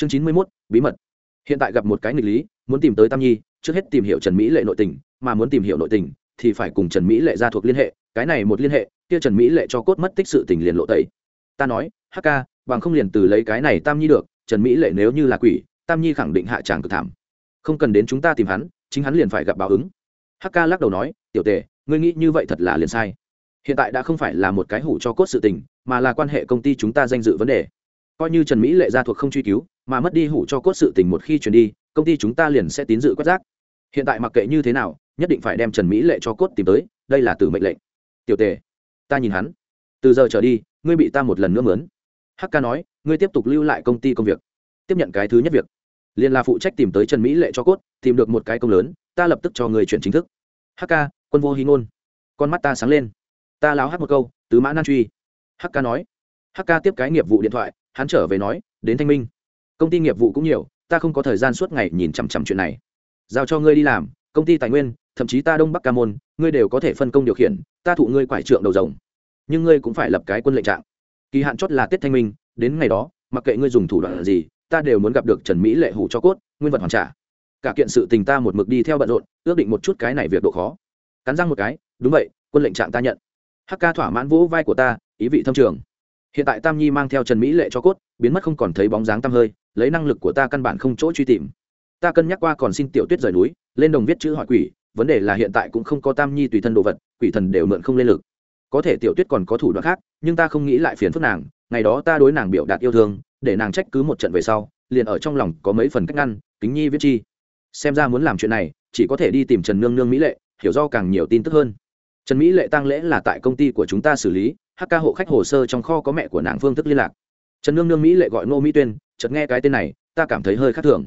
chương chín mươi mốt, bí mật. Hiện tại gặp một cái nghịch lý, muốn tìm tới tam nhi, trước hết tìm hiểu trần mỹ lệ nội tình, mà muốn tìm hiểu nội tình, thì phải cùng trần mỹ lệ ra thuộc liên hệ, cái này một liên hệ, kia trần mỹ lệ cho cốt mất tích sự tình liền lộ tẩy. Ta nói hk bằng không liền từ lấy cái này tam nhi được, trần mỹ lệ nếu như là quỷ, tam nhi khẳng định hạ tràng cực thảm. Không cần đến chúng ta tìm hắn, chính hắn liền phải gặp báo ứng. Hk lắc đầu nói, tiểu tề, ngươi nghĩ như vậy thật là liền sai. Hiện tại đã không phải là một cái hủ cho cốt sự tình, mà là quan hệ công ty chúng ta danh dự vấn đề coi như trần mỹ lệ gia thuộc không truy cứu, mà mất đi hủ cho cốt sự tình một khi chuyển đi, công ty chúng ta liền sẽ tín dự quét rác. Hiện tại mặc kệ như thế nào, nhất định phải đem trần mỹ lệ cho cốt tìm tới, đây là từ mệnh lệnh. Tiểu tề, ta nhìn hắn. Từ giờ trở đi, ngươi bị ta một lần nữa mướn. Hk nói, ngươi tiếp tục lưu lại công ty công việc. Tiếp nhận cái thứ nhất việc. Liền là phụ trách tìm tới trần mỹ lệ cho cốt, tìm được một cái công lớn, ta lập tức cho người chuyển chính thức. Hk quân vô hy ngôn. Con mắt ta sáng lên. Ta láo hát một câu, tứ mã nan truy. Hk nói. Hk tiếp cái nghiệp vụ điện thoại hắn trở về nói, đến thanh minh. Công ty nghiệp vụ cũng nhiều, ta không có thời gian suốt ngày nhìn chằm chằm chuyện này. Giao cho ngươi đi làm, công ty tài nguyên, thậm chí ta đông bắc ca môn, ngươi đều có thể phân công điều khiển, ta thụ ngươi quải trượng đầu rồng. Nhưng ngươi cũng phải lập cái quân lệnh trạng. Kỳ hạn chót là tết thanh minh, đến ngày đó, mặc kệ ngươi dùng thủ đoạn gì, ta đều muốn gặp được trần mỹ lệ hủ cho cốt, nguyên vật hoàn trả. Cả kiện sự tình ta một mực đi theo bận rộn, ước định một chút cái này việc độ khó. Cắn răng một cái, đúng vậy, quân lệnh trạng ta nhận. Hk thỏa mãn vỗ vai của ta, ý vị thâm trường hiện tại tam nhi mang theo trần mỹ lệ cho cốt, biến mất không còn thấy bóng dáng tăm hơi, lấy năng lực của ta căn bản không chỗ truy tìm. Ta cân nhắc qua còn xin tiểu tuyết rời núi, lên đồng viết chữ hỏi quỷ, vấn đề là hiện tại cũng không có tam nhi tùy thân đồ vật, quỷ thần đều mượn không lên lực. Có thể tiểu tuyết còn có thủ đoạn khác, nhưng ta không nghĩ lại phiền phức nàng, ngày đó ta đối nàng biểu đạt yêu thương, để nàng trách cứ một trận về sau, liền ở trong lòng có mấy phần cách ngăn, kính nhi viết chi. Xem ra muốn làm chuyện này, chỉ có thể đi tìm trần nương nương mỹ lệ, hiểu do càng nhiều tin tức hơn trần mỹ lệ tăng lễ là tại công ty của chúng ta xử lý hk hộ khách hồ sơ trong kho có mẹ của nàng phương thức liên lạc. Trần nương nương mỹ lệ gọi ngô mỹ tuyên, chợt nghe cái tên này, ta cảm thấy hơi khác thường.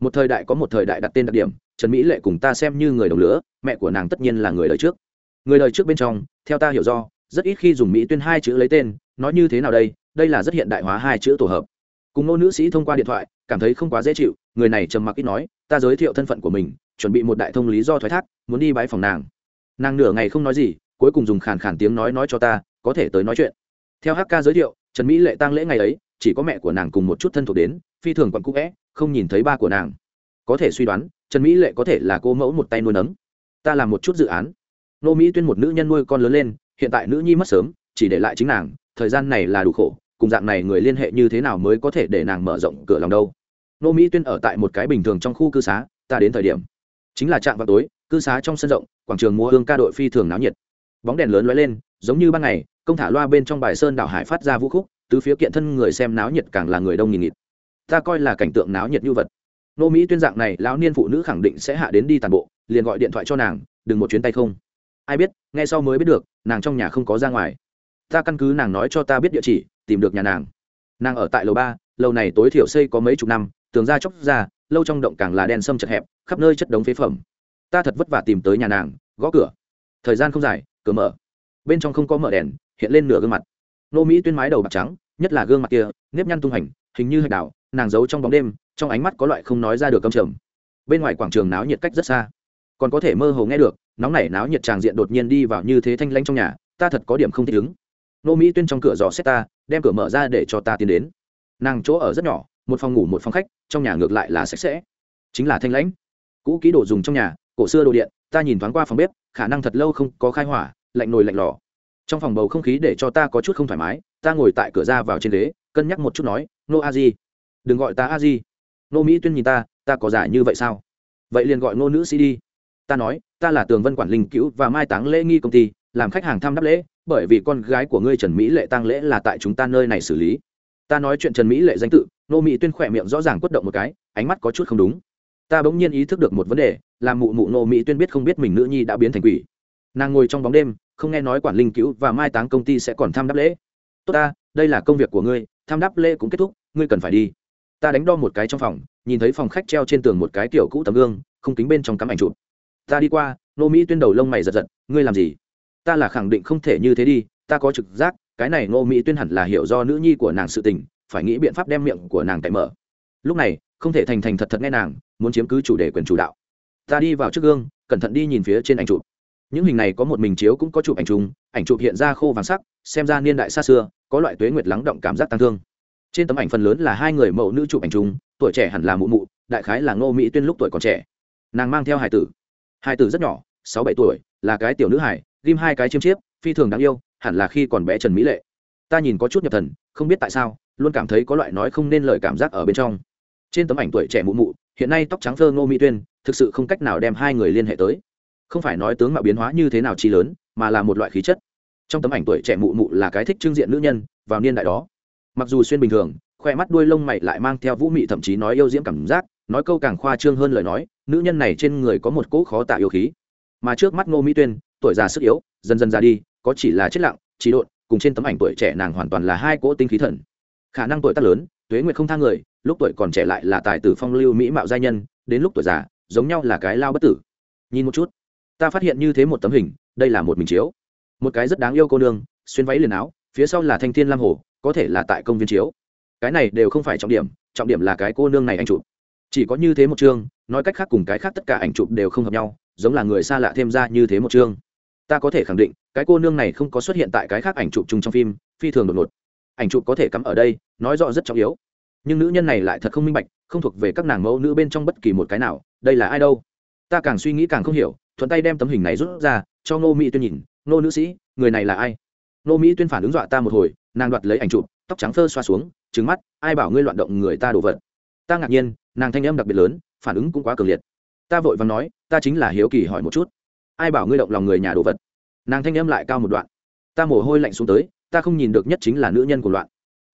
Một thời đại có một thời đại đặt tên đặc điểm, trần mỹ lệ cùng ta xem như người đồng lửa mẹ của nàng tất nhiên là người đời trước. Người đời trước bên trong, theo ta hiểu do, rất ít khi dùng mỹ tuyên hai chữ lấy tên, nói như thế nào đây đây là rất hiện đại hóa hai chữ tổ hợp. Cùng nô nữ sĩ thông qua điện thoại, cảm thấy không quá dễ chịu, người này trầm mặc ít nói, ta giới thiệu thân phận của mình, chuẩn bị một đại thông lý do thoái thác, muốn đi bãi phòng nàng nàng nửa ngày không nói gì, cuối cùng dùng khàn khàn tiếng nói nói cho ta, có thể tới nói chuyện. Theo hk giới thiệu, trần mỹ lệ tăng lễ ngày ấy, chỉ có mẹ của nàng cùng một chút thân thuộc đến, phi thường còn cũ vẽ, không nhìn thấy ba của nàng. Có thể suy đoán, trần mỹ lệ có thể là cô mẫu một tay nuôi nấng. Ta làm một chút dự án. Nô mỹ tuyên một nữ nhân nuôi con lớn lên, hiện tại nữ nhi mất sớm, chỉ để lại chính nàng, thời gian này là đủ khổ, cùng dạng này người liên hệ như thế nào mới có thể để nàng mở rộng cửa lòng đâu. Nô mỹ tuyên ở tại một cái bình thường trong khu cư xá, ta đến thời điểm, chính là trạm vào tối cư xá trong sân rộng, quảng trường múa hương ca đội phi thường náo nhiệt. Bóng đèn lớn lóe lên, giống như ban ngày, công thả loa bên trong bài sơn đảo hải phát ra vũ khúc, từ phía kiện thân người xem náo nhiệt càng là người đông nghìn nghịt. Ta coi là cảnh tượng náo nhiệt như vật. Nô mỹ tuyên dạng này, lão niên phụ nữ khẳng định sẽ hạ đến đi tàn bộ, liền gọi điện thoại cho nàng, đừng một chuyến tay không. Ai biết, nghe sau mới biết được, nàng trong nhà không có ra ngoài. Ta căn cứ nàng nói cho ta biết địa chỉ, tìm được nhà nàng. Nàng ở tại lầu ba lầu này tối thiểu xây có mấy chục năm, tường ra chóc ra, lâu trong động càng là đèn sâm chật hẹp, khắp nơi chất đống phế phẩm ta thật vất vả tìm tới nhà nàng, gõ cửa. Thời gian không dài, cửa mở. Bên trong không có mở đèn, hiện lên nửa gương mặt. Nô mỹ tuyên mái đầu bạc trắng, nhất là gương mặt kia, nếp nhăn tung hành, hình như hạch đảo nàng giấu trong bóng đêm, trong ánh mắt có loại không nói ra được câm trầm. Bên ngoài quảng trường náo nhiệt cách rất xa. Còn có thể mơ hồ nghe được, nóng nảy náo nhiệt tràng diện đột nhiên đi vào như thế thanh lãnh trong nhà, ta thật có điểm không thích ứng. Nô mỹ tuyên trong cửa dò xét ta, đem cửa mở ra để cho ta tiến đến. Nàng chỗ ở rất nhỏ, một phòng ngủ một phòng khách, trong nhà ngược lại là sạch sẽ. Chính là thanh lãnh. Cũ kỹ đồ dùng trong nhà cổ xưa đồ điện, ta nhìn thoáng qua phòng bếp, khả năng thật lâu không có khai hỏa, lạnh nồi lạnh lò. Trong phòng bầu không khí để cho ta có chút không thoải mái, ta ngồi tại cửa ra vào trên ghế, cân nhắc một chút nói, nô a di, đừng gọi ta a di. Nô mỹ tuyên nhìn ta ta có giải như vậy sao? Vậy liền gọi nô nữ sĩ đi. Ta nói, ta là tường vân quản linh cứu và mai táng lễ nghi công ty, làm khách hàng thăm đáp lễ, bởi vì con gái của ngươi trần mỹ lệ tăng lễ là tại chúng ta nơi này xử lý. Ta nói chuyện trần mỹ lệ danh tự, nô mỹ tuyên khỏe miệng rõ ràng quất động một cái, ánh mắt có chút không đúng ta bỗng nhiên ý thức được một vấn đề, là mụ mụ nộ mỹ tuyên biết không biết mình nữ nhi đã biến thành quỷ. Nàng ngồi trong bóng đêm, không nghe nói quản linh cứu và mai táng công ty sẽ còn tham đáp lễ. Tốt ta, đây là công việc của ngươi, tham đáp lễ cũng kết thúc, ngươi cần phải đi. Ta đánh đo một cái trong phòng, nhìn thấy phòng khách treo trên tường một cái kiểu cũ tấm gương, không kính bên trong cắm ảnh chụp. Ta đi qua, nô mỹ tuyên đầu lông mày giật giật, ngươi làm gì? Ta là khẳng định không thể như thế đi, ta có trực giác, cái này nô mỹ tuyên hẳn là hiểu do nữ nhi của nàng sự tình, phải nghĩ biện pháp đem miệng của nàng cậy mở. Lúc này không thể thành thành thật thật nghe nàng, muốn chiếm cứ chủ đề quyền chủ đạo. Ta đi vào trước gương, cẩn thận đi nhìn phía trên ảnh chụp. Những hình này có một mình chiếu cũng có chụp ảnh chung, ảnh chụp hiện ra khô vàng sắc, xem ra niên đại xa xưa, có loại tuế nguyệt lắng động cảm giác tăng thương. Trên tấm ảnh phần lớn là hai người mẫu nữ chụp ảnh chung, tuổi trẻ hẳn là mụ mụ, đại khái là ngô mỹ tuyên lúc tuổi còn trẻ. Nàng mang theo hải tử. Hải tử rất nhỏ, sáu bảy tuổi, là cái tiểu nữ hải ghim hai cái chiêm chiếp, phi thường đáng yêu, hẳn là khi còn bé trần mỹ lệ. Ta nhìn có chút nhập thần, không biết tại sao, luôn cảm thấy có loại nói không nên lời cảm giác ở bên trong trên tấm ảnh tuổi trẻ mụ mụ, hiện nay tóc trắng thơ ngô mỹ tuyên, thực sự không cách nào đem hai người liên hệ tới. Không phải nói tướng mạo biến hóa như thế nào chi lớn, mà là một loại khí chất. Trong tấm ảnh tuổi trẻ mụ mụ là cái thích trưng diện nữ nhân, vào niên đại đó. Mặc dù xuyên bình thường, khoe mắt đuôi lông mày lại mang theo vũ mị thậm chí nói yêu diễm cảm giác, nói câu càng khoa trương hơn lời nói, nữ nhân này trên người có một cỗ khó tạ yêu khí. Mà trước mắt ngô mỹ tuyên, tuổi già sức yếu, dần dần ra đi, có chỉ là chết lặng trí độn, cùng trên tấm ảnh tuổi trẻ nàng hoàn toàn là hai cỗ tinh khí thần. Khả năng tuổi tác lớn tuế nguyệt không thang người, lúc tuổi còn trẻ lại là tài tử phong lưu mỹ mạo giai nhân, đến lúc tuổi già, giống nhau là cái lao bất tử. Nhìn một chút, ta phát hiện như thế một tấm hình, đây là một mình chiếu. Một cái rất đáng yêu cô nương, xuyên váy liền áo, phía sau là thanh thiên lam hồ, có thể là tại công viên chiếu. Cái này đều không phải trọng điểm trọng điểm là cái cô nương này anh chụp. Chỉ có như thế một chương, nói cách khác cùng cái khác tất cả ảnh chụp đều không hợp nhau, giống là người xa lạ thêm ra như thế một chương. Ta có thể khẳng định, cái cô nương này không có xuất hiện tại cái khác ảnh chụp chung trong phim, phi thường đột ngột ảnh chụp có thể cắm ở đây, nói rõ rất trọng yếu. Nhưng nữ nhân này lại thật không minh bạch, không thuộc về các nàng mẫu nữ bên trong bất kỳ một cái nào, đây là ai đâu? Ta càng suy nghĩ càng không hiểu, thuận tay đem tấm hình này rút ra, cho ngô mỹ tuyên nhìn, ngô nữ sĩ, người này là ai? Ngô mỹ tuyên phản ứng dọa ta một hồi, nàng đoạt lấy ảnh chụp, tóc trắng phơ xoa xuống trứng mắt, ai bảo ngươi loạn động người ta đổ vật? Ta ngạc nhiên, nàng thanh âm đặc biệt lớn, phản ứng cũng quá cường liệt. Ta vội và nói, ta chính là hiếu kỳ hỏi một chút. Ai bảo ngươi động lòng người nhà đồ vật? Nàng thanh âm lại cao một đoạn. Ta mồ hôi lạnh xuống tới ta không nhìn được nhất chính là nữ nhân của loạn.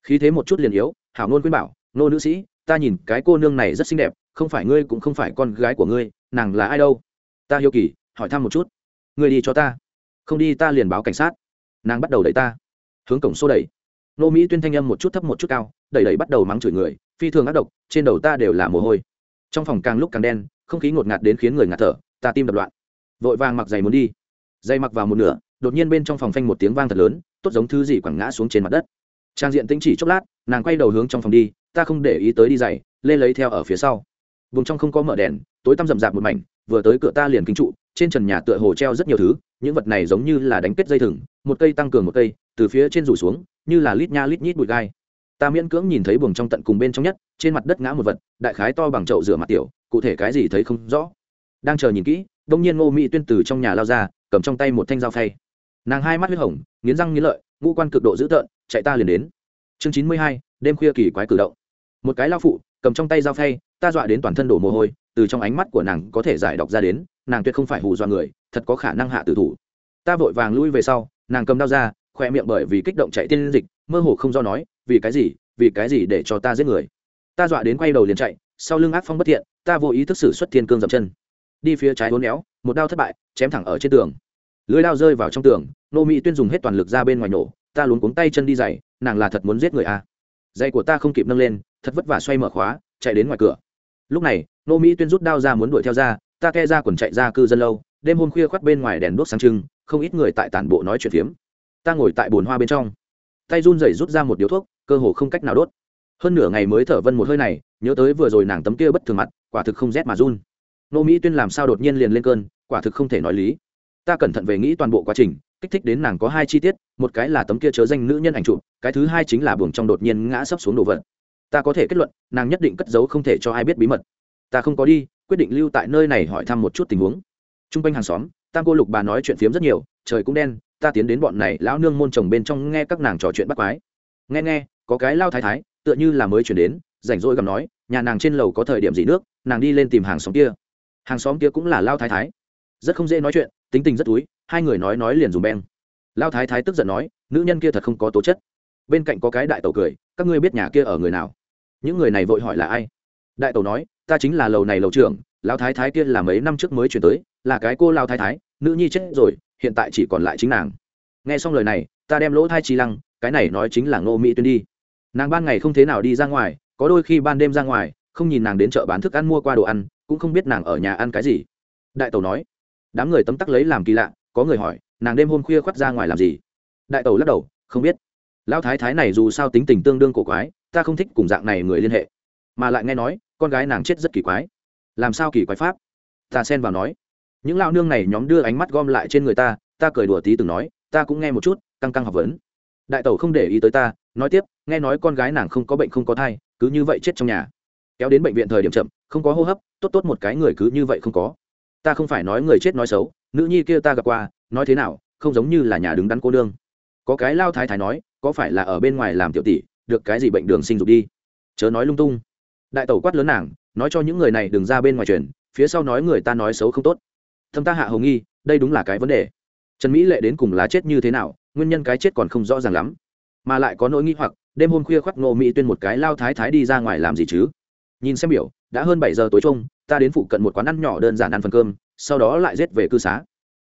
Khí thế một chút liền yếu, hảo nôn khuyên bảo, nô nữ sĩ, ta nhìn cái cô nương này rất xinh đẹp, không phải ngươi cũng không phải con gái của ngươi, nàng là ai đâu? Ta hiếu kỳ, hỏi thăm một chút. Ngươi đi cho ta. Không đi, ta liền báo cảnh sát. Nàng bắt đầu đẩy ta. Hướng cổng xô đẩy. Nô mỹ tuyên thanh âm một chút thấp một chút cao, đẩy đẩy bắt đầu mắng chửi người, phi thường ác độc, trên đầu ta đều là mồ hôi. Trong phòng càng lúc càng đen, không khí ngột ngạt đến khiến người ngạt thở, ta tim đập loạn. Vội vàng mặc giày muốn đi. Giày mặc vào một nửa, đột nhiên bên trong phòng phanh một tiếng vang thật lớn tốt giống thứ gì quẳng ngã xuống trên mặt đất. Trang diện tĩnh chỉ chốc lát, nàng quay đầu hướng trong phòng đi, ta không để ý tới đi giày, lê lấy theo ở phía sau. Vùng trong không có mở đèn, tối tăm rậm rạp một mảnh, vừa tới cửa ta liền kinh trụ, trên trần nhà tựa hồ treo rất nhiều thứ, những vật này giống như là đánh kết dây thừng, một cây tăng cường một cây, từ phía trên rủ xuống, như là lít nha lít nhít bụi gai. Ta miễn cưỡng nhìn thấy buồng trong tận cùng bên trong nhất, trên mặt đất ngã một vật, đại khái to bằng chậu rửa mặt tiểu, cụ thể cái gì thấy không rõ. Đang chờ nhìn kỹ, đông nhiên ngô mỹ tuyên từ trong nhà lao ra, cầm trong tay một thanh dao phay nàng hai mắt huyết hồng, nghiến răng nghiến lợi, ngũ quan cực độ dữ tợn, chạy ta liền đến. Chương chín mươi hai, đêm khuya kỳ quái cử động. Một cái lao phụ, cầm trong tay dao phay, ta dọa đến toàn thân đổ mồ hôi, từ trong ánh mắt của nàng có thể giải đọc ra đến, nàng tuyệt không phải hù dọa người, thật có khả năng hạ tử thủ. Ta vội vàng lui về sau, nàng cầm đao ra khoe miệng bởi vì kích động chạy tiên dịch, mơ hồ không do nói, vì cái gì, vì cái gì để cho ta giết người. Ta dọa đến quay đầu liền chạy, sau lưng ác phong bất thiện, ta vô ý thức xử xuất thiên cương dậm chân. Đi phía trái uốn éo, một đao thất bại, chém thẳng ở trên tường lưới lao rơi vào trong tường, nô mỹ tuyên dùng hết toàn lực ra bên ngoài nổ, ta luống cuống tay chân đi dày nàng là thật muốn giết người à. dây của ta không kịp nâng lên, thật vất vả xoay mở khóa, chạy đến ngoài cửa. Lúc này, nô mỹ tuyên rút đao ra muốn đuổi theo ra, ta ke ra quần chạy ra cư dân lâu, đêm hôm khuya khoác bên ngoài đèn đuốc sáng trưng, không ít người tại tản bộ nói chuyện phiếm. Ta ngồi tại bồn hoa bên trong. Tay run rẩy rút ra một điếu thuốc, cơ hồ không cách nào đốt. Hơn nửa ngày mới thở vân một hơi này, nhớ tới vừa rồi nàng tấm kia bất thường mặt, quả thực không rét mà run. Nô mỹ tuyên làm sao đột nhiên liền lên cơn, quả thực không thể nói lý ta cẩn thận về nghĩ toàn bộ quá trình, kích thích đến nàng có hai chi tiết, một cái là tấm kia chớ danh nữ nhân ảnh chụp, cái thứ hai chính là buồng trong đột nhiên ngã sấp xuống đồ vật. Ta có thể kết luận, nàng nhất định cất giấu không thể cho ai biết bí mật. Ta không có đi, quyết định lưu tại nơi này hỏi thăm một chút tình huống. T r u n g quanh hàng xóm, tam cô lục bà nói chuyện phiếm rất nhiều, trời cũng đen, ta tiến đến bọn này lão nương môn chồng bên trong nghe các nàng trò chuyện bắt quái. Nghe nghe, có cái lao thái thái, tựa như là mới chuyển đến, rảnh rỗi gầm nói, nhà nàng trên lầu có thời điểm gì nước, nàng đi lên tìm hàng xóm kia. Hàng xóm kia cũng là lao thái thái rất không dễ nói chuyện, tính tình rất túi, hai người nói nói liền dùng beng. Lao thái thái tức giận nói, nữ nhân kia thật không có tố chất. Bên cạnh có cái đại tàu cười, các ngươi biết nhà kia ở người nào? Những người này vội hỏi là ai? Đại tàu nói, ta chính là lầu này lầu trưởng, lao thái thái kia là mấy năm trước mới chuyển tới, là cái cô lao thái thái, nữ nhi chết rồi, hiện tại chỉ còn lại chính nàng. Nghe xong lời này, ta đem lỗ thai chi lăng, cái này nói chính là ngô mỹ tuyên đi. Nàng ban ngày không thế nào đi ra ngoài, có đôi khi ban đêm ra ngoài, không nhìn nàng đến chợ bán thức ăn mua qua đồ ăn, cũng không biết nàng ở nhà ăn cái gì. Đại tàu nói đám người tấm tắc lấy làm kỳ lạ, có người hỏi, nàng đêm hôm khuya khoắt ra ngoài làm gì? Đại tẩu lắc đầu, không biết. Lão thái thái này dù sao tính tình tương đương cổ quái, ta không thích cùng dạng này người liên hệ. Mà lại nghe nói, con gái nàng chết rất kỳ quái. Làm sao kỳ quái pháp? Ta xen vào nói. Những lao nương này nhóm đưa ánh mắt gom lại trên người ta ta cười đùa tí từng nói, ta cũng nghe một chút, căng căng học vấn. Đại tẩu không để ý tới ta, nói tiếp, nghe nói con gái nàng không có bệnh không có thai, cứ như vậy chết trong nhà. Kéo đến bệnh viện thời điểm chậm, không có hô hấp, tốt tốt một cái người cứ như vậy không có ta không phải nói người chết nói xấu, nữ nhi kia ta gặp qua, nói thế nào, không giống như là nhà đứng đắn cô nương. Có cái lao thái thái nói, có phải là ở bên ngoài làm tiểu tỷ, được cái gì bệnh đường sinh dục đi. Chớ nói lung tung. Đại tẩu quát lớn nàng, nói cho những người này đừng ra bên ngoài truyền, phía sau nói người ta nói xấu không tốt. Thâm ta hạ hồng nghi, đây đúng là cái vấn đề. Trần mỹ lệ đến cùng lá chết như thế nào, nguyên nhân cái chết còn không rõ ràng lắm. Mà lại có nỗi nghĩ hoặc, đêm hôm khuya khoác ngô mỹ tuyên một cái lao thái thái đi ra ngoài làm gì chứ? Nhìn xem biểu, đã hơn bảy giờ tối trung ta đến phụ cận một quán ăn nhỏ đơn giản ăn phần cơm, sau đó lại rết về cư xá.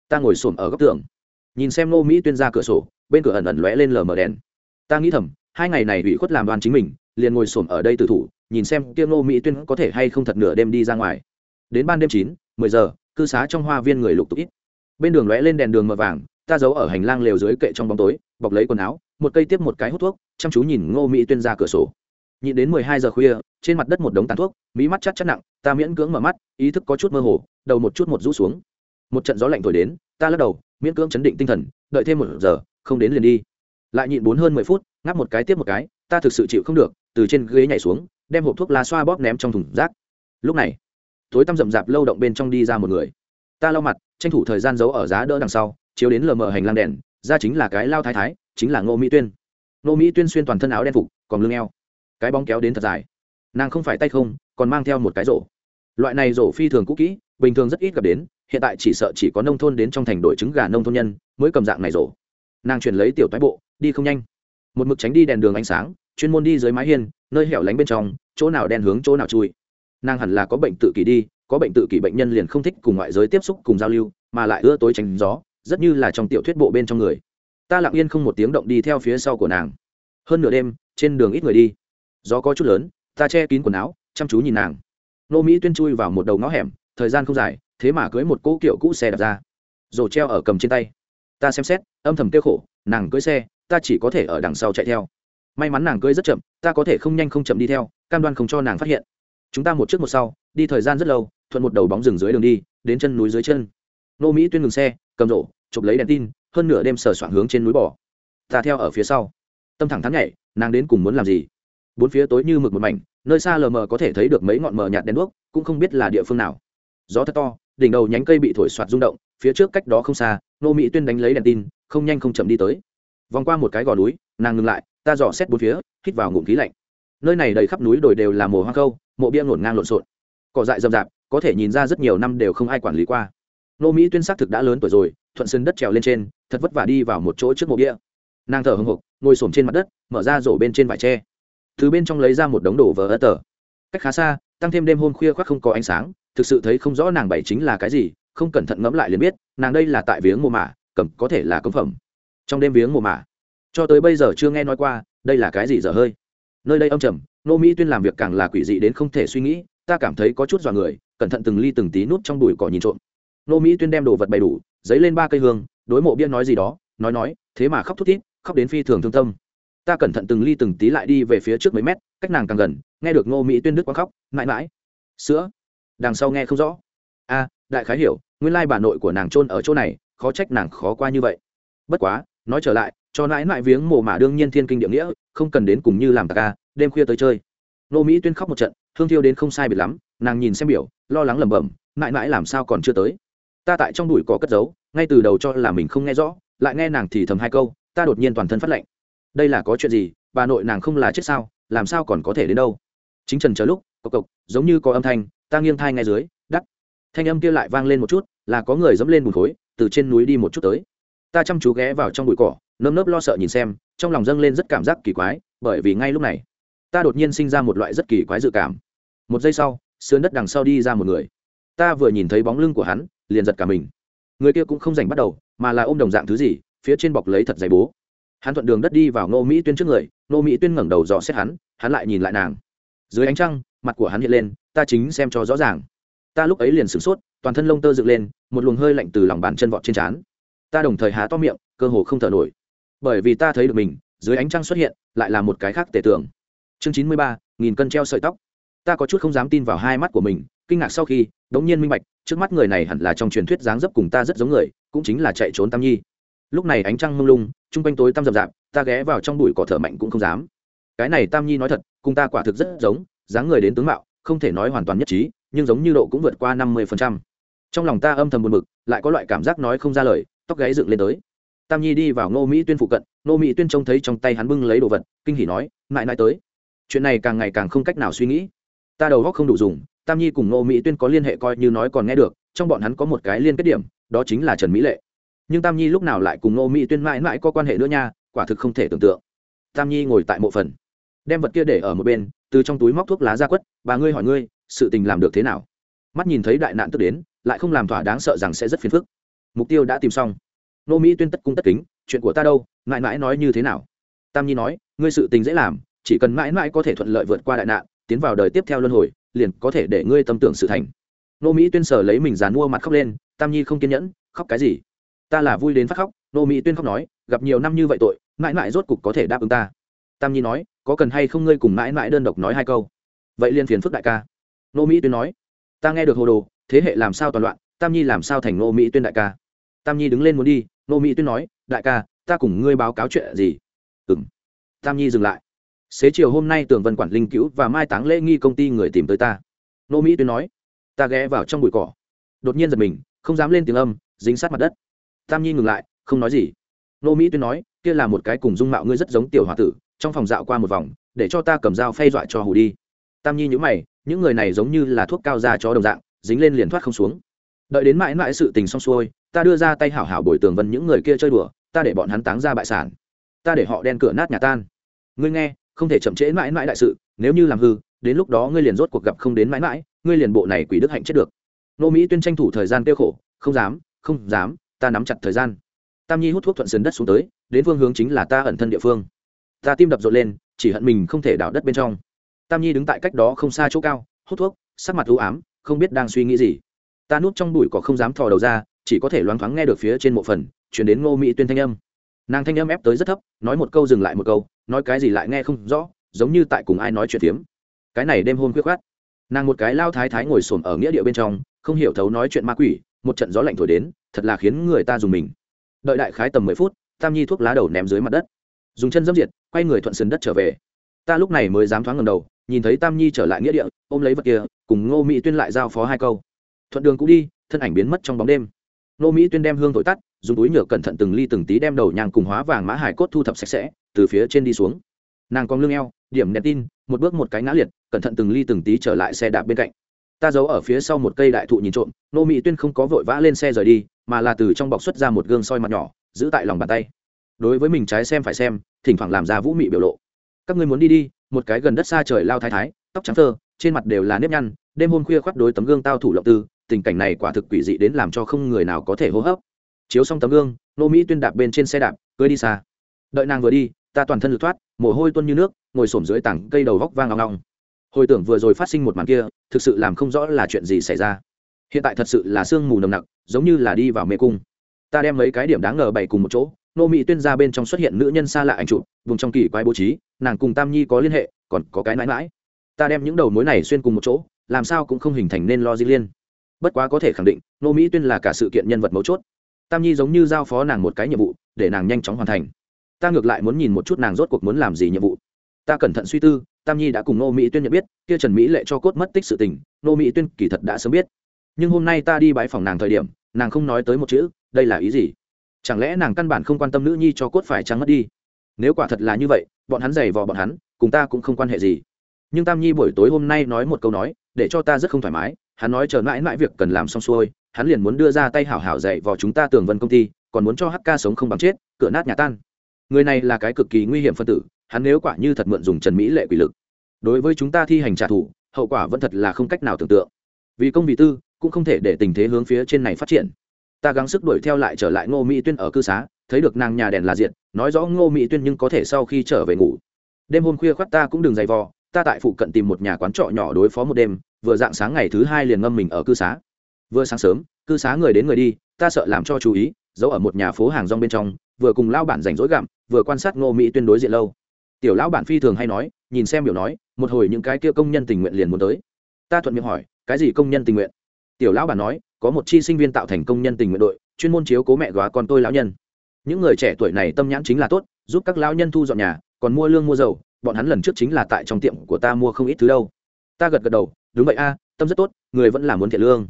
Ta ngồi xổm ở góc tường, nhìn xem ngô mỹ tuyên ra cửa sổ, bên cửa ẩn ẩn lóe lên lờ mờ đèn. Ta nghĩ thầm, hai ngày này ủy khuất làm đoàn chính mình, liền ngồi xổm ở đây tự thủ, nhìn xem kia ngô mỹ tuyên có thể hay không thật nửa đêm đi ra ngoài. Đến ban đêm chín, mười giờ, cư xá trong hoa viên người lục tục ít. Bên đường lóe lên đèn đường mờ vàng, ta giấu ở hành lang lều dưới kệ trong bóng tối, bọc lấy quần áo, một cây tiếp một cái hút thuốc, chăm chú nhìn ngô mỹ tuyên ra cửa sổ nhịn đến mười hai giờ khuya, trên mặt đất một đống tàn thuốc, mỹ mắt chắc chắc nặng, ta miễn cưỡng mở mắt, ý thức có chút mơ hồ, đầu một chút một rũ xuống. Một trận gió lạnh thổi đến, ta lắc đầu, miễn cưỡng chấn định tinh thần, đợi thêm một giờ, không đến liền đi. Lại nhịn bốn hơn mười phút, ngáp một cái tiếp một cái, ta thực sự chịu không được, từ trên ghế nhảy xuống, đem hộp thuốc lá xoa bóp ném trong thùng rác. Lúc này, tối tăm rậm rạp lâu động bên trong đi ra một người. Ta lau mặt, tranh thủ thời gian giấu ở giá đỡ đằng sau, chiếu đến lờ mờ hành lang đèn, ra chính là cái lao thái thái, chính là ngô mỹ tuyên. Ngô mỹ tuyên xuyên toàn thân áo đen phục, còn lưng eo cái bóng kéo đến thật dài. Nàng không phải tay không, còn mang theo một cái rổ. Loại này rổ phi thường cũ kỹ, bình thường rất ít gặp đến, hiện tại chỉ sợ chỉ có nông thôn đến trong thành đội trứng gà nông thôn nhân mới cầm dạng này rổ. Nàng chuyển lấy tiểu toái bộ, đi không nhanh. Một mực tránh đi đèn đường ánh sáng, chuyên môn đi dưới mái hiên, nơi hẻo lánh bên trong, chỗ nào đen hướng chỗ nào chui. Nàng hẳn là có bệnh tự kỷ đi, có bệnh tự kỷ bệnh nhân liền không thích cùng ngoại giới tiếp xúc cùng giao lưu, mà lại ưa tối tránh gió, rất như là trong tiểu thuyết bộ bên trong người. Ta lặng yên không một tiếng động đi theo phía sau của nàng. Hơn nửa đêm, trên đường ít người đi gió có chút lớn, ta che kín quần áo, chăm chú nhìn nàng. Nô mỹ tuyên chui vào một đầu ngõ hẻm, thời gian không dài, thế mà cưới một cỗ kiểu cũ xe đạp ra. Rồi treo ở cầm trên tay. Ta xem xét, âm thầm tiêu khổ, nàng cưới xe, ta chỉ có thể ở đằng sau chạy theo. May mắn nàng cưới rất chậm, ta có thể không nhanh không chậm đi theo, cam đoan không cho nàng phát hiện. Chúng ta một trước một sau, đi thời gian rất lâu, thuận một đầu bóng rừng dưới đường đi, đến chân núi dưới chân. Nô mỹ tuyên ngừng xe, cầm rổ, chụp lấy đèn tin, hơn nửa đêm sờ soạn hướng trên núi bỏ. ta theo ở phía sau. Tâm thẳng thắn nhảy, nàng đến cùng muốn làm gì? Bốn phía tối như mực một mảnh, nơi xa lờ mờ có thể thấy được mấy ngọn mờ nhạt đèn đuốc, cũng không biết là địa phương nào. Gió thật to, đỉnh đầu nhánh cây bị thổi soạt rung động, phía trước cách đó không xa, nô mỹ tuyên đánh lấy đèn tin, không nhanh không chậm đi tới. Vòng qua một cái gò núi, nàng ngừng lại, ta dò xét bốn phía, hít vào ngụm khí lạnh. Nơi này đầy khắp núi đồi đều là mồ hoang khâu, mộ bia ngổn ngang lộn xộn. Cỏ dại rậm rạp, có thể nhìn ra rất nhiều năm đều không ai quản lý qua. Nô mỹ tuyên xác thực đã lớn tuổi rồi, thuận sân đất trèo lên trên, thật vất vả đi vào một chỗ trước mộ bia. Nàng thở hồng hộc, ngồi xổm trên mặt đất, mở ra rổ bên trên vải tre từ bên trong lấy ra một đống đồ vờ ớt tờ. Cách khá xa, tăng thêm đêm hôm khuya khoác không có ánh sáng, thực sự thấy không rõ nàng bảy chính là cái gì, không cẩn thận ngẫm lại liền biết, nàng đây là tại viếng mồ mả, cầm có thể là cấm phẩm. Trong đêm viếng mồ mả, cho tới bây giờ chưa nghe nói qua, đây là cái gì dở hơi. Nơi đây âm trầm, nô mỹ tuyên làm việc càng là quỷ dị đến không thể suy nghĩ, ta cảm thấy có chút dọa người, cẩn thận từng ly từng tí nút trong đùi cỏ nhìn trộm. Nô mỹ tuyên đem đồ vật bày đủ, giấy lên ba cây hương, đối mộ biên nói gì đó, nói nói, thế mà khóc thút thít, khóc đến phi thường thương tâm ta cẩn thận từng ly từng tí lại đi về phía trước mấy mét, cách nàng càng gần, nghe được ngô mỹ tuyên đức quang khóc, mãi mãi. Sữa. Đằng sau nghe không rõ. A, đại khái hiểu, nguyên lai bà nội của nàng trôn ở chỗ này, khó trách nàng khó qua như vậy. Bất quá, nói trở lại, cho nãi nãi viếng mồ mà đương nhiên thiên kinh địa nghĩa, không cần đến cùng như làm ca đêm khuya tới chơi. Nô mỹ tuyên khóc một trận thương thiêu đến không sai biệt lắm, nàng nhìn xem biểu, lo lắng lẩm bẩm, mãi mãi làm sao còn chưa tới. Ta tại trong đùi có cất giấu, ngay từ đầu cho là mình không nghe rõ, lại nghe nàng thì thầm hai câu, ta đột nhiên toàn thân phát lệnh đây là có chuyện gì, bà nội nàng không là chết sao, làm sao còn có thể đến đâu? Chính trần chờ lúc, cộc cộc, giống như có âm thanh, ta nghiêng thai ngay dưới đắt thanh âm kia lại vang lên một chút, là có người dẫm lên bùn khối, từ trên núi đi một chút tới. Ta chăm chú ghé vào trong bụi cỏ, nơm nớp lo sợ nhìn xem, trong lòng dâng lên rất cảm giác kỳ quái, bởi vì ngay lúc này, ta đột nhiên sinh ra một loại rất kỳ quái dự cảm. Một giây sau, sườn đất đằng sau đi ra một người. Ta vừa nhìn thấy bóng lưng của hắn, liền giật cả mình. Người kia cũng không dành bắt đầu, mà là ôm đồng dạng thứ gì, phía trên bọc lấy thật dày bố hắn thuận đường đất đi vào ngô mỹ tuyên trước người, ngô mỹ tuyên ngẩng đầu dò xét hắn hắn lại nhìn lại nàng. Dưới ánh trăng, mặt của hắn hiện lên, ta chính xem cho rõ ràng. Ta lúc ấy liền sửng sốt, toàn thân lông tơ dựng lên, một luồng hơi lạnh từ lòng bàn chân vọt trên trán. Ta đồng thời há to miệng, cơ hồ không thở nổi. Bởi vì ta thấy được mình, dưới ánh trăng xuất hiện, lại là một cái khác tề tưởng chương chín mươi ba, nghìn cân treo sợi tóc. Ta có chút không dám tin vào hai mắt của mình, kinh ngạc sau khi, đống nhiên minh bạch, trước mắt người này hẳn là trong truyền thuyết dáng dấp cùng ta rất giống người, cũng chính là chạy trốn tam nhi lúc này ánh trăng mông lung, chung quanh tối tăm rậm rạp, ta ghé vào trong bụi cỏ thở mạnh cũng không dám. Cái này tam nhi nói thật, cùng ta quả thực rất giống, dáng người đến tướng mạo, không thể nói hoàn toàn nhất trí, nhưng giống như độ cũng vượt qua năm mươi phần trăm. Trong lòng ta âm thầm buồn bực, lại có loại cảm giác nói không ra lời, tóc gáy dựng lên tới. Tam nhi đi vào ngô mỹ tuyên phụ cận, ngô mỹ tuyên trông thấy trong tay hắn bưng lấy đồ vật, kinh hỉ nói, mãi mãi tới. Chuyện này càng ngày càng không cách nào suy nghĩ. Ta đầu góc không đủ dùng, tam nhi cùng ngô mỹ tuyên có liên hệ coi như nói còn nghe được, trong bọn hắn có một cái liên kết điểm, đó chính là trần mỹ lệ nhưng tam nhi lúc nào lại cùng ngô mỹ tuyên mãi mãi có quan hệ nữa nha, quả thực không thể tưởng tượng. Tam nhi ngồi tại mộ phần, đem vật kia để ở một bên, từ trong túi móc thuốc lá ra quất, bà ngươi hỏi ngươi, sự tình làm được thế nào? Mắt nhìn thấy đại nạn tức đến, lại không làm thỏa đáng sợ rằng sẽ rất phiền phức. Mục tiêu đã tìm xong. Nô mỹ tuyên tất cung tất kính, chuyện của ta đâu, mãi mãi nói như thế nào? Tam nhi nói, ngươi sự tình dễ làm, chỉ cần mãi mãi có thể thuận lợi vượt qua đại nạn, tiến vào đời tiếp theo luân hồi, liền có thể để ngươi tâm tưởng sự thành. Nô mỹ tuyên sở lấy mình dàn mua mặt khóc lên, tam nhi không kiên nhẫn, khóc cái gì? Ta là vui đến phát khóc, nô mỹ tuyên khóc nói, gặp nhiều năm như vậy tội, mãi mãi rốt cục có thể đáp ứng ta. Tam nhi nói, có cần hay không ngươi cùng mãi mãi đơn độc nói hai câu? Vậy liền phiền phức đại ca. Nô mỹ tuyên nói, ta nghe được hồ đồ, thế hệ làm sao toàn loạn, tam nhi làm sao thành nô mỹ tuyên đại ca? Tam nhi đứng lên muốn đi, nô mỹ tuyên nói, đại ca, ta cùng ngươi báo cáo chuyện gì? Ừ m tam nhi dừng lại. Xế chiều hôm nay tường vân quản linh cứu và mai táng lễ nghi công ty người tìm tới ta. Nô mỹ tuyên nói, ta ghé vào trong bụi cỏ. Đột nhiên giật mình, không dám lên tiếng âm, dính sát mặt đất tam nhi ngừng lại, không nói gì. Nô mỹ tuyên nói, kia là một cái cùng dung mạo ngươi rất giống tiểu h o a tử, trong phòng dạo qua một vòng, để cho ta cầm dao phay dọa cho hù đi. Tam nhi nhữ mày, những người này giống như là thuốc cao da cho đồng dạng, dính lên liền thoát không xuống. Đợi đến mãi mãi sự tình xong xuôi, ta đưa ra tay hảo hảo bồi tường vân những người kia chơi đùa, ta để bọn hắn táng ra bại sản. Ta để họ đen cửa nát nhà tan. Ngươi nghe, không thể chậm trễ mãi mãi đại sự, nếu như làm hư, đến lúc đó ngươi liền rốt cuộc gặp không đến mãi mãi, ngươi liền bộ này quỷ đức hạnh chết được. Nô mỹ tuyên tranh thủ thời gian tiêu khổ, không dám không dám ta nắm chặt thời gian. Tam nhi hút thuốc thuận sườn đất xuống tới, đến phương hướng chính là ta ẩn thân địa phương. Ta tim đập rộn lên, chỉ hận mình không thể đào đất bên trong. Tam nhi đứng tại cách đó không xa chỗ cao, hút thuốc, sắc mặt u ám, không biết đang suy nghĩ gì. Ta núp trong bụi cỏ không dám thò đầu ra, chỉ có thể loáng thoáng nghe được phía trên mộ phần, chuyển đến ngô mỹ tuyên thanh âm. Nàng thanh âm ép tới rất thấp, nói một câu dừng lại một câu, nói cái gì lại nghe không rõ, giống như tại cùng ai nói chuyện tiếm cái này đêm hôn khuyết khát nàng một cái lao thái thái ngồi xổm ở nghĩa địa bên trong, không hiểu thấu nói chuyện ma quỷ một trận gió lạnh thổi đến, thật là khiến người ta dùng mình. Đợi đại khái tầm mười phút, tam nhi thuốc lá đầu ném dưới mặt đất. Dùng chân dâm diệt, quay người thuận sườn đất trở về. Ta lúc này mới dám thoáng ngầm đầu, nhìn thấy tam nhi trở lại nghĩa địa, ôm lấy vật kia, cùng ngô mỹ tuyên lại giao phó hai câu. Thuận đường cũng đi, thân ảnh biến mất trong bóng đêm. Ngô mỹ tuyên đem hương thổi tắt, dùng túi nhựa cẩn thận từng ly từng tí đem đầu nhang cùng hóa vàng mã hải cốt thu thập sạch sẽ, từ phía trên đi xuống. Nàng cong lưng eo, điểm nẹt tin, một bước một cái ngã liệt, cẩn thận từng ly từng tí trở lại xe đạp bên cạnh ta giấu ở phía sau một cây đại thụ nhìn trộm, nô mỹ tuyên không có vội vã lên xe rời đi, mà là từ trong bọc xuất ra một gương soi mặt nhỏ, giữ tại lòng bàn tay. Đối với mình trái xem phải xem, thỉnh thoảng làm ra vũ mị biểu lộ. Các ngươi muốn đi đi, một cái gần đất xa trời lao thái thái, tóc trắng thơ, trên mặt đều là nếp nhăn, đêm hôm khuya khoác đối tấm gương tao thủ lộng tư, tình cảnh này quả thực quỷ dị đến làm cho không người nào có thể hô hấp. Chiếu xong tấm gương, nô mỹ tuyên đạp bên trên xe đạp, cưới đi xa. Đợi nàng vừa đi, ta toàn thân lực thoát, mồ hôi tuôn như nước, ngồi xổm dưới tảng cây đầu góc vang ngong ngong hồi tưởng vừa rồi phát sinh một màn kia, thực sự làm không rõ là chuyện gì xảy ra. Hiện tại thật sự là sương mù nồng nặc, giống như là đi vào mê cung. Ta đem mấy cái điểm đáng ngờ bày cùng một chỗ, nô mỹ tuyên ra bên trong xuất hiện nữ nhân xa lạ ảnh chụp, vùng trong kỳ quái bố trí, nàng cùng tam nhi có liên hệ, còn có cái mãi mãi. Ta đem những đầu mối này xuyên cùng một chỗ, làm sao cũng không hình thành nên lo di liên. Bất quá có thể khẳng định, nô mỹ tuyên là cả sự kiện nhân vật mấu chốt. Tam nhi giống như giao phó nàng một cái nhiệm vụ, để nàng nhanh chóng hoàn thành. Ta ngược lại muốn nhìn một chút nàng rốt cuộc muốn làm gì nhiệm vụ. Ta cẩn thận suy tư tam nhi đã cùng nô mỹ tuyên nhận biết, kia trần mỹ lệ cho cốt mất tích sự tình nô mỹ tuyên kỳ thật đã sớm biết. Nhưng hôm nay ta đi bãi phòng nàng thời điểm, nàng không nói tới một chữ, đây là ý gì? Chẳng lẽ nàng căn bản không quan tâm nữ nhi cho cốt phải trắng mất đi? Nếu quả thật là như vậy, bọn hắn giày vò bọn hắn, cùng ta cũng không quan hệ gì. Nhưng tam nhi buổi tối hôm nay nói một câu nói, để cho ta rất không thoải mái, hắn nói chờ mãi mãi việc cần làm xong xuôi, hắn liền muốn đưa ra tay hảo hảo dạy vào chúng ta tường vân công ty, còn muốn cho hk sống không bằng chết, cửa nát nhà tan. Người này là cái cực kỳ nguy hiểm phân tử hắn nếu quả như thật mượn dùng trần mỹ lệ quỷ lực, đối với chúng ta thi hành trả thù, hậu quả vẫn thật là không cách nào tưởng tượng. Vì công vì tư, cũng không thể để tình thế hướng phía trên này phát triển. Ta gắng sức đuổi theo lại trở lại ngô mỹ tuyên ở cư xá, thấy được nàng nhà đèn là diện nói rõ ngô mỹ tuyên nhưng có thể sau khi trở về ngủ. Đêm hôm khuya khoác ta cũng đừng dày vò, ta tại phụ cận tìm một nhà quán trọ nhỏ đối phó một đêm, vừa dạng sáng ngày thứ hai liền ngâm mình ở cư xá. Vừa sáng sớm, cư xá người đến người đi, ta sợ làm cho chú ý, giấu ở một nhà phố hàng rong bên trong, vừa cùng lao bản rảnh rỗi gặm, vừa quan sát ngô mỹ tuyên đối diện lâu tiểu lão bản phi thường hay nói, nhìn xem biểu nói, một hồi những cái kia công nhân tình nguyện liền muốn tới. Ta thuận miệng hỏi, cái gì công nhân tình nguyện? Tiểu lão bản nói, có một chi sinh viên tạo thành công nhân tình nguyện đội, chuyên môn chiếu cố mẹ góa con tôi lão nhân. Những người trẻ tuổi này tâm nhãn chính là tốt, giúp các lão nhân thu dọn nhà, còn mua lương mua dầu, bọn hắn lần trước chính là tại trong tiệm của ta mua không ít thứ đâu. Ta gật gật đầu, đúng vậy a, tâm rất tốt, người vẫn là muốn thiện lương.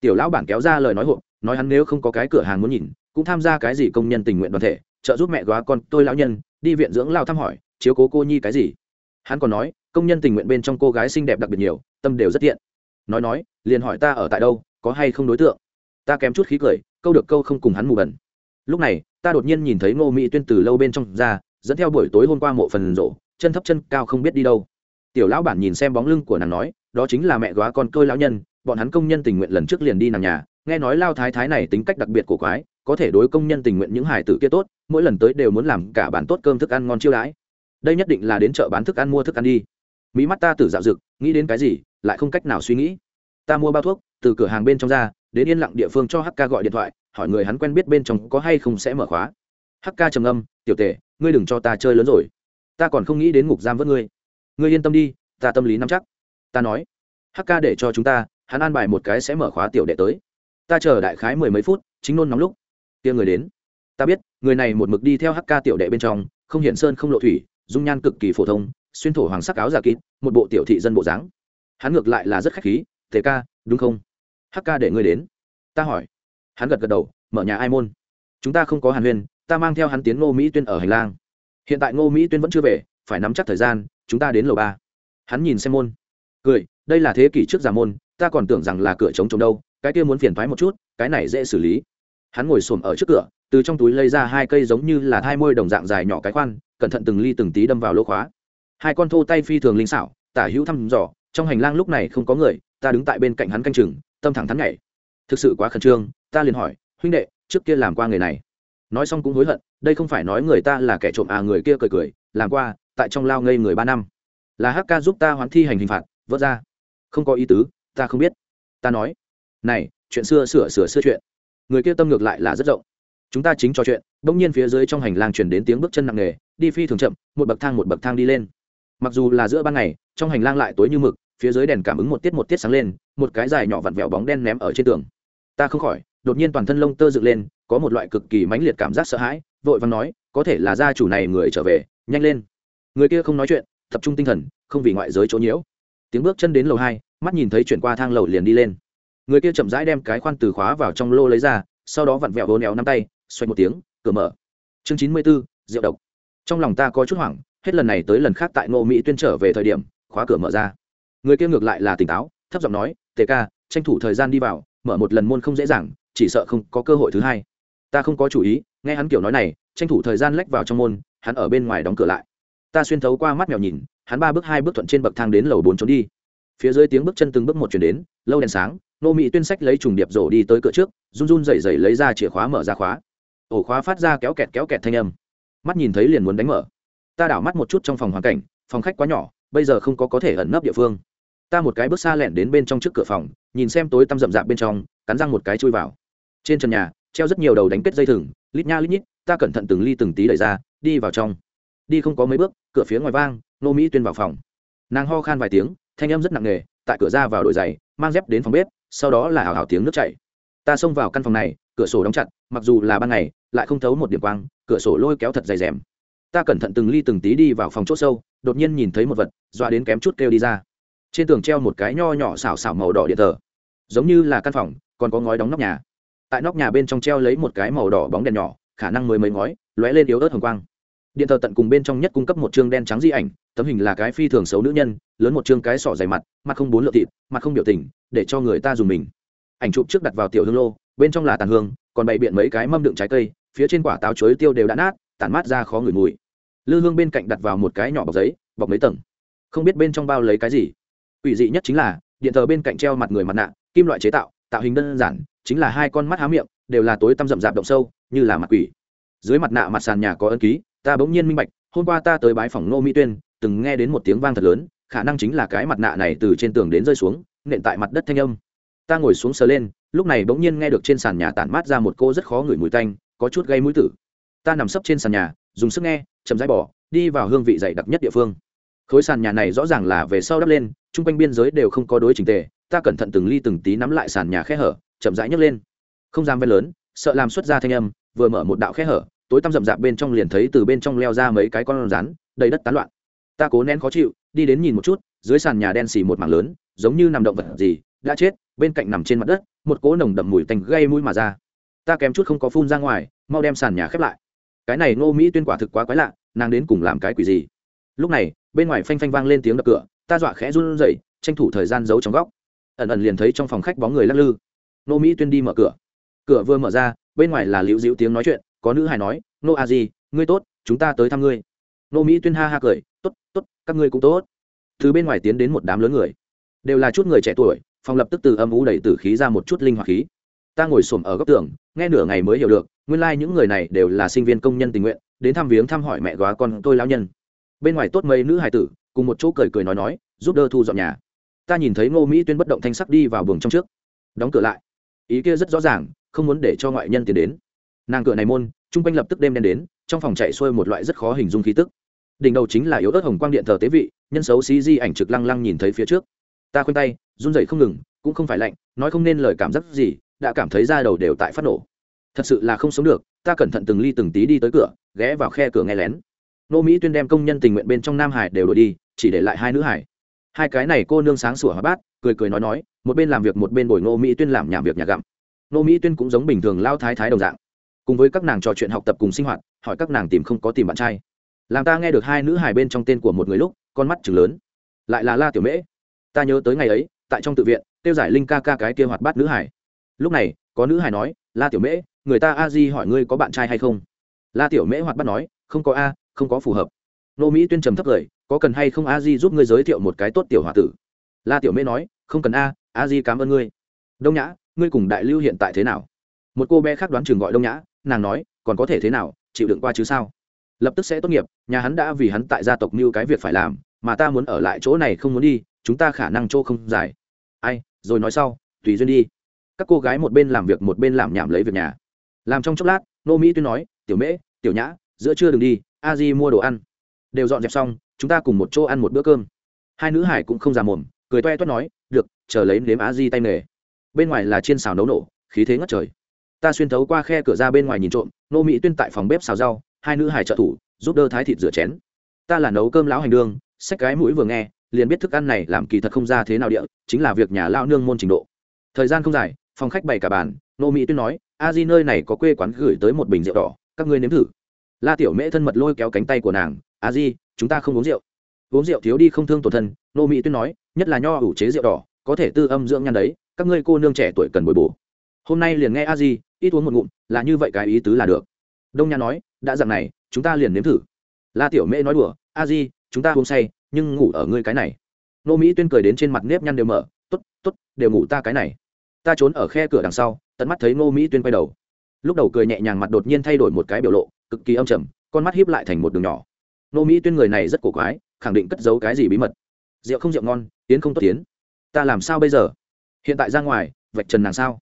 Tiểu lão bản kéo ra lời nói hộ nói hắn nếu không có cái cửa hàng muốn nhìn, cũng tham gia cái gì công nhân tình nguyện đoàn thể, trợ giúp mẹ góa con tôi lão nhân, đi viện dưỡng lao thăm hỏi chiếu cố cô nhi cái gì? Hắn còn nói, công nhân tình nguyện bên trong cô gái xinh đẹp đặc biệt nhiều, tâm đều rất thiện. Nói nói, liền hỏi ta ở tại đâu, có hay không đối tượng? Ta kém chút khí cười, câu được câu không cùng hắn mù bẩn lúc này, ta đột nhiên nhìn thấy ngô mỹ tuyên từ lâu bên trong ra, dẫn theo buổi tối hôm qua mộ phần rộ, chân thấp chân cao không biết đi đâu. Tiểu lão bản nhìn xem bóng lưng của nàng nói, đó chính là mẹ góa con cơi lão nhân, bọn hắn công nhân tình nguyện lần trước liền đi nàng nhà, nghe nói lao thái thái này tính cách đặc biệt của quái, có thể đối công nhân tình nguyện những hải tử kia tốt, mỗi lần tới đều muốn làm cả bản tốt cơm thức ăn ngon chiêu đãi đây nhất định là đến chợ bán thức ăn mua thức ăn đi. Mỹ mắt ta tử dạo dực, nghĩ đến cái gì, lại không cách nào suy nghĩ. Ta mua bao thuốc, từ cửa hàng bên trong ra, đến yên lặng địa phương cho hk gọi điện thoại, hỏi người hắn quen biết bên trong có hay không sẽ mở khóa. Hk trầm âm tiểu tề ngươi đừng cho ta chơi lớn rồi. Ta còn không nghĩ đến ngục giam vớt ngươi. Ngươi yên tâm đi, ta tâm lý nắm chắc. Ta nói. Hk để cho chúng ta, hắn an bài một cái sẽ mở khóa tiểu đệ tới. Ta chờ đại khái mười mấy phút, chính nôn nóng lúc. Tia người đến. Ta biết, người này một mực đi theo hk tiểu đệ bên trong, không hiển sơn không lộ thủy dung nhan cực kỳ phổ thông, xuyên thổ hoàng sắc áo giả kín một bộ tiểu thị dân bộ dáng. Hắn ngược lại là rất khách khí thế ca, đúng không? Hắc ca để ngươi đến. Ta hỏi. Hắn gật gật đầu, mở nhà ai môn? Chúng ta không có hàn huyên, ta mang theo hắn tiến ngô mỹ tuyên ở hành lang. Hiện tại ngô mỹ tuyên vẫn chưa về, phải nắm chắc thời gian, chúng ta đến lầu ba. Hắn nhìn xem môn. Cười, đây là thế kỷ trước giả môn, ta còn tưởng rằng là cửa trống trống đâu, cái kia muốn phiền thoái một chút, cái này dễ xử lý. Hắn ngồi xổm ở trước cửa, từ trong túi lấy ra hai cây giống như là hai môi đồng dạng dài nhỏ cái khoan cẩn thận từng ly từng tí đâm vào lỗ khóa. Hai con thô tay phi thường linh xảo, tả hữu thăm dò, trong hành lang lúc này không có người, ta đứng tại bên cạnh hắn canh chừng, tâm thẳng thắn nhảy. Thực sự quá khẩn trương, ta liền hỏi, huynh đệ, trước kia làm qua người này? Nói xong cũng hối hận, đây không phải nói người ta là kẻ trộm à người kia cười cười, làm qua, tại trong lao ngây người ba năm. Là hắc ca giúp ta hoàn thi hành hình phạt, vớt ra. Không có ý tứ, ta không biết. Ta nói, này, chuyện xưa sửa sửa xưa chuyện. Người kia tâm ngược lại là rất rộng. Chúng ta chính trò chuyện, bỗng nhiên phía dưới trong hành lang chuyển đến tiếng bước chân nặng nề đi phi thường chậm, một bậc thang một bậc thang đi lên. Mặc dù là giữa ban ngày, trong hành lang lại tối như mực, phía dưới đèn cảm ứng một tiết một tiết sáng lên, một cái dài nhỏ vặn vẹo bóng đen ném ở trên tường. Ta không khỏi, đột nhiên toàn thân lông tơ dựng lên, có một loại cực kỳ mãnh liệt cảm giác sợ hãi, vội vàng nói, có thể là gia chủ này người trở về, nhanh lên. Người kia không nói chuyện, tập trung tinh thần, không vì ngoại giới chỗ nhiễu. Tiếng bước chân đến lầu hai, mắt nhìn thấy chuyển qua thang lầu liền đi lên. Người kia chậm rãi đem cái khoan từ khóa vào trong lô lấy ra, sau đó vặn vẹo vô néo năm tay, xoay một tiếng, cửa mở. Chương chín mươi b ố rượu độc trong lòng ta có chút hoảng, hết lần này tới lần khác tại ngô mỹ tuyên trở về thời điểm, khóa cửa mở ra. Người kia ngược lại là tỉnh táo, thấp giọng nói, tề ca, tranh thủ thời gian đi vào, mở một lần môn không dễ dàng, chỉ sợ không có cơ hội thứ hai. Ta không có chủ ý, nghe hắn kiểu nói này, tranh thủ thời gian lách vào trong môn, hắn ở bên ngoài đóng cửa lại. Ta xuyên thấu qua mắt mèo nhìn, hắn ba bước hai bước thuận trên bậc thang đến lầu bốn trốn đi. Phía dưới tiếng bước chân từng bước một chuyển đến, lâu đèn sáng nô mỹ tuyên sách lấy trùng điệp rổ đi tới cửa trước, run run rẩy rẩy lấy ra chìa khóa mở ra khóa. Ổ khóa phát ra kéo kẹt kéo kẹt thanh âm mắt nhìn thấy liền muốn đánh mở. Ta đảo mắt một chút trong phòng hoàn cảnh, phòng khách quá nhỏ, bây giờ không có có thể ẩn nấp địa phương. Ta một cái bước xa lẹn đến bên trong trước cửa phòng, nhìn xem tối tăm rậm rạp bên trong, cắn răng một cái chui vào. Trên trần nhà, treo rất nhiều đầu đánh kết dây thừng, lít nha lít nhít, ta cẩn thận từng ly từng tí đẩy ra, đi vào trong. Đi không có mấy bước, cửa phía ngoài vang, nô mỹ tuyên vào phòng. Nàng ho khan vài tiếng, thanh âm rất nặng nề, tại cửa ra vào đội giày, mang dép đến phòng bếp, sau đó là hào hào tiếng nước chảy. Ta xông vào căn phòng này, cửa sổ đóng chặt, mặc dù là ban ngày lại không thấu một điểm quang, cửa sổ lôi kéo thật dày rèm ta cẩn thận từng ly từng tí đi vào phòng c h ỗ sâu, đột nhiên nhìn thấy một vật, dọa đến kém chút kêu đi ra. Trên tường treo một cái nho nhỏ xảo xảo màu đỏ điện thờ. Giống như là căn phòng, còn có ngói đóng nóc nhà. Tại nóc nhà bên trong treo lấy một cái màu đỏ bóng đèn nhỏ, khả năng mười mấy ngói, lóe lên yếu ớt hồng quang. Điện thờ tận cùng bên trong nhất cung cấp một chương đen trắng di ảnh, tấm hình là cái phi thường xấu nữ nhân, lớn một chương cái sỏ dày mặt mặt không bốn lượng thịt, mặt không biểu tình, để cho người ta dùng mình. Ảnh chụp trước đặt vào tiểu hương lô, bên trong là tàn hương, còn bày biện mấy cái mâm đựng trái cây phía trên quả táo chuối tiêu đều đã nát, tản mát ra khó ngửi mùi. Lư hương bên cạnh đặt vào một cái nhỏ bọc giấy, bọc mấy tầng. Không biết bên trong bao lấy cái gì. Ủy dị nhất chính là, điện thờ bên cạnh treo mặt người mặt nạ, kim loại chế tạo tạo hình đơn giản, chính là hai con mắt há miệng, đều là tối tăm rậm rạp động sâu, như là mặt quỷ. Dưới mặt nạ mặt sàn nhà có ân ký, ta bỗng nhiên minh bạch, hôm qua ta tới bái phòng ngô mỹ tuyên, từng nghe đến một tiếng vang thật lớn, khả năng chính là cái mặt nạ này từ trên tường đến rơi xuống, nện tại mặt đất thanh âm. Ta ngồi xuống sờ lên, lúc này bỗng nhiên nghe được trên sàn nhà tản mát ra một cô rất khó ngửi mùi tanh có chút gây mũi tử. Ta nằm sấp trên sàn nhà, dùng sức nghe, chậm rãi bỏ, đi vào hương vị dày đặc nhất địa phương. Khối sàn nhà này rõ ràng là về sau đắp lên, chung quanh biên giới đều không có đối trình tề, ta cẩn thận từng ly từng tí nắm lại sàn nhà khe hở, chậm rãi nhấc lên. Không gian ven lớn, sợ làm xuất ra thanh âm, vừa mở một đạo khe hở, tối tăm rậm rạp bên trong liền thấy từ bên trong leo ra mấy cái con rắn, đầy đất tán loạn. Ta cố nén khó chịu, đi đến nhìn một chút, dưới sàn nhà đen xì một mảng lớn, giống như nằm động vật gì, đã chết, bên cạnh nằm trên mặt đất, một cỗ nồng đậm mùi tanh gây mũi mà ra ta kém chút không có phun ra ngoài, mau đem sàn nhà khép lại. Cái này ngô mỹ tuyên quả thực quá quái lạ, nàng đến cùng làm cái quỷ gì? Lúc này, bên ngoài phanh phanh vang lên tiếng đập cửa, ta dọa khẽ run rẩy, tranh thủ thời gian giấu trong góc. Ẩn ẩn liền thấy trong phòng khách bóng người lắc lư. Ngô mỹ tuyên đi mở cửa. Cửa vừa mở ra, bên ngoài là liễu dĩu tiếng nói chuyện, có nữ hài nói, Ngô a di, ngươi tốt, chúng ta tới thăm ngươi. Ngô mỹ tuyên ha ha cười, tốt tốt, các ngươi cũng tốt. Từ bên ngoài tiến đến một đám lớn người. Đều là chút người trẻ tuổi, phòng lập tức từ âm ú đầy tử khí ra một chút linh hoạt khí. Ta ngồi xổm ở góc tường nghe nửa ngày mới hiểu được, nguyên lai、like、những người này đều là sinh viên công nhân tình nguyện, đến thăm viếng thăm hỏi mẹ góa con tôi lao nhân. Bên ngoài tốt mấy nữ hải tử, cùng một chỗ cười cười nói nói, giúp đỡ thu dọn nhà. Ta nhìn thấy ngô mỹ tuyên bất động thanh sắc đi vào buồng trong trước. Đóng cửa lại. Ý kia rất rõ ràng, không muốn để cho ngoại nhân tiến đến. Nàng cửa này môn, chung quanh lập tức đêm đen đến, trong phòng chạy xuôi một loại rất khó hình dung khí tức. Đỉnh đầu chính là yếu ớt hồng quang điện thờ tế vị, nhân xấu xí di ảnh trực lăng lăng nhìn thấy phía trước. Ta khoanh tay, run dậy không ngừng, cũng không phải lạnh, nói không nên lời cảm giác gì đã cảm thấy da đầu đều tại phát nổ. Thật sự là không sống được, ta cẩn thận từng ly từng tí đi tới cửa, ghé vào khe cửa nghe lén. Nô mỹ tuyên đem công nhân tình nguyện bên trong nam hải đều đổi đi, chỉ để lại hai nữ hải. Hai cái này cô nương sáng sủa hóa bát, cười cười nói nói, một bên làm việc một bên bồi nô mỹ tuyên làm nhảm việc nhà gặm. Nô mỹ tuyên cũng giống bình thường lao thái thái đồng dạng. Cùng với các nàng trò chuyện học tập cùng sinh hoạt, hỏi các nàng tìm không có tìm bạn trai. Làm ta nghe được hai nữ Hải bên trong tên của một người lúc, con mắt chừng lớn. Lại là la tiểu mễ. Ta nhớ tới ngày ấy, tại trong tự viện, tiêu giải linh ca ca cái kia hoạt bát nữ hải lúc này, có nữ hài nói, la tiểu mễ, người ta a di hỏi ngươi có bạn trai hay không? La tiểu mễ hoạt bắt nói, không có a, không có phù hợp. Nô mỹ tuyên trầm thấp cười, có cần hay không a di giúp ngươi giới thiệu một cái tốt tiểu h tử? La tiểu mễ nói, không cần a a di cảm ơn ngươi. Đông nhã, ngươi cùng đại lưu hiện tại thế nào? Một cô bé khác đoán chừng gọi đông nhã, nàng nói, còn có thể thế nào, chịu đựng qua chứ sao? Lập tức sẽ tốt nghiệp, nhà hắn đã vì hắn tại gia tộc mưu cái việc phải làm, mà ta muốn ở lại chỗ này không muốn đi, chúng ta khả năng chỗ không dài. Ai, rồi nói sau, tùy duyên đi các cô gái một bên làm việc một bên làm nhảm lấy việc nhà. Làm trong chốc lát nô mỹ tuyên nói, tiểu mễ, tiểu nhã, giữa trưa đừng đi, a di mua đồ ăn. Đều dọn dẹp xong, chúng ta cùng một chỗ ăn một bữa cơm. Hai nữ hải cũng không già mồm, cười toe toét nói, được, chờ lấy nếm a di tay nghề. Bên ngoài là chiên xào nấu nổ, khí thế ngất trời. Ta xuyên thấu qua khe cửa ra bên ngoài nhìn trộm nô mỹ tuyên tại phòng bếp xào rau, hai nữ hải trợ thủ, giúp đỡ thái thịt rửa chén. Ta là nấu cơm lão hành đương, xách cái mũi vừa nghe, liền biết thức ăn này làm kỳ thật không ra thế nào địa, chính là việc nhà lao nương môn trình độ. Thời gian không dài phòng khách bày cả bàn nô mỹ tuyên nói, a di nơi này có quê quán gửi tới một bình rượu đỏ, các ngươi nếm thử. La tiểu mễ thân mật lôi kéo cánh tay của nàng, a di, chúng ta không uống rượu. Uống rượu thiếu đi không thương tổn thân nô mỹ tuyên nói, nhất là nho ủ chế rượu đỏ, có thể tư âm dưỡng nhan đấy, các ngươi cô nương trẻ tuổi cần bồi bổ. Hôm nay liền nghe a di, ít uống một ngụm, là như vậy cái ý tứ là được. Đông nha nói, đã dặn này, chúng ta liền nếm thử. La tiểu mễ nói đùa, a di, chúng ta uống say, nhưng ngủ ở ngươi cái này. Nô mỹ tuyên cười đến trên mặt nếp nhăn đều mở t ố t t ố t đều ngủ ta cái này ta trốn ở khe cửa đằng sau, tận mắt thấy Ngô mỹ tuyên quay đầu. Lúc đầu cười nhẹ nhàng mặt đột nhiên thay đổi một cái biểu lộ, cực kỳ âm trầm, con mắt hiếp lại thành một đường nhỏ. Ngô mỹ tuyên người này rất cổ quái, khẳng định cất giấu cái gì bí mật. Rượu không rượu ngon, tiến không tốt tiến. Ta làm sao bây giờ? Hiện tại ra ngoài, vạch trần nàng sao?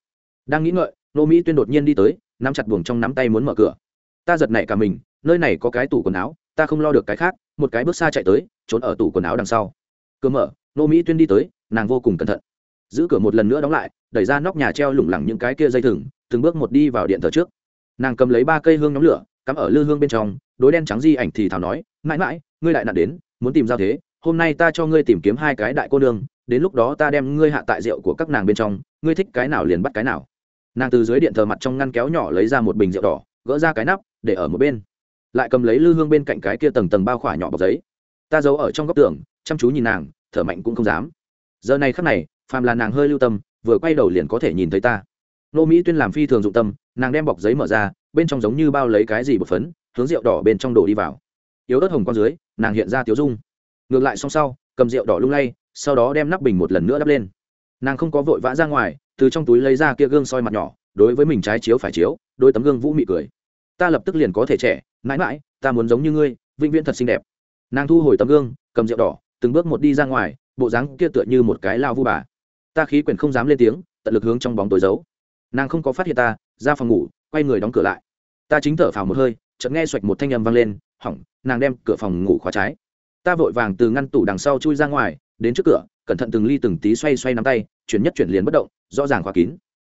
Đang nghĩ ngợi, Ngô mỹ tuyên đột nhiên đi tới, nắm chặt buồng trong nắm tay muốn mở cửa. Ta giật nảy cả mình, nơi này có cái tủ quần áo, ta không lo được cái khác, một cái bước xa chạy tới, trốn ở tủ quần áo đằng sau. Cửa mở nô mỹ tuyên đi tới, nàng vô cùng cẩn thận giữ cửa một lần nữa đóng lại, đẩy ra nóc nhà treo lủng lẳng những cái kia dây thừng, từng bước một đi vào điện thờ trước. Nàng cầm lấy ba cây hương nhóm lửa, cắm ở lư hương bên trong, đối đen trắng di ảnh thì thảo nói, mãi mãi, ngươi lại nạn đến, muốn tìm giao thế, hôm nay ta cho ngươi tìm kiếm hai cái đại cô nương, đến lúc đó ta đem ngươi hạ tại rượu của các nàng bên trong, ngươi thích cái nào liền bắt cái nào. Nàng từ dưới điện thờ mặt trong ngăn kéo nhỏ lấy ra một bình rượu đỏ, gỡ ra cái nắp, để ở một bên. Lại cầm lấy lư hương bên cạnh cái kia tầng tầng bao khỏa nhỏ bọc giấy. Ta giấu ở trong góc tường, chăm chú nhìn nàng, thở mạnh cũng không dám. Giờ này khắc này phàm là nàng hơi lưu tâm, vừa quay đầu liền có thể nhìn thấy ta. Nô mỹ tuyên làm phi thường dụng tâm, nàng đem bọc giấy mở ra, bên trong giống như bao lấy cái gì bột phấn, hướng rượu đỏ bên trong đổ đi vào. Yếu ớt hồng con dưới, nàng hiện ra tiếu dung. Ngược lại xong sau, cầm rượu đỏ lung lay, sau đó đem nắp bình một lần nữa đắp lên. Nàng không có vội vã ra ngoài, từ trong túi lấy ra kia gương soi mặt nhỏ, đối với mình trái chiếu phải chiếu, đôi tấm gương vũ mị cười. Ta lập tức liền có thể trẻ, mãi mãi, ta muốn giống như ngươi, vĩnh viễn thật xinh đẹp. Nàng thu hồi tấm gương, cầm rượu đỏ, từng bước một đi ra ngoài, bộ dáng kia tựa như một cái lao vu bà ta khí quyển không dám lên tiếng, tận lực hướng trong bóng tối giấu. Nàng không có phát hiện ta, ra phòng ngủ, quay người đóng cửa lại. Ta chính thở phào một hơi, chợt nghe xoạch một thanh âm vang lên, hỏng, nàng đem cửa phòng ngủ khóa trái. Ta vội vàng từ ngăn tủ đằng sau chui ra ngoài, đến trước cửa, cẩn thận từng ly từng tí xoay xoay nắm tay, chuyển nhất chuyển liền bất động, rõ ràng khóa kín.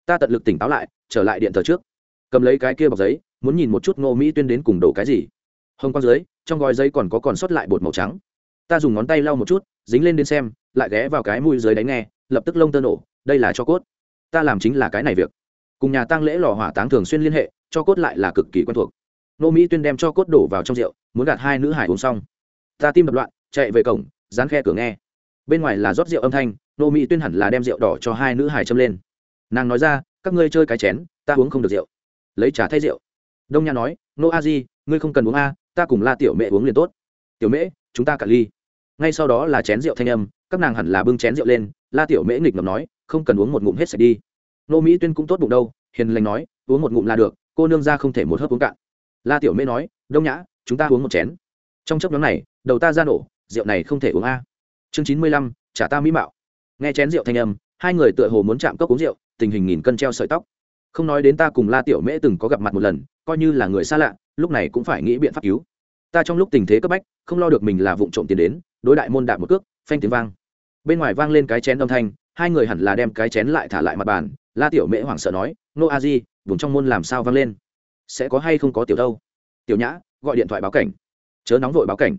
Ta tận lực tỉnh táo lại, trở lại điện thờ trước. Cầm lấy cái kia bọc giấy, muốn nhìn một chút ngô mỹ tuyên đến cùng đổ cái gì. Hông quang dưới, trong gói giấy còn có còn sót lại bột màu trắng. Ta dùng ngón tay lau một chút, dính lên đến xem, lại ghé vào cái mũi dưới đánh nghe lập tức lông tơ nổ, đây là cho cốt. Ta làm chính là cái này việc. Cùng nhà tang lễ lò hỏa táng thường xuyên liên hệ, cho cốt lại là cực kỳ quen thuộc. Nô mỹ tuyên đem cho cốt đổ vào trong rượu, muốn gạt hai nữ hải uống xong. Ta tim đập loạn, chạy về cổng, dán khe cửa nghe. Bên ngoài là rót rượu âm thanh, nô mỹ tuyên hẳn là đem rượu đỏ cho hai nữ hải châm lên. Nàng nói ra, các ngươi chơi cái chén, ta uống không được rượu. Lấy trà thay rượu. Đông nha nói, nô a di, ngươi không cần uống a, ta cùng la tiểu mẹ uống liền tốt. Tiểu mễ, chúng ta cả ly. Ngay sau đó là chén rượu thanh âm, các nàng hẳn là bưng chén rượu lên la tiểu mễ nghịch ngầm nói, không cần uống một ngụm hết sạch đi. Nô mỹ tuyên cũng tốt bụng đâu, hiền lành nói, uống một ngụm là được, cô nương ra không thể một hớp uống cạn. La tiểu mễ nói, đông nhã, chúng ta uống một chén. Trong chấp nhóm này, đầu ta ra nổ, rượu này không thể uống a. Chương chín mươi lăm, trả ta mỹ mạo. Nghe chén rượu thanh âm, hai người tựa hồ muốn chạm cốc uống rượu, tình hình nghìn cân treo sợi tóc. Không nói đến ta cùng la tiểu mễ từng có gặp mặt một lần, coi như là người xa lạ, lúc này cũng phải nghĩ biện pháp cứu. Ta trong lúc tình thế cấp bách, không lo được mình là vụ trộm tiền đến, đối đại môn đạp một cước, phanh tiếng vang bên ngoài vang lên cái chén âm thanh, hai người hẳn là đem cái chén lại thả lại mặt bàn, la tiểu mễ hoảng sợ nói, nô a di, vùng trong môn làm sao vang lên? Sẽ có hay không có tiểu đâu? Tiểu nhã, gọi điện thoại báo cảnh. Chớ nóng vội báo cảnh.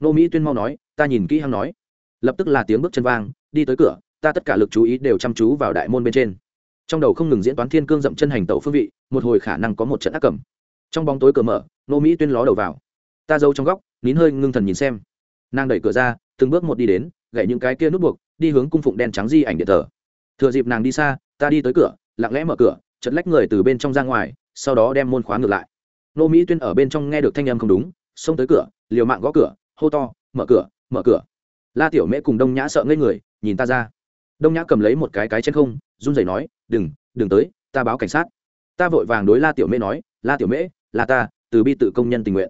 Nô mỹ tuyên mau nói, ta nhìn kỹ hăng nói. Lập tức là tiếng bước chân vang, đi tới cửa, ta tất cả lực chú ý đều chăm chú vào đại môn bên trên. Trong đầu không ngừng diễn toán thiên cương dậm chân hành tẩu phương vị, một hồi khả năng có một trận ác cầm. Trong bóng tối cửa mở, nô mỹ tuyên ló đầu vào. Ta giấu trong góc, nín hơi ngưng thần nhìn xem. Nàng đẩy cửa ra, từng bước một đi đến gậy những cái kia nút buộc, đi hướng cung phụng đen trắng di ảnh điện thờ. Thừa dịp nàng đi xa, ta đi tới cửa, lặng lẽ mở cửa chật lách người từ bên trong ra ngoài, sau đó đem môn khóa ngược lại. Nô mỹ tuyên ở bên trong nghe được thanh âm không đúng, xông tới cửa, liều mạng gõ cửa, hô to, mở cửa mở cửa. La tiểu mễ cùng đông nhã sợ ngây người, nhìn ta ra. Đông nhã cầm lấy một cái cái trên không, run rẩy nói, đừng đừng tới, ta báo cảnh sát. Ta vội vàng đối la tiểu mễ nói, la tiểu mễ, là ta, từ bi tự công nhân tình nguyện.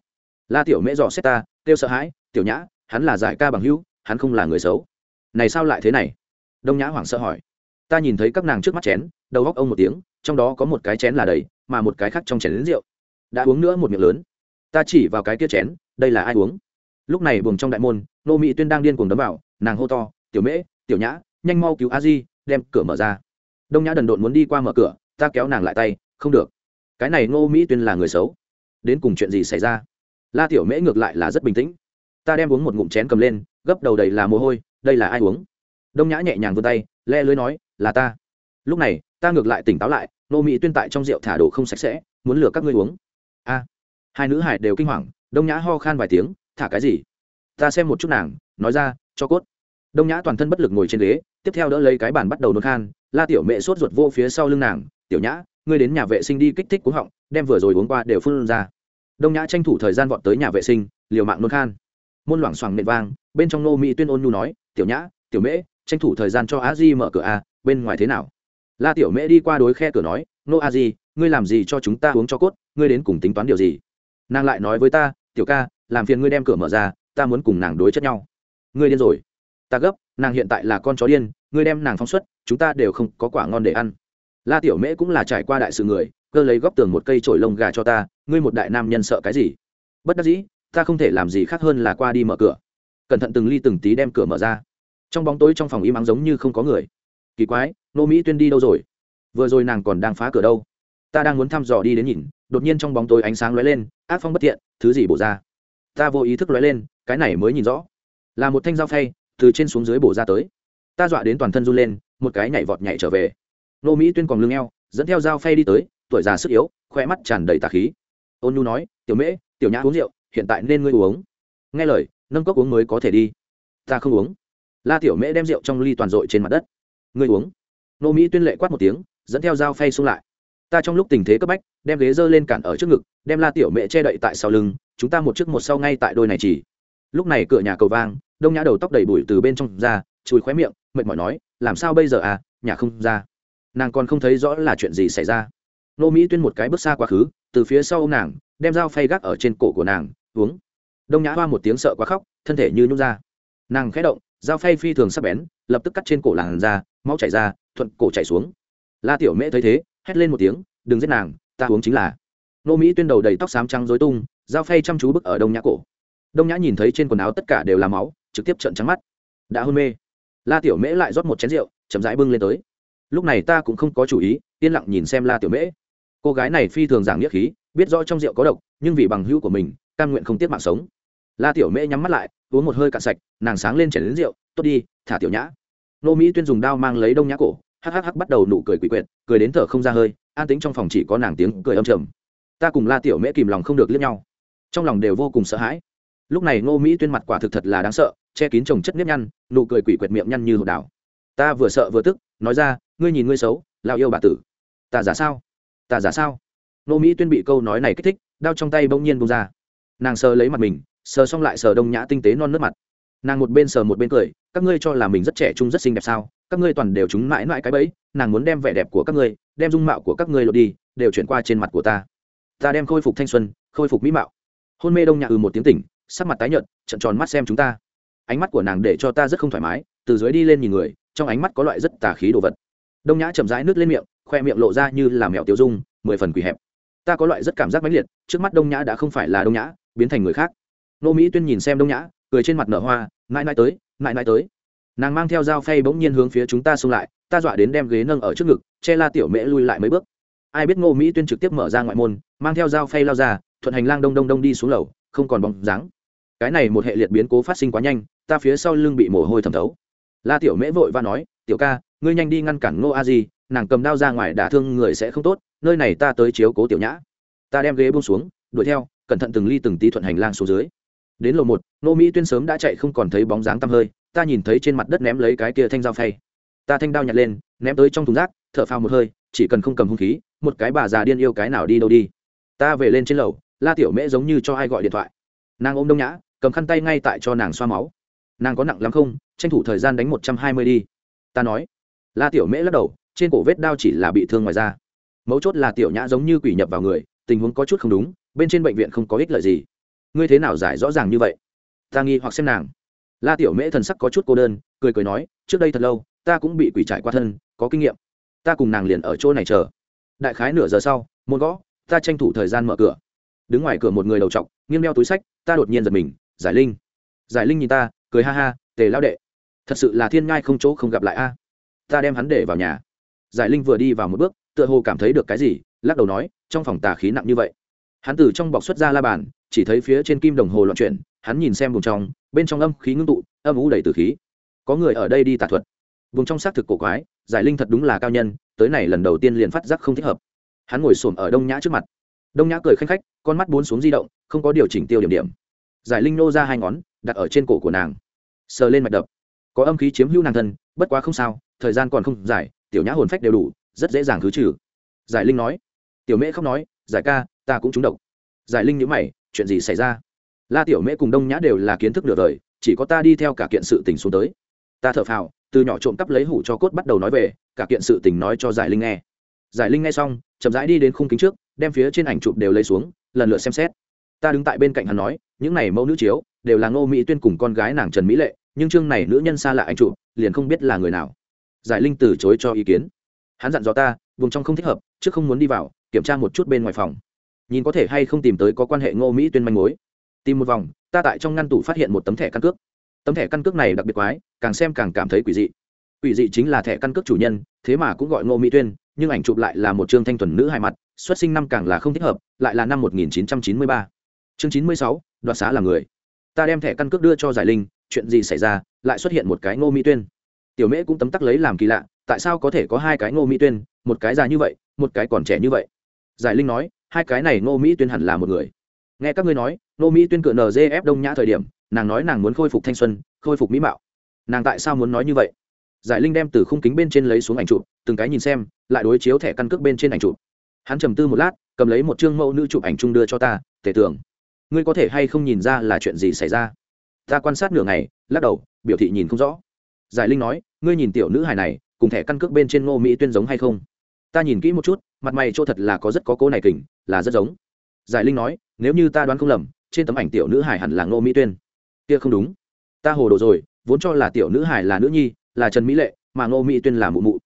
La tiểu mễ dò xét ta, kêu sợ hãi, tiểu nhã, hắn là giải ca bằng hữu hắn không là người xấu. Này sao lại thế này? Đông nhã hoảng sợ hỏi. Ta nhìn thấy các nàng trước mắt chén, đầu góc ông một tiếng, trong đó có một cái chén là đầy, mà một cái khác trong chén đến rượu. Đã uống nữa một miệng lớn. Ta chỉ vào cái kia chén, đây là ai uống? Lúc này buồng trong đại môn, nô mỹ tuyên đang điên cuồng đấm vào, nàng hô to, tiểu mễ, tiểu nhã, nhanh mau cứu a di, đem cửa mở ra. Đông nhã đần độn muốn đi qua mở cửa, ta kéo nàng lại tay, không được. Cái này ngô mỹ tuyên là người xấu. Đến cùng chuyện gì xảy ra? La tiểu mễ ngược lại là rất bình tĩnh. Ta đem uống một ngụm chén cầm lên gấp đầu đầy là mồ hôi, đây là ai uống? Đông nhã nhẹ nhàng vươn tay, le lưới nói, là ta. Lúc này, ta ngược lại tỉnh táo lại, nô mỹ tuyên tại trong rượu thả đồ không sạch sẽ, muốn lừa các ngươi uống. A, hai nữ hải đều kinh hoàng, đông nhã ho khan vài tiếng, thả cái gì? Ta xem một chút nàng, nói ra, cho cốt. Đông nhã toàn thân bất lực ngồi trên ghế, tiếp theo đỡ lấy cái bàn bắt đầu nôn khan, la tiểu mẹ sốt ruột vô phía sau lưng nàng, tiểu nhã, ngươi đến nhà vệ sinh đi kích thích cuống họng, đem vừa rồi uống qua đều phun ra. Đông nhã tranh thủ thời gian vọt tới nhà vệ sinh, liều mạng nôn khan môn loảng xoảng nện vang, bên trong nô mỹ tuyên ôn nhu nói, tiểu nhã, tiểu mễ, tranh thủ thời gian cho a di mở cửa a bên ngoài thế nào? La tiểu mễ đi qua đối khe cửa nói nô a di, ngươi làm gì cho chúng ta uống cho cốt, ngươi đến cùng tính toán điều gì? Nàng lại nói với ta, tiểu ca, làm phiền ngươi đem cửa mở ra, ta muốn cùng nàng đối chất nhau. Ngươi điên rồi. Ta gấp, nàng hiện tại là con chó điên, ngươi đem nàng phóng xuất, chúng ta đều không có quả ngon để ăn. La tiểu mễ cũng là trải qua đại sự người, cơ lấy góc tường một cây trổi lông gà cho ta, ngươi một đại nam nhân sợ cái gì? Bất đắc dĩ ta không thể làm gì khác hơn là qua đi mở cửa. Cẩn thận từng ly từng tí đem cửa mở ra. Trong bóng tối trong phòng im ắng giống như không có người. Kỳ quái, nô mỹ tuyên đi đâu rồi? Vừa rồi nàng còn đang phá cửa đâu? Ta đang muốn thăm dò đi đến nhìn, đột nhiên trong bóng tối ánh sáng lóe lên, ác phong bất thiện, thứ gì bổ ra? Ta vô ý thức lóe lên, cái này mới nhìn rõ. Là một thanh dao phay, từ trên xuống dưới bổ ra tới. Ta dọa đến toàn thân run lên, một cái nhảy vọt nhảy trở về. Nô mỹ tuyên còn lưng eo, dẫn theo dao phay đi tới, tuổi già sức yếu khoe mắt tràn đầy tà khí. Ôn nhu nói, tiểu mễ, tiểu nhã uống rượu hiện tại nên ngươi uống. Nghe lời, nâng cốc uống mới có thể đi. Ta không uống. La tiểu mễ đem rượu trong ly toàn dội trên mặt đất. Ngươi uống. Nô mỹ tuyên lệ quát một tiếng, dẫn theo dao phay xung lại. Ta trong lúc tình thế cấp bách, đem ghế dơ lên cản ở trước ngực, đem la tiểu mễ che đậy tại sau lưng, chúng ta một chiếc một sau ngay tại đôi này chỉ. Lúc này cửa nhà cầu vang, đông nhã đầu tóc đầy bụi từ bên trong ra, chùi khóe miệng, mệt mỏi nói, làm sao bây giờ à nhà không ra. Nàng còn không thấy rõ là chuyện gì xảy ra. Nô mỹ tuyên một cái bước xa quá khứ, từ phía sau ông nàng đem dao phay gác ở trên cổ của nàng, uống. Đông nhã hoa một tiếng sợ quá khóc, thân thể như nhút ra. Nàng khẽ động, dao phay phi thường sắp bén, lập tức cắt trên cổ làn ra máu chảy ra, thuận cổ chảy xuống. La tiểu mễ thấy thế, hét lên một tiếng, đừng giết nàng, ta uống chính là. Nô mỹ tuyên đầu đầy tóc xám trắng dối tung, dao phay chăm chú bức ở đông nhã cổ. Đông nhã nhìn thấy trên quần áo tất cả đều là máu, trực tiếp trợn trắng mắt. Đã hôn mê. La tiểu mễ lại rót một chén rượu, chậm rãi bưng lên tới. Lúc này ta cũng không có chủ ý, yên lặng nhìn xem la tiểu mễ. Cô gái này phi thường giảng nghĩa khí biết rõ trong rượu có độc, nhưng vì bằng hữu của mình, cam nguyện không tiếc mạng sống. La tiểu mễ nhắm mắt lại, uống một hơi cạn sạch, nàng sáng lên chảy đến rượu, tốt đi, thả tiểu nhã. Nô mỹ tuyên dùng đao mang lấy đông nhã cổ hhh bắt đầu nụ cười quỷ quyệt, cười đến thở không ra hơi, an tính trong phòng chỉ có nàng tiếng cười âm trầm. Ta cùng la tiểu mễ kìm lòng không được liếc nhau. Trong lòng đều vô cùng sợ hãi. Lúc này ngô mỹ tuyên mặt quả thực thật là đáng sợ, che kín trồng chất nếp nhăn, nụ cười quỷ quyệt miệng nhăn như hồ đảo. Ta vừa sợ vừa tức, nói ra, ngươi nhìn ngươi xấu lao yêu bà tử. Ta giả sao? Ta giả sao? Nô mỹ tuyên bị câu nói này kích thích, đao trong tay bỗng nhiên bông ra. Nàng sờ lấy mặt mình, sờ xong lại sờ đông nhã tinh tế non nước mặt. Nàng một bên sờ một bên cười, các ngươi cho là mình rất trẻ trung rất xinh đẹp sao? Các ngươi toàn đều chúng mãi mãi cái bẫy, nàng muốn đem vẻ đẹp của các ngươi, đem dung mạo của các ngươi lột đi, đều chuyển qua trên mặt của ta. Ta đem khôi phục thanh xuân, khôi phục mỹ mạo. Hôn mê đông Nhã ừ một tiếng tỉnh, sắc mặt tái nhợt trận tròn mắt xem chúng ta. Ánh mắt của nàng để cho ta rất không thoải mái, từ dưới đi lên nhìn người, trong ánh mắt có loại rất tà khí đồ vật. Đông nhã chậm rãi nước lên miệng, khoe miệng lộ ra như là mẹo tiêu dung, mười phần quỳ hẹp ta có loại rất cảm giác mãnh liệt, trước mắt đông nhã đã không phải là đông nhã, biến thành người khác. Nô mỹ tuyên nhìn xem đông nhã, cười trên mặt nở hoa, mãi mãi tới, mãi mãi tới. Nàng mang theo dao phay bỗng nhiên hướng phía chúng ta xông lại, ta dọa đến đem ghế nâng ở trước ngực, che la tiểu mễ lui lại mấy bước. Ai biết ngô mỹ tuyên trực tiếp mở ra ngoại môn, mang theo dao phay lao ra, thuận hành lang đông đông đông đi xuống lầu, không còn bóng dáng. Cái này một hệ liệt biến cố phát sinh quá nhanh, ta phía sau lưng bị mồ hôi thẩm thấu. La tiểu mễ vội và nói, tiểu ca, ngươi nhanh đi ngăn cản ngô a di, nàng cầm đao ra ngoài đả thương người sẽ không tốt nơi này ta tới chiếu cố tiểu nhã. Ta đem ghế buông xuống, đuổi theo, cẩn thận từng ly từng tí thuận hành lang xuống dưới. Đến lầu một nô mỹ tuyên sớm đã chạy không còn thấy bóng dáng tăm hơi, ta nhìn thấy trên mặt đất ném lấy cái kia thanh dao phay. Ta thanh đao nhặt lên, ném tới trong thùng rác, thở phào một hơi, chỉ cần không cầm hung khí, một cái bà già điên yêu cái nào đi đâu đi. Ta về lên trên lầu, la tiểu mễ giống như cho ai gọi điện thoại. Nàng ôm đông nhã, cầm khăn tay ngay tại cho nàng xoa máu. Nàng có nặng lắm không? Tranh thủ thời gian đánh một trăm hai mươi đi. Ta nói. La tiểu mễ lắc đầu, trên cổ vết đao chỉ là bị thương ngoài da mấu chốt là tiểu nhã giống như quỷ nhập vào người, tình huống có chút không đúng, bên trên bệnh viện không có ích lợi gì. Ngươi thế nào giải rõ ràng như vậy? Ta nghi hoặc xem nàng. La tiểu mễ thần sắc có chút cô đơn, cười cười nói, trước đây thật lâu, ta cũng bị quỷ trải qua thân, có kinh nghiệm. Ta cùng nàng liền ở chỗ này chờ. Đại khái nửa giờ sau, môn gõ, ta tranh thủ thời gian mở cửa. Đứng ngoài cửa một người đầu t nghiêng đeo túi sách, ta đột nhiên giật mình, giải linh. Giải linh nhìn ta, cười ha ha, tề lao đệ, thật sự là thiên ngai không chỗ không gặp lại a. Ta đem hắn để vào nhà. Giải linh vừa đi vào một bước tựa hồ cảm thấy được cái gì, lắc đầu nói, trong phòng tà khí nặng như vậy. Hắn từ trong bọc xuất ra la bàn, chỉ thấy phía trên kim đồng hồ loạn chuyển, hắn nhìn xem vùng trong, bên trong âm khí ngưng tụ, âm ủ đầy từ khí. Có người ở đây đi tà thuật. Vùng trong xác thực cổ quái, giải linh thật đúng là cao nhân, tới này lần đầu tiên liền phát giác không thích hợp. Hắn ngồi xổm ở đông nhã trước mặt. Đông nhã cười khanh khách, con mắt bốn xuống di động, không có điều chỉnh tiêu điểm điểm. Giải linh nô ra hai ngón, đặt ở trên cổ của nàng. Sờ lên mạch đập. Có âm khí chiếm hữu nàng thân, bất quá không sao, thời gian còn không dài, tiểu nhã hồn phách đều đủ rất dễ dàng khứ trừ. Giải linh nói. Tiểu mễ không nói, giải ca, ta cũng trúng độc. Giải linh nhữ mày, chuyện gì xảy ra? La tiểu mễ cùng đông nhã đều là kiến thức nửa đời, chỉ có ta đi theo cả kiện sự tình xuống tới. Ta thở phào, từ nhỏ trộm cắp lấy hủ cho cốt bắt đầu nói về, cả kiện sự tình nói cho giải linh nghe. Giải linh nghe xong, chậm rãi đi đến khung kính trước, đem phía trên ảnh chụp đều lấy xuống, lần lượt xem xét. Ta đứng tại bên cạnh hắn nói, những này mẫu nữ chiếu, đều là ngô mỹ tuyên cùng con gái nàng trần mỹ lệ, nhưng chương này nữ nhân xa lạ ảnh chụp, liền không biết là người nào. Giải linh từ chối cho ý kiến hắn dặn dò ta vùng trong không thích hợp chứ không muốn đi vào kiểm tra một chút bên ngoài phòng. Nhìn có thể hay không tìm tới có quan hệ ngô mỹ tuyên manh mối. Tìm một vòng ta tại trong ngăn tủ phát hiện một tấm thẻ căn cước. Tấm thẻ căn cước này đặc biệt quái càng xem càng cảm thấy quỷ dị. Quỷ dị chính là thẻ căn cước chủ nhân thế mà cũng gọi ngô mỹ tuyên nhưng ảnh chụp lại là một trương thanh thuần nữ hai mặt xuất sinh năm càng là không thích hợp lại là năm 1993. chương 96, đoạt xá là người. Ta đem thẻ căn cước đưa cho giải linh chuyện gì xảy ra lại xuất hiện một cái ngô mỹ tuyên tiểu mễ cũng tấm tắc lấy làm kỳ lạ, tại sao có thể có hai cái ngô mỹ tuyên, một cái già như vậy, một cái còn trẻ như vậy? Giải linh nói, hai cái này ngô mỹ tuyên hẳn là một người. Nghe các ngươi nói, ngô mỹ tuyên cựa nzf đông nhã thời điểm, nàng nói nàng muốn khôi phục thanh xuân, khôi phục mỹ mạo. Nàng tại sao muốn nói như vậy? Giải linh đem từ khung kính bên trên lấy xuống ảnh chụp, từng cái nhìn xem, lại đối chiếu thẻ căn cước bên trên ảnh chụp. Hắn trầm tư một lát, cầm lấy một chương mẫu nữ chụp ảnh chung đưa cho ta, tể tưởng ngươi có thể hay không nhìn ra là chuyện gì xảy ra? Ta quan sát nửa ngày, lắc đầu, biểu thị nhìn không rõ giải linh nói, ngươi nhìn tiểu nữ hài này, cùng thẻ căn cước bên trên ngô mỹ tuyên giống hay không? Ta nhìn kỹ một chút, mặt mày chỗ thật là có rất có cố này kình là rất giống. Giải linh nói, nếu như ta đoán không lầm, trên tấm ảnh tiểu nữ hải hẳn là ngô mỹ tuyên. Kia không đúng. Ta hồ đồ rồi, vốn cho là tiểu nữ hải là nữ nhi, là trần mỹ lệ, mà ngô mỹ tuyên là mụ mụ.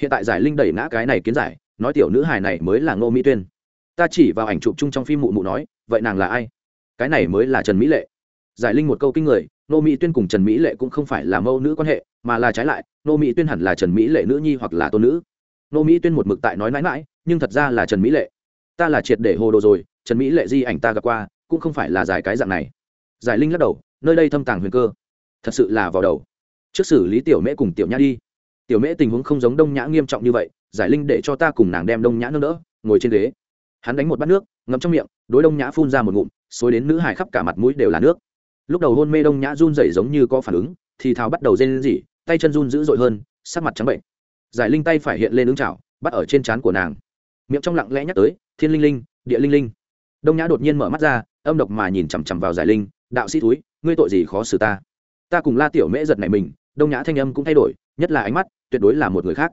Hiện tại giải linh đẩy ngã cái này kiến giải, nói tiểu nữ hải này mới là ngô mỹ tuyên. Ta chỉ vào ảnh chụp chung trong phim mụ mụ nói, vậy nàng là ai? Cái này mới là trần mỹ lệ giải linh một câu kinh người, Nô mỹ tuyên cùng trần mỹ lệ cũng không phải là mâu nữ quan hệ, mà là trái lại, Nô mỹ tuyên hẳn là trần mỹ lệ nữ nhi hoặc là tôn nữ. Nô mỹ tuyên một mực tại nói mãi mãi, nhưng thật ra là trần mỹ lệ. Ta là triệt để hồ đồ rồi, trần mỹ lệ di ảnh ta gặp qua, cũng không phải là giải cái dạng này. Giải linh lắc đầu, nơi đây thâm tàng huyền cơ. Thật sự là vào đầu. Trước xử lý tiểu mễ cùng tiểu nhã đi. Tiểu mễ tình huống không giống đông nhã nghiêm trọng như vậy, giải linh để cho ta cùng nàng đem đông nhã nâng đỡ, ngồi trên ghế. Hắn đánh một bát nước, ngậm trong miệng, đối đông nhã phun ra một ngụm, xối đến nữ hải khắp cả mặt mũi đều là nước lúc đầu hôn mê đông nhã run rẩy giống như có phản ứng, thì thào bắt đầu rên rỉ, tay chân run dữ dội hơn, sắc mặt trắng bệnh. Giải linh tay phải hiện lên ứng chảo bắt ở trên trán của nàng. Miệng trong lặng lẽ nhắc tới, thiên linh linh, địa linh linh. Đông nhã đột nhiên mở mắt ra, âm độc mà nhìn chằm chằm vào giải linh, đạo sĩ túi ngươi tội gì khó xử ta? Ta cùng la tiểu mễ giật này mình. Đông nhã thanh âm cũng thay đổi, nhất là ánh mắt, tuyệt đối là một người khác.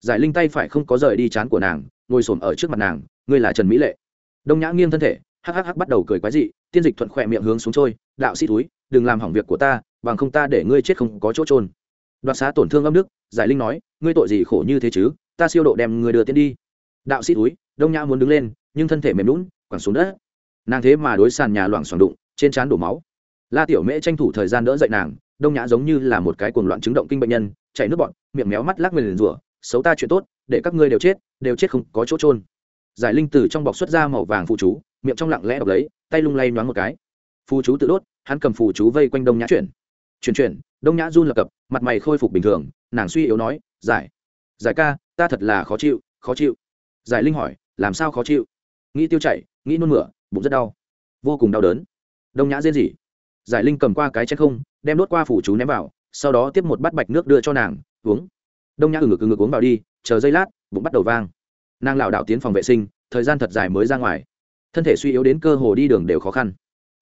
Giải linh tay phải không có rời đi chán của nàng, ngồi s ở trước mặt nàng, ngươi là trần mỹ lệ. Đông nhã nghiêng thân thể hắc hắc bắt đầu cười quái dị, tiên dịch thuận khỏe miệng hướng xuống trôi đạo sĩ túi, đừng làm hỏng việc của ta, bằng không ta để ngươi chết không có chỗ trôn đoạt xá tổn thương âm đức, giải linh nói, ngươi tội gì khổ như thế chứ, ta siêu độ đem ngươi đưa tiến đi. Đạo sĩ túi, đông nhã muốn đứng lên, nhưng thân thể mềm lún quẳng xuống đất. Nàng thế mà đối sàn nhà loảng xoảng đụng, trên trán đổ máu. La tiểu mễ tranh thủ thời gian đỡ dậy nàng, đông nhã giống như là một cái cuồng loạn chứng động kinh bệnh nhân chạy nước bọn miệng méo mắt lắc người liền rủa, xấu ta chuyện tốt, để các ngươi đều chết đều chết không có chỗ trôn giải linh từ trong bọc xuất ra màu vàng phụ chú, miệng trong lặng lẽ đọc lấy, tay lung lay nhoáng một cái phù chú tự đốt, hắn cầm phù chú vây quanh đông nhã chuyển. Chuyển chuyển, đông nhã run lập cập, mặt mày khôi phục bình thường, nàng suy yếu nói, giải giải ca, ta thật là khó chịu khó chịu. Giải linh hỏi, làm sao khó chịu? Nghĩ tiêu chảy, nghĩ nôn mửa, bụng rất đau, vô cùng đau đớn. Đông nhã rên rỉ. Giải linh cầm qua cái chén không, đem đốt qua phủ chú ném vào, sau đó tiếp một bát bạch nước đưa cho nàng, uống. Đông nhã ừ ngực ừ ngực uống vào đi, chờ giây lát, bụng bắt đầu vang. Nàng lảo đảo tiến phòng vệ sinh, thời gian thật dài mới ra ngoài. Thân thể suy yếu đến cơ hồ đi đường đều khó khăn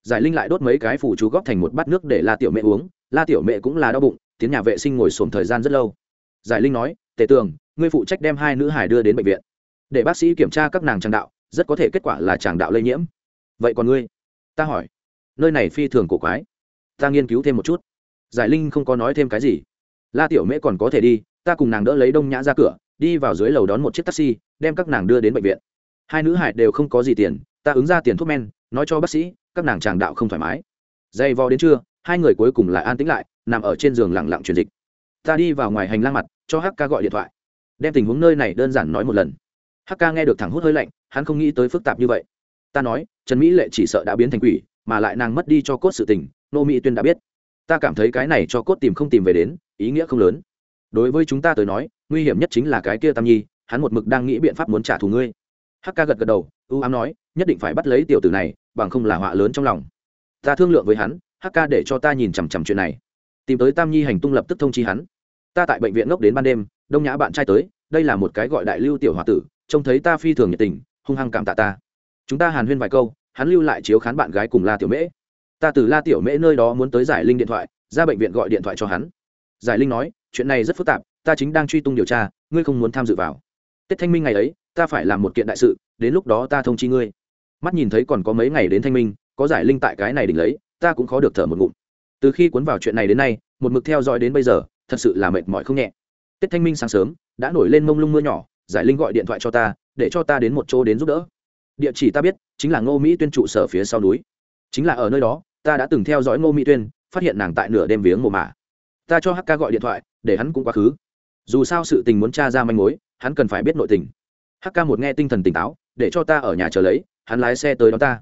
giải linh lại đốt mấy cái phủ chú góp thành một bát nước để la tiểu mẹ uống. La tiểu mẹ cũng là đau bụng, tiến nhà vệ sinh ngồi xổm thời gian rất lâu. Giải linh nói, tề tường, ngươi phụ trách đem hai nữ hải đưa đến bệnh viện. Để bác sĩ kiểm tra các nàng tràng đạo, rất có thể kết quả là tràng đạo lây nhiễm. Vậy còn ngươi? Ta hỏi. Nơi này phi thường cổ quái. Ta nghiên cứu thêm một chút. Giải linh không có nói thêm cái gì. La tiểu mễ còn có thể đi, ta cùng nàng đỡ lấy đông nhã ra cửa, đi vào dưới lầu đón một chiếc taxi, đem các nàng đưa đến bệnh viện. Hai nữ hải đều không có gì tiền, ta ứng ra tiền thuốc men nói cho bác sĩ, các nàng tràng đạo không thoải mái. Dày vò đến trưa, hai người cuối cùng lại an tĩnh lại, nằm ở trên giường lẳng lặng truyền dịch. Ta đi vào ngoài hành lang mặt, cho hk gọi điện thoại. Đem tình huống nơi này đơn giản nói một lần. Hk nghe được thẳng hút hơi lạnh, hắn không nghĩ tới phức tạp như vậy. Ta nói, trần mỹ lệ chỉ sợ đã biến thành quỷ, mà lại nàng mất đi cho cốt sự tình, nô mỹ tuyên đã biết. Ta cảm thấy cái này cho cốt tìm không tìm về đến, ý nghĩa không lớn. Đối với chúng ta tới nói, nguy hiểm nhất chính là cái kia tam nhi, hắn một mực đang nghĩ biện pháp muốn trả thù ngươi. Hk gật gật đầu ưu ám nói, nhất định phải bắt lấy tiểu tử này bằng không là họa lớn trong lòng. Ta thương lượng với hắn hk để cho ta nhìn chằm chằm chuyện này. Tìm tới tam nhi hành tung lập tức thông chi hắn. Ta tại bệnh viện ngốc đến ban đêm, đông nhã bạn trai tới, đây là một cái gọi đại lưu tiểu h o a tử, trông thấy ta phi thường nhiệt tình, hung hăng cảm tạ ta. Chúng ta hàn huyên vài câu, hắn lưu lại chiếu khán bạn gái cùng la tiểu mễ. Ta từ la tiểu mễ nơi đó muốn tới giải linh điện thoại, ra bệnh viện gọi điện thoại cho hắn. Giải linh nói, chuyện này rất phức tạp, ta chính đang truy tung điều tra, ngươi không muốn tham dự vào. Tết thanh minh ngày ấy, ta phải làm một kiện đại sự, đến lúc đó ta thông chi ngươi mắt nhìn thấy còn có mấy ngày đến thanh minh, có giải linh tại cái này đỉnh lấy, ta cũng khó được thở một ngụm. Từ khi cuốn vào chuyện này đến nay, một mực theo dõi đến bây giờ, thật sự là mệt mỏi không nhẹ. Tết thanh minh sáng sớm, đã nổi lên mông lung mưa nhỏ, giải linh gọi điện thoại cho ta, để cho ta đến một chỗ đến giúp đỡ. Địa chỉ ta biết, chính là ngô mỹ tuyên trụ sở phía sau núi. Chính là ở nơi đó, ta đã từng theo dõi ngô mỹ tuyên, phát hiện nàng tại nửa đêm viếng mồ mả. Ta cho hk gọi điện thoại, để hắn cũng quá khứ. Dù sao sự tình muốn t r a ra manh mối, hắn cần phải biết nội tình. Hk một nghe tinh thần tỉnh táo để cho ta ở nhà chờ lấy, hắn lái xe tới đón ta.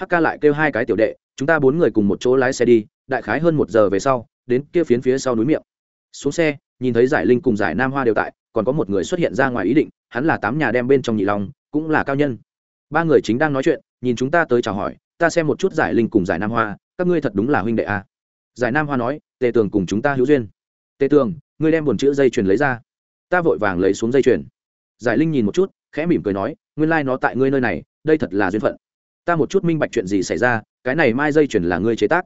Hk lại kêu hai cái tiểu đệ, chúng ta bốn người cùng một chỗ lái xe đi, đại khái hơn một giờ về sau, đến kia phiến phía sau núi miệng. Xuống xe, nhìn thấy giải linh cùng giải nam hoa đều tại, còn có một người xuất hiện ra ngoài ý định, hắn là tám nhà đem bên trong nhị long, cũng là cao nhân. Ba người chính đang nói chuyện, nhìn chúng ta tới chào hỏi, ta xem một chút giải linh cùng giải nam hoa, các ngươi thật đúng là huynh đệ a à. giải nam hoa nói, tề tường cùng chúng ta hữu duyên. Tề tường, ngươi đem buồn chữ dây chuyền lấy ra. Ta vội vàng lấy xuống dây chuyền. Giải linh nhìn một chút, khẽ mỉm cười nói nguyên lai、like、nó tại ngươi nơi này, đây thật là duyên phận. Ta một chút minh bạch chuyện gì xảy ra, cái này mai dây chuyển là ngươi chế tác.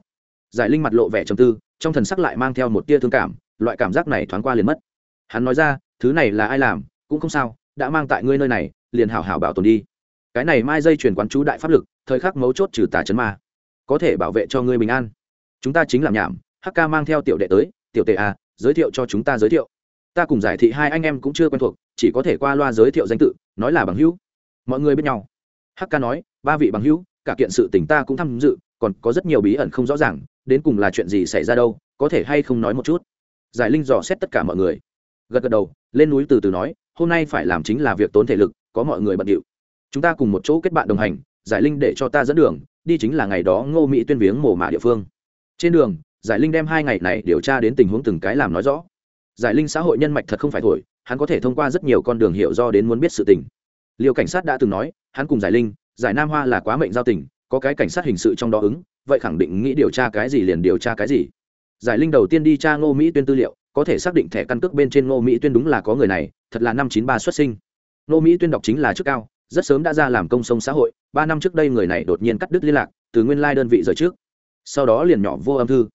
Giải linh mặt lộ vẻ trầm tư, trong thần sắc lại mang theo một tia thương cảm, loại cảm giác này thoáng qua liền mất. Hắn nói ra, thứ này là ai làm, cũng không sao, đã mang tại ngươi nơi này, liền hảo hảo bảo tồn đi. Cái này mai dây chuyển quán chú đại pháp lực, thời khắc mấu chốt trừ tà chấn ma, có thể bảo vệ cho ngươi bình an. Chúng ta chính làm nhảm hk mang theo tiểu đệ tới, tiểu tệ à giới thiệu cho chúng ta giới thiệu. Ta cùng giải thị hai anh em cũng chưa quen thuộc, chỉ có thể qua loa giới thiệu danh tự, nói là bằng hữu mọi người biết nhau. Hắc Ca nói, ba vị bằng hữu, cả kiện sự tình ta cũng tham dự, còn có rất nhiều bí ẩn không rõ ràng, đến cùng là chuyện gì xảy ra đâu, có thể hay không nói một chút? Giải linh dò xét tất cả mọi người. Gật gật đầu, lên núi từ từ nói, hôm nay phải làm chính là việc tốn thể lực, có mọi người bận điệu. Chúng ta cùng một chỗ kết bạn đồng hành, giải linh để cho ta dẫn đường, đi chính là ngày đó ngô mỹ tuyên viếng mồ mả địa phương. Trên đường, giải linh đem hai ngày này điều tra đến tình huống từng cái làm nói rõ. Giải linh xã hội nhân mạch thật không phải thổi, hắn có thể thông qua rất nhiều con đường hiểu do đến muốn biết sự tình liêu cảnh sát đã từng nói, hắn cùng giải linh, giải nam hoa là quá mệnh giao tình, có cái cảnh sát hình sự trong đó ứng, vậy khẳng định nghĩ điều tra cái gì liền điều tra cái gì. Giải linh đầu tiên đi tra ngô mỹ tuyên tư liệu, có thể xác định thẻ căn cước bên trên ngô mỹ tuyên đúng là có người này, thật là năm chín ba xuất sinh. Ngô mỹ tuyên đọc chính là chức cao, rất sớm đã ra làm công sông xã hội, ba năm trước đây người này đột nhiên cắt đứt liên lạc, từ nguyên lai đơn vị rời trước. Sau đó liền nhỏ vô âm thư.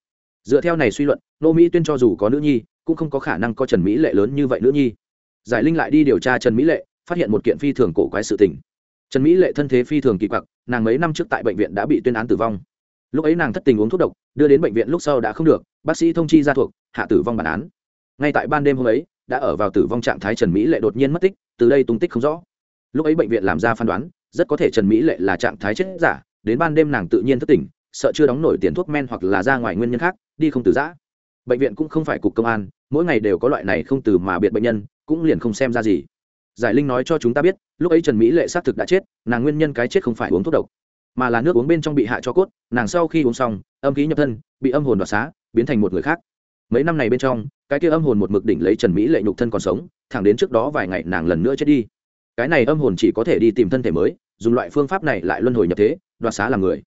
Dựa theo này suy luận, ngô mỹ tuyên cho dù có nữ nhi, cũng không có khả năng có trần mỹ lệ lớn như vậy nữ nhi. Giải linh lại đi điều tra trần mỹ lệ phát hiện một kiện phi thường cổ quái sự tình. Trần mỹ lệ thân thế phi thường kỳ quặc, nàng mấy năm trước tại bệnh viện đã bị tuyên án tử vong. Lúc ấy nàng thất tình uống thuốc độc, đưa đến bệnh viện lúc sau đã không được, bác sĩ thông chi ra thuộc, hạ tử vong bản án. Ngay tại ban đêm hôm ấy, đã ở vào tử vong trạng thái trần mỹ lệ đột nhiên mất tích, từ đây tung tích không rõ. Lúc ấy bệnh viện làm ra phán đoán, rất có thể trần mỹ lệ là trạng thái chết giả, đến ban đêm nàng tự nhiên thất tỉnh sợ chưa đóng nổi tiền thuốc men hoặc là ra ngoài nguyên nhân khác, đi không từ giã. Bệnh viện cũng không phải cục công an, mỗi ngày đều có loại này không từ mà biệt bệnh nhân, cũng liền không xem ra gì giải linh nói cho chúng ta biết, lúc ấy trần mỹ lệ xác thực đã chết, nàng nguyên nhân cái chết không phải uống thuốc độc, mà là nước uống bên trong bị hạ cho cốt, nàng sau khi uống xong, âm khí nhập thân, bị âm hồn đoạt xá, biến thành một người khác. Mấy năm này bên trong, cái kia âm hồn một mực đỉnh lấy trần mỹ lệ nhục thân còn sống, thẳng đến trước đó vài ngày nàng lần nữa chết đi. Cái này âm hồn chỉ có thể đi tìm thân thể mới, dùng loại phương pháp này lại luân hồi nhập thế, đoạt xá làm người.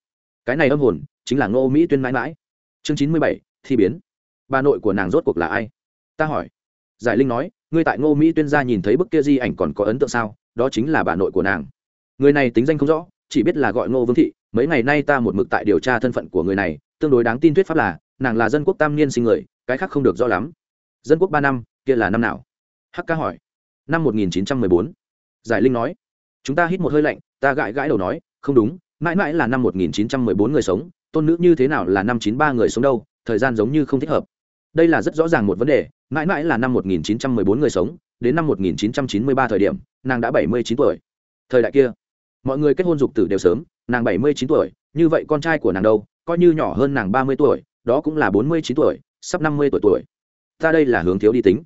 Cái này âm hồn, chính là ngô mỹ tuyên mãi mãi. Chương chín mươi bảy, thi biến. Bà nội của nàng rốt cuộc là ai? Ta hỏi. Giải linh nói ngươi tại ngô mỹ tuyên gia nhìn thấy bức kia di ảnh còn có ấn tượng sao? Đó chính là bà nội của nàng. Người này tính danh không rõ, chỉ biết là gọi ngô vương thị. Mấy ngày nay ta một mực tại điều tra thân phận của người này. Tương đối đáng tin thuyết pháp là, nàng là dân quốc tam niên sinh người, cái khác không được rõ lắm. Dân quốc ba năm, kia là năm nào? Hắc ca hỏi. Năm một nghìn chín trăm mười bốn. Giải linh nói. Chúng ta hít một hơi lạnh, ta gãi gãi đầu nói, không đúng, mãi mãi là năm một nghìn chín trăm mười bốn người sống, tôn nữ như thế nào là năm chín ba người sống đâu, thời gian giống như không thích hợp đây là rất rõ ràng một vấn đề, mãi mãi là năm 1914 người sống, đến năm 1993 thời điểm, nàng đã 79 tuổi. Thời đại kia, mọi người kết hôn dục tử đều sớm, nàng 79 tuổi, như vậy con trai của nàng đâu, coi như nhỏ hơn nàng 30 tuổi, đó cũng là 49 tuổi, sắp 50 tuổi tuổi. Ta đây là hướng thiếu đi tính.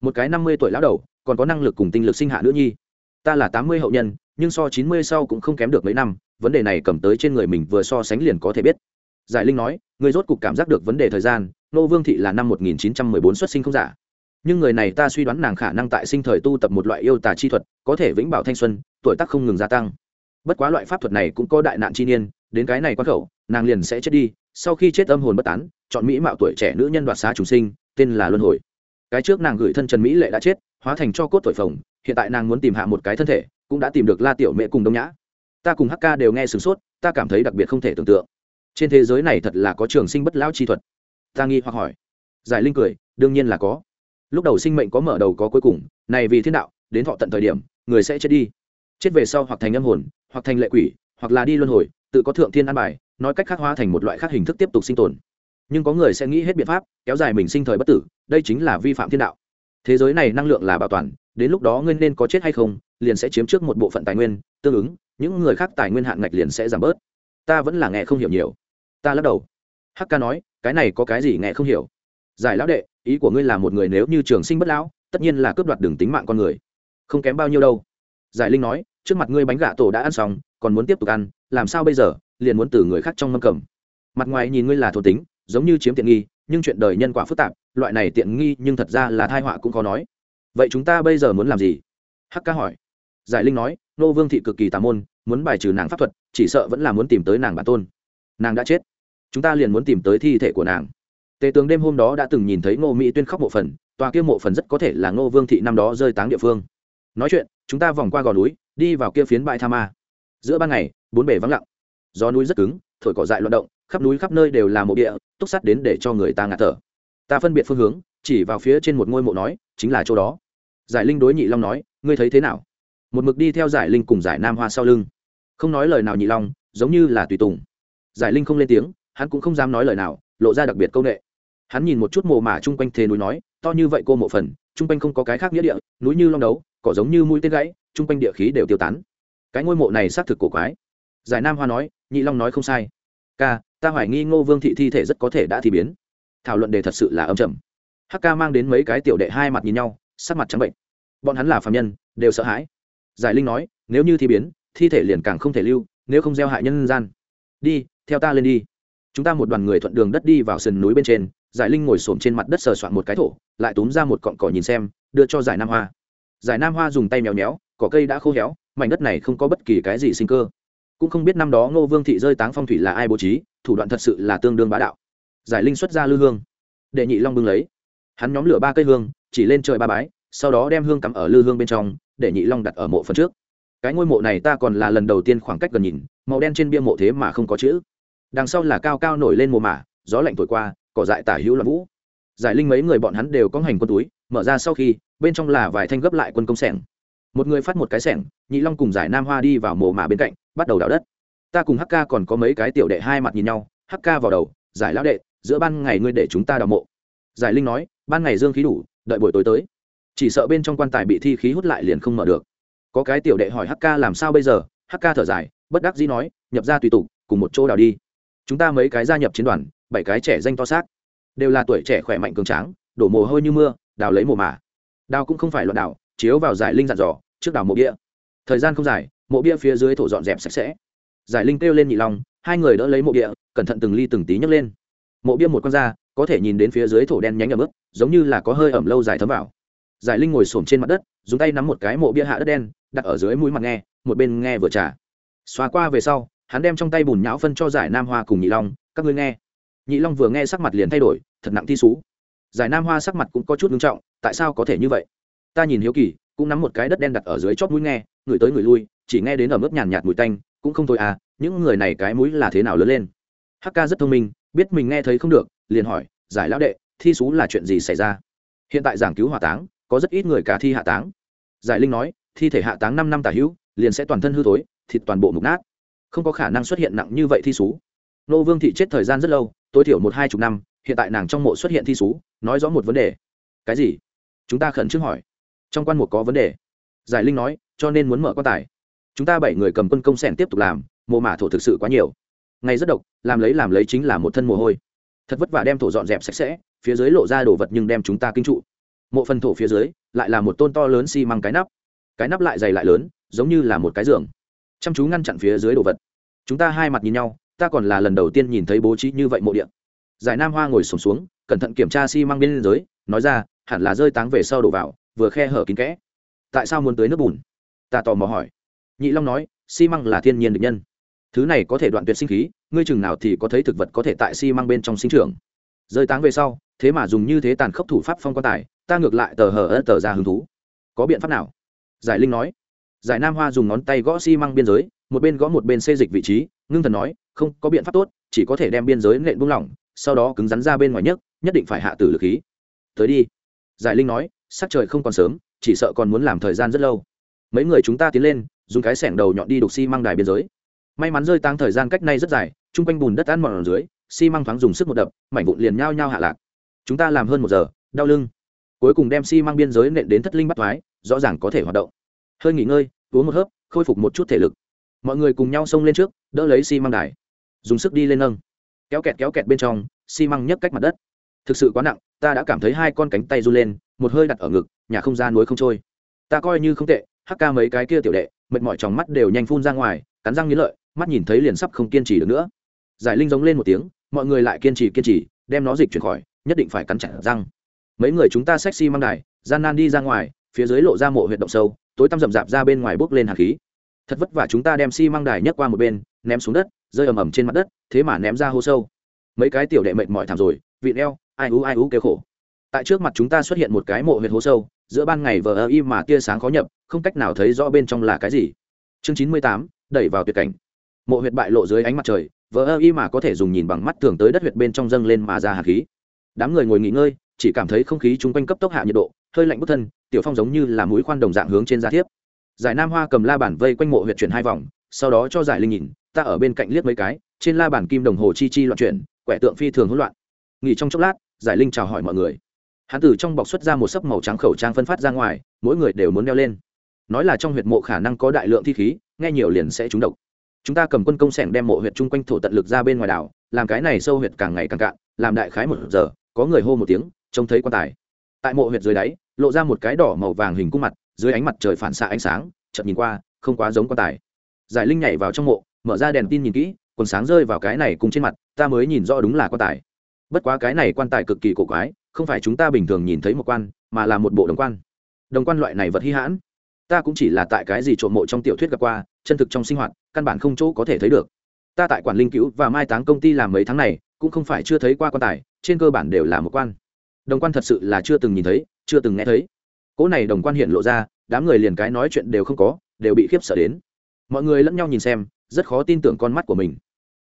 Một cái 50 tuổi lão đầu, còn có năng lực cùng tinh lực sinh hạ nữ nhi. Ta là 80 hậu nhân, nhưng so 90 sau cũng không kém được mấy năm, vấn đề này cầm tới trên người mình vừa so sánh liền có thể biết. Giải linh nói, người rốt cục cảm giác được vấn đề thời gian nô vương thị là năm 1914 xuất sinh không giả. Nhưng người này ta suy đoán nàng khả năng tại sinh thời tu tập một loại yêu tà chi thuật, có thể vĩnh bảo thanh xuân, tuổi tác không ngừng gia tăng. Bất quá loại pháp thuật này cũng có đại nạn chi niên, đến cái này quan khẩu, nàng liền sẽ chết đi, sau khi chết âm hồn bất tán, chọn mỹ mạo tuổi trẻ nữ nhân đoạt xá chúng sinh, tên là luân hồi. Cái trước nàng gửi thân trần mỹ lệ đã chết, hóa thành cho cốt thổi phồng, hiện tại nàng muốn tìm hạ một cái thân thể, cũng đã tìm được la tiểu mẹ cùng đông nhã. Ta cùng hk đều nghe sửng sốt, ta cảm thấy đặc biệt không thể tưởng tượng. Trên thế giới này thật là có trường sinh bất lão chi thuật ta nghi hoặc hỏi. Giải linh cười, đương nhiên là có. Lúc đầu sinh mệnh có mở đầu có cuối cùng, này vì thiên đạo, đến thọ tận thời điểm, người sẽ chết đi. Chết về sau hoặc thành âm hồn, hoặc thành lệ quỷ, hoặc là đi luân hồi, tự có thượng thiên an bài, nói cách khác hóa thành một loại khác hình thức tiếp tục sinh tồn. Nhưng có người sẽ nghĩ hết biện pháp, kéo dài mình sinh thời bất tử, đây chính là vi phạm thiên đạo. Thế giới này năng lượng là bảo toàn, đến lúc đó ngươi nên có chết hay không, liền sẽ chiếm trước một bộ phận tài nguyên, tương ứng, những người khác tài nguyên hạn ngạch liền sẽ giảm bớt. Ta vẫn là nghe không hiểu nhiều. Ta lắc đầu. Hắc ca nói cái này có cái gì nghe không hiểu. Giải lão đệ, ý của ngươi là một người nếu như trường sinh bất lão, tất nhiên là cướp đoạt đường tính mạng con người. Không kém bao nhiêu đâu. Giải linh nói, trước mặt ngươi bánh gạ tổ đã ăn xong, còn muốn tiếp tục ăn, làm sao bây giờ, liền muốn từ người khác trong mâm cầm. Mặt ngoài nhìn ngươi là thổ tính, giống như chiếm tiện nghi, nhưng chuyện đời nhân quả phức tạp, loại này tiện nghi nhưng thật ra là thai họa cũng khó nói. Vậy chúng ta bây giờ muốn làm gì? Hắc ca hỏi. Giải linh nói, nô vương thị cực kỳ tà môn, muốn bài trừ nàng pháp thuật, chỉ sợ vẫn là muốn tìm tới nàng bản tôn. Nàng đã chết chúng ta liền muốn tìm tới thi thể của nàng. Tề tướng đêm hôm đó đã từng nhìn thấy ngô mỹ tuyên khóc mộ phần, tòa kia mộ phần rất có thể là ngô vương thị năm đó rơi táng địa phương. Nói chuyện, chúng ta vòng qua gò núi, đi vào kia phiến bãi tha ma. Giữa ban ngày, bốn bể vắng lặng. Gió núi rất cứng, thổi cỏ dại loạn động, khắp núi khắp nơi đều là mộ địa, túc sắt đến để cho người ta ngạt thở. Ta phân biệt phương hướng, chỉ vào phía trên một ngôi mộ nói, chính là chỗ đó. Giải linh đối nhị long nói, ngươi thấy thế nào? Một mực đi theo giải linh cùng giải nam hoa sau lưng. Không nói lời nào nhị long, giống như là tùy tùng. Giải linh không lên tiếng hắn cũng không dám nói lời nào, lộ ra đặc biệt công nghệ hắn nhìn một chút mồ mả chung quanh thế núi nói, to như vậy cô mộ phần, chung quanh không có cái khác nghĩa địa, núi như long đấu, cỏ giống như mũi tên gãy, chung quanh địa khí đều tiêu tán. Cái ngôi mộ này xác thực cổ quái. Giải nam hoa nói, nhị long nói không sai. Ca, ta hoài nghi ngô vương thị thi thể rất có thể đã thi biến. Thảo luận đề thật sự là âm trầm. Hắc ca mang đến mấy cái tiểu đệ hai mặt nhìn nhau, sắc mặt trắng bệnh. Bọn hắn là phạm nhân, đều sợ hãi. Giải linh nói, nếu như thi biến, thi thể liền càng không thể lưu, nếu không gieo hại nhân gian. Đi, theo ta lên đi chúng ta một đoàn người thuận đường đất đi vào sườn núi bên trên, giải linh ngồi xổm trên mặt đất sờ soạn một cái thổ, lại túm ra một cọn cỏ nhìn xem, đưa cho giải nam hoa. Giải nam hoa dùng tay mèo méo, cỏ cây đã khô héo, mảnh đất này không có bất kỳ cái gì sinh cơ. Cũng không biết năm đó ngô vương thị rơi táng phong thủy là ai bố trí, thủ đoạn thật sự là tương đương bá đạo. Giải linh xuất ra lư hương. Đệ nhị long bưng lấy. Hắn nhóm lửa ba cây hương, chỉ lên trời ba bái, sau đó đem hương cắm ở lư hương bên trong để nhị long đặt ở mộ phần trước. Cái ngôi mộ này ta còn là lần đầu tiên khoảng cách gần nhìn, màu đen trên bia mộ thế mà không có chữ đằng sau là cao cao nổi lên mồ mả, gió lạnh thổi qua, cỏ dại tả hữu loạn vũ. Giải linh mấy người bọn hắn đều có hành quân túi, mở ra sau khi, bên trong là vài thanh gấp lại quân công sẻng. Một người phát một cái sẻng, nhị long cùng giải nam hoa đi vào mồ mả bên cạnh, bắt đầu đào đất. Ta cùng hk còn có mấy cái tiểu đệ hai mặt nhìn nhau hk vào đầu, giải lão đệ, giữa ban ngày ngươi để chúng ta đào mộ. Giải linh nói, ban ngày dương khí đủ, đợi buổi tối tới. Chỉ sợ bên trong quan tài bị thi khí hút lại liền không mở được. Có cái tiểu đệ hỏi hk làm sao bây giờ hk thở dài, bất đắc dĩ nói, nhập ra tùy tục, cùng một chỗ đào đi chúng ta mấy cái gia nhập chiến đoàn, bảy cái trẻ danh to xác, đều là tuổi trẻ khỏe mạnh cường tráng, đổ mồ hôi như mưa, đào lấy mồ mả. Đào cũng không phải loạn đào, chiếu vào giải linh dặn dò, trước đào mộ bia. Thời gian không dài, mộ bia phía dưới thổ dọn dẹp sạch sẽ. Giải linh kêu lên nhị long hai người đỡ lấy mộ bia, cẩn thận từng ly từng tí nhấc lên. Mộ bia một con da, có thể nhìn đến phía dưới thổ đen nhánh ẩm ướt, giống như là có hơi ẩm lâu dài thấm vào. Giải linh ngồi xổm trên mặt đất, dùng tay nắm một cái mộ bia hạ đất đen, đặt ở dưới mũi mặt nghe, một bên nghe vừa trả. Xóa qua về sau hắn đem trong tay bùn nhão phân cho giải nam hoa cùng nhị long, các ngươi nghe. Nhị long vừa nghe sắc mặt liền thay đổi, thật nặng thi xú. Giải nam hoa sắc mặt cũng có chút nghiêm trọng, tại sao có thể như vậy? Ta nhìn hiếu kỳ, cũng nắm một cái đất đen đặt ở dưới chót mũi nghe, người tới người lui, chỉ nghe đến ở mức nhàn nhạt mùi tanh, cũng không thôi à những người này cái mũi là thế nào lớn lên? Hk rất thông minh, biết mình nghe thấy không được, liền hỏi, giải lão đệ, thi xú là chuyện gì xảy ra? Hiện tại giảng cứu hỏa táng, có rất ít người cả thi hạ táng. Giải linh nói, thi thể hạ táng năm năm tả hữu, liền sẽ toàn thân hư thối, thịt toàn bộ mục nát không có khả năng xuất hiện nặng như vậy thi sú nô vương thị chết thời gian rất lâu, tối thiểu một hai chục năm, hiện tại nàng trong mộ xuất hiện thi sú nói rõ một vấn đề. Cái gì? Chúng ta khẩn trương hỏi. Trong quan mục có vấn đề. Giải linh nói, cho nên muốn mở quan tài. Chúng ta bảy người cầm quân công sẻn tiếp tục làm, mộ mả thổ thực sự quá nhiều. Ngày rất độc, làm lấy làm lấy chính là một thân mồ hôi. Thật vất vả đem thổ dọn dẹp sạch sẽ, phía dưới lộ ra đồ vật nhưng đem chúng ta kinh trụ. Mộ phần thổ phía dưới, lại là một tôn to lớn xi、si、măng cái nắp. Cái nắp lại dày lại lớn, giống như là một cái giường chăm chú ngăn chặn phía dưới đồ vật. Chúng ta hai mặt nhìn nhau ta còn là lần đầu tiên nhìn thấy bố trí như vậy mộ điện giải nam hoa ngồi sổm xuống, xuống cẩn thận kiểm tra xi、si、măng bên dưới nói ra hẳn là rơi táng về sau đổ vào vừa khe hở kín kẽ. Tại sao muốn tới nước bùn? Ta tò mò hỏi. Nhị long nói xi、si、măng là thiên nhiên được nhân. Thứ này có thể đoạn tuyệt sinh khí ngươi chừng nào thì có thấy thực vật có thể tại xi、si、măng bên trong sinh trưởng. Rơi táng về sau thế mà dùng như thế tàn khốc thủ pháp phong quan tài ta ngược lại tờ hờ ớt tờ ra hứng thú. Có biện pháp nào? Giải linh nói giải nam hoa dùng ngón tay gõ xi、si、măng biên giới, một bên gõ một bên xê dịch vị trí, ngưng thần nói, không, có biện pháp tốt, chỉ có thể đem biên giới nện buông lỏng, sau đó cứng rắn ra bên ngoài nhất nhất định phải hạ tử lực khí. Tới đi. Giải linh nói, sắc trời không còn sớm, chỉ sợ còn muốn làm thời gian rất lâu. Mấy người chúng ta tiến lên, dùng cái sẻng đầu nhọn đi đục xi、si、măng đài biên giới. May mắn rơi tăng thời gian cách nay rất dài, chung quanh bùn đất ăn mòn ở dưới, xi、si、măng thoáng dùng sức một đập, mảnh vụn liền nhao nhao hạ lạc. Chúng ta làm hơn một giờ, đau lưng. Cuối cùng đem xi、si、măng biên giới nện đến thất linh bắt thoái, rõ ràng có thể hoạt động hơi nghỉ ngơi, uống một hớp, khôi phục một chút thể lực. Mọi người cùng nhau xông lên trước, đỡ lấy xi、si、măng đài. Dùng sức đi lên nâng. Kéo kẹt kéo kẹt bên trong, xi、si、măng nhấc cách mặt đất. Thực sự quá nặng, ta đã cảm thấy hai con cánh tay run lên, một hơi đặt ở ngực, nhà không ra núi không trôi. Ta coi như không tệ hắc ca mấy cái kia tiểu đệ, mệt mỏi trong mắt đều nhanh phun ra ngoài, cắn răng nghĩ lợi, mắt nhìn thấy liền sắp không kiên trì được nữa. Giải linh giống lên một tiếng, mọi người lại kiên trì kiên trì, đem nó dịch chuyển khỏi, nhất định phải cắn chặt răng. Mấy người chúng ta sexy mang đài, gian nan đi ra ngoài, phía dưới lộ ra mộ huyệt động sâu tối tăm rậm rạp ra bên ngoài bốc lên hạt khí. Thật vất vả chúng ta đem xi、si、măng đài nhấc qua một bên, ném xuống đất, rơi ầm ầm trên mặt đất, thế mà ném ra hô sâu. Mấy cái tiểu đệ mệt mỏi thảm rồi vị eo, ai ú ai ú kêu khổ. Tại trước mặt chúng ta xuất hiện một cái mộ huyệt hố sâu, giữa ban ngày vờ ơ y mà tia sáng khó nhập, không cách nào thấy rõ bên trong là cái gì. Chương chín mươi tám, đẩy vào tuyệt cảnh. Mộ huyệt bại lộ dưới ánh mặt trời, vờ ơ y mà có thể dùng nhìn bằng mắt thường tới đất huyệt bên trong dâng lên mà ra hạt khí. Đám người ngồi nghỉ ngơi, chỉ cảm thấy không khí chung quanh cấp tốc hạ nhiệt độ, hơi lạnh bất thân tiểu phong giống như là mũi khoan đồng dạng hướng trên da thiếp. Giải nam hoa cầm la bản vây quanh mộ huyệt chuyển hai vòng, sau đó cho giải linh nhìn, ta ở bên cạnh liếc mấy cái, trên la bản kim đồng hồ chi chi loạn chuyển, quẻ tượng phi thường hỗn loạn. Nghỉ trong chốc lát, giải linh chào hỏi mọi người. Hắn từ trong bọc xuất ra một sấp màu trắng khẩu trang phân phát ra ngoài, mỗi người đều muốn đeo lên. Nói là trong huyệt mộ khả năng có đại lượng thi khí, nghe nhiều liền sẽ trúng độc. Chúng ta cầm quân công sẻng đem mộ huyệt chung quanh thổ tận lực ra bên ngoài đảo, làm cái này sâu huyệt càng ngày càng cạn, làm đại khái một giờ, có người hô một tiếng, trông thấy quan tài. Tại mộ huyệt dưới đáy lộ ra một cái đỏ màu vàng hình cung mặt, dưới ánh mặt trời phản xạ ánh sáng, chợt nhìn qua, không quá giống quan tài. Giải linh nhảy vào trong mộ, mở ra đèn tin nhìn kỹ, quần sáng rơi vào cái này cùng trên mặt, ta mới nhìn rõ đúng là quan tài. Bất quá cái này quan tài cực kỳ cổ quái, không phải chúng ta bình thường nhìn thấy một quan, mà là một bộ đồng quan. Đồng quan loại này vật hy hãn. Ta cũng chỉ là tại cái gì trộm mộ trong tiểu thuyết gặp qua, chân thực trong sinh hoạt, căn bản không chỗ có thể thấy được. Ta tại quản linh cứu và mai táng công ty làm mấy tháng này, cũng không phải chưa thấy qua quan tài, trên cơ bản đều là một quan. Đồng quan thật sự là chưa từng nhìn thấy chưa từng nghe thấy. Cỗ này đồng quan hiện lộ ra, đám người liền cái nói chuyện đều không có, đều bị khiếp sợ đến. Mọi người lẫn nhau nhìn xem, rất khó tin tưởng con mắt của mình.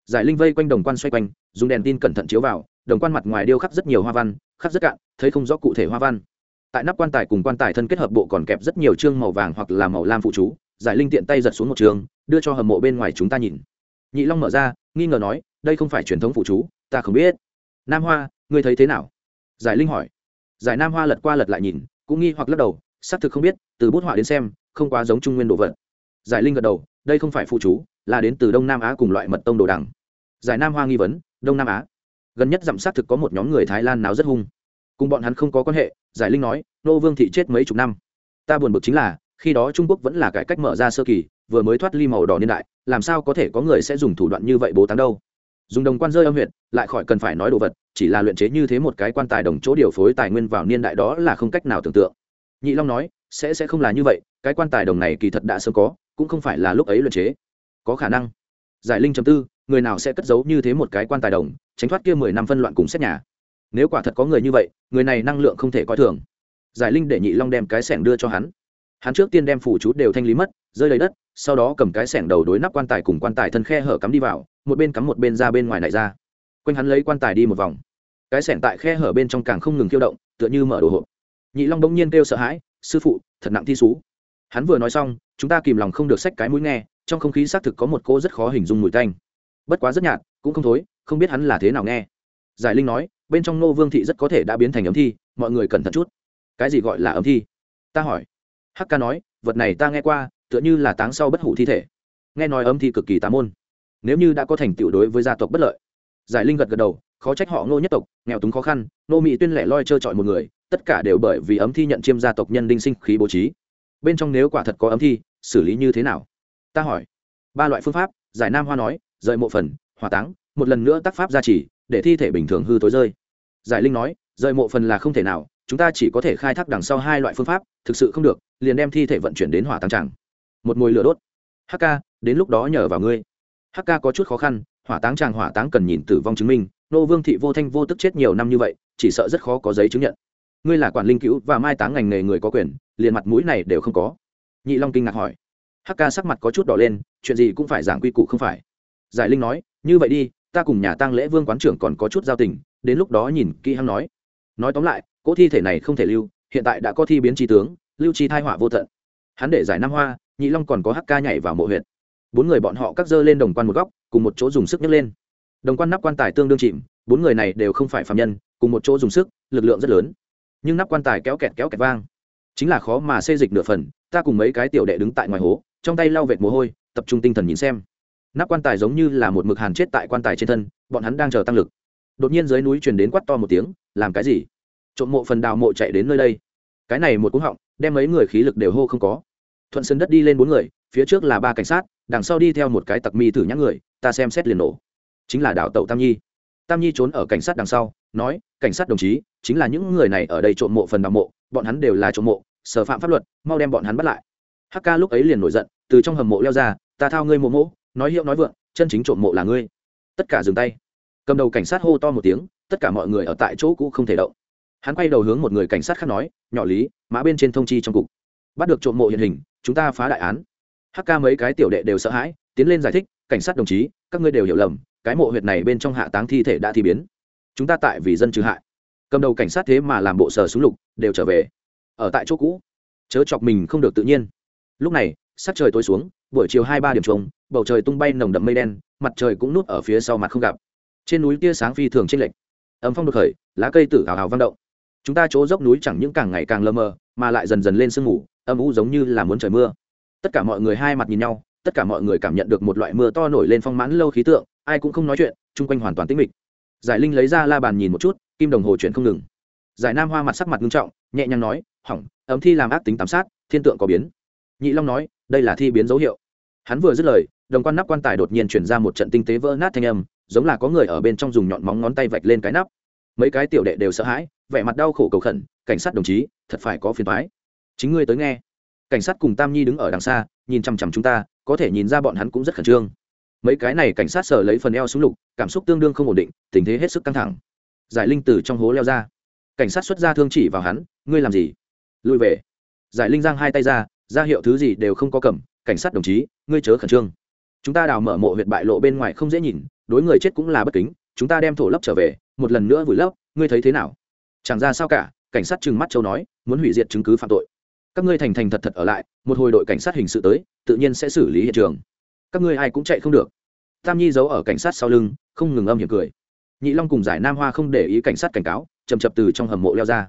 Giải linh vây quanh đồng quan xoay quanh, dùng đèn tin cẩn thận chiếu vào, đồng quan mặt ngoài điêu khắc rất nhiều hoa văn, khắc rất cạn, thấy không rõ cụ thể hoa văn. Tại nắp quan tài cùng quan tài thân kết hợp bộ còn kẹp rất nhiều chương màu vàng hoặc là màu lam phụ chú, giải linh tiện tay giật xuống một trường, đưa cho hầm mộ bên ngoài chúng ta nhìn. Nhị long mở ra, nghi ngờ nói, đây không phải truyền thống phụ chú, ta không biết. Nam hoa, ngươi thấy thế nào? Giải linh hỏi giải nam hoa lật qua lật lại nhìn, cũng nghi hoặc lắc đầu, xác thực không biết, từ bút họa đến xem, không quá giống trung nguyên đồ vật. Giải linh gật đầu, đây không phải phụ chú, là đến từ đông nam á cùng loại mật tông đồ đằng. Giải nam hoa nghi vấn, đông nam á. Gần nhất giảm xác thực có một nhóm người thái lan nào rất hung. Cùng bọn hắn không có quan hệ, giải linh nói, nô vương thị chết mấy chục năm. Ta buồn bực chính là, khi đó trung quốc vẫn là cải cách mở ra sơ kỳ, vừa mới thoát ly màu đỏ niên đại, làm sao có thể có người sẽ dùng thủ đoạn như vậy bố tán đâu? Dùng đồng quan rơi âm huyện lại khỏi cần phải nói đồ vật, chỉ là luyện chế như thế một cái quan tài đồng chỗ điều phối tài nguyên vào niên đại đó là không cách nào tưởng tượng. Nhị long nói, sẽ sẽ không là như vậy, cái quan tài đồng này kỳ thật đã sớm có, cũng không phải là lúc ấy luyện chế. Có khả năng. Giải linh chấm tư, người nào sẽ cất giấu như thế một cái quan tài đồng, tránh thoát kia mười năm phân loạn cùng xét nhà? Nếu quả thật có người như vậy, người này năng lượng không thể coi thường. Giải linh để nhị long đem cái sẻng đưa cho hắn. Hắn trước tiên đem phủ chú đều thanh lý mất, rơi lấy đất, sau đó cầm cái sẻng đầu đối nắp quan tài cùng quan tài thân khe hở cắm đi vào một bên cắm một bên ra bên ngoài này ra. Quanh hắn lấy quan tài đi một vòng. Cái sẻng tại khe hở bên trong càng không ngừng khiêu động, tựa như mở đồ hộp. Nhị long bỗng nhiên kêu sợ hãi, sư phụ, thật nặng thi xú. Hắn vừa nói xong, chúng ta kìm lòng không được xách cái mũi nghe, trong không khí xác thực có một cô rất khó hình dung mùi tanh. Bất quá rất nhạt, cũng không thối, không biết hắn là thế nào nghe. Giải linh nói, bên trong nô vương thị rất có thể đã biến thành ấm thi, mọi người cẩn thận chút. Cái gì gọi là ấm thi? Ta hỏi. Hắc ca nói, vật này ta nghe qua, tựa như là táng sau bất hủ thi thể. Nghe nói ấm thi cực kỳ tà môn nếu như đã có thành tựu đối với gia tộc bất lợi. Giải linh gật gật đầu, khó trách họ ngô nhất tộc, nghèo túng khó khăn nô mỹ tuyên lẻ loi trơ trọi một người, tất cả đều bởi vì ấm thi nhận chiêm gia tộc nhân đinh sinh khí bố trí. Bên trong nếu quả thật có ấm thi, xử lý như thế nào? Ta hỏi. Ba loại phương pháp, giải nam hoa nói, rời mộ phần, hỏa táng, một lần nữa tác pháp gia trì, để thi thể bình thường hư tối rơi. Giải linh nói, rời mộ phần là không thể nào, chúng ta chỉ có thể khai thác đằng sau hai loại phương pháp, thực sự không được, liền đem thi thể vận chuyển đến hỏa táng tràng một mồi lửa đốt. Hk đến lúc đó nhờ vào ngươi hk có chút khó khăn, hỏa táng chàng hỏa táng cần nhìn tử vong chứng minh, nô vương thị vô thanh vô tức chết nhiều năm như vậy, chỉ sợ rất khó có giấy chứng nhận. Ngươi là quản linh cứu và mai táng ngành nghề người có quyền, liền mặt mũi này đều không có. Nhị long kinh ngạc hỏi. Hk sắc mặt có chút đỏ lên, chuyện gì cũng phải giảng quy củ không phải. Giải linh nói, như vậy đi, ta cùng nhà tăng lễ vương quán trưởng còn có chút giao tình, đến lúc đó nhìn kỹ hắn nói. Nói tóm lại, cỗ thi thể này không thể lưu, hiện tại đã có thi biến tri tướng, lưu chi thai họa vô tận. Hắn để giải năm hoa, nhị long còn có hk nhảy vào mộ huyện bốn người bọn họ cắt dơ lên đồng quan một góc, cùng một chỗ dùng sức nhấc lên. Đồng quan nắp quan tài tương đương chìm, bốn người này đều không phải phạm nhân, cùng một chỗ dùng sức, lực lượng rất lớn. Nhưng nắp quan tài kéo kẹt kéo kẹt vang. Chính là khó mà xê dịch nửa phần, ta cùng mấy cái tiểu đệ đứng tại ngoài hố, trong tay lau vệt mồ hôi, tập trung tinh thần nhìn xem. Nắp quan tài giống như là một mực hàn chết tại quan tài trên thân, bọn hắn đang chờ tăng lực. Đột nhiên dưới núi truyền đến quát to một tiếng, làm cái gì? Trộm mộ phần đào mộ chạy đến nơi đây. Cái này một cú họng, đem mấy người khí lực đều hô không có. Thuận sân đất đi lên bốn người phía trước là ba cảnh sát, đằng sau đi theo một cái tặc mi thử nhắc người, ta xem xét liền nổ. Chính là đào tẩu tam nhi. Tam nhi trốn ở cảnh sát đằng sau, nói, cảnh sát đồng chí, chính là những người này ở đây trộm mộ phần đào mộ, bọn hắn đều là trộm mộ, sở phạm pháp luật, mau đem bọn hắn bắt lại. Hk lúc ấy liền nổi giận, từ trong hầm mộ leo ra, ta thao ngươi mộ mộ, nói hiệu nói vượng, chân chính trộm mộ là ngươi. Tất cả dừng tay. Cầm đầu cảnh sát hô to một tiếng, tất cả mọi người ở tại chỗ cũ không thể động. Hắn quay đầu hướng một người cảnh sát khác nói, nhỏ lý, mã bên trên thông chi trong cục. Bắt được trộm mộ hiện hình, chúng ta phá đại án hk mấy cái tiểu đệ đều sợ hãi, tiến lên giải thích, cảnh sát đồng chí, các ngươi đều hiểu lầm, cái mộ huyệt này bên trong hạ táng thi thể đã thi biến. Chúng ta tại vì dân trừ hại. Cầm đầu cảnh sát thế mà làm bộ sờ súng lục, đều trở về. Ở tại chỗ cũ. Chớ chọc mình không được tự nhiên. Lúc này, sắc trời tối xuống, buổi chiều hai ba điểm trống, bầu trời tung bay nồng đậm mây đen, mặt trời cũng nuốt ở phía sau mặt không gặp. Trên núi tia sáng phi thường trên lệch. Ấm phong đột khởi, lá cây tử hào hào vang động. Chúng ta chỗ dốc núi chẳng những càng ngày càng lơ mơ mà lại dần dần lên sương mù, âm u giống như là muốn trời mưa tất cả mọi người hai mặt nhìn nhau, tất cả mọi người cảm nhận được một loại mưa to nổi lên phong mãn lâu khí tượng, ai cũng không nói chuyện, chung quanh hoàn toàn tĩnh mịch. Giải linh lấy ra la bàn nhìn một chút, kim đồng hồ chuyển không ngừng. Giải nam hoa mặt sắc mặt nghiêm trọng, nhẹ nhàng nói, hỏng, ấm thi làm ác tính tám sát, thiên tượng có biến. Nhị long nói, đây là thi biến dấu hiệu. Hắn vừa dứt lời, đồng quan nắp quan tài đột nhiên chuyển ra một trận tinh tế vỡ nát thanh âm, giống là có người ở bên trong dùng nhọn móng ngón tay vạch lên cái nắp. Mấy cái tiểu đệ đều sợ hãi, vẻ mặt đau khổ cầu khẩn, cảnh sát đồng chí, thật phải có phiền thoái chính ngươi tới nghe cảnh sát cùng tam nhi đứng ở đằng xa, nhìn chằm chằm chúng ta, có thể nhìn ra bọn hắn cũng rất khẩn trương. Mấy cái này cảnh sát sở lấy phần eo súng lục, cảm xúc tương đương không ổn định, tình thế hết sức căng thẳng. Giải linh từ trong hố leo ra. Cảnh sát xuất ra thương chỉ vào hắn, ngươi làm gì? Lui về. Giải linh giang hai tay ra ra hiệu thứ gì đều không có cầm, cảnh sát đồng chí, ngươi chớ khẩn trương. Chúng ta đào mở mộ huyệt bại lộ bên ngoài không dễ nhìn, đối người chết cũng là bất kính, chúng ta đem thổ lấp trở về, một lần nữa vùi lấp, ngươi thấy thế nào? Chẳng ra sao cả, cảnh sát trừng mắt châu nói, muốn hủy diệt chứng cứ phạm tội các ngươi thành thành thật thật ở lại, một hồi đội cảnh sát hình sự tới, tự nhiên sẽ xử lý hiện trường. Các ngươi ai cũng chạy không được. Tam nhi giấu ở cảnh sát sau lưng, không ngừng âm hiểm cười. Nhị long cùng giải nam hoa không để ý cảnh sát cảnh cáo chầm chập từ trong hầm mộ leo ra.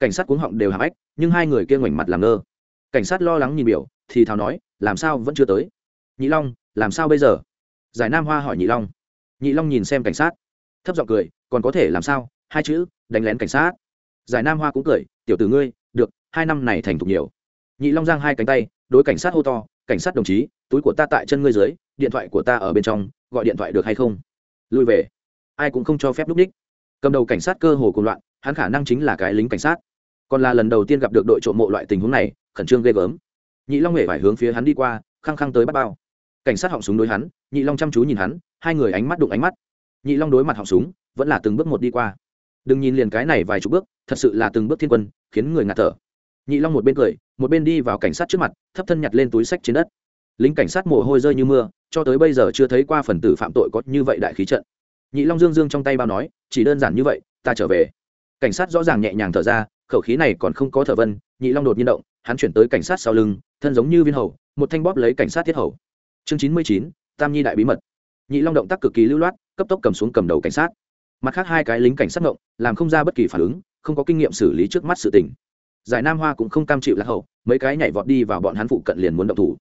Cảnh sát cuống họng đều hàm ếch, nhưng hai người kia ngoảnh mặt làm ngơ. Cảnh sát lo lắng nhìn biểu, thì thào nói, làm sao vẫn chưa tới? Nhị long, làm sao bây giờ? Giải nam hoa hỏi nhị long. Nhị long nhìn xem cảnh sát, thấp giọng cười, còn có thể làm sao? Hai chữ, đánh lén cảnh sát. Giải nam hoa cũng cười, tiểu tử ngươi, được hai năm này thành thục nhiều. Nhị long giang hai cánh tay, đối cảnh sát hô to, cảnh sát đồng chí, túi của ta tại chân ngươi dưới, điện thoại của ta ở bên trong, gọi điện thoại được hay không? Lui về. Ai cũng không cho phép lúc ních. Cầm đầu cảnh sát cơ hồ cùng loạn, hắn khả năng chính là cái lính cảnh sát. Còn là lần đầu tiên gặp được đội trộm mộ loại tình huống này, khẩn trương ghê gớm. Nhị long hề phải hướng phía hắn đi qua, khăng khăng tới bắt bao. Cảnh sát họng súng đối hắn, nhị long chăm chú nhìn hắn, hai người ánh mắt đụng ánh mắt. Nhị long đối mặt họng súng, vẫn là từng bước một đi qua. Đừng nhìn liền cái này vài chục bước, thật sự là từng bước thiên quân, khiến người ngạt thở nhị long một bên cười, một bên đi vào cảnh sát trước mặt, thấp thân nhặt lên túi sách trên đất. Lính cảnh sát mồ hôi rơi như mưa, cho tới bây giờ chưa thấy qua phần tử phạm tội có như vậy đại khí trận. Nhị long dương dương trong tay bao nói, chỉ đơn giản như vậy, ta trở về. Cảnh sát rõ ràng nhẹ nhàng thở ra, khẩu khí này còn không có thở vân, nhị long đột nhiên động, hắn chuyển tới cảnh sát sau lưng, thân giống như viên hầu, một thanh bóp lấy cảnh sát thiết hầu. Chương chín mươi chín, tam nhi đại bí mật. Nhị long động tác cực kỳ lưu loát, cấp tốc cầm xuống cầm đầu cảnh sát. Mặt khác hai cái lính cảnh sát ngộng làm không ra bất kỳ phản ứng, không có kinh nghiệm xử lý trước mắt sự tình giải nam hoa cũng không cam chịu lạc hậu, mấy cái nhảy vọt đi vào bọn hắn phụ cận liền muốn động thủ.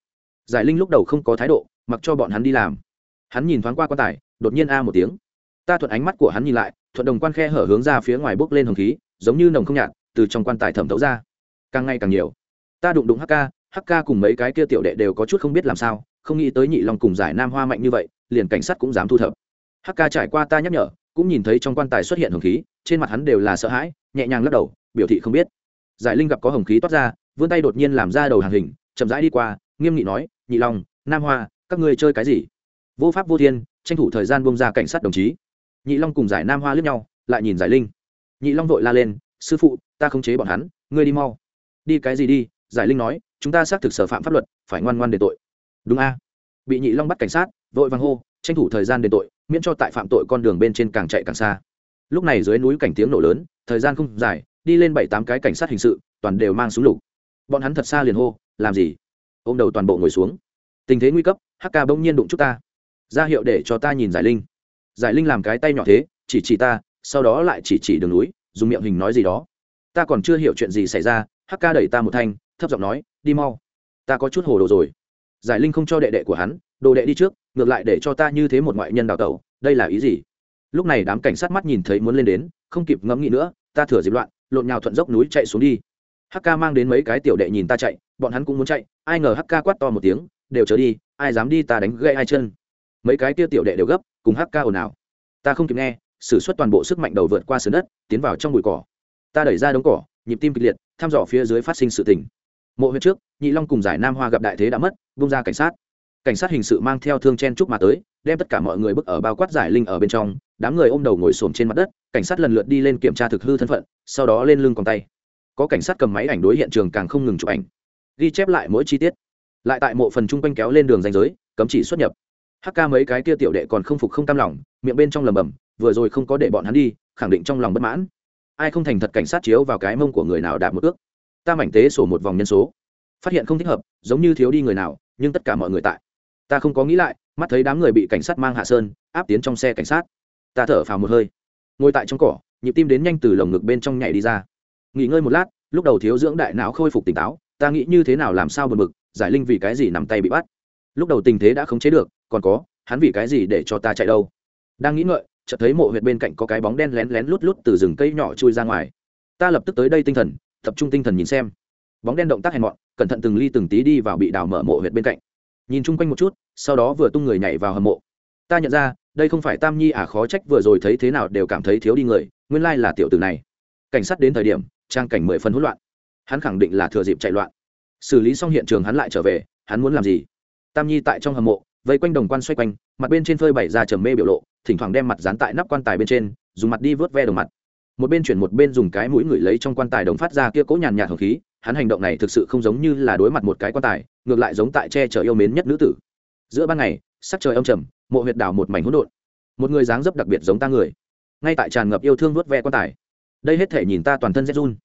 Giải linh lúc đầu không có thái độ, mặc cho bọn hắn đi làm. Hắn nhìn thoáng qua quan tài, đột nhiên a một tiếng. Ta thuận ánh mắt của hắn nhìn lại, thuận đồng quan khe hở hướng ra phía ngoài bốc lên hồng khí, giống như nồng không nhạt, từ trong quan tài thẩm thấu ra. Càng ngày càng nhiều. Ta đụng đụng hk hk cùng mấy cái kia tiểu đệ đều có chút không biết làm sao, không nghĩ tới nhị long cùng giải nam hoa mạnh như vậy, liền cảnh sát cũng dám thu thập. Hk trải qua ta nhắc nhở, cũng nhìn thấy trong quan tài xuất hiện hồng khí, trên mặt hắn đều là sợ hãi, nhẹ nhàng lắc đầu, biểu thị không biết giải linh gặp có hồng khí toát ra, vươn tay đột nhiên làm ra đầu hàng hình, chậm rãi đi qua, nghiêm nghị nói, nhị long, nam hoa, các ngươi chơi cái gì? Vô pháp vô thiên, tranh thủ thời gian bông ra cảnh sát đồng chí. Nhị long cùng giải nam hoa lướt nhau, lại nhìn giải linh. Nhị long vội la lên, sư phụ, ta không chế bọn hắn, ngươi đi mau. Đi cái gì đi? Giải linh nói, chúng ta xác thực sở phạm pháp luật, phải ngoan ngoan đền tội. Đúng a. Bị nhị long bắt cảnh sát, vội vàng hô, tranh thủ thời gian đền tội, miễn cho tại phạm tội con đường bên trên càng chạy càng xa. Lúc này dưới núi cảnh tiếng nổ lớn, thời gian không dài đi lên bảy tám cái cảnh sát hình sự, toàn đều mang súng lục. Bọn hắn thật xa liền hô, làm gì? Ô m đầu toàn bộ ngồi xuống. Tình thế nguy cấp hk bỗng nhiên đụng chúc ta. Ra hiệu để cho ta nhìn giải linh. Giải linh làm cái tay nhỏ thế, chỉ chỉ ta, sau đó lại chỉ chỉ đường núi, dùng miệng hình nói gì đó. Ta còn chưa hiểu chuyện gì xảy ra hk đẩy ta một thanh, thấp giọng nói, đi mau. Ta có chút hồ đồ rồi. Giải linh không cho đệ đệ của hắn, đồ đệ đi trước, ngược lại để cho ta như thế một ngoại nhân đào tẩu, đây là ý gì? Lúc này đám cảnh sát mắt nhìn thấy muốn lên đến, không kịp ngẫm nghĩ nữa, ta thừa dịp loạn lộn nhào thuận dốc núi chạy xuống đi. Hk mang đến mấy cái tiểu đệ nhìn ta chạy, bọn hắn cũng muốn chạy, ai ngờ hk quát to một tiếng, đều trở đi, ai dám đi ta đánh gãy hai chân. Mấy cái kia tiểu đệ đều gấp, cùng hk ồn ào. Ta không kịp nghe, sử xuất toàn bộ sức mạnh đầu vượt qua sườn đất, tiến vào trong bụi cỏ. Ta đẩy ra đống cỏ, nhịp tim kịch liệt, thăm dò phía dưới phát sinh sự tình. Mộ huyết trước, nhị long cùng giải nam hoa gặp đại thế đã mất bung ra cảnh sát cảnh sát hình sự mang theo thương chen trúc mà tới, đem tất cả mọi người bức ở bao quát giải linh ở bên trong, đám người ôm đầu ngồi xổm trên mặt đất, cảnh sát lần lượt đi lên kiểm tra thực hư thân phận, sau đó lên lưng còn tay. Có cảnh sát cầm máy ảnh đối hiện trường càng không ngừng chụp ảnh. Ghi chép lại mỗi chi tiết. Lại tại mộ phần chung quanh kéo lên đường danh giới, cấm chỉ xuất nhập. Hk mấy cái kia tiểu đệ còn không phục không tam lòng, miệng bên trong lầm bầm vừa rồi không có để bọn hắn đi, khẳng định trong lòng bất mãn. Ai không thành thật cảnh sát chiếu vào cái mông của người nào đạt một ước? Ta mảnh tế sổ một vòng nhân số. Phát hiện không thích hợp, giống như thiếu đi người nào, nhưng tất cả mọi người tại ta không có nghĩ lại, mắt thấy đám người bị cảnh sát mang hạ sơn, áp tiến trong xe cảnh sát. Ta thở phào một hơi. Ngồi tại trong cỏ, nhịp tim đến nhanh từ lồng ngực bên trong nhảy đi ra. Nghỉ ngơi một lát, lúc đầu thiếu dưỡng đại não khôi phục tỉnh táo, ta nghĩ như thế nào làm sao bật mực giải linh vì cái gì nằm tay bị bắt. Lúc đầu tình thế đã khống chế được, còn có, hắn vì cái gì để cho ta chạy đâu? Đang nghĩ ngợi, chợt thấy mộ huyệt bên cạnh có cái bóng đen lén lén lút lút từ rừng cây nhỏ chui ra ngoài. Ta lập tức tới đây tinh thần, tập trung tinh thần nhìn xem. Bóng đen động tác hèn mọn, cẩn thận từng ly từng tí đi vào bị đào mở mộ huyệt bên cạnh nhìn chung quanh một chút, sau đó vừa tung người nhảy vào hầm mộ. Ta nhận ra, đây không phải tam nhi à khó trách vừa rồi thấy thế nào đều cảm thấy thiếu đi người, nguyên lai là tiểu tử này. Cảnh sát đến thời điểm, trang cảnh mười phân hỗn loạn. Hắn khẳng định là thừa dịp chạy loạn. Xử lý xong hiện trường hắn lại trở về, hắn muốn làm gì? Tam nhi tại trong hầm mộ, vây quanh đồng quan xoay quanh, mặt bên trên phơi bày ra trầm mê biểu lộ, thỉnh thoảng đem mặt dán tại nắp quan tài bên trên, dùng mặt đi vớt ve đồng mặt. Một bên chuyển một bên dùng cái mũi ngửi lấy trong quan tài đồng phát ra kia cỗ nhàn nhạt hồng khí, hắn hành động này thực sự không giống như là đối mặt một cái quan tài ngược lại giống tại che chở yêu mến nhất nữ tử. Giữa ban ngày, sắc trời âm trầm, mộ huyệt đảo một mảnh hỗn độn. Một người dáng dấp đặc biệt giống ta người. Ngay tại tràn ngập yêu thương vớt ve quan tài. Đây hết thể nhìn ta toàn thân rét run.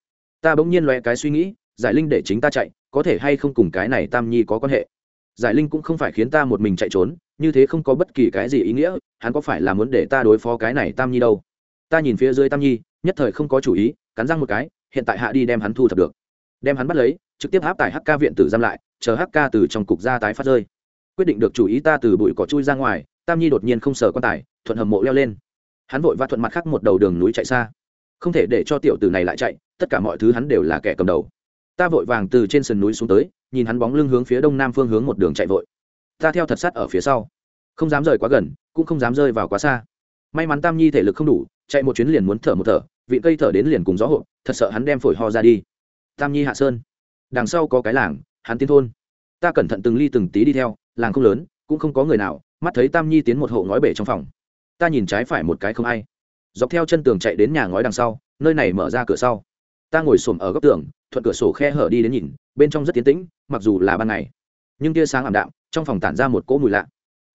Ta bỗng nhiên loe cái suy nghĩ, giải linh để chính ta chạy, có thể hay không cùng cái này tam nhi có quan hệ? Giải linh cũng không phải khiến ta một mình chạy trốn, như thế không có bất kỳ cái gì ý nghĩa, hắn có phải là muốn để ta đối phó cái này tam nhi đâu? Ta nhìn phía dưới tam nhi, nhất thời không có chủ ý, cắn răng một cái, hiện tại hạ đi đem hắn thu thập được. Đem hắn bắt lấy, trực tiếp áp tải hk viện tử giam lại chờ hk từ trong cục ra tái phát rơi. Quyết định được chủ ý ta từ bụi cỏ chui ra ngoài, tam nhi đột nhiên không sờ quan tài, thuận hầm mộ leo lên. Hắn vội và thuận mặt khác một đầu đường núi chạy xa. Không thể để cho tiểu tử này lại chạy, tất cả mọi thứ hắn đều là kẻ cầm đầu. Ta vội vàng từ trên sườn núi xuống tới, nhìn hắn bóng lưng hướng phía đông nam phương hướng một đường chạy vội. Ta theo thật sát ở phía sau. Không dám rời quá gần, cũng không dám rơi vào quá xa. May mắn tam nhi thể lực không đủ, chạy một chuyến liền muốn thở một thở, vị cây thở đến liền cùng gió hộp, thật sợ hắn đem phổi ho ra đi. Tam nhi hạ sơn. Đằng sau có cái làng hắn tiến thôn. Ta cẩn thận từng ly từng tí đi theo, làng không lớn, cũng không có người nào, mắt thấy tam nhi tiến một hộ ngói bể trong phòng. Ta nhìn trái phải một cái không ai. Dọc theo chân tường chạy đến nhà ngói đằng sau, nơi này mở ra cửa sau. Ta ngồi xổm ở góc tường, thuận cửa sổ khe hở đi đến nhìn, bên trong rất tiến tĩnh, mặc dù là ban ngày. Nhưng tia sáng ảm đạm, trong phòng tản ra một cỗ mùi lạ.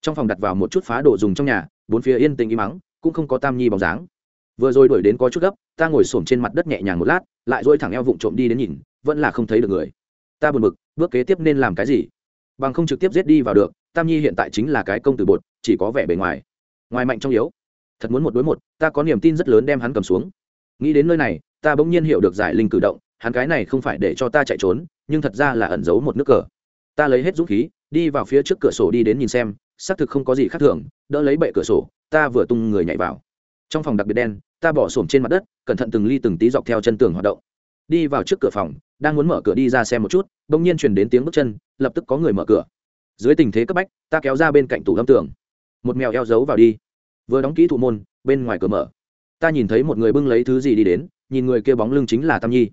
Trong phòng đặt vào một chút phá đồ dùng trong nhà, bốn phía yên tĩnh im mắng, cũng không có tam nhi bóng dáng. Vừa rồi đuổi đến có chút gấp, ta ngồi xổm trên mặt đất nhẹ nhàng một lát, lại dôi thẳng eo vụng trộm đi đến nhìn, vẫn là không thấy được người ta buồn bực, bước kế tiếp nên làm cái gì? Bằng không trực tiếp giết đi vào được, tam nhi hiện tại chính là cái công tử bột, chỉ có vẻ bề ngoài. Ngoài mạnh trong yếu. Thật muốn một đối một, ta có niềm tin rất lớn đem hắn cầm xuống. Nghĩ đến nơi này, ta bỗng nhiên hiểu được giải linh cử động, hắn cái này không phải để cho ta chạy trốn, nhưng thật ra là ẩn giấu một nước cờ. Ta lấy hết dũng khí, đi vào phía trước cửa sổ đi đến nhìn xem, xác thực không có gì khác thường, đỡ lấy bệ cửa sổ, ta vừa tung người nhảy vào. Trong phòng đặc biệt đen, ta bỏ xổm trên mặt đất, cẩn thận từng ly từng tí dọc theo chân tường hoạt động đi vào trước cửa phòng, đang muốn mở cửa đi ra xem một chút, bỗng nhiên truyền đến tiếng bước chân, lập tức có người mở cửa. Dưới tình thế cấp bách, ta kéo ra bên cạnh tủ lâm tường. Một mèo eo giấu vào đi. Vừa đóng kỹ thụ môn, bên ngoài cửa mở. Ta nhìn thấy một người bưng lấy thứ gì đi đến, nhìn người kia bóng lưng chính là tam nhi.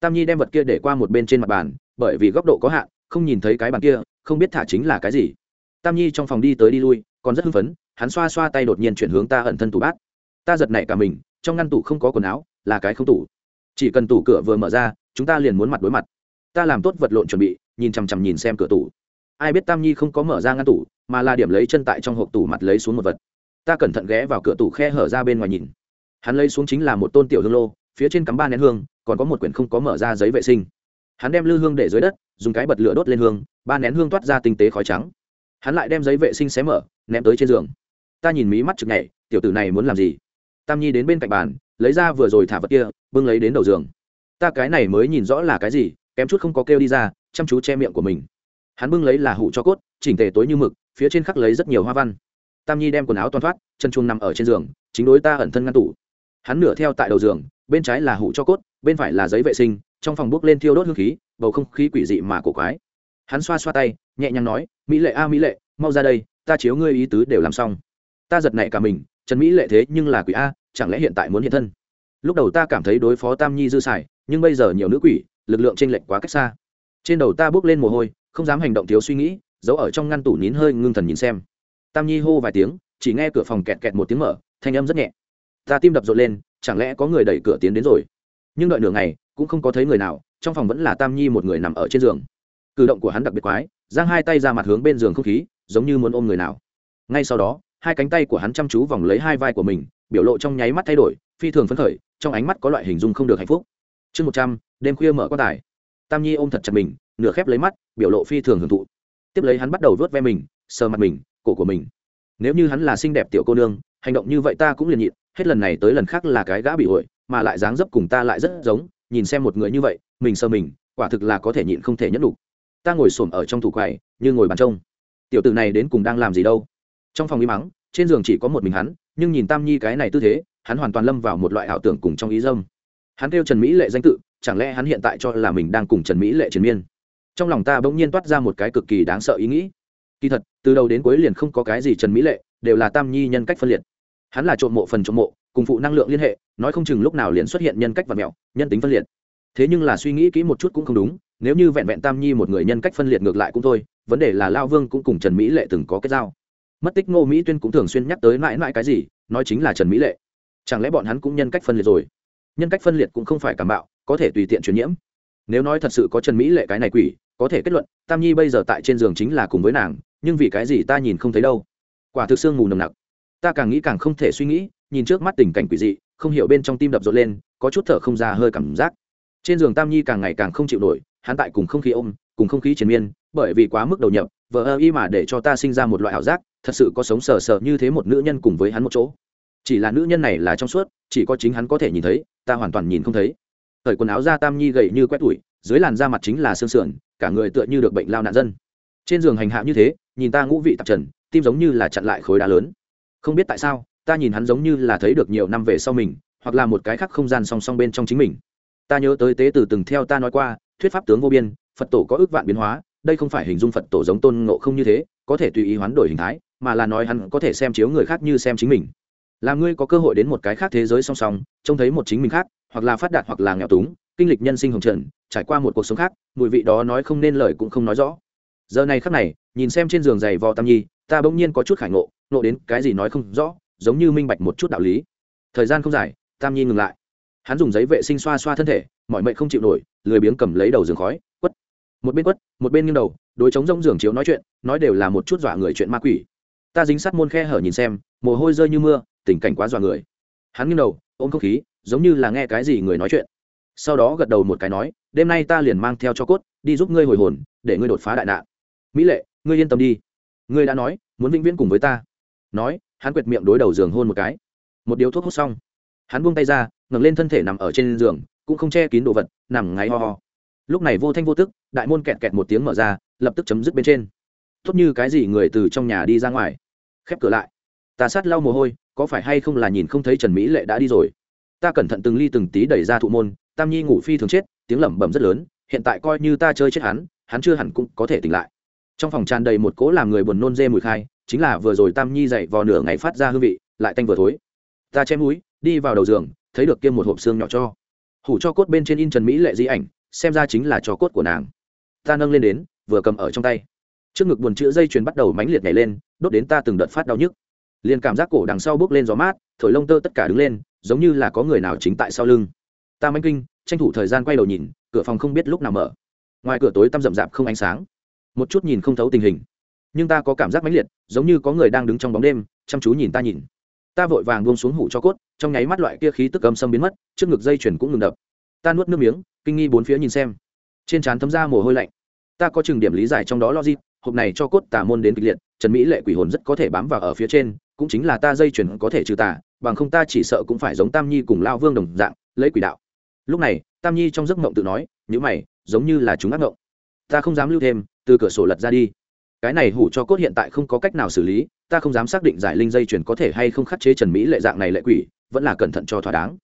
Tam nhi đem vật kia để qua một bên trên mặt bàn, bởi vì góc độ có hạn, không nhìn thấy cái bàn kia, không biết thả chính là cái gì. Tam nhi trong phòng đi tới đi lui, còn rất hưng phấn, hắn xoa xoa tay đột nhiên chuyển hướng ta ẩn thân tủ bát. Ta giật nảy cả mình, trong ngăn tủ không có quần áo, là cái không tủ chỉ cần tủ cửa vừa mở ra, chúng ta liền muốn mặt đối mặt. Ta làm tốt vật lộn chuẩn bị, nhìn chằm chằm nhìn xem cửa tủ. Ai biết tam nhi không có mở ra ngăn tủ, mà là điểm lấy chân tại trong hộp tủ mặt lấy xuống một vật. Ta cẩn thận ghé vào cửa tủ khe hở ra bên ngoài nhìn. Hắn lấy xuống chính là một tôn tiểu hương lô, phía trên cắm ba nén hương, còn có một quyển không có mở ra giấy vệ sinh. Hắn đem lư hương để dưới đất, dùng cái bật lửa đốt lên hương, ba nén hương toát ra tinh tế khói trắng. Hắn lại đem giấy vệ sinh xé mở, ném tới trên giường. Ta nhìn mí mắt chực nhảy, tiểu tử này muốn làm gì? Tam nhi đến bên cạnh bàn, lấy ra vừa rồi thả vật kia, bưng lấy đến đầu giường. Ta cái này mới nhìn rõ là cái gì, kém chút không có kêu đi ra, chăm chú che miệng của mình. Hắn bưng lấy là hủ cho cốt, chỉnh tề tối như mực, phía trên khắc lấy rất nhiều hoa văn. Tam nhi đem quần áo toàn thoát, chân chuông nằm ở trên giường, chính đối ta ẩn thân ngăn tủ. Hắn nửa theo tại đầu giường, bên trái là hủ cho cốt, bên phải là giấy vệ sinh, trong phòng bước lên thiêu đốt hương khí, bầu không khí quỷ dị mà cổ quái. Hắn xoa xoa tay, nhẹ nhàng nói, mỹ lệ a, mỹ lệ, mau ra đây, ta chiếu ngươi ý tứ đều làm xong. Ta giật nảy cả mình trần mỹ lệ thế nhưng là quỷ a, chẳng lẽ hiện tại muốn hiện thân? Lúc đầu ta cảm thấy đối phó tam nhi dư xài nhưng bây giờ nhiều nữ quỷ, lực lượng tranh lệch quá cách xa. Trên đầu ta bước lên mồ hôi, không dám hành động thiếu suy nghĩ, giấu ở trong ngăn tủ nín hơi ngưng thần nhìn xem. Tam nhi hô vài tiếng, chỉ nghe cửa phòng kẹt kẹt một tiếng mở, thanh âm rất nhẹ. Ta tim đập rộn lên, chẳng lẽ có người đẩy cửa tiến đến rồi? Nhưng đợi nửa ngày, cũng không có thấy người nào, trong phòng vẫn là tam nhi một người nằm ở trên giường. Cử động của hắn đặc biệt quái, giang hai tay ra mặt hướng bên giường không khí, giống như muốn ôm người nào. Ngay sau đó hai cánh tay của hắn chăm chú vòng lấy hai vai của mình, biểu lộ trong nháy mắt thay đổi, phi thường phấn khởi, trong ánh mắt có loại hình dung không được hạnh phúc. Chương một trăm, đêm khuya mở quan tài. Tam nhi ôm thật chặt mình, nửa khép lấy mắt, biểu lộ phi thường hưởng thụ. Tiếp lấy hắn bắt đầu vớt ve mình, sờ mặt mình, cổ của mình. Nếu như hắn là xinh đẹp tiểu cô nương, hành động như vậy ta cũng liền nhịn, hết lần này tới lần khác là cái gã bị ổi mà lại dáng dấp cùng ta lại rất giống, nhìn xem một người như vậy, mình sờ mình, quả thực là có thể nhịn không thể nhẫn đủ. Ta ngồi xổm ở trong thủ quầy, như ngồi bàn trông. Tiểu tử này đến cùng đang làm gì đâu? Trong phòng im mắng trên giường chỉ có một mình hắn, nhưng nhìn tam nhi cái này tư thế, hắn hoàn toàn lâm vào một loại ảo tưởng cùng trong ý dâm. Hắn kêu trần mỹ lệ danh tự, chẳng lẽ hắn hiện tại cho là mình đang cùng trần mỹ lệ triền miên? Trong lòng ta bỗng nhiên toát ra một cái cực kỳ đáng sợ ý nghĩ. Kỳ thật, từ đầu đến cuối liền không có cái gì trần mỹ lệ, đều là tam nhi nhân cách phân liệt. Hắn là trộm mộ phần trộm mộ, cùng phụ năng lượng liên hệ, nói không chừng lúc nào liền xuất hiện nhân cách và mẹo, nhân tính phân liệt. Thế nhưng là suy nghĩ kỹ một chút cũng không đúng, nếu như vẹn vẹn tam nhi một người nhân cách phân liệt ngược lại cũng thôi, vấn đề là lao vương cũng cùng trần mỹ lệ từng có kết giao mất tích ngô mỹ tuyên cũng thường xuyên nhắc tới mãi mãi cái gì, nói chính là trần mỹ lệ. Chẳng lẽ bọn hắn cũng nhân cách phân liệt rồi? Nhân cách phân liệt cũng không phải cảm bạo, có thể tùy tiện truyền nhiễm. Nếu nói thật sự có trần mỹ lệ cái này quỷ, có thể kết luận, tam nhi bây giờ tại trên giường chính là cùng với nàng, nhưng vì cái gì ta nhìn không thấy đâu? Quả thực sương mù nồng nặc. Ta càng nghĩ càng không thể suy nghĩ, nhìn trước mắt tình cảnh quỷ dị, không hiểu bên trong tim đập rộn lên, có chút thở không ra hơi cảm giác. Trên giường tam nhi càng ngày càng không chịu nổi, hắn tại cùng không khí ôm, cùng không khí triền miên, bởi vì quá mức đầu nhập vợ ơ y mà để cho ta sinh ra một loại ảo giác thật sự có sống sờ sờ như thế một nữ nhân cùng với hắn một chỗ. Chỉ là nữ nhân này là trong suốt, chỉ có chính hắn có thể nhìn thấy, ta hoàn toàn nhìn không thấy. Thời quần áo da tam nhi gầy như quét tủi, dưới làn da mặt chính là xương sườn, cả người tựa như được bệnh lao nạn dân. Trên giường hành hạ như thế, nhìn ta ngũ vị tạp trần, tim giống như là chặn lại khối đá lớn. Không biết tại sao, ta nhìn hắn giống như là thấy được nhiều năm về sau mình, hoặc là một cái khác không gian song song bên trong chính mình. Ta nhớ tới tế từ từng theo ta nói qua, thuyết pháp tướng vô biên, phật tổ có ước vạn biến hóa, đây không phải hình dung phật tổ giống tôn ngộ không như thế, có thể tùy ý hoán đổi hình thái mà là nói hắn có thể xem chiếu người khác như xem chính mình. Là ngươi có cơ hội đến một cái khác thế giới song song, trông thấy một chính mình khác, hoặc là phát đạt hoặc là nghèo túng, kinh lịch nhân sinh hồng trần, trải qua một cuộc sống khác, mùi vị đó nói không nên lời cũng không nói rõ. Giờ này khắc này, nhìn xem trên giường giày vò tam nhi, ta bỗng nhiên có chút khải ngộ nộ đến cái gì nói không rõ, giống như minh bạch một chút đạo lý. Thời gian không dài, tam nhi ngừng lại. Hắn dùng giấy vệ sinh xoa xoa thân thể, mọi mệnh không chịu nổi, lười biếng cầm lấy đầu giường khói, quất. Một bên quất, một bên nghiêng đầu, đối chống rông giường chiếu nói chuyện, nói đều là một chút dọa người chuyện ma quỷ ta dính sát môn khe hở nhìn xem, mồ hôi rơi như mưa, tình cảnh quá dọa người. Hắn nghiêng đầu, ôm không khí, giống như là nghe cái gì người nói chuyện. Sau đó gật đầu một cái nói, đêm nay ta liền mang theo cho cốt, đi giúp ngươi hồi hồn, để ngươi đột phá đại nạn. Mỹ lệ, ngươi yên tâm đi. Ngươi đã nói, muốn vĩnh viễn cùng với ta. Nói, hắn quệt miệng đối đầu giường hôn một cái. Một điếu thuốc hút xong. Hắn buông tay ra, ngẩng lên thân thể nằm ở trên giường, cũng không che kín đồ vật, nằm ngáy ho ho. Lúc này vô thanh vô tức, đại môn kẹt kẹt một tiếng mở ra, lập tức chấm dứt bên trên. Tốt như cái gì người từ trong nhà đi ra ngoài khép cửa lại. Ta sát lau mồ hôi, có phải hay không là nhìn không thấy trần mỹ lệ đã đi rồi? Ta cẩn thận từng ly từng tí đẩy ra thụ môn, tam nhi ngủ phi thường chết, tiếng lẩm bẩm rất lớn, hiện tại coi như ta chơi chết hắn hắn chưa hẳn cũng có thể tỉnh lại. Trong phòng tràn đầy một cỗ làm người buồn nôn dê mùi khai, chính là vừa rồi tam nhi dậy vò nửa ngày phát ra hương vị, lại tanh vừa thối. Ta chém mũi, đi vào đầu giường, thấy được kia một hộp xương nhỏ cho. Hủ cho cốt bên trên in trần mỹ lệ di ảnh, xem ra chính là cho cốt của nàng. Ta nâng lên đến, vừa cầm ở trong tay trước ngực buồn chữ dây chuyền bắt đầu mãnh liệt nhảy lên, đốt đến ta từng đợt phát đau nhức. Liền cảm giác cổ đằng sau bước lên gió mát, thổi lông tơ tất cả đứng lên, giống như là có người nào chính tại sau lưng. Ta manh kinh, tranh thủ thời gian quay đầu nhìn, cửa phòng không biết lúc nào mở. Ngoài cửa tối tăm rậm rạp không ánh sáng. Một chút nhìn không thấu tình hình. Nhưng ta có cảm giác mãnh liệt, giống như có người đang đứng trong bóng đêm, chăm chú nhìn ta nhìn. Ta vội vàng buông xuống hủ cho cốt, trong nháy mắt loại kia khí tức âm xâm biến mất, trước ngực dây chuyển cũng ngừng đập. Ta nuốt nước miếng, kinh nghi bốn phía nhìn xem. Trên trán thấm ra mồ hôi lạnh. Ta có chừng điểm lý giải trong đó logic hộp này cho cốt tà môn đến kịch liệt, trần mỹ lệ quỷ hồn rất có thể bám vào ở phía trên, cũng chính là ta dây chuyển có thể trừ tà, bằng không ta chỉ sợ cũng phải giống tam nhi cùng lao vương đồng dạng, lấy quỷ đạo. Lúc này, tam nhi trong giấc mộng tự nói nhữ mày, giống như là chúng ác mộng. Ta không dám lưu thêm, từ cửa sổ lật ra đi. Cái này hủ cho cốt hiện tại không có cách nào xử lý, ta không dám xác định giải linh dây chuyển có thể hay không khắc chế trần mỹ lệ dạng này lệ quỷ, vẫn là cẩn thận cho thỏa đáng.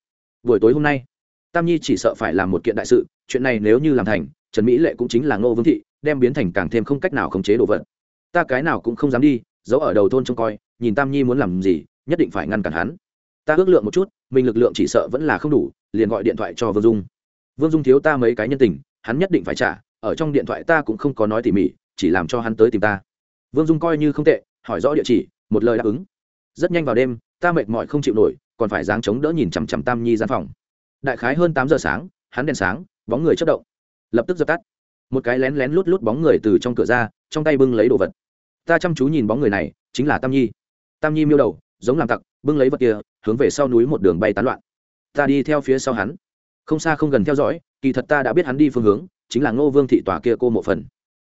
Buổi tối hôm nay, tam nhi chỉ sợ phải làm một kiện đại sự, chuyện này nếu như làm thành, trần mỹ lệ cũng chính là ngô vương thị đem biến thành càng thêm không cách nào khống chế đồ vật. Ta cái nào cũng không dám đi, giấu ở đầu thôn trông coi, nhìn tam nhi muốn làm gì, nhất định phải ngăn cản hắn. Ta ước lượng một chút, mình lực lượng chỉ sợ vẫn là không đủ, liền gọi điện thoại cho vương dung. Vương dung thiếu ta mấy cái nhân tình, hắn nhất định phải trả, ở trong điện thoại ta cũng không có nói tỉ mỉ, chỉ làm cho hắn tới tìm ta. Vương dung coi như không tệ, hỏi rõ địa chỉ, một lời đáp ứng. Rất nhanh vào đêm, ta mệt mỏi không chịu nổi, còn phải dáng chống đỡ nhìn chằm chằm tam nhi gian phòng. Đại khái hơn tám giờ sáng, hắn đèn sáng, bóng người chất động. Lập tức dập tắt một cái lén lén lút lút bóng người từ trong cửa ra, trong tay bưng lấy đồ vật. Ta chăm chú nhìn bóng người này, chính là tam nhi. Tam nhi miêu đầu, giống làm tặc, bưng lấy vật kia, hướng về sau núi một đường bay tán loạn. Ta đi theo phía sau hắn. Không xa không gần theo dõi, kỳ thật ta đã biết hắn đi phương hướng, chính là ngô vương thị tòa kia cô mộ phần.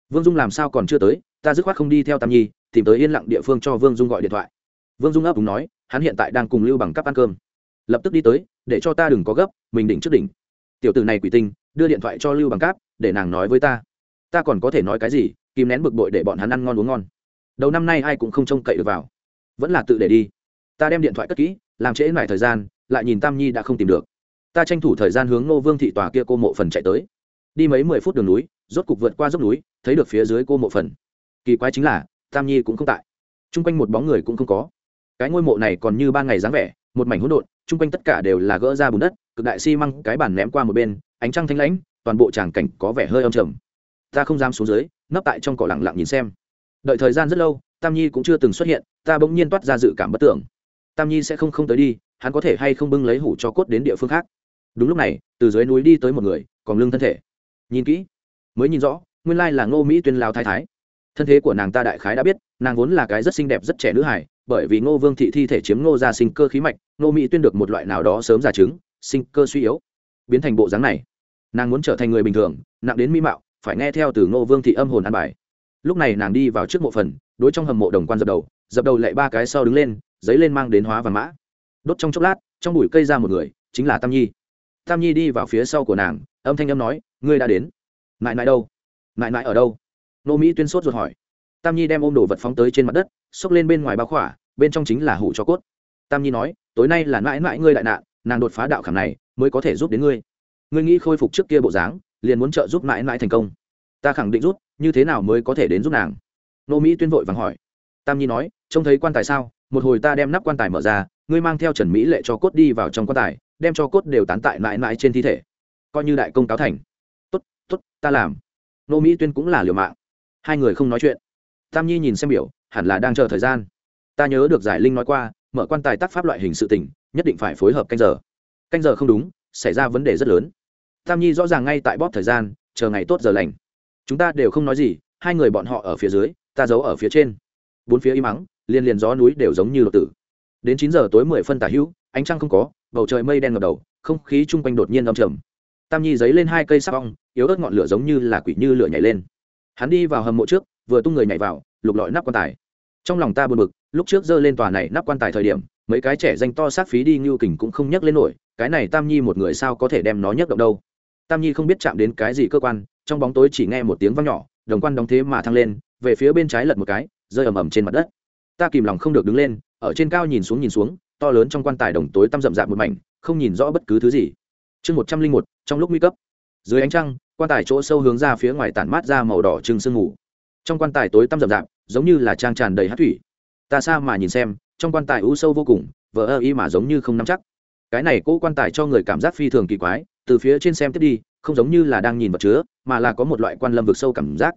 Vương dung làm sao còn chưa tới, ta dứt khoát không đi theo tam nhi, tìm tới yên lặng địa phương cho vương dung gọi điện thoại. Vương dung ấp đúng nói, hắn hiện tại đang cùng lưu bằng cắp ăn cơm. Lập tức đi tới, để cho ta đừng có gấp, mình đỉnh trước đỉnh. Tiểu tử này quỷ tinh, đưa điện thoại cho lưu bằng cáp để nàng nói với ta. Ta còn có thể nói cái gì, kìm nén bực bội để bọn hắn ăn ngon uống ngon. Đầu năm nay ai cũng không trông cậy được vào. Vẫn là tự để đi. Ta đem điện thoại cất kỹ, làm trễ lại thời gian, lại nhìn tam nhi đã không tìm được. Ta tranh thủ thời gian hướng Ngô vương thị tòa kia cô mộ phần chạy tới. Đi mấy mười phút đường núi, rốt cục vượt qua dốc núi, thấy được phía dưới cô mộ phần. Kỳ quái chính là, tam nhi cũng không tại. T r u n g quanh một bóng người cũng không có. Cái ngôi mộ này còn như ba ngày dáng vẻ, một mảnh hỗn độn t r u n g quanh tất cả đều là gỡ ra bùn đất, cực đại xi、si、măng cái bản ném qua một bên, ánh trăng thanh lãnh toàn bộ tràng cảnh có vẻ hơi âm trầm. Ta không dám xuống dưới, nấp tại trong cỏ lặng lặng nhìn xem. Đợi thời gian rất lâu, tam nhi cũng chưa từng xuất hiện, ta bỗng nhiên toát ra dự cảm bất tưởng. Tam nhi sẽ không không tới đi, hắn có thể hay không bưng lấy hủ cho cốt đến địa phương khác. Đúng lúc này, từ dưới núi đi tới một người, còn lưng thân thể. Nhìn kỹ, mới nhìn rõ, nguyên lai là ngô mỹ tuyên lao thái thái. Thân thế của nàng ta đại khái đã biết, nàng vốn là cái rất xinh đẹp rất trẻ nữ hải bởi vì ngô vương thị thi thể chiếm ngô ra sinh cơ khí mạch, ngô mỹ tuyên được một loại nào đó sớm già trứng sinh cơ suy yếu, biến thành bộ dáng này nàng muốn trở thành người bình thường, nặng đến mỹ mạo, phải nghe theo từ ngô vương thị âm hồn An bài. Lúc này nàng đi vào trước mộ phần, đối trong hầm mộ đồng quan dập đầu dập đầu lại ba cái sau đứng lên, giấy lên mang đến hóa và mã. Đốt trong chốc lát, trong bụi cây ra một người, chính là tam nhi. Tam nhi đi vào phía sau của nàng, âm thanh âm nói, ngươi đã đến. Mãi mãi đâu? Mãi mãi ở đâu? Nô mỹ tuyên sốt ruột hỏi. Tam nhi đem ôm đồ vật phóng tới trên mặt đất, xốc lên bên ngoài bao khỏa, bên trong chính là hủ cho cốt. Tam nhi nói, tối nay là mãi mãi ngươi đại nạn, nàng đột phá đạo khảm này, mới có thể giúp đến ngươi ngươi nghĩ khôi phục trước kia bộ dáng liền muốn trợ giúp mãi mãi thành công. Ta khẳng định rút như thế nào mới có thể đến giúp nàng? Nô mỹ tuyên vội vàng hỏi. Tam nhi nói trông thấy quan tài sao? Một hồi ta đem nắp quan tài mở ra ngươi mang theo trần mỹ lệ cho cốt đi vào trong quan tài đem cho cốt đều tán tại mãi mãi trên thi thể. Coi như đại công cáo thành. Tốt tốt ta làm. Nô mỹ tuyên cũng là liều mạng. Hai người không nói chuyện. Tam nhi nhìn xem biểu hẳn là đang chờ thời gian. Ta nhớ được giải linh nói qua mở quan tài tác pháp loại hình sự tỉnh, nhất định phải phối hợp canh giờ. Canh giờ không đúng xảy ra vấn đề rất lớn tam nhi rõ ràng ngay tại bóp thời gian, chờ ngày tốt giờ lành. Chúng ta đều không nói gì, hai người bọn họ ở phía dưới, ta giấu ở phía trên. Bốn phía im mắng liền liền gió núi đều giống như đột tử. Đến chín giờ tối mười phân tả hữu, ánh trăng không có, bầu trời mây đen ngập đầu, không khí chung quanh đột nhiên âm trầm. Tam nhi giấy lên hai cây sắc ong, yếu ớt ngọn lửa giống như là quỷ như lửa nhảy lên. Hắn đi vào hầm mộ trước, vừa tung người nhảy vào, lục lọi nắp quan tài. Trong lòng ta buồn bực, lúc trước giơ lên tòa này nắp quan tài thời điểm, mấy cái trẻ danh to sát phí đi ngưu kình cũng không nhấc lên nổi, cái này tam nhi một người sao có thể đem nó nhấc động đâu? Tam nhi không biết chạm đến cái gì cơ quan, trong bóng tối chỉ nghe một tiếng vang nhỏ, đồng quan đóng thế mà thăng lên, về phía bên trái lật một cái, rơi ầm ầm trên mặt đất. Ta kìm lòng không được đứng lên, ở trên cao nhìn xuống nhìn xuống, to lớn trong quan tài đồng tối tăm rậm rạp một mảnh, không nhìn rõ bất cứ thứ gì. Chương một trăm linh một, trong lúc nguy cấp. Dưới ánh trăng, quan tài chỗ sâu hướng ra phía ngoài tản mát ra màu đỏ trưng sương ngủ trong quan tài tối tăm rậm rạp, giống như là trang tràn đầy hát thủy. Ta xa mà nhìn xem, trong quan tài u sâu vô cùng vỡ ơ y mà giống như không nắm chắc. Cái này cỗ quan tài cho người cảm giác phi thường kỳ quái từ phía trên xem tiếp đi, không giống như là đang nhìn vật chứa, mà là có một loại quan lâm vực sâu cảm giác.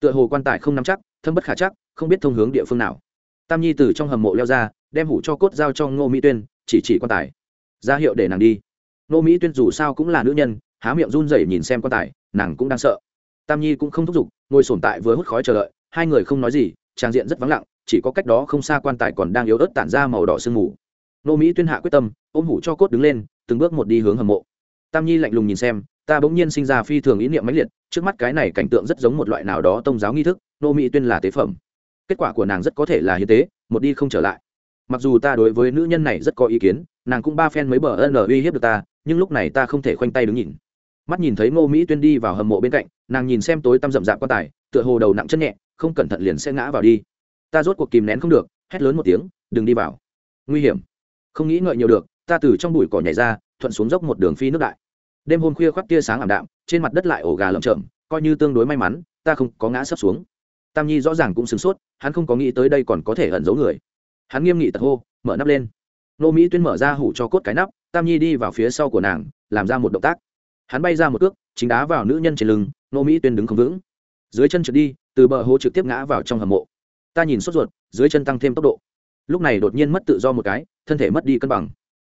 Tựa hồ quan tài không nắm chắc, thâm bất khả chắc, không biết thông hướng địa phương nào. Tam nhi từ trong hầm mộ leo ra, đem hủ cho cốt giao cho ngô mỹ tuyên, chỉ chỉ quan tài. Ra hiệu để nàng đi. Ngô mỹ tuyên dù sao cũng là nữ nhân, há miệng run rẩy nhìn xem quan tài, nàng cũng đang sợ. Tam nhi cũng không thúc giục, ngồi sổn tại vừa hút khói chờ đợi, hai người không nói gì, trang diện rất vắng lặng, chỉ có cách đó không xa quan tài còn đang yếu ớt tản ra màu đỏ sương mù. Nô mỹ tuyên hạ quyết tâm, ôm hủ cho cốt đứng lên, từng bước một đi hướng hầm mộ tam nhi lạnh lùng nhìn xem, ta bỗng nhiên sinh ra phi thường ý niệm mãnh liệt, trước mắt cái này cảnh tượng rất giống một loại nào đó tôn giáo nghi thức, nô mỹ tuyên là tế phẩm. Kết quả của nàng rất có thể là hiến tế, một đi không trở lại. Mặc dù ta đối với nữ nhân này rất có ý kiến, nàng cũng ba phen mấy bờ ân uy hiếp được ta, nhưng lúc này ta không thể khoanh tay đứng nhìn. Mắt nhìn thấy ngô mỹ tuyên đi vào hầm mộ bên cạnh, nàng nhìn xem tối tăm rậm rạp quan tài, tựa hồ đầu nặng chân nhẹ, không cẩn thận liền sẽ ngã vào đi. Ta rốt cuộc kìm nén không được, hét lớn một tiếng, đừng đi vào. Nguy hiểm. Không nghĩ ngợi nhiều được, ta từ trong bụi cỏ nhảy ra thuận xuống dốc một đường phi nước đại. Đêm hôm khuya khoác tia sáng ảm đạm, trên mặt đất lại ổ gà lởm chởm, coi như tương đối may mắn, ta không có ngã sấp xuống. Tam nhi rõ ràng cũng sửng sốt, hắn không có nghĩ tới đây còn có thể ẩn giấu người. Hắn nghiêm nghị tật hô, mở nắp lên. Nô mỹ tuyên mở ra hủ cho cốt cái nắp, tam nhi đi vào phía sau của nàng, làm ra một động tác. Hắn bay ra một cước, chính đá vào nữ nhân trên lưng, nô mỹ tuyên đứng không vững. Dưới chân trượt đi, từ bờ hố trực tiếp ngã vào trong hầm mộ. Ta nhìn sốt ruột, dưới chân tăng thêm tốc độ. Lúc này đột nhiên mất tự do một cái, thân thể mất đi cân bằng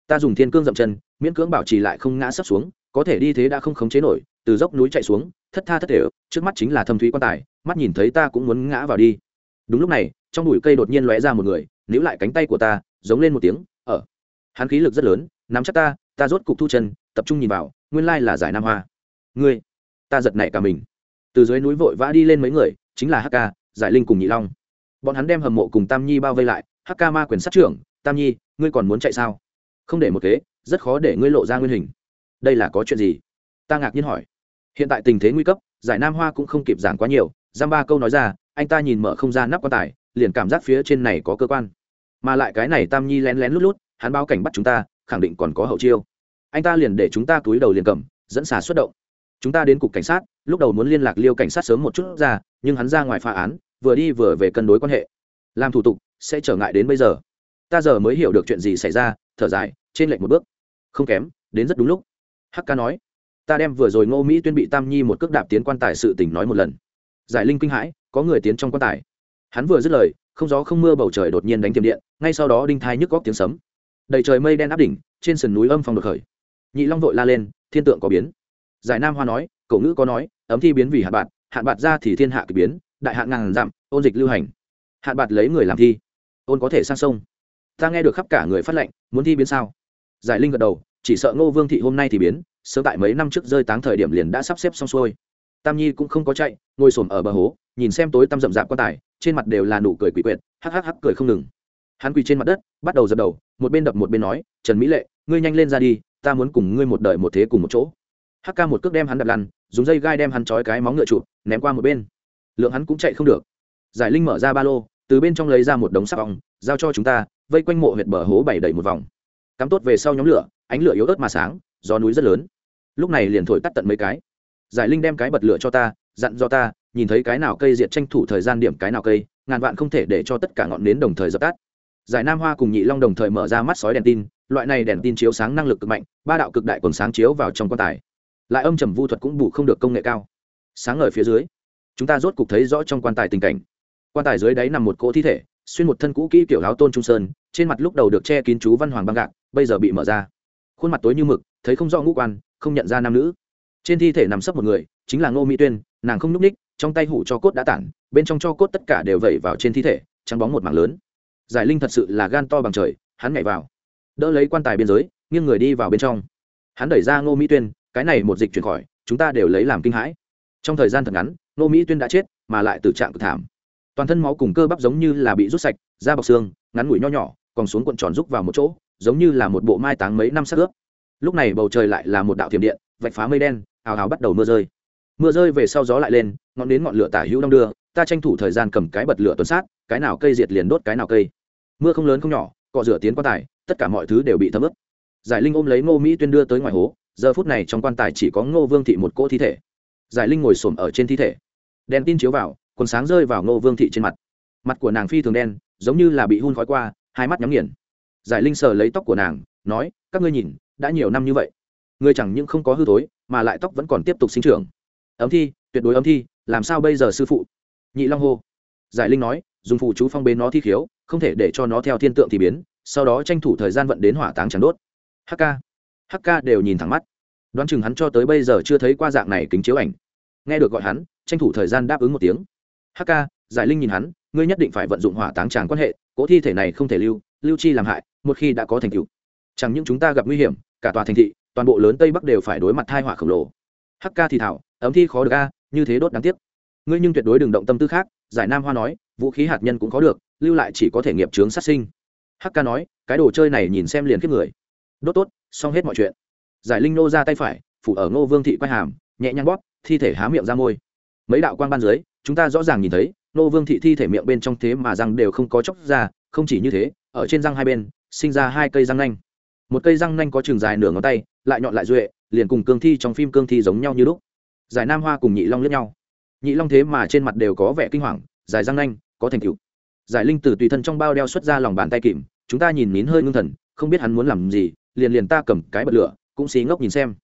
ta dùng thiên cương dậm chân, miễn cưỡng bảo trì lại không ngã sấp xuống, có thể đi thế đã không khống chế nổi, từ dốc núi chạy xuống, thất tha thất thể, trước mắt chính là thâm thúy quan tài, mắt nhìn thấy ta cũng muốn ngã vào đi. Đúng lúc này, trong bụi cây đột nhiên lóe ra một người, níu lại cánh tay của ta, giống lên một tiếng ở hắn khí lực rất lớn, nắm chắc ta ta rốt cục thu chân, tập trung nhìn vào, nguyên lai là giải nam hoa. Ngươi, ta giật nảy cả mình. Từ dưới núi vội vã đi lên mấy người, chính là hk giải linh cùng nhị long. Bọn hắn đem hầm mộ cùng tam nhi bao vây lại hk ma quyền sát trưởng, tam nhi, ngươi còn muốn chạy sao? Không để một kế, rất khó để ngươi lộ ra nguyên hình. Đây là có chuyện gì? Ta ngạc nhiên hỏi. Hiện tại tình thế nguy cấp, giải nam hoa cũng không kịp giảng quá nhiều, giam ba câu nói ra, anh ta nhìn mở không ra nắp quan tài, liền cảm giác phía trên này có cơ quan. Mà lại cái này tam nhi lén lén lút lút, hắn báo cảnh bắt chúng ta, khẳng định còn có hậu chiêu. Anh ta liền để chúng ta túi đầu liền cầm, dẫn xà xuất động. Chúng ta đến cục cảnh sát, lúc đầu muốn liên lạc liêu cảnh sát sớm một chút ra, nhưng hắn ra ngoài phá án, vừa đi vừa về cân đối quan hệ. Làm thủ tục, sẽ trở ngại đến bây giờ. Ta giờ mới hiểu được chuyện gì xảy ra thở dài, trên lệnh một bước. Không kém, đến rất đúng lúc. Hk nói, ta đem vừa rồi ngô mỹ tuyên bị tam nhi một cước đạp tiến quan tài sự tình nói một lần. Giải linh kinh hãi, có người tiến trong quan tài. Hắn vừa dứt lời, không gió không mưa bầu trời đột nhiên đánh tiềm điện, ngay sau đó đinh thai nhức góc tiếng sấm. Đầy trời mây đen áp đỉnh, trên sườn núi âm phong đột khởi. Nhị long vội la lên, thiên tượng có biến. Giải nam hoa nói, cổ ngữ có nói, ấm thi biến vì hạn bạt hạn bạt ra thì thiên hạ k ỳ biến, đại hạn ngàn dặm, ôn dịch lưu hành. Hạn bạt lấy người làm thi, ôn có thể sang sông ta nghe được khắp cả người phát lệnh, muốn thi biến sao? Giải linh gật đầu, chỉ sợ ngô vương thị hôm nay thì biến, sớm tại mấy năm trước rơi táng thời điểm liền đã sắp xếp xong xuôi. Tam nhi cũng không có chạy, ngồi s ở bờ hố, nhìn xem tối tăm rậm rạp quan tài, trên mặt đều là nụ cười quỷ quyệt, hắc hắc hắc cười không ngừng. Hắn quỳ trên mặt đất, bắt đầu dập đầu, một bên đập một bên nói, trần mỹ lệ, ngươi nhanh lên ra đi, ta muốn cùng ngươi một đời một thế cùng một chỗ. Hắc ca một cước đem hắn đập lăn, dùng dây gai đem hắn trói cái móng ngựa chụp, ném qua một bên. Lượng hắn cũng chạy không được. Giải linh mở ra ba lô, từ bên trong lấy ra một đống sắc ong, giao cho chúng ta vây quanh mộ huyệt bờ hố bảy đầy một vòng. Cắm tốt về sau nhóm lửa, ánh lửa yếu ớt mà sáng, gió núi rất lớn. Lúc này liền thổi tắt tận mấy cái. Giải linh đem cái bật lửa cho ta, dặn do ta, nhìn thấy cái nào cây diệt tranh thủ thời gian điểm cái nào cây, ngàn vạn không thể để cho tất cả ngọn nến đồng thời dập tắt. Giải nam hoa cùng nhị long đồng thời mở ra mắt sói đèn tin, loại này đèn tin chiếu sáng năng lực cực mạnh, ba đạo cực đại còn sáng chiếu vào trong quan tài. Lại âm trầm vu thuật cũng bù không được công nghệ cao. Sáng ngời phía dưới, chúng ta rốt cục thấy rõ trong quan tài tình cảnh. Quan tài dưới đáy nằm một cỗ thi thể xuyên một thân cũ kỹ kiểu áo tôn trung sơn, trên mặt lúc đầu được che kín chú văn hoàng băng gạc, bây giờ bị mở ra. Khuôn mặt tối như mực, thấy không rõ ngũ quan, không nhận ra nam nữ. Trên thi thể nằm sấp một người, chính là ngô mỹ tuyên, nàng không n ú c ních, trong tay hủ cho cốt đã tản, bên trong cho cốt tất cả đều vẩy vào trên thi thể, trắng bóng một mảng lớn. Giải linh thật sự là gan to bằng trời, hắn nhảy vào. Đỡ lấy quan tài biên giới, nghiêng người đi vào bên trong. Hắn đẩy ra ngô mỹ tuyên, cái này một dịch chuyển khỏi, chúng ta đều lấy làm kinh hãi. Trong thời gian thật ngắn, ngô mỹ tuyên đã chết, mà lại từ trạng cực thảm toàn thân máu cùng cơ bắp giống như là bị rút sạch, da bọc xương, ngắn ngủi nho nhỏ, còn xuống cuộn tròn rúc vào một chỗ, giống như là một bộ mai táng mấy năm sắc ướp. Lúc này bầu trời lại là một đạo thiểm điện, vạch phá mây đen, ào ào bắt đầu mưa rơi. Mưa rơi về sau gió lại lên, ngọn đến ngọn lửa tả hữu đong đưa, ta tranh thủ thời gian cầm cái bật lửa tuần sát, cái nào cây diệt liền đốt cái nào cây. Mưa không lớn không nhỏ, cọ rửa tiến quan tài, tất cả mọi thứ đều bị thấm ướt. Giải linh ôm lấy ngô mỹ tuyên đưa tới ngoài hố, giờ phút này trong quan tài chỉ có ngô vương thị một cỗ thi thể. Giải linh ngồi s ổ m ở trên thi thể, đèn tin chiếu vào quần sáng rơi vào ngô vương thị trên mặt. Mặt của nàng phi thường đen, giống như là bị hun khói qua, hai mắt nhắm nghiền. Giải linh sờ lấy tóc của nàng, nói, các ngươi nhìn, đã nhiều năm như vậy. Người chẳng những không có hư thối, mà lại tóc vẫn còn tiếp tục sinh trưởng. Ấm thi, tuyệt đối ấm thi, làm sao bây giờ sư phụ? Nhị long hô. Giải linh nói, dùng phụ chú phong bế nó thi khiếu, không thể để cho nó theo thiên tượng thì biến, sau đó tranh thủ thời gian vận đến hỏa táng chẳng đốt. Hk hk đều nhìn thẳng mắt. Đoán chừng hắn cho tới bây giờ chưa thấy qua dạng này kính chiếu ảnh. Nghe được gọi hắn, tranh thủ thời gian đáp ứng một tiếng hk giải linh nhìn hắn, ngươi nhất định phải vận dụng hỏa táng tràng quan hệ cỗ thi thể này không thể lưu lưu chi làm hại, một khi đã có thành tựu. Chẳng những chúng ta gặp nguy hiểm, cả tòa thành thị, toàn bộ lớn tây bắc đều phải đối mặt thai hỏa khổng lồ. Hk thì thảo, ấm thi khó được a, như thế đốt đáng tiếc. Ngươi nhưng tuyệt đối đừng động tâm tư khác, giải nam hoa nói, vũ khí hạt nhân cũng có được, lưu lại chỉ có thể nghiệp chướng sát sinh. Hk nói, cái đồ chơi này nhìn xem liền kiếp người. Đốt tốt, xong hết mọi chuyện. Giải linh nô ra tay phải, phủ ở ngô vương thị quay hàm, nhẹ nhàng bóp, thi thể há miệng ra môi. Mấy đạo quan ban dưới chúng ta rõ ràng nhìn thấy, nô vương thị thi thể miệng bên trong thế mà răng đều không có chóc ra, không chỉ như thế, ở trên răng hai bên, sinh ra hai cây răng nanh. Một cây răng nanh có trường dài nửa ngón tay, lại nhọn lại duệ, liền cùng cương thi trong phim cương thi giống nhau như lúc. Giải nam hoa cùng nhị long lướt nhau. Nhị long thế mà trên mặt đều có vẻ kinh hoàng, dài răng nanh, có thành tựu. Giải linh từ tùy thân trong bao đeo xuất ra lòng bàn tay kìm, chúng ta nhìn nín hơi ngưng thần, không biết hắn muốn làm gì, liền liền ta cầm cái bật lửa, cũng xí ngốc nhìn xem.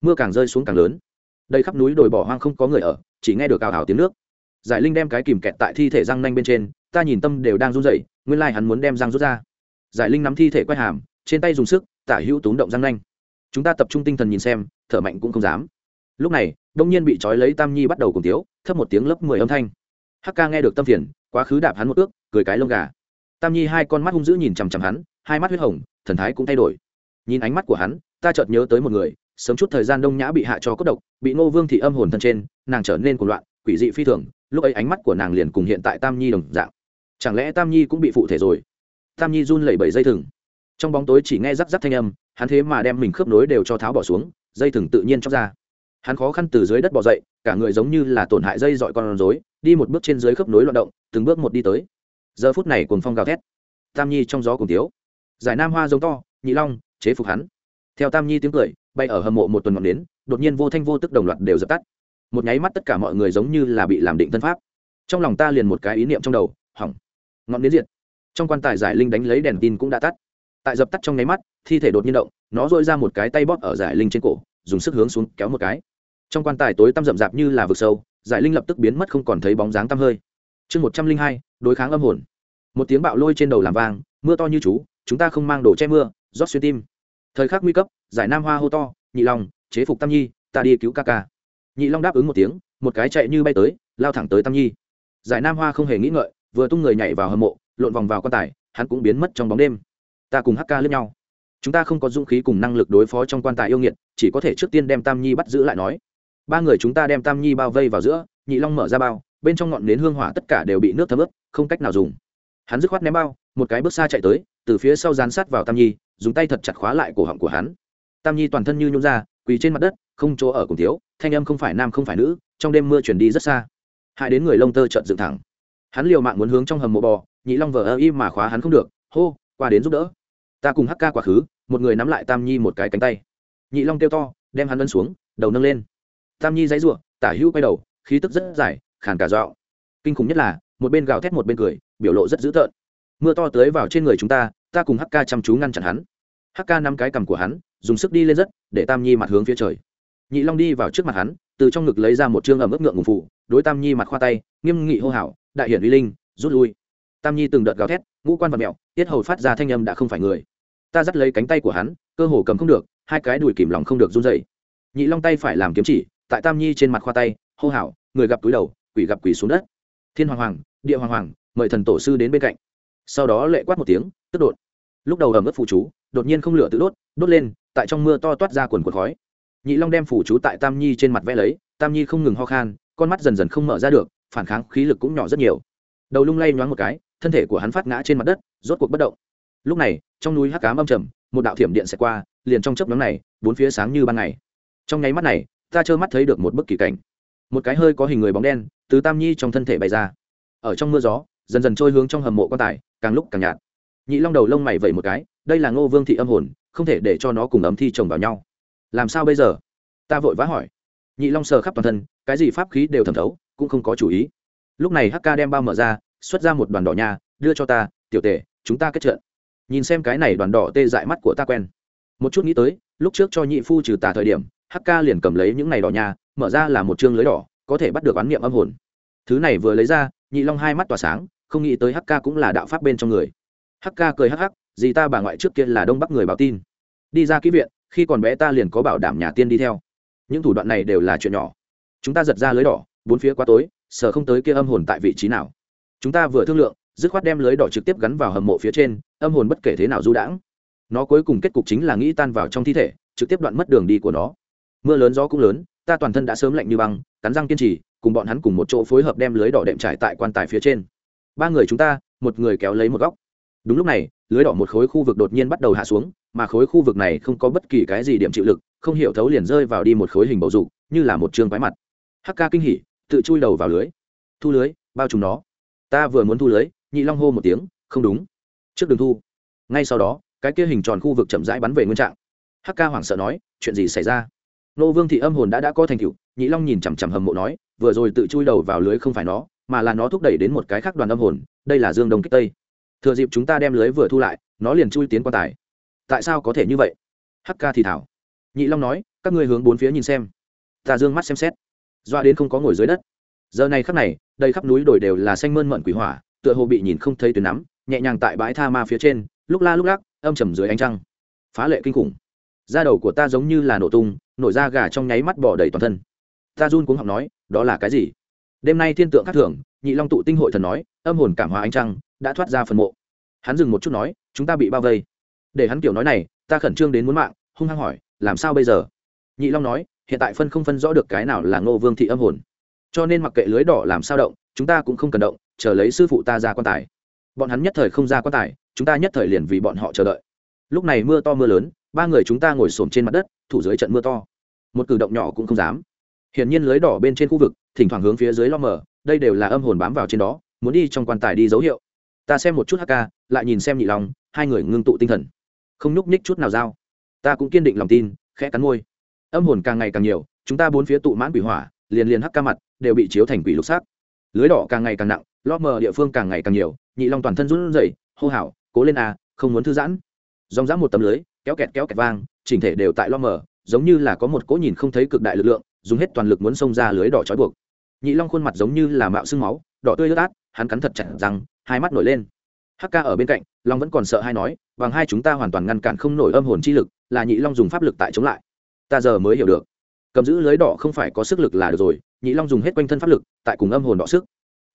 Mưa càng rơi xuống càng lớn. Đây khắp núi đồi bỏ hoang không có người ở, chỉ nghe được ào ào tiếng nước giải linh đem cái kìm kẹt tại thi thể răng nanh bên trên, ta nhìn tâm đều đang run rẩy, nguyên lai hắn muốn đem răng rút ra. Giải linh nắm thi thể quay hàm, trên tay dùng sức, tả hữu túng động răng nanh. Chúng ta tập trung tinh thần nhìn xem, thở mạnh cũng không dám. Lúc này, đông nhiên bị trói lấy tam nhi bắt đầu cùng tiếu, thấp một tiếng lớp mười âm thanh. Hắc ca nghe được tâm phiền, quá khứ đạp hắn một ước, cười cái lông gà. Tam nhi hai con mắt hung dữ nhìn chằm chằm hắn, hai mắt huyết hồng, thần thái cũng thay đổi. Nhìn ánh mắt của hắn, ta chợt nhớ tới một người, sớm chút thời gian đông nhã bị hạ cho cốt độc, bị ngô vương thị âm hồn thân trên, nàng trở nên cuồng loạn, quỷ dị phi thường lúc ấy ánh mắt của nàng liền cùng hiện tại tam nhi đồng dạng. Chẳng lẽ tam nhi cũng bị phụ thể rồi? Tam nhi run lẩy bẩy dây thừng. Trong bóng tối chỉ nghe rắc rắc thanh âm, hắn thế mà đem mình khớp nối đều cho tháo bỏ xuống, dây thừng tự nhiên chóc ra. Hắn khó khăn từ dưới đất bỏ dậy, cả người giống như là tổn hại dây dọi con rối, đi một bước trên dưới khớp nối loạn động, từng bước một đi tới. Giờ phút này cùng phong gào thét. Tam nhi trong gió cùng tiếu giải nam hoa giống to, nhị long, chế phục hắn. Theo tam nhi tiếng cười, bay ở hầm mộ một tuần ngọn đến đột nhiên vô thanh vô tức đồng loạt đều dập tắt một nháy mắt tất cả mọi người giống như là bị làm định thân pháp. Trong lòng ta liền một cái ý niệm trong đầu, hỏng. Ngọn nến diệt. Trong quan tài giải linh đánh lấy đèn tin cũng đã tắt. Tại dập tắt trong nháy mắt, thi thể đột nhiên động, nó dội ra một cái tay bóp ở giải linh trên cổ, dùng sức hướng xuống kéo một cái. Trong quan tài tối tăm rậm rạp như là vực sâu, giải linh lập tức biến mất không còn thấy bóng dáng tăm hơi. Chương một trăm linh hai, đối kháng âm hồn. Một tiếng bạo lôi trên đầu làm vang, mưa to như chú, chúng ta không mang đồ che mưa, rót xuyên tim. Thời khắc nguy cấp, giải nam hoa hô to, nhị long chế phục tam nhi, ta đi cứu ca ca nhị long đáp ứng một tiếng, một cái chạy như bay tới, lao thẳng tới tam nhi. Giải nam hoa không hề nghĩ ngợi, vừa tung người nhảy vào hầm mộ, lộn vòng vào quan tài, hắn cũng biến mất trong bóng đêm. Ta cùng hk lướt nhau. Chúng ta không có dũng khí cùng năng lực đối phó trong quan tài yêu nghiệt, chỉ có thể trước tiên đem tam nhi bắt giữ lại nói. Ba người chúng ta đem tam nhi bao vây vào giữa, nhị long mở ra bao, bên trong ngọn nến hương hỏa tất cả đều bị nước thấm ướt, không cách nào dùng. Hắn dứt khoát ném bao, một cái bước xa chạy tới, từ phía sau dán sát vào tam nhi, dùng tay thật chặt khóa lại cổ họng của hắn. Tam nhi toàn thân như nhún ra, quỳ trên mặt đất không chỗ ở cùng thiếu, thanh âm không phải nam không phải nữ, trong đêm mưa chuyển đi rất xa. Hại đến người lông tơ trợn dựng thẳng. Hắn liều mạng muốn hướng trong hầm mộ bò, nhị long vờ ơ im mà khóa hắn không được, hô, qua đến giúp đỡ. Ta cùng hắc ca quá khứ, một người nắm lại tam nhi một cái cánh tay. Nhị long kêu to, đem hắn lân xuống, đầu nâng lên. Tam nhi dãy r u ộ tả hữu quay đầu, khí tức rất dài, khàn cả dọa kinh khủng nhất là, một bên gào thét một bên cười, biểu lộ rất dữ tợn. Mưa to tới vào trên người chúng ta ta cùng hk chăm chú ngăn chặn hắn. Hk nắm cái cằm của hắn, dùng sức đi lên rất, để tam nhi mặt hướng phía trời nhị long đi vào trước mặt hắn, từ trong ngực lấy ra một chương ẩm ướt ngượng ngùng phụ đối tam nhi mặt khoa tay, nghiêm nghị hô hào, đại hiển uy linh, rút lui. Tam nhi từng đợt gào thét, ngũ quan vật mẹo tiết hầu phát ra thanh âm đã không phải người. Ta dắt lấy cánh tay của hắn, cơ hồ cầm không được, hai cái đùi kìm lòng không được run dậy nhị long tay phải làm kiếm chỉ, tại tam nhi trên mặt khoa tay, hô hào, người gặp túi đầu, quỷ gặp quỷ xuống đất. Thiên hoàng hoàng, địa hoàng hoàng, mời thần tổ sư đến bên cạnh. Sau đó lệ quát một tiếng, tức đột. Lúc đầu ẩm ướt phụ chú, đột nhiên không lửa tự đốt đốt lên, tại trong mưa to toát ra quần quần khói nhị long đem phủ chú tại tam nhi trên mặt vẽ lấy, tam nhi không ngừng ho khan, con mắt dần dần không mở ra được, phản kháng khí lực cũng nhỏ rất nhiều. Đầu lung lay nhoáng một cái, thân thể của hắn phát ngã trên mặt đất, rốt cuộc bất động. Lúc này, trong núi hắc cám âm trầm, một đạo thiểm điện sẽ qua, liền trong chớp nhóm này, bốn phía sáng như ban ngày. Trong nháy mắt này, ta trơ mắt thấy được một bức kỳ cảnh. Một cái hơi có hình người bóng đen, từ tam nhi trong thân thể bay ra. Ở trong mưa gió, dần dần trôi hướng trong hầm mộ quan tài, càng lúc càng nhạt. Nhị long đầu lông mày vẩy một cái, đây là ngô vương thị âm hồn, không thể để cho nó cùng ấm thi chồng vào nhau làm sao bây giờ? Ta vội vã hỏi. Nhị long sờ khắp toàn thân, cái gì pháp khí đều thẩm thấu, cũng không có chủ ý. Lúc này hk đem bao mở ra, xuất ra một đoàn đỏ nha, đưa cho ta, tiểu tể, chúng ta kết trận. Nhìn xem cái này đoàn đỏ tê dại mắt của ta quen. Một chút nghĩ tới, lúc trước cho nhị phu trừ tà thời điểm hk liền cầm lấy những này đỏ nha, mở ra là một chương lưới đỏ, có thể bắt được oán niệm âm hồn. Thứ này vừa lấy ra, nhị long hai mắt tỏa sáng, không nghĩ tới hk cũng là đạo pháp bên trong người. Hk cười hắc hắc gì ta bà ngoại trước kia là đông bắc người báo tin. Đi ra kỹ viện khi còn bé ta liền có bảo đảm nhà tiên đi theo. Những thủ đoạn này đều là chuyện nhỏ. Chúng ta giật ra lưới đỏ, bốn phía quá tối, sợ không tới kia âm hồn tại vị trí nào. Chúng ta vừa thương lượng, dứt khoát đem lưới đỏ trực tiếp gắn vào hầm mộ phía trên, âm hồn bất kể thế nào du đãng. Nó cuối cùng kết cục chính là nghĩ tan vào trong thi thể, trực tiếp đoạn mất đường đi của nó. Mưa lớn gió cũng lớn, ta toàn thân đã sớm lạnh như băng, cắn răng kiên trì, cùng bọn hắn cùng một chỗ phối hợp đem lưới đỏ đệm trải tại quan tài phía trên. Ba người chúng ta, một người kéo lấy một góc đúng lúc này, lưới đỏ một khối khu vực đột nhiên bắt đầu hạ xuống, mà khối khu vực này không có bất kỳ cái gì điểm chịu lực, không hiểu thấu liền rơi vào đi một khối hình bầu dục, như là một chương quái mặt. Hắc ca kinh hỉ, tự chui đầu vào lưới. Thu lưới, bao trùm nó. Ta vừa muốn thu lưới, nhị long hô một tiếng, không đúng. Trước đường thu. Ngay sau đó, cái kia hình tròn khu vực chậm rãi bắn về nguyên trạng. Hắc ca hoảng sợ nói, chuyện gì xảy ra? Nô vương thị âm hồn đã đã có thành tựu, nhị long nhìn chằm chằm hầm mộ nói, vừa rồi tự chui đầu vào lưới không phải nó, mà là nó thúc đẩy đến một cái khác đoàn âm hồn, đây là dương đông kích tây thừa dịp chúng ta đem lưới vừa thu lại, nó liền chui tiến quan tài. Tại sao có thể như vậy? Hắc Ca thì thảo. Nhị long nói, các ngươi hướng bốn phía nhìn xem. Ta d ư ơ n g mắt xem xét. Doa đến không có ngồi dưới đất. Giờ này khắp này đây khắp núi đồi đều là xanh mơn mận quỷ hỏa, tựa hồ bị nhìn không thấy tuyến nắm, nhẹ nhàng tại bãi tha ma phía trên, lúc la lúc lắc, âm trầm dưới ánh trăng. Phá lệ kinh khủng. Da đầu của ta giống như là nổ tung, nổi da gà trong nháy mắt bỏ đầy toàn thân. Ta run cuống học nói, đó là cái gì? Đêm nay thiên tượng khác thường, nhị long tụ tinh hội thần nói, âm hồn cảm hóa ánh trăng đã thoát ra phần mộ. Hắn dừng một chút nói, chúng ta bị bao vây. Để hắn kiểu nói này, ta khẩn trương đến muốn mạng, hung hăng hỏi, làm sao bây giờ? Nhị long nói, hiện tại phân không phân rõ được cái nào là ngô vương thị âm hồn. Cho nên mặc kệ lưới đỏ làm sao động, chúng ta cũng không cần động, chờ lấy sư phụ ta ra quan tài. Bọn hắn nhất thời không ra quan tài, chúng ta nhất thời liền vì bọn họ chờ đợi. Lúc này mưa to mưa lớn, ba người chúng ta ngồi xổm trên mặt đất, thủ dưới trận mưa to. Một cử động nhỏ cũng không dám. Hiển nhiên lưới đỏ bên trên khu vực, thỉnh thoảng hướng phía dưới lo mờ, đây đều là âm hồn bám vào trên đó, muốn đi trong quan tài đi dấu hiệu ta xem một chút hk lại nhìn xem nhị long hai người ngưng tụ tinh thần. Không nhúc nhích chút nào dao ta cũng kiên định lòng tin, khẽ cắn môi. Âm hồn càng ngày càng nhiều, chúng ta bốn phía tụ mãn quỷ hỏa, liền liền hk ca mặt, đều bị chiếu thành quỷ lục xác lưới đỏ càng ngày càng nặng lo mờ địa phương càng ngày càng nhiều, nhị long toàn thân run rẩy, hô hào, cố lên à không muốn thư giãn. Dòng dã một tấm lưới, kéo kẹt kéo kẹt vang, chỉnh thể đều tại lo mờ, giống như là có một cỗ nhìn không thấy cực đại lực lượng, dùng hết toàn lực muốn xông ra lưới đỏ trói buộc. Nhị long khuôn mặt giống như là mạo sưng máu đỏ tươi ướt át, hắn cắn thật chặt rằng hai mắt nổi lên. Hk ở bên cạnh, long vẫn còn sợ hay nói, bằng hai chúng ta hoàn toàn ngăn cản không nổi âm hồn chi lực, là nhị long dùng pháp lực tại chống lại. Ta giờ mới hiểu được. Cầm giữ lưới đỏ không phải có sức lực là được rồi, nhị long dùng hết quanh thân pháp lực, tại cùng âm hồn đỏ sức.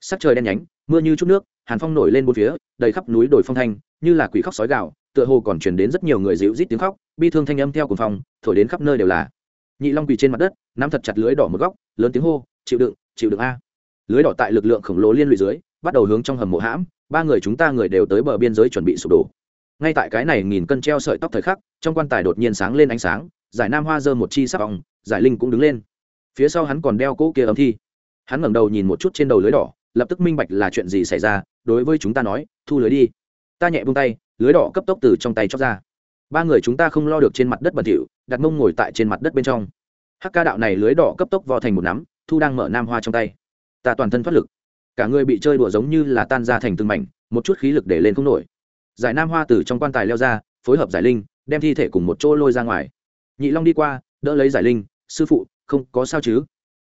Sắc trời đen nhánh, mưa như chút nước, hàn phong nổi lên bốn phía, đầy khắp núi đồi phong thanh, như là quỷ khóc sói gạo tựa hồ còn truyền đến rất nhiều người dịu rít tiếng khóc, bi thương thanh âm theo cùng phòng thổi đến khắp nơi đều là. Nhị long quỳ trên mặt đất, nắm thật chặt lưới đỏ một góc, lớn tiếng hô, chịu đựng chịu đựng a lưới đỏ tại lực lượng khổng lồ liên lụy dưới, bắt đầu hướng trong hầm mộ hãm, ba người chúng ta người đều tới bờ biên giới chuẩn bị sụp đổ. Ngay tại cái này nghìn cân treo sợi tóc thời khắc, trong quan tài đột nhiên sáng lên ánh sáng, giải nam hoa dơ một chi sắc vòng giải linh cũng đứng lên. Phía sau hắn còn đeo cỗ kia ấm thi. Hắn ngẩng đầu nhìn một chút trên đầu lưới đỏ, lập tức minh bạch là chuyện gì xảy ra, đối với chúng ta nói, thu lưới đi. Ta nhẹ buông tay, lưới đỏ cấp tốc từ trong tay chóc ra. Ba người chúng ta không lo được trên mặt đất bẩn thỉu, đặt mông ngồi tại trên mặt đất bên trong. Hắc ca đạo này lưới đỏ cấp tốc vò thành một nắm, thu đang mở nam hoa trong tay ta toàn thân thoát lực. Cả người bị chơi đùa giống như là tan ra thành từng mảnh, một chút khí lực để lên không nổi. Giải nam hoa từ trong quan tài leo ra, phối hợp giải linh, đem thi thể cùng một chỗ lôi ra ngoài. Nhị long đi qua, đỡ lấy giải linh, sư phụ, không có sao chứ?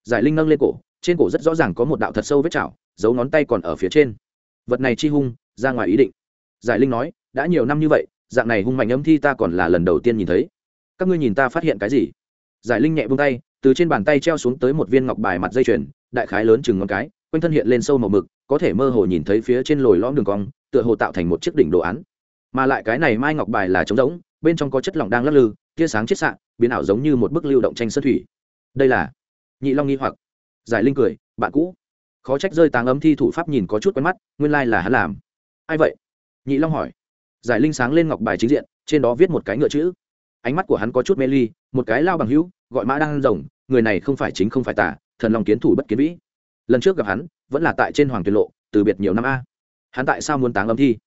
Giải linh nâng lên cổ, trên cổ rất rõ ràng có một đạo thật sâu vết chảo, dấu ngón tay còn ở phía trên. Vật này chi hung, ra ngoài ý định. Giải linh nói, đã nhiều năm như vậy, dạng này hung mạnh âm thi ta còn là lần đầu tiên nhìn thấy. Các ngươi nhìn ta phát hiện cái gì? Giải linh nhẹ buông tay, từ trên bàn tay treo xuống tới một viên ngọc bài mặt dây chuyền đại khái lớn chừng ngón cái, quanh thân hiện lên sâu màu mực, có thể mơ hồ nhìn thấy phía trên lồi lõm đường cong, tựa hồ tạo thành một chiếc đỉnh đồ án. Mà lại cái này mai ngọc bài là trống rỗng, bên trong có chất lỏng đang lắc lư, tia sáng chiết xạ, biến ảo giống như một bức lưu động tranh sơn thủy. Đây là nhị long nghi hoặc. Giải linh cười, bạn cũ. Khó trách rơi tàng ấm thi thủ pháp nhìn có chút quen mắt, nguyên lai là hắn làm. Ai vậy? Nhị long hỏi. Giải linh sáng lên ngọc bài chính diện, trên đó viết một cái ngựa chữ. Ánh mắt của hắn có chút mê ly, một cái lao bằng hữu, gọi mã đang rồng, người này không phải chính không phải tả thần lòng kiến thủ bất kiến vĩ. Lần trước gặp hắn, vẫn là tại trên hoàng tuyệt lộ, từ biệt nhiều năm a. Hắn tại sao muốn táng âm thi?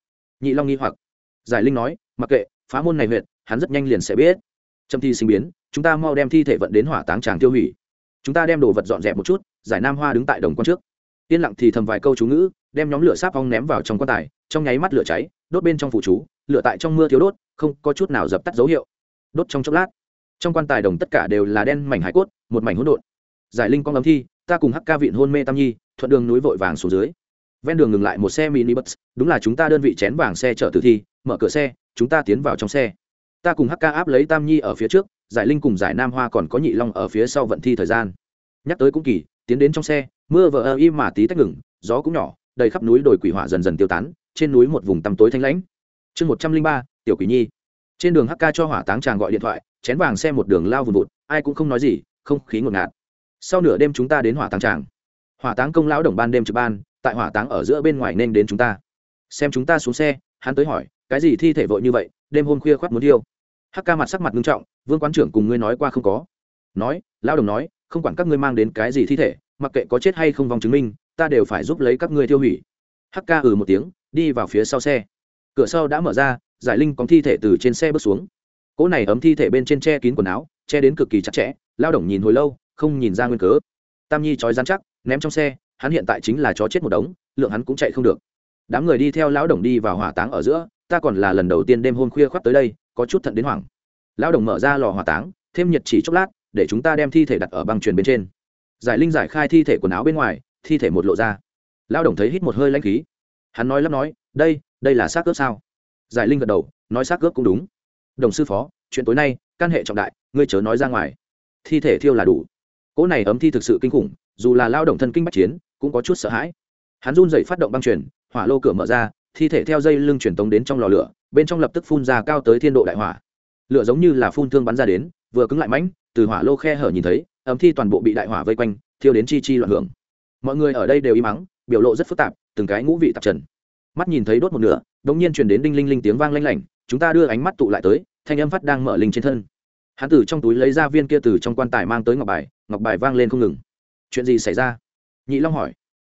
Nhị long nghi hoặc. Giải linh nói, mặc kệ, phá môn này huyện hắn rất nhanh liền sẽ biết. Trâm thi sinh biến, chúng ta mau đem thi thể vận đến hỏa táng tràng tiêu hủy. Chúng ta đem đồ vật dọn dẹp một chút, giải nam hoa đứng tại đồng quan trước. Yên lặng thì thầm vài câu chú ngữ, đem nhóm lửa sáp ong ném vào trong quan tài, trong nháy mắt lửa cháy, đốt bên trong phụ chú, lửa tại trong mưa thiếu đốt, không có chút nào dập tắt dấu hiệu. Đốt trong chốc lát. Trong quan tài đồng tất cả đều là đen mảnh hải cốt, một mảnh hỗn độn giải linh con ấm thi, ta cùng hắc ca vịn hôn mê tam nhi, thuận đường núi vội vàng xuống dưới. Ven đường ngừng lại một xe mini bus, đúng là chúng ta đơn vị chén vàng xe chở tử thi, mở cửa xe, chúng ta tiến vào trong xe. Ta cùng hk áp lấy tam nhi ở phía trước, giải linh cùng giải nam hoa còn có nhị long ở phía sau vận thi thời gian. Nhắc tới cũng kỳ, tiến đến trong xe, mưa vờ ơ y mà tí tách ngừng, gió cũng nhỏ, đầy khắp núi đồi quỷ hỏa dần dần tiêu tán, trên núi một vùng tăm tối thanh lãnh. Chương một trăm linh ba, tiểu quỷ nhi. Trên đường hk cho hỏa táng tràng gọi điện thoại, chén vàng xe một đường lao vùn vụt, ai cũng không nói gì, không khí ngột ngạt sau nửa đêm chúng ta đến hỏa táng tràng. Hỏa táng công lão đồng ban đêm trực ban, tại hỏa táng ở giữa bên ngoài nên đến chúng ta. Xem chúng ta xuống xe, hắn tới hỏi, cái gì thi thể vội như vậy, đêm hôm khuya khoác muốn thiêu? Hắc ca mặt sắc mặt nghiêm trọng, vương quán trưởng cùng ngươi nói qua không có. Nói, lão đồng nói, không quản các ngươi mang đến cái gì thi thể, mặc kệ có chết hay không vòng chứng minh, ta đều phải giúp lấy các ngươi tiêu hủy. Hắc ca ừ một tiếng, đi vào phía sau xe. Cửa sau đã mở ra, giải linh có thi thể từ trên xe bước xuống. Cỗ này ấm thi thể bên trên che kín quần áo, che đến cực kỳ chặt chẽ lao động nhìn hồi lâu không nhìn ra nguyên cớ. Tam nhi trói rắn chắc, ném trong xe, hắn hiện tại chính là chó chết một đống, lượng hắn cũng chạy không được. Đám người đi theo lão đồng đi vào hỏa táng ở giữa, ta còn là lần đầu tiên đêm hôm khuya khoắt tới đây, có chút thận đến hoảng. Lão đồng mở ra lò hỏa táng, thêm nhiệt chỉ chốc lát, để chúng ta đem thi thể đặt ở băng truyền bên trên. Giải linh giải khai thi thể quần áo bên ngoài, thi thể một lộ ra. Lão đồng thấy hít một hơi lãnh khí. Hắn nói lắp nói, đây đây là xác cướp sao? Giải linh gật đầu, nói xác cướp cũng đúng. Đồng sư phó, chuyện tối nay, căn hệ trọng đại, ngươi chớ nói ra ngoài. Thi thể thiêu là đủ cỗ này ấm thi thực sự kinh khủng, dù là lao động thân kinh bắc chiến, cũng có chút sợ hãi. Hắn run dậy phát động băng chuyển, hỏa lô cửa mở ra, thi thể theo dây lưng truyền tống đến trong lò lửa, bên trong lập tức phun ra cao tới thiên độ đại hỏa. Lửa giống như là phun thương bắn ra đến, vừa cứng lại mãnh, từ hỏa lô khe hở nhìn thấy, ấm thi toàn bộ bị đại hỏa vây quanh, thiêu đến chi chi loạn hưởng. Mọi người ở đây đều im mắng, biểu lộ rất phức tạp, từng cái ngũ vị tạp trần. Mắt nhìn thấy đốt một nửa đống nhiên truyền đến đinh linh linh tiếng vang lanh lảnh, chúng ta đưa ánh mắt tụ lại tới, thanh âm phát đang mở linh trên thân. Hắn từ trong túi lấy ra viên kia từ trong quan tài mang tới ngọc bài ngọc bài vang lên không ngừng. Chuyện gì xảy ra? Nhị long hỏi.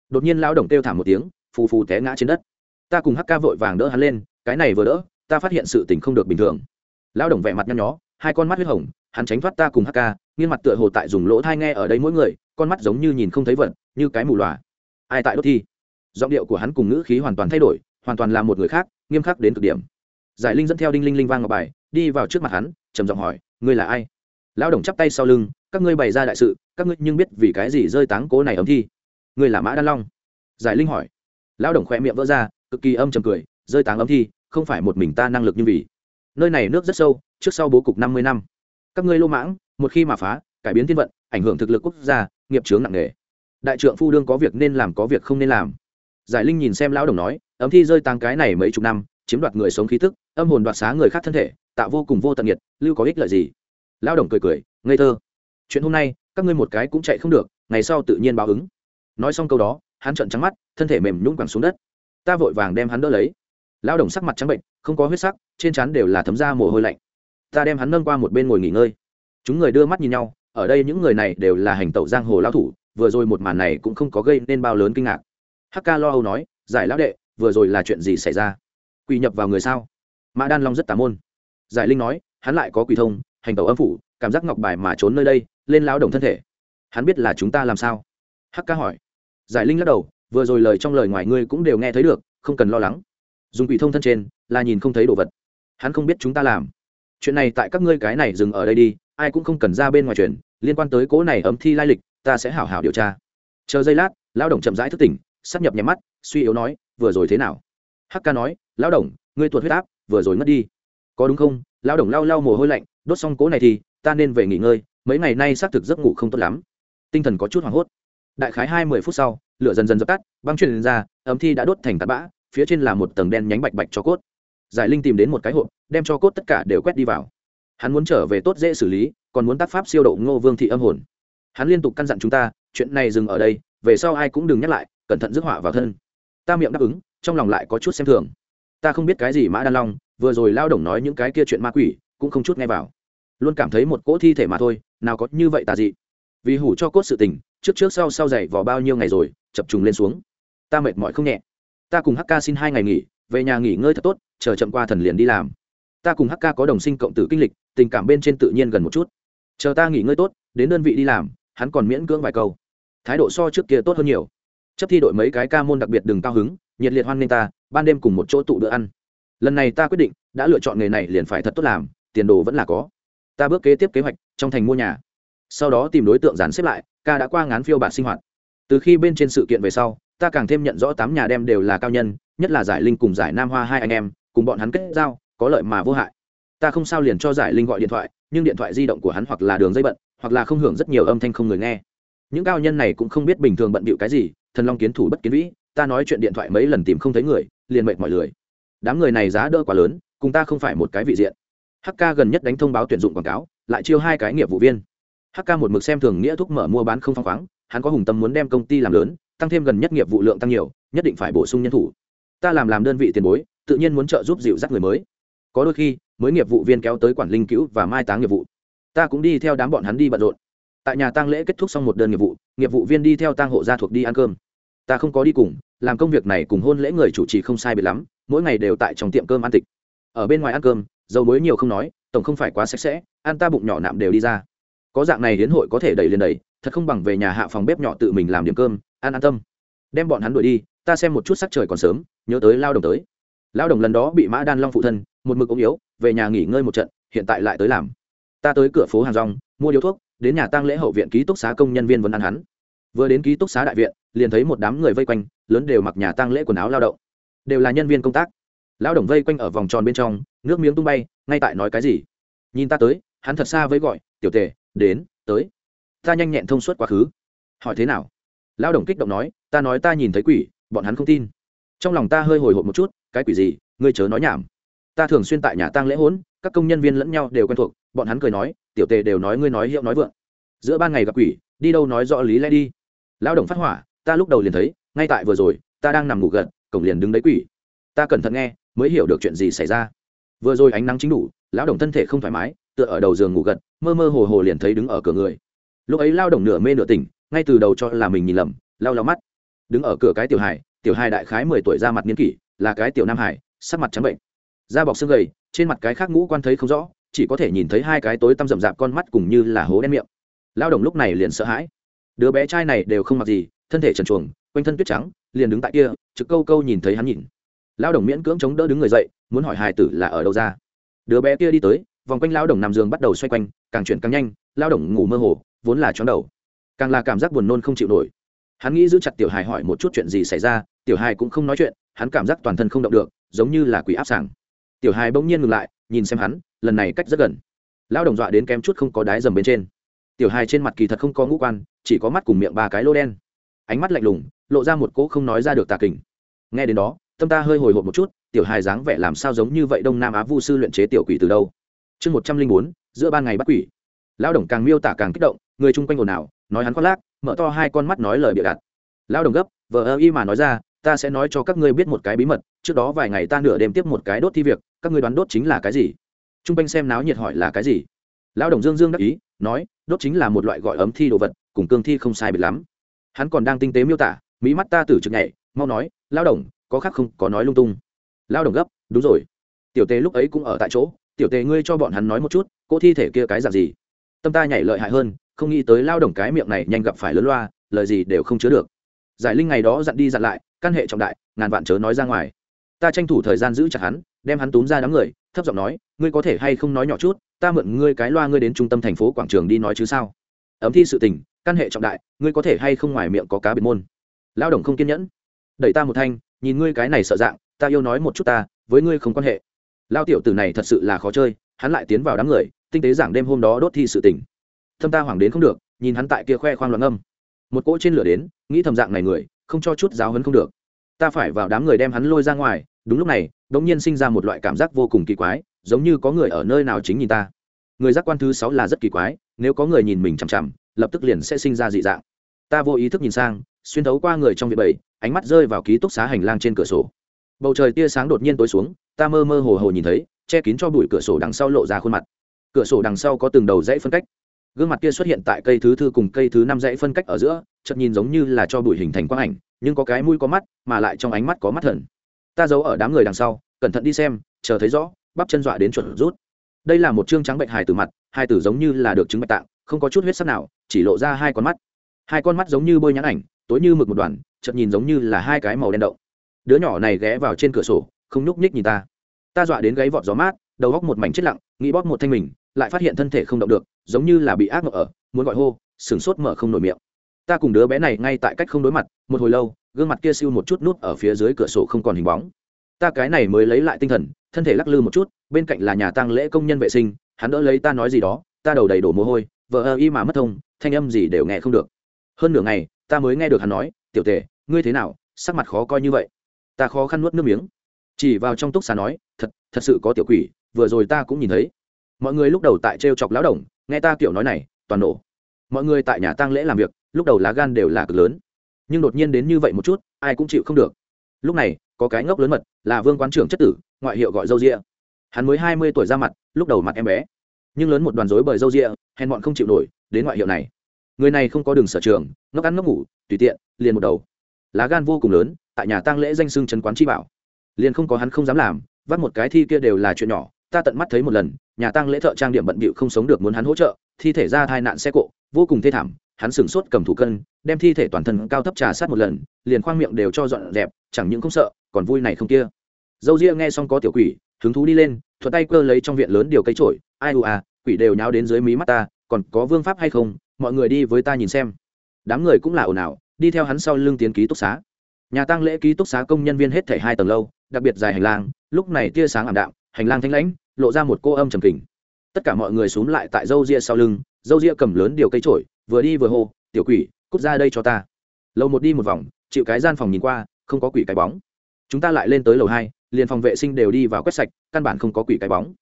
Đột nhiên lão đồng kêu thảm một tiếng, phù phù té ngã trên đất. Ta cùng hắc ca vội vàng đỡ hắn lên, cái này vừa đỡ, ta phát hiện sự tình không được bình thường. Lão đồng vẻ mặt nhăn nhó, hai con mắt huyết hồng, hắn tránh thoát ta cùng hắc ca nghiên mặt tựa hồ tại dùng lỗ thai nghe ở đây mỗi người, con mắt giống như nhìn không thấy vật, như cái mù lòa. Ai tại đốt thi? Giọng điệu của hắn cùng ngữ khí hoàn toàn thay đổi, hoàn toàn là một người khác, nghiêm khắc đến cực điểm. Giải linh dẫn theo đinh linh linh vang ngọc bài, đi vào trước mặt hắn, trầm giọng hỏi, ngươi là ai? Lão đồng chắp tay sau lưng, các ngươi bày ra đại sự, các ngươi nhưng biết vì cái gì rơi táng cố này ấm thi. Ngươi là mã đan long. Giải linh hỏi. Lão đồng khỏe miệng vỡ ra, cực kỳ âm trầm cười, rơi táng ấm thi, không phải một mình ta năng lực như vì nơi này nước rất sâu, trước sau bố cục năm mươi năm. Các ngươi lô mãng, một khi mà phá, cải biến thiên vận, ảnh hưởng thực lực quốc gia, nghiệp chướng nặng nề. Đại trượng phu đương có việc nên làm có việc không nên làm. Giải linh nhìn xem lão đồng nói, ấm thi rơi tăng cái này mấy chục năm, chiếm đoạt người sống khí thức âm hồn đoạt xá người khác thân thể, tạo vô cùng vô tận nhiệt, lưu có ích lợi gì? Lão đồng cười cười, ngây thơ. Chuyện hôm nay, các ngươi một cái cũng chạy không được, ngày sau tự nhiên báo ứng. Nói xong câu đó, hắn trợn trắng mắt, thân thể mềm nhũng quẳng xuống đất. Ta vội vàng đem hắn đỡ lấy. Lão đồng sắc mặt trắng bệnh, không có huyết sắc, trên trán đều là thấm da mồ hôi lạnh. Ta đem hắn nâng qua một bên ngồi nghỉ ngơi. Chúng người đưa mắt nhìn nhau, ở đây những người này đều là hành tẩu giang hồ lão thủ, vừa rồi một màn này cũng không có gây nên bao lớn kinh ngạc. Hk lo âu nói, giải lão đệ, vừa rồi là chuyện gì xảy ra? Quỳ nhập vào người sao? Mã đan long rất tà môn. Giải linh nói, hắn lại có quỳ thông hành tẩu âm phủ, cảm giác ngọc bài mà trốn nơi đây, lên lao động thân thể. Hắn biết là chúng ta làm sao? Hắc ca hỏi. Giải linh lắc đầu, vừa rồi lời trong lời ngoài ngươi cũng đều nghe thấy được, không cần lo lắng. Dùng quỷ thông thân trên, là nhìn không thấy đồ vật. Hắn không biết chúng ta làm. Chuyện này tại các ngươi cái này dừng ở đây đi, ai cũng không cần ra bên ngoài chuyện, liên quan tới cố này ấm thi lai lịch, ta sẽ hảo hảo điều tra. Chờ giây lát, lão đồng chậm rãi thức tỉnh, sắp nhập nhắm mắt, suy yếu nói, vừa rồi thế nào? Hắc ca nói, lão đồng, ngươi tuột huyết áp, vừa rồi mất đi. Có đúng không? Lao đồng lao lao mồ hôi lạnh, đốt xong cố này thì, ta nên về nghỉ ngơi, mấy ngày nay xác thực giấc ngủ không tốt lắm. Tinh thần có chút hoảng hốt. Đại khái hai mươi phút sau, lửa dần dần dập tắt, băng truyền ra, ấm thi đã đốt thành tạt bã, phía trên là một tầng đen nhánh bạch bạch cho cốt. Giải linh tìm đến một cái hộp, đem cho cốt tất cả đều quét đi vào. Hắn muốn trở về tốt dễ xử lý, còn muốn tác pháp siêu độ ngô vương thị âm hồn. Hắn liên tục căn dặn chúng ta, chuyện này dừng ở đây, về sau ai cũng đừng nhắc lại, cẩn thận rước họa vào thân. Ta miệng đáp ứng, trong lòng lại có chút xem thường ta không biết cái gì mã đan long, vừa rồi lao động nói những cái kia chuyện ma quỷ, cũng không chút nghe vào. Luôn cảm thấy một cỗ thi thể mà thôi, nào có như vậy tà dị. Vì hủ cho cốt sự tình, trước trước sau sau dày vò bao nhiêu ngày rồi, chập trùng lên xuống. Ta mệt mỏi không nhẹ. Ta cùng hk xin hai ngày nghỉ, về nhà nghỉ ngơi thật tốt, chờ chậm qua thần liền đi làm. Ta cùng hk có đồng sinh cộng tử kinh lịch, tình cảm bên trên tự nhiên gần một chút. Chờ ta nghỉ ngơi tốt, đến đơn vị đi làm, hắn còn miễn cưỡng vài câu. Thái độ so trước kia tốt hơn nhiều chấp thi đội mấy cái ca môn đặc biệt đừng cao hứng, nhiệt liệt hoan nghênh ta, ban đêm cùng một chỗ tụ bữa ăn. Lần này ta quyết định, đã lựa chọn nghề này liền phải thật tốt làm, tiền đồ vẫn là có. Ta bước kế tiếp kế hoạch, trong thành mua nhà. Sau đó tìm đối tượng dàn xếp lại, ca đã qua ngán phiêu bạt sinh hoạt. Từ khi bên trên sự kiện về sau, ta càng thêm nhận rõ tám nhà đem đều là cao nhân, nhất là giải linh cùng giải nam hoa hai anh em, cùng bọn hắn kết giao, có lợi mà vô hại. Ta không sao liền cho giải linh gọi điện thoại, nhưng điện thoại di động của hắn hoặc là đường dây bận, hoặc là không hưởng rất nhiều âm thanh không người nghe. Những cao nhân này cũng không biết bình thường bận bịu cái gì thần long kiến thủ bất kiến vĩ, ta nói chuyện điện thoại mấy lần tìm không thấy người, liền mệt mọi lười. Đám người này giá đỡ quá lớn, cùng ta không phải một cái vị diện. Hk gần nhất đánh thông báo tuyển dụng quảng cáo, lại chiêu hai cái nghiệp vụ viên. Hk một mực xem thường nghĩa thúc mở mua bán không phăng khoáng, hắn có hùng tâm muốn đem công ty làm lớn, tăng thêm gần nhất nghiệp vụ lượng tăng nhiều, nhất định phải bổ sung nhân thủ. Ta làm làm đơn vị tiền bối, tự nhiên muốn trợ giúp dịu dắt người mới. Có đôi khi, mới nghiệp vụ viên kéo tới quản linh cứu và mai táng nghiệp vụ. Ta cũng đi theo đám bọn hắn đi bận rộn tại nhà tang lễ kết thúc xong một đơn nghiệp vụ nghiệp vụ viên đi theo tang hộ gia thuộc đi ăn cơm. Ta không có đi cùng, làm công việc này cùng hôn lễ người chủ trì không sai biệt lắm, mỗi ngày đều tại trong tiệm cơm ăn tịch. Ở bên ngoài ăn cơm, dầu muối nhiều không nói, tổng không phải quá sạch sẽ, ăn ta bụng nhỏ nạm đều đi ra. Có dạng này hiến hội có thể đẩy lên đầy thật không bằng về nhà hạ phòng bếp nhỏ tự mình làm điểm cơm, ăn an tâm. Đem bọn hắn đuổi đi, ta xem một chút sắc trời còn sớm, nhớ tới lao đồng tới. Lao đồng lần đó bị mã đan long phụ thân, một mực ống yếu, về nhà nghỉ ngơi một trận, hiện tại lại tới làm. Ta tới cửa phố hàng rong, mua điếu thuốc đến nhà tang lễ hậu viện ký túc xá công nhân viên vẫn ăn hắn. Vừa đến ký túc xá đại viện, liền thấy một đám người vây quanh, lớn đều mặc nhà tang lễ quần áo lao động. Đều là nhân viên công tác. Lao động vây quanh ở vòng tròn bên trong, nước miếng tung bay, ngay tại nói cái gì? Nhìn ta tới, hắn thật xa với gọi, tiểu tề, đến, tới. Ta nhanh nhẹn thông suốt quá khứ. Hỏi thế nào? Lao động kích động nói, ta nói ta nhìn thấy quỷ, bọn hắn không tin. Trong lòng ta hơi hồi hộp một chút, cái quỷ gì? Ngươi chớ nói nhảm. Ta thường xuyên tại nhà tang lễ hỗn các công nhân viên lẫn nhau đều quen thuộc, bọn hắn cười nói, tiểu tề đều nói ngươi nói hiệu nói vượng. Giữa ban ngày gặp quỷ, đi đâu nói rõ lý lẽ đi. Lão động phát hỏa, ta lúc đầu liền thấy, ngay tại vừa rồi, ta đang nằm ngủ gật, cổng liền đứng đấy quỷ. Ta cẩn thận nghe, mới hiểu được chuyện gì xảy ra. Vừa rồi ánh nắng chính đủ, lão động thân thể không thoải mái, tựa ở đầu giường ngủ gật, mơ mơ hồ hồ liền thấy đứng ở cửa người. Lúc ấy lao động nửa mê nửa tỉnh, ngay từ đầu cho là mình nhìn lầm lao lao mắt. Đứng ở cửa cái tiểu hài tiểu hài đại khái mười tuổi ra mặt niên kỷ, là cái tiểu nam hải sắc mặt trắng bệnh da bọc xương gầy, trên mặt cái khác ngũ quan thấy không rõ, chỉ có thể nhìn thấy hai cái tối tăm rậm rạp con mắt cùng như là hố đen miệng. Lao động lúc này liền sợ hãi. Đứa bé trai này đều không mặc gì, thân thể trần chuồng quanh thân tuyết trắng, liền đứng tại kia, trực câu câu nhìn thấy hắn nhìn. Lao động miễn cưỡng chống đỡ đứng người dậy, muốn hỏi hài tử là ở đâu ra. Đứa bé kia đi tới, vòng quanh lao động nằm giường bắt đầu xoay quanh, càng chuyển càng nhanh, lao động ngủ mơ hồ, vốn là chóng đầu. Càng là cảm giác buồn nôn không chịu nổi. Hắn nghĩ giữ chặt tiểu hài hỏi một chút chuyện gì xảy ra, tiểu hài cũng không nói chuyện, hắn cảm giác toàn thân không động được, giống như là quỷ áp sàng tiểu hài bỗng nhiên ngừng lại, nhìn xem hắn, lần này cách rất gần. Lao đồng dọa đến kém chút không có đái dầm bên trên. Tiểu hài trên mặt kỳ thật không có ngũ quan, chỉ có mắt cùng miệng ba cái lô đen. Ánh mắt lạnh lùng, lộ ra một cỗ không nói ra được tà kình. Nghe đến đó, tâm ta hơi hồi hộp một chút, tiểu hài dáng vẻ làm sao giống như vậy đông nam á vu sư luyện chế tiểu quỷ từ đâu? Chương một trăm linh bốn, giữa ban ngày bắt quỷ. Lao đồng càng miêu tả càng kích động, người chung quanh ồn ào, nói hắn khoác lác, mở to hai con mắt nói lời bịa đặt. Lao đồng gấp, vờ ơ y mà nói ra, ta sẽ nói cho các ngươi biết một cái bí mật trước đó vài ngày ta nửa đêm tiếp một cái đốt thi việc, các ngươi đoán đốt chính là cái gì? T r u n g quanh xem náo nhiệt hỏi là cái gì? Lao đồng dương dương đắc ý, nói, đốt chính là một loại gọi ấm thi đồ vật, cùng cương thi không sai biệt lắm. Hắn còn đang tinh tế miêu tả mỹ mắt ta tử trực nhảy, mau nói lao đồng, có khác không, có nói lung tung. Lao đồng gấp, đúng rồi. Tiểu tề lúc ấy cũng ở tại chỗ, tiểu tề ngươi cho bọn hắn nói một chút, cô thi thể kia cái dạng gì? Tâm ta nhảy lợi hại hơn, không nghĩ tới lao đồng cái miệng này nhanh gặp phải lớn loa, lời gì đều không chứa được. Giải linh ngày đó dặn đi dặn lại, căn hệ trọng đại, ngàn vạn chớ nói ra ngoài ta tranh thủ thời gian giữ chặt hắn, đem hắn túm ra đám người, thấp giọng nói, ngươi có thể hay không nói nhỏ chút, ta mượn ngươi cái loa ngươi đến trung tâm thành phố quảng trường đi nói chứ sao? Ấm thi sự tình, căn hệ trọng đại, ngươi có thể hay không ngoài miệng có cá biệt môn? Lao động không kiên nhẫn. Đẩy ta một thanh, nhìn ngươi cái này sợ dạng, ta yêu nói một chút ta, với ngươi không quan hệ. Lao tiểu tử này thật sự là khó chơi, hắn lại tiến vào đám người, tinh tế giảng đêm hôm đó đốt thi sự tình. Thâm ta hoảng đến không được, nhìn hắn tại kia khoe khoang loạn âm. Một cỗ trên lửa đến, nghĩ thầm dạng này người, không cho chút giáo hấn không được. Ta phải vào đám người đem hắn lôi ra ngoài đúng lúc này đ ỗ n g nhiên sinh ra một loại cảm giác vô cùng kỳ quái, giống như có người ở nơi nào chính nhìn ta. Người giác quan thứ sáu là rất kỳ quái, nếu có người nhìn mình chằm chằm, lập tức liền sẽ sinh ra dị dạng. Ta vô ý thức nhìn sang, xuyên thấu qua người trong viện bầy ánh mắt rơi vào ký túc xá hành lang trên cửa sổ. Bầu trời tia sáng đột nhiên tối xuống, ta mơ mơ hồ hồ nhìn thấy, che kín cho bụi cửa sổ đằng sau lộ ra khuôn mặt. Cửa sổ đằng sau có từng đầu dãy phân cách. Gương mặt kia xuất hiện tại cây thứ thư cùng cây thứ năm dãy phân cách ở giữa, chợt nhìn giống như là cho bụi hình thành quang ảnh, nhưng có cái mũi có mắt, mà lại trong ánh mắt có mắt thần ta giấu ở đám người đằng sau, cẩn thận đi xem, chờ thấy rõ, bắp chân dọa đến chuẩn rút. Đây là một chương trắng bệnh hài tử mặt, hài tử giống như là được chứng bạch tạng, không có chút huyết sắc nào, chỉ lộ ra hai con mắt. Hai con mắt giống như bôi nhãn ảnh, tối như mực một đoàn, chợt nhìn giống như là hai cái màu đen đậu. đứa nhỏ này ghé vào trên cửa sổ, không nhúc nhích nhìn ta. Ta dọa đến gáy vọt gió mát, đầu góc một mảnh chết lặng, nghĩ bóp một thanh mình, lại phát hiện thân thể không động được, giống như là bị ác mộng ở, muốn gọi hô, sửng sốt mở không nổi miệng ta cùng đứa bé này ngay tại cách không đối mặt, một hồi lâu, gương mặt kia siêu một chút nút ở phía dưới cửa sổ không còn hình bóng. Ta cái này mới lấy lại tinh thần, thân thể lắc lư một chút, bên cạnh là nhà tăng lễ công nhân vệ sinh, hắn đỡ lấy ta nói gì đó, ta đầu đầy đổ mồ hôi vợ ơ y mà mất thông, thanh âm gì đều nghe không được. Hơn nửa ngày, ta mới nghe được hắn nói, tiểu tề, ngươi thế nào? Sắc mặt khó coi như vậy. Ta khó khăn nuốt nước miếng. Chỉ vào trong túc xá nói, thật thật sự có tiểu quỷ, vừa rồi ta cũng nhìn thấy. Mọi người lúc đầu tại t r e o chọc lão đồng, nghe ta kiểu nói này, toàn nổ. Mọi người tại nhà tăng lễ làm việc lúc đầu lá gan đều là cực lớn. Nhưng đột nhiên đến như vậy một chút, ai cũng chịu không được. Lúc này, có cái ngốc lớn mật, là vương quán trưởng chất tử, ngoại hiệu gọi dâu rịa hắn mới hai mươi tuổi ra mặt, lúc đầu mặt em bé. Nhưng lớn một đoàn rối bởi dâu rịa hèn bọn không chịu nổi, đến ngoại hiệu này. Người này không có đường sở trường, ngốc ăn ngốc ngủ, tùy tiện, liền một đầu. Lá gan vô cùng lớn, tại nhà tang lễ danh sưng trần quán chi bảo. Liền không có hắn không dám làm, vắt một cái thi kia đều là chuyện nhỏ, ta tận mắt thấy một lần, nhà tang lễ thợ trang điểm bận bịu không sống được muốn hắn hỗ trợ, thi thể ra tai nạn xe cộ, vô cùng thê thảm hắn sửng sốt cầm thủ cân, đem thi thể toàn thân cao thấp trà sát một lần, liền khoang miệng đều cho dọn dẹp, chẳng những không sợ, còn vui này không kia. Dâu ria nghe xong có tiểu quỷ, hứng thú đi lên thuật tay cơ lấy trong viện lớn điều cây trổi ai ù à quỷ đều nháo đến dưới mí mắt ta, còn có vương pháp hay không? Mọi người đi với ta nhìn xem. Đám người cũng là ồn ào, đi theo hắn sau lưng tiến ký túc xá. Nhà tăng lễ ký túc xá công nhân viên hết thể hai tầng lâu, đặc biệt dài hành lang, lúc này tia sáng ảm đạm, hành lang thanh lãnh, lộ ra một cô âm trầm kình. Tất cả mọi người xúm lại tại dâu ria sau lưng, dâu ria cầm lớn điều cây trổi vừa đi vừa hô, tiểu quỷ, cút ra đây cho ta. Lầu một đi một vòng, chịu cái gian phòng nhìn qua, không có quỷ cái bóng. Chúng ta lại lên tới lầu hai, liền phòng vệ sinh đều đi vào quét sạch, căn bản không có quỷ cái bóng.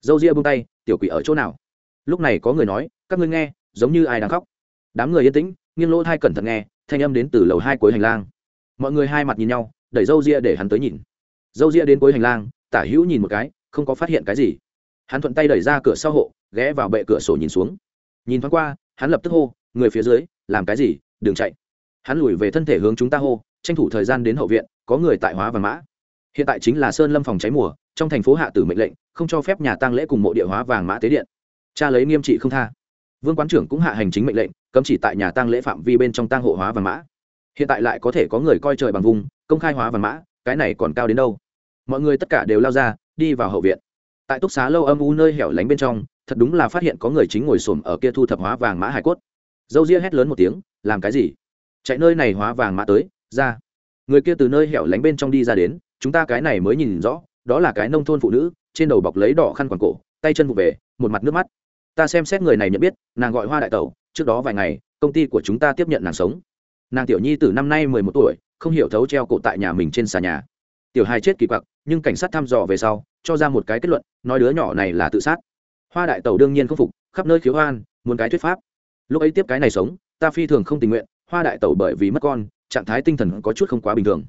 Dâu ria buông tay, tiểu quỷ ở chỗ nào? Lúc này có người nói, các ngươi nghe, giống như ai đang khóc. Đám người yên tĩnh, nghiêng lỗ thai cẩn thận nghe, thanh âm đến từ lầu hai cuối hành lang. Mọi người hai mặt nhìn nhau, đẩy dâu ria để hắn tới nhìn. Dâu ria đến cuối hành lang, tả hữu nhìn một cái, không có phát hiện cái gì. Hắn thuận tay đẩy ra cửa sau hộ, ghé vào bệ cửa sổ nhìn xuống. Nhìn thoáng qua hắn lập tức hô, người phía dưới, làm cái gì? Đừng chạy. Hắn lùi về thân thể hướng chúng ta hô, tranh thủ thời gian đến hậu viện, có người tại hóa vàng mã. Hiện tại chính là sơn lâm phòng cháy mùa, trong thành phố hạ tử mệnh lệnh, không cho phép nhà tăng lễ cùng mộ địa hóa vàng mã tế điện. Cha lấy nghiêm trị không tha. Vương quán trưởng cũng hạ hành chính mệnh lệnh, cấm chỉ tại nhà tăng lễ phạm vi bên trong tăng hộ hóa vàng mã. Hiện tại lại có thể có người coi trời bằng vùng, công khai hóa vàng mã, cái này còn cao đến đâu? Mọi người tất cả đều lao ra, đi vào hậu viện. Tại túc xá lâu âm u nơi hẻo lánh bên trong thật đúng là phát hiện có người chính ngồi xổm ở kia thu thập hóa vàng mã hải cốt. Dâu ria hét lớn một tiếng, làm cái gì? Chạy nơi này hóa vàng mã tới, ra. Người kia từ nơi hẻo lánh bên trong đi ra đến, chúng ta cái này mới nhìn rõ, đó là cái nông thôn phụ nữ, trên đầu bọc lấy đỏ khăn quàng cổ, tay chân vụ về, một mặt nước mắt. Ta xem xét người này nhận biết, nàng gọi hoa đại tẩu, trước đó vài ngày, công ty của chúng ta tiếp nhận nàng sống. Nàng tiểu nhi từ năm nay mười một tuổi, không hiểu thấu treo cổ tại nhà mình trên xà nhà. Tiểu hai chết kỳ quặc, nhưng cảnh sát thăm dò về sau, cho ra một cái kết luận, nói đứa nhỏ này là tự sát hoa đại tẩu đương nhiên không phục, khắp nơi khiếu hoan muốn cái thuyết pháp. Lúc ấy tiếp cái này sống, ta phi thường không tình nguyện, hoa đại tẩu bởi vì mất con, trạng thái tinh thần có chút không quá bình thường.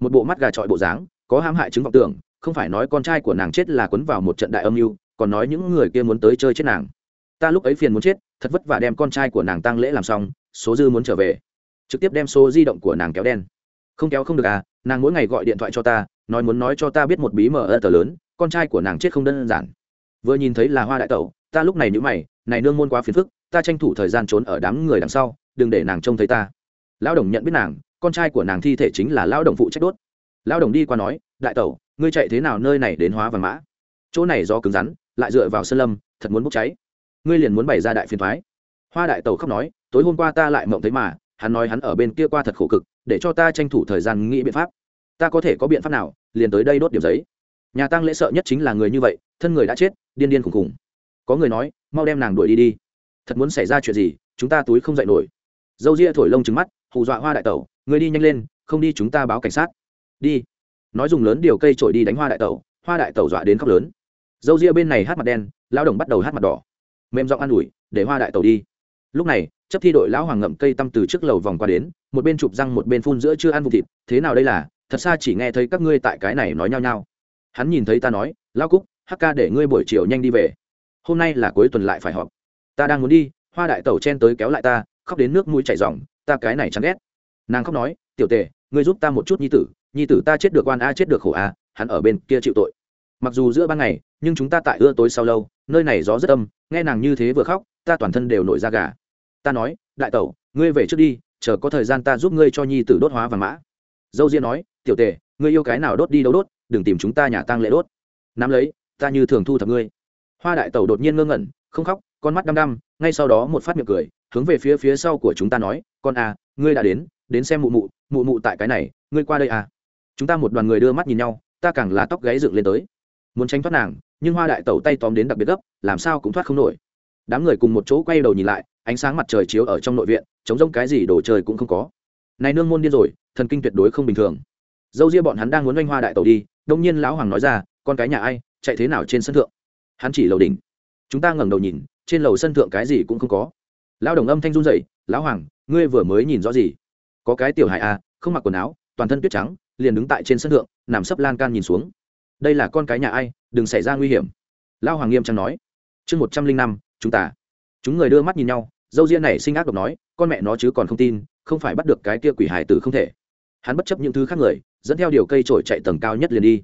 Một bộ mắt gà trọi bộ dáng, có hãm hại chứng vọng tưởng, không phải nói con trai của nàng chết là quấn vào một trận đại âm mưu, còn nói những người kia muốn tới chơi chết nàng. Ta lúc ấy phiền muốn chết, thật vất vả đem con trai của nàng tăng lễ làm xong, số dư muốn trở về. Trực tiếp đem số di động của nàng kéo đen. Không kéo không được à nàng mỗi ngày gọi điện thoại cho ta, nói muốn nói cho ta biết một bí mờ ơ tờ lớn, con trai của nàng chết không đơn giản vừa nhìn thấy là hoa đại tẩu, ta lúc này nhữ mày, này nương môn quá phiền phức, ta tranh thủ thời gian trốn ở đám người đằng sau, đừng để nàng trông thấy ta. Lão đồng nhận biết nàng, con trai của nàng thi thể chính là lão đồng phụ trách đốt. Lão đồng đi qua nói, đại tẩu, ngươi chạy thế nào nơi này đến hóa và mã? Chỗ này do cứng rắn, lại dựa vào sơn lâm, thật muốn bốc cháy. Ngươi liền muốn bày ra đại phiền thoái hoa đại tẩu khóc nói, tối hôm qua ta lại mộng thấy mà, hắn nói hắn ở bên kia qua thật khổ cực, để cho ta tranh thủ thời gian nghĩ biện pháp. Ta có thể có biện pháp nào, liền tới đây đốt điểm giấy nhà tăng lễ sợ nhất chính là người như vậy, thân người đã chết, điên điên khùng khùng có người nói, mau đem nàng đuổi đi đi. Thật muốn xảy ra chuyện gì, chúng ta túi không dậy nổi. Dâu ria thổi lông trứng mắt, hù dọa hoa đại tẩu, người đi nhanh lên, không đi chúng ta báo cảnh sát. Đi. Nói dùng lớn điều cây trổi đi đánh hoa đại tẩu, hoa đại tẩu dọa đến khóc lớn. Dâu ria bên này hát mặt đen lao đồng bắt đầu hát mặt đỏ. Mềm giọng an ủi, để hoa đại tẩu đi. Lúc này, chấp thi đội lão hoàng ngậm cây tăm từ trước lầu vòng qua đến, một bên chụp răng một bên phun giữa chưa ăn vụ thịt, thế nào đây là? Thật xa chỉ nghe thấy các ngươi tại cái này nói nhau nhau hắn nhìn thấy ta nói lao cúc, hắc ca để ngươi buổi chiều nhanh đi về. Hôm nay là cuối tuần lại phải họp. Ta đang muốn đi, hoa đại tẩu chen tới kéo lại ta, khóc đến nước mũi chảy ròng, ta cái này chán ghét. Nàng khóc nói, tiểu tề, ngươi giúp ta một chút nhi tử nhi tử ta chết được oan a, chết được khổ a, hắn ở bên kia chịu tội. Mặc dù giữa ban ngày, nhưng chúng ta tại ưa tối sau lâu, nơi này gió rất âm, nghe nàng như thế vừa khóc, ta toàn thân đều nổi da gà. Ta nói, đại tẩu, ngươi về trước đi, chờ có thời gian ta giúp ngươi cho nhi tử đốt hóa vàng mã. Dâu diên nói, tiểu tề, ngươi yêu cái nào đốt đi đâu đốt đừng tìm chúng ta nhà tang lễ đốt. Nắm lấy, ta như thường thu thập ngươi. Hoa đại tẩu đột nhiên ngơ ngẩn, không khóc, con mắt đăm đăm, ngay sau đó một phát miệng cười, hướng về phía phía sau của chúng ta nói, con à ngươi đã đến đến xem mụ mụ mụ mụ tại cái này, ngươi qua đây à. Chúng ta một đoàn người đưa mắt nhìn nhau, ta càng là tóc gáy dựng lên tới. Muốn tránh thoát nàng, nhưng hoa đại tẩu tay tóm đến đặc biệt gấp, làm sao cũng thoát không nổi. Đám người cùng một chỗ quay đầu nhìn lại, ánh sáng mặt trời chiếu ở trong nội viện chống rông cái gì đồ trời cũng không có. Này nương môn điên rồi, thần kinh tuyệt đối không bình thường dâu ria bọn hắn đang muốn oanh hoa đại tàu đi, đông nhiên lão hoàng nói ra, con cái nhà ai, chạy thế nào trên sân thượng? Hắn chỉ lầu đỉnh. Chúng ta ngẩng đầu nhìn, trên lầu sân thượng cái gì cũng không có. Lão đồng âm thanh run dậy lão hoàng, ngươi vừa mới nhìn rõ gì? Có cái tiểu hại a à, không mặc quần áo, toàn thân tuyết trắng, liền đứng tại trên sân thượng, nằm sấp lan can nhìn xuống. Đây là con cái nhà ai, đừng xảy ra nguy hiểm. Lao hoàng nghiêm trang nói. Chương một trăm linh năm, chúng ta. Chúng người đưa mắt nhìn nhau, dâu ria này sinh ác độc nói, con mẹ nó chứ còn không tin, không phải bắt được cái kia quỷ hải tử không thể. Hắn bất chấp những thứ khác người dẫn theo điều cây trổi chạy tầng cao nhất liền đi.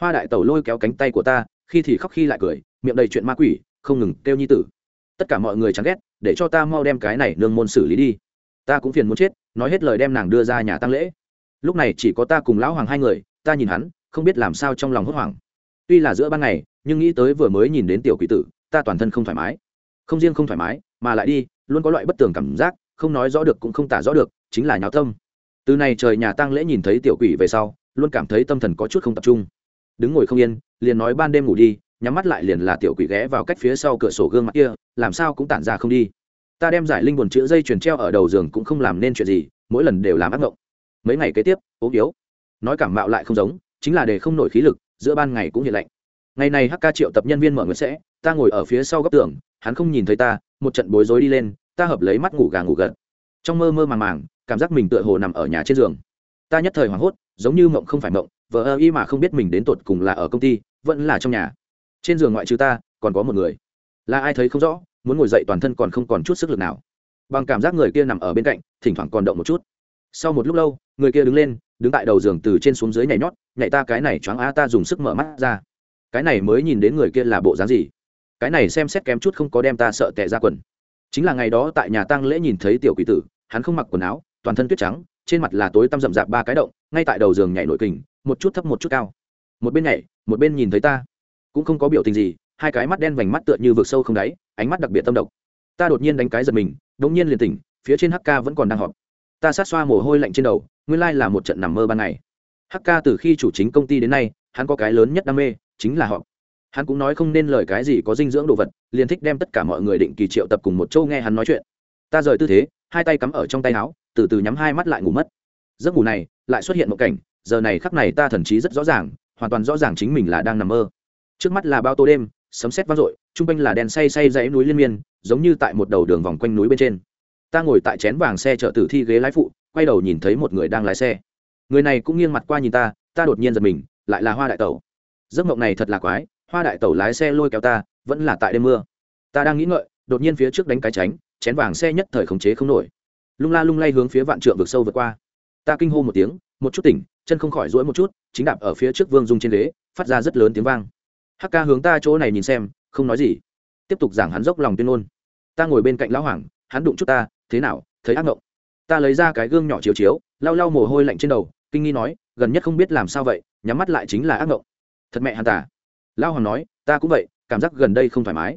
Hoa đại tẩu lôi kéo cánh tay của ta, khi thì khóc khi lại cười, miệng đầy chuyện ma quỷ, không ngừng kêu nhi tử. Tất cả mọi người chán ghét, để cho ta mau đem cái này nương môn xử lý đi. Ta cũng phiền muốn chết, nói hết lời đem nàng đưa ra nhà tăng lễ. Lúc này chỉ có ta cùng lão hoàng hai người, ta nhìn hắn, không biết làm sao trong lòng hốt hoảng. Tuy là giữa ban ngày, nhưng nghĩ tới vừa mới nhìn đến tiểu quỷ tử, ta toàn thân không thoải mái. Không riêng không thoải mái, mà lại đi, luôn có loại bất tường cảm giác, không nói rõ được cũng không tả rõ được, chính là nháo tâm từ này trời nhà tăng lễ nhìn thấy tiểu quỷ về sau, luôn cảm thấy tâm thần có chút không tập trung. Đứng ngồi không yên, liền nói ban đêm ngủ đi, nhắm mắt lại liền là tiểu quỷ ghé vào cách phía sau cửa sổ gương mặt kia, làm sao cũng tản ra không đi. Ta đem giải linh buồn chữ dây chuyền treo ở đầu giường cũng không làm nên chuyện gì, mỗi lần đều làm ác mộng mấy ngày kế tiếp, ốm yếu. Nói cảm mạo lại không giống, chính là để không nổi khí lực, giữa ban ngày cũng hiện lạnh. Ngày này hk triệu tập nhân viên mở nguyệt sẽ, ta ngồi ở phía sau góc tường, hắn không nhìn thấy ta, một trận bối rối đi lên, ta hợp lấy mắt ngủ gà ngủ gật. Trong mơ mơ màng màng cảm giác mình tựa hồ nằm ở nhà trên giường. Ta nhất thời hoảng hốt, giống như mộng không phải mộng vợ ơ y mà không biết mình đến tột cùng là ở công ty, vẫn là trong nhà. Trên giường ngoại trừ ta, còn có một người. Là ai thấy không rõ, muốn ngồi dậy toàn thân còn không còn chút sức lực nào. Bằng cảm giác người kia nằm ở bên cạnh, thỉnh thoảng còn động một chút. Sau một lúc lâu, người kia đứng lên, đứng tại đầu giường từ trên xuống dưới nhảy nhót, nhảy ta, cái này choáng a ta dùng sức mở mắt ra. Cái này mới nhìn đến người kia là bộ dáng gì? Cái này xem xét kém chút không có đem ta sợ tệ ra quần. Chính là ngày đó tại nhà tăng lễ nhìn thấy tiểu quỷ tử, hắn không mặc quần áo toàn thân tuyết trắng, trên mặt là tối tăm rậm rạp ba cái động, ngay tại đầu giường nhảy nổi kình, một chút thấp một chút cao. Một bên nhảy, một bên nhìn thấy ta. Cũng không có biểu tình gì, hai cái mắt đen vành mắt tựa như vực sâu không đáy, ánh mắt đặc biệt tâm độc. Ta đột nhiên đánh cái giật mình, đột nhiên liền tỉnh, phía trên hk vẫn còn đang họp. Ta sát xoa mồ hôi lạnh trên đầu, nguyên lai là một trận nằm mơ ban ngày. Hk từ khi chủ chính công ty đến nay, hắn có cái lớn nhất đam mê, chính là họp. Hắn cũng nói không nên lời cái gì có dinh dưỡng đồ vật, liền thích đem tất cả mọi người định kỳ triệu tập cùng một châu nghe hắn nói chuyện. Ta rời tư thế, hai tay cắm ở trong tay áo từ từ nhắm hai mắt lại ngủ mất. Giấc ngủ này, lại xuất hiện một cảnh, giờ này khắc này ta thần trí rất rõ ràng, hoàn toàn rõ ràng chính mình là đang nằm mơ. Trước mắt là bao tô đêm, sấm sét vang dội, trung quanh là đèn say say dãy núi liên miên, giống như tại một đầu đường vòng quanh núi bên trên. Ta ngồi tại chén vàng xe chở tử thi ghế lái phụ, quay đầu nhìn thấy một người đang lái xe. Người này cũng nghiêng mặt qua nhìn ta ta đột nhiên giật mình, lại là hoa đại tẩu. Giấc mộng này thật là quái, hoa đại tẩu lái xe lôi kéo ta, vẫn là tại đêm mưa. Ta đang nghĩ ngợi, đột nhiên phía trước đánh cái tránh, chén vàng xe nhất thời khống chế không nổi lung la lung lay hướng phía vạn trượng vực sâu vượt qua. Ta kinh hô một tiếng, một chút tỉnh, chân không khỏi rỗi một chút, chính đạp ở phía trước vương dung trên đế phát ra rất lớn tiếng vang. Hắc ca hướng ta chỗ này nhìn xem, không nói gì. Tiếp tục giảng hắn dốc lòng tuyên ngôn. Ta ngồi bên cạnh lão hoàng, hắn đụng chút ta, thế nào, thấy ác mộng ta lấy ra cái gương nhỏ chiếu chiếu, lau lau mồ hôi lạnh trên đầu, kinh nghi nói, gần nhất không biết làm sao vậy, nhắm mắt lại chính là ác mộng thật mẹ hắn tả lão hoàng nói, ta cũng vậy, cảm giác gần đây không thoải mái.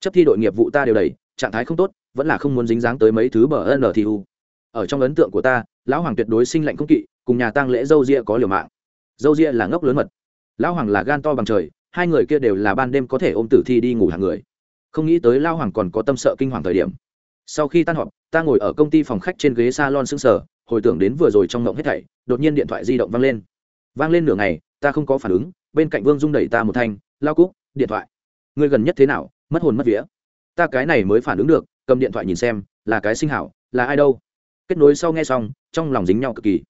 Chấp thi đội nghiệp vụ ta đều đầy trạng thái không tốt vẫn là không muốn dính dáng tới mấy thứ bờ n thì u. Ở trong ấn tượng của ta lão hoàng tuyệt đối sinh lạnh không kỵ cùng nhà tăng lễ dâu ria có liều mạng. Dâu ria là ngốc lớn mật. Lão hoàng là gan to bằng trời hai người kia đều là ban đêm có thể ôm tử thi đi ngủ hàng người. Không nghĩ tới Lão hoàng còn có tâm sợ kinh hoàng thời điểm. Sau khi tan họp ta ngồi ở công ty phòng khách trên ghế s a lon xương sờ, hồi tưởng đến vừa rồi trong ngộng hết thảy đột nhiên điện thoại di động vang lên. Vang lên nửa ngày ta không có phản ứng bên cạnh vương dung đẩy ta một thanh lao cúc điện thoại. Người gần nhất thế nào? Mất hồn mất vía ta cái này mới phản ứng được, cầm điện thoại nhìn xem, là cái sinh hảo, là ai đâu. Kết nối sau nghe xong, trong lòng dính nhau cực kỳ.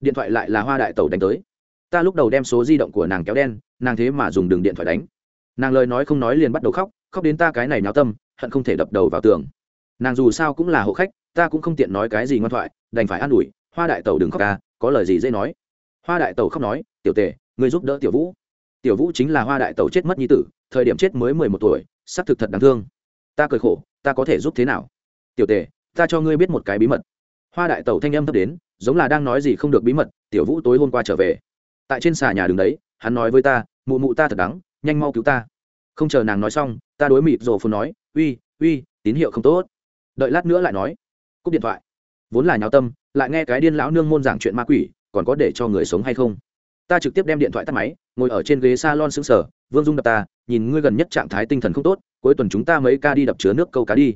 Điện thoại lại là hoa đại tẩu đánh tới. Ta lúc đầu đem số di động của nàng kéo đen, nàng thế mà dùng đường điện thoại đánh. Nàng lời nói không nói liền bắt đầu khóc khóc đến ta cái này náo tâm, hận không thể đập đầu vào tường. Nàng dù sao cũng là hộ khách, ta cũng không tiện nói cái gì ngoan thoại, đành phải an ủi, hoa đại tẩu đừng khóc ca có lời gì dễ nói. Hoa đại tẩu khóc nói, tiểu tề người giúp đỡ tiểu vũ. Tiểu vũ chính là hoa đại tẩu chết mất nhi tử, thời điểm chết mới mười một tuổi, xác thực thật đáng thương ta cười khổ, ta có thể giúp thế nào? Tiểu tề, ta cho ngươi biết một cái bí mật. Hoa đại tẩu thanh âm thấp đến, giống là đang nói gì không được bí mật, tiểu vũ tối hôm qua trở về. Tại trên xà nhà đường đấy, hắn nói với ta, mụ mụ ta thật đắng, nhanh mau cứu ta. Không chờ nàng nói xong, ta đối mịt rồ phun nói, uy uy, tín hiệu không tốt. Đợi lát nữa lại nói. Cúp điện thoại. Vốn là nháo tâm, lại nghe cái điên lão nương môn giảng chuyện ma quỷ, còn có để cho người sống hay không? Ta trực tiếp đem điện thoại tắt máy, ngồi ở trên ghế s a lon xứng sở vương dung đập ta, nhìn ngươi gần nhất trạng thái tinh thần không tốt cuối tuần chúng ta mấy ca đi đập chứa nước câu cá đi.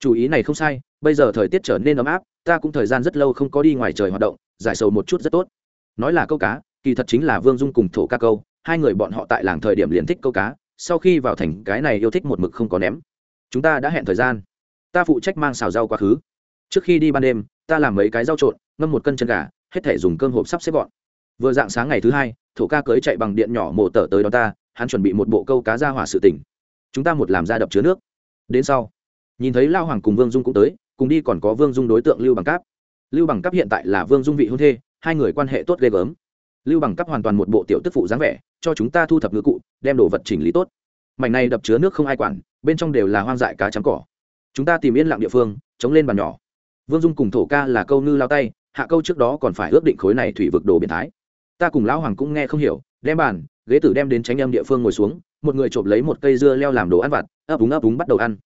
Chủ ý này không sai, bây giờ thời tiết trở nên ấm áp, ta cũng thời gian rất lâu không có đi ngoài trời hoạt động, giải sầu một chút rất tốt. Nói là câu cá, kỳ thật chính là vương dung cùng thổ ca câu, hai người bọn họ tại làng thời điểm liền thích câu cá, sau khi vào thành cái này yêu thích một mực không có ném. Chúng ta đã hẹn thời gian. Ta phụ trách mang xào rau quá khứ. Trước khi đi ban đêm, ta làm mấy cái rau trộn, ngâm một cân chân gà, hết thể dùng cơm hộp sắp xếp gọn. Vừa dạng sáng ngày thứ hai, thổ ca cưới chạy bằng điện nhỏ mổ tở tới đó ta, hắn chuẩn bị một bộ câu cá ra hỏa sự tỉnh chúng ta một làm ra đập chứa nước. Đến sau, nhìn thấy lao hoàng cùng vương dung cũng tới, cùng đi còn có vương dung đối tượng lưu bằng cáp. Lưu bằng cáp hiện tại là vương dung vị hôn thê, hai người quan hệ tốt ghê gớm. Lưu bằng Cáp hoàn toàn một bộ tiểu tức phụ dáng vẻ, cho chúng ta thu thập ngư cụ, đem đồ vật chỉnh lý tốt. Mảnh này đập chứa nước không ai quản, bên trong đều là hoang dại cá trắng cỏ. Chúng ta tìm yên lặng địa phương, chống lên bàn nhỏ. Vương dung cùng thổ ca là câu ngư lao tay, hạ câu trước đó còn phải ước định khối này thủy vực đồ biến thái. Ta cùng lão hoàng cũng nghe không hiểu, đem bàn, ghế tử đem đến tránh âm địa phương ngồi xuống một người trộm lấy một cây dưa leo làm đồ ăn vặt, ấp úng ấp úng bắt đầu ăn.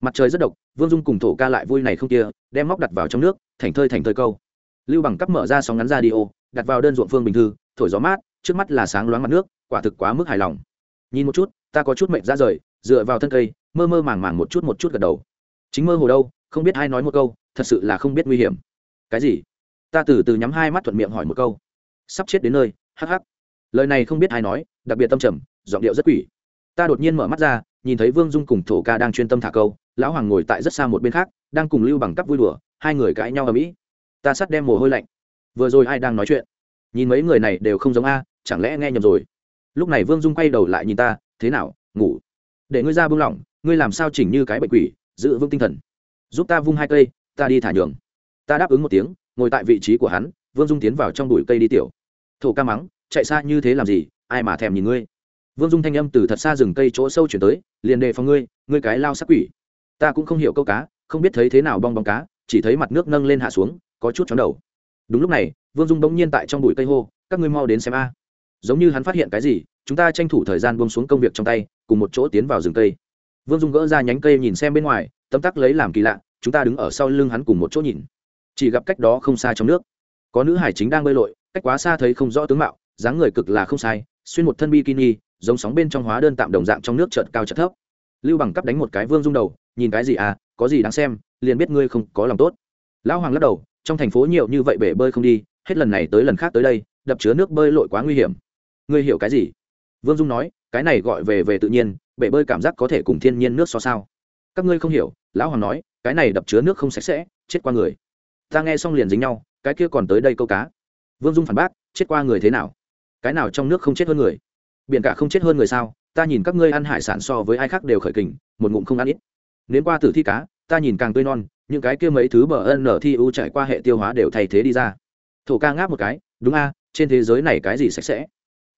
Mặt trời rất độc, vương dung cùng thổ ca lại vui này không kia, đem móc đặt vào trong nước, thành thơi thành thơi câu. Lưu bằng cấp mở ra sóng ngắn ra đi ô đặt vào đơn ruộng phương bình thư, thổi gió mát, trước mắt là sáng loáng mặt nước, quả thực quá mức hài lòng. Nhìn một chút, ta có chút mệnh ra rời, dựa vào thân cây, mơ mơ màng màng một chút một chút gật đầu. Chính mơ hồ đâu, không biết ai nói một câu, thật sự là không biết nguy hiểm. Cái gì? Ta từ từ nhắm hai mắt thuận miệng hỏi một câu. Sắp chết đến nơi, hắc hắc. Lời này không biết ai nói, đặc biệt tâm trầm, giọng điệu rất quỷ ta đột nhiên mở mắt ra, nhìn thấy vương dung cùng thổ ca đang chuyên tâm thả câu, lão hoàng ngồi tại rất xa một bên khác, đang cùng lưu bằng cắp vui đùa, hai người cãi nhau ở mỹ ta sắt đem mồ hôi lạnh. Vừa rồi ai đang nói chuyện? Nhìn mấy người này đều không giống a, chẳng lẽ nghe nhầm rồi? Lúc này vương dung quay đầu lại nhìn ta, thế nào, ngủ? Để ngươi ra buông lỏng, ngươi làm sao chỉnh như cái bệnh quỷ, giữ vững tinh thần. Giúp ta vung hai cây, ta đi thả nhường. Ta đáp ứng một tiếng, ngồi tại vị trí của hắn, vương dung tiến vào trong bụi cây đi tiểu. Thổ ca mắng, chạy xa như thế làm gì, ai mà thèm nhìn ngươi? Vương dung thanh âm từ thật xa rừng cây chỗ sâu chuyển tới, liền đề phòng ngươi ngươi cái lao sắc quỷ. Ta cũng không hiểu câu cá, không biết thấy thế nào bong bóng cá, chỉ thấy mặt nước nâng lên hạ xuống, có chút chóng đầu. Đúng lúc này, vương dung bỗng nhiên tại trong bụi cây hô, các ngươi mau đến xem a. Giống như hắn phát hiện cái gì, chúng ta tranh thủ thời gian buông xuống công việc trong tay, cùng một chỗ tiến vào rừng cây. Vương dung gỡ ra nhánh cây nhìn xem bên ngoài, tấm tắc lấy làm kỳ lạ, chúng ta đứng ở sau lưng hắn cùng một chỗ nhìn. Chỉ gặp cách đó không xa trong nước, có nữ hải chính đang bơi lội, cách quá xa thấy không rõ tướng mạo, dáng người cực là không sai, xuyên một thân bikini giống sóng bên trong hóa đơn tạm đồng dạng trong nước chợt cao chợt thấp. Lưu bằng cấp đánh một cái vương dung đầu, nhìn cái gì à có gì đáng xem, liền biết ngươi không có lòng tốt. Lão hoàng lắc đầu, trong thành phố nhiều như vậy bể bơi không đi, hết lần này tới lần khác tới đây, đập chứa nước bơi lội quá nguy hiểm. Ngươi hiểu cái gì? Vương dung nói, cái này gọi về về tự nhiên, bể bơi cảm giác có thể cùng thiên nhiên nước so sao? Các ngươi không hiểu, lão hoàng nói, cái này đập chứa nước không sạch sẽ, chết qua người. Ta nghe xong liền dính nhau, cái kia còn tới đây câu cá. Vương dung phản bác, chết qua người thế nào? Cái nào trong nước không chết hơn người? Biển cả không chết hơn người sao, ta nhìn các ngươi ăn hải sản so với ai khác đều khởi kình, một ngụm không ăn ít. Nếu qua tử thi cá, ta nhìn càng tươi non, những cái kia mấy thứ bờ ân nở thi u trải qua hệ tiêu hóa đều thay thế đi ra. Thổ ca ngáp một cái, đúng a, trên thế giới này cái gì sạch sẽ?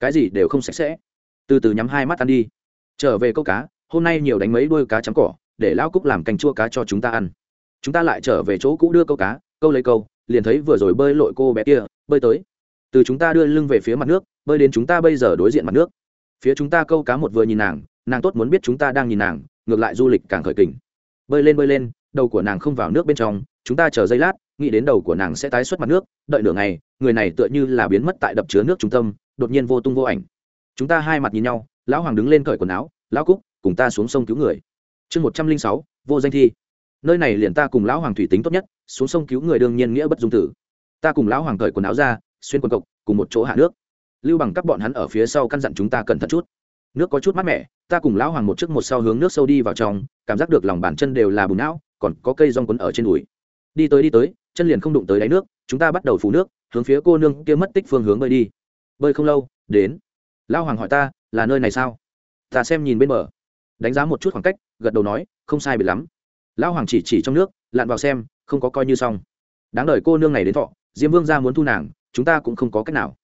Cái gì đều không sạch sẽ. Từ từ nhắm hai mắt ăn đi. Trở về câu cá, hôm nay nhiều đánh mấy đuôi cá trắng cỏ, để lão cúc làm canh chua cá cho chúng ta ăn. Chúng ta lại trở về chỗ cũ đưa câu cá, câu lấy câu, liền thấy vừa rồi bơi lội cô bé kia, bơi tới. Từ chúng ta đưa lưng về phía mặt nước bơi đến chúng ta bây giờ đối diện mặt nước. Phía chúng ta câu cá một vừa nhìn nàng nàng tốt muốn biết chúng ta đang nhìn nàng, ngược lại du lịch càng khởi kình. Bơi lên bơi lên, đầu của nàng không vào nước bên trong, chúng ta chờ giây lát, nghĩ đến đầu của nàng sẽ tái xuất mặt nước, đợi nửa ngày, người này tựa như là biến mất tại đập chứa nước trung tâm, đột nhiên vô tung vô ảnh. Chúng ta hai mặt nhìn nhau, lão hoàng đứng lên cởi quần áo, lão cúc, cùng ta xuống sông cứu người. Chương một trăm linh sáu, vô danh thi. Nơi này liền ta cùng lão hoàng thủy tính tốt nhất, xuống sông cứu người đương nhiên nghĩa bất dung tử. Ta cùng lão hoàng cởi quần áo ra, xuyên quần cộc, cùng một chỗ hạ nước lưu bằng các bọn hắn ở phía sau căn dặn chúng ta cẩn thận chút. Nước có chút mát mẻ, ta cùng lão hoàng một trước một sau hướng nước sâu đi vào trong, cảm giác được lòng bàn chân đều là bùn não, còn có cây rong quấn ở trên đùi. Đi tới đi tới, chân liền không đụng tới đáy nước, chúng ta bắt đầu phủ nước, hướng phía cô nương kia mất tích phương hướng bơi đi. Bơi không lâu, đến. Lão hoàng hỏi ta, là nơi này sao? Ta xem nhìn bên bờ. Đánh giá một chút khoảng cách, gật đầu nói, không sai biệt lắm. Lão hoàng chỉ chỉ trong nước, lặn vào xem, không có coi như xong. Đáng đời cô nương này đến thọ, diêm vương ra muốn thu nàng, chúng ta cũng không có cách nào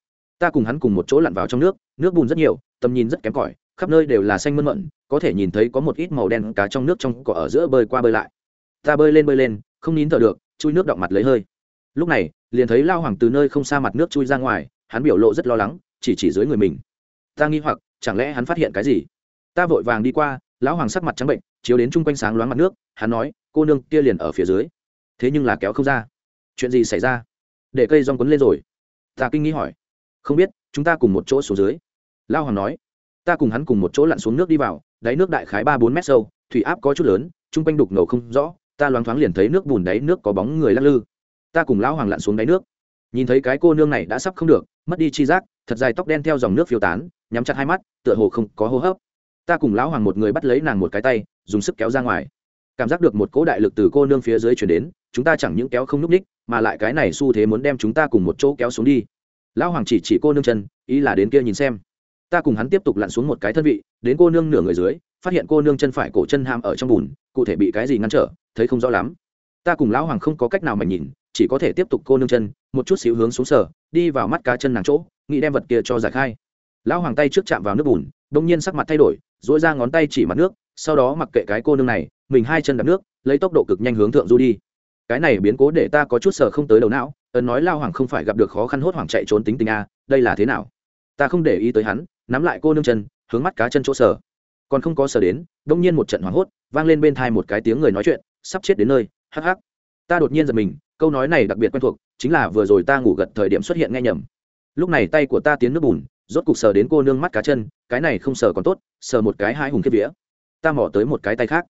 ta cùng hắn cùng một chỗ lặn vào trong nước nước bùn rất nhiều, tầm nhìn rất kém cỏi, khắp nơi đều là xanh mơn mận, có thể nhìn thấy có một ít màu đen cá trong nước trong cỏ ở giữa bơi qua bơi lại. Ta bơi lên bơi lên, không nín thở được, chui nước đọng mặt lấy hơi. Lúc này, liền thấy lao hoàng từ nơi không xa mặt nước chui ra ngoài, hắn biểu lộ rất lo lắng, chỉ chỉ dưới người mình. Ta nghi hoặc, chẳng lẽ hắn phát hiện cái gì? Ta vội vàng đi qua, lão hoàng sắc mặt trắng bệnh, chiếu đến chung quanh sáng loáng mặt nước, hắn nói, cô nương kia liền ở phía dưới. Thế nhưng là kéo không ra. Chuyện gì xảy ra? Để cây rong quấn lên rồi. Ta kinh nghĩ hỏi không biết, chúng ta cùng một chỗ xuống dưới. Lao hoàng nói. Ta cùng hắn cùng một chỗ lặn xuống nước đi vào, đáy nước đại khái ba bốn mét sâu, thủy áp có chút lớn, chung quanh đục ngầu không rõ, ta loáng thoáng liền thấy nước bùn đáy nước có bóng người lắc lư. Ta cùng lão hoàng lặn xuống đáy nước. Nhìn thấy cái cô nương này đã sắp không được, mất đi chi giác, thật dài tóc đen theo dòng nước phiêu tán, nhắm chặt hai mắt, tựa hồ không có hô hấp. Ta cùng lão hoàng một người bắt lấy nàng một cái tay, dùng sức kéo ra ngoài. Cảm giác được một cỗ đại lực từ cô nương phía dưới chuyển đến, chúng ta chẳng những kéo không n ú c ních, mà lại cái này xu thế muốn đem chúng ta cùng một chỗ kéo xuống đi lão hoàng chỉ chỉ cô nương chân, ý là đến kia nhìn xem. Ta cùng hắn tiếp tục lặn xuống một cái thân vị, đến cô nương nửa người dưới, phát hiện cô nương chân phải cổ chân ham ở trong bùn, cụ thể bị cái gì ngăn trở, thấy không rõ lắm. Ta cùng lão hoàng không có cách nào mà nhìn, chỉ có thể tiếp tục cô nương chân, một chút xíu hướng xuống sở đi vào mắt cá chân nàng chỗ, nghĩ đem vật kia cho giải khai. Lão hoàng tay trước chạm vào nước bùn đông nhiên sắc mặt thay đổi dỗi ra ngón tay chỉ mặt nước, sau đó mặc kệ cái cô nương này, mình hai chân đập nước, lấy tốc độ cực nhanh hướng thượng du đi. Cái này biến cố để ta có chút sở không tới đầu não ấn nói lao hoàng không phải gặp được khó khăn hốt hoảng chạy trốn tính tình a, đây là thế nào? Ta không để ý tới hắn, nắm lại cô nương chân, hướng mắt cá chân chỗ sở còn không có sở đến, đông nhiên một trận hoảng hốt, vang lên bên thai một cái tiếng người nói chuyện, sắp chết đến nơi, hắc hắc. Ta đột nhiên giật mình, câu nói này đặc biệt quen thuộc, chính là vừa rồi ta ngủ gật thời điểm xuất hiện nghe nhầm. Lúc này tay của ta tiến nước bùn, rốt cục sờ đến cô nương mắt cá chân, cái này không sờ còn tốt, sờ một cái hai hùng kiếp vía. Ta mỏ tới một cái tay khác.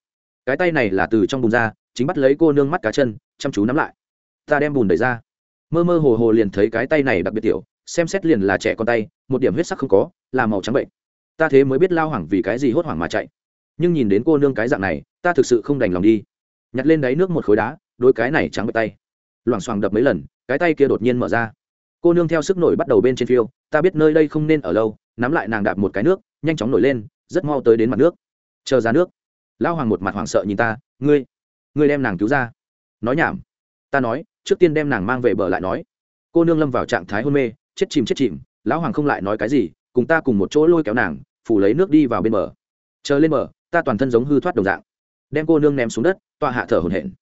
Cái tay này là từ trong bùn ra, chính bắt lấy cô nương mắt cá chân, chăm chú nắm lại. Ta đem bùn đẩy ra mơ mơ hồ hồ liền thấy cái tay này đặc biệt tiểu, xem xét liền là trẻ con tay, một điểm huyết sắc không có, là màu trắng bệnh. Ta thế mới biết lao hoảng vì cái gì hốt hoảng mà chạy. Nhưng nhìn đến cô nương cái dạng này, ta thực sự không đành lòng đi. Nhặt lên đáy nước một khối đá, đôi cái này trắng bệ tay. Loảng xoảng đập mấy lần, cái tay kia đột nhiên mở ra. Cô nương theo sức nổi bắt đầu bên trên phiêu, ta biết nơi đây không nên ở lâu, nắm lại nàng đạp một cái nước, nhanh chóng nổi lên, rất mau tới đến mặt nước. Chờ ra nước. Lao hoàng một mặt hoảng sợ nhìn ta, ngươi ngươi đem nàng cứu ra. Nói nhảm. Ta nói trước tiên đem nàng mang về bờ lại nói. Cô nương lâm vào trạng thái hôn mê, chết chìm chết chìm, lão hoàng không lại nói cái gì, cùng ta cùng một chỗ lôi kéo nàng, phủ lấy nước đi vào bên bờ. Chờ lên bờ, ta toàn thân giống hư thoát đồng dạng. Đem cô nương ném xuống đất, tọa hạ thở hổn hển.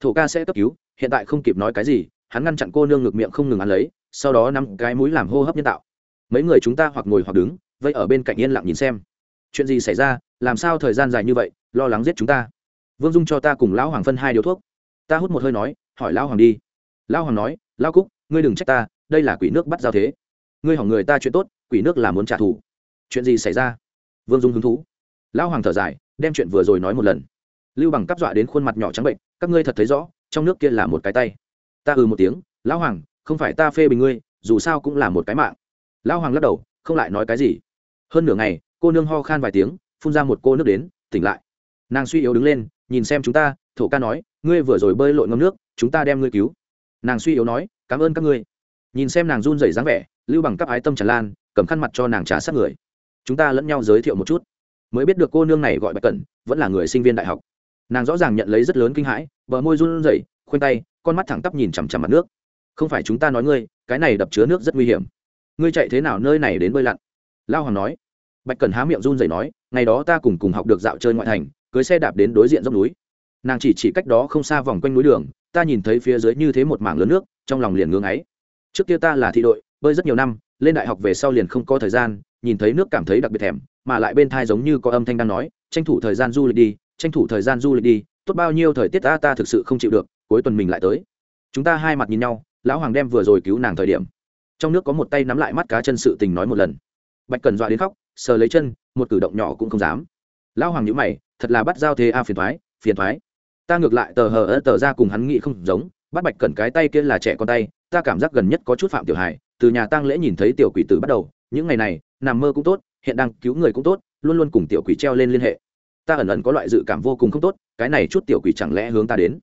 Thổ ca sẽ cấp cứu, hiện tại không kịp nói cái gì, hắn ngăn chặn cô nương ngực miệng không ngừng ăn lấy, sau đó nắm cái mũi làm hô hấp nhân tạo. Mấy người chúng ta hoặc ngồi hoặc đứng, vây ở bên cạnh yên lặng nhìn xem. Chuyện gì xảy ra, làm sao thời gian dài như vậy, lo lắng giết chúng ta? Vương dung cho ta cùng lão hoàng phân hai điếu thuốc. Ta hút một hơi nói, hỏi lão hoàng đi lão hoàng nói, lão cúc, ngươi đừng trách ta, đây là quỷ nước bắt giao thế. Ngươi hỏng người ta chuyện tốt, quỷ nước là muốn trả thù. Chuyện gì xảy ra? Vương dung hứng thú. Lão hoàng thở dài, đem chuyện vừa rồi nói một lần. Lưu bằng cắp dọa đến khuôn mặt nhỏ trắng bệnh, các ngươi thật thấy rõ, trong nước kia là một cái tay. Ta ừ một tiếng, lão hoàng, không phải ta phê bình ngươi, dù sao cũng là một cái mạng. Lão hoàng lắc đầu, không lại nói cái gì. Hơn nửa ngày, cô nương ho khan vài tiếng, phun ra một cô nước đến, tỉnh lại. Nàng suy yếu đứng lên, nhìn xem chúng ta, thổ ca nói, ngươi vừa rồi bơi lội ngâm nước, chúng ta đem ngươi cứu nàng suy yếu nói, cảm ơn các ngươi. Nhìn xem nàng run rẩy dáng vẻ, lưu bằng cấp ái tâm tràn lan, cầm khăn mặt cho nàng trả sát người. Chúng ta lẫn nhau giới thiệu một chút. Mới biết được cô nương này gọi bạch cẩn, vẫn là người sinh viên đại học. Nàng rõ ràng nhận lấy rất lớn kinh hãi, bờ môi run rẩy, khoanh tay, con mắt thẳng tắp nhìn chằm chằm mặt nước. Không phải chúng ta nói ngươi, cái này đập chứa nước rất nguy hiểm. Ngươi chạy thế nào nơi này đến bơi lặn? Lao hoàng nói. Bạch cẩn há miệng run rẩy nói, ngày đó ta cùng cùng học được dạo chơi ngoại thành, cưới xe đạp đến đối diện dốc núi nàng chỉ chỉ cách đó không xa vòng quanh núi đường, ta nhìn thấy phía dưới như thế một mảng lớn nước, trong lòng liền ngưng ấy trước kia ta là thị đội, bơi rất nhiều năm, lên đại học về sau liền không có thời gian, nhìn thấy nước cảm thấy đặc biệt thèm, mà lại bên thai giống như có âm thanh đang nói, tranh thủ thời gian du lịch đi, tranh thủ thời gian du lịch đi, tốt bao nhiêu thời tiết ta ta thực sự không chịu được, cuối tuần mình lại tới. Chúng ta hai mặt nhìn nhau, lão hoàng đem vừa rồi cứu nàng thời điểm. Trong nước có một tay nắm lại mắt cá chân sự tình nói một lần. Bạch cần dọa đến khóc, sờ lấy chân, một cử động nhỏ cũng không dám. Lão hoàng nhữ mày, thật là bắt giao thế a, phiền thoái phiền thoái ta ngược lại tờ hờ tờ ra cùng hắn nghĩ không giống, bắt bạch cần cái tay kia là trẻ con tay, ta cảm giác gần nhất có chút phạm tiểu hài từ nhà tăng lễ nhìn thấy tiểu quỷ tử bắt đầu, những ngày này, nằm mơ cũng tốt, hiện đang cứu người cũng tốt, luôn luôn cùng tiểu quỷ treo lên liên hệ. Ta ẩn ẩn có loại dự cảm vô cùng không tốt, cái này chút tiểu quỷ chẳng lẽ hướng ta đến?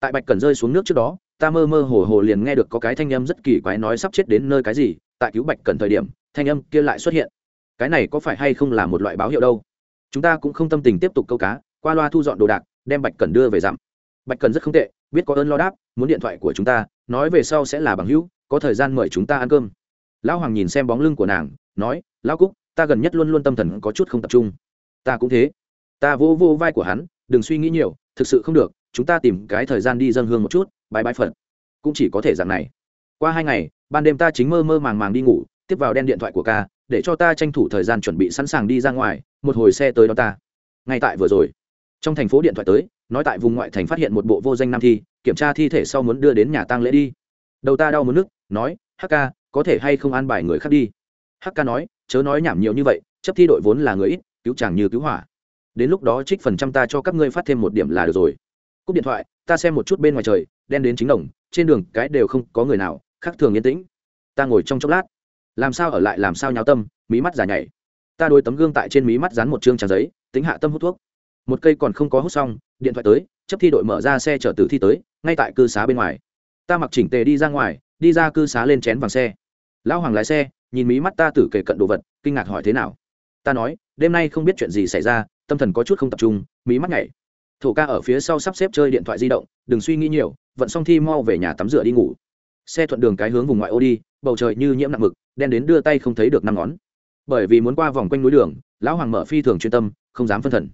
Tại bạch cần rơi xuống nước trước đó, ta mơ mơ hồ hồ liền nghe được có cái thanh âm rất kỳ quái nói sắp chết đến nơi cái gì, tại cứu bạch cần thời điểm, thanh âm kia lại xuất hiện. Cái này có phải hay không là một loại báo hiệu đâu? Chúng ta cũng không tâm tình tiếp tục câu cá, qua loa thu dọn đồ đạc đem bạch cần đưa về dặm. Bạch cần rất không tệ, biết có ơn lo đáp, muốn điện thoại của chúng ta, nói về sau sẽ là bằng hữu, có thời gian mời chúng ta ăn cơm. Lão hoàng nhìn xem bóng lưng của nàng, nói, lão cúc, ta gần nhất luôn luôn tâm thần có chút không tập trung. Ta cũng thế. Ta vô vô vai của hắn, đừng suy nghĩ nhiều, thực sự không được, chúng ta tìm cái thời gian đi dân hương một chút bãi bãi phật. Cũng chỉ có thể dạng này. Qua hai ngày, ban đêm ta chính mơ mơ màng màng đi ngủ, tiếp vào đen điện thoại của ca, để cho ta tranh thủ thời gian chuẩn bị sẵn sàng đi ra ngoài, một hồi xe tới đó ta. Ngay tại vừa rồi trong thành phố điện thoại tới, nói tại vùng ngoại thành phát hiện một bộ vô danh nam thi, kiểm tra thi thể sau muốn đưa đến nhà tang lễ đi. Đầu ta đau muốn nước, nói hk có thể hay không an bài người khác đi? Hk nói, chớ nói nhảm nhiều như vậy, chấp thi đội vốn là người ít, cứu chàng như cứu hỏa. Đến lúc đó trích phần trăm ta cho các ngươi phát thêm một điểm là được rồi. Cúp điện thoại, ta xem một chút bên ngoài trời, đen đến chính đồng, trên đường cái đều không có người nào, khác thường yên tĩnh. Ta ngồi trong chốc lát. Làm sao ở lại làm sao nháo tâm, mí mắt giả nhảy. Ta đôi tấm gương tại trên mí mắt dán một chương tràng giấy, tính hạ tâm hút thuốc một cây còn không có hút xong, điện thoại tới, chấp thi đội mở ra xe chở tử thi tới, ngay tại cư xá bên ngoài. Ta mặc chỉnh tề đi ra ngoài, đi ra cư xá lên chén vàng xe. Lão hoàng lái xe, nhìn mí mắt ta tử kể cận đồ vật, kinh ngạc hỏi thế nào? Ta nói, đêm nay không biết chuyện gì xảy ra, tâm thần có chút không tập trung, mí mắt nhảy. Thổ ca ở phía sau sắp xếp chơi điện thoại di động, đừng suy nghĩ nhiều, vận xong thi mau về nhà tắm rửa đi ngủ. Xe thuận đường cái hướng vùng ngoại ô đi, bầu trời như nhiễm nặng mực, đen đến đưa tay không thấy được năm ngón. Bởi vì muốn qua vòng quanh núi đường, lão hoàng mở phi thường chuyên tâm, không dám phân thần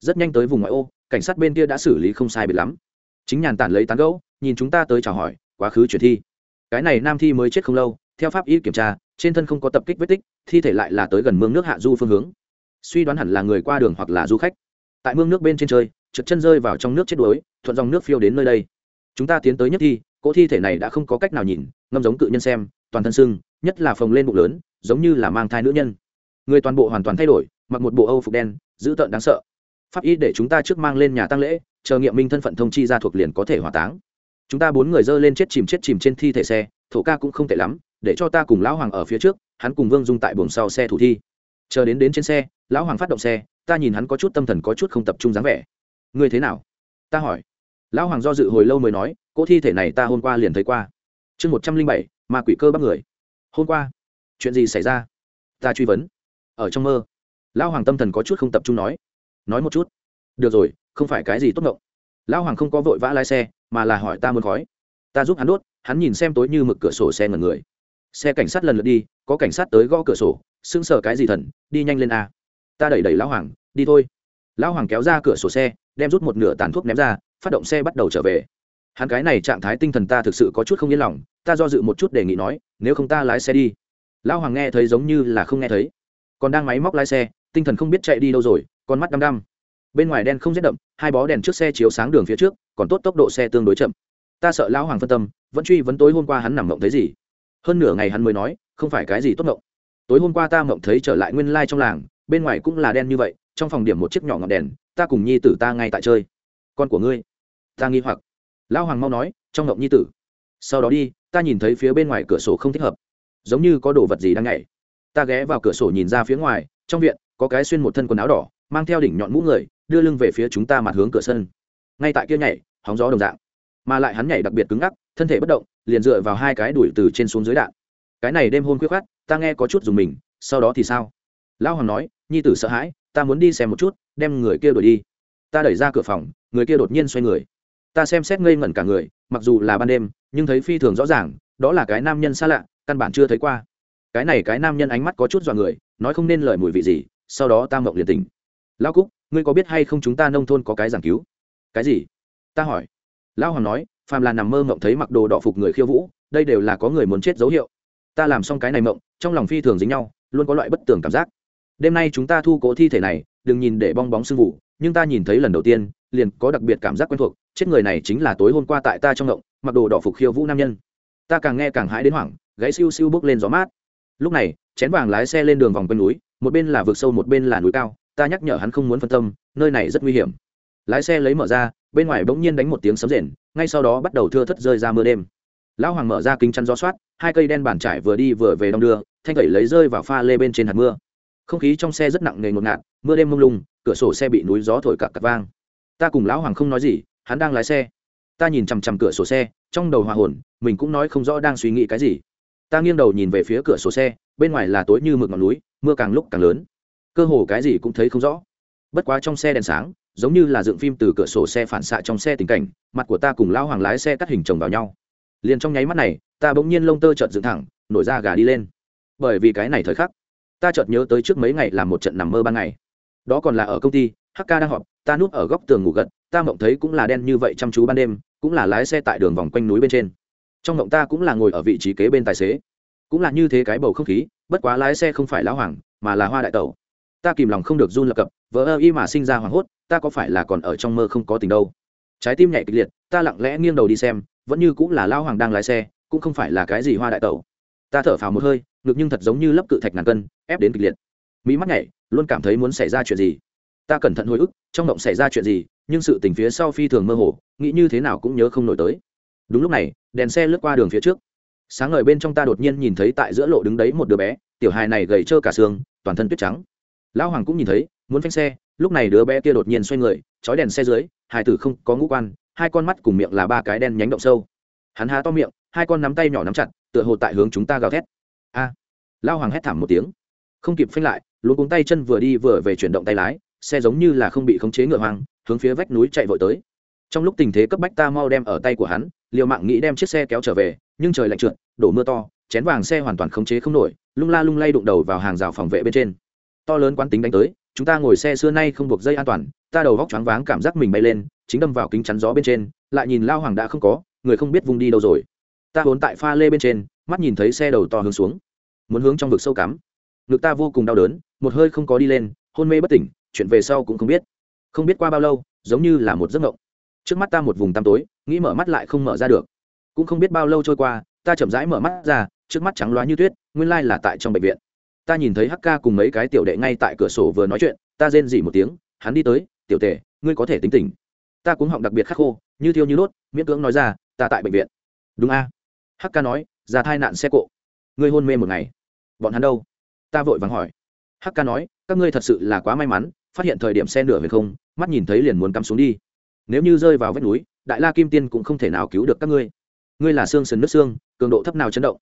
rất nhanh tới vùng ngoại ô, cảnh sát bên kia đã xử lý không sai biệt lắm. Chính nhàn tản lấy tán gẫu, nhìn chúng ta tới chào hỏi, quá khứ chuyển thi. Cái này nam thi mới chết không lâu, theo pháp y kiểm tra, trên thân không có tập kích vết tích, thi thể lại là tới gần mương nước hạ du phương hướng. Suy đoán hẳn là người qua đường hoặc là du khách. Tại mương nước bên trên chơi, trượt chân rơi vào trong nước chết đuối, thuận dòng nước phiêu đến nơi đây. Chúng ta tiến tới nhất thi, cỗ thi thể này đã không có cách nào nhìn, ngâm giống cự nhân xem, toàn thân sưng, nhất là phồng lên bụng lớn, giống như là mang thai nữ nhân. Người toàn bộ hoàn toàn thay đổi, mặc một bộ âu phục đen, dữ tợn đáng sợ pháp y để chúng ta trước mang lên nhà tăng lễ, chờ nghiệm minh thân phận thông chi ra thuộc liền có thể hỏa táng. Chúng ta bốn người dơ lên chết chìm chết chìm trên thi thể xe, thổ ca cũng không tệ lắm, để cho ta cùng lão hoàng ở phía trước, hắn cùng vương dung tại buồng sau xe thủ thi. Chờ đến đến trên xe, lão hoàng phát động xe, ta nhìn hắn có chút tâm thần có chút không tập trung dáng vẻ. Ngươi thế nào? Ta hỏi. Lão hoàng do dự hồi lâu mới nói, cỗ thi thể này ta hôm qua liền thấy qua. Chương một trăm linh bảy mà quỷ cơ bắt người. Hôm qua, chuyện gì xảy ra? Ta truy vấn. Ở trong mơ, lão hoàng tâm thần có chút không tập trung nói nói một chút. Được rồi, không phải cái gì tốt ngộng. Lão hoàng không có vội vã lái xe, mà là hỏi ta muốn khói. Ta giúp hắn đốt, hắn nhìn xem tối như mực cửa sổ xe ngần người. Xe cảnh sát lần lượt đi, có cảnh sát tới gõ cửa sổ sưng sờ cái gì thần, đi nhanh lên a. Ta đẩy đẩy lão hoàng, đi thôi. Lão hoàng kéo ra cửa sổ xe, đem rút một nửa tàn thuốc ném ra, phát động xe bắt đầu trở về. Hắn cái này trạng thái tinh thần ta thực sự có chút không yên lòng, ta do dự một chút đề nghị nói, nếu không ta lái xe đi. Lão hoàng nghe thấy giống như là không nghe thấy. Còn đang máy móc lái xe, tinh thần không biết chạy đi đâu rồi con mắt đăm đăm. Bên ngoài đen không rét đậm, hai bó đèn trước xe chiếu sáng đường phía trước, còn tốt tốc độ xe tương đối chậm. Ta sợ lão hoàng phân tâm, vẫn truy vấn tối hôm qua hắn nằm mộng thấy gì. Hơn nửa ngày hắn mới nói, không phải cái gì tốt mộng. Tối hôm qua ta mộng thấy trở lại nguyên lai trong làng, bên ngoài cũng là đen như vậy, trong phòng điểm một chiếc nhỏ ngọn đèn, ta cùng nhi tử ta ngay tại chơi. Con của ngươi. Ta nghi hoặc. Lão hoàng mau nói, trong mộng nhi tử. Sau đó đi, ta nhìn thấy phía bên ngoài cửa sổ không thích hợp. Giống như có đồ vật gì đang nhảy. Ta ghé vào cửa sổ nhìn ra phía ngoài, trong viện, có cái xuyên một thân quần áo đỏ mang theo đỉnh nhọn mũ người, đưa lưng về phía chúng ta mặt hướng cửa sân. Ngay tại kia nhảy, hóng gió đồng dạng. Mà lại hắn nhảy đặc biệt cứng ngắc, thân thể bất động, liền dựa vào hai cái đuổi từ trên xuống dưới đạn. Cái này đêm hôn khuyết khát ta nghe có chút dùng mình, sau đó thì sao? Lão hoàng nói, nhi tử sợ hãi, ta muốn đi xem một chút, đem người kia đuổi đi. Ta đẩy ra cửa phòng, người kia đột nhiên xoay người. Ta xem xét ngây ngẩn cả người, mặc dù là ban đêm, nhưng thấy phi thường rõ ràng, đó là cái nam nhân xa lạ, căn bản chưa thấy qua. Cái này cái nam nhân ánh mắt có chút dọa người, nói không nên lời mùi vị gì, sau đó ta mộng liền tình lão cúc ngươi có biết hay không chúng ta nông thôn có cái giảng cứu? Cái gì? Ta hỏi. Lão hoàng nói phàm là nằm mơ mộng thấy mặc đồ đỏ phục người khiêu vũ đây đều là có người muốn chết dấu hiệu. Ta làm xong cái này mộng trong lòng phi thường dính nhau luôn có loại bất tường cảm giác. Đêm nay chúng ta thu cố thi thể này đừng nhìn để bong bóng sưng vụ nhưng ta nhìn thấy lần đầu tiên liền có đặc biệt cảm giác quen thuộc chết người này chính là tối hôm qua tại ta trong mộng, mặc đồ đỏ phục khiêu vũ nam nhân. Ta càng nghe càng hãi đến hoảng gãy siêu siêu bước lên gió mát. Lúc này chén vàng lái xe lên đường vòng quanh núi một bên là vực sâu một bên là núi cao ta nhắc nhở hắn không muốn phân tâm, nơi này rất nguy hiểm. Lái xe lấy mở ra, bên ngoài bỗng nhiên đánh một tiếng sấm rền, ngay sau đó bắt đầu thưa thất rơi ra mưa đêm. Lão hoàng mở ra kính chắn gió soát, hai cây đen bàn trải vừa đi vừa về đong đưa, thanh tẩy lấy rơi vào pha lê bên trên hạt mưa. Không khí trong xe rất nặng nề ngột ngạt, mưa đêm mông lung, cửa sổ xe bị núi gió thổi cặp cặp vang. Ta cùng lão hoàng không nói gì, hắn đang lái xe. Ta nhìn chằm chằm cửa sổ xe, trong đầu hòa hồn, mình cũng nói không rõ đang suy nghĩ cái gì. Ta nghiêng đầu nhìn về phía cửa sổ xe, bên ngoài là tối như mực ngọn núi, mưa càng lúc càng lớn cơ hồ cái gì cũng thấy không rõ. Bất quá trong xe đèn sáng, giống như là dựng phim từ cửa sổ xe phản xạ trong xe tình cảnh, mặt của ta cùng lão hoàng lái xe cắt hình chồng vào nhau. Liền trong nháy mắt này, ta bỗng nhiên lông tơ chợt dựng thẳng, nổi ra gà đi lên. Bởi vì cái này thời khắc, ta chợt nhớ tới trước mấy ngày làm một trận nằm mơ ban ngày. Đó còn là ở công ty hk đang họp, ta núp ở góc tường ngủ gật, ta mộng thấy cũng là đen như vậy chăm chú ban đêm, cũng là lái xe tại đường vòng quanh núi bên trên. Trong mộng ta cũng là ngồi ở vị trí kế bên tài xế. Cũng là như thế cái bầu không khí, bất quá lái xe không phải lão hoàng, mà là hoa đại tẩu ta kìm lòng không được run lập cập, vỡ ơ y mà sinh ra hoảng hốt, ta có phải là còn ở trong mơ không có tình đâu? Trái tim nhảy kịch liệt, ta lặng lẽ nghiêng đầu đi xem, vẫn như cũng là lão hoàng đang lái xe, cũng không phải là cái gì hoa đại tẩu. Ta thở phào một hơi, ngực nhưng thật giống như lấp cự thạch ngàn cân, ép đến kịch liệt. Mỹ mắt nhảy, luôn cảm thấy muốn xảy ra chuyện gì. Ta cẩn thận hồi ức, trong động xảy ra chuyện gì, nhưng sự tình phía sau phi thường mơ hồ, nghĩ như thế nào cũng nhớ không nổi tới. Đúng lúc này, đèn xe lướt qua đường phía trước. Sáng ngời bên trong ta đột nhiên nhìn thấy tại giữa lộ đứng đấy một đứa bé, tiểu hài này gầy trơ cả xương, toàn thân tuyết trắng lão hoàng cũng nhìn thấy, muốn phanh xe, lúc này đứa bé kia đột nhiên xoay người, trói đèn xe dưới hải tử không có ngũ quan, hai con mắt cùng miệng là ba cái đen nhánh động sâu. Hắn há to miệng, hai con nắm tay nhỏ nắm chặt, tựa hồ tại hướng chúng ta gào thét. A! Lão hoàng hét thảm một tiếng. Không kịp phanh lại luôn cuống tay chân vừa đi vừa về chuyển động tay lái, xe giống như là không bị khống chế ngựa hoang, hướng phía vách núi chạy vội tới. Trong lúc tình thế cấp bách ta mau đem ở tay của hắn, liều mạng nghĩ đem chiếc xe kéo trở về, nhưng trời lạnh trượt, đổ mưa to, chén vàng xe hoàn toàn khống chế không nổi, lung la lung lay đụng đầu vào hàng rào phòng vệ bên trên to lớn quán tính đánh tới, chúng ta ngồi xe xưa nay không buộc dây an toàn, ta đầu vóc choáng váng cảm giác mình bay lên, chính đâm vào kính chắn gió bên trên, lại nhìn lao hoàng đã không có, người không biết vùng đi đâu rồi. Ta vốn tại pha lê bên trên, mắt nhìn thấy xe đầu to hướng xuống, muốn hướng trong vực sâu cắm. Ngực ta vô cùng đau đớn, một hơi không có đi lên, hôn mê bất tỉnh, chuyện về sau cũng không biết. Không biết qua bao lâu, giống như là một giấc mộng. Trước mắt ta một vùng tăm tối, nghĩ mở mắt lại không mở ra được. Cũng không biết bao lâu trôi qua, ta chậm rãi mở mắt ra, trước mắt trắng loá như tuyết, nguyên lai là tại trong bệnh viện ta nhìn thấy Hắc Ca cùng mấy cái tiểu đệ ngay tại cửa sổ vừa nói chuyện, ta rên dỉ một tiếng, hắn đi tới, tiểu tể, ngươi có thể tính tỉnh ta cũng họng đặc biệt khắc khô, như thiêu như đốt, miễn cưỡng nói ra, ta tại bệnh viện. Đúng a. Hắc Ca nói, ra thai nạn xe cộ. Ngươi hôn mê một ngày. Bọn hắn đâu? Ta vội vàng hỏi. Hắc Ca nói, các ngươi thật sự là quá may mắn, phát hiện thời điểm xe nửa về không, mắt nhìn thấy liền muốn cắm xuống đi. Nếu như rơi vào vách núi, đại la kim tiên cũng không thể nào cứu được các ngươi. Ngươi là xương sườn nước xương, cường độ thấp nào chấn động.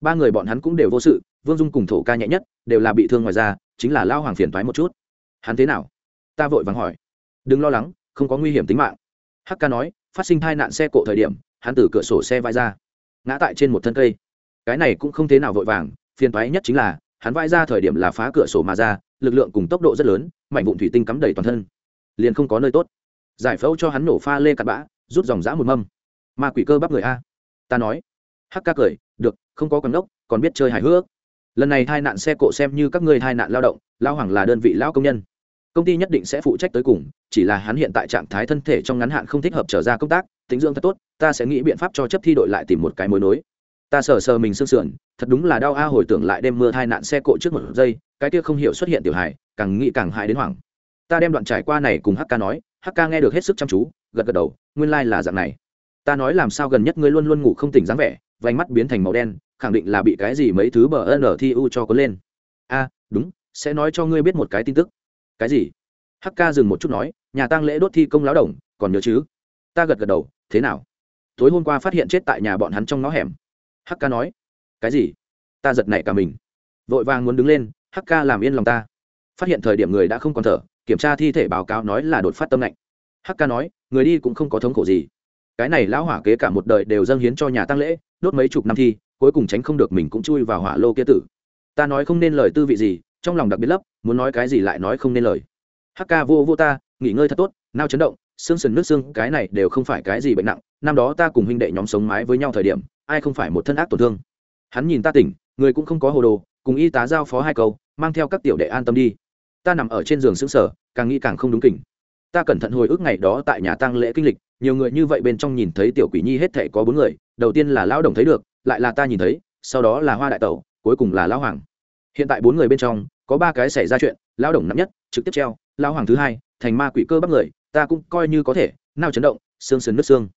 Ba người bọn hắn cũng đều vô sự vương dung cùng thổ ca nhẹ nhất, đều là bị thương ngoài ra chính là lao hoàng phiền thoái một chút. Hắn thế nào? Ta vội vàng hỏi. Đừng lo lắng, không có nguy hiểm tính mạng. Hắc Ca nói, phát sinh tai nạn xe cộ thời điểm, hắn từ cửa sổ xe vai ra, ngã tại trên một thân cây. Cái này cũng không thế nào vội vàng, phiền thoái nhất chính là, hắn vai ra thời điểm là phá cửa sổ mà ra, lực lượng cùng tốc độ rất lớn, mảnh vụn thủy tinh cắm đầy toàn thân. Liền không có nơi tốt. Giải phẫu cho hắn nổ pha lê cặn bã, rút dòng dã một mâm. Ma quỷ cơ bắp người a. Ta nói. Hắc ca cười, được, không có quần đốc còn biết chơi hài hước lần này hai nạn xe cộ xem như các ngươi hai nạn lao động lao hoàng là đơn vị lao công nhân. Công ty nhất định sẽ phụ trách tới cùng, chỉ là hắn hiện tại trạng thái thân thể trong ngắn hạn không thích hợp trở ra công tác, tính dưỡng thật tốt, ta sẽ nghĩ biện pháp cho chấp thi đội lại tìm một cái mối nối. Ta sờ sờ mình sương sườn, thật đúng là đau a, hồi tưởng lại đêm mưa hai nạn xe cộ trước một giây, cái kia không hiểu xuất hiện tiểu hài, càng nghĩ càng hại đến hoảng. Ta đem đoạn trải qua này cùng hk nói hk nghe được hết sức chăm chú, gật gật đầu, nguyên lai、like、là dạng này. Ta nói làm sao gần nhất ngươi luôn luôn ngủ không tỉnh dáng vẻ vành mắt biến thành màu đen, khẳng định là bị cái gì mấy thứ bờ ở thi u cho có lên. A, đúng, sẽ nói cho ngươi biết một cái tin tức. Cái gì? Hk dừng một chút nói, nhà tang lễ đốt thi công lão đồng, còn nhớ chứ? Ta gật gật đầu, thế nào? Tối hôm qua phát hiện chết tại nhà bọn hắn trong ngõ hẻm. Hk nói, cái gì? Ta giật nảy cả mình. Vội vàng muốn đứng lên hk làm yên lòng ta. Phát hiện thời điểm người đã không còn thở, kiểm tra thi thể báo cáo nói là đột phát tâm lạnh. Hk nói, người đi cũng không có thống khổ gì cái này lão hỏa kế cả một đời đều dâng hiến cho nhà tăng lễ, đốt mấy chục năm thi, cuối cùng tránh không được mình cũng chui vào hỏa lô kia tử. Ta nói không nên lời tư vị gì, trong lòng đặc biệt lấp, muốn nói cái gì lại nói không nên lời. Hắc ca vô vô ta, nghỉ ngơi thật tốt, nao chấn động, xương sườn nước xương, cái này đều không phải cái gì bệnh nặng, năm đó ta cùng huynh đệ nhóm sống mái với nhau thời điểm, ai không phải một thân ác tổn thương. Hắn nhìn ta tỉnh, người cũng không có hồ đồ, cùng y tá giao phó hai câu, mang theo các tiểu đệ an tâm đi. Ta nằm ở trên giường xứng sở càng nghĩ càng không đúng kỉnh. Ta cẩn thận hồi ức ngày đó tại nhà tăng lễ kinh lịch nhiều người như vậy bên trong nhìn thấy tiểu quỷ nhi hết thể có bốn người, đầu tiên là lão đồng thấy được, lại là ta nhìn thấy, sau đó là hoa đại tẩu, cuối cùng là lão hoàng. Hiện tại bốn người bên trong, có ba cái xảy ra chuyện, lão đồng nặng nhất, trực tiếp treo, lão hoàng thứ hai, thành ma quỷ cơ bắt người, ta cũng coi như có thể, nao chấn động, xương sườn nước xương.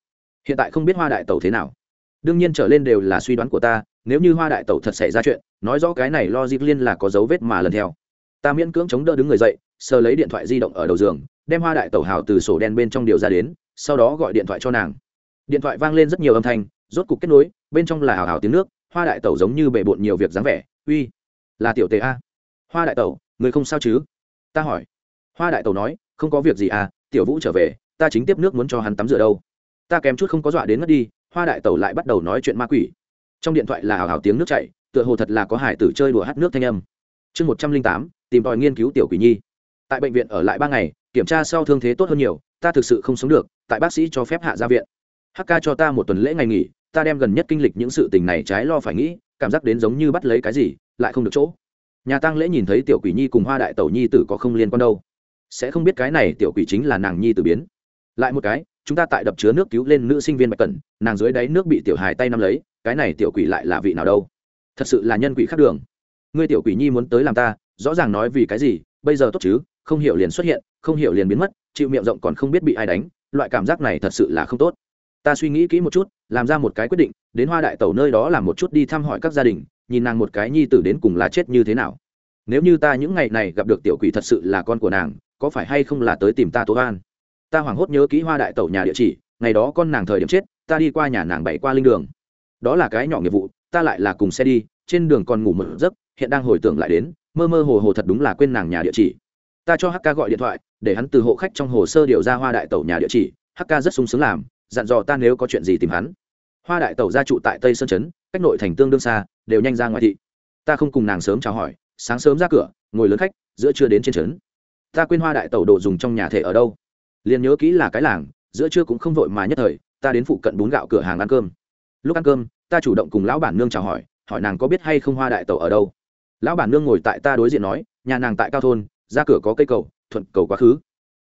Hiện tại không biết hoa đại tẩu thế nào. Đương nhiên trở lên đều là suy đoán của ta, nếu như hoa đại tẩu thật xảy ra chuyện, nói rõ cái này lo dịp liên là có dấu vết mà lần theo. Ta miễn cưỡng chống đỡ đứng người dậy, sờ lấy điện thoại di động ở đầu giường, đem hoa đại tẩu hào từ sổ đen bên trong điều ra đến sau đó gọi điện thoại cho nàng. Điện thoại vang lên rất nhiều âm thanh, rốt cục kết nối, bên trong là hào hào tiếng nước, hoa đại tẩu giống như bề bộn nhiều việc dáng vẻ. Uy, là tiểu tề a. Hoa đại tẩu, người không sao chứ? Ta hỏi. Hoa đại tẩu nói, không có việc gì à tiểu vũ trở về, ta chính tiếp nước muốn cho hắn tắm rửa đâu. Ta kém chút không có dọa đến mất đi. Hoa đại tẩu lại bắt đầu nói chuyện ma quỷ. Trong điện thoại là hào hào tiếng nước chảy, tựa hồ thật là có hải tử chơi đùa hát nước thanh âm. Chương một trăm linh tám, tìm tòi nghiên cứu tiểu quỷ nhi. Tại bệnh viện ở lại ba ngày, kiểm tra sau thương thế tốt hơn nhiều ta thực sự không sống được, tại bác sĩ cho phép hạ ra viện. Hk cho ta một tuần lễ ngày nghỉ, ta đem gần nhất kinh lịch những sự tình này trái lo phải nghĩ, cảm giác đến giống như bắt lấy cái gì, lại không được chỗ. Nhà tăng lễ nhìn thấy tiểu quỷ nhi cùng hoa đại tẩu nhi tử có không liên quan đâu. Sẽ không biết cái này tiểu quỷ chính là nàng nhi tử biến. Lại một cái, chúng ta tại đập chứa nước cứu lên nữ sinh viên bạch cẩn, nàng dưới đáy nước bị tiểu hài tay nắm lấy, cái này tiểu quỷ lại là vị nào đâu? Thật sự là nhân quỷ khác đường. Ngươi tiểu quỷ nhi muốn tới làm ta, rõ ràng nói vì cái gì, bây giờ tốt chứ, không hiểu liền xuất hiện, không hiểu liền biến mất chịu miệng rộng còn không biết bị ai đánh, loại cảm giác này thật sự là không tốt. Ta suy nghĩ kỹ một chút, làm ra một cái quyết định, đến hoa đại tẩu nơi đó làm một chút đi thăm hỏi các gia đình, nhìn nàng một cái nhi tử đến cùng là chết như thế nào. Nếu như ta những ngày này gặp được tiểu quỷ thật sự là con của nàng, có phải hay không là tới tìm ta tố an? Ta hoảng hốt nhớ kỹ hoa đại tẩu nhà địa chỉ, ngày đó con nàng thời điểm chết, ta đi qua nhà nàng bảy qua linh đường. Đó là cái nhỏ nghiệp vụ, ta lại là cùng xe đi, trên đường còn ngủ một giấc, hiện đang hồi tưởng lại đến, mơ mơ hồ hồ thật đúng là quên nàng nhà địa chỉ ta cho hk gọi điện thoại, để hắn từ hộ khách trong hồ sơ điều ra hoa đại tẩu nhà địa chỉ. Hk rất sung sướng làm, dặn dò ta nếu có chuyện gì tìm hắn. Hoa đại tẩu gia trụ tại tây sơn trấn, cách nội thành tương đương xa, đều nhanh ra ngoài thị. Ta không cùng nàng sớm chào hỏi, sáng sớm ra cửa, ngồi lớn khách, giữa trưa đến trên trấn. Ta quên hoa đại tẩu đồ dùng trong nhà thể ở đâu. Liền nhớ kỹ là cái làng, giữa trưa cũng không vội mà nhất thời, ta đến phụ cận bún gạo cửa hàng ăn cơm. Lúc ăn cơm, ta chủ động cùng lão bản nương chào hỏi hỏi nàng có biết hay không hoa đại tẩu ở đâu. Lão bản nương ngồi tại ta đối diện nói, nhà nàng tại cao thôn ra cửa có cây cầu, thuận cầu quá khứ.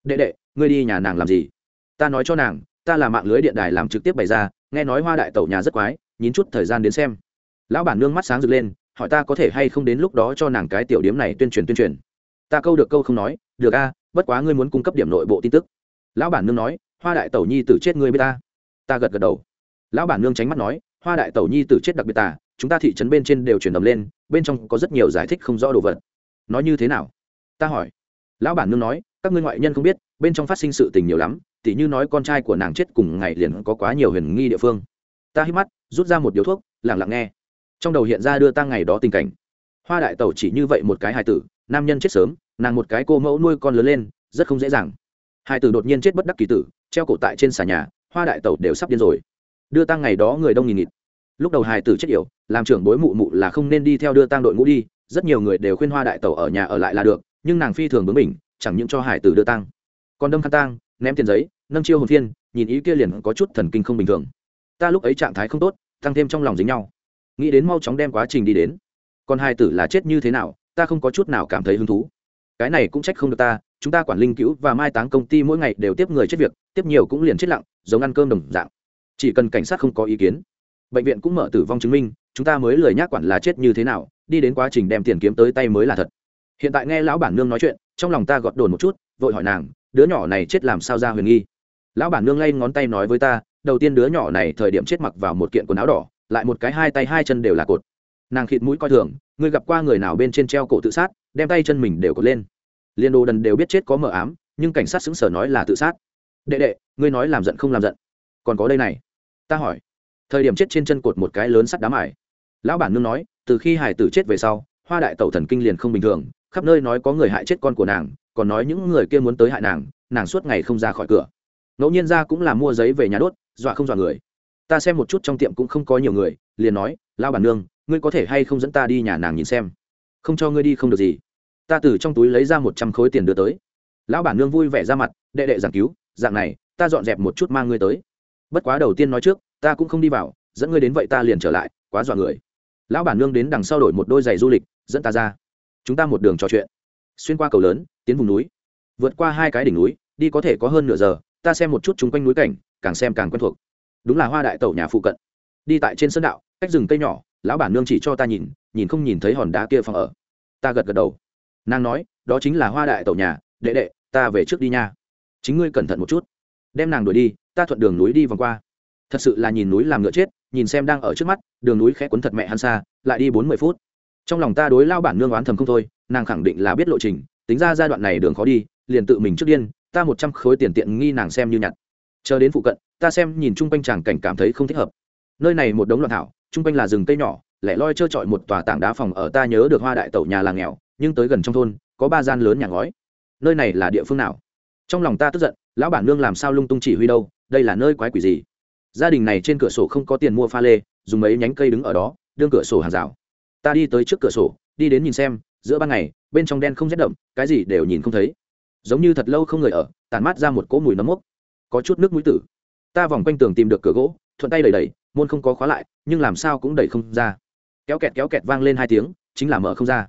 Đệ đệ, ngươi đi nhà nàng làm gì? Ta nói cho nàng, ta là mạng lưới điện đài làm trực tiếp bày ra, nghe nói hoa đại tẩu nhà rất quái, nhín chút thời gian đến xem. Lão bản nương mắt sáng rực lên, hỏi ta có thể hay không đến lúc đó cho nàng cái tiểu điếm này tuyên truyền tuyên truyền. Ta câu được câu không nói, được a, bất quá ngươi muốn cung cấp điểm nội bộ tin tức. Lão bản nương nói, hoa đại tẩu nhi tử chết ngươi biết ta. Ta gật gật đầu. Lão bản nương tránh mắt nói, hoa đại tẩu nhi tử chết đặc biệt ta chúng ta thị trấn bên trên đều chuyển đầm lên, bên trong có rất nhiều giải thích không rõ đồ vật. Nói như thế nào? Ta hỏi. Lão bản nương nói, các ngươi ngoại nhân không biết, bên trong phát sinh sự tình nhiều lắm, tỉ như nói con trai của nàng chết cùng ngày liền có quá nhiều huyền nghi địa phương. Ta hít mắt, rút ra một điếu thuốc lẳng lặng nghe. Trong đầu hiện ra đưa ta ngày đó tình cảnh. Hoa đại tẩu chỉ như vậy một cái hài tử, nam nhân chết sớm, nàng một cái cô mẫu nuôi con lớn lên, rất không dễ dàng. Hài tử đột nhiên chết bất đắc kỳ tử, treo cổ tại trên xà nhà, hoa đại tẩu đều sắp điên rồi. Đưa tăng ngày đó người đông nghìn nghịt. Lúc đầu hài tử chết yểu, làm trưởng bối mụ mụ là không nên đi theo đưa tăng đội ngũ đi, rất nhiều người đều khuyên hoa đại tẩu ở nhà ở lại là được nhưng nàng phi thường bướng mình chẳng những cho hải tử đưa tăng còn đâm khăn tang, ném tiền giấy, nâng chiêu hồn phiên, nhìn ý kia liền có chút thần kinh không bình thường. Ta lúc ấy trạng thái không tốt, tăng thêm trong lòng dính nhau. Nghĩ đến mau chóng đem quá trình đi đến. Còn hai tử là chết như thế nào, ta không có chút nào cảm thấy hứng thú. Cái này cũng trách không được ta, chúng ta quản linh cứu và mai táng công ty mỗi ngày đều tiếp người chết việc, tiếp nhiều cũng liền chết lặng, giống ăn cơm đồng dạng. Chỉ cần cảnh sát không có ý kiến, bệnh viện cũng mở tử vong chứng minh, chúng ta mới lười nhác quản là chết như thế nào, đi đến quá trình đem tiền kiếm tới tay mới là thật hiện tại nghe lão bản nương nói chuyện, trong lòng ta gọt đồn một chút, vội hỏi nàng, đứa nhỏ này chết làm sao ra huyền nghi? Lão bản nương lay ngón tay nói với ta, đầu tiên đứa nhỏ này thời điểm chết mặc vào một kiện quần áo đỏ, lại một cái hai tay hai chân đều là cột. Nàng khịt mũi coi thường, ngươi gặp qua người nào bên trên treo cổ tự sát, đem tay chân mình đều cột lên? Liên đồ đần đều biết chết có mờ ám, nhưng cảnh sát xứng sở nói là tự sát. Đệ đệ, ngươi nói làm giận không làm giận. Còn có đây này. Ta hỏi. Thời điểm chết trên chân cột một cái lớn sắt đá mải lão bản nương nói, từ khi hải tử chết về sau hoa đại tẩu thần kinh liền không bình thường, khắp nơi nói có người hại chết con của nàng, còn nói những người kia muốn tới hại nàng nàng suốt ngày không ra khỏi cửa. Ngẫu nhiên ra cũng là mua giấy về nhà đốt, dọa không dọa người. Ta xem một chút trong tiệm cũng không có nhiều người, liền nói lao bản nương, ngươi có thể hay không dẫn ta đi nhà nàng nhìn xem? Không cho ngươi đi không được gì. Ta từ trong túi lấy ra một trăm khối tiền đưa tới. Lão bản nương vui vẻ ra mặt, đệ đệ giảng cứu, dạng này, ta dọn dẹp một chút mang ngươi tới. Bất quá đầu tiên nói trước, ta cũng không đi vào, dẫn ngươi đến vậy ta liền trở lại. Quá dọa người. Lão bản nương đến đằng sau đổi một đôi giày du lịch dẫn ta ra. Chúng ta một đường trò chuyện. Xuyên qua cầu lớn, tiến vùng núi. Vượt qua hai cái đỉnh núi, đi có thể có hơn nửa giờ, ta xem một chút chung quanh núi cảnh, càng xem càng quen thuộc. Đúng là hoa đại tẩu nhà phụ cận. Đi tại trên sân đạo, cách rừng cây nhỏ, lão bản nương chỉ cho ta nhìn nhìn không nhìn thấy hòn đá kia phòng ở. Ta gật gật đầu. Nàng nói, đó chính là hoa đại tẩu nhà, đệ đệ, ta về trước đi nha. Chính ngươi cẩn thận một chút. Đem nàng đuổi đi, ta thuận đường núi đi vòng qua. Thật sự là nhìn núi làm ngựa chết, nhìn xem đang ở trước mắt, đường núi khẽ quấn thật mẹ hắn xa, lại đi bốn mươi phút trong lòng ta đối lao bản nương oán thầm không thôi, nàng khẳng định là biết lộ trình, tính ra giai đoạn này đường khó đi, liền tự mình trước điên, ta một trăm khối tiền tiện nghi nàng xem như nhặt. Chờ đến phụ cận, ta xem nhìn chung quanh chàng cảnh cảm thấy không thích hợp. Nơi này một đống loạn thảo, chung quanh là rừng cây nhỏ, lẻ loi trơ trọi một tòa tảng đá phòng ở ta nhớ được hoa đại tẩu nhà là nghèo, nhưng tới gần trong thôn, có ba gian lớn nhà ngói. Nơi này là địa phương nào? Trong lòng ta tức giận, lão bản nương làm sao lung tung chỉ huy đâu, đây là nơi quái quỷ gì? Gia đình này trên cửa sổ không có tiền mua pha lê, dùng mấy nhánh cây đứng ở đó, đương cửa sổ hàng rào ta đi tới trước cửa sổ, đi đến nhìn xem, giữa ban ngày, bên trong đen không rét đậm, cái gì đều nhìn không thấy. Giống như thật lâu không người ở tàn mát ra một cỗ mùi nấm mốc. Có chút nước mũi tử. Ta vòng quanh tường tìm được cửa gỗ, thuận tay đẩy đẩy, môn không có khóa lại, nhưng làm sao cũng đẩy không ra. Kéo kẹt kéo kẹt vang lên hai tiếng, chính là mở không ra.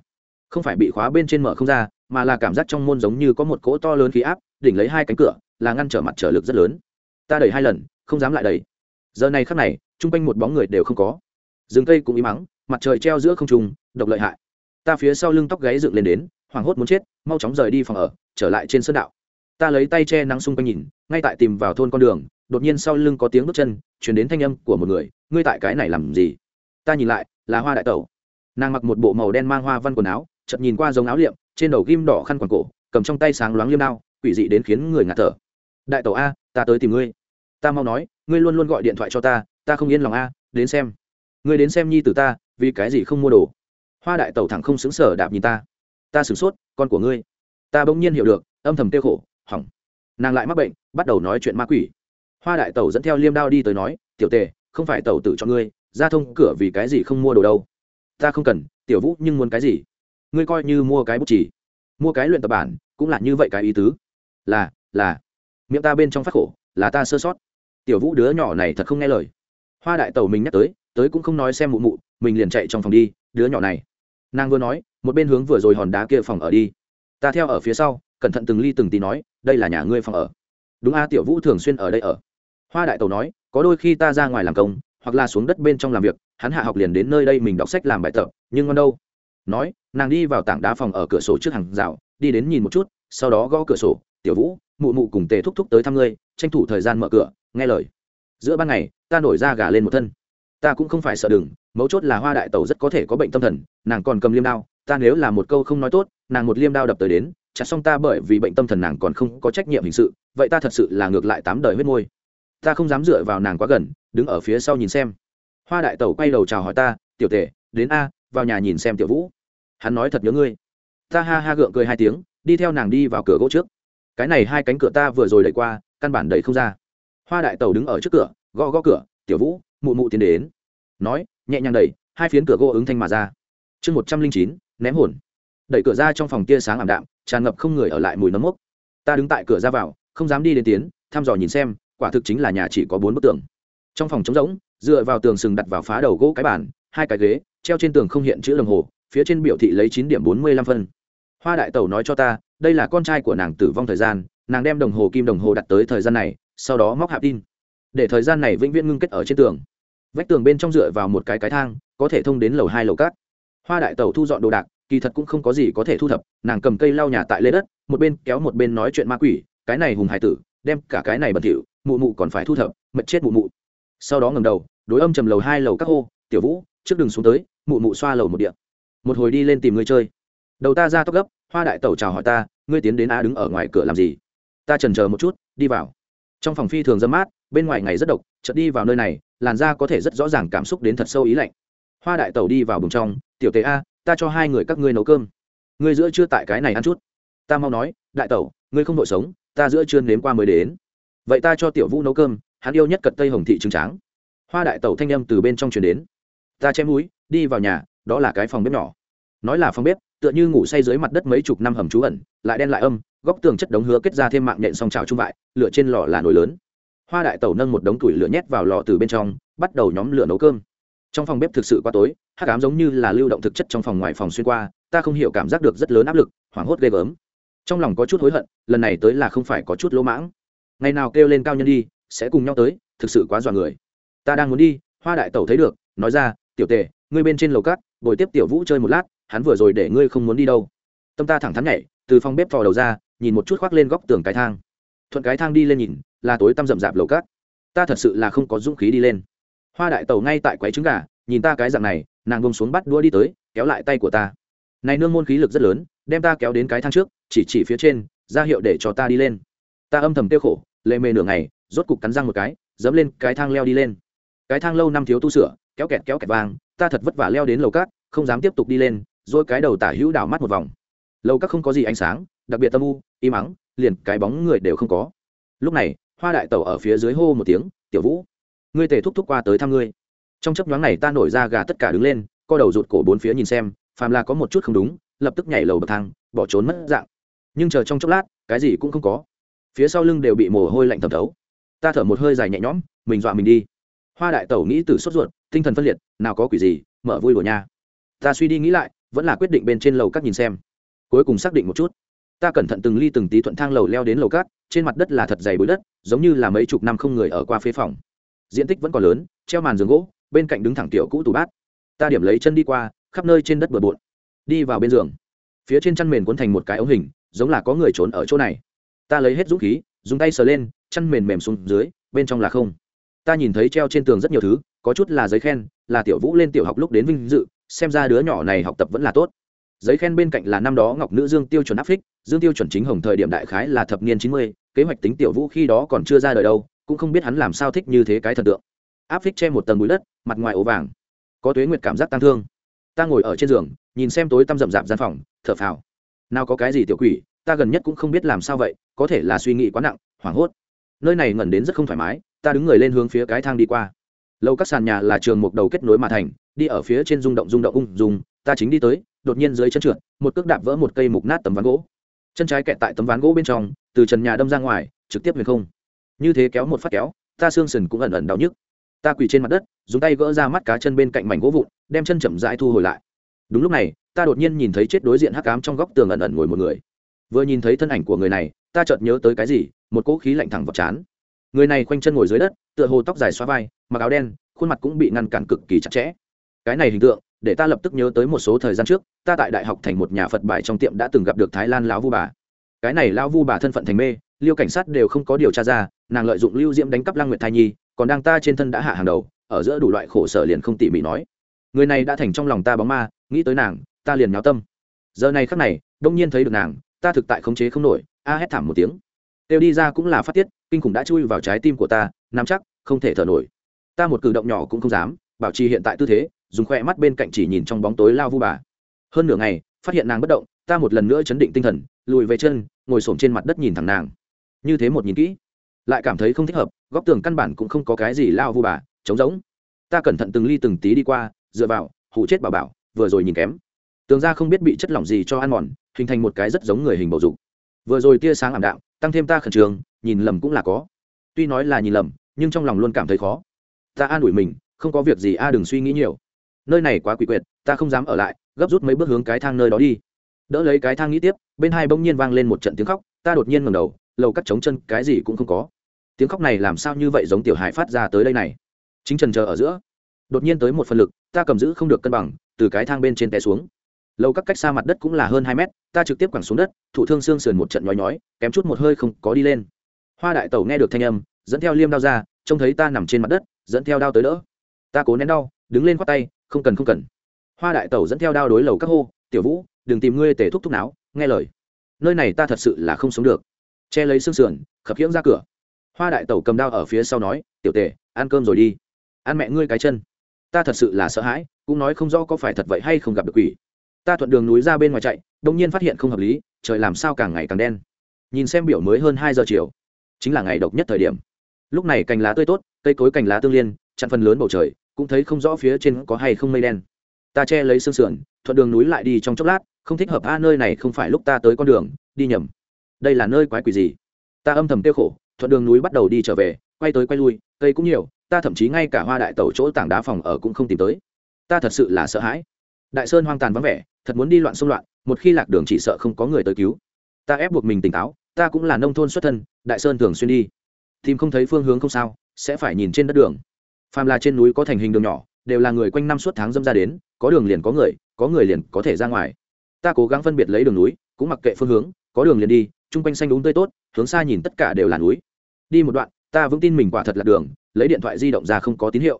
Không phải bị khóa bên trên mở không ra, mà là cảm giác trong môn giống như có một cỗ to lớn khí áp, đỉnh lấy hai cánh cửa, là ngăn trở mặt trở lực rất lớn. Ta đẩy hai lần, không dám lại đẩy. Giờ này khắc này, chung quanh một bóng người đều không có. Rừng cây cũng im mắng mặt trời treo giữa không trung, độc lợi hại. Ta phía sau lưng tóc gáy dựng lên đến, hoảng hốt muốn chết, mau chóng rời đi phòng ở, trở lại trên sơn đạo. Ta lấy tay che nắng xung quanh nhìn, ngay tại tìm vào thôn con đường, đột nhiên sau lưng có tiếng bước chân chuyển đến thanh âm của một người, ngươi tại cái này làm gì? Ta nhìn lại, là hoa đại tẩu. Nàng mặc một bộ màu đen mang hoa văn quần áo, chợt nhìn qua giống áo liệm, trên đầu ghim đỏ khăn quàng cổ, cầm trong tay sáng loáng liêm đao, quỷ dị đến khiến người ngạt thở. Đại tẩu a, ta tới tìm ngươi. Ta mau nói, ngươi luôn luôn gọi điện thoại cho ta ta không yên lòng a, đến xem. Ngươi đến xem nhi tử ta vì cái gì không mua đồ? Hoa đại tẩu thẳng không xứng sở đạp nhìn ta. Ta sửng sốt, con của ngươi. Ta bỗng nhiên hiểu được, âm thầm tiêu khổ, hỏng. Nàng lại mắc bệnh, bắt đầu nói chuyện ma quỷ. Hoa đại tẩu dẫn theo liêm đao đi tới nói, tiểu tề, không phải tẩu tử cho ngươi, ra thông cửa vì cái gì không mua đồ đâu? Ta không cần, tiểu vũ nhưng muốn cái gì? Ngươi coi như mua cái bút chỉ mua cái luyện tập bản, cũng là như vậy cái ý tứ. Là là. Miệng ta bên trong phát khổ, là ta sơ sót. Tiểu vũ đứa nhỏ này thật không nghe lời. Hoa đại tẩu mình nhắc tới tới cũng không nói xem mụ mụ, mình liền chạy trong phòng đi, đứa nhỏ này. Nàng vừa nói, một bên hướng vừa rồi hòn đá kia phòng ở đi. Ta theo ở phía sau, cẩn thận từng ly từng tí nói, đây là nhà ngươi phòng ở. Đúng a, tiểu vũ thường xuyên ở đây ở. Hoa đại tẩu nói, có đôi khi ta ra ngoài làm công, hoặc là xuống đất bên trong làm việc, hắn hạ học liền đến nơi đây mình đọc sách làm bài tập, nhưng ngon đâu. Nói, nàng đi vào tảng đá phòng ở cửa sổ trước hàng rào, đi đến nhìn một chút, sau đó gõ cửa sổ, tiểu vũ, mụ mụ cùng tề thúc thúc tới thăm ngươi, tranh thủ thời gian mở cửa, nghe lời. Giữa ban ngày, ta nổi ra gà lên một thân ta cũng không phải sợ đừng, mấu chốt là hoa đại tẩu rất có thể có bệnh tâm thần, nàng còn cầm liêm đao, ta nếu là một câu không nói tốt, nàng một liêm đao đập tới đến, chặt xong ta bởi vì bệnh tâm thần nàng còn không có trách nhiệm hình sự, vậy ta thật sự là ngược lại tám đời huyết môi. Ta không dám dựa vào nàng quá gần, đứng ở phía sau nhìn xem. Hoa đại tẩu quay đầu chào hỏi ta, tiểu tể, đến a, vào nhà nhìn xem tiểu vũ. Hắn nói thật nhớ ngươi. Ta ha ha gượng cười hai tiếng, đi theo nàng đi vào cửa gỗ trước. Cái này hai cánh cửa ta vừa rồi đẩy qua, căn bản đẩy không ra. Hoa đại tẩu đứng ở trước cửa, gõ gõ cửa, tiểu vũ mụ mụ tiến đến. Nói, nhẹ nhàng đẩy, hai phiến cửa gỗ ứng thanh mà ra. Chương một trăm linh chín, ném hồn. Đẩy cửa ra trong phòng tia sáng ảm đạm, tràn ngập không người ở lại mùi nấm mốc. Ta đứng tại cửa ra vào, không dám đi đến tiến, thăm dò nhìn xem, quả thực chính là nhà chỉ có bốn bức tường. Trong phòng trống rỗng, dựa vào tường sừng đặt vào phá đầu gỗ cái bàn, hai cái ghế, treo trên tường không hiện chữ đồng hồ, phía trên biểu thị lấy chín điểm bốn mươi lăm phân. Hoa đại tẩu nói cho ta, đây là con trai của nàng tử vong thời gian, nàng đem đồng hồ kim đồng hồ đặt tới thời gian này, sau đó móc hạp tin. Để thời gian này vĩnh viễn ngưng kết ở trên tường vách tường bên trong dựa vào một cái cái thang, có thể thông đến lầu hai lầu cát hoa đại tẩu thu dọn đồ đạc, kỳ thật cũng không có gì có thể thu thập, nàng cầm cây lau nhà tại lê đất, một bên kéo một bên nói chuyện ma quỷ, cái này hùng hải tử, đem cả cái này bẩn thỉu, mụ mụ còn phải thu thập mật chết mụ mụ. Sau đó ngầm đầu, đối âm trầm lầu hai lầu các hô, tiểu vũ, trước đừng xuống tới, mụ mụ xoa lầu một điện một hồi đi lên tìm người chơi. Đầu ta ra tóc gấp, hoa đại tẩu chào hỏi ta, ngươi tiến đến a đứng ở ngoài cửa làm gì? Ta trần chờ một chút, đi vào. Trong phòng phi thường dâm mát, bên ngoài ngày rất độc, chợt đi vào nơi này làn da có thể rất rõ ràng cảm xúc đến thật sâu ý lạnh. Hoa đại tẩu đi vào bùng trong, tiểu tế a, ta cho hai người các ngươi nấu cơm. Ngươi giữa chưa tại cái này ăn chút. Ta mau nói, đại tẩu, ngươi không đội sống, ta giữa chưa nếm qua mới đến. Vậy ta cho tiểu vũ nấu cơm, hắn yêu nhất cật tây hồng thị trứng tráng. Hoa đại tẩu thanh â m từ bên trong truyền đến. Ta chém núi, đi vào nhà, đó là cái phòng bếp nhỏ. Nói là phòng bếp, tựa như ngủ say dưới mặt đất mấy chục năm hầm trú ẩn, lại đen lại âm, góc tường chất đống hứa kết ra thêm mạng nhện song trào trung vại lửa trên lò là nồi lớn hoa đại tẩu nâng một đống củi lửa nhét vào lò từ bên trong, bắt đầu nhóm lửa nấu cơm. Trong phòng bếp thực sự quá tối hát cám giống như là lưu động thực chất trong phòng ngoài phòng xuyên qua, ta không hiểu cảm giác được rất lớn áp lực, hoảng hốt ghê gớm. Trong lòng có chút hối hận, lần này tới là không phải có chút lỗ mãng. Ngày nào kêu lên cao nhân đi, sẽ cùng nhau tới, thực sự quá dọa người. Ta đang muốn đi, hoa đại tẩu thấy được, nói ra, tiểu tề, ngươi bên trên lầu cát, bồi tiếp tiểu vũ chơi một lát, hắn vừa rồi để ngươi không muốn đi đâu. Tâm ta thẳng thắn nhảy, từ phòng bếp thò đầu ra, nhìn một chút khoác lên góc tường cái thang. Thuận cái thang đi lên nhìn là tối tăm rậm rạp lầu cát. Ta thật sự là không có dũng khí đi lên. Hoa đại tẩu ngay tại quấy trứng gà, nhìn ta cái dạng này, nàng bông xuống bắt đũa đi tới, kéo lại tay của ta. Này nương môn khí lực rất lớn, đem ta kéo đến cái thang trước, chỉ chỉ phía trên, ra hiệu để cho ta đi lên. Ta âm thầm tiêu khổ, lệ mề nửa ngày, rốt cục cắn răng một cái, dẫm lên cái thang leo đi lên. Cái thang lâu năm thiếu tu sửa, kéo kẹt kéo kẹt vang ta thật vất vả leo đến lầu cát, không dám tiếp tục đi lên, rồi cái đầu tả hữu đảo mắt một vòng. Lầu cát không có gì ánh sáng, đặc biệt tâm u, im ắng, liền cái bóng người đều không có. Lúc này hoa đại tẩu ở phía dưới hô một tiếng, tiểu vũ, ngươi tề thúc thúc qua tới thăm ngươi. Trong chấp nhoáng này ta nổi ra gà tất cả đứng lên, co đầu rụt cổ bốn phía nhìn xem, phàm là có một chút không đúng, lập tức nhảy lầu bậc thang, bỏ trốn mất dạng. Nhưng chờ trong chốc lát, cái gì cũng không có. Phía sau lưng đều bị mồ hôi lạnh thẩm thấu. Ta thở một hơi dài nhẹ nhõm, mình dọa mình đi. Hoa đại tẩu nghĩ từ sốt ruột, tinh thần phân liệt, nào có quỷ gì, mở vui của nha. Ta suy đi nghĩ lại, vẫn là quyết định bên trên lầu các nhìn xem. Cuối cùng xác định một chút ta cẩn thận từng ly từng tí thuận thang lầu leo đến lầu cát, trên mặt đất là thật dày bụi đất, giống như là mấy chục năm không người ở qua phế phòng. Diện tích vẫn còn lớn, treo màn giường gỗ, bên cạnh đứng thẳng tiểu cũ tủ bát. Ta điểm lấy chân đi qua, khắp nơi trên đất bừa bộn. Đi vào bên giường. Phía trên chăn mền cuốn thành một cái ống hình, giống là có người trốn ở chỗ này. Ta lấy hết dũng khí, dùng tay sờ lên, chăn mền mềm xuống dưới, bên trong là không. Ta nhìn thấy treo trên tường rất nhiều thứ, có chút là giấy khen, là tiểu vũ lên tiểu học lúc đến vinh dự, xem ra đứa nhỏ này học tập vẫn là tốt giấy khen bên cạnh là năm đó ngọc nữ dương tiêu chuẩn áp phích, dương tiêu chuẩn chính hồng thời điểm đại khái là thập niên chín mươi, kế hoạch tính tiểu vũ khi đó còn chưa ra đời đâu, cũng không biết hắn làm sao thích như thế cái thần tượng. Áp phích che một tầng bụi đất, mặt ngoài ố vàng. Có tuế nguyệt cảm giác tăng thương. Ta ngồi ở trên giường, nhìn xem tối tăm rậm rạp gian phòng, thở phào. Nào có cái gì tiểu quỷ, ta gần nhất cũng không biết làm sao vậy, có thể là suy nghĩ quá nặng, hoảng hốt. Nơi này ngẩn đến rất không thoải mái, ta đứng người lên hướng phía cái thang đi qua. Lâu các sàn nhà là trường mục đầu kết nối mà thành, đi ở phía trên rung động rung động ung dùng ta chính đi tới đột nhiên dưới chân trượt, một cước đạp vỡ một cây mục nát tấm ván gỗ. Chân trái kẹt tại tấm ván gỗ bên trong, từ trần nhà đâm ra ngoài, trực tiếp huyền không. Như thế kéo một phát kéo, ta xương sườn cũng ẩn ẩn đau nhức. Ta quỳ trên mặt đất, dùng tay gỡ ra mắt cá chân bên cạnh mảnh gỗ vụn, đem chân chậm rãi thu hồi lại. Đúng lúc này, ta đột nhiên nhìn thấy chết đối diện hắc cám trong góc tường ẩn ẩn ngồi một người. Vừa nhìn thấy thân ảnh của người này, ta chợt nhớ tới cái gì, một cỗ khí lạnh thẳng vào chán người này khoanh chân ngồi dưới đất, tựa hồ tóc dài xóa vai, mặc áo đen, khuôn mặt cũng bị ngăn cản cực kỳ chặt chẽ. Cái này hình tượng để ta lập tức nhớ tới một số thời gian trước, ta tại đại học thành một nhà phật bài trong tiệm đã từng gặp được thái lan lão vu bà. Cái này lão vu bà thân phận thành mê, liêu cảnh sát đều không có điều tra ra, nàng lợi dụng lưu diễm đánh cắp lăng nguyệt thai nhi, còn đang ta trên thân đã hạ hàng đầu, ở giữa đủ loại khổ sở liền không tỉ mỉ nói. Người này đã thành trong lòng ta bóng ma, nghĩ tới nàng, ta liền nháo tâm. Giờ này khắc này, đông nhiên thấy được nàng, ta thực tại khống chế không nổi, a hét thảm một tiếng. Kêu đi ra cũng là phát tiết, kinh khủng đã chui vào trái tim của ta, nắm chắc, không thể thở nổi. Ta một cử động nhỏ cũng không dám, bảo trì hiện tại tư thế dùng khoe mắt bên cạnh chỉ nhìn trong bóng tối lao vu bà. Hơn nửa ngày, phát hiện nàng bất động, ta một lần nữa chấn định tinh thần, lùi về chân, ngồi xổm trên mặt đất nhìn thẳng nàng. Như thế một nhìn kỹ, lại cảm thấy không thích hợp, góc tường căn bản cũng không có cái gì lao vu bà, trống rỗng. Ta cẩn thận từng ly từng tí đi qua, dựa vào hụ chết bảo bảo, vừa rồi nhìn kém. Tường ra không biết bị chất lỏng gì cho ăn mòn, hình thành một cái rất giống người hình bầu dục. Vừa rồi tia sáng ảm đạm, tăng thêm ta khẩn trương, nhìn lầm cũng là có. Tuy nói là nhìn lầm, nhưng trong lòng luôn cảm thấy khó. Ta an ủi mình, không có việc gì a, đừng suy nghĩ nhiều nơi này quá quỷ quyệt, ta không dám ở lại, gấp rút mấy bước hướng cái thang nơi đó đi. Đỡ lấy cái thang nghĩ tiếp, bên hai bỗng nhiên vang lên một trận tiếng khóc, ta đột nhiên ngầm đầu, lầu cắt trống chân, cái gì cũng không có. Tiếng khóc này làm sao như vậy giống tiểu hải phát ra tới đây này? Chính trần chờ ở giữa. Đột nhiên tới một phần lực, ta cầm giữ không được cân bằng, từ cái thang bên trên té xuống. Lầu các cách xa mặt đất cũng là hơn hai mét, ta trực tiếp quẳng xuống đất thủ thương xương sườn một trận nhói nhói, kém chút một hơi không có đi lên. Hoa đại tẩu nghe được thanh âm, dẫn theo liêm đao ra, trông thấy ta nằm trên mặt đất, dẫn theo đao tới đỡ. Ta cố nén đau, đứng lên khoác tay không cần không cần. Hoa đại tẩu dẫn theo đao đối lầu các hô, tiểu vũ, đừng tìm ngươi tể thúc thúc não nghe lời. Nơi này ta thật sự là không sống được. Che lấy xương sườn, khập khiễng ra cửa. Hoa đại tẩu cầm đao ở phía sau nói, tiểu tể, ăn cơm rồi đi. Ăn mẹ ngươi cái chân. Ta thật sự là sợ hãi, cũng nói không rõ có phải thật vậy hay không gặp được quỷ. Ta thuận đường núi ra bên ngoài chạy đông nhiên phát hiện không hợp lý, trời làm sao càng ngày càng đen. Nhìn xem biểu mới hơn hai giờ chiều, chính là ngày độc nhất thời điểm. Lúc này cành lá tươi tốt, cây cối cành lá tương liên, chặn phần lớn bầu trời cũng thấy không rõ phía trên có hay không mây đen. Ta che lấy xương sườn, thuận đường núi lại đi trong chốc lát, không thích hợp, a, nơi này không phải lúc ta tới con đường, đi nhầm. Đây là nơi quái quỷ gì? Ta âm thầm tiêu khổ, thuận đường núi bắt đầu đi trở về, quay tới quay lui, cây cũng nhiều, ta thậm chí ngay cả hoa đại tẩu chỗ tảng đá phòng ở cũng không tìm tới. Ta thật sự là sợ hãi. Đại sơn hoang tàn vắng vẻ, thật muốn đi loạn xung loạn, một khi lạc đường chỉ sợ không có người tới cứu. Ta ép buộc mình tỉnh táo, ta cũng là nông thôn xuất thân, đại sơn thường xuyên đi. Tìm không thấy phương hướng không sao, sẽ phải nhìn trên đất đường phàm là trên núi có thành hình đường nhỏ, đều là người quanh năm suốt tháng dâm ra đến, có đường liền có người có người liền có thể ra ngoài. Ta cố gắng phân biệt lấy đường núi, cũng mặc kệ phương hướng, có đường liền đi, chung quanh xanh đúng tươi tốt, hướng xa nhìn tất cả đều là núi. Đi một đoạn, ta vững tin mình quả thật là đường, lấy điện thoại di động ra không có tín hiệu.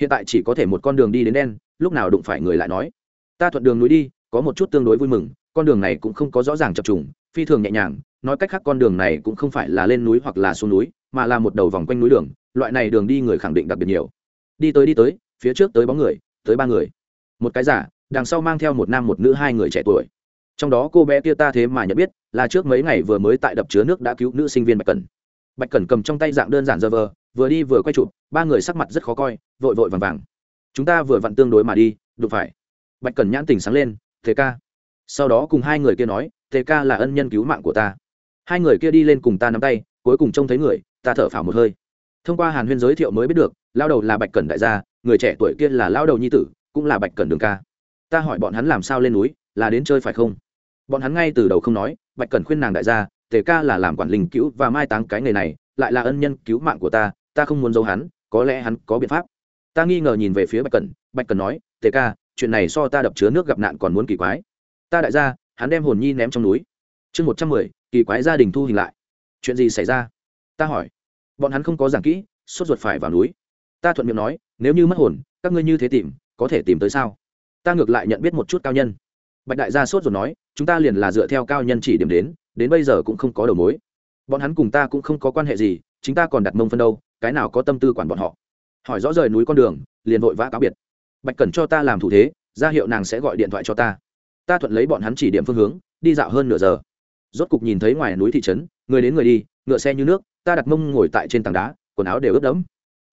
Hiện tại chỉ có thể một con đường đi đến đen, lúc nào đụng phải người lại nói. Ta thuận đường núi đi, có một chút tương đối vui mừng, con đường này cũng không có rõ ràng chập trùng, phi thường nhẹ nhàng, nói cách khác con đường này cũng không phải là lên núi hoặc là xuống núi, mà là một đầu vòng quanh núi đường loại này đường đi người khẳng định đặc biệt nhiều. Đi tới đi tới, phía trước tới bóng người, tới ba người. Một cái giả, đằng sau mang theo một nam một nữ hai người trẻ tuổi. Trong đó cô bé kia ta thế mà nhận biết, là trước mấy ngày vừa mới tại đập chứa nước đã cứu nữ sinh viên bạch cẩn. Bạch cẩn cầm trong tay dạng đơn giản dơ vờ, vừa đi vừa quay chụp, ba người sắc mặt rất khó coi, vội vội vàng vàng. Chúng ta vừa vặn tương đối mà đi, đụng phải. Bạch cẩn nhãn tình sáng lên, thế ca. Sau đó cùng hai người kia nói, thế ca là ân nhân cứu mạng của ta. Hai người kia đi lên cùng ta nắm tay, cuối cùng trông thấy người, ta thở phào một hơi thông qua hàn huyên giới thiệu mới biết được, lao đầu là bạch cẩn đại gia, người trẻ tuổi kia là lao đầu nhi tử, cũng là bạch cẩn đường ca. Ta hỏi bọn hắn làm sao lên núi, là đến chơi phải không? Bọn hắn ngay từ đầu không nói, bạch cẩn khuyên nàng đại gia, tề ca là làm quản linh cứu và mai táng cái nghề này, lại là ân nhân cứu mạng của ta ta không muốn giấu hắn, có lẽ hắn có biện pháp. Ta nghi ngờ nhìn về phía bạch cẩn bạch cẩn nói, tề ca, chuyện này so ta đập chứa nước gặp nạn còn muốn kỳ quái. Ta đại gia, hắn đem hồn nhi ném trong núi. Chương một trăm mười, kỳ quái gia đình thu hình lại. Chuyện gì xảy ra? Ta hỏi bọn hắn không có giảng kỹ, sốt ruột phải vào núi. Ta thuận miệng nói, nếu như mất hồn, các ngươi như thế tìm, có thể tìm tới sao? Ta ngược lại nhận biết một chút cao nhân. Bạch đại gia sốt ruột nói, chúng ta liền là dựa theo cao nhân chỉ điểm đến đến bây giờ cũng không có đầu mối. Bọn hắn cùng ta cũng không có quan hệ gì, chính ta còn đặt mông phân đâu, cái nào có tâm tư quản bọn họ? Hỏi rõ rời núi con đường, liền vội vã cáo biệt. Bạch cần cho ta làm thủ thế, ra hiệu nàng sẽ gọi điện thoại cho ta. Ta thuận lấy bọn hắn chỉ điểm phương hướng, đi dạo hơn nửa giờ. Rốt cục nhìn thấy ngoài núi thị trấn, người đến người đi, ngựa xe như nước ta đặt mông ngồi tại trên tảng đá, quần áo đều ướt đẫm.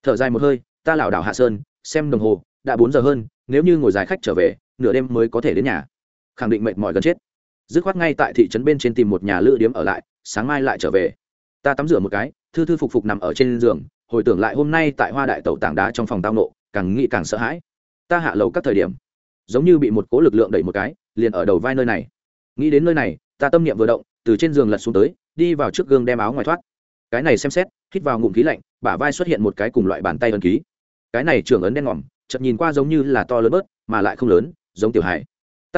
Thở dài một hơi, ta lảo đảo hạ sơn, xem đồng hồ, đã bốn giờ hơn, nếu như ngồi dài khách trở về, nửa đêm mới có thể đến nhà. Khẳng định mệt mỏi gần chết. Dứt khoát ngay tại thị trấn bên trên tìm một nhà lữ điếm ở lại, sáng mai lại trở về. Ta tắm rửa một cái, thư thư phục phục nằm ở trên giường, hồi tưởng lại hôm nay tại hoa đại Tẩu tảng đá trong phòng tao nộ, càng nghĩ càng sợ hãi. Ta hạ lầu các thời điểm, giống như bị một cố lực lượng đẩy một cái, liền ở đầu vai nơi này. Nghĩ đến nơi này, ta tâm niệm vừa động, từ trên giường lật xuống tới, đi vào trước gương đem áo ngoài thoát cái này xem xét, hít vào ngụm khí lạnh, bả vai xuất hiện một cái cùng loại bàn tay ấn ký. Cái này trưởng ấn đen ngòm, chợt nhìn qua giống như là to lớn bớt, mà lại không lớn, giống tiểu hải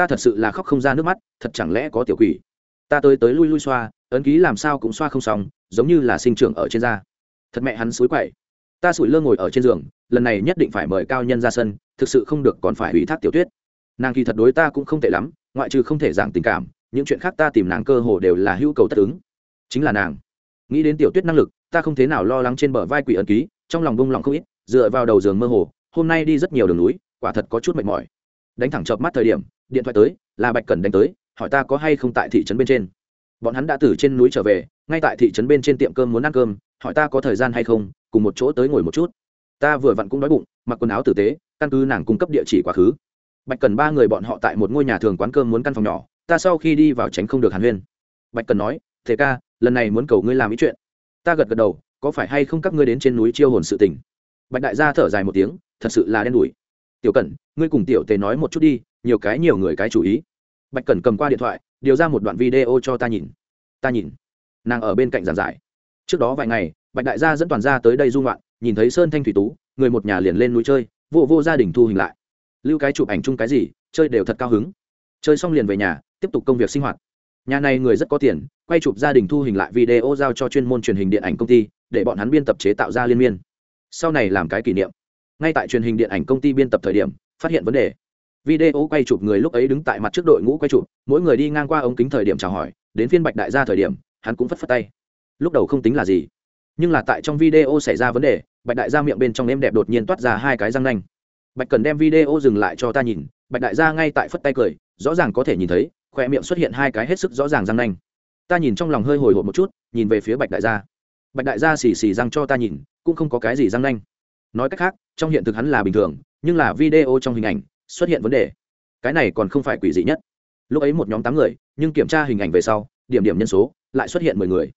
ta thật sự là khóc không ra nước mắt, thật chẳng lẽ có tiểu quỷ? Ta tới tới lui lui xoa, ấn ký làm sao cũng xoa không xong, giống như là sinh trưởng ở trên da. Thật mẹ hắn suối quậy. Ta sủi lơ ngồi ở trên giường, lần này nhất định phải mời cao nhân ra sân, thực sự không được còn phải ủy thác tiểu tuyết. Nàng kỳ thật đối ta cũng không tệ lắm, ngoại trừ không thể giảng tình cảm, những chuyện khác ta tìm nàng cơ hồ đều là hữu cầu tất ứng. Chính là nàng nghĩ đến tiểu tuyết năng lực, ta không thế nào lo lắng trên bờ vai quỷ ẩn ký, trong lòng bông lòng không ít, dựa vào đầu giường mơ hồ, hôm nay đi rất nhiều đường núi, quả thật có chút mệt mỏi. Đánh thẳng chợp mắt thời điểm, điện thoại tới, là bạch cần đánh tới, hỏi ta có hay không tại thị trấn bên trên. Bọn hắn đã từ trên núi trở về, ngay tại thị trấn bên trên tiệm cơm muốn ăn cơm, hỏi ta có thời gian hay không, cùng một chỗ tới ngồi một chút. Ta vừa vặn cũng đói bụng, mặc quần áo tử tế, căn cứ nàng cung cấp địa chỉ quá khứ. Bạch cần ba người bọn họ tại một ngôi nhà thường quán cơm muốn căn phòng nhỏ, ta sau khi đi vào tránh không được hàn huyên. Bạch cần nói thế ca lần này muốn cầu ngươi làm ý chuyện. Ta gật gật đầu, có phải hay không các ngươi đến trên núi chiêu hồn sự tình? Bạch đại gia thở dài một tiếng, thật sự là đen đủi. Tiểu cẩn, ngươi cùng tiểu tề nói một chút đi, nhiều cái nhiều người cái chủ ý. Bạch cẩn cầm qua điện thoại, điều ra một đoạn video cho ta nhìn. Ta nhìn. Nàng ở bên cạnh giàn giải. Trước đó vài ngày, bạch đại gia dẫn toàn gia tới đây dung loạn nhìn thấy sơn thanh thủy tú, người một nhà liền lên núi chơi, vô vô gia đình thu hình lại. Lưu cái chụp ảnh chung cái gì, chơi đều thật cao hứng. Chơi xong liền về nhà, tiếp tục công việc sinh hoạt nhà này người rất có tiền, quay chụp gia đình thu hình lại video giao cho chuyên môn truyền hình điện ảnh công ty, để bọn hắn biên tập chế tạo ra liên miên. Sau này làm cái kỷ niệm. Ngay tại truyền hình điện ảnh công ty biên tập thời điểm, phát hiện vấn đề. Video quay chụp người lúc ấy đứng tại mặt trước đội ngũ quay chụp, mỗi người đi ngang qua ống kính thời điểm chào hỏi, đến phiên bạch đại gia thời điểm, hắn cũng phất phất tay. Lúc đầu không tính là gì, nhưng là tại trong video xảy ra vấn đề, bạch đại gia miệng bên trong em đẹp đột nhiên toát ra hai cái răng nanh. Bạch cần đem video dừng lại cho ta nhìn, bạch đại gia ngay tại phất tay cười, rõ ràng có thể nhìn thấy khoe miệng xuất hiện hai cái hết sức rõ ràng răng nanh. Ta nhìn trong lòng hơi hồi hộp một chút, nhìn về phía bạch đại gia. Bạch đại gia xì xì răng cho ta nhìn, cũng không có cái gì răng nanh. Nói cách khác, trong hiện thực hắn là bình thường, nhưng là video trong hình ảnh, xuất hiện vấn đề. Cái này còn không phải quỷ dị nhất. Lúc ấy một nhóm tám người, nhưng kiểm tra hình ảnh về sau, điểm điểm nhân số, lại xuất hiện mười người.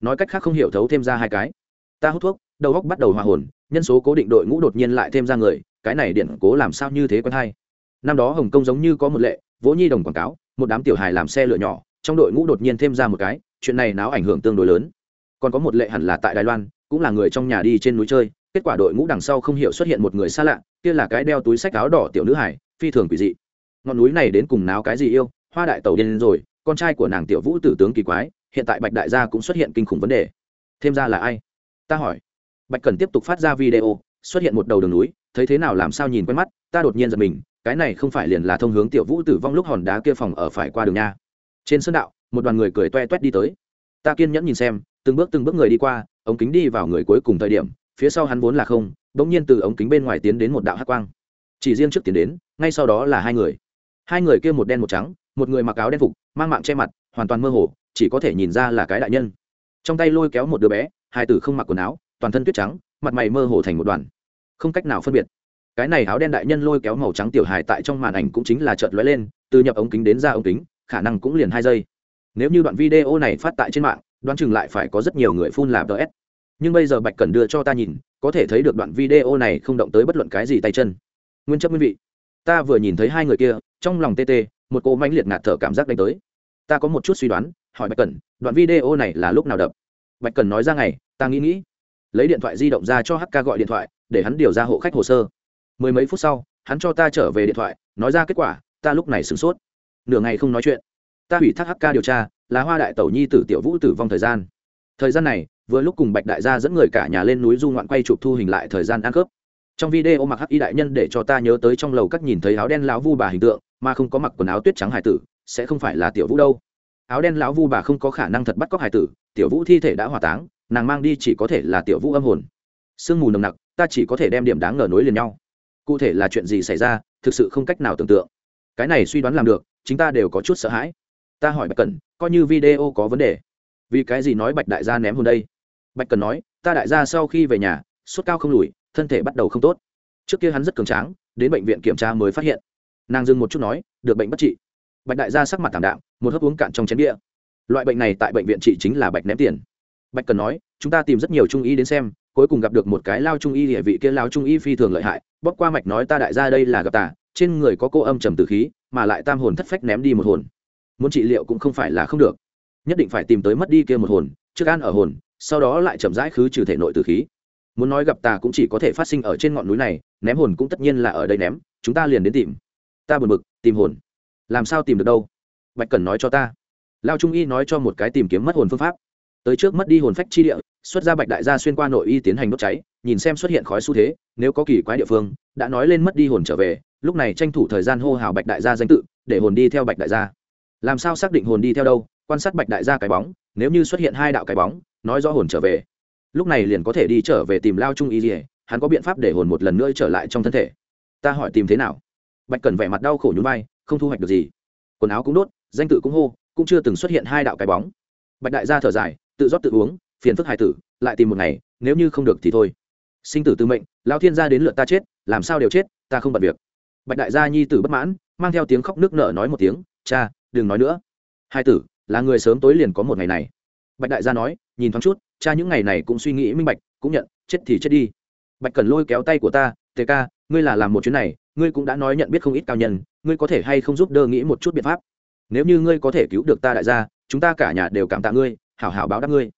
Nói cách khác không hiểu thấu thêm ra hai cái. Ta hút thuốc, đầu góc bắt đầu hòa hồn, nhân số cố định đội ngũ đột nhiên lại thêm ra người, cái này điện cố làm sao như thế quân hay. Năm đó hồng kông giống như có một lệ, vỗ nhi đồng quảng cáo một đám tiểu hài làm xe lửa nhỏ, trong đội ngũ đột nhiên thêm ra một cái, chuyện này náo ảnh hưởng tương đối lớn. Còn có một lệ hẳn là tại đài loan, cũng là người trong nhà đi trên núi chơi, kết quả đội ngũ đằng sau không hiểu xuất hiện một người xa lạ, kia là cái đeo túi sách áo đỏ tiểu nữ hải phi thường quỷ dị. Ngọn núi này đến cùng náo cái gì yêu, hoa đại tàu điên rồi, con trai của nàng tiểu vũ tử tướng kỳ quái, hiện tại bạch đại gia cũng xuất hiện kinh khủng vấn đề. Thêm ra là ai? Ta hỏi. Bạch cần tiếp tục phát ra video, xuất hiện một đầu đường núi, thấy thế nào làm sao nhìn quen mắt, ta đột nhiên giật mình cái này không phải liền là thông hướng tiểu vũ tử vong lúc hòn đá kia phòng ở phải qua đường nha. Trên sân đạo, một đoàn người cười toe toét đi tới. Ta kiên nhẫn nhìn xem, từng bước từng bước người đi qua, ống kính đi vào người cuối cùng thời điểm, phía sau hắn vốn là không đ ỗ n g nhiên từ ống kính bên ngoài tiến đến một đạo hát quang. Chỉ riêng trước tiến đến, ngay sau đó là hai người. Hai người kia một đen một trắng, một người mặc áo đen phục, mang mạng che mặt, hoàn toàn mơ hồ, chỉ có thể nhìn ra là cái đại nhân. Trong tay lôi kéo một đứa bé, hai tử không mặc quần áo, toàn thân tuyết trắng, mặt mày mơ hồ thành một đoàn. Không cách nào phân biệt cái này áo đen đại nhân lôi kéo màu trắng tiểu hài tại trong màn ảnh cũng chính là chợt lóe lên, từ nhập ống kính đến ra ống kính, khả năng cũng liền hai giây. Nếu như đoạn video này phát tại trên mạng, đoán chừng lại phải có rất nhiều người phun làm ts nhưng bây giờ bạch cần đưa cho ta nhìn, có thể thấy được đoạn video này không động tới bất luận cái gì tay chân. Nguyên chấp nguyên vị. Ta vừa nhìn thấy hai người kia, trong lòng tê tê, một cô mãnh liệt ngạt thở cảm giác đánh tới. Ta có một chút suy đoán, hỏi bạch cần đoạn video này là lúc nào đập? Bạch cần nói ra ngày, ta nghĩ nghĩ. Lấy điện thoại di động ra cho hk gọi điện thoại, để hắn điều ra hộ khách hồ sơ mười mấy phút sau, hắn cho ta trở về điện thoại, nói ra kết quả, ta lúc này sửng sốt. Nửa ngày không nói chuyện. Ta hủy thác hk điều tra, là hoa đại tẩu nhi tử tiểu vũ tử vong thời gian. Thời gian này, vừa lúc cùng bạch đại gia dẫn người cả nhà lên núi du ngoạn quay chụp thu hình lại thời gian ăn cướp. Trong video mặc hắc y đại nhân để cho ta nhớ tới trong lầu các nhìn thấy áo đen lão vu bà hình tượng, mà không có mặc quần áo tuyết trắng hải tử, sẽ không phải là tiểu vũ đâu. Áo đen lão vu bà không có khả năng thật bắt cóc hải tử, tiểu vũ thi thể đã hỏa táng, nàng mang đi chỉ có thể là tiểu vũ âm hồn. Sương mù nồng nặc, ta chỉ có thể đem điểm đáng ngờ nối liền nhau cụ thể là chuyện gì xảy ra, thực sự không cách nào tưởng tượng. Cái này suy đoán làm được, chúng ta đều có chút sợ hãi. Ta hỏi bạch cẩn, coi như video có vấn đề. Vì cái gì nói bạch đại gia ném hồn đây? Bạch cần nói, ta đại gia sau khi về nhà, sốt cao không lùi, thân thể bắt đầu không tốt. Trước kia hắn rất cường tráng, đến bệnh viện kiểm tra mới phát hiện. Nàng dừng một chút nói, được bệnh bất trị. Bạch đại gia sắc mặt thảm đạm, một hớp uống cạn trong chén đĩa loại bệnh này tại bệnh viện trị chính là bạch ném tiền. Bạch cần nói, chúng ta tìm rất nhiều trung y đến xem cuối cùng gặp được một cái lao trung y địa vị kia lao trung y phi thường lợi hại bóc qua mạch nói ta đại gia đây là gặp tả trên người có cô âm trầm tử khí, mà lại tam hồn thất phách ném đi một hồn. Muốn trị liệu cũng không phải là không được. Nhất định phải tìm tới mất đi kia một hồn, trước an ở hồn, sau đó lại chậm rãi khứ trừ thể nội từ khí. Muốn nói gặp tà cũng chỉ có thể phát sinh ở trên ngọn núi này, ném hồn cũng tất nhiên là ở đây ném, chúng ta liền đến tìm. Ta buồn bực, tìm hồn. Làm sao tìm được đâu? Bạch cần nói cho ta. Lao trung y nói cho một cái tìm kiếm mất hồn phương pháp. Tới trước mất đi hồn phách chi địa xuất ra bạch đại gia xuyên qua nội y tiến hành đốt cháy, nhìn xem xuất hiện khói xu thế, nếu có kỳ quái địa phương, đã nói lên mất đi hồn trở về, lúc này tranh thủ thời gian hô hào bạch đại gia danh tự, để hồn đi theo bạch đại gia. Làm sao xác định hồn đi theo đâu? Quan sát bạch đại gia cái bóng, nếu như xuất hiện hai đạo cái bóng, nói rõ hồn trở về. Lúc này liền có thể đi trở về tìm lao trung y dỉa hắn có biện pháp để hồn một lần nữa trở lại trong thân thể. Ta hỏi tìm thế nào? Bạch cần vẻ mặt đau khổ nhún vai, không thu hoạch được gì. Quần áo cũng đốt, danh tự cũng hô, cũng chưa từng xuất hiện hai đạo cái bóng. Bạch đại gia thở dài, tự rót tự uống phiền phức hải tử, lại tìm một ngày, nếu như không được thì thôi. Sinh tử tư mệnh lao thiên gia đến lượt ta chết, làm sao đều chết, ta không bật việc. Bạch đại gia nhi tử bất mãn, mang theo tiếng khóc nước nở nói một tiếng, cha, đừng nói nữa. Hai tử, là người sớm tối liền có một ngày này. Bạch đại gia nói, nhìn thoáng chút, cha những ngày này cũng suy nghĩ minh bạch, cũng nhận, chết thì chết đi. Bạch cần lôi kéo tay của ta, tề ca, ngươi là làm một chuyến này, ngươi cũng đã nói nhận biết không ít cao nhân, ngươi có thể hay không giúp đỡ nghĩ một chút biện pháp? Nếu như ngươi có thể cứu được ta đại gia, chúng ta cả nhà đều cảm tạ ngươi, hảo hảo báo đáp ngươi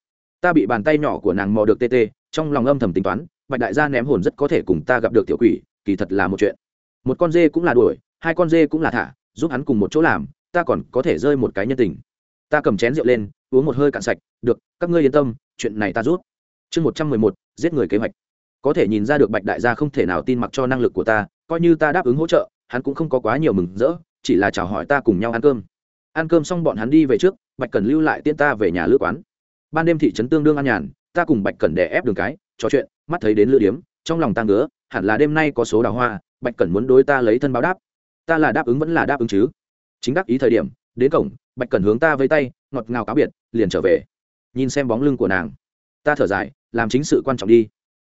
ta bị bàn tay nhỏ của nàng mò được tê tê, trong lòng âm thầm tính toán, bạch đại gia ném hồn rất có thể cùng ta gặp được tiểu quỷ, kỳ thật là một chuyện. Một con dê cũng là đuổi, hai con dê cũng là thả, giúp hắn cùng một chỗ làm, ta còn có thể rơi một cái nhân tình. Ta cầm chén rượu lên, uống một hơi cạn sạch, được, các ngươi yên tâm, chuyện này ta rút. Chương một trăm mười một, giết người kế hoạch. Có thể nhìn ra được bạch đại gia không thể nào tin mặc cho năng lực của ta, coi như ta đáp ứng hỗ trợ, hắn cũng không có quá nhiều mừng rỡ, chỉ là chào hỏi ta cùng nhau ăn cơm. Ăn cơm xong bọn hắn đi về trước, bạch cần lưu lại tiễn ta về nhà lữ quán ban đêm thị trấn tương đương an nhàn, ta cùng bạch Cẩn đè ép đường cái, trò chuyện, mắt thấy đến lữ điếm, trong lòng ta ngứa, hẳn là đêm nay có số đào hoa, bạch Cẩn muốn đối ta lấy thân báo đáp. Ta là đáp ứng vẫn là đáp ứng chứ? Chính đắc ý thời điểm, đến cổng, bạch Cẩn hướng ta với tay, ngọt ngào cáo biệt, liền trở về. Nhìn xem bóng lưng của nàng, ta thở dài, làm chính sự quan trọng đi.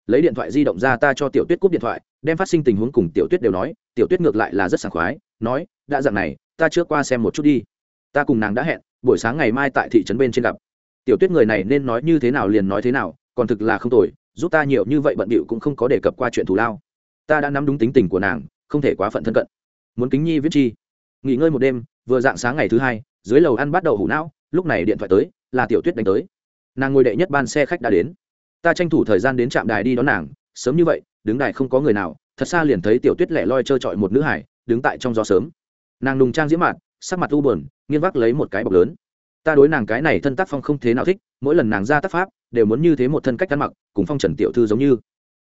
Lấy điện thoại di động ra ta cho tiểu tuyết cúp điện thoại, đem phát sinh tình huống cùng tiểu tuyết đều nói, tiểu tuyết ngược lại là rất sảng khoái, nói, đã dặn này, ta trước qua xem một chút đi. Ta cùng nàng đã hẹn, buổi sáng ngày mai tại thị trấn bên trên gặp tiểu tuyết người này nên nói như thế nào liền nói thế nào, còn thực là không tồi, giúp ta nhiều như vậy bận bịu cũng không có đề cập qua chuyện thù lao. Ta đã nắm đúng tính tình của nàng, không thể quá phận thân cận. Muốn kính nhi viết chi? Nghỉ ngơi một đêm, vừa dạng sáng ngày thứ hai, dưới lầu ăn bắt đầu hủ não, lúc này điện thoại tới, là tiểu tuyết đánh tới. Nàng ngồi đệ nhất ban xe khách đã đến. Ta tranh thủ thời gian đến trạm đài đi đón nàng, sớm như vậy, đứng đài không có người nào, thật xa liền thấy tiểu tuyết lẻ loi trơ trọi một nữ hải, đứng tại trong gió sớm. Nàng nùng trang diễm mạt sắc mặt u buồn, nghiêng vác lấy một cái bọc lớn ta đối nàng cái này thân tác phong không thế nào thích, mỗi lần nàng ra tác pháp, đều muốn như thế một thân cách ăn mặc, cùng phong trần tiểu thư giống như.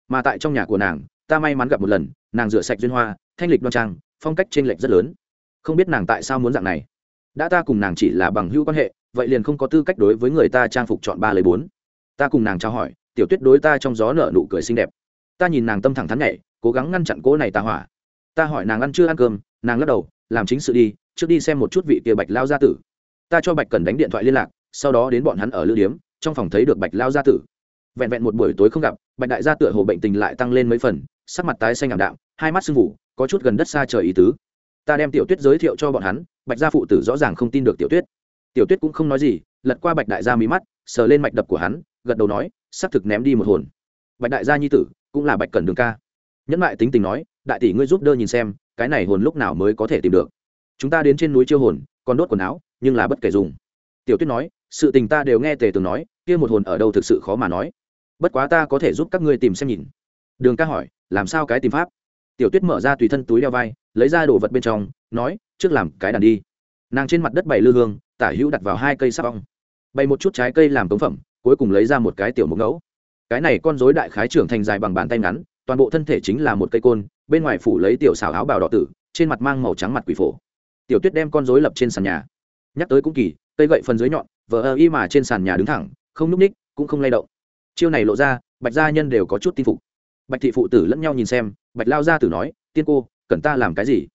Mà tại trong nhà của nàng, ta may mắn gặp một lần, nàng rửa sạch duyên hoa, thanh lịch đoan trang, phong cách t r ê n lệch rất lớn. Không biết nàng tại sao muốn dạng này. Đã ta cùng nàng chỉ là bằng hữu quan hệ, vậy liền không có tư cách đối với người ta trang phục chọn ba lấy bốn. Ta cùng nàng trao hỏi, tiểu tuyết đối ta trong gió nở nụ cười xinh đẹp. Ta nhìn nàng tâm thẳng thắn nhảy, cố gắng ngăn chặn cỗ này ta hỏa. Ta hỏi nàng ăn chưa ăn cơm, nàng lắc đầu, làm chính sự đi, trước đi xem một chút vị kia bạch lao gia tử ta cho bạch cần đánh điện thoại liên lạc, sau đó đến bọn hắn ở lưu điếm, trong phòng thấy được bạch lao gia tử. Vẹn vẹn một buổi tối không gặp, bạch đại gia tựa hồ bệnh tình lại tăng lên mấy phần, sắc mặt tái xanh ảm đạm, hai mắt sưng vụ, có chút gần đất xa trời ý tứ. Ta đem tiểu tuyết giới thiệu cho bọn hắn, bạch gia phụ tử rõ ràng không tin được tiểu tuyết. Tiểu tuyết cũng không nói gì, lật qua bạch đại gia mí mắt, sờ lên mạch đập của hắn, gật đầu nói xác thực ném đi một hồn. Bạch đại gia nhi tử, cũng là bạch cần đường ca. Nhẫn lại tính tình nói, đại tỷ ngươi giúp đỡ nhìn xem, cái này hồn lúc nào mới có thể tìm được? Chúng ta đến trên núi chiêu hồn còn đốt quần áo, nhưng là bất kể dùng. Tiểu tuyết nói, sự tình ta đều nghe tề tường nói, kia một hồn ở đâu thực sự khó mà nói. Bất quá ta có thể giúp các ngươi tìm xem nhìn. Đường ca hỏi, làm sao cái tìm pháp? Tiểu tuyết mở ra tùy thân túi đeo vai, lấy ra đồ vật bên trong, nói, trước làm cái đàn đi. Nàng trên mặt đất bày lư hương, tả hữu đặt vào hai cây sắp ong. Bày một chút trái cây làm cống phẩm, cuối cùng lấy ra một cái tiểu mục ngẫu. Cái này con dối đại khái trưởng thành dài bằng bàn tay ngắn, toàn bộ thân thể chính là một cây côn, bên ngoài phủ lấy tiểu xào áo bào đỏ tử, trên mặt mang màu trắng mặt quỷ phổ tiểu tuyết đem con dối lập trên sàn nhà. Nhắc tới cũng kỳ, cây gậy phần dưới nhọn, vờ ơ y mà trên sàn nhà đứng thẳng, không núp ních, cũng không lay động. Chiêu này lộ ra, bạch gia nhân đều có chút tin phục. Bạch thị phụ tử lẫn nhau nhìn xem, bạch lao gia tử nói, tiên cô, cần ta làm cái gì?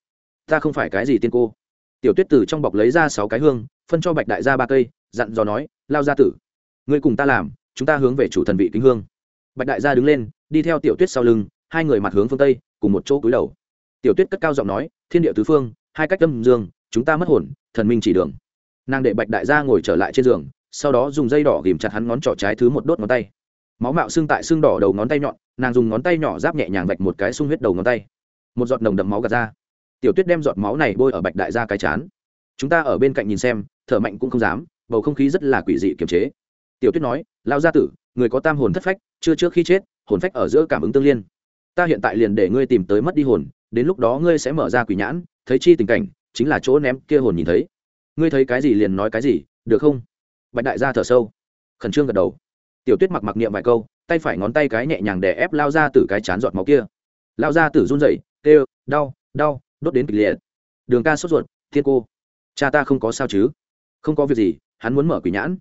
Ta không phải cái gì tiên cô. Tiểu tuyết tử trong bọc lấy ra sáu cái hương, phân cho bạch đại gia ba cây, dặn dò nói, lao gia tử, ngươi cùng ta làm, chúng ta hướng về chủ thần vị kính hương. Bạch đại gia đứng lên, đi theo tiểu tuyết sau lưng, hai người mặt hướng phương tây, cùng một chỗ cúi đầu. Tiểu tuyết cất cao giọng nói, thiên địa tứ phương hai cách âm dương, chúng ta mất hồn, thần minh chỉ đường. Nàng để bạch đại gia ngồi trở lại trên giường, sau đó dùng dây đỏ ghìm chặt hắn ngón trỏ trái thứ một đốt ngón tay. Máu mạo xương tại xương đỏ đầu ngón tay nhọn, nàng dùng ngón tay nhỏ giáp nhẹ nhàng vạch một cái sung huyết đầu ngón tay. Một giọt nồng đậm máu gạt ra. Tiểu tuyết đem giọt máu này bôi ở bạch đại gia cái chán. Chúng ta ở bên cạnh nhìn xem, thở mạnh cũng không dám, bầu không khí rất là quỷ dị kiềm chế. Tiểu tuyết nói lao gia tử, người có tam hồn thất phách, chưa trước khi chết, hồn phách ở giữa cảm ứng tương liên. Ta hiện tại liền để ngươi tìm tới mất đi hồn, đến lúc đó ngươi sẽ mở ra quỷ nhãn thấy chi tình cảnh, chính là chỗ ném kia hồn nhìn thấy. Ngươi thấy cái gì liền nói cái gì, được không? Bạch đại gia thở sâu. Khẩn trương gật đầu. Tiểu tuyết mặc mặc niệm vài câu, tay phải ngón tay cái nhẹ nhàng để ép lao ra từ cái chán giọt máu kia. Lao ra từ run dậy tê đau đau, đốt đến kịch liệt. Đường ca sốt ruột, thiên cô, cha ta không có sao chứ? Không có việc gì, hắn muốn mở quỷ nhãn.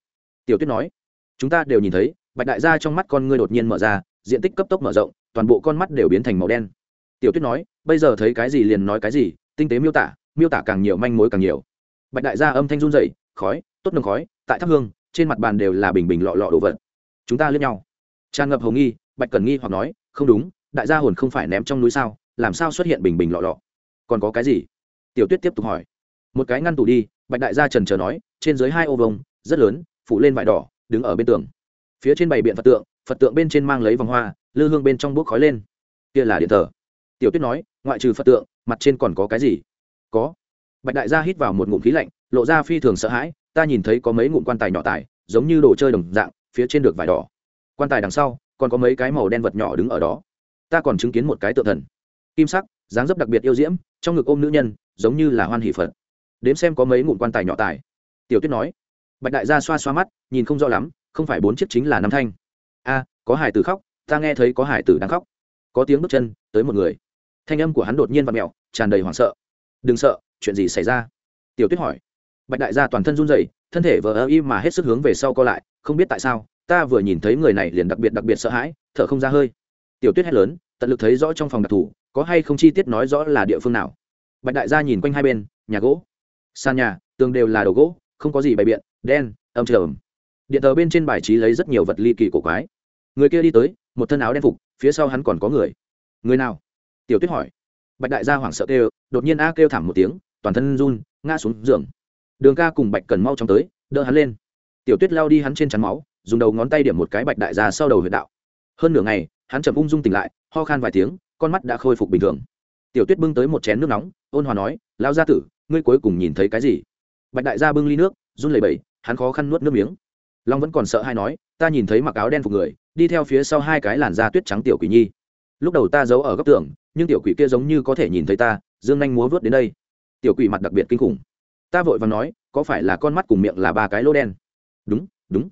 Tiểu tuyết nói, chúng ta đều nhìn thấy, bạch đại gia trong mắt con ngươi đột nhiên mở ra, diện tích cấp tốc mở rộng, toàn bộ con mắt đều biến thành màu đen. Tiểu tuyết nói, bây giờ thấy cái gì liền nói cái gì tinh tế miêu tả miêu tả càng nhiều manh mối càng nhiều. Bạch đại gia âm thanh run dậy khói, tốt nồng khói, tại thắp hương, trên mặt bàn đều là bình bình lọ lọ đồ vật. Chúng ta lướt nhau. Tràn ngập hầu nghi, bạch cần nghi hoặc nói, không đúng, đại gia hồn không phải ném trong núi sao, làm sao xuất hiện bình bình lọ lọ? Còn có cái gì? Tiểu tuyết tiếp tục hỏi. Một cái ngăn tủ đi, bạch đại gia trần trờ nói, trên dưới hai ô vông rất lớn, phủ lên vải đỏ, đứng ở bên tường. Phía trên bày biện phật tượng phật tượng bên trên mang lấy vòng hoa, lư hương bên trong bốc khói lên. Kia là điện thờ tiểu tuyết nói, ngoại trừ phật tượng, mặt trên còn có cái gì? Có. Bạch đại gia hít vào một ngụm khí lạnh, lộ ra phi thường sợ hãi, ta nhìn thấy có mấy ngụm quan tài nhỏ tài, giống như đồ chơi đồng dạng, phía trên được vải đỏ. Quan tài đằng sau, còn có mấy cái màu đen vật nhỏ đứng ở đó. Ta còn chứng kiến một cái tượng thần. Kim sắc, dáng dấp đặc biệt yêu diễm, trong ngực ôm nữ nhân, giống như là hoan hỷ phật. Đếm xem có mấy ngụm quan tài nhỏ tài. Tiểu tuyết nói. Bạch đại gia xoa xoa mắt, nhìn không rõ lắm, không phải bốn chiếc chính là năm thanh. A, có hải tử khóc, ta nghe thấy có hải tử đang khóc. Có tiếng bước chân, tới một người thanh âm của hắn đột nhiên và mẹo tràn đầy hoảng sợ. Đừng sợ, chuyện gì xảy ra? Tiểu tuyết hỏi. Bạch đại gia toàn thân run rẩy, thân thể vờ ơ y mà hết sức hướng về sau co lại, không biết tại sao, ta vừa nhìn thấy người này liền đặc biệt đặc biệt sợ hãi, thở không ra hơi. Tiểu tuyết hét lớn, tận lực thấy rõ trong phòng đặc thù, có hay không chi tiết nói rõ là địa phương nào. Bạch đại gia nhìn quanh hai bên, nhà gỗ. Sàn nhà, tường đều là đồ gỗ, không có gì bày biện, đen, âm trầm. Điện thờ bên trên bài trí lấy rất nhiều vật ly kỳ cổ quái. Người kia đi tới, một thân áo đen phục, phía sau hắn còn có người. Người nào? Tiểu tuyết hỏi. Bạch đại gia hoảng sợ kêu, đột nhiên a kêu thảm một tiếng, toàn thân run, ngã xuống giường. Đường ca cùng bạch cần mau chóng tới, đỡ hắn lên. Tiểu tuyết lao đi hắn trên chắn máu, dùng đầu ngón tay điểm một cái bạch đại gia sau đầu huyện đạo. Hơn nửa ngày, hắn chậm ung dung tỉnh lại, ho khan vài tiếng, con mắt đã khôi phục bình thường. Tiểu tuyết bưng tới một chén nước nóng, ôn hòa nói lao gia tử, ngươi cuối cùng nhìn thấy cái gì? Bạch đại gia bưng ly nước, run lẩy bẩy, hắn khó khăn nuốt nước miếng. Long vẫn còn sợ hay nói, ta nhìn thấy mặc áo đen phục người, đi theo phía sau hai cái làn da tuyết trắng tiểu quỷ nhi. Lúc đầu ta giấu ở góc tường nhưng tiểu quỷ kia giống như có thể nhìn thấy ta, dương nhanh múa vớt đến đây. Tiểu quỷ mặt đặc biệt kinh khủng. Ta vội và nói, có phải là con mắt cùng miệng là ba cái lỗ đen? Đúng đúng.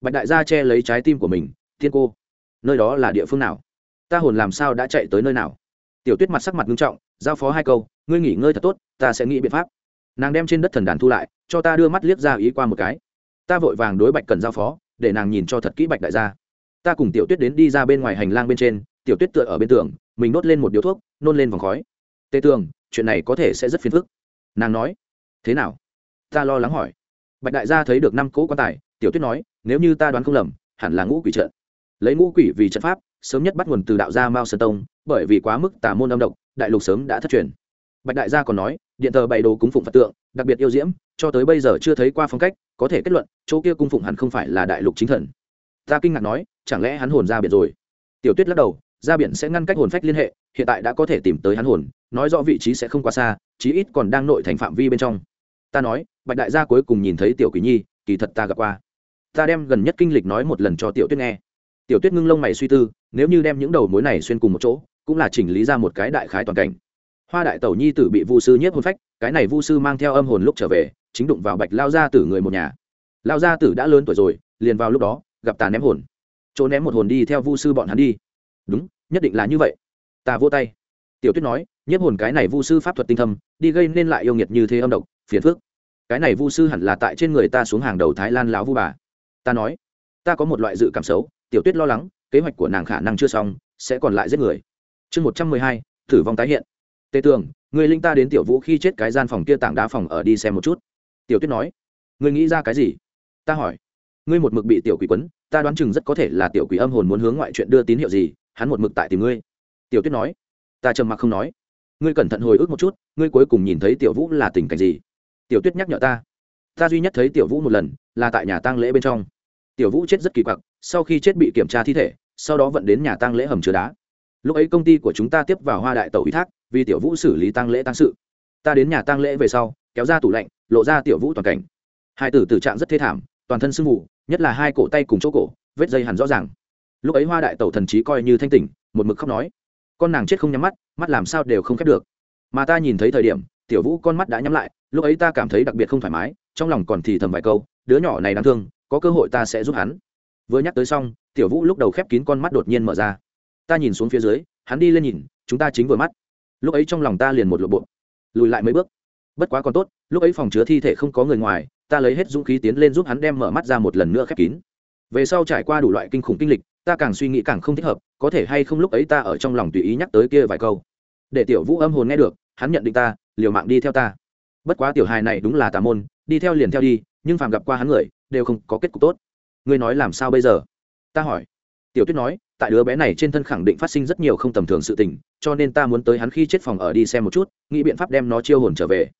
Bạch đại gia che lấy trái tim của mình, thiên cô, nơi đó là địa phương nào? Ta hồn làm sao đã chạy tới nơi nào? Tiểu tuyết mặt sắc mặt nghiêm trọng, giao phó hai câu, ngươi nghỉ ngơi thật tốt, ta sẽ nghĩ biện pháp. Nàng đem trên đất thần đàn thu lại, cho ta đưa mắt liếc ra ý qua một cái. Ta vội vàng đối bạch cần giao phó, để nàng nhìn cho thật kỹ bạch đại gia. Ta cùng tiểu tuyết đến đi ra bên ngoài hành lang bên trên, tiểu tuyết tựa ở bên tường mình đốt lên một điếu thuốc, nôn lên vòng khói. Tê tường, chuyện này có thể sẽ rất phiền phức. Nàng nói. Thế nào? Ta lo lắng hỏi. Bạch đại gia thấy được năm cỗ quan tài, tiểu tuyết nói, nếu như ta đoán không lầm, hẳn là ngũ quỷ trận. Lấy ngũ quỷ vì trận pháp, sớm nhất bắt nguồn từ đạo gia mao sơn tông, bởi vì quá mức tà môn âm độc, đại lục sớm đã thất truyền. Bạch đại gia còn nói, điện thờ bày đồ cúng phụng phật tượng, đặc biệt yêu diễm, cho tới bây giờ chưa thấy qua phong cách, có thể kết luận, chỗ kia cung phụng hẳn không phải là đại lục chính thần. Ta kinh ngạc nói, chẳng lẽ hắn hồn ra biệt rồi? Tiểu tuyết lắc đầu ra biển sẽ ngăn cách hồn phách liên hệ, hiện tại đã có thể tìm tới hắn hồn, nói rõ vị trí sẽ không quá xa, chí ít còn đang nội thành phạm vi bên trong. Ta nói, bạch đại gia cuối cùng nhìn thấy tiểu quỷ nhi, kỳ thật ta gặp qua. Ta đem gần nhất kinh lịch nói một lần cho tiểu tuyết nghe. Tiểu tuyết ngưng lông mày suy tư, nếu như đem những đầu mối này xuyên cùng một chỗ, cũng là chỉnh lý ra một cái đại khái toàn cảnh. Hoa đại tẩu nhi tử bị vu sư nhiếp hồn phách, cái này vu sư mang theo âm hồn lúc trở về, chính đụng vào bạch lao gia tử người một nhà. Lao gia tử đã lớn tuổi rồi, liền vào lúc đó, gặp tà ném hồn. Chỗ ném một hồn đi theo vu sư bọn hắn đi đúng, nhất định là như vậy. Ta vô tay. Tiểu tuyết nói, nhiếp hồn cái này vu sư pháp thuật tinh thâm, đi gây nên lại yêu nghiệt như thế âm độc, phiền phước cái này vu sư hẳn là tại trên người ta xuống hàng đầu thái lan lão vu bà. Ta nói, ta có một loại dự cảm xấu, tiểu tuyết lo lắng, kế hoạch của nàng khả năng chưa xong, sẽ còn lại giết người. Chương một trăm mười hai thử vong tái hiện. Tề tường, người linh ta đến tiểu vũ khi chết cái gian phòng kia tảng đá phòng ở đi xem một chút. Tiểu tuyết nói, người nghĩ ra cái gì? Ta hỏi, ngươi một mực bị tiểu quỷ quấn, ta đoán chừng rất có thể là tiểu quỷ âm hồn muốn hướng ngoại chuyện đưa tín hiệu gì hắn một mực tại tìm ngươi. Tiểu tuyết nói, ta trầm mặc không nói. Ngươi cẩn thận hồi ức một chút, ngươi cuối cùng nhìn thấy tiểu vũ là tình cảnh gì? Tiểu tuyết nhắc nhở ta. Ta duy nhất thấy tiểu vũ một lần là tại nhà tang lễ bên trong. Tiểu vũ chết rất kỳ quặc, sau khi chết bị kiểm tra thi thể, sau đó vận đến nhà tang lễ hầm chứa đá. Lúc ấy công ty của chúng ta tiếp vào hoa đại tàu ủy thác, vì tiểu vũ xử lý tang lễ tăng sự. Ta đến nhà tang lễ về sau, kéo ra tủ lạnh, lộ ra tiểu vũ toàn cảnh. Hai tử tử trạng rất thê thảm, toàn thân sưng mù, nhất là hai cổ tay cùng chỗ cổ, vết dây hẳn rõ ràng lúc ấy hoa đại tẩu thần trí coi như thanh tỉnh, một mực khóc nói. Con nàng chết không nhắm mắt mắt làm sao đều không khép được. Mà ta nhìn thấy thời điểm, tiểu vũ con mắt đã nhắm lại, lúc ấy ta cảm thấy đặc biệt không thoải mái, trong lòng còn thì thầm vài câu, đứa nhỏ này đáng thương, có cơ hội ta sẽ giúp hắn. Vừa nhắc tới xong, tiểu vũ lúc đầu khép kín con mắt đột nhiên mở ra. Ta nhìn xuống phía dưới, hắn đi lên nhìn, chúng ta chính vừa mắt. Lúc ấy trong lòng ta liền một lộ bộ. Lùi lại mấy bước. Bất quá còn tốt, lúc ấy phòng chứa thi thể không có người ngoài, ta lấy hết dũng khí tiến lên giúp hắn đem mở mắt ra một lần nữa khép kín về sau trải qua đủ loại kinh khủng kinh lịch, ta càng suy nghĩ càng không thích hợp, có thể hay không lúc ấy ta ở trong lòng tùy ý nhắc tới kia vài câu. Để tiểu vũ âm hồn nghe được, hắn nhận định ta, liều mạng đi theo ta. Bất quá tiểu hài này đúng là tà môn, đi theo liền theo đi, nhưng phàm gặp qua hắn người, đều không có kết cục tốt. Ngươi nói làm sao bây giờ? Ta hỏi. Tiểu tuyết nói, tại đứa bé này trên thân khẳng định phát sinh rất nhiều không tầm thường sự tình, cho nên ta muốn tới hắn khi chết phòng ở đi xem một chút, nghĩ biện pháp đem nó chiêu hồn trở về.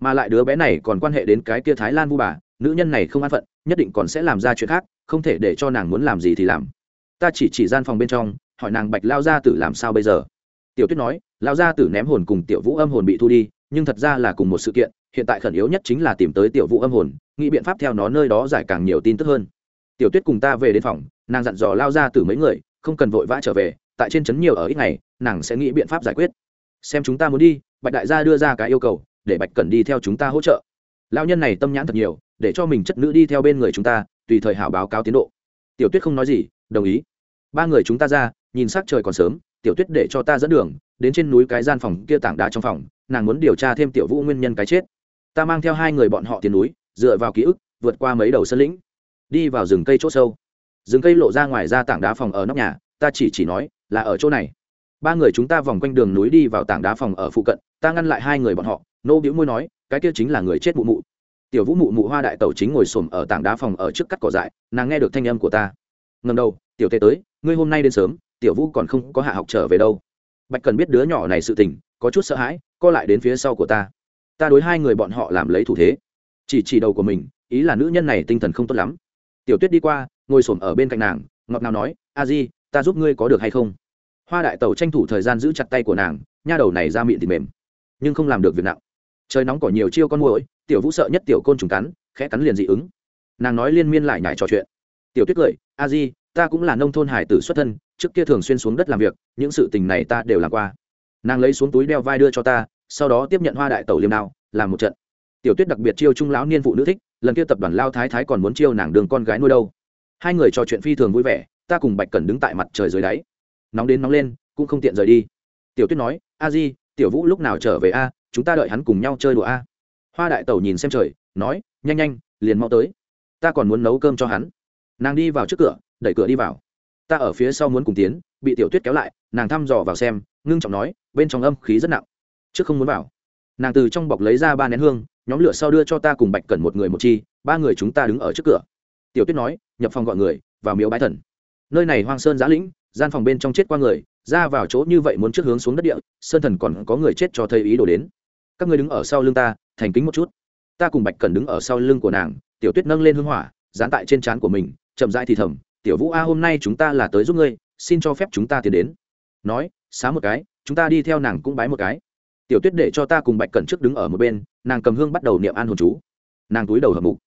Mà lại đứa bé này còn quan hệ đến cái kia thái lan vu bà, nữ nhân này không an phận, nhất định còn sẽ làm ra chuyện khác không thể để cho nàng muốn làm gì thì làm. Ta chỉ chỉ gian phòng bên trong, hỏi nàng bạch lao gia tử làm sao bây giờ. Tiểu tuyết nói, lao gia tử ném hồn cùng tiểu vũ âm hồn bị thu đi, nhưng thật ra là cùng một sự kiện, hiện tại khẩn yếu nhất chính là tìm tới tiểu vũ âm hồn, nghĩ biện pháp theo nó nơi đó giải càng nhiều tin tức hơn. Tiểu tuyết cùng ta về đến phòng, nàng dặn dò lao gia tử mấy người, không cần vội vã trở về, tại trên trấn nhiều ở ít ngày, nàng sẽ nghĩ biện pháp giải quyết. Xem chúng ta muốn đi, bạch đại gia đưa ra cái yêu cầu, để bạch cần đi theo chúng ta hỗ trợ. Lao nhân này tâm nhãn thật nhiều, để cho mình chất nữ đi theo bên người chúng ta tùy thời hảo báo cáo tiến độ. Tiểu tuyết không nói gì, đồng ý. Ba người chúng ta ra, nhìn s ắ c trời còn sớm, tiểu tuyết để cho ta dẫn đường, đến trên núi cái gian phòng kia tảng đá trong phòng, nàng muốn điều tra thêm tiểu vũ nguyên nhân cái chết. Ta mang theo hai người bọn họ tiến núi, dựa vào ký ức, vượt qua mấy đầu sân lĩnh, đi vào rừng cây c h ỗ sâu. Rừng cây lộ ra ngoài ra tảng đá phòng ở nóc nhà, ta chỉ chỉ nói, là ở chỗ này. Ba người chúng ta vòng quanh đường núi đi vào tảng đá phòng ở phụ cận, ta ngăn lại hai người bọn họ, nô bĩu môi nói, cái kia chính là người chết mụ mụ tiểu vũ mụ mụ hoa đại tẩu chính ngồi xổm ở tảng đá phòng ở trước cắt cỏ dại, nàng nghe được thanh âm của ta. Ngần đầu, tiểu tê tới, ngươi hôm nay đến sớm, tiểu vũ còn không có hạ học trở về đâu. Bạch cần biết đứa nhỏ này sự tình, có chút sợ hãi, co lại đến phía sau của ta. Ta đối hai người bọn họ làm lấy thủ thế. Chỉ chỉ đầu của mình, ý là nữ nhân này tinh thần không tốt lắm. Tiểu tuyết đi qua, ngồi s ổ m ở bên cạnh nàng, ngọt ngào nói, a di, ta giúp ngươi có được hay không? Hoa đại tẩu tranh thủ thời gian giữ chặt tay của nàng, nha đầu này ra miệng thì mềm, nhưng không làm được việc nặng. Trời nóng cỏ nhiều chiêu con mũi tiểu vũ sợ nhất tiểu côn trùng cắn, khẽ cắn liền dị ứng. Nàng nói liên miên lại nhải trò chuyện. Tiểu tuyết cười, a di, ta cũng là nông thôn hải tử xuất thân, trước kia thường xuyên xuống đất làm việc, những sự tình này ta đều làm qua. Nàng lấy xuống túi đeo vai đưa cho ta, sau đó tiếp nhận hoa đại tẩu liêm đao, làm một trận. Tiểu tuyết đặc biệt chiêu trung lão niên phụ nữ thích, lần kia tập đoàn lao thái thái còn muốn chiêu nàng đường con gái nuôi đâu. Hai người trò chuyện phi thường vui vẻ, ta cùng bạch cẩn đứng tại mặt trời dưới đáy. Nóng đến nóng lên, cũng không tiện rời đi. Tiểu tuyết nói, a di, tiểu vũ lúc nào trở về a? Chúng ta đợi hắn cùng nhau chơi đùa a hoa đại tẩu nhìn xem trời, nói, nhanh nhanh, liền mau tới. Ta còn muốn nấu cơm cho hắn. Nàng đi vào trước cửa, đẩy cửa đi vào. Ta ở phía sau muốn cùng tiến, bị tiểu tuyết kéo lại, nàng thăm dò vào xem, ngưng trọng nói, bên trong âm khí rất nặng, trước không muốn vào. Nàng từ trong bọc lấy ra ba nén hương, nhóm lửa sau đưa cho ta cùng bạch cẩn một người một chi, ba người chúng ta đứng ở trước cửa. Tiểu tuyết nói, nhập phòng gọi người, vào miếu bái thần. Nơi này hoang sơn giã lĩnh, gian phòng bên trong chết qua người, ra vào chỗ như vậy muốn trước hướng xuống đất địa, sơn thần còn có người chết cho thầy ý đồ đến. Các người đứng ở sau lưng ta thành kính một chút. Ta cùng bạch cẩn đứng ở sau lưng của nàng, tiểu tuyết nâng lên hương hỏa, dán tại trên trán của mình, chậm rãi thì thầm, tiểu vũ a, hôm nay chúng ta là tới giúp ngươi, xin cho phép chúng ta tiến đến. Nói, xá một cái, chúng ta đi theo nàng cũng bái một cái. Tiểu tuyết để cho ta cùng bạch cẩn trước đứng ở một bên, nàng cầm hương bắt đầu niệm an hồn chú. Nàng túi đầu hợp mục.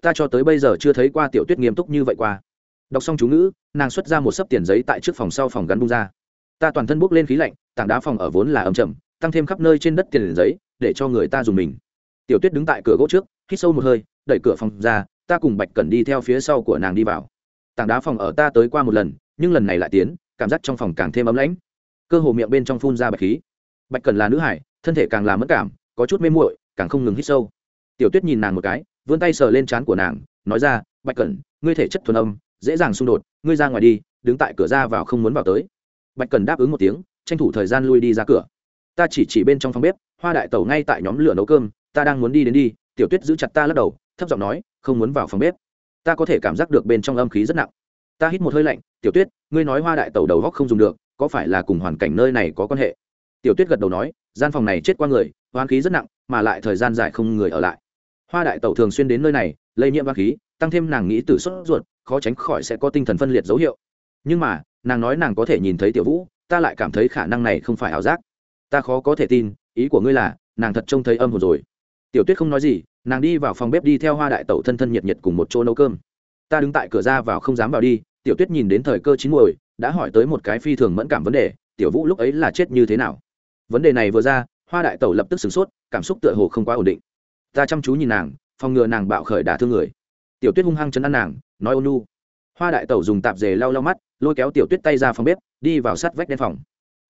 Ta cho tới bây giờ chưa thấy qua tiểu tuyết nghiêm túc như vậy qua. Đọc xong chú ngữ, nàng xuất ra một sấp tiền giấy tại trước phòng sau phòng gắn bung ra. Ta toàn thân bốc lên khí lạnh, tảng đá phòng ở vốn là ấm chậm, tăng thêm khắp nơi trên đất tiền giấy, để cho người ta dùng mình tiểu tuyết đứng tại cửa gỗ trước, hít sâu một hơi, đẩy cửa phòng ra, ta cùng bạch cẩn đi theo phía sau của nàng đi vào. Tảng đá phòng ở ta tới qua một lần, nhưng lần này lại tiến, cảm giác trong phòng càng thêm ấm lãnh. Cơ hồ miệng bên trong phun ra bạch khí. Bạch cần là nữ hải, thân thể càng làm mất cảm, có chút mê muội, càng không ngừng hít sâu. Tiểu tuyết nhìn nàng một cái, vươn tay sờ lên trán của nàng, nói ra, bạch cẩn, ngươi thể chất thuần âm, dễ dàng xung đột, ngươi ra ngoài đi, đứng tại cửa ra vào không muốn vào tới. Bạch cần đáp ứng một tiếng, tranh thủ thời gian lui đi ra cửa. Ta chỉ chỉ bên trong phòng bếp, hoa đại tẩu ngay tại nhóm lửa nấu cơm ta đang muốn đi đến đi, tiểu tuyết giữ chặt ta lắc đầu, thấp giọng nói, không muốn vào phòng bếp. Ta có thể cảm giác được bên trong âm khí rất nặng. Ta hít một hơi lạnh, tiểu tuyết, ngươi nói hoa đại tẩu đầu góc không dùng được, có phải là cùng hoàn cảnh nơi này có quan hệ? Tiểu tuyết gật đầu nói, gian phòng này chết qua người hoán khí rất nặng, mà lại thời gian dài không người ở lại. Hoa đại tẩu thường xuyên đến nơi này, lây nhiễm hoán khí, tăng thêm nàng nghĩ từ sốt ruột, khó tránh khỏi sẽ có tinh thần phân liệt dấu hiệu. Nhưng mà, nàng nói nàng có thể nhìn thấy tiểu vũ, ta lại cảm thấy khả năng này không phải ảo giác. Ta khó có thể tin, ý của ngươi là, nàng thật trông thấy âm hồn rồi tiểu tuyết không nói gì, nàng đi vào phòng bếp đi theo hoa đại tẩu thân thân nhiệt nhiệt cùng một chỗ nấu cơm. Ta đứng tại cửa ra vào không dám vào đi, tiểu tuyết nhìn đến thời cơ chín muồi, đã hỏi tới một cái phi thường mẫn cảm vấn đề, tiểu vũ lúc ấy là chết như thế nào? Vấn đề này vừa ra, hoa đại tẩu lập tức sửng sốt, cảm xúc tựa hồ không quá ổn định. Ta chăm chú nhìn nàng, phòng ngừa nàng bạo khởi đả thương người. Tiểu tuyết hung hăng chấn an nàng, nói ôn nu hoa đại tẩu dùng tạp dề lau lau mắt, lôi kéo tiểu tuyết tay ra phòng bếp, đi vào sát vách đen phòng.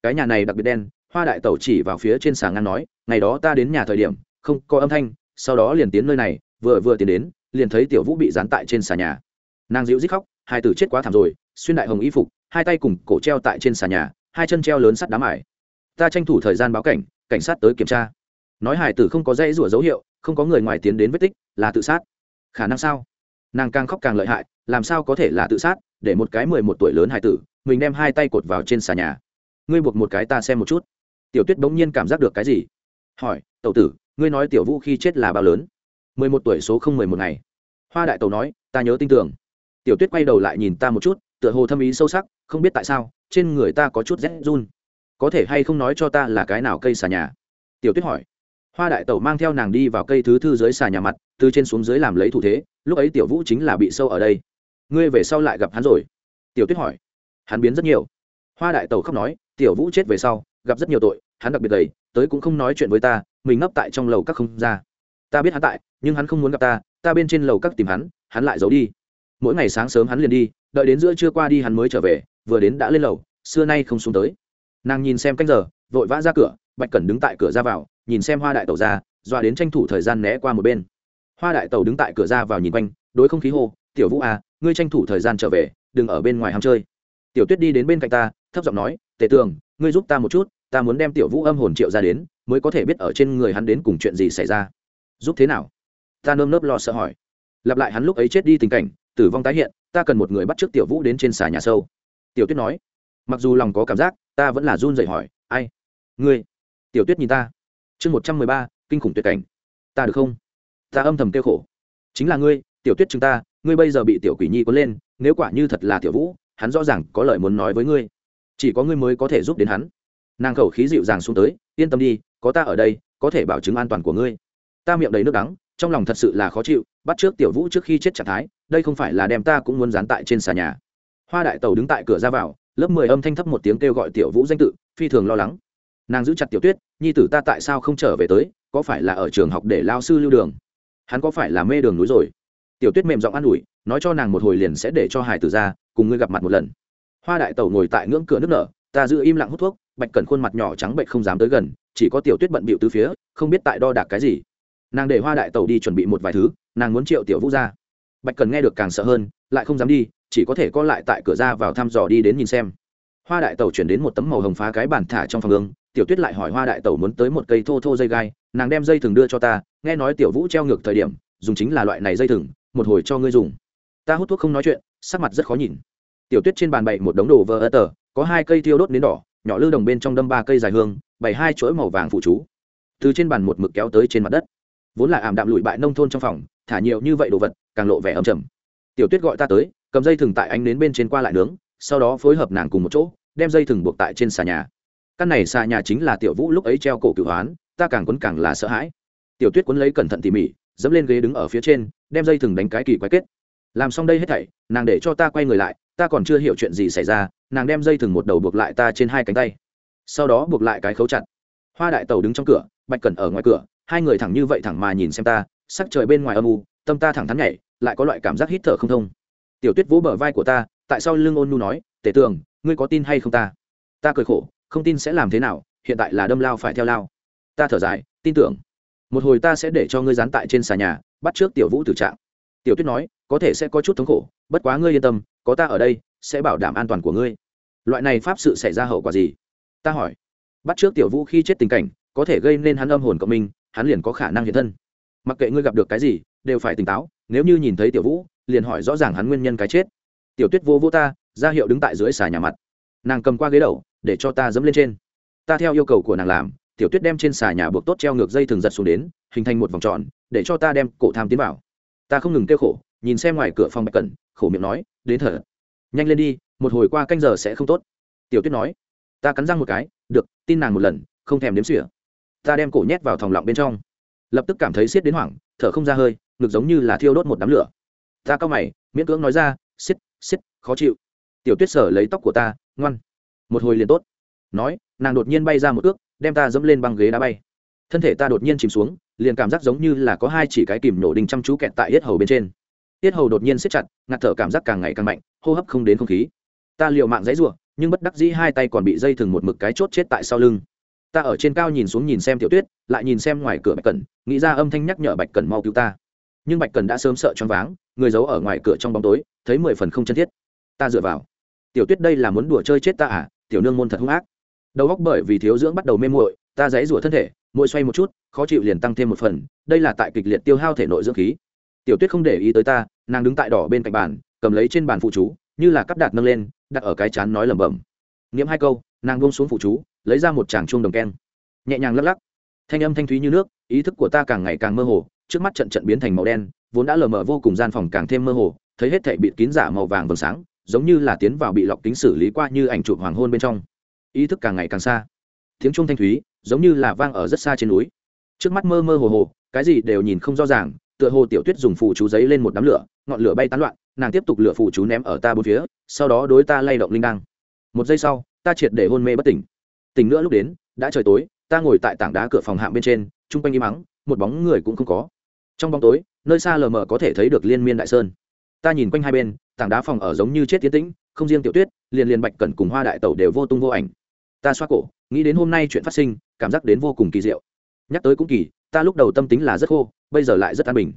Cái nhà này đặc biệt đen, hoa đại tẩu chỉ vào phía trên sàn ngăn nói, ngày đó ta đến nhà thời điểm không có âm thanh, sau đó liền tiến nơi này, vừa vừa tiến đến, liền thấy tiểu vũ bị dán tại trên xà nhà. Nàng dịu rít khóc, hai tử chết quá thảm rồi, xuyên đại hồng y phục, hai tay cùng cổ treo tại trên xà nhà, hai chân treo lớn sắt đám ải ta tranh thủ thời gian báo cảnh cảnh sát tới kiểm tra. Nói hải tử không có dây rủa dấu hiệu, không có người ngoài tiến đến vết tích, là tự sát. Khả năng sao? Nàng càng khóc càng lợi hại, làm sao có thể là tự sát, để một cái mười một tuổi lớn hải tử, mình đem hai tay cột vào trên xà nhà. Ngươi buộc một cái ta xem một chút. Tiểu tuyết bỗng nhiên cảm giác được cái gì? Hỏi tậu tử ngươi nói tiểu vũ khi chết là bao lớn? mười một tuổi số không mười một ngày. Hoa đại tẩu nói, ta nhớ tin tưởng. Tiểu tuyết quay đầu lại nhìn ta một chút, tựa hồ thâm ý sâu sắc, không biết tại sao, trên người ta có chút rét run. Có thể hay không nói cho ta là cái nào cây xà nhà? Tiểu tuyết hỏi. Hoa đại tẩu mang theo nàng đi vào cây thứ thư dưới xà nhà mặt, từ trên xuống dưới làm lấy thủ thế, lúc ấy tiểu vũ chính là bị sâu ở đây. Ngươi về sau lại gặp hắn rồi. Tiểu tuyết hỏi. Hắn biến rất nhiều. Hoa đại tẩu khóc nói, tiểu vũ chết về sau, gặp rất nhiều tội hắn đặc biệt đầy tới cũng không nói chuyện với ta, mình ngấp tại trong lầu các không ra. Ta biết hắn tại, nhưng hắn không muốn gặp ta ta bên trên lầu các tìm hắn hắn lại giấu đi. Mỗi ngày sáng sớm hắn liền đi, đợi đến giữa trưa qua đi hắn mới trở về, vừa đến đã lên lầu, xưa nay không xuống tới. Nàng nhìn xem canh giờ, vội vã ra cửa, bạch cẩn đứng tại cửa ra vào, nhìn xem hoa đại tẩu ra doa đến tranh thủ thời gian né qua một bên. Hoa đại tẩu đứng tại cửa ra vào nhìn quanh, đối không khí hô, tiểu vũ à ngươi tranh thủ thời gian trở về, đừng ở bên ngoài ham chơi. Tiểu tuyết đi đến bên cạnh ta, thấp giọng nói, tề tường ngươi giúp ta một chút, ta muốn đem tiểu vũ âm hồn triệu ra đến, mới có thể biết ở trên người hắn đến cùng chuyện gì xảy ra. Giúp thế nào? Ta nơm nớp lo sợ hỏi. Lặp lại hắn lúc ấy chết đi tình cảnh, tử vong tái hiện, ta cần một người bắt t r ư ớ c tiểu vũ đến trên xà nhà sâu. Tiểu tuyết nói. Mặc dù lòng có cảm giác, ta vẫn là run dậy hỏi, ai? Ngươi? Tiểu tuyết nhìn ta. Chương một trăm mười ba, kinh khủng tuyệt cảnh. Ta được không? Ta âm thầm kêu khổ. Chính là ngươi, tiểu tuyết chúng ta, ngươi bây giờ bị tiểu quỷ nhi cuốn lên, nếu quả như thật là tiểu vũ, hắn rõ ràng có lời muốn nói với ngươi chỉ có ngươi mới có thể giúp đến hắn. Nàng khẩu khí dịu dàng xuống tới, yên tâm đi, có ta ở đây, có thể bảo chứng an toàn của ngươi. Ta miệng đầy nước đắng, trong lòng thật sự là khó chịu, bắt trước tiểu vũ trước khi chết trạng thái, đây không phải là đem ta cũng muốn dán tại trên xà nhà. Hoa đại tàu đứng tại cửa ra vào, lớp mười âm thanh thấp một tiếng kêu gọi tiểu vũ danh tự, phi thường lo lắng. Nàng giữ chặt tiểu tuyết, nhi tử ta tại sao không trở về tới, có phải là ở trường học để lao sư lưu đường? Hắn có phải là mê đường núi rồi? Tiểu tuyết mềm giọng an ủi, nói cho nàng một hồi liền sẽ để cho hải tử ra, cùng ngươi gặp mặt một lần hoa đại tẩu ngồi tại ngưỡng cửa nước nở, ta giữ im lặng hút thuốc, bạch cẩn khuôn mặt nhỏ trắng bệnh không dám tới gần, chỉ có tiểu tuyết bận bịu từ phía, không biết tại đo đạc cái gì. Nàng để hoa đại tẩu đi chuẩn bị một vài thứ, nàng muốn triệu tiểu vũ ra. Bạch cần nghe được càng sợ hơn, lại không dám đi, chỉ có thể co lại tại cửa ra vào thăm dò đi đến nhìn xem. Hoa đại tẩu chuyển đến một tấm màu hồng phá cái bản thả trong phòng ương, tiểu tuyết lại hỏi hoa đại tẩu muốn tới một cây thô thô dây gai, nàng đem dây thừng đưa cho ta, nghe nói tiểu vũ treo ngược thời điểm, dùng chính là loại này dây thừng, một hồi cho ngươi dùng. Ta hút thuốc không nói chuyện, sắc mặt rất khó nhìn tiểu tuyết trên bàn bày một đống đồ vỡ ơ tờ, có hai cây thiêu đốt đến đỏ, nhỏ lư đồng bên trong đâm ba cây dài hương, bày hai chuỗi màu vàng phụ chú. Từ trên bàn một mực kéo tới trên mặt đất. Vốn là ảm đạm lụi bại nông thôn trong phòng, thả nhiều như vậy đồ vật, càng lộ vẻ âm trầm. Tiểu tuyết gọi ta tới, cầm dây thừng tại ánh đến bên trên qua lại nướng, sau đó phối hợp nàng cùng một chỗ, đem dây thừng buộc tại trên xà nhà. Căn này xà nhà chính là tiểu vũ lúc ấy treo cổ cửu hoán, ta càng quấn càng là sợ hãi. Tiểu tuyết quấn lấy cẩn thận tỉ mỉ, dẫm lên ghế đứng ở phía trên, đem dây thừng đánh cái kỳ quái kết. Làm xong đây hết thảy, nàng để cho ta quay người lại ta còn chưa hiểu chuyện gì xảy ra, nàng đem dây thừng một đầu buộc lại ta trên hai cánh tay. Sau đó buộc lại cái khấu chặt. Hoa đại tàu đứng trong cửa, bạch cẩn ở ngoài cửa, hai người thẳng như vậy thẳng mà nhìn xem ta, sắc trời bên ngoài âm u, tâm ta thẳng thắn nhảy, lại có loại cảm giác hít thở không thông. Tiểu tuyết vỗ bờ vai của ta, tại sao lưng ôn nu nói tể tường, ngươi có tin hay không ta? Ta cười khổ, không tin sẽ làm thế nào, hiện tại là đâm lao phải theo lao. Ta thở dài, tin tưởng. Một hồi ta sẽ để cho ngươi dán tại trên xà nhà, bắt trước tiểu vũ tử trạng. Tiểu tuyết nói, có thể sẽ có chút thống khổ bất quá ngươi yên tâm, có ta ở đây, sẽ bảo đảm an toàn của ngươi. Loại này pháp sự xảy ra hậu quả gì? Ta hỏi. Bắt trước tiểu vũ khi chết tình cảnh, có thể gây nên hắn âm hồn cộng minh, hắn liền có khả năng hiện thân. Mặc kệ ngươi gặp được cái gì, đều phải tỉnh táo, nếu như nhìn thấy tiểu vũ, liền hỏi rõ ràng hắn nguyên nhân cái chết. Tiểu tuyết vô vô ta, ra hiệu đứng tại dưới xà nhà mặt. Nàng cầm qua ghế đầu, để cho ta dẫm lên trên. Ta theo yêu cầu của nàng làm, tiểu tuyết đem trên xà nhà buộc tốt treo ngược dây thường giật xuống đến, hình thành một vòng tròn, để cho ta đem cổ tham tiến vào. Ta không ngừng kêu khổ nhìn xem ngoài cửa phòng bạch cẩn, khổ miệng nói, đến thở, nhanh lên đi, một hồi qua canh giờ sẽ không tốt. Tiểu tuyết nói, ta cắn răng một cái, được, tin nàng một lần, không thèm đếm xỉa. Ta đem cổ nhét vào thòng lọng bên trong. Lập tức cảm thấy xiết đến hoảng, thở không ra hơi, ngực giống như là thiêu đốt một đám lửa. Ta cao mày, miễn cưỡng nói ra, xiết xiết, khó chịu. Tiểu tuyết sở lấy tóc của ta, ngoan, một hồi liền tốt. Nói, nàng đột nhiên bay ra một ước, đem ta dẫm lên băng ghế đá bay. Thân thể ta đột nhiên chìm xuống, liền cảm giác giống như là có hai chỉ cái kìm nổ đình chăm chú kẹt tại yết hầu bên trên. Tiết hầu đột nhiên siết chặt, ngạt thở cảm giác càng ngày càng mạnh, hô hấp không đến không khí. Ta liều mạng dãy r u ộ nhưng bất đắc dĩ hai tay còn bị dây thừng một mực cái chốt chết tại sau lưng. Ta ở trên cao nhìn xuống nhìn xem tiểu tuyết, lại nhìn xem ngoài cửa bạch cẩn, nghĩ ra âm thanh nhắc nhở bạch cẩn mau cứu ta. Nhưng bạch cẩn đã sớm sợ choáng váng, người giấu ở ngoài cửa trong bóng tối, thấy mười phần không chân thiết. Ta dựa vào. Tiểu tuyết đây là muốn đùa chơi chết ta à? Tiểu nương môn thật hung ác. Đầu góc bởi vì thiếu dưỡng bắt đầu mê muội, ta dãy rủa thân thể, mỗi xoay một chút, khó chịu liền tăng thêm một phần, đây là tại kịch liệt tiêu hao thể nội dưỡng khí. Tiểu tuyết không để ý tới ta nàng đứng tại đỏ bên cạnh bàn, cầm lấy trên bàn phụ chú, như là cắp đạt nâng lên, đặt ở cái chán nói lẩm bẩm. Nghiễm hai câu, nàng buông xuống phụ chú, lấy ra một tràng chuông đồng keng. Nhẹ nhàng lắc lắc. Thanh âm thanh thúy như nước, ý thức của ta càng ngày càng mơ hồ, trước mắt trận trận biến thành màu đen, vốn đã lờ mờ vô cùng gian phòng càng thêm mơ hồ, thấy hết thảy bịt kín giả màu vàng vầng sáng, giống như là tiến vào bị lọc kính xử lý qua như ảnh chụp hoàng hôn bên trong. Ý thức càng ngày càng xa. Tiếng trung thanh thúy, giống như là vang ở rất xa trên núi. Trước mắt mơ mơ hồ hồ, cái gì đều nhìn không rõ ràng tựa hồ tiểu tuyết dùng phụ chú giấy lên một đám lửa, ngọn lửa bay tán loạn, nàng tiếp tục lửa phụ chú ném ở ta bốn phía, sau đó đối ta lay động linh đăng. Một giây sau, ta triệt để hôn mê bất tỉnh. Tỉnh nữa lúc đến, đã trời tối, ta ngồi tại tảng đá cửa phòng hạng bên trên, chung quanh im mắng một bóng người cũng không có. Trong bóng tối, nơi xa lờ mờ có thể thấy được liên miên đại sơn. Ta nhìn quanh hai bên, tảng đá phòng ở giống như chết tiến tĩnh, không riêng tiểu tuyết, liền liền bạch cẩn cùng hoa đại tẩu đều vô tung vô ảnh. Ta xoa cổ, nghĩ đến hôm nay chuyện phát sinh, cảm giác đến vô cùng kỳ diệu. Nhắc tới cũng kỳ ta lúc đầu tâm tính là rất khô, bây giờ lại rất an bình.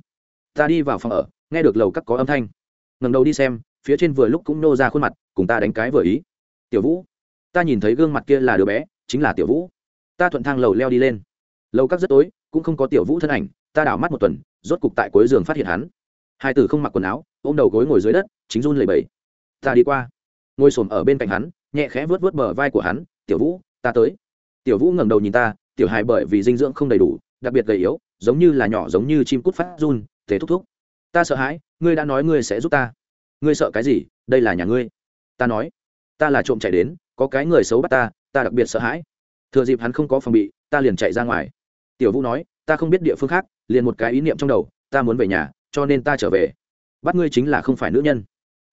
Ta đi vào phòng ở, nghe được lầu các có âm thanh. Ngầm đầu đi xem, phía trên vừa lúc cũng nô ra khuôn mặt, cùng ta đánh cái vừa ý. Tiểu vũ, ta nhìn thấy gương mặt kia là đứa bé, chính là tiểu vũ. Ta thuận thang lầu leo đi lên. Lầu các rất tối, cũng không có tiểu vũ thân ảnh, ta đảo mắt một tuần, rốt cục tại cuối giường phát hiện hắn. Hai tử không mặc quần áo, ôm đầu gối ngồi dưới đất, chính run lầy bầy ta đi qua. Ngồi xổm ở bên cạnh hắn, nhẹ khẽ vớt vớt bờ vai của hắn, tiểu vũ, ta tới. Tiểu vũ ngẩng đầu nhìn ta, tiểu hài bởi vì dinh dưỡng không đầy đủ đặc biệt gầy yếu, giống như là nhỏ giống như chim cút phát run thế thúc thúc. Ta sợ hãi, ngươi đã nói ngươi sẽ giúp ta. Ngươi sợ cái gì? Đây là nhà ngươi. Ta nói, ta là trộm chạy đến, có cái người xấu bắt ta ta đặc biệt sợ hãi. Thừa dịp hắn không có phòng bị, ta liền chạy ra ngoài. Tiểu vũ nói, ta không biết địa phương khác, liền một cái ý niệm trong đầu, ta muốn về nhà, cho nên ta trở về. Bắt ngươi chính là không phải nữ nhân.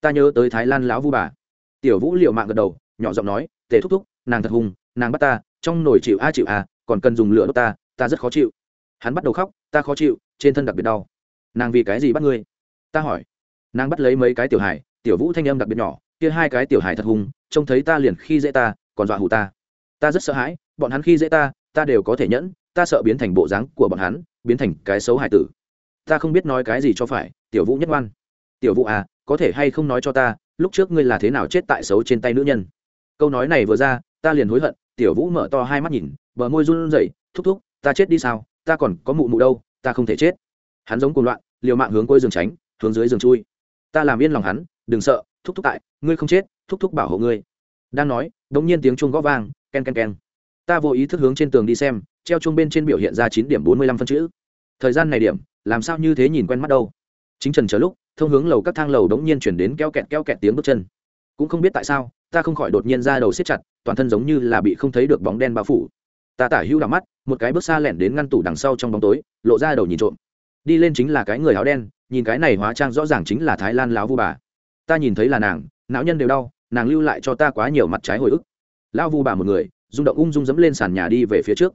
Ta nhớ tới thái lan lão vu bà. Tiểu vũ liệu mạng gật đầu, nhỏ giọng nói, tề thúc thúc, nàng thật hùng, nàng bắt ta, trong nồi chịu a chịu a, còn cần dùng lửa đốt ta ta rất khó chịu. Hắn bắt đầu khóc, ta khó chịu, trên thân đặc biệt đau. Nàng vì cái gì bắt ngươi? Ta hỏi. Nàng bắt lấy mấy cái tiểu hài, tiểu vũ thanh âm đặc biệt nhỏ, kia hai cái tiểu hài thật hùng, trông thấy ta liền khi dễ ta, còn dọa hù ta. Ta rất sợ hãi, bọn hắn khi dễ ta ta đều có thể nhẫn, ta sợ biến thành bộ dáng của bọn hắn, biến thành cái xấu hải tử. Ta không biết nói cái gì cho phải, tiểu vũ nhất oan. tiểu vũ à có thể hay không nói cho ta, lúc trước ngươi là thế nào chết tại xấu trên tay nữ nhân? Câu nói này vừa ra, ta liền hối hận, tiểu vũ mở to hai mắt nhìn, bờ môi run rẩy, thúc thúc ta chết đi sao, ta còn có mụ mụ đâu, ta không thể chết. Hắn giống cuồng loạn, liều mạng hướng côi giường tránh, hướng dưới giường chui. Ta làm yên lòng hắn, đừng sợ, thúc thúc tại, ngươi không chết, thúc thúc bảo hộ ngươi. Đang nói đ ỗ n g nhiên tiếng chuông g ó vang k e n k e n k e n ta vô ý thức hướng trên tường đi xem, treo chuông bên trên biểu hiện ra chín điểm bốn mươi lăm phân chữ. Thời gian này điểm, làm sao như thế nhìn quen mắt đâu? Chính trần chờ lúc, thông hướng lầu các thang lầu đống nhiên chuyển đến keo kẹt keo kẹt tiếng bước chân. Cũng không biết tại sao, ta không khỏi đột nhiên ra đầu xếp chặt, toàn thân giống như là bị không thấy được bóng đen bao phủ. Ta tả hữu đ mắt một cái bước xa lẻn đến ngăn tủ đằng sau trong bóng tối, lộ ra đầu nhìn trộm. Đi lên chính là cái người áo đen, nhìn cái này hóa trang rõ ràng chính là thái lan lão vu bà. Ta nhìn thấy là nàng, não nhân đều đau, nàng lưu lại cho ta quá nhiều mặt trái hồi ức. Lão vu bà một người, rung động ung dung dẫm lên sàn nhà đi về phía trước.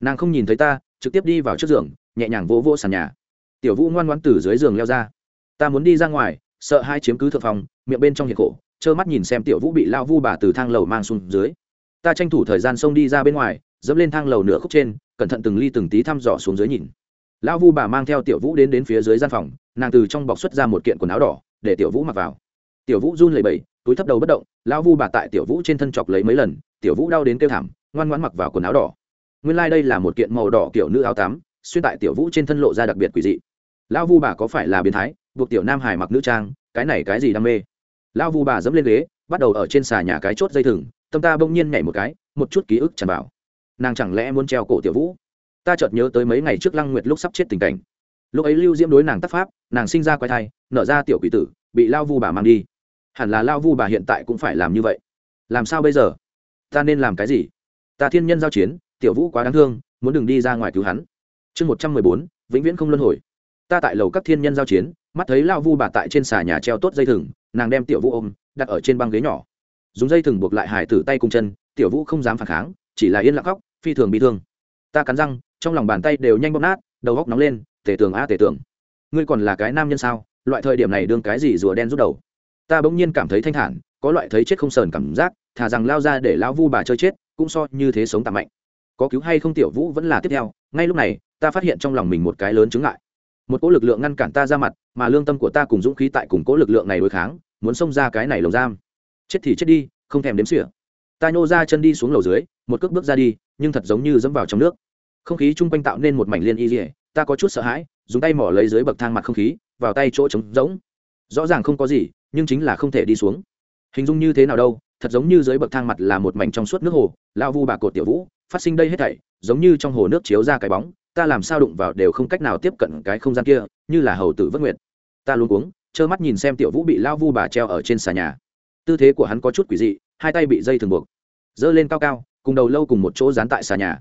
Nàng không nhìn thấy ta, trực tiếp đi vào trước giường, nhẹ nhàng vỗ vỗ sàn nhà. Tiểu vũ ngoan ngoãn từ dưới giường leo ra. Ta muốn đi ra ngoài, sợ hai chiếm cứ thượng phòng, miệng bên trong hiện khổ, trơ mắt nhìn xem tiểu vũ bị lao vu bà từ thang lầu mang xuống dưới. Ta tranh thủ thời gian xông đi ra bên ngoài dẫm lên thang lầu nửa khúc trên, cẩn thận từng ly từng tí thăm dò xuống dưới nhìn. Lão vu bà mang theo tiểu vũ đến đến phía dưới gian phòng, nàng từ trong bọc xuất ra một kiện quần áo đỏ, để tiểu vũ mặc vào. Tiểu vũ run lẩy bẩy, túi thấp đầu bất động, lão vu bà tại tiểu vũ trên thân chọc lấy mấy lần, tiểu vũ đau đến kêu thảm, ngoan ngoãn mặc vào quần áo đỏ. Nguyên lai、like、đây là một kiện màu đỏ kiểu nữ áo tắm, xuyên tại tiểu vũ trên thân lộ ra đặc biệt quỷ dị. Lão vu bà có phải là biến thái, buộc tiểu nam hải mặc nữ trang, cái này cái gì đam mê? Lão vu bà dẫm lên ghế, bắt đầu ở trên xà nhà cái chốt dây thừng, tâm ta bỗng nhiên nhảy một cái, một chút ký ức tràn vào nàng chẳng lẽ muốn treo cổ tiểu vũ? Ta chợt nhớ tới mấy ngày trước lăng nguyệt lúc sắp chết tình cảnh. Lúc ấy lưu diễm đối nàng tác pháp, nàng sinh ra quái thai, nở ra tiểu quỷ tử, bị lao vu bà mang đi. Hẳn là lao vu bà hiện tại cũng phải làm như vậy. Làm sao bây giờ? Ta nên làm cái gì? Ta thiên nhân giao chiến, tiểu vũ quá đáng thương, muốn đừng đi ra ngoài cứu hắn. Chương một trăm mười bốn, vĩnh viễn không luân hồi. Ta tại lầu các thiên nhân giao chiến, mắt thấy lao vu bà tại trên xà nhà treo tốt dây thừng, nàng đem tiểu vũ ôm, đặt ở trên băng ghế nhỏ. Dùng dây thừng buộc lại hải tử tay cùng chân, tiểu vũ không dám phản kháng, chỉ là yên lặng khóc phi thường bị thương. Ta cắn răng, trong lòng bàn tay đều nhanh bóp nát, đầu góc nóng lên, tể tường a tể tường. Ngươi còn là cái nam nhân sao? Loại thời điểm này đương cái gì rùa đen rút đầu? Ta bỗng nhiên cảm thấy thanh thản, có loại thấy chết không sờn cảm giác, thà rằng lao ra để lão vu bà chơi chết, cũng so như thế sống tạm mạnh. Có cứu hay không tiểu vũ vẫn là tiếp theo, ngay lúc này, ta phát hiện trong lòng mình một cái lớn chứng ngại. Một cỗ lực lượng ngăn cản ta ra mặt, mà lương tâm của ta cùng dũng khí tại cùng cỗ lực lượng này đối kháng, muốn xông ra cái này lồng giam. Chết thì chết đi, không thèm đếm xỉa ta nhô ra chân đi xuống lầu dưới, một cước bước ra đi, nhưng thật giống như dẫm vào trong nước. Không khí chung quanh tạo nên một mảnh liên y dỉa ta có chút sợ hãi, dùng tay mỏ lấy dưới bậc thang mặt không khí, vào tay chỗ trống rỗng. Rõ ràng không có gì, nhưng chính là không thể đi xuống. Hình dung như thế nào đâu, thật giống như dưới bậc thang mặt là một mảnh trong suốt nước hồ lao vu bà cột tiểu vũ, phát sinh đây hết thảy, giống như trong hồ nước chiếu ra cái bóng, ta làm sao đụng vào đều không cách nào tiếp cận cái không gian kia, như là hầu tử vất nguyện ta luôn cuống, trơ mắt nhìn xem tiểu vũ bị lao vu bà treo ở trên xà nhà. Tư thế của hắn có chút quỷ dị, hai tay bị dây thường buộc giơ lên cao cao, cùng đầu lâu cùng một chỗ dán tại xà nhà.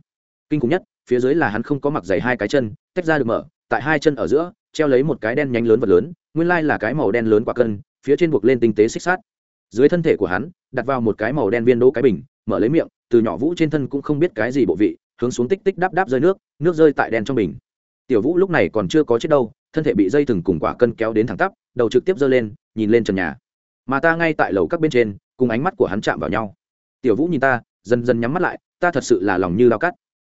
Kinh khủng nhất, phía dưới là hắn không có mặc giày hai cái chân, tách ra được mở, tại hai chân ở giữa, treo lấy một cái đen nhánh lớn vật lớn, nguyên lai là cái màu đen lớn quả cân, phía trên buộc lên tinh tế xích sát dưới thân thể của hắn, đặt vào một cái màu đen viên đỗ cái bình, mở lấy miệng, từ nhỏ vũ trên thân cũng không biết cái gì bộ vị, hướng xuống tích tích đáp đáp rơi nước nước rơi tại đen trong bình. Tiểu vũ lúc này còn chưa có chết đâu, thân thể bị dây thừng cùng quả cân kéo đến thẳng tắp, đầu trực tiếp giơ lên, nhìn lên trần nhà. Mà ta ngay tại lầu các bên trên, cùng ánh mắt của hắn chạm vào nhau tiểu vũ nhìn ta, dần dần nhắm mắt lại, ta thật sự là lòng như lao cắt.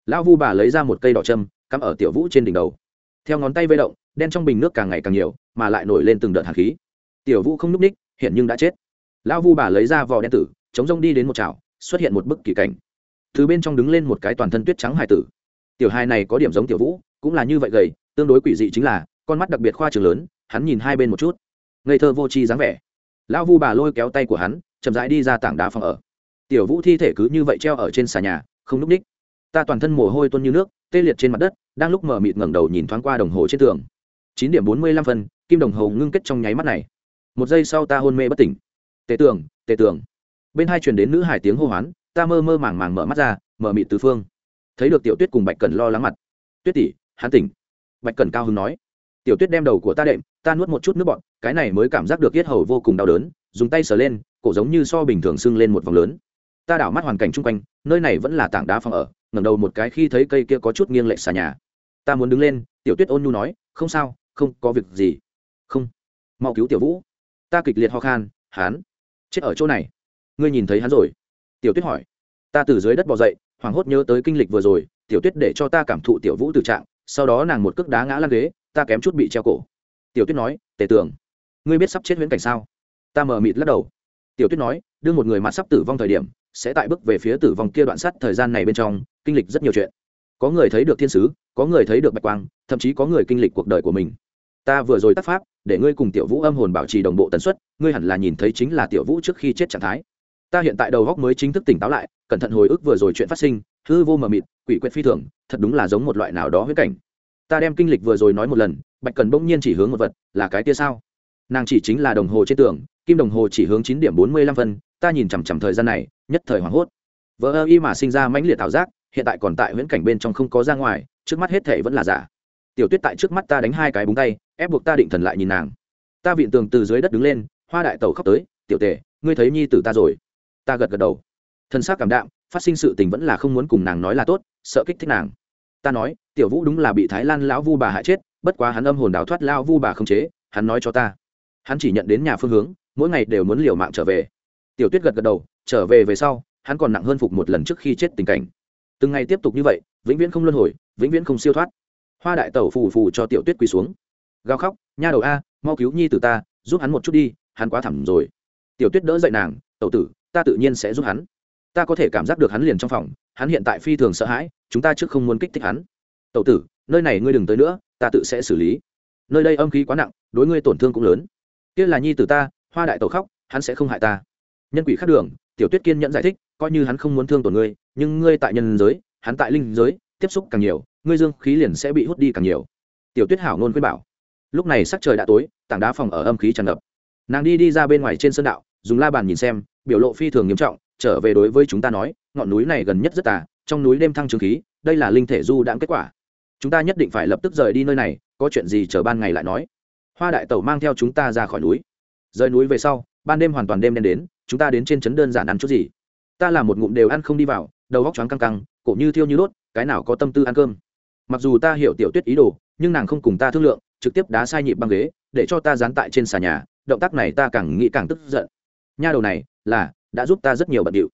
Lão vu bà lấy ra một cây đỏ châm, cắm ở tiểu vũ trên đỉnh đầu. Theo ngón tay vây động, đen trong bình nước càng ngày càng nhiều, mà lại nổi lên từng đợt hạt khí. Tiểu vũ không n ú c ních, hiện nhưng đã chết. Lão vu bà lấy ra vò đen tử, chống rông đi đến một chảo, xuất hiện một bức kỳ cảnh. Từ bên trong đứng lên một cái toàn thân tuyết trắng hải tử. Tiểu hai này có điểm giống tiểu vũ, cũng là như vậy gầy, tương đối quỷ dị chính là, con mắt đặc biệt khoa trường lớn, hắn nhìn hai bên một chút. Ngây thơ vô tri dáng vẻ. Lão vu bà lôi kéo tay của hắn, chậm rãi đi ra tảng đá phòng ở tiểu vũ thi thể cứ như vậy treo ở trên xà nhà, không núp ních. Ta toàn thân mồ hôi tuôn như nước, tê liệt trên mặt đất, đang lúc mở mịt ngẩng đầu nhìn thoáng qua đồng hồ trên tường. Chín điểm bốn mươi lăm phân, kim đồng hồ ngưng kết trong nháy mắt này. Một giây sau ta hôn mê bất tỉnh. Tề tường tề tường. Bên hai truyền đến nữ hải tiếng hô hoán, ta mơ mơ màng màng mở mắt ra, mở mịt tứ phương. Thấy được tiểu tuyết cùng bạch cần lo lắng mặt. Tuyết tỷ hán tỉnh. Bạch cần cao hứng nói. Tiểu tuyết đem đầu của ta đệm, ta nuốt một chút nước bọn cái này mới cảm giác được yết hầu vô cùng đau đớn, dùng tay sờ lên, cổ giống như so bình thường sưng lên một vòng lớn ta đảo mắt hoàn cảnh chung quanh, nơi này vẫn là tảng đá phòng ở, ngẩng đầu một cái khi thấy cây kia có chút nghiêng lệch xà nhà. Ta muốn đứng lên, tiểu tuyết ôn nhu nói, không sao, không có việc gì. Không. Mau cứu tiểu vũ. Ta kịch liệt ho khan, hán, chết ở chỗ này. Ngươi nhìn thấy hắn rồi? Tiểu tuyết hỏi. Ta từ dưới đất bò dậy, hoảng hốt nhớ tới kinh lịch vừa rồi, tiểu tuyết để cho ta cảm thụ tiểu vũ từ trạng, sau đó nàng một cước đá ngã lan ghế, ta kém chút bị treo cổ. Tiểu tuyết nói, tề tưởng ngươi biết sắp chết huyễn cảnh sao? Ta mờ mịt lắc đầu. Tiểu tuyết nói, đưa một người mặt sắp tử vong thời điểm sẽ tại bước về phía tử vong kia đoạn sắt thời gian này bên trong, kinh lịch rất nhiều chuyện. Có người thấy được thiên sứ, có người thấy được bạch quang, thậm chí có người kinh lịch cuộc đời của mình. Ta vừa rồi tác pháp, để ngươi cùng tiểu vũ âm hồn bảo trì đồng bộ tần suất, ngươi hẳn là nhìn thấy chính là tiểu vũ trước khi chết trạng thái. Ta hiện tại đầu góc mới chính thức tỉnh táo lại, cẩn thận hồi ức vừa rồi chuyện phát sinh, hư vô mờ mịt, quỷ quyệt phi thường, thật đúng là giống một loại nào đó huyết cảnh. Ta đem kinh lịch vừa rồi nói một lần, bạch cần bỗng nhiên chỉ hướng một vật, là cái tia sao? Nàng chỉ chính là đồng hồ trên tường, kim đồng hồ chỉ hướng chín điểm bốn mươi lăm phân ta nhìn chằm chằm thời gian này, nhất thời hoảng hốt. Vỡ ơ y mà sinh ra mãnh liệt ảo giác, hiện tại còn tại huyễn cảnh bên trong không có ra ngoài, trước mắt hết thể vẫn là giả. Tiểu tuyết tại trước mắt ta đánh hai cái búng tay, ép buộc ta định thần lại nhìn nàng. Ta vịn tường từ dưới đất đứng lên, hoa đại tẩu khóc tới, tiểu tề, ngươi thấy nhi tử ta rồi? Ta gật gật đầu. Thân xác cảm đạm, phát sinh sự tình vẫn là không muốn cùng nàng nói là tốt, sợ kích thích nàng. Ta nói, tiểu vũ đúng là bị thái lan lão vu bà hại chết, bất quá hắn âm hồn đào thoát lao vu bà không chế, hắn nói cho ta. Hắn chỉ nhận đến nhà phương hướng, mỗi ngày đều muốn liều mạng trở về tiểu tuyết gật gật đầu, trở về về sau, hắn còn nặng hơn phục một lần trước khi chết tình cảnh. Từng ngày tiếp tục như vậy, vĩnh viễn không luân hồi, vĩnh viễn không siêu thoát. Hoa đại tẩu phù phù cho tiểu tuyết quỳ xuống. Gào khóc, nha đầu a, mau cứu nhi từ ta, giúp hắn một chút đi, hắn quá thẳm rồi. Tiểu tuyết đỡ dậy nàng, tẩu tử, ta tự nhiên sẽ giúp hắn. Ta có thể cảm giác được hắn liền trong phòng, hắn hiện tại phi thường sợ hãi, chúng ta trước không muốn kích thích hắn. Tẩu tử, nơi này ngươi đừng tới nữa, ta tự sẽ xử lý. Nơi đây âm khí quá nặng, đối ngươi tổn thương cũng lớn. Kia là nhi tử ta, hoa đại tẩu khóc, hắn sẽ không hại ta nhân quỷ khác đường, tiểu tuyết kiên nhẫn giải thích, coi như hắn không muốn thương tổn ngươi, nhưng ngươi tại nhân giới, hắn tại linh giới, tiếp xúc càng nhiều, ngươi dương khí liền sẽ bị hút đi càng nhiều. Tiểu tuyết hảo nôn khuyên bảo. Lúc này sắc trời đã tối, tảng đá phòng ở âm khí tràn ngập. Nàng đi đi ra bên ngoài trên sân đạo, dùng la bàn nhìn xem, biểu lộ phi thường nghiêm trọng, trở về đối với chúng ta nói, ngọn núi này gần nhất rất tà, trong núi đêm thăng trường khí, đây là linh thể du đãng kết quả. Chúng ta nhất định phải lập tức rời đi nơi này, có chuyện gì chờ ban ngày lại nói. Hoa đại tẩu mang theo chúng ta ra khỏi núi. Rời núi về sau ban đêm hoàn toàn đêm đen đến, chúng ta đến trên trấn đơn giản ăn chút gì. Ta làm một ngụm đều ăn không đi vào, đầu góc choáng căng căng, cổ như thiêu như đốt, cái nào có tâm tư ăn cơm. Mặc dù ta hiểu tiểu tuyết ý đồ, nhưng nàng không cùng ta thương lượng, trực tiếp đá sai nhịp băng ghế, để cho ta dán tại trên xà nhà, động tác này ta càng nghĩ càng tức giận. Nha đầu này, là, đã giúp ta rất nhiều bận điệu.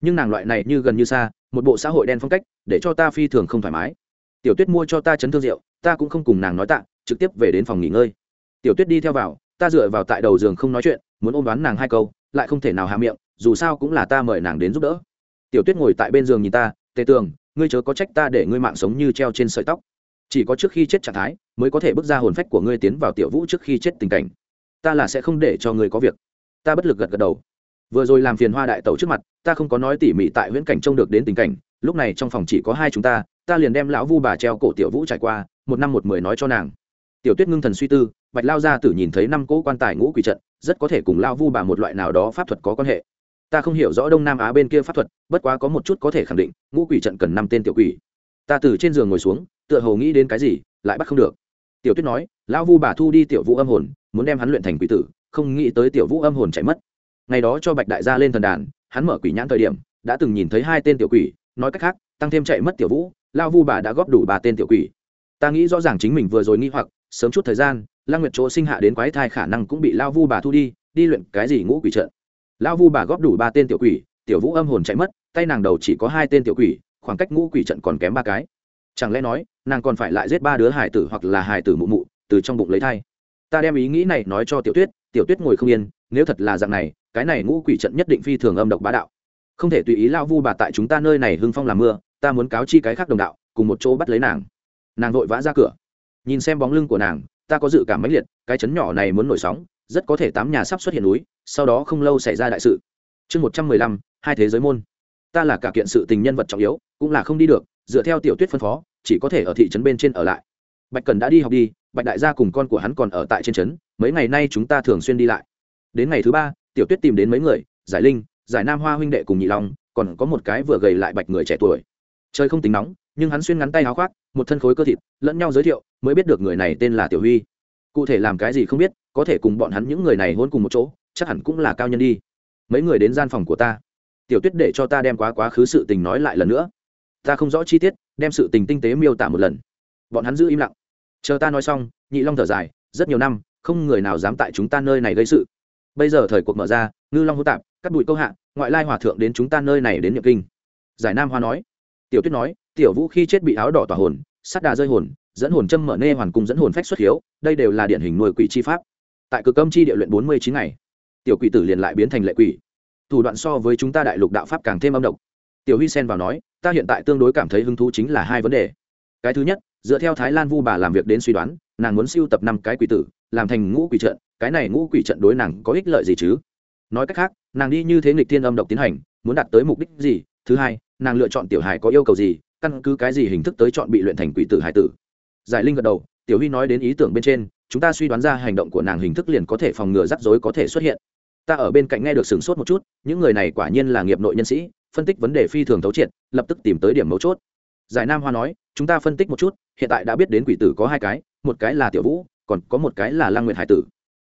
Nhưng nàng loại này như gần như xa, một bộ xã hội đen phong cách, để cho ta phi thường không thoải mái. Tiểu tuyết mua cho ta chấn thương rượu, ta cũng không cùng nàng nói tạ, trực tiếp về đến phòng nghỉ ngơi. Tiểu tuyết đi theo vào, ta dựa vào tại đầu giường không nói chuyện muốn ôm đoán nàng hai câu, lại không thể nào hạ miệng, dù sao cũng là ta mời nàng đến giúp đỡ. Tiểu tuyết ngồi tại bên giường nhìn ta, tề tường, ngươi chớ có trách ta để ngươi mạng sống như treo trên sợi tóc. Chỉ có trước khi chết trạng thái, mới có thể bước ra hồn phách của ngươi tiến vào tiểu vũ trước khi chết tình cảnh. Ta là sẽ không để cho ngươi có việc. Ta bất lực gật gật đầu. Vừa rồi làm phiền hoa đại tẩu trước mặt, ta không có nói tỉ mỉ tại huyễn cảnh trông được đến tình cảnh, lúc này trong phòng chỉ có hai chúng ta ta liền đem lão vu bà treo cổ tiểu vũ trải qua, một năm một mười nói cho nàng tiểu tuyết ngưng thần suy tư, bạch lao gia tử nhìn thấy năm cỗ quan tài ngũ quỷ trận, rất có thể cùng lao vu bà một loại nào đó pháp thuật có quan hệ. Ta không hiểu rõ đông nam á bên kia pháp thuật, bất quá có một chút có thể khẳng định, ngũ quỷ trận cần năm tên tiểu quỷ. Ta từ trên giường ngồi xuống, tựa hồ nghĩ đến cái gì, lại bắt không được. Tiểu tuyết nói, lão vu bà thu đi tiểu vũ âm hồn, muốn đem hắn luyện thành quỷ tử, không nghĩ tới tiểu vũ âm hồn chạy mất. Ngày đó cho bạch đại gia lên thần đàn, hắn mở quỷ nhãn thời điểm, đã từng nhìn thấy hai tên tiểu quỷ, nói cách khác, tăng thêm chạy mất tiểu vũ lao vu bà đã góp đủ ba tên tiểu quỷ. Ta nghĩ rõ ràng chính mình vừa rồi nghi hoặc sớm chút thời gian lang nguyệt chỗ sinh hạ đến quái thai khả năng cũng bị lao vu bà thu đi đi luyện cái gì ngũ quỷ trận. Lao vu bà góp đủ ba tên tiểu quỷ, tiểu vũ âm hồn chạy mất, tay nàng đầu chỉ có hai tên tiểu quỷ, khoảng cách ngũ quỷ trận còn kém ba cái. Chẳng lẽ nói, nàng còn phải lại giết ba đứa hải tử hoặc là hải tử mụ mụ, từ trong bụng lấy thai? Ta đem ý nghĩ này nói cho tiểu tuyết tiểu tuyết ngồi không yên, nếu thật là dạng này, cái này ngũ quỷ trận nhất định phi thường âm độc bá đạo. Không thể tùy ý lao vu bà tại chúng ta nơi này hưng phong làm mưa, ta muốn cáo chi cái khác đồng đạo, cùng một chỗ bắt lấy nàng. Nàng vội vã ra cửa nhìn xem bóng lưng của nàng, ta có dự cảm mãnh liệt, cái chấn nhỏ này muốn nổi sóng, rất có thể tám nhà sắp xuất hiện núi, sau đó không lâu xảy ra đại sự. Chương một trăm mười lăm, hai thế giới môn. Ta là cả kiện sự tình nhân vật trọng yếu, cũng là không đi được, dựa theo tiểu tuyết phân phó, chỉ có thể ở thị trấn bên trên ở lại. Bạch cần đã đi học đi, bạch đại gia cùng con của hắn còn ở tại trên trấn, mấy ngày nay chúng ta thường xuyên đi lại. Đến ngày thứ ba, tiểu tuyết tìm đến mấy người, giải linh, giải nam hoa huynh đệ cùng nhị long, còn có một cái vừa gầy lại bạch người trẻ tuổi. Trời không tính nóng nhưng hắn xuyên ngắn tay áo khoác, một thân khối cơ thịt, lẫn nhau giới thiệu, mới biết được người này tên là tiểu huy. Cụ thể làm cái gì không biết, có thể cùng bọn hắn những người này hôn cùng một chỗ, chắc hẳn cũng là cao nhân đi. Mấy người đến gian phòng của ta. Tiểu tuyết để cho ta đem quá quá khứ sự tình nói lại lần nữa. Ta không rõ chi tiết, đem sự tình tinh tế miêu tả một lần. Bọn hắn giữ im lặng. Chờ ta nói xong, nhị long thở dài, rất nhiều năm, không người nào dám tại chúng ta nơi này gây sự. Bây giờ thời cuộc mở ra, ngư long hô tạp, cắt bụi câu hạ, ngoại lai hòa thượng đến chúng ta nơi này đến nhập kinh. Giải nam hoa nói. Tiểu tuyết nói tiểu vũ khi chết bị áo đỏ tỏa hồn sắt đà rơi hồn, dẫn hồn châm mở nê hoàn cung dẫn hồn phách xuất hiếu, đây đều là điển hình nuôi quỷ chi pháp. Tại cực âm chi địa luyện bốn mươi chín ngày, tiểu quỷ tử liền lại biến thành lệ quỷ. Thủ đoạn so với chúng ta đại lục đạo pháp càng thêm âm độc. Tiểu huy sen vào nói, ta hiện tại tương đối cảm thấy hứng thú chính là hai vấn đề. Cái thứ nhất, dựa theo thái lan vu bà làm việc đến suy đoán, nàng muốn siêu tập năm cái quỷ tử, làm thành ngũ quỷ trận, cái này ngũ quỷ trận đối nàng có ích lợi gì chứ? Nói cách khác, nàng đi như thế nghịch thiên âm độc tiến hành, muốn đạt tới mục đích gì? Thứ hai, nàng lựa chọn tiểu hài có yêu cầu gì? Căn cứ cái gì hình thức tới chọn bị luyện thành quỷ tử hải tử? Giải linh gật đầu, tiểu huy nói đến ý tưởng bên trên, chúng ta suy đoán ra hành động của nàng hình thức liền có thể phòng ngừa rắc rối có thể xuất hiện. Ta ở bên cạnh nghe được sửng sốt một chút, những người này quả nhiên là nghiệp nội nhân sĩ, phân tích vấn đề phi thường thấu triệt, lập tức tìm tới điểm mấu chốt. Giải nam hoa nói, chúng ta phân tích một chút, hiện tại đã biết đến quỷ tử có hai cái, một cái là tiểu vũ, còn có một cái là lang nguyệt hải tử.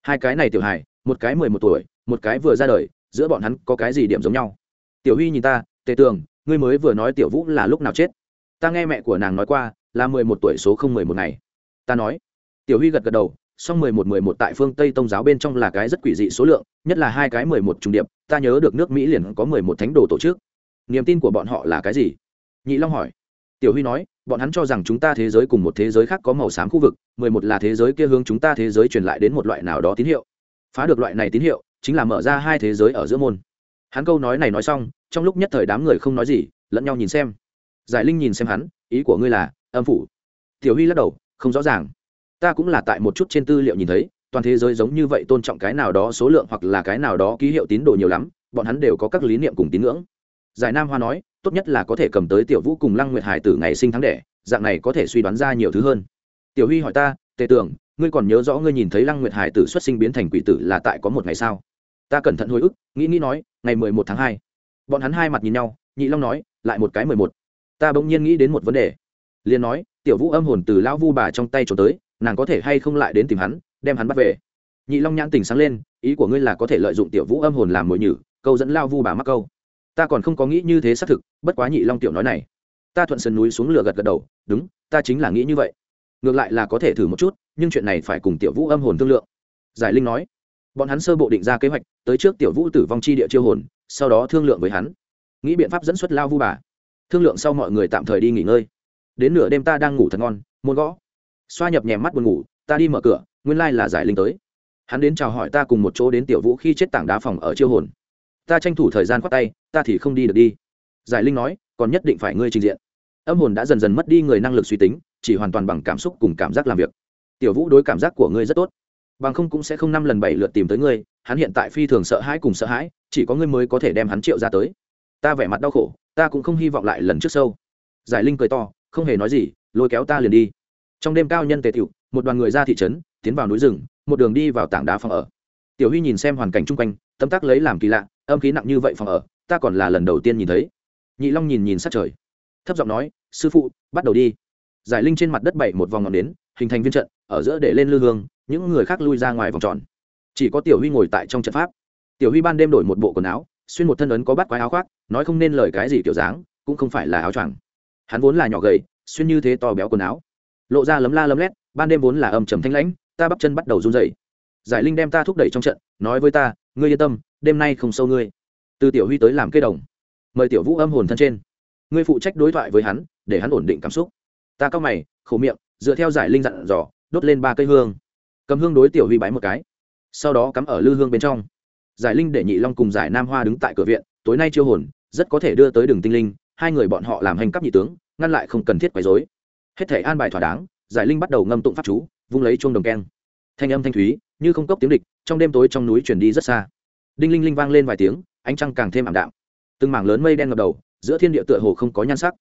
Hai cái này tiểu hải, một cái mười một tuổi, một cái vừa ra đời, giữa bọn hắn có cái gì điểm giống nhau? Tiểu huy nhìn ta, tề tường ngươi mới vừa nói tiểu vũ là lúc nào chết? Ta nghe mẹ của nàng nói qua, là mười một tuổi số không mười một ngày. Ta nói. Tiểu huy gật gật đầu, song mười một mười một tại phương tây tông giáo bên trong là cái rất quỷ dị số lượng, nhất là hai cái mười một trùng điệp, ta nhớ được nước mỹ liền có mười một thánh đồ tổ chức. Niềm tin của bọn họ là cái gì? Nhị long hỏi. Tiểu huy nói, bọn hắn cho rằng chúng ta thế giới cùng một thế giới khác có màu xám khu vực, mười một là thế giới kia hướng chúng ta thế giới truyền lại đến một loại nào đó tín hiệu. Phá được loại này tín hiệu, chính là mở ra hai thế giới ở giữa môn. Hắn câu nói này nói xong trong lúc nhất thời đám người không nói gì, lẫn nhau nhìn xem. Giải linh nhìn xem hắn, ý của ngươi là, âm phủ. Tiểu huy lắc đầu, không rõ ràng. Ta cũng là tại một chút trên tư liệu nhìn thấy, toàn thế giới giống như vậy tôn trọng cái nào đó số lượng hoặc là cái nào đó ký hiệu tín đồ nhiều lắm, bọn hắn đều có các lý niệm cùng tín ngưỡng. Giải nam hoa nói, tốt nhất là có thể cầm tới tiểu vũ cùng lăng nguyệt hải tử ngày sinh tháng đẻ, dạng này có thể suy đoán ra nhiều thứ hơn. Tiểu huy hỏi ta, tề tưởng, ngươi còn nhớ rõ ngươi nhìn thấy lăng nguyệt hải tử xuất sinh biến thành quỷ tử là tại có một ngày sao? Ta cẩn thận hồi ức, nghĩ nghĩ nói, ngày mười một tháng hai bọn hắn hai mặt nhìn nhau, nhị long nói, lại một cái mười một. Ta bỗng nhiên nghĩ đến một vấn đề. Liền nói, tiểu vũ âm hồn từ lão vu bà trong tay trốn tới, nàng có thể hay không lại đến tìm hắn, đem hắn bắt về? Nhị long nhãn tình sáng lên, ý của ngươi là có thể lợi dụng tiểu vũ âm hồn làm mồi nhử, câu dẫn lao vu bà mắc câu. Ta còn không có nghĩ như thế xác thực, bất quá nhị long tiểu nói này. Ta thuận sườn núi xuống lửa gật gật đầu, đúng, ta chính là nghĩ như vậy. Ngược lại là có thể thử một chút, nhưng chuyện này phải cùng tiểu vũ âm hồn thương lượng. Giải linh nói, bọn hắn sơ bộ định ra kế hoạch, tới trước tiểu vũ tử vong chi địa chiêu hồn sau đó thương lượng với hắn. Nghĩ biện pháp dẫn xuất lao vu bà. Thương lượng sau mọi người tạm thời đi nghỉ ngơi. Đến nửa đêm ta đang ngủ thật ngon, muốn gõ. Xoa nhập nhèm mắt buồn ngủ, ta đi mở cửa, nguyên lai là giải linh tới. Hắn đến chào hỏi ta cùng một chỗ đến tiểu vũ khi chết tảng đá phòng ở chiêu hồn. Ta tranh thủ thời gian khoát tay, ta thì không đi được đi. Giải linh nói, còn nhất định phải ngươi trình diện. Âm hồn đã dần dần mất đi người năng lực suy tính, chỉ hoàn toàn bằng cảm xúc cùng cảm giác làm việc. Tiểu vũ đối cảm giác của ngươi rất tốt. Bằng không cũng sẽ không năm lần bảy lượt tìm tới ngươi, hắn hiện tại phi thường sợ hãi cùng sợ hãi chỉ có ngươi mới có thể đem hắn triệu ra tới. Ta vẻ mặt đau khổ, ta cũng không hy vọng lại lần trước sâu. Giải linh cười to, không hề nói gì, lôi kéo ta liền đi. Trong đêm cao nhân tề tiệu một đoàn người ra thị trấn, tiến vào núi rừng, một đường đi vào tảng đá phòng ở. Tiểu huy nhìn xem hoàn cảnh chung quanh, tâm tác lấy làm kỳ lạ, âm khí nặng như vậy phòng ở, ta còn là lần đầu tiên nhìn thấy. Nhị long nhìn nhìn sát trời, thấp giọng nói, sư phụ, bắt đầu đi. Giải linh trên mặt đất bảy một vòng ngọn nến, hình thành viên trận, ở giữa để lên lư hương, những người khác lui ra ngoài vòng tròn. Chỉ có tiểu huy ngồi tại trong trận pháp tiểu huy ban đêm đổi một bộ quần áo, xuyên một thân ấn có bắt quái áo khoác, nói không nên lời cái gì kiểu dáng, cũng không phải là áo choàng. Hắn vốn là nhỏ gầy, xuyên như thế to béo quần áo. Lộ ra lấm la lấm lét, ban đêm vốn là âm trầm thanh lãnh, ta bắp chân bắt đầu run rẩy. giải linh đem ta thúc đẩy trong trận, nói với ta, ngươi yên tâm, đêm nay không sâu ngươi. Từ tiểu huy tới làm cây đồng, mời tiểu vũ âm hồn thân trên. Ngươi phụ trách đối thoại với hắn, để hắn ổn định cảm xúc. Ta cao mày, khổ miệng, dựa theo giải linh dặn dò, đốt lên ba cây hương. Cầm hương đối tiểu huy bái một cái, sau đó cắm ở lư hương bên trong giải linh để nhị long cùng giải nam hoa đứng tại cửa viện, tối nay chiêu hồn, rất có thể đưa tới đường tinh linh, hai người bọn họ làm hành cấp nhị tướng, ngăn lại không cần thiết quấy rối. hết thể an bài thỏa đáng, giải linh bắt đầu ngâm tụng pháp chú, vung lấy chuông đồng keng. Thanh âm thanh thúy, như không cốc tiếng địch, trong đêm tối trong núi chuyển đi rất xa. Đinh linh linh vang lên vài tiếng, ánh trăng càng thêm ảm đạm. Từng mảng lớn mây đen ngập đầu, giữa thiên địa tựa hồ không có nhan sắc.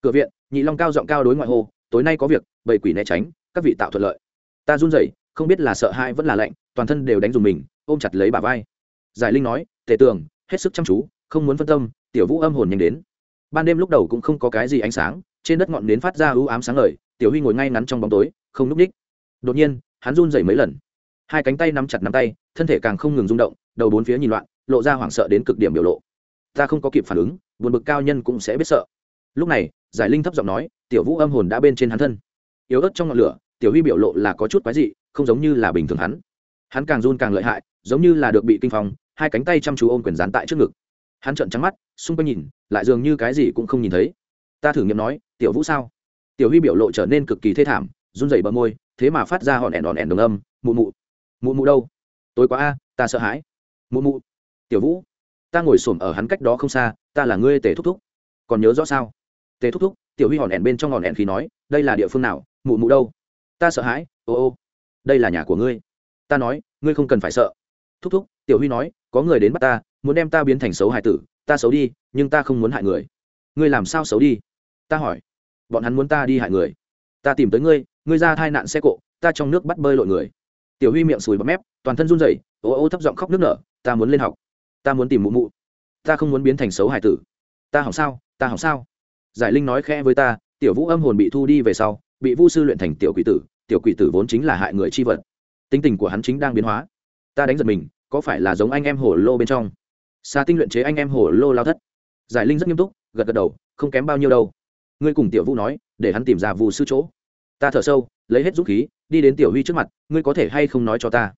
Cửa viện, nhị long cao giọng cao đối ngoại hồ tối nay có việc, bầy quỷ né tránh, các vị tạo thuận lợi. Ta run rẩy, không biết là sợ hãi vẫn là lạnh, toàn thân đều đánh dùng mình, ôm chặt lấy bà vai giải linh nói, tề tường, hết sức chăm chú, không muốn phân tâm, tiểu vũ âm hồn nhanh đến. Ban đêm lúc đầu cũng không có cái gì ánh sáng, trên đất ngọn nến phát ra ưu ám sáng ngời, tiểu huy ngồi ngay ngắn trong bóng tối, không núp ních. Đột nhiên, hắn run rẩy mấy lần. Hai cánh tay nắm chặt nắm tay, thân thể càng không ngừng rung động, đầu bốn phía nhìn loạn, lộ ra hoảng sợ đến cực điểm biểu lộ. Ta không có kịp phản ứng, buồn bực cao nhân cũng sẽ biết sợ. Lúc này, giải linh thấp giọng nói, tiểu vũ âm hồn đã bên trên hắn thân. Yếu ớt trong ngọn lửa, tiểu huy biểu lộ là có chút quái dị, không giống như là bình thường hắn. Hắn càng run càng lợi hại, giống như là được bị kinh phòng hai cánh tay chăm chú ôm quyền dán tại trước ngực. Hắn trợn trắng mắt, xung quanh nhìn, lại dường như cái gì cũng không nhìn thấy. Ta thử nghiệm nói, tiểu vũ sao? Tiểu huy biểu lộ trở nên cực kỳ thê thảm, run rẩy bờ môi, thế mà phát ra hòn ẻn hòn ẻn đồng âm, mụ mụ mụ mụ đâu? Tối quá a, ta sợ hãi. Mụ mụ, tiểu vũ, ta ngồi xổm ở hắn cách đó không xa, ta là ngươi tề thúc thúc. Còn nhớ rõ sao? Tề thúc thúc. Tiểu huy hòn ẻn bên trong hòn ẻn khi nói, đây là địa phương nào? Mụ mụ đâu? Ta sợ hãi, ô ô, đây là nhà của ngươi. Ta nói, ngươi không cần phải sợ. Thúc thúc tiểu huy nói, có người đến bắt ta, muốn đem ta biến thành xấu hải tử, ta xấu đi, nhưng ta không muốn hại người. Ngươi làm sao xấu đi? Ta hỏi. Bọn hắn muốn ta đi hại người. Ta tìm tới ngươi ngươi ra thai nạn xe cộ ta trong nước bắt bơi lội người. Tiểu huy miệng sùi bọt mép, toàn thân run rẩy ô ô thấp giọng khóc nước nở, ta muốn lên học. Ta muốn tìm mụ mụ. Ta không muốn biến thành xấu hải tử. Ta hỏng sao, ta hỏng sao? Giải linh nói khẽ với ta, tiểu vũ âm hồn bị thu đi về sau, bị vu sư luyện thành tiểu quỷ tử, tiểu quỷ tử vốn chính là hại người chi vật. Tính tình của hắn chính đang biến hóa. Ta đánh giật mình có phải là giống anh em hồ lô bên trong? Xa tinh luyện chế anh em hồ lô lao thất. Giải linh rất nghiêm túc, gật gật đầu, không kém bao nhiêu đâu. Ngươi cùng tiểu vũ nói, để hắn tìm ra vụ sư chỗ. Ta thở sâu, lấy hết dũng khí, đi đến tiểu huy trước mặt, ngươi có thể hay không nói cho ta?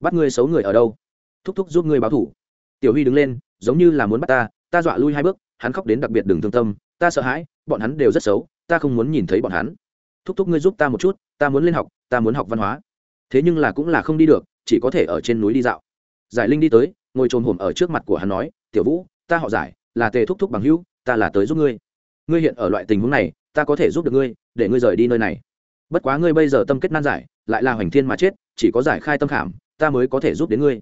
Bắt ngươi xấu người ở đâu? Thúc thúc giúp ngươi báo thủ. Tiểu huy đứng lên, giống như là muốn bắt ta ta dọa lui hai bước, hắn khóc đến đặc biệt đừng thương tâm, ta sợ hãi, bọn hắn đều rất xấu, ta không muốn nhìn thấy bọn hắn. Thúc thúc ngươi giúp ta một chút, ta muốn lên học, ta muốn học văn hóa. Thế nhưng là cũng là không đi được, chỉ có thể ở trên núi đi dạo giải linh đi tới, ngồi trồm hổm ở trước mặt của hắn nói, tiểu vũ, ta họ giải, là tề thúc thúc bằng hữu, ta là tới giúp ngươi. Ngươi hiện ở loại tình huống này, ta có thể giúp được ngươi, để ngươi rời đi nơi này. Bất quá ngươi bây giờ tâm kết nan giải, lại là hoành thiên mà chết, chỉ có giải khai tâm khảm, ta mới có thể giúp đến ngươi.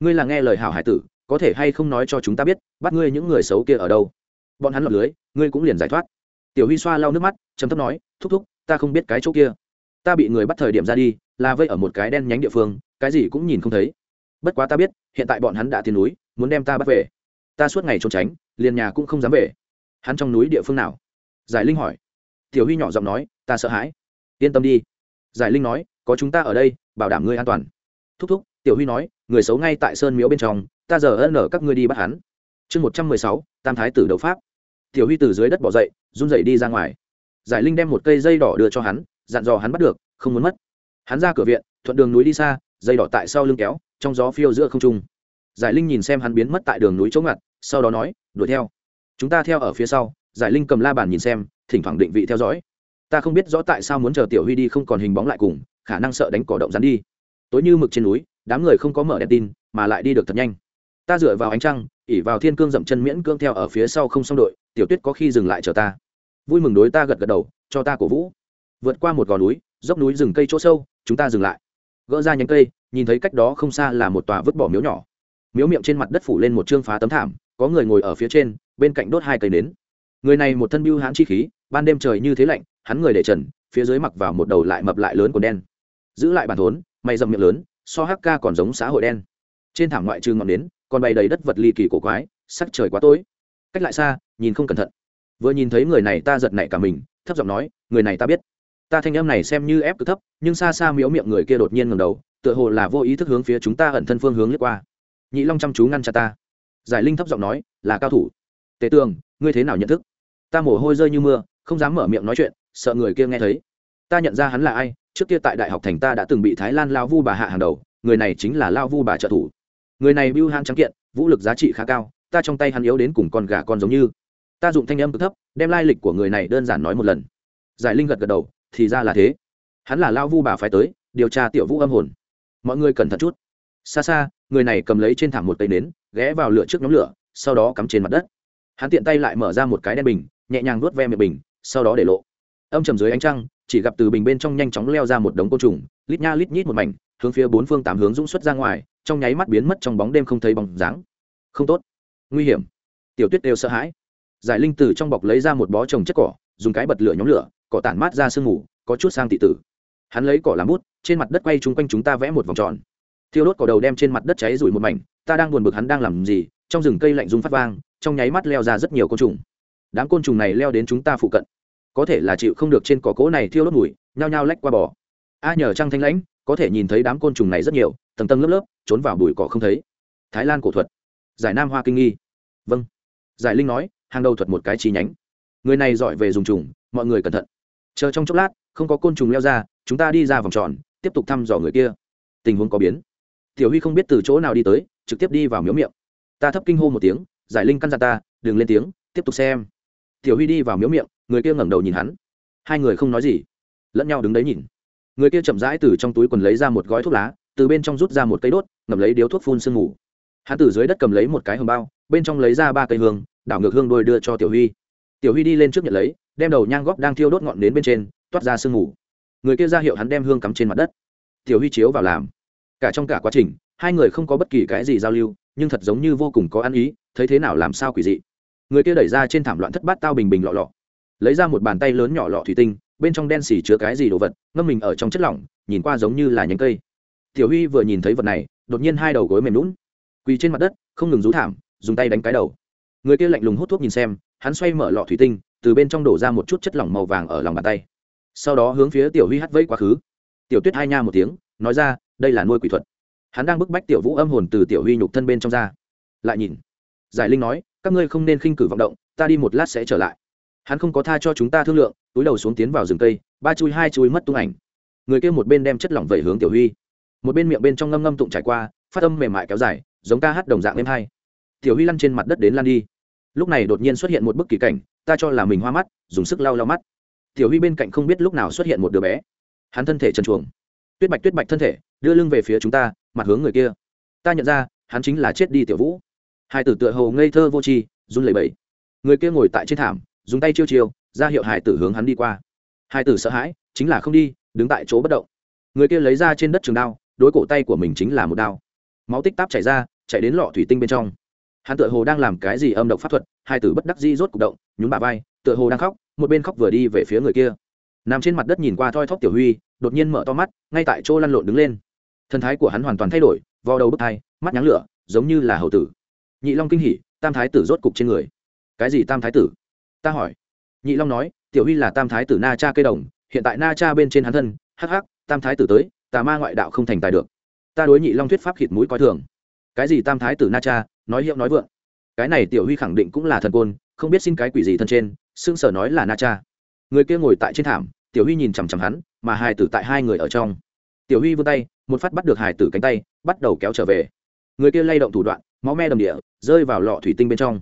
Ngươi là nghe lời hảo hải tử, có thể hay không nói cho chúng ta biết, bắt ngươi những người xấu kia ở đâu? Bọn hắn lọt lưới, ngươi cũng liền giải thoát. Tiểu huy xoa lau nước mắt chấm thấp nói, thúc thúc, ta không biết cái chỗ kia. Ta bị người bắt thời điểm ra đi, là vây ở một cái đen nhánh địa phương, cái gì cũng nhìn không thấy bất quá ta biết, hiện tại bọn hắn đã tiến núi, muốn đem ta bắt về. Ta suốt ngày trốn tránh, liền nhà cũng không dám về. Hắn trong núi địa phương nào? Giải linh hỏi. Tiểu huy nhỏ giọng nói, ta sợ hãi. Yên tâm đi. Giải linh nói, có chúng ta ở đây, bảo đảm ngươi an toàn. Thúc thúc, tiểu huy nói, người xấu ngay tại sơn miếu bên trong, ta giờ ân ở các ngươi đi bắt hắn. Chương một trăm mười sáu, tam thái tử đấu pháp. Tiểu huy từ dưới đất bỏ dậy, run dậy đi ra ngoài. Giải linh đem một cây dây đỏ đưa cho hắn, dặn dò hắn bắt được, không muốn mất. Hắn ra cửa viện, thuận đường núi đi xa, dây đỏ tại sau lưng kéo trong gió phiêu giữa không trung. Giải linh nhìn xem hắn biến mất tại đường núi chống ngặt, sau đó nói, đuổi theo. Chúng ta theo ở phía sau. Giải linh cầm la bàn nhìn xem, thỉnh thoảng định vị theo dõi. Ta không biết rõ tại sao muốn chờ tiểu huy đi không còn hình bóng lại cùng, khả năng sợ đánh cỏ động rắn đi. Tối như mực trên núi, đám người không có mở đèn tin, mà lại đi được thật nhanh. Ta dựa vào ánh trăng, ỉ vào thiên cương dậm chân miễn cương theo ở phía sau không xong đội, tiểu tuyết có khi dừng lại chờ ta. Vui mừng đối ta gật gật đầu, cho ta cổ vũ. Vượt qua một gò núi, dốc núi rừng cây chỗ sâu, chúng ta dừng lại. Gỡ ra nhánh cây nhìn thấy cách đó không xa là một tòa vứt bỏ miếu nhỏ. Miếu miệng trên mặt đất phủ lên một chương phá tấm thảm, có người ngồi ở phía trên, bên cạnh đốt hai cây nến. Người này một thân bưu hãn chi khí, ban đêm trời như thế lạnh, hắn người để trần, phía dưới mặc vào một đầu lại mập lại lớn của đen. Giữ lại bản thốn, mày dầm miệng lớn, so hắc ca còn giống xã hội đen. Trên thảm ngoại trừ ngọn nến, còn bày đầy đất vật ly kỳ cổ quái, sắc trời quá tối. Cách lại xa, nhìn không cẩn thận. Vừa nhìn thấy người này ta giật nảy cả mình, thấp giọng nói, người này ta biết. Ta thanh em này xem như ép cứ thấp, nhưng xa xa miếu miệng người kia đột nhiên ngầm đầu tựa hồ là vô ý thức hướng phía chúng ta ẩn thân phương hướng lướt qua. Nhị long chăm chú ngăn chặn ta. Giải linh thấp giọng nói, là cao thủ. Tề tường, ngươi thế nào nhận thức? Ta mồ hôi rơi như mưa, không dám mở miệng nói chuyện, sợ người kia nghe thấy. Ta nhận ra hắn là ai, trước kia tại đại học thành ta đã từng bị thái lan lao vu bà hạ hàng đầu, người này chính là lao vu bà trợ thủ. Người này bưu han trắng kiện, vũ lực giá trị khá cao, ta trong tay hắn yếu đến cùng con gà con giống như. Ta dụng thanh âm cực thấp, đem lai lịch của người này đơn giản nói một lần. Giải linh gật gật đầu, thì ra là thế. Hắn là lao vu bà phải tới, điều tra tiểu vũ âm hồn mọi người cẩn thận chút. Xa xa, người này cầm lấy trên thảm một cây nến, ghé vào lửa trước nhóm lửa, sau đó cắm trên mặt đất. Hắn tiện tay lại mở ra một cái đen bình, nhẹ nhàng nuốt ve miệng bình, sau đó để lộ. Âm trầm dưới ánh trăng, chỉ gặp từ bình bên trong nhanh chóng leo ra một đống côn trùng, lít nha lít nhít một mảnh, hướng phía bốn phương tám hướng dũng xuất ra ngoài, trong nháy mắt biến mất trong bóng đêm không thấy bóng dáng. Không tốt. Nguy hiểm. Tiểu tuyết đều sợ hãi. Giải linh từ trong bọc lấy ra một bó trồng chất cỏ, dùng cái bật lửa nhóm lửa, cỏ tản mát ra sương mù, có chút sang thị tử. Hắn lấy cỏ làm bút trên mặt đất quay chung quanh chúng ta vẽ một vòng tròn. Thiêu đốt cỏ đầu đem trên mặt đất cháy rủi một mảnh, ta đang buồn bực hắn đang làm gì, trong rừng cây lạnh rung phát vang, trong nháy mắt leo ra rất nhiều côn trùng. Đám côn trùng này leo đến chúng ta phụ cận. Có thể là chịu không được trên cỏ cỗ này thiêu đốt mùi, nhao nhao lách qua bò. A nhờ trăng thanh lãnh, có thể nhìn thấy đám côn trùng này rất nhiều, tầng tầng lớp lớp, trốn vào bụi cỏ không thấy. Thái lan cổ thuật. Giải nam hoa kinh nghi. Vâng. Giải linh nói, hàng đầu thuật một cái chi nhánh. Người này giỏi về dùng trùng, mọi người cẩn thận. Chờ trong chốc lát, không có côn trùng leo ra, chúng ta đi ra vòng tròn tiếp tục thăm dò người kia. Tình huống có biến. Tiểu huy không biết từ chỗ nào đi tới, trực tiếp đi vào miếu miệng. Ta thấp kinh hô một tiếng, giải linh căn ra ta, đừng lên tiếng, tiếp tục xem. Tiểu huy đi vào miếu miệng, người kia ngẩng đầu nhìn hắn. Hai người không nói gì. Lẫn nhau đứng đấy nhìn. Người kia chậm rãi từ trong túi quần lấy ra một gói thuốc lá, từ bên trong rút ra một cây đốt ngầm lấy điếu thuốc phun sương mù. Hắn từ dưới đất cầm lấy một cái hầm bao, bên trong lấy ra ba cây hương, đảo ngược hương đôi đưa cho tiểu huy. Tiểu huy đi lên trước nhận lấy, đem đầu nhang góp đang thiêu đốt ngọn đến bên trên, toát ra sương mù người kia ra hiệu hắn đem hương cắm trên mặt đất. Tiểu huy chiếu vào làm. Cả trong cả quá trình, hai người không có bất kỳ cái gì giao lưu, nhưng thật giống như vô cùng có ăn ý, thấy thế nào làm sao quỷ dị. Người kia đẩy ra trên thảm loạn thất bát tao bình bình lọ lọ. Lấy ra một bàn tay lớn nhỏ lọ thủy tinh, bên trong đen xỉ chứa cái gì đồ vật, ngâm mình ở trong chất lỏng, nhìn qua giống như là nhánh cây. Tiểu huy vừa nhìn thấy vật này, đột nhiên hai đầu gối mềm lún quỳ trên mặt đất, không ngừng rú thảm, dùng tay đánh cái đầu. Người kia lạnh lùng hút thuốc nhìn xem, hắn xoay mở lọ thủy tinh, từ bên trong đổ ra một chút chất lỏng màu vàng ở lòng bàn tay sau đó hướng phía tiểu huy hắt vây quá khứ. Tiểu tuyết hai nha một tiếng, nói ra, đây là nuôi quỷ thuật. Hắn đang bức bách tiểu vũ âm hồn từ tiểu huy nhục thân bên trong ra. Lại nhìn, giải linh nói, các ngươi không nên khinh cử vọng động, ta đi một lát sẽ trở lại. Hắn không có tha cho chúng ta thương lượng, túi đầu xuống tiến vào rừng cây, ba chui hai chui mất tung ảnh. Người kia một bên đem chất lỏng vẩy hướng tiểu huy. Một bên miệng bên trong ngâm ngâm tụng trải qua, phát âm mềm mại kéo dài, giống ca hát đồng dạng êm hay. Tiểu huy lăn trên mặt đất đến lan đi. Lúc này đột nhiên xuất hiện một bức kỳ cảnh, ta cho là mình hoa mắt, dùng sức lau lau mắt tiểu huy bên cạnh không biết lúc nào xuất hiện một đứa bé. Hắn thân thể trần chuồng tuyết bạch tuyết bạch thân thể, đưa lưng về phía chúng ta, mặt hướng người kia. Ta nhận ra, hắn chính là chết đi tiểu vũ. Hai tử tựa hồ ngây thơ vô tri, run lẩy bẩy. Người kia ngồi tại trên thảm, dùng tay chiêu chiêu, ra hiệu hải tử hướng hắn đi qua. Hai tử sợ hãi, chính là không đi, đứng tại chỗ bất động. Người kia lấy ra trên đất trường đao, đối cổ tay của mình chính là một đao. Máu tích táp chảy ra, chạy đến lọ thủy tinh bên trong. Hắn tựa hồ đang làm cái gì âm độc pháp thuật, hai tử bất đắc di rốt c ụ c động, nhún bà vai, tựa hồ đang khóc một bên khóc vừa đi về phía người kia. Nằm trên mặt đất nhìn qua thoi thóp tiểu huy, đột nhiên mở to mắt, ngay tại chỗ lăn lộn đứng lên. Thần thái của hắn hoàn toàn thay đổi vo đầu bức thai mắt nháng lửa, giống như là hầu tử. Nhị long kinh hỉ, tam thái tử rốt cục trên người. Cái gì tam thái tử? Ta hỏi. Nhị long nói, tiểu huy là tam thái tử na cha cây đồng, hiện tại na cha bên trên hắn thân, hắc hắc, tam thái tử tới, tà ma ngoại đạo không thành tài được. Ta đối nhị long thuyết pháp khịt mũi coi thường. Cái gì tam thái tử na cha, nói hiệu nói vượng. Cái này tiểu huy khẳng định cũng là thần côn, không biết xin cái quỷ gì thân trên xương sở nói là na cha. Người kia ngồi tại trên thảm, tiểu huy nhìn chằm chằm hắn, mà hài tử tại hai người ở trong. Tiểu huy vươn tay, một phát bắt được hài tử cánh tay, bắt đầu kéo trở về. Người kia lay động thủ đoạn, máu me đầm địa, rơi vào lọ thủy tinh bên trong.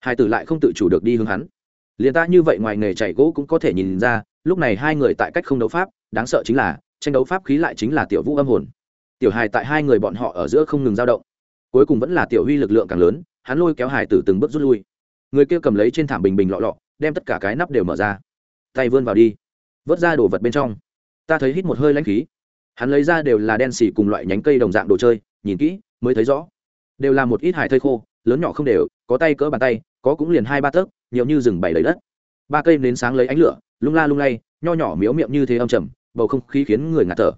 Hài tử lại không tự chủ được đi hướng hắn. Liền ta như vậy ngoài nghề chạy gỗ cũng có thể nhìn ra, lúc này hai người tại cách không đấu pháp, đáng sợ chính là, tranh đấu pháp khí lại chính là tiểu vũ âm hồn. Tiểu hài tại hai người bọn họ ở giữa không ngừng dao động. Cuối cùng vẫn là tiểu huy lực lượng càng lớn, hắn lôi kéo hài tử từng bước rút lui. Người kia cầm lấy trên thảm bình bình lọ lọ đem tất cả cái nắp đều mở ra. Tay vươn vào đi. Vớt ra đồ vật bên trong. Ta thấy hít một hơi lãnh khí. Hắn lấy ra đều là đen xì cùng loại nhánh cây đồng dạng đồ chơi, nhìn kỹ, mới thấy rõ. Đều là một ít hải thây khô, lớn nhỏ không đều, có tay cỡ bàn tay, có cũng liền hai ba tấc, nhiều như rừng bày lấy đất. Ba cây nến sáng lấy ánh lửa, lung la lung lay, nho nhỏ miếu miệng như thế âm trầm, bầu không khí khiến người ngạt thở.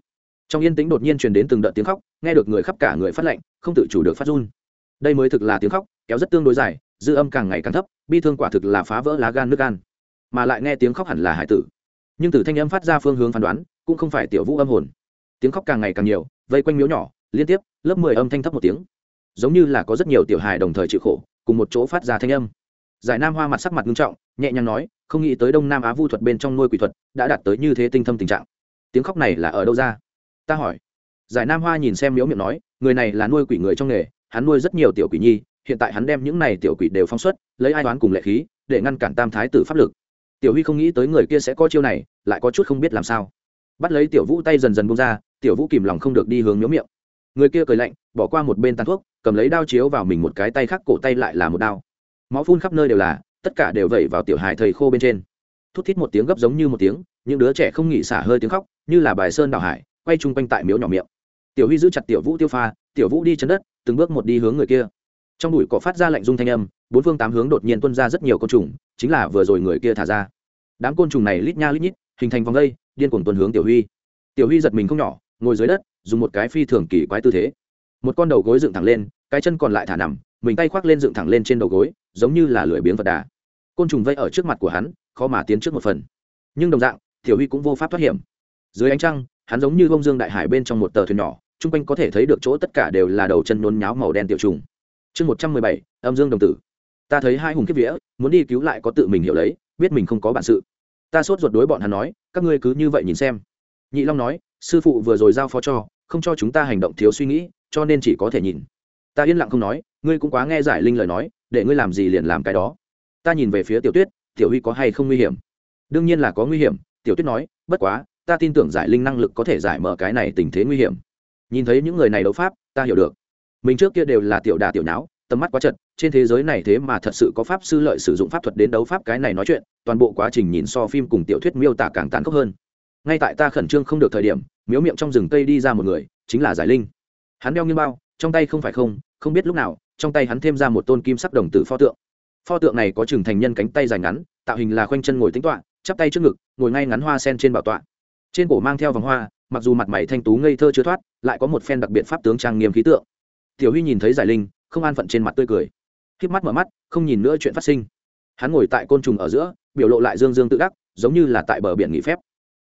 Trong yên tĩnh đột nhiên truyền đến từng đợt tiếng khóc, nghe được người khắp cả người phát lạnh không tự chủ được phát run. Đây mới thực là tiếng khóc, kéo rất tương đối dài dư âm càng ngày càng thấp, bi thương quả thực là phá vỡ lá gan nước gan. Mà lại nghe tiếng khóc hẳn là hải tử. Nhưng từ thanh âm phát ra phương hướng phán đoán, cũng không phải tiểu vũ âm hồn. Tiếng khóc càng ngày càng nhiều, vây quanh miếu nhỏ, liên tiếp, lớp mười âm thanh thấp một tiếng. Giống như là có rất nhiều tiểu hài đồng thời chịu khổ, cùng một chỗ phát ra thanh âm. Giải nam hoa mặt sắc mặt nghiêm trọng, nhẹ nhàng nói, không nghĩ tới đông nam á vu thuật bên trong nuôi quỷ thuật đã đạt tới như thế tinh thâm tình trạng. Tiếng khóc này là ở đâu ra? Ta hỏi. Giải nam hoa nhìn xem miếu miệng nói, người này là nuôi quỷ người trong nghề, hắn nuôi rất nhiều tiểu quỷ nhi hiện tại hắn đem những này tiểu quỷ đều phong xuất, lấy ai đoán cùng lệ khí, để ngăn cản tam thái tử pháp lực. Tiểu huy không nghĩ tới người kia sẽ có chiêu này, lại có chút không biết làm sao. Bắt lấy tiểu vũ tay dần dần buông ra, tiểu vũ kìm lòng không được đi hướng miếu miệng. Người kia cười lạnh, bỏ qua một bên tàn thuốc, cầm lấy đao chiếu vào mình một cái tay khác, cổ tay lại là một đao. Máu phun khắp nơi đều là, tất cả đều vẩy vào tiểu hài thầy khô bên trên. Thút thít một tiếng gấp giống như một tiếng, những đứa trẻ không nghỉ xả hơi tiếng khóc, như là bài sơn đảo hải, quay chung quanh tại miếu nhỏ miệng. Tiểu huy giữ chặt tiểu vũ tiêu pha, tiểu vũ đi chân đất, từng bước một đi hướng người kia trong bụi cỏ phát ra lạnh rung thanh âm, bốn phương tám hướng đột nhiên tuân ra rất nhiều côn trùng, chính là vừa rồi người kia thả ra. Đám côn trùng này lít nha lít nhít, hình thành vòng lây điên cuồng tuần hướng tiểu huy. Tiểu huy giật mình không nhỏ, ngồi dưới đất, dùng một cái phi thường kỳ quái tư thế. Một con đầu gối dựng thẳng lên, cái chân còn lại thả nằm, mình tay khoác lên dựng thẳng lên trên đầu gối, giống như là lười biếng vật đà. Côn trùng vây ở trước mặt của hắn, khó mà tiến trước một phần. Nhưng đồng dạng, tiểu huy cũng vô pháp thoát hiểm. Dưới ánh trăng, hắn giống như bông dương đại hải bên trong một tờ thuyền nhỏ, chung quanh có thể thấy được chỗ tất cả đều là đầu chân nôn nháo màu đen tiểu trùng chương một trăm mười bảy, âm dương đồng tử. Ta thấy hai hùng kiếp vía, muốn đi cứu lại có tự mình hiểu lấy, biết mình không có bản sự. Ta sốt ruột đối bọn hắn nói, các ngươi cứ như vậy nhìn xem. Nhị long nói, sư phụ vừa rồi giao phó cho, không cho chúng ta hành động thiếu suy nghĩ, cho nên chỉ có thể nhìn. Ta yên lặng không nói, ngươi cũng quá nghe giải linh lời nói, để ngươi làm gì liền làm cái đó. Ta nhìn về phía tiểu tuyết, tiểu huy có hay không nguy hiểm? Đương nhiên là có nguy hiểm, tiểu tuyết nói, bất quá, ta tin tưởng giải linh năng lực có thể giải mở cái này tình thế nguy hiểm. Nhìn thấy những người này đấu pháp, ta hiểu được mình trước kia đều là tiểu đà tiểu nháo, tầm mắt quá chật, trên thế giới này thế mà thật sự có pháp sư lợi sử dụng pháp thuật đến đấu pháp cái này nói chuyện, toàn bộ quá trình nhìn so phim cùng tiểu thuyết miêu tả càng tàn khốc hơn. Ngay tại ta khẩn trương không được thời điểm, miếu miệng trong rừng cây đi ra một người, chính là giải linh. Hắn đeo như bao, trong tay không phải không không biết lúc nào, trong tay hắn thêm ra một tôn kim sắc đồng tử pho tượng. Pho tượng này có chừng thành nhân cánh tay dài ngắn, tạo hình là khoanh chân ngồi tính toạ chắp tay trước ngực, ngồi ngay ngắn hoa sen trên bảo tọa. Trên cổ mang theo vòng hoa, mặc dù mặt mày thanh tú ngây thơ chưa thoát, lại có một phen đặc biệt pháp tướng trang nghiêm khí tượng tiểu huy nhìn thấy giải linh, không an phận trên mặt tươi cười. K mắt mở mắt, không nhìn nữa chuyện phát sinh. Hắn ngồi tại côn trùng ở giữa, biểu lộ lại dương dương tự đắc, giống như là tại bờ biển nghỉ phép.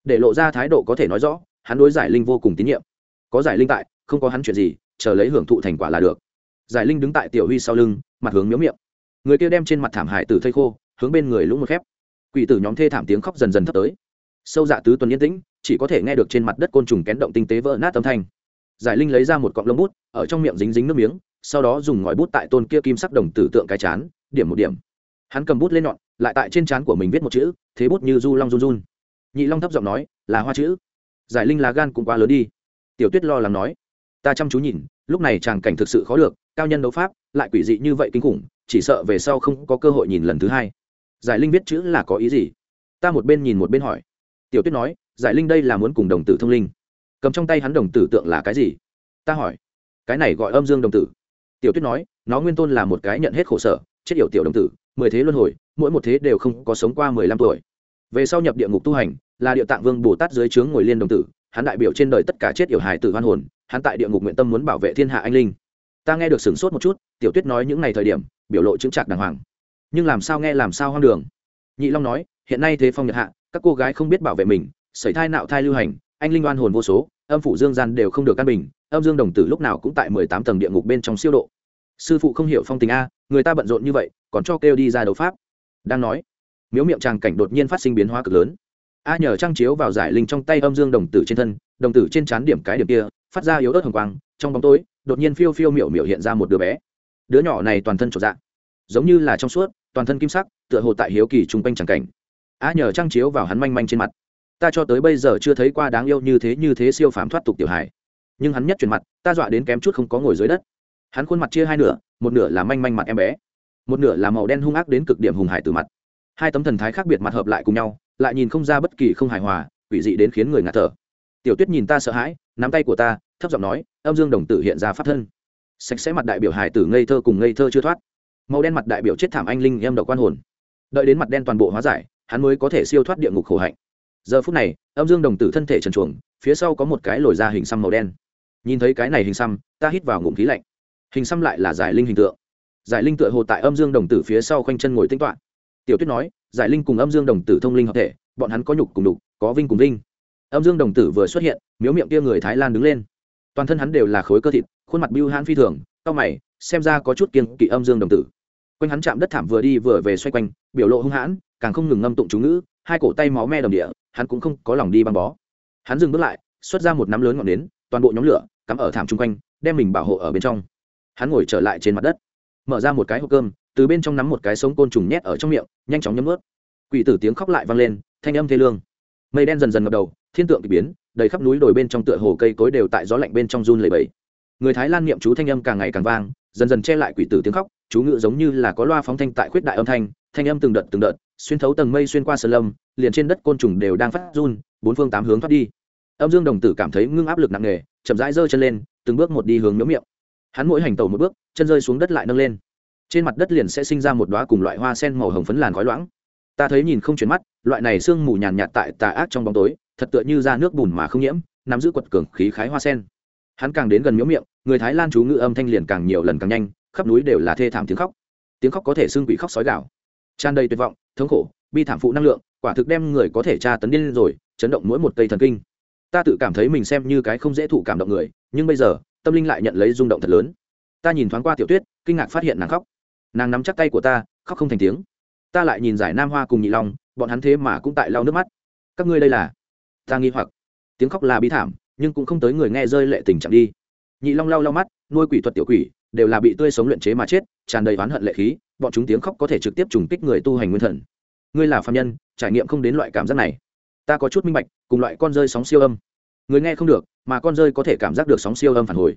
Để lộ ra thái độ có thể nói rõ, hắn đối giải linh vô cùng tín nhiệm. Có giải linh tại, không có hắn chuyện gì, chờ lấy hưởng thụ thành quả là được. Giải linh đứng tại tiểu huy sau lưng, mặt hướng miếu miệng. Người kia đem trên mặt thảm hải tử thây khô, hướng bên người lũng một khép. Quỷ tử nhóm thê thảm tiếng khóc dần dần thấp tới. Sâu dạ tứ tuần yên tĩnh, chỉ có thể nghe được trên mặt đất côn trùng kén động tinh tế vỡ nát âm thanh giải linh lấy ra một cọng lông bút, ở trong miệng dính dính nước miếng, sau đó dùng ngòi bút tại tôn kia kim sắc đồng tử tượng cái chán, điểm một điểm. Hắn cầm bút lên nhọn, lại tại trên trán của mình viết một chữ, thế bút như du long run run. Nhị long thấp giọng nói, là hoa chữ. Giải linh lá gan cũng quá lớn đi. Tiểu tuyết lo lắng nói, ta chăm chú nhìn, lúc này tràng cảnh thực sự khó được, cao nhân đấu pháp, lại quỷ dị như vậy kinh khủng, chỉ sợ về sau không có cơ hội nhìn lần thứ hai. Giải linh viết chữ là có ý gì? Ta một bên nhìn một bên hỏi. Tiểu tuyết nói, giải linh đây là muốn cùng đồng tử thông linh cầm trong tay hắn đồng tử tượng là cái gì? Ta hỏi. Cái này gọi âm dương đồng tử. Tiểu tuyết nói, nó nguyên tôn là một cái nhận hết khổ sở, chết yểu tiểu đồng tử, mười thế luân hồi, mỗi một thế đều không có sống qua mười lăm tuổi. Về sau nhập địa ngục tu hành, là địa tạng vương bồ tát dưới trướng ngồi liên đồng tử, hắn đại biểu trên đời tất cả chết yểu hài tử hoan hồn, hắn tại địa ngục nguyện tâm muốn bảo vệ thiên hạ anh linh. Ta nghe được sửng sốt một chút, tiểu tuyết nói những ngày thời điểm, biểu lộ chứng trạc đàng hoàng. Nhưng làm sao nghe làm sao hoang đường? Nhị long nói, hiện nay thế phong nhật hạ, các cô gái không biết bảo vệ mình, sẩy thai nạo thai lưu hành anh linh oan hồn vô số, âm phủ dương gian đều không được căn bình, âm dương đồng tử lúc nào cũng tại mười tám tầng địa ngục bên trong siêu độ. Sư phụ không hiểu phong tình a, người ta bận rộn như vậy, còn cho kêu đi ra đấu pháp. Đang nói, miếu miệng tràng cảnh đột nhiên phát sinh biến hóa cực lớn. A nhờ trang chiếu vào giải linh trong tay âm dương đồng tử trên thân, đồng tử trên trán điểm cái điểm kia, phát ra yếu ớt hồng quang, trong bóng tối, đột nhiên phiêu phiêu miểu miểu hiện ra một đứa bé. Đứa nhỏ này toàn thân trọn dạng, giống như là trong suốt, toàn thân kim sắc, tựa hồ tại hiếu kỳ chung quanh tràng cảnh. A nhờ trang chiếu vào hắn manh manh trên mặt ta cho tới bây giờ chưa thấy qua đáng yêu như thế như thế siêu phàm thoát tục tiểu hải nhưng hắn nhất chuyển mặt, ta dọa đến kém chút không có ngồi dưới đất. Hắn khuôn mặt chia hai nửa, một nửa là manh manh mặt em bé, một nửa là màu đen hung ác đến cực điểm hùng hải từ mặt. Hai tấm thần thái khác biệt mặt hợp lại cùng nhau, lại nhìn không ra bất kỳ không hài hòa, quỷ dị đến khiến người ngạt thở. Tiểu tuyết nhìn ta sợ hãi, nắm tay của ta, thấp giọng nói, âm dương đồng tử hiện ra pháp thân. Sạch sẽ mặt đại biểu hải tử ngây thơ cùng ngây thơ chưa thoát. Màu đen mặt đại biểu chết thảm anh linh em độc quan hồn. Đợi đến mặt đen toàn bộ hóa giải, hắn mới có thể siêu thoát địa ngục khổ hạnh giờ phút này, âm dương đồng tử thân thể trần chuồng phía sau có một cái lồi ra hình xăm màu đen. Nhìn thấy cái này hình xăm, ta hít vào ngụm khí lạnh. Hình xăm lại là giải linh hình tượng. Giải linh tựa hồ tại âm dương đồng tử phía sau khoanh chân ngồi tinh toạn tiểu tuyết nói, giải linh cùng âm dương đồng tử thông linh hợp thể, bọn hắn có nhục cùng đục, có vinh cùng vinh. Âm dương đồng tử vừa xuất hiện, miếu miệng kia người thái lan đứng lên. Toàn thân hắn đều là khối cơ thịt, khuôn mặt biêu hãn phi thường, cao mày, xem ra có chút kiên kỵ âm dương đồng tử quanh hắn chạm đất thảm vừa đi vừa về xoay quanh, biểu lộ hung hãn, càng không ngừng ngâm tụng chú ngữ, hai cổ tay máu me đồng địa, hắn cũng không có lòng đi băng bó. Hắn dừng bước lại, xuất ra một nắm lớn ngọn nến, toàn bộ nhóm lửa, cắm ở thảm chung quanh, đem mình bảo hộ ở bên trong. Hắn ngồi trở lại trên mặt đất, mở ra một cái hộp cơm, từ bên trong nắm một cái sống côn trùng nhét ở trong miệng, nhanh chóng nhấm ướt quỷ tử tiếng khóc lại vang lên, thanh âm thê lương. Mây đen dần dần ngập đầu, thiên tượng k ỳ biến, đầy khắp núi đồi bên trong tựa hồ cây cối đều tại gió lạnh bên trong run lầy bầy người thái lan niệm chú thanh âm càng ngày càng vang, dần dần che lại quỷ tử tiếng khóc, chú ngự giống như là có loa phóng thanh tại khuyết đại âm thanh thanh âm từng đợt từng đợt, xuyên thấu tầng mây xuyên qua sơn lâm, liền trên đất côn trùng đều đang phát run, bốn phương tám hướng thoát đi. Âm dương đồng tử cảm thấy ngưng áp lực nặng nề, chậm rãi giơ chân lên, từng bước một đi hướng miếu miệng. Hắn mỗi hành tàu một bước, chân rơi xuống đất lại nâng lên. Trên mặt đất liền sẽ sinh ra một đoá cùng loại hoa sen màu hồng phấn làn khói loãng. Ta thấy nhìn không chuyển mắt, loại này sương mù nhàn nhạt tại tà ác trong bóng tối, thật tựa như ra nước bùn mà không nhiễm, nắm giữ quật cường khí khái hoa sen. Hắn càng đến gần miếu miệng người thái lan chú ngữ âm thanh liền càng nhiều lần càng nhanh, khắp núi đều là thê thảm tiếng khóc. Tiếng khóc có thể xương quỷ khóc sói gạo tràn đầy tuyệt vọng, thống khổ, bi thảm phụ năng lượng, quả thực đem người có thể tra tấn điên rồi, chấn động mỗi một cây thần kinh. Ta tự cảm thấy mình xem như cái không dễ thụ cảm động người, nhưng bây giờ, tâm linh lại nhận lấy rung động thật lớn. Ta nhìn thoáng qua tiểu tuyết, kinh ngạc phát hiện nàng khóc. Nàng nắm chắc tay của ta, khóc không thành tiếng. Ta lại nhìn giải nam hoa cùng nhị long, bọn hắn thế mà cũng tại lau nước mắt. Các ngươi đây là? Ta nghi hoặc. Tiếng khóc là bi thảm, nhưng cũng không tới người nghe rơi lệ tình trạng đi nhị long lau lau mắt, nuôi quỷ thuật tiểu quỷ, đều là bị tươi sống luyện chế mà chết, tràn đầy oán hận lệ khí, bọn chúng tiếng khóc có thể trực tiếp trùng kích người tu hành nguyên thần. Ngươi là phạm nhân, trải nghiệm không đến loại cảm giác này. Ta có chút minh bạch, cùng loại con rơi sóng siêu âm. Người nghe không được, mà con rơi có thể cảm giác được sóng siêu âm phản hồi.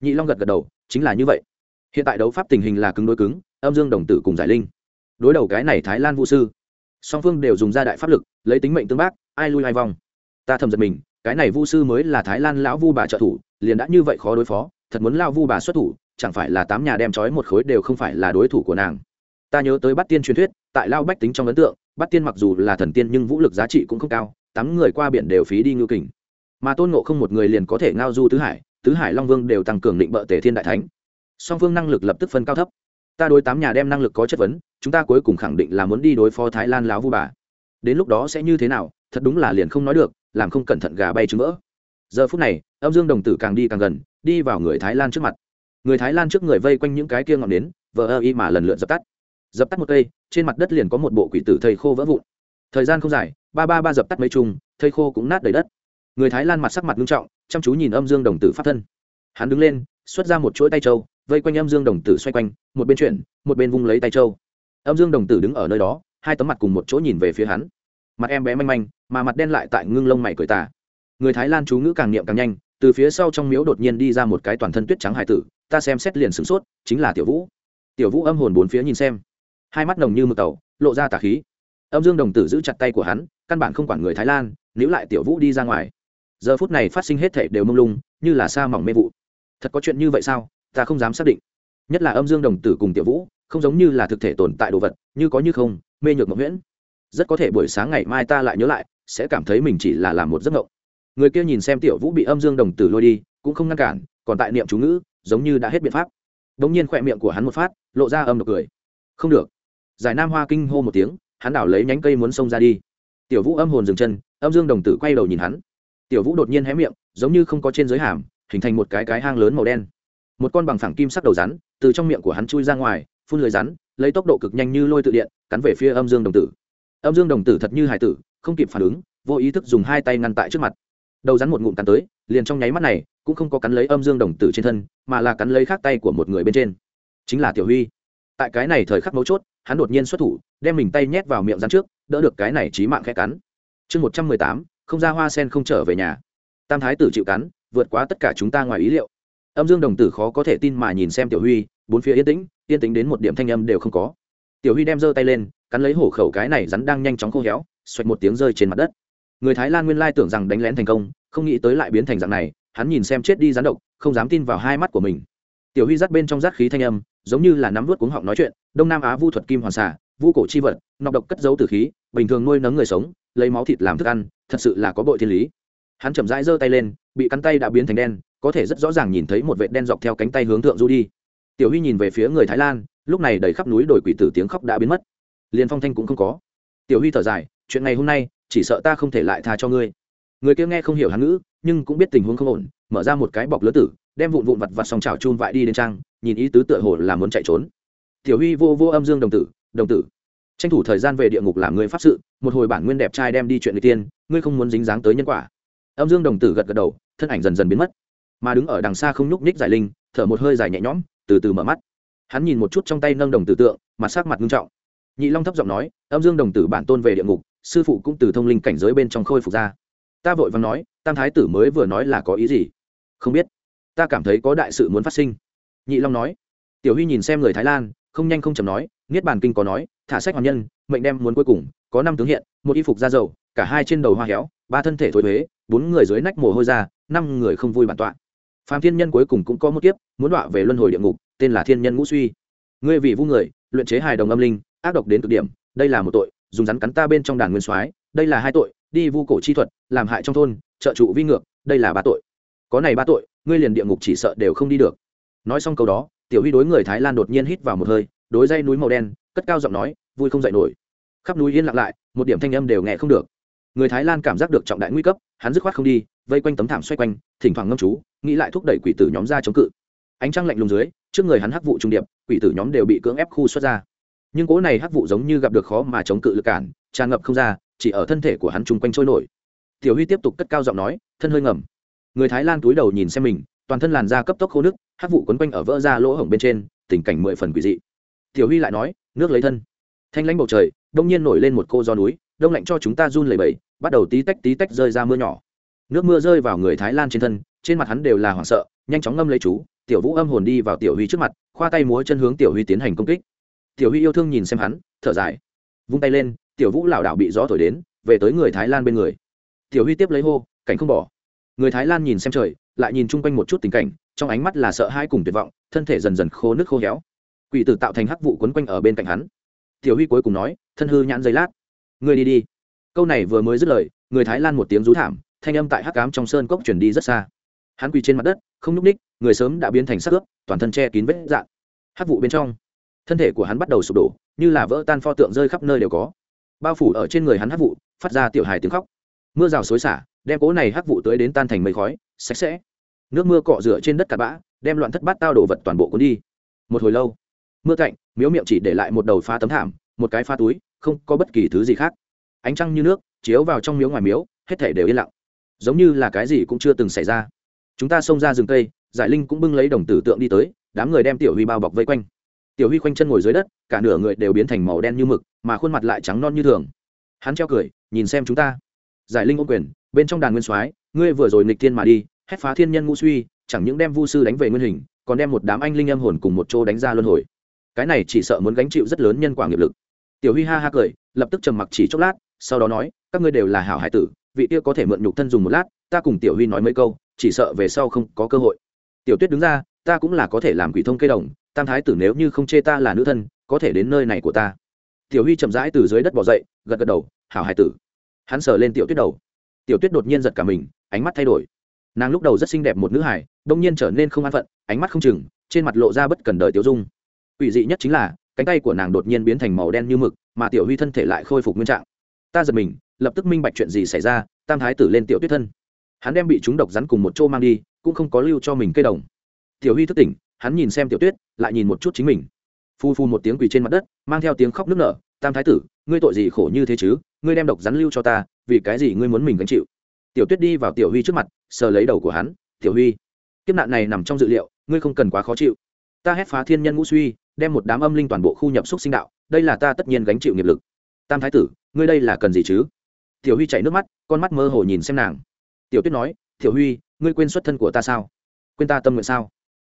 Nhị long gật gật đầu, chính là như vậy. Hiện tại đấu pháp tình hình là cứng đối cứng, âm dương đồng tử cùng giải linh. Đối đầu cái này thái lan vũ sư, song phương đều dùng ra đại pháp lực, lấy tính mệnh tương bác, ai lui ai vong ta thầm giật mình cái này vu sư mới là thái lan lão vu bà trợ thủ, liền đã như vậy khó đối phó, thật muốn lao vu bà xuất thủ, chẳng phải là tám nhà đem trói một khối đều không phải là đối thủ của nàng. Ta nhớ tới bắt tiên truyền thuyết, tại lao bách tính trong ấn tượng bắt tiên mặc dù là thần tiên nhưng vũ lực giá trị cũng không cao, tám người qua biển đều phí đi ngưu kình. Mà tôn ngộ không một người liền có thể ngao du tứ hải tứ hải long vương đều tăng cường định bợ tể thiên đại thánh. Song phương năng lực lập tức phân cao thấp. Ta đối tám nhà đem năng lực có chất vấn, chúng ta cuối cùng khẳng định là muốn đi đối phó thái lan lão vu bà. Đến lúc đó sẽ như thế nào, thật đúng là liền không nói được làm không cẩn thận gà bay trứng vỡ. Giờ phút này, âm dương đồng tử càng đi càng gần, đi vào người thái lan trước mặt. Người thái lan trước người vây quanh những cái kia ngọn nến, vờ ơ y mà lần lượt dập tắt. Dập tắt một cây, trên mặt đất liền có một bộ quỷ tử thầy khô vỡ vụn. Thời gian không dài, ba ba ba dập tắt mấy chung, thầy khô cũng nát đầy đất. Người thái lan mặt sắc mặt nghiêm trọng, chăm chú nhìn âm dương đồng tử phát thân. Hắn đứng lên, xuất ra một chuỗi tay trâu, vây quanh âm dương đồng tử xoay quanh, một bên chuyển, một bên vung lấy tay trâu. Âm dương đồng tử đứng ở nơi đó, hai tấm mặt cùng một chỗ nhìn về phía hắn mặt em bé manh manh, mà mặt đen lại tại ngưng lông mày cười tà. Người thái lan chú ngữ càng niệm càng nhanh, từ phía sau trong miếu đột nhiên đi ra một cái toàn thân tuyết trắng hải tử, ta xem xét liền sửng sốt, chính là tiểu vũ. Tiểu vũ âm hồn bốn phía nhìn xem. Hai mắt nồng như mực tàu, lộ ra tà khí. Âm dương đồng tử giữ chặt tay của hắn, căn bản không quản người thái lan, níu lại tiểu vũ đi ra ngoài. Giờ phút này phát sinh hết thể đều mông lung, như là sa mỏng mê vụ. Thật có chuyện như vậy sao? Ta không dám xác định. Nhất là âm dương đồng tử cùng tiểu vũ, không giống như là thực thể tồn tại đồ vật, như có như không, mê nhược mộng nguyễn rất có thể buổi sáng ngày mai ta lại nhớ lại, sẽ cảm thấy mình chỉ là làm một giấc mộng. Người kia nhìn xem tiểu vũ bị âm dương đồng tử lôi đi, cũng không ngăn cản, còn tại niệm chú ngữ, giống như đã hết biện pháp. Đ ỗ n g nhiên khỏe miệng của hắn một phát, lộ ra âm độc cười. Không được. Giải nam hoa kinh hô một tiếng, hắn đảo lấy nhánh cây muốn xông ra đi. Tiểu vũ âm hồn dừng chân, âm dương đồng tử quay đầu nhìn hắn. Tiểu vũ đột nhiên hé miệng, giống như không có trên giới hàm, hình thành một cái cái hang lớn màu đen. Một con bằng phẳng kim sắc đầu rắn, từ trong miệng của hắn chui ra ngoài, phun lưới rắn, lấy tốc độ cực nhanh như lôi tự điện, cắn về phía âm dương đồng tử âm dương đồng tử thật như hải tử, không kịp phản ứng, vô ý thức dùng hai tay ngăn tại trước mặt. Đầu rắn một ngụm cắn tới, liền trong nháy mắt này, cũng không có cắn lấy âm dương đồng tử trên thân, mà là cắn lấy khác tay của một người bên trên. Chính là tiểu huy. Tại cái này thời khắc mấu chốt, hắn đột nhiên xuất thủ, đem mình tay nhét vào miệng rắn trước, đỡ được cái này trí mạng khẽ cắn. Chương một trăm mười tám, không ra hoa sen không trở về nhà. Tam thái tử chịu cắn, vượt quá tất cả chúng ta ngoài ý liệu. Âm dương đồng tử khó có thể tin mà nhìn xem tiểu huy, bốn phía yên tĩnh yên tĩnh đến một điểm thanh âm đều không có. Tiểu huy đem giơ tay lên cắn lấy hổ khẩu cái này rắn đang nhanh chóng khô héo xoạch một tiếng rơi trên mặt đất. Người thái lan nguyên lai tưởng rằng đánh lén thành công, không nghĩ tới lại biến thành dạng này, hắn nhìn xem chết đi rắn độc, không dám tin vào hai mắt của mình. Tiểu huy rắt bên trong rát khí thanh âm, giống như là nắm vút cuống họng nói chuyện, đông nam á vu thuật kim hoàn xả vu cổ chi vật, nọc độc cất giấu từ khí, bình thường nuôi nấng người sống, lấy máu thịt làm thức ăn, thật sự là có bội thiên lý. Hắn chậm rãi giơ tay lên, bị cắn tay đã biến thành đen, có thể rất rõ ràng nhìn thấy một vệt đen dọc theo cánh tay hướng thượng du đi. Tiểu huy nhìn về phía người thái lan, lúc này đầy khắp núi đồi quỷ tử tiếng khóc đã biến mất liền phong thanh cũng không có. Tiểu huy thở dài, chuyện ngày hôm nay, chỉ sợ ta không thể lại tha cho ngươi. Người kia nghe không hiểu hán ngữ, nhưng cũng biết tình huống không ổn, mở ra một cái bọc lứa tử, đem vụn vụn vặt vặt xong chảo chun vại đi đến trang, nhìn ý tứ tựa hồ là muốn chạy trốn. Tiểu huy vô vô âm dương đồng tử đồng tử, tranh thủ thời gian về địa ngục làm người pháp sự, một hồi bản nguyên đẹp trai đem đi chuyện người tiên, ngươi không muốn dính dáng tới nhân quả. Âm dương đồng tử gật gật đầu, thân ảnh dần dần biến mất. Mà đứng ở đằng xa không nhúc nhích giải linh, thở một hơi dài nhẹ nhõm, từ từ mở mắt. Hắn nhìn một chút trong tay nâng đồng tử tượng, mặt sắc mặt nghiêm trọng nhị long thấp giọng nói âm dương đồng tử bản tôn về địa ngục sư phụ cũng từ thông linh cảnh giới bên trong khôi phục ra. Ta vội vàng nói tam thái tử mới vừa nói là có ý gì? Không biết. Ta cảm thấy có đại sự muốn phát sinh. Nhị long nói. Tiểu huy nhìn xem người thái lan không nhanh không chầm nói niết bàn kinh có nói thả sách hoàn nhân mệnh đem muốn cuối cùng có năm tướng hiện một y phục da dầu cả hai trên đầu hoa héo ba thân thể thối thuế, bốn người dưới nách mồ hôi ra năm người không vui bản tọa. Phạm thiên nhân cuối cùng cũng có một kiếp muốn đọa về luân hồi địa ngục tên là thiên nhân ngũ suy. Ngươi vì vu người luyện chế hài đồng âm linh ác độc đến cực điểm, đây là một tội, dùng rắn cắn ta bên trong đàn nguyên soái, đây là hai tội, đi vu cổ chi thuật, làm hại trong thôn, trợ trụ vi ngược, đây là ba tội. Có này ba tội, ngươi liền địa ngục chỉ sợ đều không đi được. Nói xong câu đó, tiểu huy đối người thái lan đột nhiên hít vào một hơi, đối dây núi màu đen, cất cao giọng nói, vui không dậy nổi. Khắp núi yên lặng lại, một điểm thanh âm đều nghe không được. Người thái lan cảm giác được trọng đại nguy cấp, hắn dứt khoát không đi, vây quanh tấm thảm xoay quanh, thỉnh thoảng ngâm chú, nghĩ lại thúc đẩy quỷ tử nhóm ra chống cự. Ánh trăng lạnh lùng dưới, trước người hắn hắc vụ trung điệp, quỷ tử nhóm đều bị cưỡng ép khu xuất ra nhưng cỗ này hắc vụ giống như gặp được khó mà chống cự lực cản, tràn ngập không ra, chỉ ở thân thể của hắn chung quanh trôi nổi. Tiểu huy tiếp tục cất cao giọng nói, thân hơi ngầm. Người thái lan túi đầu nhìn xem mình, toàn thân làn da cấp tốc khô nước hắc vụ quấn quanh ở vỡ ra lỗ hổng bên trên, tình cảnh mười phần quỷ dị. Tiểu huy lại nói, nước lấy thân. Thanh lãnh bầu trời, đông nhiên nổi lên một cô gió núi, đông lạnh cho chúng ta run lẩy bẩy, bắt đầu tí tách tí tách rơi ra mưa nhỏ. Nước mưa rơi vào người thái lan trên thân, trên mặt hắn đều là hoảng sợ, nhanh chóng ngâm lấy chú. Tiểu vũ âm hồn đi vào tiểu huy trước mặt, khoa tay múa chân hướng tiểu huy tiến hành công kích tiểu huy yêu thương nhìn xem hắn, thở dài. Vung tay lên, tiểu vũ lảo đảo bị gió thổi đến, về tới người thái lan bên người. Tiểu huy tiếp lấy hô, cảnh không bỏ. Người thái lan nhìn xem trời, lại nhìn chung quanh một chút tình cảnh, trong ánh mắt là sợ hãi cùng tuyệt vọng, thân thể dần dần khô nước khô héo. Quỷ tử tạo thành hắc vụ quấn quanh ở bên cạnh hắn. Tiểu huy cuối cùng nói, thân hư nhãn giấy lát. Người đi đi. Câu này vừa mới dứt lời, người thái lan một tiếng rú thảm, thanh âm tại hắc cám trong sơn cốc chuyển đi rất xa. Hắn quỳ trên mặt đất, không nhúc ních người sớm đã biến thành sắc ướp toàn thân che kín vết dạn hắc vụ bên trong thân thể của hắn bắt đầu sụp đổ, như là vỡ tan pho tượng rơi khắp nơi đều có. Bao phủ ở trên người hắn hắc vụ, phát ra tiểu hài tiếng khóc. Mưa rào xối xả, đem cố này hắc vụ tới đến tan thành mây khói, sạch sẽ. Nước mưa cọ rửa trên đất cặn bã, đem loạn thất bát tao đổ vật toàn bộ cuốn đi. Một hồi lâu, mưa cạnh miếu miệng chỉ để lại một đầu pha tấm thảm, một cái pha túi, không có bất kỳ thứ gì khác. Ánh trăng như nước, chiếu vào trong miếu ngoài miếu, hết thể đều yên lặng. Giống như là cái gì cũng chưa từng xảy ra. Chúng ta xông ra rừng cây, giải linh cũng bưng lấy đồng tử tượng đi tới, đám người đem tiểu huy bao bọc vây quanh tiểu huy khoanh chân ngồi dưới đất, cả nửa người đều biến thành màu đen như mực, mà khuôn mặt lại trắng non như thường. Hắn treo cười, nhìn xem chúng ta. Giải linh ôm quyền, bên trong đàn nguyên soái, ngươi vừa rồi nghịch thiên mà đi, hét phá thiên nhân ngũ suy chẳng những đem vu sư đánh về nguyên hình, còn đem một đám anh linh âm hồn cùng một chỗ đánh ra luân hồi. Cái này chỉ sợ muốn gánh chịu rất lớn nhân quả nghiệp lực. Tiểu huy ha ha cười, lập tức trầm mặc chỉ chốc lát, sau đó nói, các ngươi đều là hảo hải tử, vị kia có thể mượn nhục thân dùng một lát, ta cùng tiểu huy nói mấy câu, chỉ sợ về sau không có cơ hội. Tiểu tuyết đứng ra, ta cũng là có thể làm quỷ thông cây đồng tam thái tử nếu như không chê ta là nữ thân, có thể đến nơi này của ta. Tiểu huy chậm rãi từ dưới đất bỏ dậy, gật gật đầu, hảo hải tử. Hắn sờ lên tiểu tuyết đầu. Tiểu tuyết đột nhiên giật cả mình, ánh mắt thay đổi. Nàng lúc đầu rất xinh đẹp một nữ hải đông nhiên trở nên không an phận, ánh mắt không chừng, trên mặt lộ ra bất cần đời tiểu dung. Ủy dị nhất chính là, cánh tay của nàng đột nhiên biến thành màu đen như mực, mà tiểu huy thân thể lại khôi phục nguyên trạng. Ta giật mình, lập tức minh bạch chuyện gì xảy ra, tam thái tử lên tiểu tuyết thân. Hắn đem bị chúng độc rắn cùng một chỗ mang đi, cũng không có lưu cho mình cây đồng. Tiểu huy thức tỉnh hắn nhìn xem tiểu tuyết, lại nhìn một chút chính mình. Phu phu một tiếng quỳ trên mặt đất, mang theo tiếng khóc nức nở, tam thái tử, ngươi tội gì khổ như thế chứ? Ngươi đem độc rắn lưu cho ta, vì cái gì ngươi muốn mình gánh chịu? Tiểu tuyết đi vào tiểu huy trước mặt, sờ lấy đầu của hắn, tiểu huy, kiếp nạn này nằm trong dự liệu, ngươi không cần quá khó chịu. Ta hét phá thiên nhân ngũ suy, đem một đám âm linh toàn bộ khu nhập xúc sinh đạo, đây là ta tất nhiên gánh chịu nghiệp lực. Tam thái tử, ngươi đây là cần gì chứ? Tiểu huy chảy nước mắt, con mắt mơ hồ nhìn xem nàng. Tiểu tuyết nói, tiểu huy, ngươi quên xuất thân của ta sao? Quên ta tâm nguyện sao?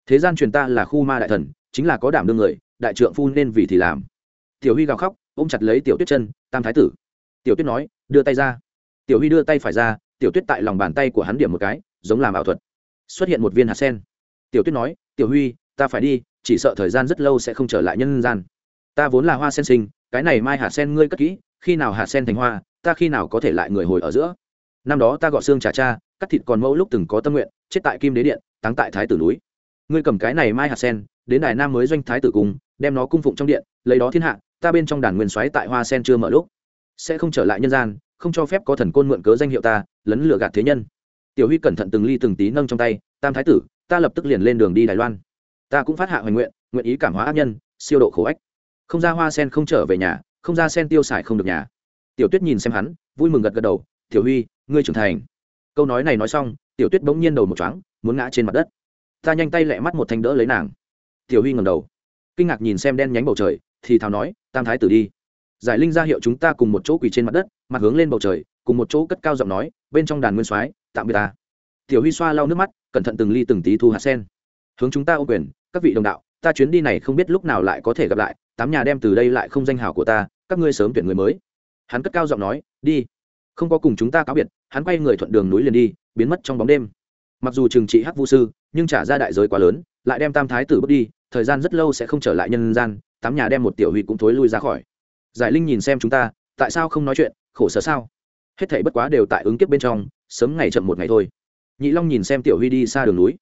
Thế gian truyền ta là khu ma đại thần, chính là có đảm đương người, đại trượng phu nên vì thì làm. Tiểu huy gào khóc, ôm chặt lấy tiểu tuyết chân, tam thái tử. Tiểu tuyết nói, đưa tay ra. Tiểu huy đưa tay phải ra, tiểu tuyết tại lòng bàn tay của hắn điểm một cái, giống làm ảo thuật. Xuất hiện một viên hạt sen. Tiểu tuyết nói, tiểu huy, ta phải đi, chỉ sợ thời gian rất lâu sẽ không trở lại nhân gian. Ta vốn là hoa sen sinh, cái này mai hạt sen ngươi cất kỹ, khi nào hạt sen thành hoa, ta khi nào có thể lại người hồi ở giữa. Năm đó ta gọt xương trà cha, cắt thịt còn mẫu lúc từng có tâm nguyện, chết tại kim đế điện, táng tại thái tử núi ngươi cầm cái này mai hạt sen, đến đài nam mới doanh thái tử cung đem nó cung phụng trong điện, lấy đó thiên hạ, ta bên trong đàn nguyên xoáy tại hoa sen chưa mở lúc, sẽ không trở lại nhân gian, không cho phép có thần côn mượn cớ danh hiệu ta, lấn lừa gạt thế nhân. Tiểu huy cẩn thận từng ly từng tí nâng trong tay, tam thái tử, ta lập tức liền lên đường đi đài loan. Ta cũng phát hạ hoành nguyện nguyện ý cảm hóa ác nhân, siêu độ khổ ách. Không ra hoa sen không trở về nhà, không ra sen tiêu xài không được nhà. Tiểu tuyết nhìn xem hắn, vui mừng gật gật đầu, tiểu huy, ngươi trưởng thành. Câu nói này nói xong, tiểu tuyết bỗng nhiên đầu một chóng muốn ngã trên mặt đất ta nhanh tay lẹ mắt một thanh đỡ lấy nàng. Tiểu huy ngầm đầu, kinh ngạc nhìn xem đen nhánh bầu trời, thì thào nói, tam thái tử đi. Giải linh ra hiệu chúng ta cùng một chỗ quỳ trên mặt đất, mặt hướng lên bầu trời, cùng một chỗ cất cao giọng nói, bên trong đàn nguyên soái, tạm biệt ta. Tiểu huy xoa lau nước mắt, cẩn thận từng ly từng tí thu hạt sen. Hướng chúng ta ô quyền, các vị đồng đạo, ta chuyến đi này không biết lúc nào lại có thể gặp lại, tám nhà đem từ đây lại không danh hào của ta, các ngươi sớm tuyển người mới. Hắn cất cao giọng nói, đi, không có cùng chúng ta cáo biệt. Hắn quay người thuận đường núi liền đi, biến mất trong bóng đêm mặc dù trừng trị hắc vu sư, nhưng trả ra đại giới quá lớn, lại đem tam thái tử bước đi, thời gian rất lâu sẽ không trở lại nhân gian, tám nhà đem một tiểu huy cũng thối lui ra khỏi. Giải linh nhìn xem chúng ta, tại sao không nói chuyện, khổ sở sao? Hết thảy bất quá đều tại ứng kiếp bên trong, sớm ngày chậm một ngày thôi. Nhị long nhìn xem tiểu huy đi xa đường núi,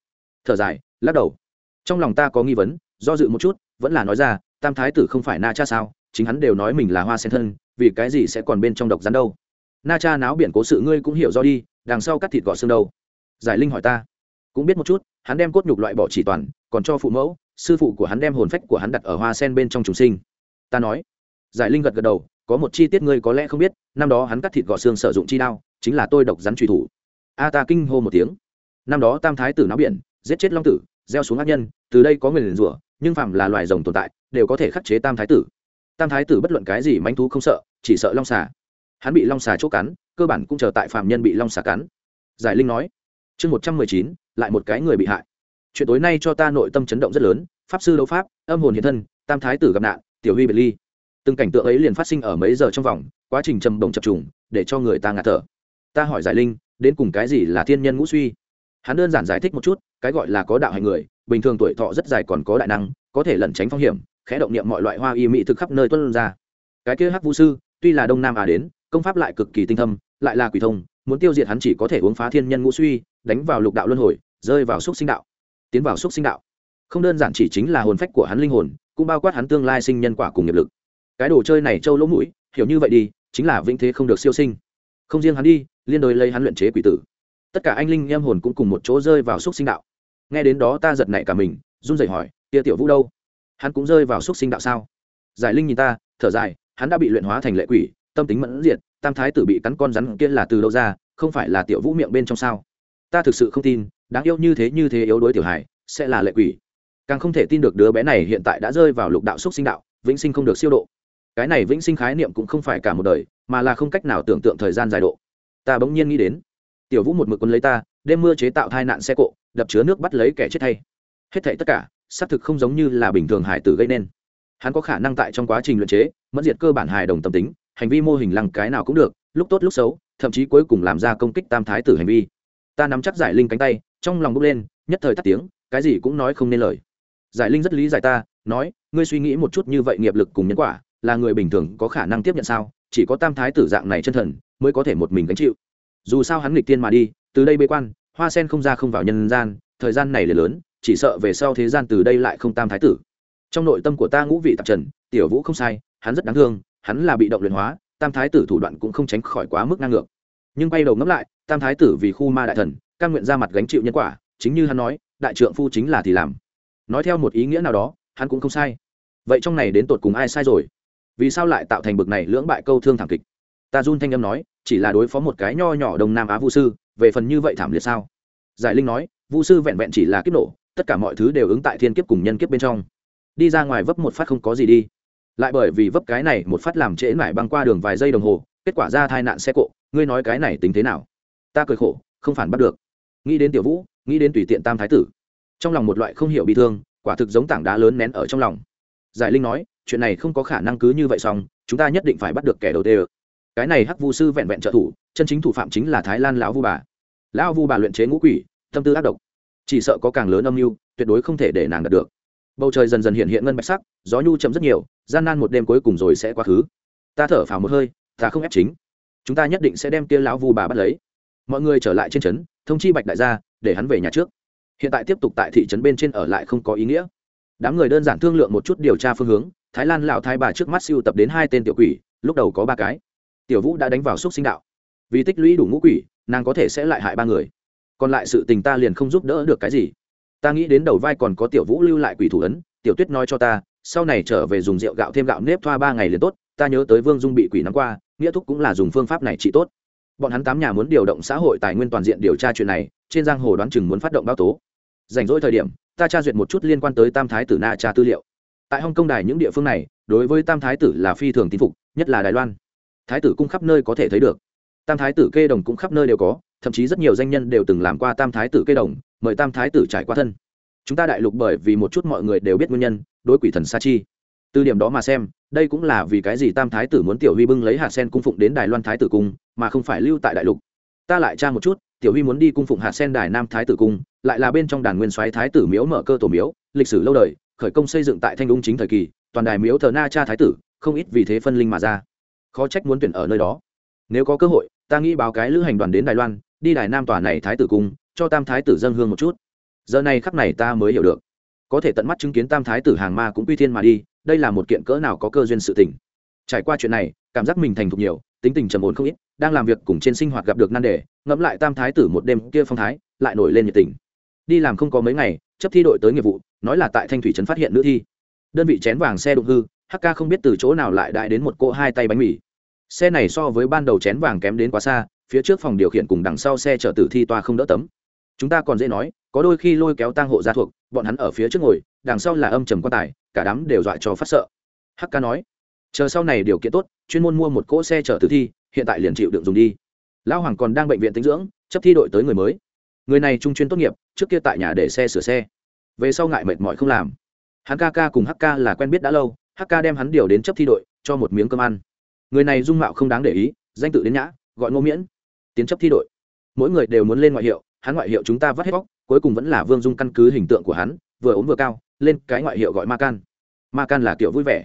thở dài, lắc đầu. Trong lòng ta có nghi vấn, do dự một chút, vẫn là nói ra, tam thái tử không phải na cha sao? Chính hắn đều nói mình là hoa sen thân, vì cái gì sẽ còn bên trong độc rắn đâu? Na cha náo biển cố sự ngươi cũng hiểu do đi, đằng sau cắt thịt gọt xương đâu giải linh hỏi ta. Cũng biết một chút, hắn đem cốt nhục loại bỏ chỉ toàn, còn cho phụ mẫu, sư phụ của hắn đem hồn phách của hắn đặt ở hoa sen bên trong trùng sinh. Ta nói. Giải linh gật gật đầu, có một chi tiết ngươi có lẽ không biết, năm đó hắn cắt thịt gọt xương sử dụng chi đao, chính là tôi độc rắn truy thủ. A ta kinh hô một tiếng. Năm đó tam thái tử náo biển, giết chết long tử, gieo xuống ác nhân, từ đây có người liền rủa, nhưng phạm là loài rồng tồn tại, đều có thể khắc chế tam thái tử. Tam thái tử bất luận cái gì manh thú không sợ, chỉ sợ long xà. Hắn bị long xà chốt cắn, cơ bản cũng chờ tại phạm nhân bị long xà cắn. Giải linh nói chương một trăm mười chín, lại một cái người bị hại. Chuyện tối nay cho ta nội tâm chấn động rất lớn, pháp sư đấu pháp, âm hồn hiện thân, tam thái tử gặp nạn, tiểu huy biệt ly. Từng cảnh tượng ấy liền phát sinh ở mấy giờ trong vòng, quá trình trầm đồng chập trùng, để cho người ta ngạt thở. Ta hỏi giải linh, đến cùng cái gì là thiên nhân ngũ suy? Hắn đơn giản giải thích một chút, cái gọi là có đạo hành người, bình thường tuổi thọ rất dài còn có đại năng, có thể lẩn tránh phong hiểm, khẽ động niệm mọi loại hoa y mỹ thực khắp nơi tuân ra. Cái kia hắc vũ sư, tuy là đông nam à đến, công pháp lại cực kỳ tinh thâm lại là quỷ thông, muốn tiêu diệt hắn chỉ có thể uống phá thiên nhân ngũ suy, đánh vào lục đạo luân hồi, rơi vào xúc sinh đạo. Tiến vào xúc sinh đạo. Không đơn giản chỉ chính là hồn phách của hắn linh hồn, cũng bao quát hắn tương lai sinh nhân quả cùng nghiệp lực. Cái đồ chơi này trâu lỗ mũi, hiểu như vậy đi, chính là vĩnh thế không được siêu sinh. Không riêng hắn đi, liên đối lấy hắn luyện chế quỷ tử. Tất cả anh linh, em hồn cũng cùng một chỗ rơi vào xúc sinh đạo. Nghe đến đó ta giật nảy cả mình, run rẩy hỏi, tia tiểu vũ đâu? Hắn cũng rơi vào xúc sinh đạo sao? Giải linh nhìn ta, thở dài, hắn đã bị luyện hóa thành lệ quỷ, tâm tính mẫn diệt tam thái tử bị cắn con rắn kia là từ đâu ra, không phải là tiểu vũ miệng bên trong sao? Ta thực sự không tin, đáng yêu như thế như thế yếu đuối tiểu hải sẽ là lệ quỷ. Càng không thể tin được đứa bé này hiện tại đã rơi vào lục đạo xúc sinh đạo, vĩnh sinh không được siêu độ. Cái này vĩnh sinh khái niệm cũng không phải cả một đời, mà là không cách nào tưởng tượng thời gian dài độ. Ta bỗng nhiên nghĩ đến, tiểu vũ một mực quân lấy ta, đêm mưa chế tạo tai nạn xe cộ, đập chứa nước bắt lấy kẻ chết thay. Hết thảy tất cả, xác thực không giống như là bình thường hải tử gây nên. Hắn có khả năng tại trong quá trình luyện chế, mẫn diệt cơ bản hài đồng tâm tính hành vi mô hình lăng cái nào cũng được, lúc tốt lúc xấu, thậm chí cuối cùng làm ra công kích tam thái tử hành vi. Ta nắm chắc giải linh cánh tay, trong lòng bốc lên, nhất thời tắt tiếng, cái gì cũng nói không nên lời. Giải linh rất lý giải ta, nói, ngươi suy nghĩ một chút như vậy nghiệp lực cùng nhân quả, là người bình thường có khả năng tiếp nhận sao? Chỉ có tam thái tử dạng này chân thần, mới có thể một mình gánh chịu. Dù sao hắn nghịch tiên mà đi, từ đây bế quan, hoa sen không ra không vào nhân gian, thời gian này là lớn, chỉ sợ về sau thế gian từ đây lại không tam thái tử. Trong nội tâm của ta ngũ vị tạp trần, tiểu vũ không sai, hắn rất đáng thương hắn là bị động luyện hóa, tam thái tử thủ đoạn cũng không tránh khỏi quá mức năng ngược. Nhưng bay đầu ngẫm lại, tam thái tử vì khu ma đại thần căn nguyện ra mặt gánh chịu nhân quả, chính như hắn nói, đại trượng phu chính là thì làm. Nói theo một ý nghĩa nào đó, hắn cũng không sai. Vậy trong này đến tột cùng ai sai rồi? Vì sao lại tạo thành bực này lưỡng bại câu thương thảm kịch? Ta run thanh âm nói, chỉ là đối phó một cái nho nhỏ đông nam á vũ sư, về phần như vậy thảm liệt sao? Giải linh nói vũ sư vẹn vẹn chỉ là kiếp nổ, tất cả mọi thứ đều ứng tại thiên kiếp cùng nhân kiếp bên trong. Đi ra ngoài vấp một phát không có gì đi lại bởi vì vấp cái này một phát làm trễ mải băng qua đường vài giây đồng hồ, kết quả ra tai nạn xe cộ, ngươi nói cái này tính thế nào? Ta cười khổ, không phản bắt được. Nghĩ đến tiểu vũ, nghĩ đến tùy tiện tam thái tử. Trong lòng một loại không hiểu bị thương, quả thực giống tảng đá lớn nén ở trong lòng. Giải linh nói, chuyện này không có khả năng cứ như vậy xong, chúng ta nhất định phải bắt được kẻ đầu tê cái này hắc vu sư vẹn vẹn trợ thủ, chân chính thủ phạm chính là thái lan lão vu bà. Lão vu bà luyện chế ngũ quỷ, tâm tư ác độc. Chỉ sợ có càng lớn âm mưu, tuyệt đối không thể để nàng đạt được bầu trời dần dần hiện hiện ngân bạch sắc, gió nhu chậm rất nhiều, gian nan một đêm cuối cùng rồi sẽ quá khứ. Ta thở phào một hơi, ta không ép chính. Chúng ta nhất định sẽ đem kia lão vu bà bắt lấy. Mọi người trở lại trên trấn, thông chi bạch đại gia, để hắn về nhà trước. Hiện tại tiếp tục tại thị trấn bên trên ở lại không có ý nghĩa. Đám người đơn giản thương lượng một chút điều tra phương hướng, thái lan lão thái bà trước mắt siêu tập đến hai tên tiểu quỷ, lúc đầu có ba cái. Tiểu vũ đã đánh vào xúc sinh đạo. Vì tích lũy đủ ngũ quỷ, nàng có thể sẽ lại hại ba người. Còn lại sự tình ta liền không giúp đỡ được cái gì ta nghĩ đến đầu vai còn có tiểu vũ lưu lại quỷ thủ ấn, tiểu tuyết nói cho ta, sau này trở về dùng rượu gạo thêm gạo nếp thoa ba ngày liền tốt, ta nhớ tới vương dung bị quỷ nắm qua, nghĩa thúc cũng là dùng phương pháp này trị tốt. Bọn hắn tám nhà muốn điều động xã hội tài nguyên toàn diện điều tra chuyện này, trên giang hồ đoán chừng muốn phát động báo tố. Rảnh rỗi thời điểm, ta tra duyệt một chút liên quan tới tam thái tử na tra tư liệu. Tại hong kông đài những địa phương này, đối với tam thái tử là phi thường tín phục, nhất là đài loan. Thái tử cung khắp nơi có thể thấy được. Tam thái tử kê đồng cũng khắp nơi đều có, thậm chí rất nhiều danh nhân đều từng làm qua tam thái tử kê đồng mời tam thái tử trải qua thân. Chúng ta đại lục bởi vì một chút mọi người đều biết nguyên nhân, đối quỷ thần sa chi. Từ điểm đó mà xem, đây cũng là vì cái gì tam thái tử muốn tiểu huy bưng lấy hạt sen cung phụng đến đài loan thái tử cung, mà không phải lưu tại đại lục. Ta lại tra một chút, tiểu huy muốn đi cung phụng hạt sen đài nam thái tử cung, lại là bên trong đàn nguyên soái thái tử miếu mở cơ tổ miếu, lịch sử lâu đời, khởi công xây dựng tại thanh đúng chính thời kỳ, toàn đài miếu thờ na cha thái tử, không ít vì thế phân linh mà ra. Khó trách muốn tuyển ở nơi đó. Nếu có cơ hội, ta nghĩ báo cái lữ hành đoàn đến đài loan, đi đài nam tòa này thái tử cung cho tam thái tử dân hương một chút. Giờ này khắc này ta mới hiểu được. Có thể tận mắt chứng kiến tam thái tử hàng ma cũng quy thiên mà đi, đây là một kiện cỡ nào có cơ duyên sự tình. Trải qua chuyện này, cảm giác mình thành thục nhiều, tính tình trầm ổn không ít, đang làm việc cùng trên sinh hoạt gặp được nan đề, ngẫm lại tam thái tử một đêm kia phong thái, lại nổi lên nhiệt tình. Đi làm không có mấy ngày, chấp thi đội tới nghiệp vụ, nói là tại thanh thủy trấn phát hiện nữ thi. Đơn vị chén vàng xe đụng hư hk không biết từ chỗ nào lại đại đến một cỗ hai tay bánh mì. Xe này so với ban đầu chén vàng kém đến quá xa, phía trước phòng điều khiển cùng đằng sau xe chở tử thi toa không đỡ tấm chúng ta còn dễ nói, có đôi khi lôi kéo tang hộ gia thuộc, bọn hắn ở phía trước ngồi, đằng sau là âm trầm quan tài, cả đám đều dọa cho phát sợ. Hắc ca nói, chờ sau này điều kiện tốt, chuyên môn mua một cỗ xe chở tử thi, hiện tại liền chịu đựng dùng đi. Lão hoàng còn đang bệnh viện tính dưỡng, chấp thi đội tới người mới. Người này trung chuyên tốt nghiệp, trước kia tại nhà để xe sửa xe. Về sau ngại mệt mỏi không làm. Hắn ca ca cùng Hắc ca là quen biết đã lâu, Hắc ca đem hắn điều đến chấp thi đội, cho một miếng cơm ăn. Người này dung mạo không đáng để ý, danh tự đến nhã, gọi ngô miễn, tiến chấp thi đội. Mỗi người đều muốn lên ngoại hiệu hắn ngoại hiệu chúng ta vắt hết bóc cuối cùng vẫn là vương dung căn cứ hình tượng của hắn, vừa ốm vừa cao, lên cái ngoại hiệu gọi ma can. Ma can là kiểu vui vẻ.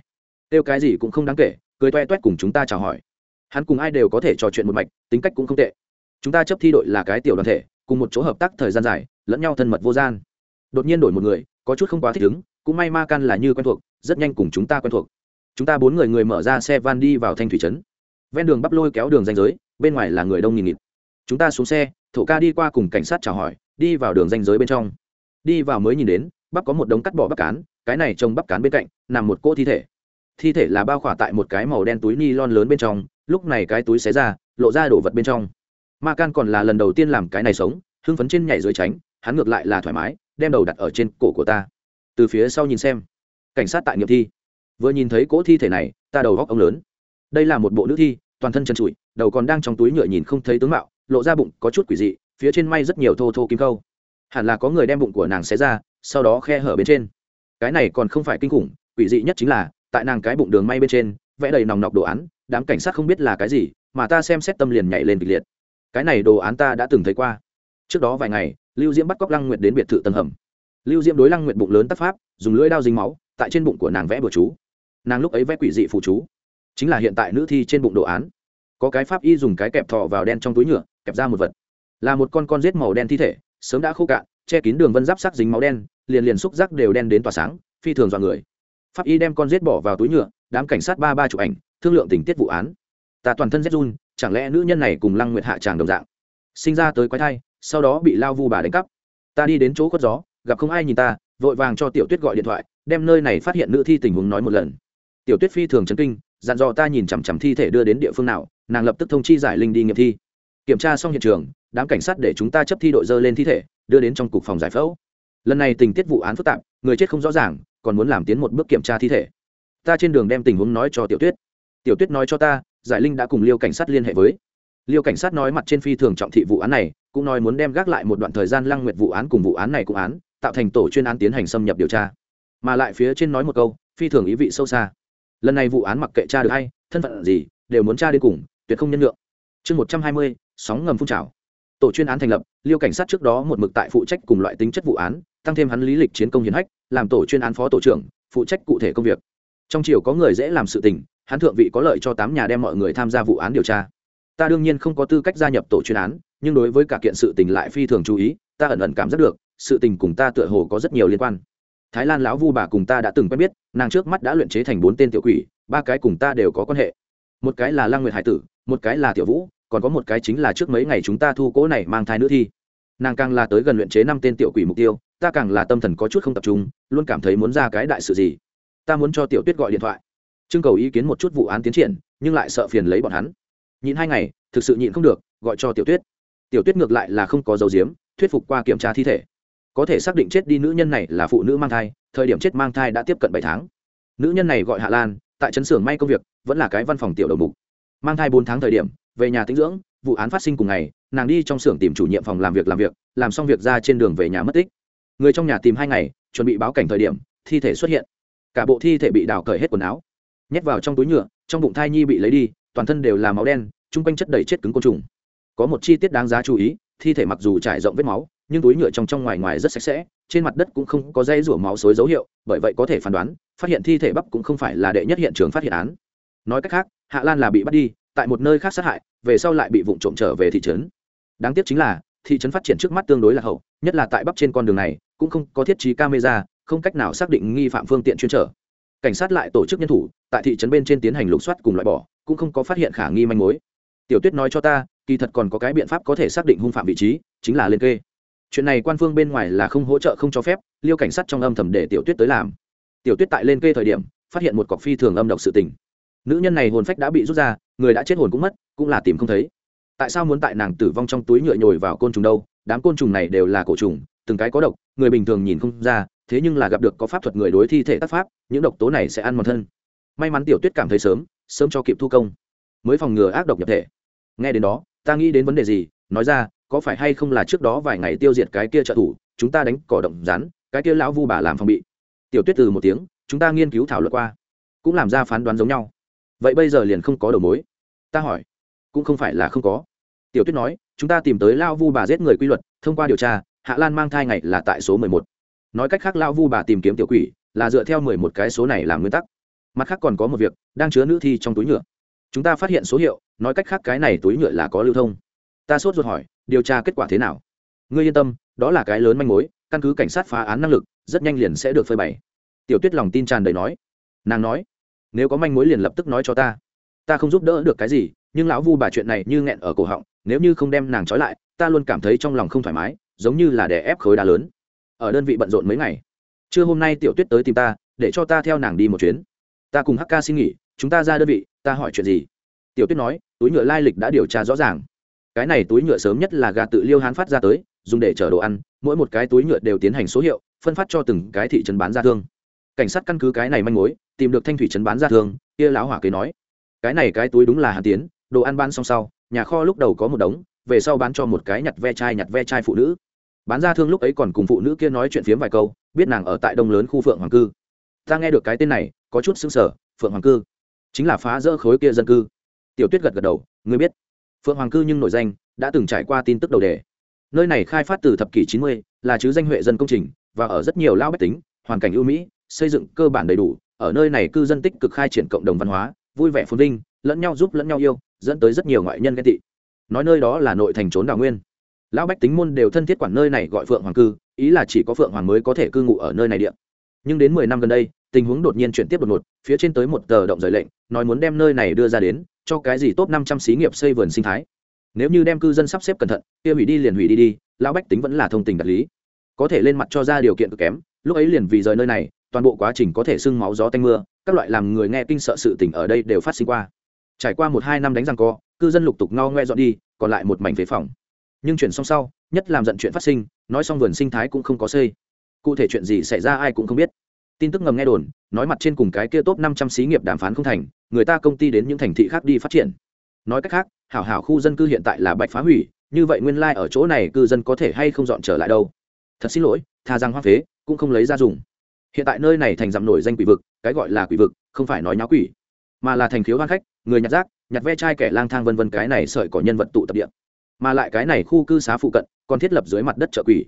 Kêu cái gì cũng không đáng kể, cười toe toét cùng chúng ta chào hỏi. Hắn cùng ai đều có thể trò chuyện một mạch, tính cách cũng không tệ. Chúng ta chấp thi đội là cái tiểu đoàn thể, cùng một chỗ hợp tác thời gian dài, lẫn nhau thân mật vô gian. Đột nhiên đổi một người, có chút không quá thích ứng, cũng may ma can là như quen thuộc, rất nhanh cùng chúng ta quen thuộc. Chúng ta bốn người người mở ra xe van đi vào thanh thủy trấn. Ven đường bắp lôi kéo đường danh giới, bên ngoài là người đông nghìn nghịt. Chúng ta xuống xe thổ ca đi qua cùng cảnh sát chào hỏi, đi vào đường danh giới bên trong. Đi vào mới nhìn đến, bắp có một đống cắt bỏ bắp cán, cái này trông bắp cán bên cạnh, nằm một cỗ thi thể. Thi thể là bao khỏa tại một cái màu đen túi ni lon lớn bên trong, lúc này cái túi xé ra, lộ ra đổ vật bên trong. Ma can còn là lần đầu tiên làm cái này sống, hưng phấn trên nhảy dưới tránh, hắn ngược lại là thoải mái, đem đầu đặt ở trên cổ của ta. Từ phía sau nhìn xem. Cảnh sát tại nghiệm thi. Vừa nhìn thấy cỗ thi thể này, ta đầu góc ông lớn. Đây là một bộ nữ thi, toàn thân chân trụi, đầu còn đang trong túi nhựa nhìn không thấy tướng mạo lộ ra bụng có chút quỷ dị, phía trên may rất nhiều thô thô kim câu hẳn là có người đem bụng của nàng xé ra, sau đó khe hở bên trên. Cái này còn không phải kinh khủng, quỷ dị nhất chính là, tại nàng cái bụng đường may bên trên, vẽ đầy nòng nọc đồ án, đám cảnh sát không biết là cái gì, mà ta xem xét tâm liền nhảy lên kịch liệt. Cái này đồ án ta đã từng thấy qua. Trước đó vài ngày, lưu diễm bắt cóc lăng nguyệt đến biệt thự tầng hầm. Lưu diễm đối lăng nguyệt bụng lớn tắc pháp, dùng lưỡi đao dính máu, tại trên bụng của nàng vẽ bừa chú. Nàng lúc ấy vẽ quỷ dị phụ chú. Chính là hiện tại nữ thi trên bụng đồ án. Có cái pháp y dùng cái kẹp thọ vào đen trong túi nhựa kẹp ra một vật. Là một con con rết màu đen thi thể, sớm đã khô cạn, che kín đường vân giáp sắc dính máu đen, liền liền xúc giác đều đen đến tỏa sáng, phi thường dọa người. Pháp y đem con rết bỏ vào túi nhựa, đám cảnh sát ba ba chụp ảnh, thương lượng tình tiết vụ án. Ta toàn thân rét run, chẳng lẽ nữ nhân này cùng lăng nguyệt hạ tràng đồng dạng? Sinh ra tới quái thai, sau đó bị lao vu bà đánh cắp. Ta đi đến chỗ khuất gió, gặp không ai nhìn ta, vội vàng cho tiểu tuyết gọi điện thoại, đem nơi này phát hiện nữ thi tình huống nói một lần. Tiểu tuyết phi thường chấn kinh, dặn dò ta nhìn chằm chằm thi thể đưa đến địa phương nào, nàng lập tức thông chi giải linh đi nghiệm thi kiểm tra xong hiện trường, đám cảnh sát để chúng ta chấp thi đội dơ lên thi thể, đưa đến trong cục phòng giải phẫu. Lần này tình tiết vụ án phức tạp, người chết không rõ ràng, còn muốn làm tiến một bước kiểm tra thi thể. Ta trên đường đem tình huống nói cho tiểu tuyết. Tiểu tuyết nói cho ta, giải linh đã cùng liêu cảnh sát liên hệ với. Liêu cảnh sát nói mặt trên phi thường trọng thị vụ án này, cũng nói muốn đem gác lại một đoạn thời gian lăng nguyệt vụ án cùng vụ án này cũng án, tạo thành tổ chuyên án tiến hành xâm nhập điều tra. Mà lại phía trên nói một câu, phi thường ý vị sâu xa. Lần này vụ án mặc kệ cha được hay thân phận gì, đều muốn tra đến cùng, tuyệt không nhân lượng chương một trăm hai mươi, sóng ngầm phun trào. Tổ chuyên án thành lập, liêu cảnh sát trước đó một mực tại phụ trách cùng loại tính chất vụ án, tăng thêm hắn lý lịch chiến công hiến hách, làm tổ chuyên án phó tổ trưởng, phụ trách cụ thể công việc. Trong chiều có người dễ làm sự tình, hắn thượng vị có lợi cho tám nhà đem mọi người tham gia vụ án điều tra. Ta đương nhiên không có tư cách gia nhập tổ chuyên án, nhưng đối với cả kiện sự tình lại phi thường chú ý, ta ẩn ẩn cảm giác được, sự tình cùng ta tựa hồ có rất nhiều liên quan. Thái lan lão vu bà cùng ta đã từng quen biết, nàng trước mắt đã luyện chế thành bốn tên tiểu quỷ, ba cái cùng ta đều có quan hệ. Một cái là lăng nguyệt hải tử, một cái là tiểu vũ còn có một cái chính là trước mấy ngày chúng ta thu cỗ này mang thai nữ thi. Nàng càng là tới gần luyện chế năm tên tiểu quỷ mục tiêu, ta càng là tâm thần có chút không tập trung, luôn cảm thấy muốn ra cái đại sự gì. Ta muốn cho tiểu tuyết gọi điện thoại. Trưng cầu ý kiến một chút vụ án tiến triển, nhưng lại sợ phiền lấy bọn hắn. Nhịn hai ngày, thực sự nhịn không được, gọi cho tiểu tuyết. Tiểu tuyết ngược lại là không có dấu diếm, thuyết phục qua kiểm tra thi thể. Có thể xác định chết đi nữ nhân này là phụ nữ mang thai, thời điểm chết mang thai đã tiếp cận bảy tháng. Nữ nhân này gọi hạ lan, tại trấn xưởng may công việc, vẫn là cái văn phòng tiểu đầu mục. Mang thai bốn tháng thời điểm về nhà tĩnh dưỡng, vụ án phát sinh cùng ngày, nàng đi trong xưởng tìm chủ nhiệm phòng làm việc làm việc, làm xong việc ra trên đường về nhà mất tích. Người trong nhà tìm hai ngày, chuẩn bị báo cảnh thời điểm, thi thể xuất hiện. Cả bộ thi thể bị đào cởi hết quần áo, nhét vào trong túi nhựa, trong bụng thai nhi bị lấy đi, toàn thân đều là máu đen, chung quanh chất đầy chết cứng côn trùng. Có một chi tiết đáng giá chú ý, thi thể mặc dù trải rộng vết máu, nhưng túi nhựa trong trong ngoài ngoài rất sạch sẽ, trên mặt đất cũng không có dây rủa máu xối dấu hiệu, bởi vậy có thể phán đoán, phát hiện thi thể bắp cũng không phải là đệ nhất hiện trường phát hiện án. Nói cách khác, hạ lan là bị bắt đi tại một nơi khác sát hại, về sau lại bị vụ trộm trở về thị trấn. Đáng tiếc chính là, thị trấn phát triển trước mắt tương đối là hậu, nhất là tại bắp trên con đường này, cũng không có thiết trí camera, không cách nào xác định nghi phạm phương tiện chuyên trở. Cảnh sát lại tổ chức nhân thủ, tại thị trấn bên trên tiến hành lục soát cùng loại bỏ, cũng không có phát hiện khả nghi manh mối. Tiểu tuyết nói cho ta, kỳ thật còn có cái biện pháp có thể xác định hung phạm vị trí, chính là lên kê. Chuyện này quan phương bên ngoài là không hỗ trợ không cho phép, liêu cảnh sát trong âm thầm để tiểu tuyết tới làm. Tiểu tuyết tại lên kê thời điểm, phát hiện một cọc phi thường âm độc sự tình. Nữ nhân này hồn phách đã bị rút ra người đã chết hồn cũng mất cũng là tìm không thấy. Tại sao muốn tại nàng tử vong trong túi nhựa nhồi vào côn trùng đâu? Đám côn trùng này đều là cổ trùng từng cái có độc người bình thường nhìn không ra thế nhưng là gặp được có pháp thuật người đối thi thể tác pháp những độc tố này sẽ ăn mòn thân. May mắn tiểu tuyết cảm thấy sớm sớm cho kịp thu công mới phòng ngừa ác độc nhập thể. Nghe đến đó ta nghĩ đến vấn đề gì? Nói ra có phải hay không là trước đó vài ngày tiêu diệt cái kia trợ thủ chúng ta đánh cỏ động rán, cái kia lão vu bà làm phòng bị. Tiểu tuyết từ một tiếng chúng ta nghiên cứu thảo luận qua cũng làm ra phán đoán giống nhau vậy bây giờ liền không có đầu mối. Ta hỏi. Cũng không phải là không có. Tiểu tuyết nói, chúng ta tìm tới lao vu bà giết người quy luật, thông qua điều tra, hạ lan mang thai ngày là tại số mười một. Nói cách khác lao vu bà tìm kiếm tiểu quỷ là dựa theo mười một cái số này làm nguyên tắc. Mặt khác còn có một việc, đang chứa nữ thi trong túi nhựa. Chúng ta phát hiện số hiệu, nói cách khác cái này túi nhựa là có lưu thông. Ta sốt ruột hỏi, điều tra kết quả thế nào? Ngươi yên tâm, đó là cái lớn manh mối, căn cứ cảnh sát phá án năng lực, rất nhanh liền sẽ được phơi bày. Tiểu tuyết lòng tin tràn đầy nói. Nàng nói nếu có manh mối liền lập tức nói cho ta. Ta không giúp đỡ được cái gì, nhưng lão vu bà chuyện này như nghẹn ở cổ họng, nếu như không đem nàng trói lại, ta luôn cảm thấy trong lòng không thoải mái, giống như là đè ép khối đá lớn. Ở đơn vị bận rộn mấy ngày, trưa hôm nay tiểu tuyết tới tìm ta, để cho ta theo nàng đi một chuyến. Ta cùng hk xin nghỉ, chúng ta ra đơn vị, ta hỏi chuyện gì? Tiểu tuyết nói, túi nhựa lai lịch đã điều tra rõ ràng. Cái này túi nhựa sớm nhất là gà tự liêu hán phát ra tới, dùng để chở đồ ăn, mỗi một cái túi nhựa đều tiến hành số hiệu, phân phát cho từng cái thị trấn bán ra thương. Cảnh sát căn cứ cái này manh mối tìm được thanh thủy trấn bán ra thường kia lão hỏa kế nói, cái này cái túi đúng là hàn tiến, đồ ăn bán xong sau, nhà kho lúc đầu có một đống, về sau bán cho một cái nhặt ve chai nhặt ve chai phụ nữ. Bán ra thương lúc ấy còn cùng phụ nữ kia nói chuyện phiếm vài câu, biết nàng ở tại đông lớn khu phượng hoàng cư. Ta nghe được cái tên này, có chút xứng sở phượng hoàng cư. Chính là phá rỡ khối kia dân cư. Tiểu tuyết gật gật đầu, ngươi biết, phượng hoàng cư nhưng nổi danh, đã từng trải qua tin tức đầu đề. Nơi này khai phát từ thập kỷ chín mươi, là chứ danh huệ dân công trình, và ở rất nhiều lao bách tính, hoàn cảnh ưu mỹ, xây dựng cơ bản đầy đủ ở nơi này cư dân tích cực khai triển cộng đồng văn hóa, vui vẻ phồn vinh, lẫn nhau giúp lẫn nhau yêu, dẫn tới rất nhiều ngoại nhân ghen tị. Nói nơi đó là nội thành trốn đào nguyên. Lão bách tính môn đều thân thiết quản nơi này gọi phượng hoàng cư, ý là chỉ có phượng hoàng mới có thể cư ngụ ở nơi này điện nhưng đến mười năm gần đây, tình huống đột nhiên chuyển tiếp đột ngột, phía trên tới một tờ động rời lệnh, nói muốn đem nơi này đưa ra đến, cho cái gì top năm trăm xí nghiệp xây vườn sinh thái. Nếu như đem cư dân sắp xếp cẩn thận, kia hủy đi liền hủy đi đi, lão bách tính vẫn là thông tình đạt lý. Có thể lên mặt cho ra điều kiện cực kém, lúc ấy liền vì rời nơi này toàn bộ quá trình có thể sưng máu gió tanh mưa, các loại làm người nghe kinh sợ sự tình ở đây đều phát sinh qua. Trải qua một hai năm đánh răng co, cư dân lục tục ngao ngoe dọn đi, còn lại một mảnh phế phòng. Nhưng chuyển xong sau, nhất làm giận chuyện phát sinh, nói xong vườn sinh thái cũng không có xây. Cụ thể chuyện gì xảy ra ai cũng không biết. Tin tức ngầm nghe đồn, nói mặt trên cùng cái kia top năm trăm xí nghiệp đàm phán không thành, người ta công ty đến những thành thị khác đi phát triển. Nói cách khác, hảo hảo khu dân cư hiện tại là bạch phá hủy, như vậy nguyên lai、like、ở chỗ này cư dân có thể hay không dọn trở lại đâu. Thật xin lỗi, tha rằng hoa phế, cũng không lấy ra dùng hiện tại nơi này thành dặm nổi danh quỷ vực, cái gọi là quỷ vực, không phải nói nháo quỷ, mà là thành khiếu hoan khách, người nhặt rác, nhặt ve chai kẻ lang thang vân vân cái này sợi có nhân vật tụ tập địa. Mà lại cái này khu cư xá phụ cận, còn thiết lập dưới mặt đất chợ quỷ.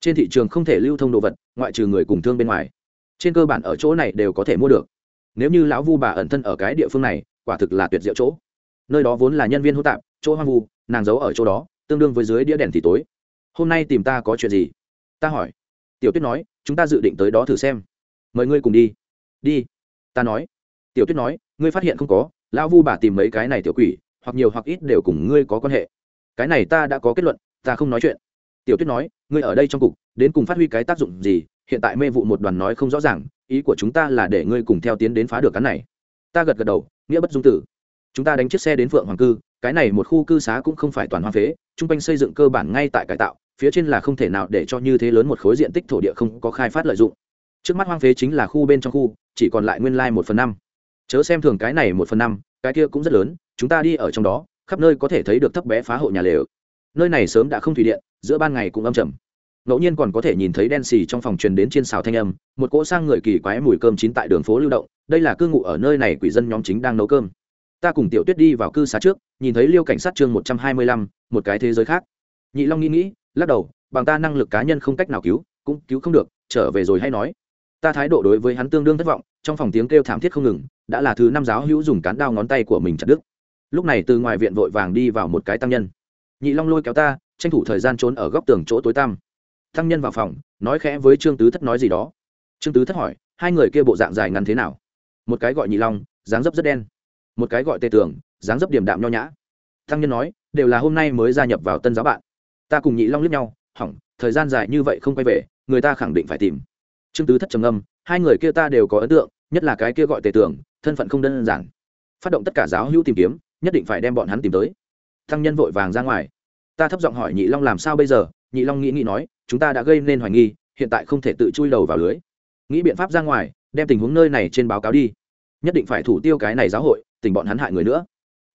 Trên thị trường không thể lưu thông đồ vật, ngoại trừ người cùng thương bên ngoài. Trên cơ bản ở chỗ này đều có thể mua được. Nếu như lão vu bà ẩn thân ở cái địa phương này, quả thực là tuyệt diệu chỗ. Nơi đó vốn là nhân viên hô tạp, chỗ hoang vu, nàng giấu ở chỗ đó, tương đương với dưới đĩa đèn thì tối. Hôm nay tìm ta có chuyện gì? Ta hỏi. Tiểu tuyết nói chúng ta dự định tới đó thử xem. Mời ngươi cùng đi. Đi. Ta nói. Tiểu tuyết nói, ngươi phát hiện không có, lão vu bà tìm mấy cái này tiểu quỷ, hoặc nhiều hoặc ít đều cùng ngươi có quan hệ. Cái này ta đã có kết luận, ta không nói chuyện. Tiểu tuyết nói, ngươi ở đây trong cục, đến cùng phát huy cái tác dụng gì, hiện tại mê vụ một đoàn nói không rõ ràng, ý của chúng ta là để ngươi cùng theo tiến đến phá được cái này. Ta gật gật đầu, nghĩa bất dung tử. Chúng ta đánh chiếc xe đến phượng hoàng cư, cái này một khu cư xá cũng không phải toàn hoang phế, chung quanh xây dựng cơ bản ngay tại cải tạo phía trên là không thể nào để cho như thế lớn một khối diện tích thổ địa không có khai phát lợi dụng. Trước mắt hoang phế chính là khu bên trong khu, chỉ còn lại nguyên lai một phần năm. Chớ xem thường cái này một phần năm, cái kia cũng rất lớn, chúng ta đi ở trong đó, khắp nơi có thể thấy được thấp bé phá hộ nhà lều. Nơi này sớm đã không thủy điện, giữa ban ngày cũng âm trầm. Ngẫu nhiên còn có thể nhìn thấy đen xì trong phòng truyền đến trên xào thanh âm, một cỗ sang người kỳ quái mùi cơm chín tại đường phố lưu động, đây là cư ngụ ở nơi này quỷ dân nhóm chính đang nấu cơm. Ta cùng tiểu tuyết đi vào cư xá trước, nhìn thấy liêu cảnh sát chương một trăm hai mươi lăm, một cái thế giới khác. Nhị long nghĩ nghĩ lắc đầu, bằng ta năng lực cá nhân không cách nào cứu, cũng cứu không được, trở về rồi hay nói. Ta thái độ đối với hắn tương đương thất vọng, trong phòng tiếng kêu thảm thiết không ngừng, đã là thứ năm giáo hữu dùng cán đao ngón tay của mình chặt đứt. Lúc này từ ngoài viện vội vàng đi vào một cái tăng nhân. Nhị long lôi kéo ta, tranh thủ thời gian trốn ở góc tường chỗ tối tăm. Tăng nhân vào phòng, nói khẽ với trương tứ thất nói gì đó. Trương tứ thất hỏi, hai người kia bộ dạng dài ngắn thế nào? Một cái gọi nhị long, dáng dấp rất đen. Một cái gọi tê tường, dáng dấp điểm đạm nho nhã. Tăng nhân nói, đều là hôm nay mới gia nhập vào tân giáo bạn ta cùng nhị long liếc nhau hỏng thời gian dài như vậy không quay về người ta khẳng định phải tìm. Trương tứ thất trầm âm hai người kia ta đều có ấn tượng nhất là cái kia gọi tề tưởng, thân phận không đơn giản. Phát động tất cả giáo hữu tìm kiếm nhất định phải đem bọn hắn tìm tới. Thăng nhân vội vàng ra ngoài. Ta thấp giọng hỏi nhị long làm sao bây giờ nhị long nghĩ nghĩ nói chúng ta đã gây nên hoài nghi hiện tại không thể tự chui đầu vào lưới. Nghĩ biện pháp ra ngoài đem tình huống nơi này trên báo cáo đi. Nhất định phải thủ tiêu cái này giáo hội tình bọn hắn hại người nữa.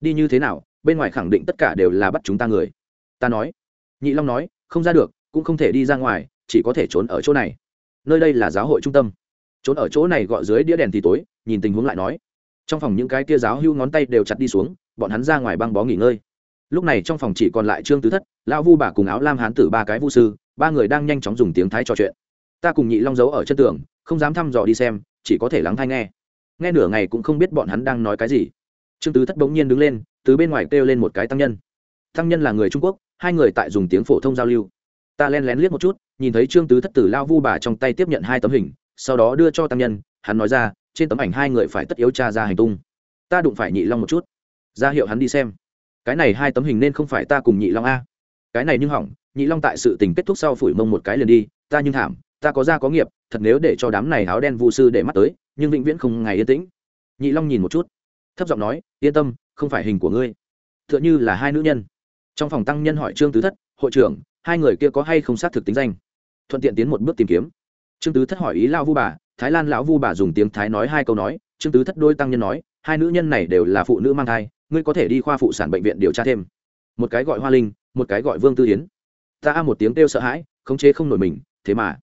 Đi như thế nào bên ngoài khẳng định tất cả đều là bắt chúng ta người. Ta nói nhị long nói, không ra được, cũng không thể đi ra ngoài, chỉ có thể trốn ở chỗ này. Nơi đây là giáo hội trung tâm. Trốn ở chỗ này gọi dưới đĩa đèn thì tối, nhìn tình huống lại nói. Trong phòng những cái kia giáo hưu ngón tay đều chặt đi xuống, bọn hắn ra ngoài băng bó nghỉ ngơi. Lúc này trong phòng chỉ còn lại trương tứ thất, lão vu bà cùng áo lam hán tử ba cái vu sư, ba người đang nhanh chóng dùng tiếng thái trò chuyện. Ta cùng nhị long giấu ở chân tường, không dám thăm dò đi xem, chỉ có thể lắng thai nghe. Nghe nửa ngày cũng không biết bọn hắn đang nói cái gì. Trương tứ thất bỗng nhiên đứng lên, từ bên ngoài kêu lên một cái tăng nhân. Tăng nhân là người trung quốc hai người tại dùng tiếng phổ thông giao lưu. Ta len lén liếc một chút, nhìn thấy trương tứ thất tử lao vu bà trong tay tiếp nhận hai tấm hình, sau đó đưa cho tăng nhân, hắn nói ra, trên tấm ảnh hai người phải tất yếu tra ra hành tung. Ta đụng phải nhị long một chút. Ra hiệu hắn đi xem. Cái này hai tấm hình nên không phải ta cùng nhị long a. Cái này nhưng hỏng, nhị long tại sự tình kết thúc sau phủi mông một cái liền đi, ta nhưng thảm, ta có ra có nghiệp, thật nếu để cho đám này áo đen vu sư để mắt tới, nhưng vĩnh viễn không ngày yên tĩnh. Nhị long nhìn một chút, thấp giọng nói, yên tâm, không phải hình của ngươi. T h ư ợ n h ư là hai nữ nhân trong phòng tăng nhân hỏi trương tứ thất, hội trưởng, hai người kia có hay không xác thực tính danh? Thuận tiện tiến một bước tìm kiếm. Trương tứ thất hỏi ý lao vu bà, thái lan lão vu bà dùng tiếng thái nói hai câu nói. Trương tứ thất đôi tăng nhân nói, hai nữ nhân này đều là phụ nữ mang thai, ngươi có thể đi khoa phụ sản bệnh viện điều tra thêm. Một cái gọi hoa linh, một cái gọi vương tư hiến. Ta a một tiếng kêu sợ hãi, khống chế không nổi mình, thế mà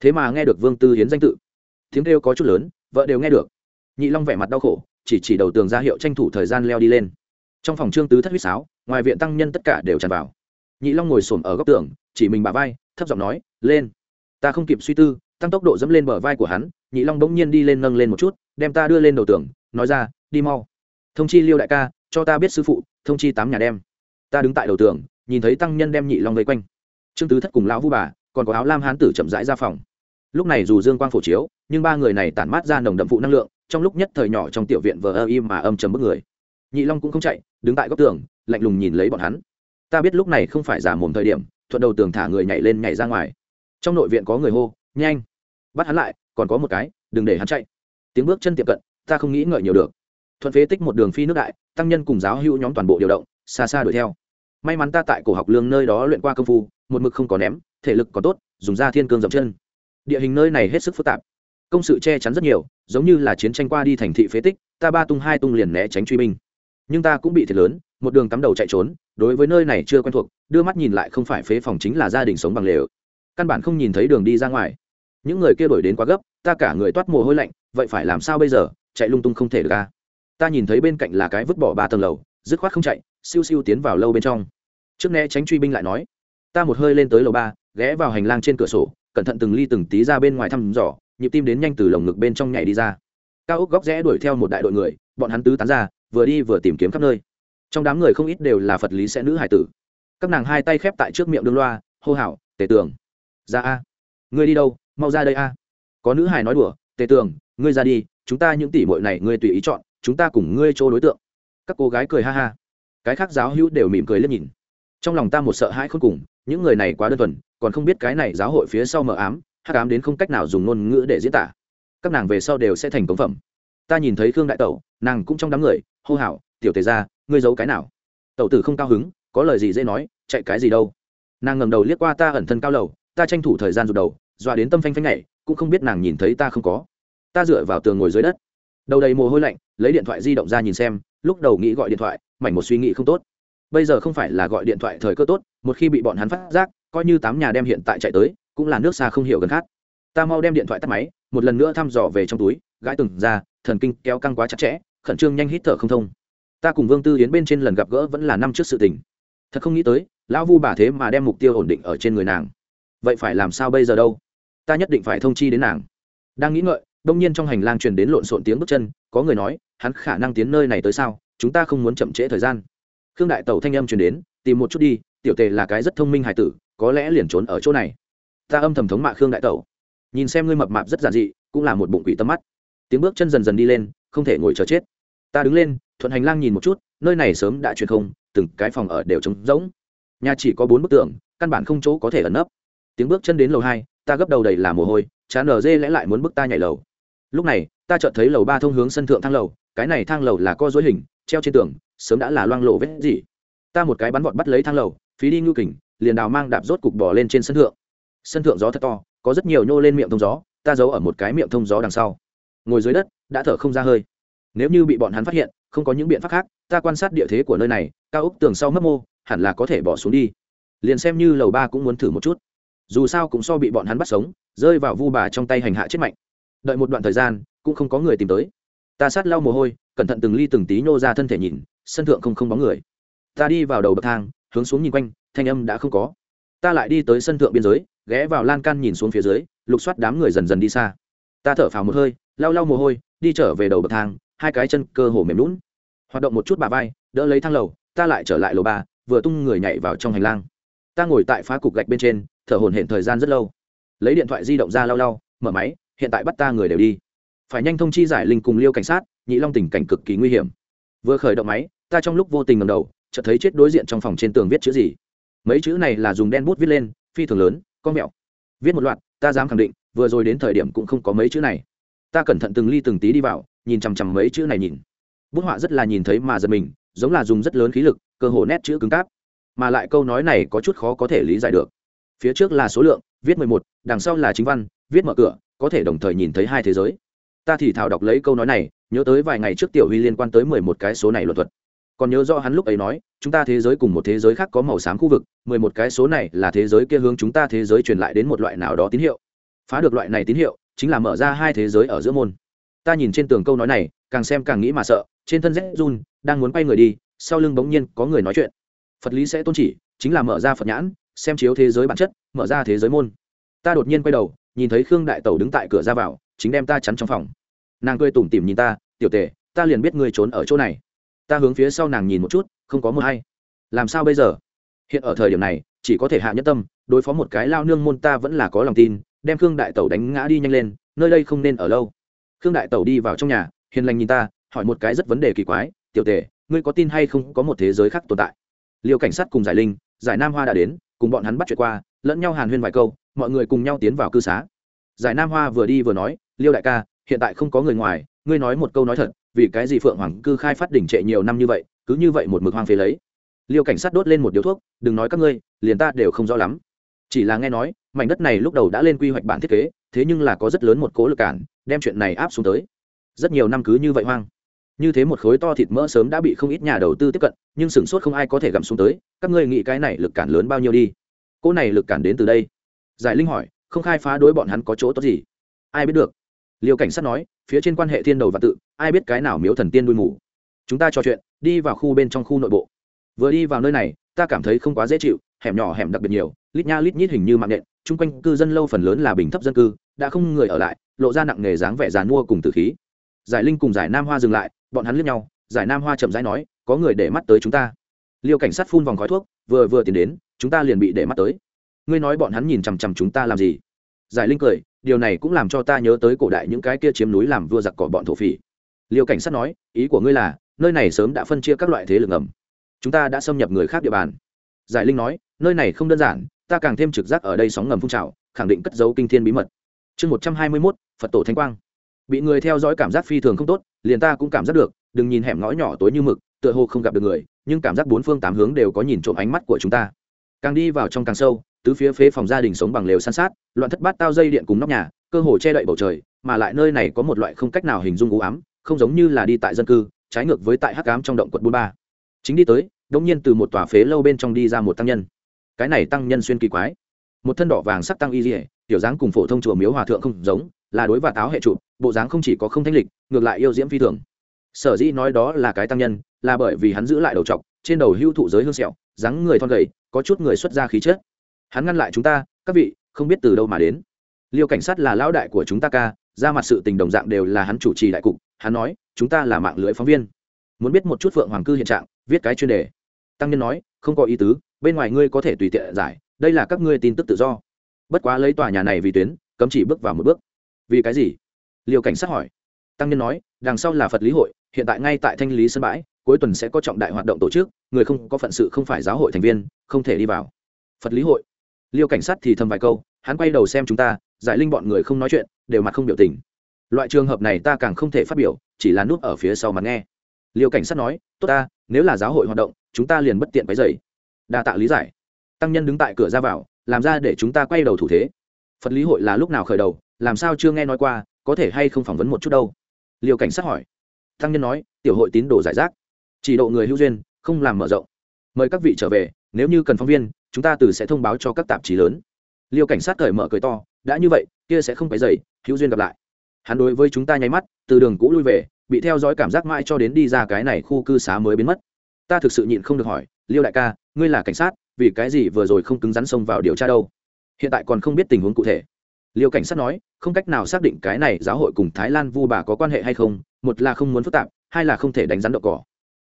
thế mà nghe được vương tư hiến danh tự. Tiếng kêu có chút lớn, vợ đều nghe được. Nhị long vẻ mặt đau khổ, chỉ chỉ đầu tường ra hiệu tranh thủ thời gian leo đi lên. Trong phòng trương tứ thất huýt sáo ngoài viện tăng nhân tất cả đều tràn vào. Nhị long ngồi xổm ở góc tường, chỉ mình bà vai, thấp giọng nói, lên. Ta không kịp suy tư, tăng tốc độ dẫm lên bờ vai của hắn, nhị long bỗng nhiên đi lên nâng lên một chút, đem ta đưa lên đầu tường, nói ra, đi mau. Thông chi liêu đại ca, cho ta biết sư phụ, thông chi tám nhà đem. Ta đứng tại đầu tường, nhìn thấy tăng nhân đem nhị long vây quanh. Trương tứ thất cùng lão vu bà, còn có áo lam hán tử chậm rãi ra phòng. Lúc này dù dương quang phổ chiếu, nhưng ba người này tản mát ra nồng đậm phụ năng lượng, trong lúc nhất thời nhỏ trong tiểu viện vờ ơ im mà âm chầm bức người. Nhị long cũng không chạy, đứng tại góc tường lạnh lùng nhìn lấy bọn hắn. Ta biết lúc này không phải giả mồm thời điểm, thuận đầu tường thả người nhảy lên nhảy ra ngoài. Trong nội viện có người hô, nhanh, bắt hắn lại, còn có một cái, đừng để hắn chạy. Tiếng bước chân tiệm cận, ta không nghĩ ngợi nhiều được. Thuận phế tích một đường phi nước đại, tăng nhân cùng giáo hữu nhóm toàn bộ điều động, xa xa đuổi theo. May mắn ta tại cổ học lương nơi đó luyện qua công phu, một mực không có ném, thể lực có tốt, dùng ra thiên cương dậm chân. Địa hình nơi này hết sức phức tạp. Công sự che chắn rất nhiều, giống như là chiến tranh qua đi thành thị phế tích, ta ba tung hai tung liền né tránh truy binh. Nhưng ta cũng bị thiệt lớn một đường cắm đầu chạy trốn, đối với nơi này chưa quen thuộc, đưa mắt nhìn lại không phải phế phòng chính là gia đình sống bằng lều. Căn bản không nhìn thấy đường đi ra ngoài. Những người kia đổi đến quá gấp, ta cả người toát mồ hôi lạnh, vậy phải làm sao bây giờ? Chạy lung tung không thể được ca ta nhìn thấy bên cạnh là cái vứt bỏ ba tầng lầu, dứt khoát không chạy, siêu siêu tiến vào lâu bên trong. Trước né tránh truy binh lại nói, ta một hơi lên tới lầu ba, ghé vào hành lang trên cửa sổ, cẩn thận từng ly từng tí ra bên ngoài thăm dò, nhịp tim đến nhanh từ lồng ngực bên trong nhảy đi ra. Cao ốc góc rẽ đuổi theo một đại đội người, bọn hắn tứ tán ra, vừa đi vừa tìm kiếm khắp nơi trong đám người không ít đều là phật lý sẽ nữ hải tử các nàng hai tay khép tại trước miệng đương loa hô hào tề tường ra a ngươi đi đâu mau ra đây a có nữ hải nói đùa tề tường ngươi ra đi chúng ta những tỷ muội này ngươi tùy ý chọn chúng ta cùng ngươi chỗ đối tượng các cô gái cười ha ha cái khác giáo hữu đều mỉm cười liếc nhìn trong lòng ta một sợ hãi khôn cùng những người này quá đơn thuần còn không biết cái này giáo hội phía sau mờ ám hát ám đến không cách nào dùng ngôn ngữ để diễn tả các nàng về sau đều sẽ thành công phẩm ta nhìn thấy khương đại tẩu nàng cũng trong đám người hô hào tiểu tề ra ngươi giấu cái nào? Tẩu tử không cao hứng, có lời gì dễ nói, chạy cái gì đâu? Nàng ngầm đầu liếc qua ta ẩn thân cao lầu, ta tranh thủ thời gian rụt đầu, dọa đến tâm phanh phanh nhảy, cũng không biết nàng nhìn thấy ta không có. Ta dựa vào tường ngồi dưới đất. Đầu đầy mồ hôi lạnh, lấy điện thoại di động ra nhìn xem, lúc đầu nghĩ gọi điện thoại, mảnh một suy nghĩ không tốt. Bây giờ không phải là gọi điện thoại thời cơ tốt, một khi bị bọn hắn phát giác, coi như tám nhà đem hiện tại chạy tới, cũng là nước xa không hiểu gần khác. Ta mau đem điện thoại tắt máy, một lần nữa thăm dò về trong túi, gãi từng ra, thần kinh kéo căng quá chặt chẽ, khẩn trương nhanh hít thở không thông ta cùng vương tư yến bên trên lần gặp gỡ vẫn là năm trước sự tình. Thật không nghĩ tới, lão vu bà thế mà đem mục tiêu ổn định ở trên người nàng. Vậy phải làm sao bây giờ đâu? Ta nhất định phải thông chi đến nàng. Đang nghĩ ngợi, đông nhiên trong hành lang truyền đến lộn xộn tiếng bước chân, có người nói, hắn khả năng tiến nơi này tới sao? Chúng ta không muốn chậm trễ thời gian. Khương đại tẩu thanh âm truyền đến, tìm một chút đi, tiểu tề là cái rất thông minh hài tử, có lẽ liền trốn ở chỗ này. Ta âm thầm thống mạ khương đại tẩu. Nhìn xem ngươi mập mạp rất giản dị, cũng là một bụng quỷ tâm mắt. Tiếng bước chân dần dần đi lên, không thể ngồi chờ chết. Ta đứng lên thuận hành lang nhìn một chút, nơi này sớm đã truyền không, từng cái phòng ở đều trống rỗng. Nhà chỉ có bốn bức tường, căn bản không chỗ có thể ẩn nấp. Tiếng bước chân đến lầu hai, ta gấp đầu đầy là mồ hôi, chán nở dê lẽ lại muốn bước ta nhảy lầu. Lúc này, ta chợt thấy lầu ba thông hướng sân thượng thang lầu, cái này thang lầu là co dối hình, treo trên tường, sớm đã là loang lộ vết gì. Ta một cái bắn vọt bắt lấy thang lầu, phí đi ngưu kình, liền đào mang đạp rốt cục bỏ lên trên sân thượng. Sân thượng gió thật to, có rất nhiều nhô lên miệng thông gió, ta giấu ở một cái miệng thông gió đằng sau. Ngồi dưới đất, đã thở không ra hơi. Nếu như bị bọn hắn phát hiện không có những biện pháp khác, ta quan sát địa thế của nơi này, cao ốc tường sau mấp mô, hẳn là có thể bỏ xuống đi. Liền xem như lầu ba cũng muốn thử một chút. Dù sao cũng so bị bọn hắn bắt sống, rơi vào vu bà trong tay hành hạ chết mạnh. Đợi một đoạn thời gian, cũng không có người tìm tới. Ta sát lau mồ hôi, cẩn thận từng ly từng tí nhô ra thân thể nhìn, sân thượng không không bóng người. Ta đi vào đầu bậc thang, hướng xuống nhìn quanh, thanh âm đã không có. Ta lại đi tới sân thượng biên giới, ghé vào lan can nhìn xuống phía dưới, lục soát đám người dần dần đi xa. Ta thở phào một hơi, lau lau mồ hôi, đi trở về đầu bậc thang hai cái chân cơ hồ mềm lún. Hoạt động một chút bà vai, đỡ lấy thang lầu, ta lại trở lại lầu ba, vừa tung người nhảy vào trong hành lang. Ta ngồi tại phá cục gạch bên trên, thở hổn hển thời gian rất lâu. Lấy điện thoại di động ra lau lau, mở máy, hiện tại bắt ta người đều đi. Phải nhanh thông chi giải linh cùng liêu cảnh sát, nhị long tình cảnh cực kỳ nguy hiểm. Vừa khởi động máy, ta trong lúc vô tình ngầm đầu, chợt thấy chết đối diện trong phòng trên tường viết chữ gì. Mấy chữ này là dùng đen bút viết lên, phi thường lớn, con mẹo. Viết một loạt, ta dám khẳng định, vừa rồi đến thời điểm cũng không có mấy chữ này. Ta cẩn thận từng ly từng tí đi vào nhìn chằm chằm mấy chữ này nhìn. Bút họa rất là nhìn thấy mà giật mình, giống là dùng rất lớn khí lực, cơ hồ nét chữ cứng cáp. Mà lại câu nói này có chút khó có thể lý giải được. Phía trước là số lượng, viết mười một, đằng sau là chính văn, viết mở cửa, có thể đồng thời nhìn thấy hai thế giới. Ta thì thảo đọc lấy câu nói này, nhớ tới vài ngày trước tiểu huy liên quan tới mười một cái số này luật thuật. Còn nhớ rõ hắn lúc ấy nói, chúng ta thế giới cùng một thế giới khác có màu xám khu vực, mười một cái số này là thế giới kia hướng chúng ta thế giới truyền lại đến một loại nào đó tín hiệu. Phá được loại này tín hiệu, chính là mở ra hai thế giới ở giữa môn ta nhìn trên tường câu nói này, càng xem càng nghĩ mà sợ, trên thân rét run, đang muốn quay người đi, sau lưng bỗng nhiên có người nói chuyện. Phật lý sẽ tôn chỉ, chính là mở ra phật nhãn, xem chiếu thế giới bản chất, mở ra thế giới môn. Ta đột nhiên quay đầu, nhìn thấy khương đại tẩu đứng tại cửa ra vào, chính đem ta chắn trong phòng. Nàng cười tủm tỉm nhìn ta, tiểu tề, ta liền biết ngươi trốn ở chỗ này. Ta hướng phía sau nàng nhìn một chút, không có một hay làm sao bây giờ? Hiện ở thời điểm này, chỉ có thể hạ nhất tâm, đối phó một cái lao nương môn ta vẫn là có lòng tin, đem khương đại tẩu đánh ngã đi nhanh lên, nơi đây không nên ở lâu khương đại tẩu đi vào trong nhà, hiền lành nhìn ta, hỏi một cái rất vấn đề kỳ quái, tiểu tề, ngươi có tin hay không có một thế giới khác tồn tại? Liêu cảnh sát cùng giải linh, giải nam hoa đã đến, cùng bọn hắn bắt chuyện qua, lẫn nhau hàn huyên vài câu, mọi người cùng nhau tiến vào cư xá. Giải nam hoa vừa đi vừa nói, liêu đại ca, hiện tại không có người ngoài, ngươi nói một câu nói thật, vì cái gì phượng hoàng cư khai phát đỉnh trệ nhiều năm như vậy, cứ như vậy một mực hoang phế lấy? Liêu cảnh sát đốt lên một điếu thuốc, đừng nói các ngươi, liền ta đều không rõ lắm chỉ là nghe nói, mảnh đất này lúc đầu đã lên quy hoạch bản thiết kế, thế nhưng là có rất lớn một cố lực cản, đem chuyện này áp xuống tới. Rất nhiều năm cứ như vậy hoang. Như thế một khối to thịt mỡ sớm đã bị không ít nhà đầu tư tiếp cận, nhưng sửng sốt không ai có thể gặm xuống tới, các ngươi nghĩ cái này lực cản lớn bao nhiêu đi? Cô này lực cản đến từ đây. Giải linh hỏi, không khai phá đối bọn hắn có chỗ tốt gì? Ai biết được. Liêu cảnh sát nói, phía trên quan hệ thiên đầu và tự, ai biết cái nào miếu thần tiên đuôi mù. Chúng ta trò chuyện, đi vào khu bên trong khu nội bộ. Vừa đi vào nơi này, ta cảm thấy không quá dễ chịu, hẻm nhỏ hẻm đặc biệt nhiều lít nha lít nhít hình như mạng nện chung quanh cư dân lâu phần lớn là bình thấp dân cư, đã không người ở lại, lộ ra nặng nghề dáng vẻ dàn mua cùng tử khí. Giải linh cùng giải nam hoa dừng lại, bọn hắn liếc nhau, giải nam hoa chậm rãi nói, có người để mắt tới chúng ta. Liêu cảnh sát phun vòng khói thuốc, vừa vừa tiến đến, chúng ta liền bị để mắt tới. Ngươi nói bọn hắn nhìn chằm chằm chúng ta làm gì? Giải linh cười, điều này cũng làm cho ta nhớ tới cổ đại những cái kia chiếm núi làm vua giặc cỏ bọn thổ phỉ. Liêu cảnh sát nói, ý của ngươi là, nơi này sớm đã phân chia các loại thế lực ngầm. Chúng ta đã xâm nhập người khác địa bàn. Giải linh nói, nơi này không đơn giản ta càng thêm trực giác ở đây sóng ngầm phun trào, khẳng định cất dấu kinh thiên bí mật. Chương một trăm hai mươi mốt, phật tổ thanh quang. Bị người theo dõi cảm giác phi thường không tốt, liền ta cũng cảm giác được, đừng nhìn hẻm ngõ nhỏ tối như mực, tựa hồ không gặp được người, nhưng cảm giác bốn phương tám hướng đều có nhìn trộm ánh mắt của chúng ta. Càng đi vào trong càng sâu, tứ phía phế phòng gia đình sống bằng lều san sát, loạn thất bát tao dây điện cùng nóc nhà, cơ hồ che đậy bầu trời, mà lại nơi này có một loại không cách nào hình dung u ám, không giống như là đi tại dân cư, trái ngược với tại hắc ám trong động quận bốn ba. Chính đi tới đông nhiên từ một tòa phế lâu bên trong đi ra một tăng nhân cái này tăng nhân xuyên kỳ quái. Một thân đỏ vàng sắc tăng y dỉa tiểu dáng cùng phổ thông chùa miếu hòa thượng không giống, là đối và táo hệ trụ, bộ dáng không chỉ có không thanh lịch, ngược lại yêu diễm phi thường. Sở dĩ nói đó là cái tăng nhân, là bởi vì hắn giữ lại đầu trọc, trên đầu hưu thụ giới hương sẹo, dáng người thon gầy, có chút người xuất ra khí chết hắn ngăn lại chúng ta, các vị, không biết từ đâu mà đến. Liêu cảnh sát là lão đại của chúng ta ca, ra mặt sự tình đồng dạng đều là hắn chủ trì đại cục, hắn nói, chúng ta là mạng lưới phóng viên. Muốn biết một chút phượng hoàng cư hiện trạng, viết cái chuyên đề. Tăng nhân nói, không có ý tứ bên ngoài ngươi có thể tùy tiện giải, đây là các ngươi tin tức tự do. Bất quá lấy tòa nhà này vì tuyến, cấm chỉ bước vào một bước. Vì cái gì? Liều cảnh sát hỏi. Tăng nhân nói, đằng sau là phật lý hội, hiện tại ngay tại thanh lý sân bãi, cuối tuần sẽ có trọng đại hoạt động tổ chức, người không có phận sự không phải giáo hội thành viên, không thể đi vào. Phật lý hội. Liêu cảnh sát thì thầm vài câu, hắn quay đầu xem chúng ta, giải linh bọn người không nói chuyện, đều mặt không biểu tình. Loại trường hợp này ta càng không thể phát biểu, chỉ là núp ở phía sau mặt nghe. Liêu cảnh sát nói, tốt ta, nếu là giáo hội hoạt động, chúng ta liền bất tiện váy dày đa tạ lý giải. Tăng nhân đứng tại cửa ra vào, làm ra để chúng ta quay đầu thủ thế. Phật lý hội là lúc nào khởi đầu, làm sao chưa nghe nói qua, có thể hay không phỏng vấn một chút đâu? Liêu cảnh sát hỏi. Tăng nhân nói, tiểu hội tín đồ giải rác. Chỉ độ người hữu duyên, không làm mở rộng. Mời các vị trở về, nếu như cần phóng viên, chúng ta từ sẽ thông báo cho các tạp chí lớn. Liêu cảnh sát cởi mở cười to, đã như vậy, kia sẽ không phải dày hữu duyên gặp lại. Hắn đối với chúng ta nháy mắt, từ đường cũ lui về, bị theo dõi cảm giác mãi cho đến đi ra cái này khu cư xá mới biến mất. Ta thực sự nhịn không được hỏi, liêu đại ca ngươi là cảnh sát, vì cái gì vừa rồi không cứng rắn xông vào điều tra đâu? Hiện tại còn không biết tình huống cụ thể. Liêu cảnh sát nói, không cách nào xác định cái này giáo hội cùng thái lan vu bà có quan hệ hay không, một là không muốn phức tạp, hai là không thể đánh rắn đậu cỏ.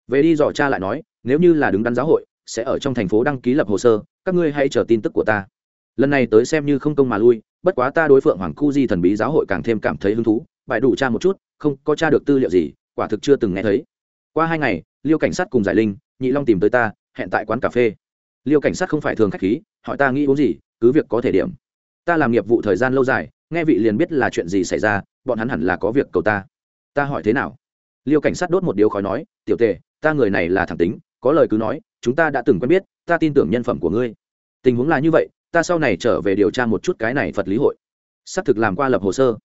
Về đi dò cha lại nói, nếu như là đứng đắn giáo hội, sẽ ở trong thành phố đăng ký lập hồ sơ, các ngươi hãy chờ tin tức của ta. Lần này tới xem như không công mà lui, bất quá ta đối phượng hoàng cu di thần bí giáo hội càng thêm cảm thấy hứng thú, bài đủ cha một chút, không có cha được tư liệu gì, quả thực chưa từng nghe thấy. Qua hai ngày, liêu cảnh sát cùng giải linh, nhị long tìm tới ta hẹn tại quán cà phê. Liêu cảnh sát không phải thường k h á c h khí, hỏi ta nghĩ uống gì, cứ việc có thể điểm. Ta làm nghiệp vụ thời gian lâu dài, nghe vị liền biết là chuyện gì xảy ra, bọn hắn hẳn là có việc cầu ta. Ta hỏi thế nào? Liêu cảnh sát đốt một điếu khói nói, tiểu tề, ta người này là thẳng tính, có lời cứ nói, chúng ta đã từng quen biết, ta tin tưởng nhân phẩm của ngươi. Tình huống là như vậy, ta sau này trở về điều tra một chút cái này phật lý hội. Xác thực làm qua lập hồ sơ.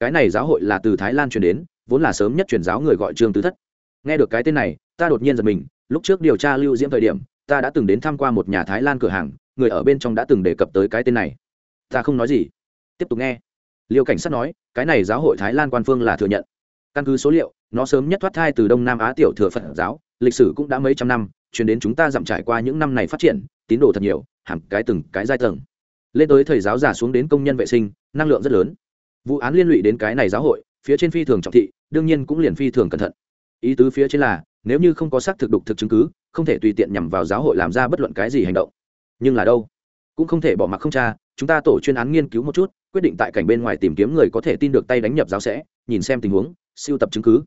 Cái này giáo hội là từ thái lan truyền đến, vốn là sớm nhất truyền giáo người gọi trương tứ thất. Nghe được cái tên này, ta đột nhiên giật mình lúc trước điều tra lưu diễm thời điểm, ta đã từng đến tham qua một nhà thái lan cửa hàng, người ở bên trong đã từng đề cập tới cái tên này. Ta không nói gì. Tiếp tục nghe. Liêu cảnh sát nói, cái này giáo hội thái lan quan phương là thừa nhận. Căn cứ số liệu, nó sớm nhất thoát thai từ đông nam á tiểu thừa phật giáo, lịch sử cũng đã mấy trăm năm, chuyển đến chúng ta dặm trải qua những năm này phát triển, tín đồ thật nhiều, hẳn cái từng cái giai tầng. Lên tới thầy giáo giả xuống đến công nhân vệ sinh, năng lượng rất lớn. Vụ án liên lụy đến cái này giáo hội, phía trên phi thường trọng thị, đương nhiên cũng liền phi thường cẩn thận. Ý tứ phía trên là nếu như không có xác thực đục thực chứng cứ, không thể tùy tiện nhằm vào giáo hội làm ra bất luận cái gì hành động. Nhưng là đâu? Cũng không thể bỏ mặc không cha chúng ta tổ chuyên án nghiên cứu một chút, quyết định tại cảnh bên ngoài tìm kiếm người có thể tin được tay đánh nhập giáo sẽ, nhìn xem tình huống, siêu tập chứng cứ.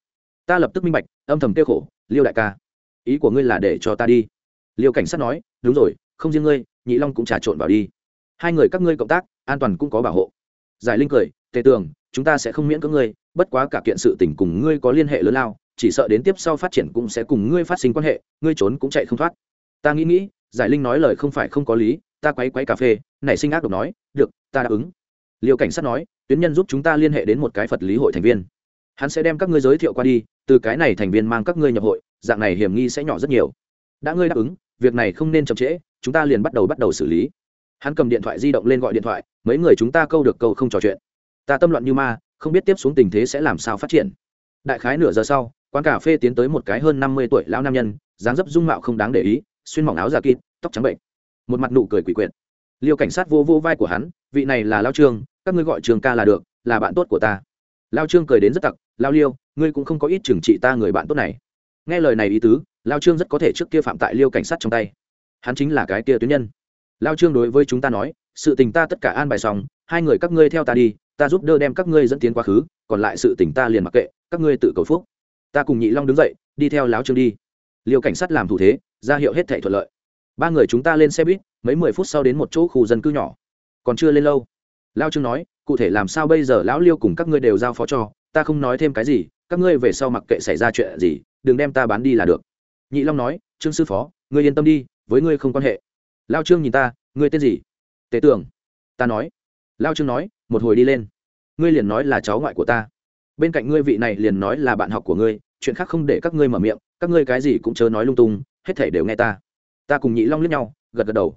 Ta lập tức minh bạch, âm thầm tiêu khổ, liêu đại ca, ý của ngươi là để cho ta đi. Liêu cảnh sát nói, đúng rồi, không riêng ngươi, nhị long cũng trà trộn vào đi. Hai người các ngươi cộng tác, an toàn cũng có bảo hộ. Giải linh cười, tề tường, chúng ta sẽ không miễn cưỡng ngươi, bất quá cả kiện sự tình cùng ngươi có liên hệ lớn lao chỉ sợ đến tiếp sau phát triển cũng sẽ cùng ngươi phát sinh quan hệ, ngươi trốn cũng chạy không thoát. Ta nghĩ nghĩ, giải linh nói lời không phải không có lý, ta quấy quấy cà phê, nảy sinh ác độc nói, được, ta đáp ứng. Liêu cảnh sát nói, tuyến nhân giúp chúng ta liên hệ đến một cái phật lý hội thành viên. Hắn sẽ đem các ngươi giới thiệu qua đi, từ cái này thành viên mang các ngươi nhập hội, dạng này hiểm nghi sẽ nhỏ rất nhiều. Đã ngươi đáp ứng, việc này không nên chậm trễ, chúng ta liền bắt đầu bắt đầu xử lý. Hắn cầm điện thoại di động lên gọi điện thoại, mấy người chúng ta câu được câu không trò chuyện. Ta tâm loạn như ma, không biết tiếp xuống tình thế sẽ làm sao phát triển. Đại khái nửa giờ sau quán cà phê tiến tới một cái hơn năm mươi tuổi lão nam nhân, dáng dấp dung mạo không đáng để ý, xuyên mỏng áo da kịt, tóc trắng bệnh. Một mặt nụ cười quỷ quyệt. Liêu cảnh sát vô vô vai của hắn, vị này là lao trương, các ngươi gọi trường ca là được, là bạn tốt của ta. Lao trương cười đến rất tặc lao liêu, ngươi cũng không có ít trừng trị ta người bạn tốt này. Nghe lời này ý tứ lao trương rất có thể trước kia phạm tại liêu cảnh sát trong tay. Hắn chính là cái kia tuyến nhân. Lao trương đối với chúng ta nói, sự tình ta tất cả an bài xong, hai người các ngươi theo ta đi, ta giúp đỡ đem các ngươi dẫn tiến quá khứ, còn lại sự tình ta liền mặc kệ, các ngươi tự cầu phúc ta cùng nhị long đứng dậy, đi theo láo trương đi. Liêu cảnh sát làm thủ thế, ra hiệu hết thể thuận lợi. Ba người chúng ta lên xe buýt, mấy mười phút sau đến một chỗ khu dân cư nhỏ. Còn chưa lên lâu lao trương nói, cụ thể làm sao bây giờ lão liêu cùng các ngươi đều giao phó cho, ta không nói thêm cái gì, các ngươi về sau mặc kệ xảy ra chuyện gì, đừng đem ta bán đi là được. Nhị long nói, trương sư phó, ngươi yên tâm đi, với ngươi không quan hệ. Lao trương nhìn ta, ngươi tên gì? Tế tưởng ta nói. Lao trương nói, một hồi đi lên. Ngươi liền nói là cháu ngoại của ta bên cạnh ngươi vị này liền nói là bạn học của ngươi, chuyện khác không để các ngươi mở miệng, các ngươi cái gì cũng chớ nói lung tung, hết thể đều nghe ta. Ta cùng nhị long lướt nhau, gật gật đầu.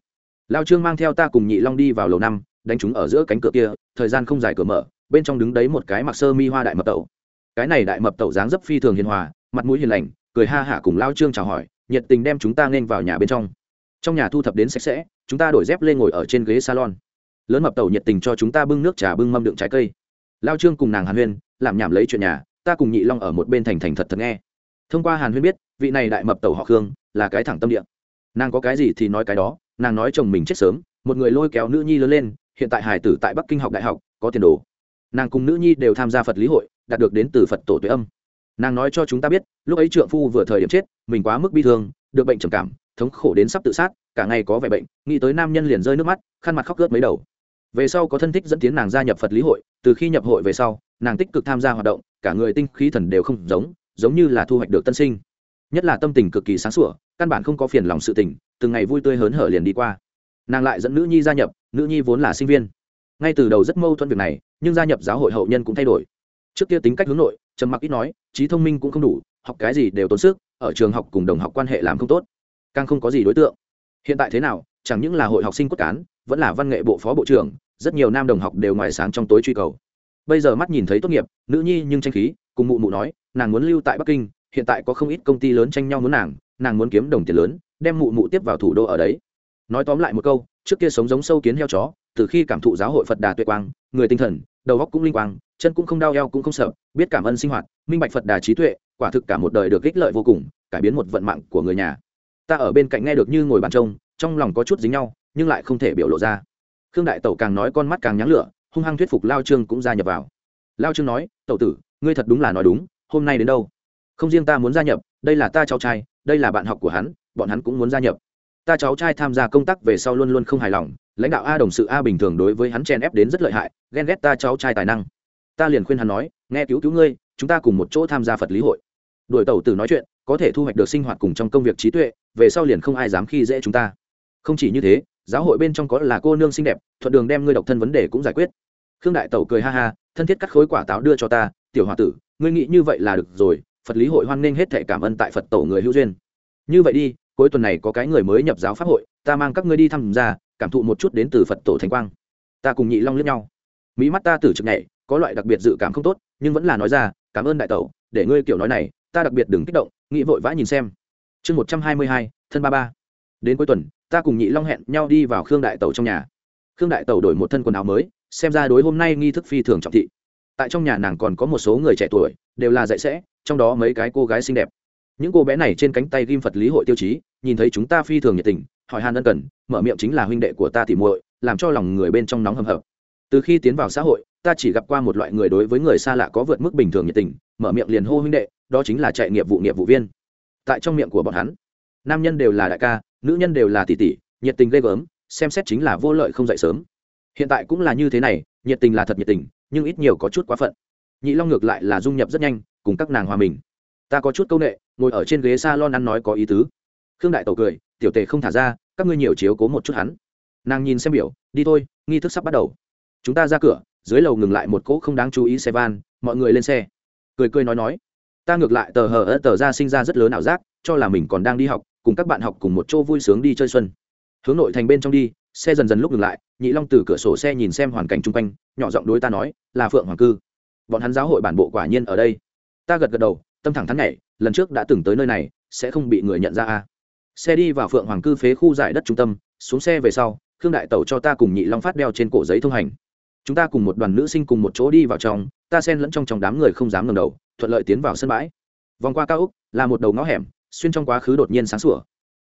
Lao trương mang theo ta cùng nhị long đi vào lầu năm, đánh chúng ở giữa cánh cửa kia, thời gian không dài cửa mở, bên trong đứng đấy một cái mặc sơ mi hoa đại mập tẩu. Cái này đại mập tẩu dáng dấp phi thường hiền hòa, mặt mũi hiền lành, cười ha hả cùng lao trương chào hỏi, nhiệt tình đem chúng ta nên vào nhà bên trong. Trong nhà thu thập đến sạch sẽ, chúng ta đổi dép lên ngồi ở trên ghế salon. Lớn mập tẩu nhiệt tình cho chúng ta bưng nước trà bưng mâm đựng trái cây. Lao trương cùng nàng hàn huyên làm nhảm lấy chuyện nhà, ta cùng nhị long ở một bên thành thành thật thật nghe. Thông qua hàn huyên biết, vị này đại mập tẩu họ khương là cái thẳng tâm địa. Nàng có cái gì thì nói cái đó, nàng nói chồng mình chết sớm, một người lôi kéo nữ nhi lớn lên, hiện tại hải tử tại bắc kinh học đại học, có tiền đồ. Nàng cùng nữ nhi đều tham gia phật lý hội, đạt được đến từ phật tổ tuệ âm. Nàng nói cho chúng ta biết, lúc ấy trượng phu vừa thời điểm chết, mình quá mức bi thương, được bệnh trầm cảm, thống khổ đến sắp tự sát, cả ngày có vẻ bệnh, nghĩ tới nam nhân liền rơi nước mắt, khăn mặt khóc gớt mấy đầu. Về sau có thân thích dẫn tiến nàng gia nhập phật lý hội, từ khi nhập hội về sau nàng tích cực tham gia hoạt động, cả người tinh khí thần đều không giống giống như là thu hoạch được tân sinh. Nhất là tâm tình cực kỳ sáng sủa, căn bản không có phiền lòng sự tình, từng ngày vui tươi hớn hở liền đi qua. Nàng lại dẫn nữ nhi gia nhập, nữ nhi vốn là sinh viên. Ngay từ đầu rất mâu thuẫn việc này, nhưng gia nhập giáo hội hậu nhân cũng thay đổi. Trước kia tính cách hướng nội, trầm mặc ít nói, trí thông minh cũng không đủ, học cái gì đều tốn sức, ở trường học cùng đồng học quan hệ làm không tốt. Càng không có gì đối tượng. Hiện tại thế nào, chẳng những là hội học sinh cốt cán, vẫn là văn nghệ bộ phó bộ trưởng, rất nhiều nam đồng học đều ngoài sáng trong tối truy cầu bây giờ mắt nhìn thấy tốt nghiệp, nữ nhi nhưng tranh khí, cùng mụ mụ nói, nàng muốn lưu tại bắc kinh, hiện tại có không ít công ty lớn tranh nhau muốn nàng nàng muốn kiếm đồng tiền lớn, đem mụ mụ tiếp vào thủ đô ở đấy. Nói tóm lại một câu, trước kia sống giống sâu kiến heo chó, từ khi cảm thụ giáo hội phật đà tuệ quang, người tinh thần, đầu óc cũng linh quang, chân cũng không đau eo cũng không sợ, biết cảm ơn sinh hoạt, minh bạch phật đà trí tuệ, quả thực cả một đời được ích lợi vô cùng, cải biến một vận mạng của người nhà. Ta ở bên cạnh nghe được như ngồi bàn trông, trong lòng có chút dính nhau, nhưng lại không thể biểu lộ ra. Khương đại tẩu càng nói con mắt càng nhắn lửa hung hăng thuyết phục lao trương cũng gia nhập vào. Lao trương nói, tẩu tử, ngươi thật đúng là nói đúng, hôm nay đến đâu? Không riêng ta muốn gia nhập, đây là ta cháu trai, đây là bạn học của hắn, bọn hắn cũng muốn gia nhập. Ta cháu trai tham gia công tác về sau luôn luôn không hài lòng, lãnh đạo a đồng sự a bình thường đối với hắn chen ép đến rất lợi hại, ghen ghét ta cháu trai tài năng. Ta liền khuyên hắn nói, nghe cứu cứu ngươi, chúng ta cùng một chỗ tham gia phật lý hội. Đuổi tẩu tử nói chuyện, có thể thu hoạch được sinh hoạt cùng trong công việc trí tuệ, về sau liền không ai dám khi dễ chúng ta. Không chỉ như thế giáo hội bên trong có là cô nương xinh đẹp, thuận đường đem ngươi độc thân vấn đề cũng giải quyết. Khương đại tẩu cười ha ha, thân thiết cắt khối quả táo đưa cho ta, tiểu h o a tử, ngươi nghĩ như vậy là được rồi, phật lý hội hoan nghênh hết thệ cảm ơn tại phật tổ người hữu duyên. Như vậy đi, cuối tuần này có cái người mới nhập giáo pháp hội, ta mang các ngươi đi thăm gia cảm thụ một chút đến từ phật tổ thánh quang. Ta cùng nhị long lướt nhau. Mỹ mắt ta tử trực nhảy, có loại đặc biệt dự cảm không tốt, nhưng vẫn là nói ra, cảm ơn đại tẩu, để ngươi kiểu nói này, ta đặc biệt đừng kích động, nghĩ vội vã nhìn xem. Chương một trăm hai mươi hai, thân ba ba. Đến cuối tuần ta cùng nhị long hẹn nhau đi vào khương đại tẩu trong nhà. Khương đại tẩu đổi một thân quần áo mới, xem ra đối hôm nay nghi thức phi thường trọng thị. Tại trong nhà nàng còn có một số người trẻ tuổi, đều là dạy sẽ, trong đó mấy cái cô gái xinh đẹp. Những cô bé này trên cánh tay ghim phật lý hội tiêu chí, nhìn thấy chúng ta phi thường nhiệt tình, hỏi han ân cần, mở miệng chính là huynh đệ của ta thì muội, làm cho lòng người bên trong nóng hầm hập. Từ khi tiến vào xã hội, ta chỉ gặp qua một loại người đối với người xa lạ có vượt mức bình thường nhiệt tình, mở miệng liền hô huynh đệ, đó chính là chạy nghiệp vụ nghiệp vụ viên. Tại trong miệng của bọn hắn, nam nhân đều là đại ca nữ nhân đều là tỷ tỷ nhiệt tình ghê gớm, xem xét chính là vô lợi không dậy sớm. Hiện tại cũng là như thế này, nhiệt tình là thật nhiệt tình, nhưng ít nhiều có chút quá phận. Nhị long ngược lại là dung nhập rất nhanh, cùng các nàng hòa mình. Ta có chút c â u n ệ ngồi ở trên ghế s a lon ăn nói có ý tứ. Khương đại tẩu cười, tiểu tề không thả ra, các ngươi nhiều chiếu cố một chút hắn. Nàng nhìn xem biểu, đi thôi, nghi thức sắp bắt đầu. Chúng ta ra cửa, dưới lầu ngừng lại một cỗ không đáng chú ý xe van, mọi người lên xe. Cười cười nói nói. Ta ngược lại tờ hờ ớt tờ ra sinh ra rất lớn ảo giác, cho là mình còn đang đi học cùng các bạn học cùng một chỗ vui sướng đi chơi xuân. Hướng nội thành bên trong đi, xe dần dần lúc ngừng lại, nhị long từ cửa sổ xe nhìn xem hoàn cảnh chung quanh, nhỏ giọng đối ta nói, là phượng hoàng cư. Bọn hắn giáo hội bản bộ quả nhiên ở đây. Ta gật gật đầu, tâm thẳng thắn nhảy, lần trước đã từng tới nơi này, sẽ không bị người nhận ra a. Xe đi vào phượng hoàng cư phế khu giải đất trung tâm, xuống xe về sau, khương đại tẩu cho ta cùng nhị long phát đeo trên cổ giấy thông hành. Chúng ta cùng một đoàn nữ sinh cùng một chỗ đi vào trong, ta xen lẫn trong trong đám người không dám ngầm đầu, thuận lợi tiến vào sân bãi. Vòng qua cao úc là một đầu ngõ hẻm xuyên trong quá khứ đột nhiên sáng sủa.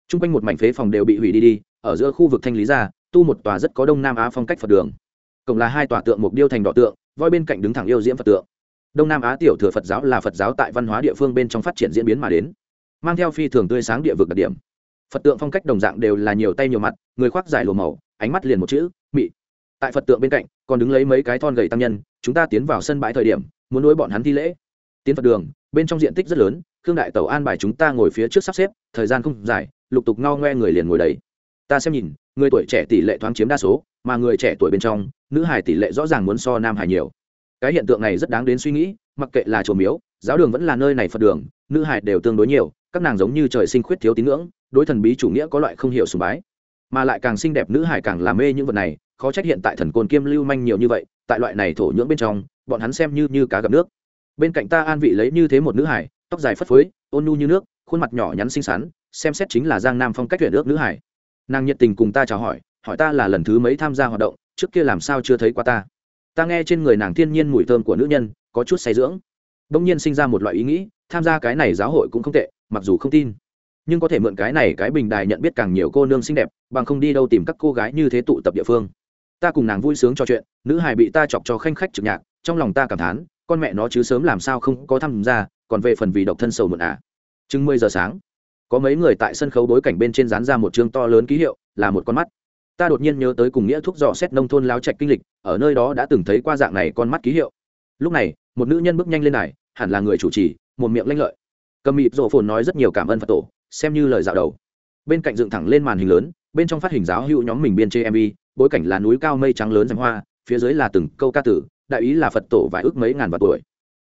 T r u n g quanh một mảnh phế phòng đều bị hủy đi đi, ở giữa khu vực thanh lý ra, tu một tòa rất có đông nam á phong cách phật đường. Cộng là hai tòa tượng mục điêu thành đỏ tượng, voi bên cạnh đứng thẳng yêu diễm phật tượng. Đông nam á tiểu thừa phật giáo là phật giáo tại văn hóa địa phương bên trong phát triển diễn biến mà đến, mang theo phi thường tươi sáng địa vực đặc điểm. Phật tượng phong cách đồng dạng đều là nhiều tay nhiều mặt, người khoác dài lùa màu, ánh mắt liền một chữ, mị. Tại phật tượng bên cạnh, còn đứng lấy mấy cái thon gầy tăng nhân, chúng ta tiến vào sân bãi thời điểm, muốn nuôi bọn hắn thi lễ. Tiến phật đường, bên trong diện tích rất lớn khương đại tẩu an bài chúng ta ngồi phía trước sắp xếp, thời gian không dài, lục tục ngao ngoe người liền ngồi đấy. Ta xem nhìn, người tuổi trẻ tỷ lệ thoáng chiếm đa số, mà người trẻ tuổi bên trong, nữ hải tỷ lệ rõ ràng muốn so nam hải nhiều. Cái hiện tượng này rất đáng đến suy nghĩ, mặc kệ là chùa miếu, giáo đường vẫn là nơi này phật đường, nữ hải đều tương đối nhiều, các nàng giống như trời sinh khuyết thiếu tín ngưỡng, đối thần bí chủ nghĩa có loại không hiểu sùng bái. Mà lại càng xinh đẹp nữ hải càng làm mê những vật này, khó trách hiện tại thần côn kiêm lưu manh nhiều như vậy, tại loại này thổ nhưỡng bên trong, bọn hắn xem như như cá gặp nước. Bên cạnh ta an vị lấy như thế một nữ hải tóc dài phất phới, ôn nhu như nước, khuôn mặt nhỏ nhắn xinh xắn, xem xét chính là giang nam phong cách tuyển ước nữ hải. Nàng nhiệt tình cùng ta chào hỏi hỏi ta là lần thứ mấy tham gia hoạt động, trước kia làm sao chưa thấy qua ta. Ta nghe trên người nàng thiên nhiên mùi thơm của nữ nhân, có chút say dưỡng. Đông nhiên sinh ra một loại ý nghĩ, tham gia cái này giáo hội cũng không tệ, mặc dù không tin. Nhưng có thể mượn cái này cái bình đài nhận biết càng nhiều cô nương xinh đẹp, bằng không đi đâu tìm các cô gái như thế tụ tập địa phương. Ta cùng nàng vui sướng trò chuyện, nữ hài bị ta chọc cho khanh khách trực nhạc, trong lòng ta cảm thán, con mẹ nó chứ sớm làm sao không có tham gia còn về phần vì độc thân sầu muộn à. Chừng mười giờ sáng, có mấy người tại sân khấu bối cảnh bên trên dán ra một chương to lớn ký hiệu, là một con mắt. Ta đột nhiên nhớ tới cùng nghĩa thuốc dò xét nông thôn lao trạch kinh lịch, ở nơi đó đã từng thấy qua dạng này con mắt ký hiệu. Lúc này, một nữ nhân bước nhanh lên này hẳn là người chủ trì, một miệng lanh lợi. Cầm mịt rộ phồn nói rất nhiều cảm ơn phật tổ, xem như lời dạo đầu. Bên cạnh dựng thẳng lên màn hình lớn, bên trong phát hình giáo hữu nhóm mình biên chê mv bối cảnh là núi cao mây trắng lớn dành hoa, phía dưới là từng câu ca tử, đại ý là phật tổ vài ước mấy ngàn vạn tuổi.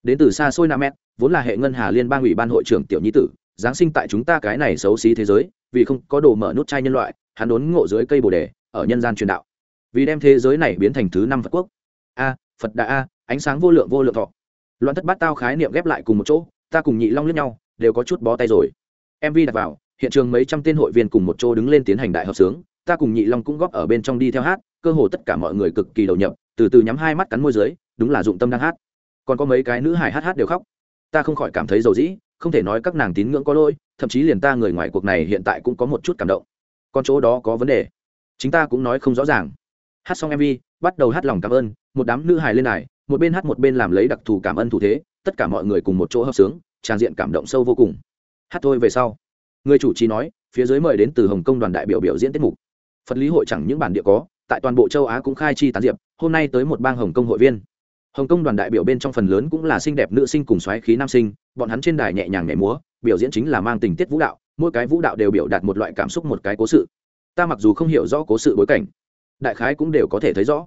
Đến từ xa xôi nam mét vốn là hệ ngân hà liên bang ủy ban hội trưởng tiểu nhi tử, giáng sinh tại chúng ta cái này xấu xí thế giới, vì không có đồ mở nút chai nhân loại, hắn đốn ngộ dưới cây bồ đề, ở nhân gian truyền đạo. Vì đem thế giới này biến thành thứ năm phật quốc. A, phật đà a, ánh sáng vô lượng vô lượng thọ. Loạn thất bát tao khái niệm ghép lại cùng một chỗ, ta cùng nhị long lướt nhau, đều có chút bó tay rồi. Mv đặt vào, hiện trường mấy trăm tên hội viên cùng một chỗ đứng lên tiến hành đại hợp sướng, ta cùng nhị long cũng góp ở bên trong đi theo hát, cơ hồ tất cả mọi người cực kỳ đầu nhập, từ từ nhắm hai mắt cắn môi dưới, đúng là dụng tâm đang hát. Còn có mấy cái nữ hài hát hát đều khóc ta không khỏi cảm thấy dầu dĩ, không thể nói các nàng tín ngưỡng có lỗi, thậm chí liền ta người ngoài cuộc này hiện tại cũng có một chút cảm động. Con chỗ đó có vấn đề. Chính ta cũng nói không rõ ràng. Hát xong mv bắt đầu hát lòng cảm ơn, một đám nữ hài lên này một bên hát một bên làm lấy đặc thù cảm ơn thủ thế, tất cả mọi người cùng một chỗ hợp sướng, tràn diện cảm động sâu vô cùng. Hát thôi về sau. Người chủ trì nói, phía dưới mời đến từ hồng kông đoàn đại biểu biểu diễn tiết mục. Phật lý hội chẳng những bản địa có, tại toàn bộ châu á cũng khai chi tán diệp, hôm nay tới một bang hồng kông hội viên hồng kông đoàn đại biểu bên trong phần lớn cũng là xinh đẹp nữ sinh cùng xoáy khí nam sinh, bọn hắn trên đài nhẹ nhàng nhảy múa, biểu diễn chính là mang tình tiết vũ đạo, mỗi cái vũ đạo đều biểu đạt một loại cảm xúc một cái cố sự. Ta mặc dù không hiểu rõ cố sự bối cảnh, đại khái cũng đều có thể thấy rõ.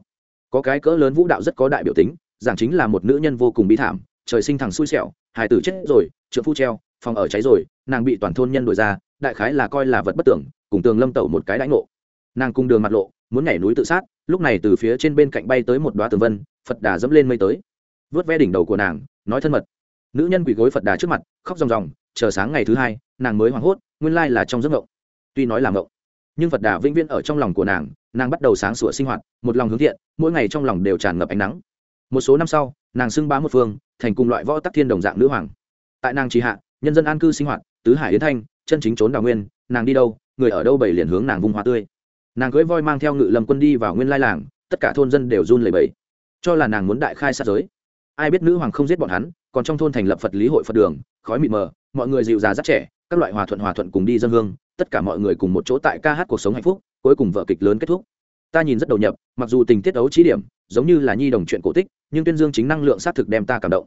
Có cái cỡ lớn vũ đạo rất có đại biểu tính, giảng chính là một nữ nhân vô cùng bi thảm, trời sinh thằng xui xẻo, hài tử chết rồi, trượng phu treo, phòng ở cháy rồi, nàng bị toàn thôn nhân đổi ra, đại khái là coi là vật bất tưởng, cùng tường lâm tẩu một cái đãi ngộ nàng cùng đường mặt lộ, muốn nhảy núi tự sát, lúc này từ phía trên bên cạnh bay tới một đoá tường vân, phật đà dẫm lên mây tới. Vớt ve đỉnh đầu của nàng, nói thân mật. Nữ nhân quỳ gối phật đà trước mặt, khóc ròng ròng, chờ sáng ngày thứ hai, nàng mới hoảng hốt, nguyên lai là trong giấc ngộng tuy nói là ngộng nhưng phật đà vĩnh viễn ở trong lòng của nàng nàng bắt đầu sáng sủa sinh hoạt, một lòng hướng thiện, mỗi ngày trong lòng đều tràn ngập ánh nắng. Một số năm sau, nàng xưng bá một phương, thành cùng loại võ tắc thiên đồng dạng nữ hoàng. Tại nàng trì hạ, nhân dân an cư sinh hoạt, tứ hải yến thanh, chân chính trốn đào nguyên, nàng đi đâu, người ở đâu bảy liền hướng nàng vung hoa tươi nàng cưỡi voi mang theo ngự lâm quân đi vào nguyên lai làng, tất cả thôn dân đều run lẩy bẩy. Cho là nàng muốn đại khai sát giới. Ai biết nữ hoàng không giết bọn hắn, còn trong thôn thành lập phật lý hội phật đường, khói mịt mờ, mọi người dịu già rất trẻ, các loại hòa thuận hòa thuận cùng đi dân hương, tất cả mọi người cùng một chỗ tại ca hát cuộc sống hạnh phúc, cuối cùng vợ kịch lớn kết thúc. Ta nhìn rất đầu nhập, mặc dù tình tiết ấu trí điểm, giống như là nhi đồng chuyện cổ tích, nhưng tuyên dương chính năng lượng xác thực đem ta cảm động.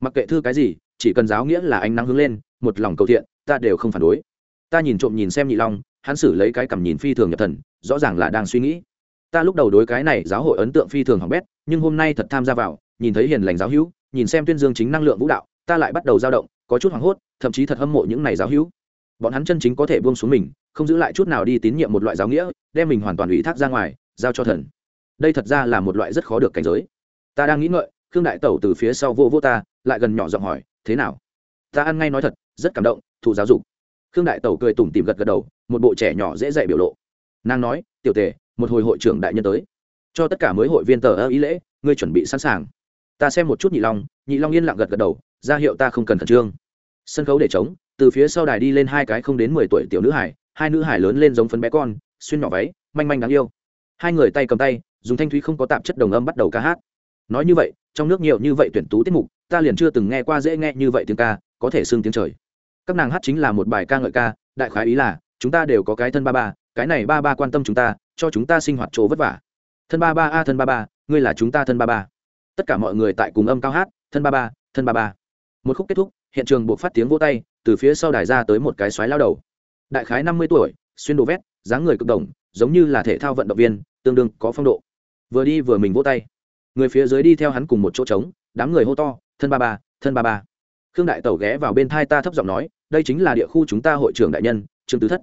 Mặc kệ thư cái gì, chỉ cần giáo nghĩa là ánh nắng hướng lên, một lòng cầu thiện, ta đều không phản đối ta nhìn trộm nhìn xem nhị long, hắn xử lấy cái cầm nhìn phi thường nhập thần, rõ ràng là đang suy nghĩ. Ta lúc đầu đối cái này giáo hội ấn tượng phi thường hỏng bét, nhưng hôm nay thật tham gia vào, nhìn thấy hiền lành giáo hữu, nhìn xem tuyên dương chính năng lượng vũ đạo, ta lại bắt đầu dao động, có chút hoảng hốt, thậm chí thật hâm mộ những này giáo hữu. Bọn hắn chân chính có thể buông xuống mình, không giữ lại chút nào đi tín nhiệm một loại giáo nghĩa, đem mình hoàn toàn ủy thác ra ngoài, giao cho thần. Đây thật ra là một loại rất khó được cảnh giới. Ta đang nghĩ ngợi, khương đại tẩu từ phía sau vô vô ta, lại gần nhỏ giọng hỏi, thế nào? Ta ăn ngay nói thật, rất cảm động, thụ giáo dục khương đại tẩu cười tủm tìm gật gật đầu, một bộ trẻ nhỏ dễ dạy biểu lộ. Nàng nói, tiểu tề, một hồi hội trưởng đại nhân tới. Cho tất cả mới hội viên tờ ơ ý lễ, ngươi chuẩn bị sẵn sàng. Ta xem một chút nhị long. Nhị long yên lặng gật gật đầu, ra hiệu ta không cần khẩn trương. Sân khấu để trống, từ phía sau đài đi lên hai cái không đến mười tuổi tiểu nữ hải hai nữ hải lớn lên giống phấn bé con, xuyên nhỏ váy, manh manh đáng yêu. Hai người tay cầm tay, dùng thanh thúy không có tạp chất đồng âm bắt đầu ca hát. Nói như vậy, trong nước nhiều như vậy tuyển tú tiết mục, ta liền chưa từng nghe qua dễ nghe như vậy tiếng ca, có thể xưng tiếng trời các nàng hát chính là một bài ca ngợi ca, đại khái ý là, chúng ta đều có cái thân ba ba, cái này ba ba quan tâm chúng ta, cho chúng ta sinh hoạt chỗ vất vả. Thân ba ba a, thân ba ba, ngươi là chúng ta thân ba ba. Tất cả mọi người tại cùng âm cao hát, thân ba ba, thân ba ba. Một khúc kết thúc, hiện trường buộc phát tiếng vỗ tay, từ phía sau đài ra tới một cái xoáy lao đầu. Đại khái năm mươi tuổi, xuyên đồ vét, dáng người cực đồng, giống như là thể thao vận động viên, tương đương có phong độ. Vừa đi vừa mình vỗ tay. Người phía dưới đi theo hắn cùng một chỗ trống, đám người hô to, thân ba ba, thân ba ba khương đại tẩu ghé vào bên thai ta thấp giọng nói, đây chính là địa khu chúng ta hội trưởng đại nhân, trương tứ thất.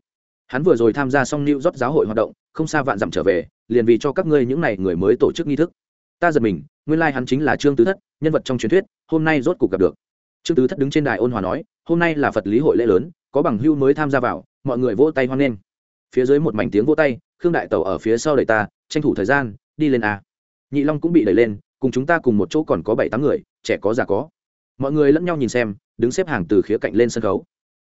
Hắn vừa rồi tham gia xong new rót giáo hội hoạt động, không xa vạn dặm trở về, liền vì cho các ngươi những n à y người mới tổ chức nghi thức. Ta giật mình, nguyên lai、like、hắn chính là trương tứ thất, nhân vật trong truyền thuyết, hôm nay rốt cuộc gặp được. Trương tứ thất đứng trên đài ôn hòa nói, hôm nay là phật lý hội lễ lớn, có bằng hưu mới tham gia vào, mọi người vỗ tay hoan nghênh. Phía dưới một mảnh tiếng vỗ tay, khương đại tẩu ở phía sau đẩy ta, tranh thủ thời gian, đi lên a. Nhị long cũng bị đẩy lên, cùng chúng ta cùng một chỗ còn có bảy tám người, trẻ có già có mọi người lẫn nhau nhìn xem, đứng xếp hàng từ khía cạnh lên sân khấu.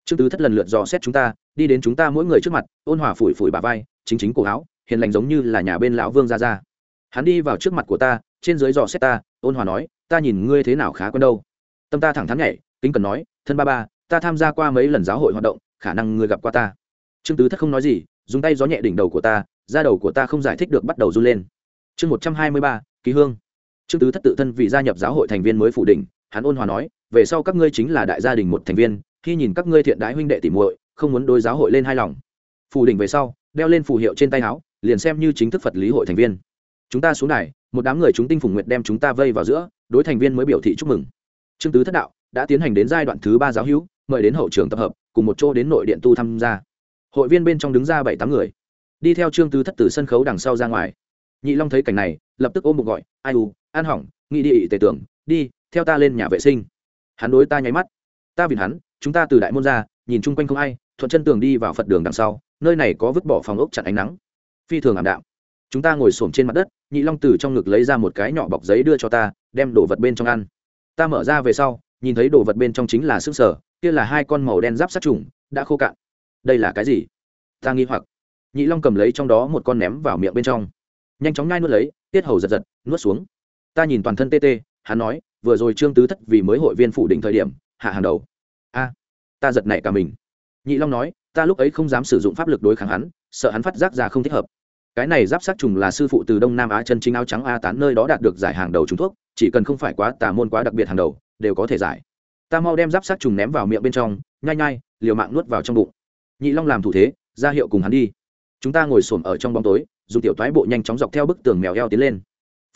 Trương tứ thất lần lượt dò xét chúng ta, đi đến chúng ta mỗi người trước mặt, ôn hòa phủi phủi bà vai, chính chính cổ áo, hiền lành giống như là nhà bên lão vương ra ra. Hắn đi vào trước mặt của ta, trên dưới dò xét ta, ôn hòa nói, ta nhìn ngươi thế nào khá quen đâu. Tâm ta thẳng thắn nhảy, kính cần nói, thân ba ba, ta tham gia qua mấy lần giáo hội hoạt động, khả năng ngươi gặp qua ta. Trương tứ thất không nói gì, dùng tay gió nhẹ đỉnh đầu của ta, da đầu của ta không giải thích được bắt đầu run lên. Chương một trăm hai mươi ba ký hương. Trương tứ thất tự thân vì gia nhập giáo hội thành viên mới phủ đỉnh hắn ôn hòa nói, về sau các ngươi chính là đại gia đình một thành viên, khi nhìn các ngươi thiện đái huynh đệ tỉ muội, không muốn đối giáo hội lên hai lòng. Phù đỉnh về sau, đeo lên phù hiệu trên tay áo, liền xem như chính thức phật lý hội thành viên. Chúng ta xuống đài, một đám người chúng tinh phùng nguyệt đem chúng ta vây vào giữa, đối thành viên mới biểu thị chúc mừng. Trương tứ thất đạo đã tiến hành đến giai đoạn thứ ba giáo hữu, mời đến hậu trường tập hợp, cùng một chỗ đến nội điện tu tham gia. Hội viên bên trong đứng ra bảy tám người. Đi theo trương tứ thất từ sân khấu đằng sau ra ngoài. Nhị long thấy cảnh này, lập tức ôm bụng gọi, ai u, an hỏng nghĩ đi tề tưởng, đi theo ta lên nhà vệ sinh. Hắn đối ta nháy mắt. Ta vì hắn, chúng ta từ đại môn ra, nhìn chung quanh không ai, thuận chân tường đi vào phật đường đằng sau, nơi này có vứt bỏ phòng ốc chặn ánh nắng. Phi thường ảm đạm. Chúng ta ngồi xổm trên mặt đất, nhị long từ trong ngực lấy ra một cái nhỏ bọc giấy đưa cho ta, đem đồ vật bên trong ăn. Ta mở ra về sau, nhìn thấy đồ vật bên trong chính là xương sở, kia là hai con màu đen giáp sát trùng, đã khô cạn. Đây là cái gì? Ta nghi hoặc. Nhị long cầm lấy trong đó một con ném vào miệng bên trong. Nhanh chóng nhai nuốt lấy, tiết hầu giật giật, nuốt xuống. Ta nhìn toàn thân tê tê hắn nói, vừa rồi trương tứ thất vì mới hội viên phủ định thời điểm, hạ hàng đầu. A, ta giật nảy cả mình. Nhị long nói, ta lúc ấy không dám sử dụng pháp lực đối kháng hắn, sợ hắn phát giác ra không thích hợp. Cái này giáp sát trùng là sư phụ từ đông nam á chân chính áo trắng a tán nơi đó đạt được giải hàng đầu trùng thuốc, chỉ cần không phải quá tà môn quá đặc biệt hàng đầu, đều có thể giải. Ta mau đem giáp sát trùng ném vào miệng bên trong, nhai nhai, liều mạng nuốt vào trong bụng. Nhị long làm thủ thế, ra hiệu cùng hắn đi. Chúng ta ngồi xổm ở trong bóng tối, dùng tiểu toái bộ nhanh chóng dọc theo bức tường mèo eo tiến lên.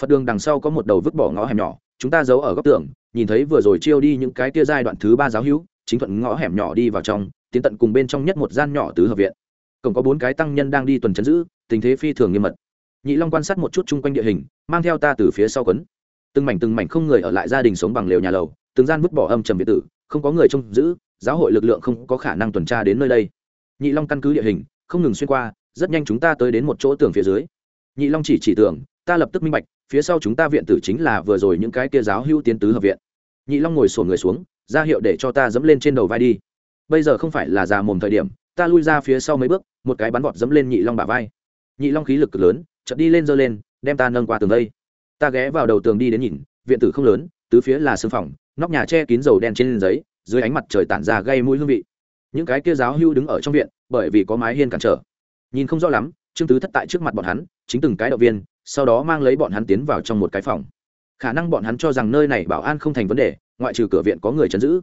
Phật đường đằng sau có một đầu vứt bỏ ngõ hẻm nhỏ chúng ta giấu ở góc tường, nhìn thấy vừa rồi chiêu đi những cái tia giai đoạn thứ ba giáo hữu, chính thuận ngõ hẻm nhỏ đi vào trong, tiến tận cùng bên trong nhất một gian nhỏ tứ hợp viện. Cổng có bốn cái tăng nhân đang đi tuần chấn giữ, tình thế phi thường nghiêm mật. Nhị long quan sát một chút chung quanh địa hình, mang theo ta từ phía sau quấn. Từng mảnh từng mảnh không người ở lại gia đình sống bằng lều nhà lầu, từng gian vứt bỏ âm trầm biệt tử, không có người trông giữ, giáo hội lực lượng không có khả năng tuần tra đến nơi đây. Nhị long căn cứ địa hình, không ngừng xuyên qua, rất nhanh chúng ta tới đến một chỗ tường phía dưới. Nhị long chỉ chỉ tường, ta lập tức minh bạch phía sau chúng ta viện tử chính là vừa rồi những cái kia giáo hưu tiến tứ hợp viện. Nhị long ngồi sổ người xuống, ra hiệu để cho ta dẫm lên trên đầu vai đi. Bây giờ không phải là già mồm thời điểm, ta lui ra phía sau mấy bước, một cái bắn vọt dẫm lên nhị long bả vai. Nhị long khí lực cực lớn, chợt đi lên giơ lên, đem ta nâng qua tường đây. Ta ghé vào đầu tường đi đến nhìn, viện tử không lớn, tứ phía là sưng phòng, nóc nhà che kín dầu đen trên giấy, dưới ánh mặt trời tản ra gây mũi hương vị. Những cái kia giáo hưu đứng ở trong viện, bởi vì có mái hiên cản trở. Nhìn không rõ lắm, trương tứ thất tại trước mặt bọn hắn, chính từng cái động viên sau đó mang lấy bọn hắn tiến vào trong một cái phòng. Khả năng bọn hắn cho rằng nơi này bảo an không thành vấn đề, ngoại trừ cửa viện có người chấn giữ.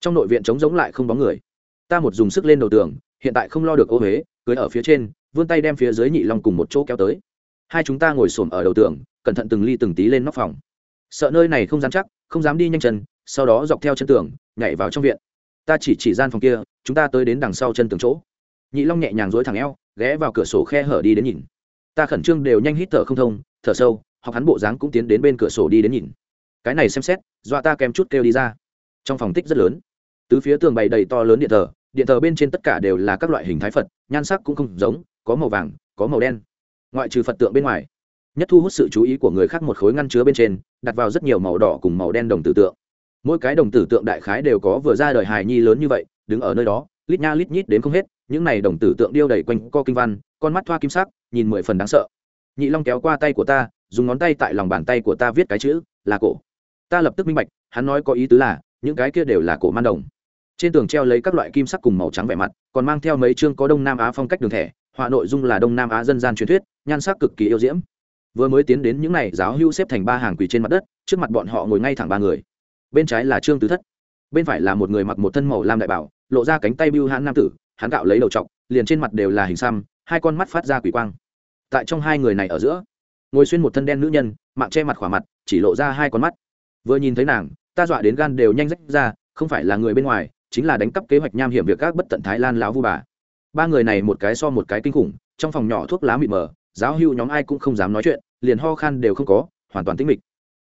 Trong nội viện trống giống lại không bóng người. Ta một dùng sức lên đầu tường, hiện tại không lo được ô huế, cưới ở phía trên, vươn tay đem phía dưới nhị long cùng một chỗ kéo tới. Hai chúng ta ngồi xổm ở đầu tường, cẩn thận từng ly từng tí lên nóc phòng. Sợ nơi này không dám chắc, không dám đi nhanh chân, sau đó dọc theo chân tường, nhảy vào trong viện. Ta chỉ chỉ gian phòng kia, chúng ta tới đến đằng sau chân tường chỗ. Nhị long nhẹ nhàng dối thẳng eo, ghé vào cửa sổ khe hở đi đến nhìn ta khẩn trương đều nhanh hít thở không thông, thở sâu, học hắn bộ dáng cũng tiến đến bên cửa sổ đi đến nhìn. Cái này xem xét, dọa ta kèm chút kêu đi ra. Trong phòng tích rất lớn. Tứ phía tường bày đầy to lớn điện thờ điện thờ bên trên tất cả đều là các loại hình thái phật, nhan sắc cũng không giống, có màu vàng, có màu đen. Ngoại trừ phật tượng bên ngoài, nhất thu hút sự chú ý của người khác một khối ngăn chứa bên trên, đặt vào rất nhiều màu đỏ cùng màu đen đồng tử tượng. Mỗi cái đồng tử tượng đại khái đều có vừa ra đời hài nhi lớn như vậy, đứng ở nơi đó lít nha lít nhít đến không hết, những này đồng tử tượng điêu đầy quanh co kinh văn, con mắt thoa kim sắc, nhìn mười phần đáng sợ. Nhị long kéo qua tay của ta, dùng ngón tay tại lòng bàn tay của ta viết cái chữ là cổ. Ta lập tức minh bạch, hắn nói có ý tứ là, những cái kia đều là cổ man đồng. Trên tường treo lấy các loại kim sắc cùng màu trắng vẻ mặt, còn mang theo mấy chương có đông nam á phong cách đường thẻ, họa nội dung là đông nam á dân gian truyền thuyết, nhan sắc cực kỳ yêu diễm. Vừa mới tiến đến những n à y giáo hưu xếp thành ba hàng quỳ trên mặt đất, trước mặt bọn họ ngồi ngay thẳng ba người. Bên trái là trương tứ thất, bên phải là một người mặc một thân màu lam đại bảo lộ ra cánh tay bưu hãn nam tử, hắn gạo lấy đầu t liền trên mặt đều là hình xăm, hai con mắt phát ra quỷ quang. Tại trong hai người này ở giữa, ngồi xuyên một thân đen nữ nhân, mạng che mặt khỏa mặt, chỉ lộ ra hai con mắt. Vừa nhìn thấy nàng, ta dọa đến gan đều nhanh rách ra, không phải là người bên ngoài, chính là đánh cắp kế hoạch nham hiểm việc các bất tận thái lan lão vu bà. Ba người này một cái so một cái kinh khủng, trong phòng nhỏ thuốc lá mịt mờ, giáo hưu nhóm ai cũng không dám nói chuyện, liền ho khan đều không có, hoàn toàn tĩnh mịch.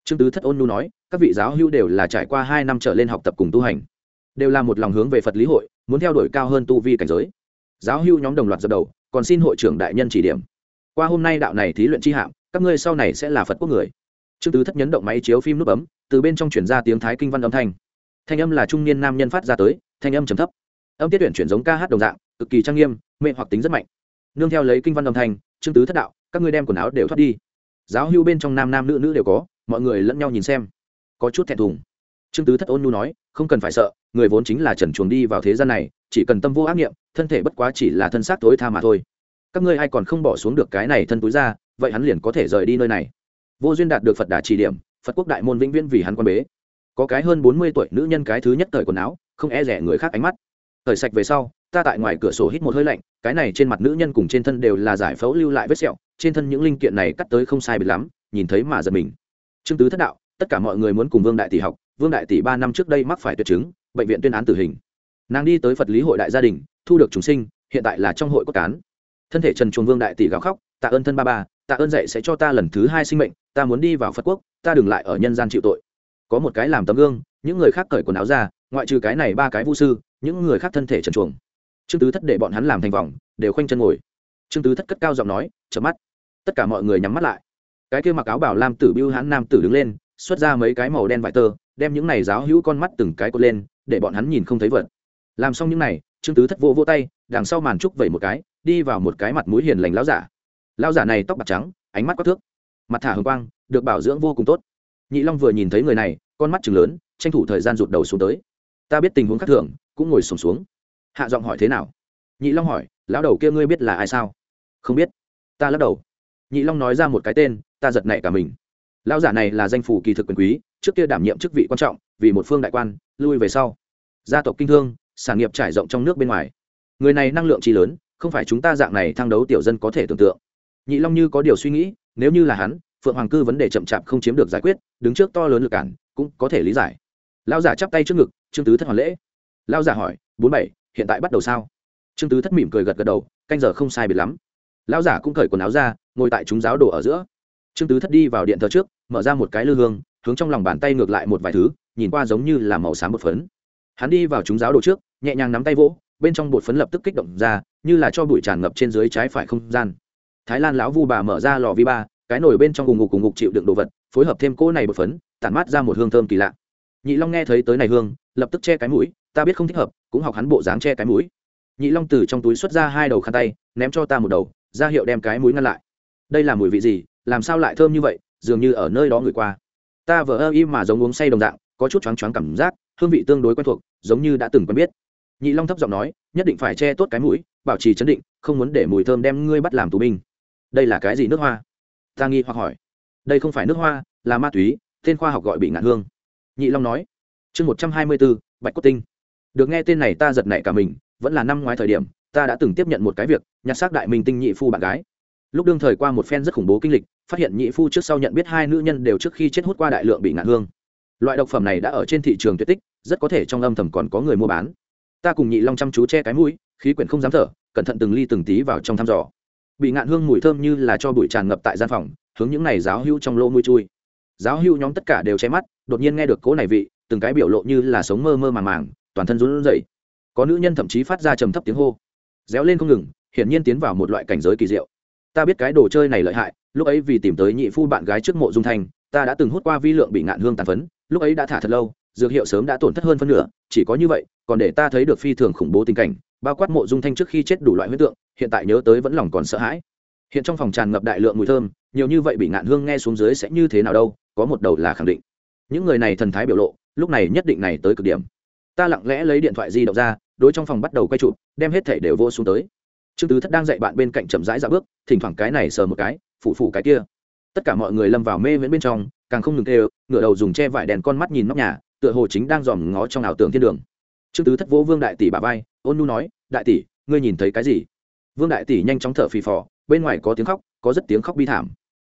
Trương tứ thất ôn nu nói, các vị giáo hưu đều là trải qua hai năm trở lên học tập cùng tu hành đều là một lòng hướng về phật lý hội, muốn theo đuổi cao hơn tu vi cảnh giới. Giáo hưu nhóm đồng loạt dập đầu, còn xin hội trưởng đại nhân chỉ điểm. Qua hôm nay đạo này thí luyện chi hạm các ngươi sau này sẽ là phật quốc người. Trương tứ thất nhấn động máy chiếu phim nút bấm, từ bên trong chuyển ra tiếng thái kinh văn âm thanh. Thanh âm là trung niên nam nhân phát ra tới, thanh âm trầm thấp. Âm tiết tuyển chuyển giống ca hát đồng dạng, cực kỳ trang nghiêm, mê hoặc tính rất mạnh. Nương theo lấy kinh văn âm thanh, trương tứ thất đạo, các ngươi đem quần áo đều thoát đi. Giáo hưu bên trong nam nam nữ nữ đều có, mọi người lẫn nhau nhìn xem. Có chút thẹn thùng trương tứ thất ôn nhu nói, không cần phải sợ, người vốn chính là trần chuồng đi vào thế gian này, chỉ cần tâm vô ác nghiệm, thân thể bất quá chỉ là thân xác tối tha mà thôi. Các ngươi ai còn không bỏ xuống được cái này thân túi ra, vậy hắn liền có thể rời đi nơi này. Vô duyên đạt được phật đà chỉ điểm, phật quốc đại môn vĩnh viễn vì hắn quan bế. Có cái hơn bốn mươi tuổi nữ nhân cái thứ nhất thời quần áo, không e rẻ người khác ánh mắt. Thời sạch về sau, ta tại ngoài cửa sổ hít một hơi lạnh, cái này trên mặt nữ nhân cùng trên thân đều là giải phẫu lưu lại vết sẹo, trên thân những linh kiện này cắt tới không sai biệt lắm, nhìn thấy mà giật mình. Trương tứ thất đạo, tất cả mọi người muốn cùng vương đại tỷ học vương đại tỷ ba năm trước đây mắc phải tuyệt chứng, bệnh viện tuyên án tử hình. Nàng đi tới phật lý hội đại gia đình, thu được chúng sinh, hiện tại là trong hội cốt cán. Thân thể trần chuồng vương đại tỷ gào khóc, tạ ơn thân ba ba, tạ ơn dạy sẽ cho ta lần thứ hai sinh mệnh, ta muốn đi vào phật quốc, ta đừng lại ở nhân gian chịu tội. Có một cái làm tấm gương, những người khác cởi quần áo ra, ngoại trừ cái này ba cái vũ sư, những người khác thân thể trần chuồng trương tứ thất để bọn hắn làm thành vòng, đều khoanh chân ngồi. Trương tứ thất cất cao giọng nói chớp mắt. Tất cả mọi người nhắm mắt lại. Cái kia mặc áo bảo lam tử biêu hãn nam tử đứng lên, xuất ra mấy cái màu đen vải tơ đem những này giáo hữu con mắt từng cái cột lên để bọn hắn nhìn không thấy vật. Làm xong những này trương tứ thất vô vô tay đằng sau màn trúc vẩy một cái đi vào một cái mặt mũi hiền lành lão giả. Lão giả này tóc bạc trắng ánh mắt quắc thước mặt thả hồng quang được bảo dưỡng vô cùng tốt. Nhị long vừa nhìn thấy người này con mắt chừng lớn tranh thủ thời gian rụt đầu xuống tới. Ta biết tình huống khác thường cũng ngồi sùng xuống, xuống. Hạ giọng hỏi thế nào? Nhị long hỏi lão đầu kia ngươi biết là ai sao? Không biết. Ta lắc đầu. Nhị long nói ra một cái tên ta giật nảy cả mình. Lão giả này là danh phủ kỳ thực quyền quý trước kia đảm nhiệm chức vị quan trọng, vì một phương đại quan, lui về sau. Gia tộc kinh thương, sản nghiệp trải rộng trong nước bên ngoài. Người này năng lượng chi lớn, không phải chúng ta dạng này thăng đấu tiểu dân có thể tưởng tượng. Nhị long như có điều suy nghĩ, nếu như là hắn, phượng hoàng cư vấn đề chậm chạp không chiếm được giải quyết, đứng trước to lớn lực cản, cũng có thể lý giải. Lão giả chắp tay trước ngực, trương tứ thất hoàn lễ. Lão giả hỏi, bốn bảy, hiện tại bắt đầu sao? Trương tứ thất mỉm cười gật gật đầu, canh giờ không sai biệt lắm. Lão giả cũng cởi quần áo ra, ngồi tại chúng giáo đồ ở giữa. Trương tứ thất đi vào điện thờ trước, mở ra một cái lư hương hướng trong lòng bàn tay ngược lại một vài thứ, nhìn qua giống như là màu xám bột phấn. Hắn đi vào chúng giáo đồ trước, nhẹ nhàng nắm tay vỗ, bên trong bột phấn lập tức kích động ra, như là cho bụi tràn ngập trên dưới trái phải không gian. Thái lan lão vu bà mở ra lò vi ba, cái nồi bên trong cùng ngục cùng ngục chịu đựng đồ vật, phối hợp thêm cỗ này bột phấn, tản mát ra một hương thơm kỳ lạ. Nhị long nghe thấy tới này hương, lập tức che cái mũi, ta biết không thích hợp, cũng học hắn bộ dáng che cái mũi. Nhị long từ trong túi xuất ra hai đầu khăn tay, ném cho ta một đầu, ra hiệu đem cái mũi ngăn lại. Đây là mùi vị gì, làm sao lại thơm như vậy, dường như ở nơi đó người qua ta vờ ơ y mà giống uống say đồng dạng, có chút choáng choáng cảm giác, hương vị tương đối quen thuộc, giống như đã từng quen biết. Nhị long thấp giọng nói, nhất định phải che tốt cái mũi, bảo trì chấn định, không muốn để mùi thơm đem ngươi bắt làm tù binh. Đây là cái gì nước hoa? Ta nghi hoặc hỏi. Đây không phải nước hoa, là ma túy, tên khoa học gọi bị ngạn hương. Nhị long nói. Chương một trăm hai mươi bốn, bạch cốt tinh. Được nghe tên này ta giật nảy cả mình, vẫn là năm ngoái thời điểm, ta đã từng tiếp nhận một cái việc, nhặt xác đại minh tinh nhị phu bạn gái lúc đương thời qua một phen rất khủng bố kinh lịch, phát hiện nhị phu trước sau nhận biết hai nữ nhân đều trước khi chết hút qua đại lượng bị ngạn hương. Loại độc phẩm này đã ở trên thị trường tuyệt tích, rất có thể trong âm thầm còn có người mua bán. Ta cùng nhị long chăm chú che cái mũi, khí quyển không dám thở, cẩn thận từng ly từng tí vào trong thăm dò. Bị ngạn hương mùi thơm như là cho bụi tràn ngập tại gian phòng, hướng những này giáo hữu trong lô mũi chui. Giáo hữu nhóm tất cả đều che mắt, đột nhiên nghe được cỗ này vị, từng cái biểu lộ như là sống mơ mơ màng màng, toàn thân run rẩy. Có nữ nhân thậm chí phát ra trầm thấp tiếng hô. Réo lên không ngừng, hiển nhiên tiến vào một loại cảnh giới kỳ diệu ta biết cái đồ chơi này lợi hại, lúc ấy vì tìm tới nhị phu bạn gái trước mộ dung thanh ta đã từng hút qua vi lượng bị ngạn hương tàn phấn, lúc ấy đã thả thật lâu, dược hiệu sớm đã tổn thất hơn phân nửa, chỉ có như vậy, còn để ta thấy được phi thường khủng bố tình cảnh, bao quát mộ dung thanh trước khi chết đủ loại huyết tượng, hiện tại nhớ tới vẫn lòng còn sợ hãi. Hiện trong phòng tràn ngập đại lượng mùi thơm, nhiều như vậy bị ngạn hương nghe xuống dưới sẽ như thế nào đâu, có một đầu là khẳng định. Những người này thần thái biểu lộ, lúc này nhất định này tới cực điểm. Ta lặng lẽ lấy điện thoại di động ra, đối trong phòng bắt đầu quay chụp, đem hết thảy đều vô xuống tới trương tứ thất đang dạy bạn bên cạnh chậm rãi ra bước, thỉnh thoảng cái này sờ một cái, phủ phủ cái kia. Tất cả mọi người lâm vào mê viễn bên trong, càng không ngừng kêu, ngửa đầu dùng che vải đèn con mắt nhìn nóc nhà, tựa hồ chính đang dòm ngó trong ảo tưởng thiên đường. Trương tứ thất vỗ vương đại tỷ bà vai, ôn nu nói, đại tỷ, ngươi nhìn thấy cái gì? Vương đại tỷ nhanh chóng thở phì phò, bên ngoài có tiếng khóc, có rất tiếng khóc bi thảm.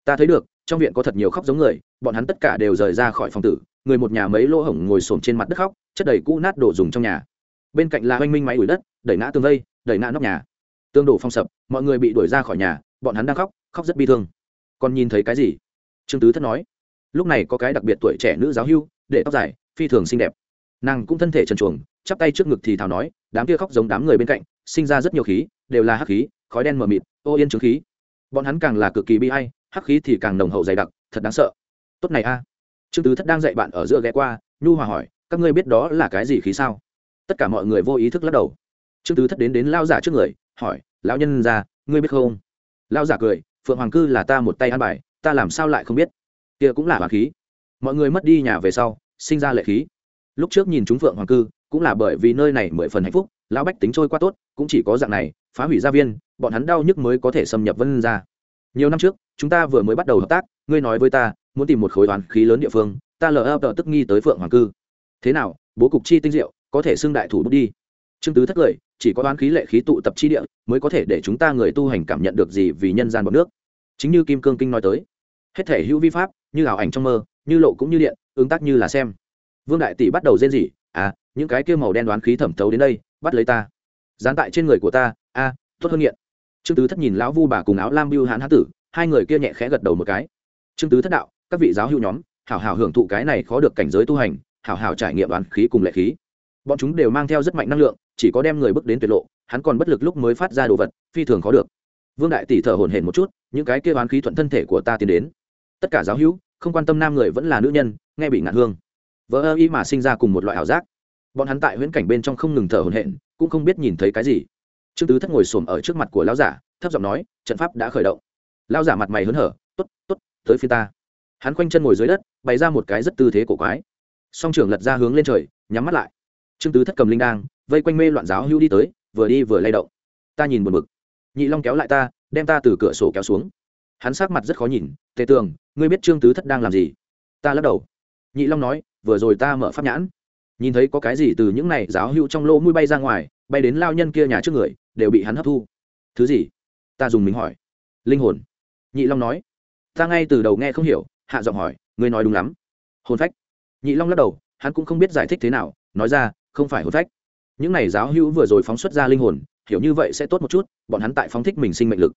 Ta thấy được, trong viện có thật nhiều khóc giống người, bọn hắn tất cả đều rời ra khỏi phòng tử, người một nhà mấy lỗ hổng ngồi xổm trên mặt đất khóc, chất đầy cũ nát đổ dùng trong nhà. Bên cạnh là oanh minh máy ủi đất, đẩy ngã tường vây, đẩy ngã nóc nhà tương đổ phong sập, mọi người bị đuổi ra khỏi nhà, bọn hắn đang khóc khóc rất bi thương. Còn nhìn thấy cái gì? Trương tứ thất nói. Lúc này có cái đặc biệt tuổi trẻ nữ giáo hưu, để tóc dài, phi thường xinh đẹp. Nàng cũng thân thể trần chuồng chắp tay trước ngực thì thào nói, đám kia khóc giống đám người bên cạnh, sinh ra rất nhiều khí, đều là hắc khí, khói đen mờ mịt, ô yên trứng khí. Bọn hắn càng là cực kỳ bi hay hắc khí thì càng nồng hậu dày đặc, thật đáng sợ. Tốt này a. Trương tứ thất đang dạy bạn ở giữa ghé qua, nhu hòa hỏi, các ngươi biết đó là cái gì khí sao? Tất cả mọi người vô ý thức lắc đầu trương tứ thất đến đến lao giả trước người, hỏi, lão nhân ra ngươi biết không? Lao giả cười, phượng hoàng cư là ta một tay ăn bài, ta làm sao lại không biết? Kia cũng là hoàng khí. Mọi người mất đi nhà về sau, sinh ra lệ khí. Lúc trước nhìn chúng phượng hoàng cư, cũng là bởi vì nơi này mười phần hạnh phúc, lão bách tính trôi qua tốt, cũng chỉ có dạng này, phá hủy gia viên, bọn hắn đau nhức mới có thể xâm nhập vân ra nhiều năm trước, chúng ta vừa mới bắt đầu hợp tác, ngươi nói với ta, muốn tìm một khối toán khí lớn địa phương, ta lờ ập tức nghi tới phượng hoàng cư. Thế nào, bố cục chi tinh diệu, có thể xưng đại thủ bút đi. Trương tứ thất cười chỉ có đoán khí lệ khí tụ tập chi địa mới có thể để chúng ta người tu hành cảm nhận được gì vì nhân gian bọn nước. Chính như kim cương kinh nói tới, hết thể hữu vi pháp, như ảo ảnh trong mơ, như lộ cũng như điện, ứng tác như là xem. Vương đại tỷ bắt đầu rên rỉ à những cái kia màu đen đoán khí thẩm thấu đến đây, bắt lấy ta. Dán tại trên người của ta, a, tốt hơn nghiện. Trương tứ thất nhìn lão vu bà cùng áo lam biêu hãn hán tử, hai người kia nhẹ khẽ gật đầu một cái. Trương tứ thất đạo, các vị giáo hữu nhóm, hảo hảo hưởng thụ cái này khó được cảnh giới tu hành, hảo hảo trải nghiệm đoán khí cùng lệ khí. Bọn chúng đều mang theo rất mạnh năng lượng chỉ có đem người bước đến tuyệt lộ, hắn còn bất lực lúc mới phát ra đồ vật, phi thường khó được. Vương đại tỷ thở hổn hển một chút, những cái kia oán khí thuận thân thể của ta tiến đến. Tất cả giáo hữu, không quan tâm nam người vẫn là nữ nhân, nghe bị ngạn hương. Vỡ ơ ý mà sinh ra cùng một loại ảo giác. Bọn hắn tại huyễn cảnh bên trong không ngừng thở hổn hển, cũng không biết nhìn thấy cái gì. Trương tứ thất ngồi xổm ở trước mặt của lão giả, thấp giọng nói, trận pháp đã khởi động. Lão giả mặt mày hớn hở t ố t t ố t tới phía ta. Hắn khoanh chân ngồi dưới đất, bày ra một cái rất tư thế cổ quái. Song trưởng lật ra hướng lên trời, nhắm mắt lại. Trương tứ thất cầm linh đang vây quanh mê loạn giáo hưu đi tới, vừa đi vừa lay động. Ta nhìn buồn bực. nhị long kéo lại ta, đem ta từ cửa sổ kéo xuống. Hắn sát mặt rất khó nhìn, tề tường, ngươi biết trương tứ thất đang làm gì? Ta lắc đầu. Nhị long nói, vừa rồi ta mở pháp nhãn. Nhìn thấy có cái gì từ những này giáo hữu trong lỗ mũi bay ra ngoài, bay đến lao nhân kia nhà trước người, đều bị hắn hấp thu. Thứ gì? Ta dùng mình hỏi. Linh hồn. Nhị long nói. Ta ngay từ đầu nghe không hiểu, hạ giọng hỏi, ngươi nói đúng lắm. Hồn phách. Nhị long lắc đầu, hắn cũng không biết giải thích thế nào, nói ra, không phải hồn phách những này giáo hữu vừa rồi phóng xuất ra linh hồn, hiểu như vậy sẽ tốt một chút, bọn hắn tại phóng thích mình sinh mệnh lực.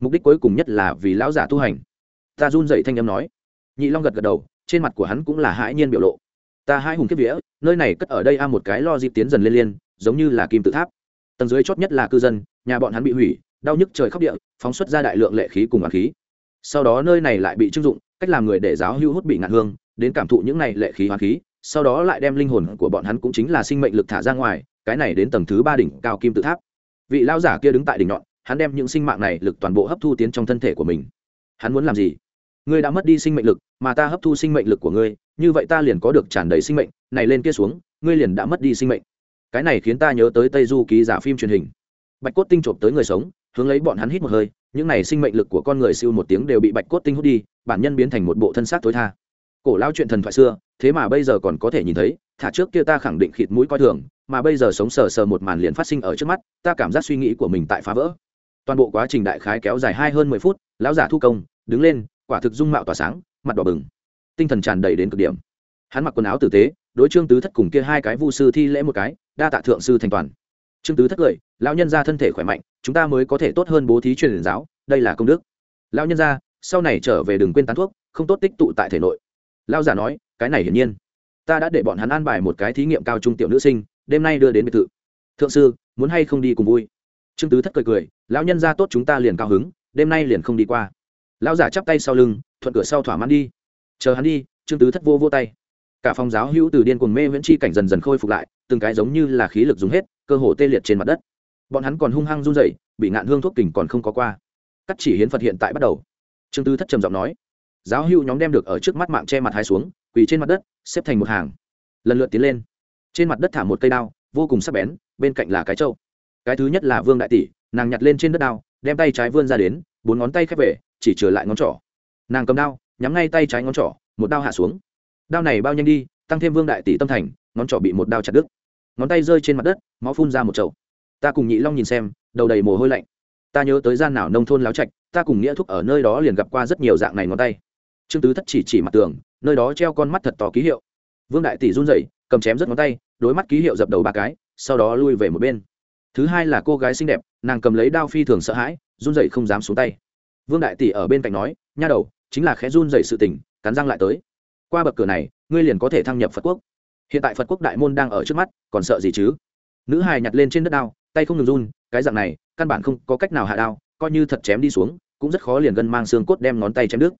Mục đích cuối cùng nhất là vì lão giả tu hành. Ta run dậy thanh âm nói. Nhị long gật gật đầu, trên mặt của hắn cũng là hãi nhiên biểu lộ. Ta hai hùng kiếp vía, nơi này cất ở đây a một cái lo dịp tiến dần lên liên, giống như là kim tự tháp. Tầng dưới chót nhất là cư dân, nhà bọn hắn bị hủy, đau nhức trời khóc địa, phóng xuất ra đại lượng lệ khí cùng hoàng khí. Sau đó nơi này lại bị trưng dụng, cách làm người để giáo hữu hút bị ngạn hương, đến cảm thụ những này lệ khí hoàng khí sau đó lại đem linh hồn của bọn hắn cũng chính là sinh mệnh lực thả ra ngoài, cái này đến tầng thứ ba đỉnh cao kim tự tháp. Vị lao giả kia đứng tại đỉnh nhọn, hắn đem những sinh mạng này lực toàn bộ hấp thu tiến trong thân thể của mình. Hắn muốn làm gì? Ngươi đã mất đi sinh mệnh lực, mà ta hấp thu sinh mệnh lực của ngươi, như vậy ta liền có được tràn đầy sinh mệnh, này lên kia xuống, ngươi liền đã mất đi sinh mệnh. Cái này khiến ta nhớ tới tây du ký giả phim truyền hình. Bạch cốt tinh trộm tới người sống, hướng lấy bọn hắn hít một hơi, những này sinh mệnh lực của con người siêu một tiếng đều bị bạch cốt tinh hút đi, bản nhân biến thành một bộ thân xác tối tha. Cổ lao chuyện thần thoại xưa thế mà bây giờ còn có thể nhìn thấy, thả trước kia ta khẳng định khịt mũi coi thường, mà bây giờ sống sờ sờ một màn liền phát sinh ở trước mắt, ta cảm giác suy nghĩ của mình tại phá vỡ. Toàn bộ quá trình đại khái kéo dài hai hơn mười phút, lão giả thu công, đứng lên, quả thực dung mạo tỏa sáng, mặt đỏ bừng. Tinh thần tràn đầy đến cực điểm. Hắn mặc quần áo tử tế, đối trương tứ thất cùng kia hai cái vu sư thi lễ một cái, đa tạ thượng sư thành toàn. Trương tứ thất cười, lão nhân ra thân thể khỏe mạnh, chúng ta mới có thể tốt hơn bố thí truyền giáo, đây là công đức. Lão nhân ra sau này trở về đừng quên tán thuốc, không tốt tích tụ tại thể nội. Lão giả nói cái này hiển nhiên. Ta đã để bọn hắn an bài một cái thí nghiệm cao trung tiểu nữ sinh, đêm nay đưa đến biệt thự. Thượng sư, muốn hay không đi cùng vui? Trương tứ thất cười cười, lão nhân ra tốt chúng ta liền cao hứng, đêm nay liền không đi qua. Lão giả chắp tay sau lưng, thuận cửa sau thỏa mãn đi. Chờ hắn đi, trương tứ thất vô vô tay. Cả phòng giáo hữu từ điên cuồng mê viễn chi cảnh dần dần khôi phục lại, từng cái giống như là khí lực dùng hết, cơ hồ tê liệt trên mặt đất. Bọn hắn còn hung hăng run rẩy, bị ngạn hương thuốc kình còn không có qua. Cắt chỉ hiến phật hiện tại bắt đầu. Trương tứ thất trầm giọng nói. Giáo hữu nhóm đem được ở trước mắt mạng che mặt hai xuống quỳ trên mặt đất, xếp thành một hàng. Lần lượt tiến lên. Trên mặt đất thả một cây đao, vô cùng sắc bén, bên cạnh là cái trâu. Cái thứ nhất là vương đại tỷ, nàng nhặt lên trên đất đao, đem tay trái vươn ra đến, bốn ngón tay khép về, chỉ trở lại ngón trỏ. Nàng cầm đao, nhắm ngay tay trái ngón trỏ, một đao hạ xuống. Đao này bao nhanh đi, tăng thêm vương đại tỷ tâm thành, ngón trỏ bị một đao chặt đứt. Ngón tay rơi trên mặt đất, máu phun ra một chậu. Ta cùng nhị long nhìn xem, đầu đầy mồ hôi lạnh. Ta nhớ tới gian nào nông thôn láo trạch, ta cùng nghĩa thúc ở nơi đó liền gặp qua rất nhiều dạng này ngón tay trương tứ thất chỉ chỉ mặt tường, nơi đó treo con mắt thật to ký hiệu. Vương đại tỷ run rẩy, cầm chém rất ngón tay, đối mắt ký hiệu dập đầu ba cái, sau đó lui về một bên. Thứ hai là cô gái xinh đẹp, nàng cầm lấy đao phi thường sợ hãi, run rẩy không dám xuống tay. Vương đại tỷ ở bên cạnh nói, nha đầu, chính là khẽ run rẩy sự tình, cắn răng lại tới. Qua bậc cửa này, ngươi liền có thể thăng nhập phật quốc. Hiện tại phật quốc đại môn đang ở trước mắt, còn sợ gì chứ? Nữ hài nhặt lên trên đất đao, tay không ngừng run, cái dạng này, căn bản không có cách nào hạ đao, coi như thật chém đi xuống, cũng rất khó liền gân mang xương cốt đem ngón tay chém đứt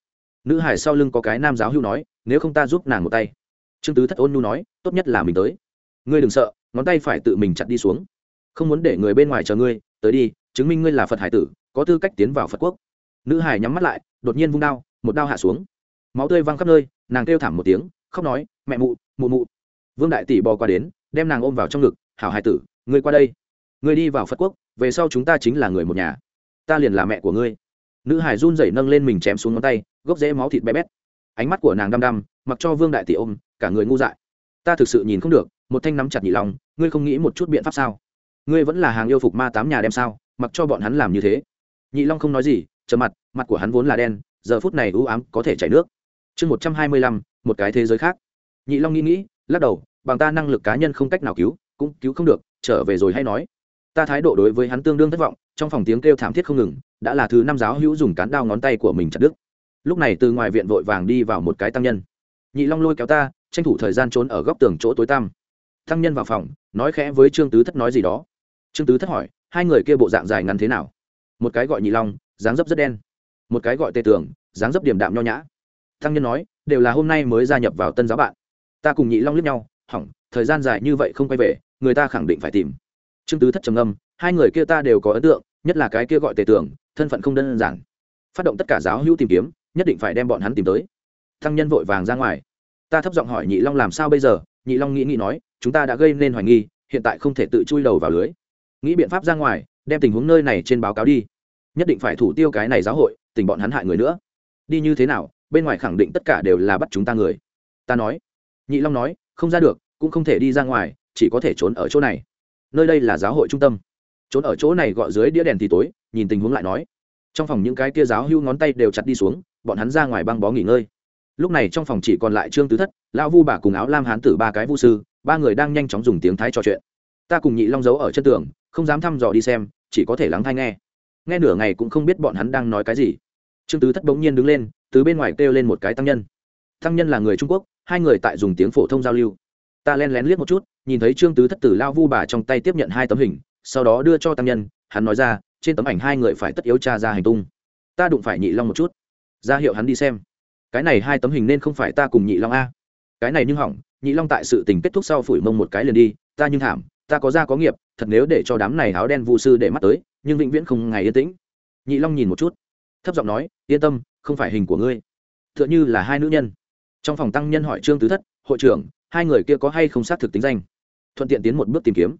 nữ hải sau lưng có cái nam giáo hưu nói, nếu không ta giúp nàng một tay. Trương tứ thất ôn nhu nói, tốt nhất là mình tới. Ngươi đừng sợ, ngón tay phải tự mình chặt đi xuống. Không muốn để người bên ngoài chờ ngươi, tới đi, chứng minh ngươi là phật hải tử, có tư cách tiến vào phật quốc. Nữ hải nhắm mắt lại, đột nhiên vung đao, một đao hạ xuống. Máu tươi văng khắp nơi, nàng kêu thảm một tiếng, khóc nói, mẹ mụ mụ mụ. Vương đại tỷ bò qua đến, đem nàng ôm vào trong ngực, hảo hải tử, ngươi qua đây. Ngươi đi vào phật quốc, về sau chúng ta chính là người một nhà. Ta liền là mẹ của ngươi nữ hải run rẩy nâng lên mình chém xuống ngón tay, gốc rễ máu thịt bé bét. Ánh mắt của nàng đăm đăm, mặc cho vương đại tỷ ôm, cả người ngu dại. Ta thực sự nhìn không được, một thanh nắm chặt nhị lòng, ngươi không nghĩ một chút biện pháp sao? Ngươi vẫn là hàng yêu phục ma tám nhà đem sao, mặc cho bọn hắn làm như thế. Nhị long không nói gì trở mặt mặt của hắn vốn là đen, giờ phút này ưu ám có thể chảy nước. Chương một trăm hai mươi lăm, một cái thế giới khác. Nhị long nghĩ nghĩ, lắc đầu, bằng ta năng lực cá nhân không cách nào cứu, cũng cứu không được, trở về rồi hay nói. Ta thái độ đối với hắn tương đương thất vọng trong phòng tiếng kêu thảm thiết không ngừng, đã là thứ năm giáo hữu dùng cán đao ngón tay của mình chặt đứt. Lúc này từ ngoài viện vội vàng đi vào một cái tăng nhân. Nhị long lôi kéo ta, tranh thủ thời gian trốn ở góc tường chỗ tối tăm. Tăng nhân vào phòng, nói khẽ với trương tứ thất nói gì đó. Trương tứ thất hỏi, hai người kia bộ dạng dài ngắn thế nào? Một cái gọi nhị long, dáng dấp rất đen. Một cái gọi tê tường, dáng dấp điểm đạm nho nhã. Tăng nhân nói, đều là hôm nay mới gia nhập vào tân giáo bạn. Ta cùng nhị long liếc nhau, hỏng, thời gian dài như vậy không quay về, người ta khẳng định phải tìm. Trương tứ thất trầm âm hai người kia ta đều có ấn tượng, nhất là cái kia gọi tề tưởng thân phận không đơn giản. Phát động tất cả giáo hữu tìm kiếm, nhất định phải đem bọn hắn tìm tới. Thăng nhân vội vàng ra ngoài. Ta thấp giọng hỏi nhị long làm sao bây giờ? Nhị long nghĩ nghĩ nói, chúng ta đã gây nên hoài nghi, hiện tại không thể tự chui đầu vào lưới. Nghĩ biện pháp ra ngoài, đem tình huống nơi này trên báo cáo đi. Nhất định phải thủ tiêu cái này giáo hội, tình bọn hắn hại người nữa. Đi như thế nào, bên ngoài khẳng định tất cả đều là bắt chúng ta người. Ta nói. Nhị long nói, không ra được, cũng không thể đi ra ngoài, chỉ có thể trốn ở chỗ này. Nơi đây là giáo hội trung tâm trốn ở chỗ này gọi dưới đĩa đèn thì tối, nhìn tình huống lại nói. Trong phòng những cái kia giáo hưu ngón tay đều chặt đi xuống, bọn hắn ra ngoài băng bó nghỉ ngơi. Lúc này trong phòng chỉ còn lại trương tứ thất, lão vu bà cùng áo lam hán tử ba cái vu sư, ba người đang nhanh chóng dùng tiếng thái trò chuyện. Ta cùng nhị long giấu ở chân tường, không dám thăm dò đi xem, chỉ có thể lắng thai nghe. Nghe nửa ngày cũng không biết bọn hắn đang nói cái gì. Trương tứ thất bỗng nhiên đứng lên, từ bên ngoài kêu lên một cái tăng nhân. Tăng nhân là người trung quốc, hai người tại dùng tiếng phổ thông giao lưu. Ta len lén liếc một chút, nhìn thấy trương tứ thất tử lao vu bà trong tay tiếp nhận hai tấm hình sau đó đưa cho tăng nhân, hắn nói ra, trên tấm ảnh hai người phải tất yếu tra ra hành tung. Ta đụng phải nhị long một chút. Ra hiệu hắn đi xem. Cái này hai tấm hình nên không phải ta cùng nhị long a. Cái này nhưng hỏng, nhị long tại sự tình kết thúc sau phủi mông một cái liền đi, ta nhưng thảm, ta có gia có nghiệp, thật nếu để cho đám này áo đen vụ sư để mắt tới, nhưng vĩnh viễn không ngày yên tĩnh. Nhị long nhìn một chút, thấp giọng nói, yên tâm, không phải hình của ngươi. T h ư ợ n h ư là hai nữ nhân. Trong phòng tăng nhân hỏi trương tứ thất, hội trưởng, hai người kia có hay không xác thực tính danh? Thuận tiện tiến một bước tìm kiếm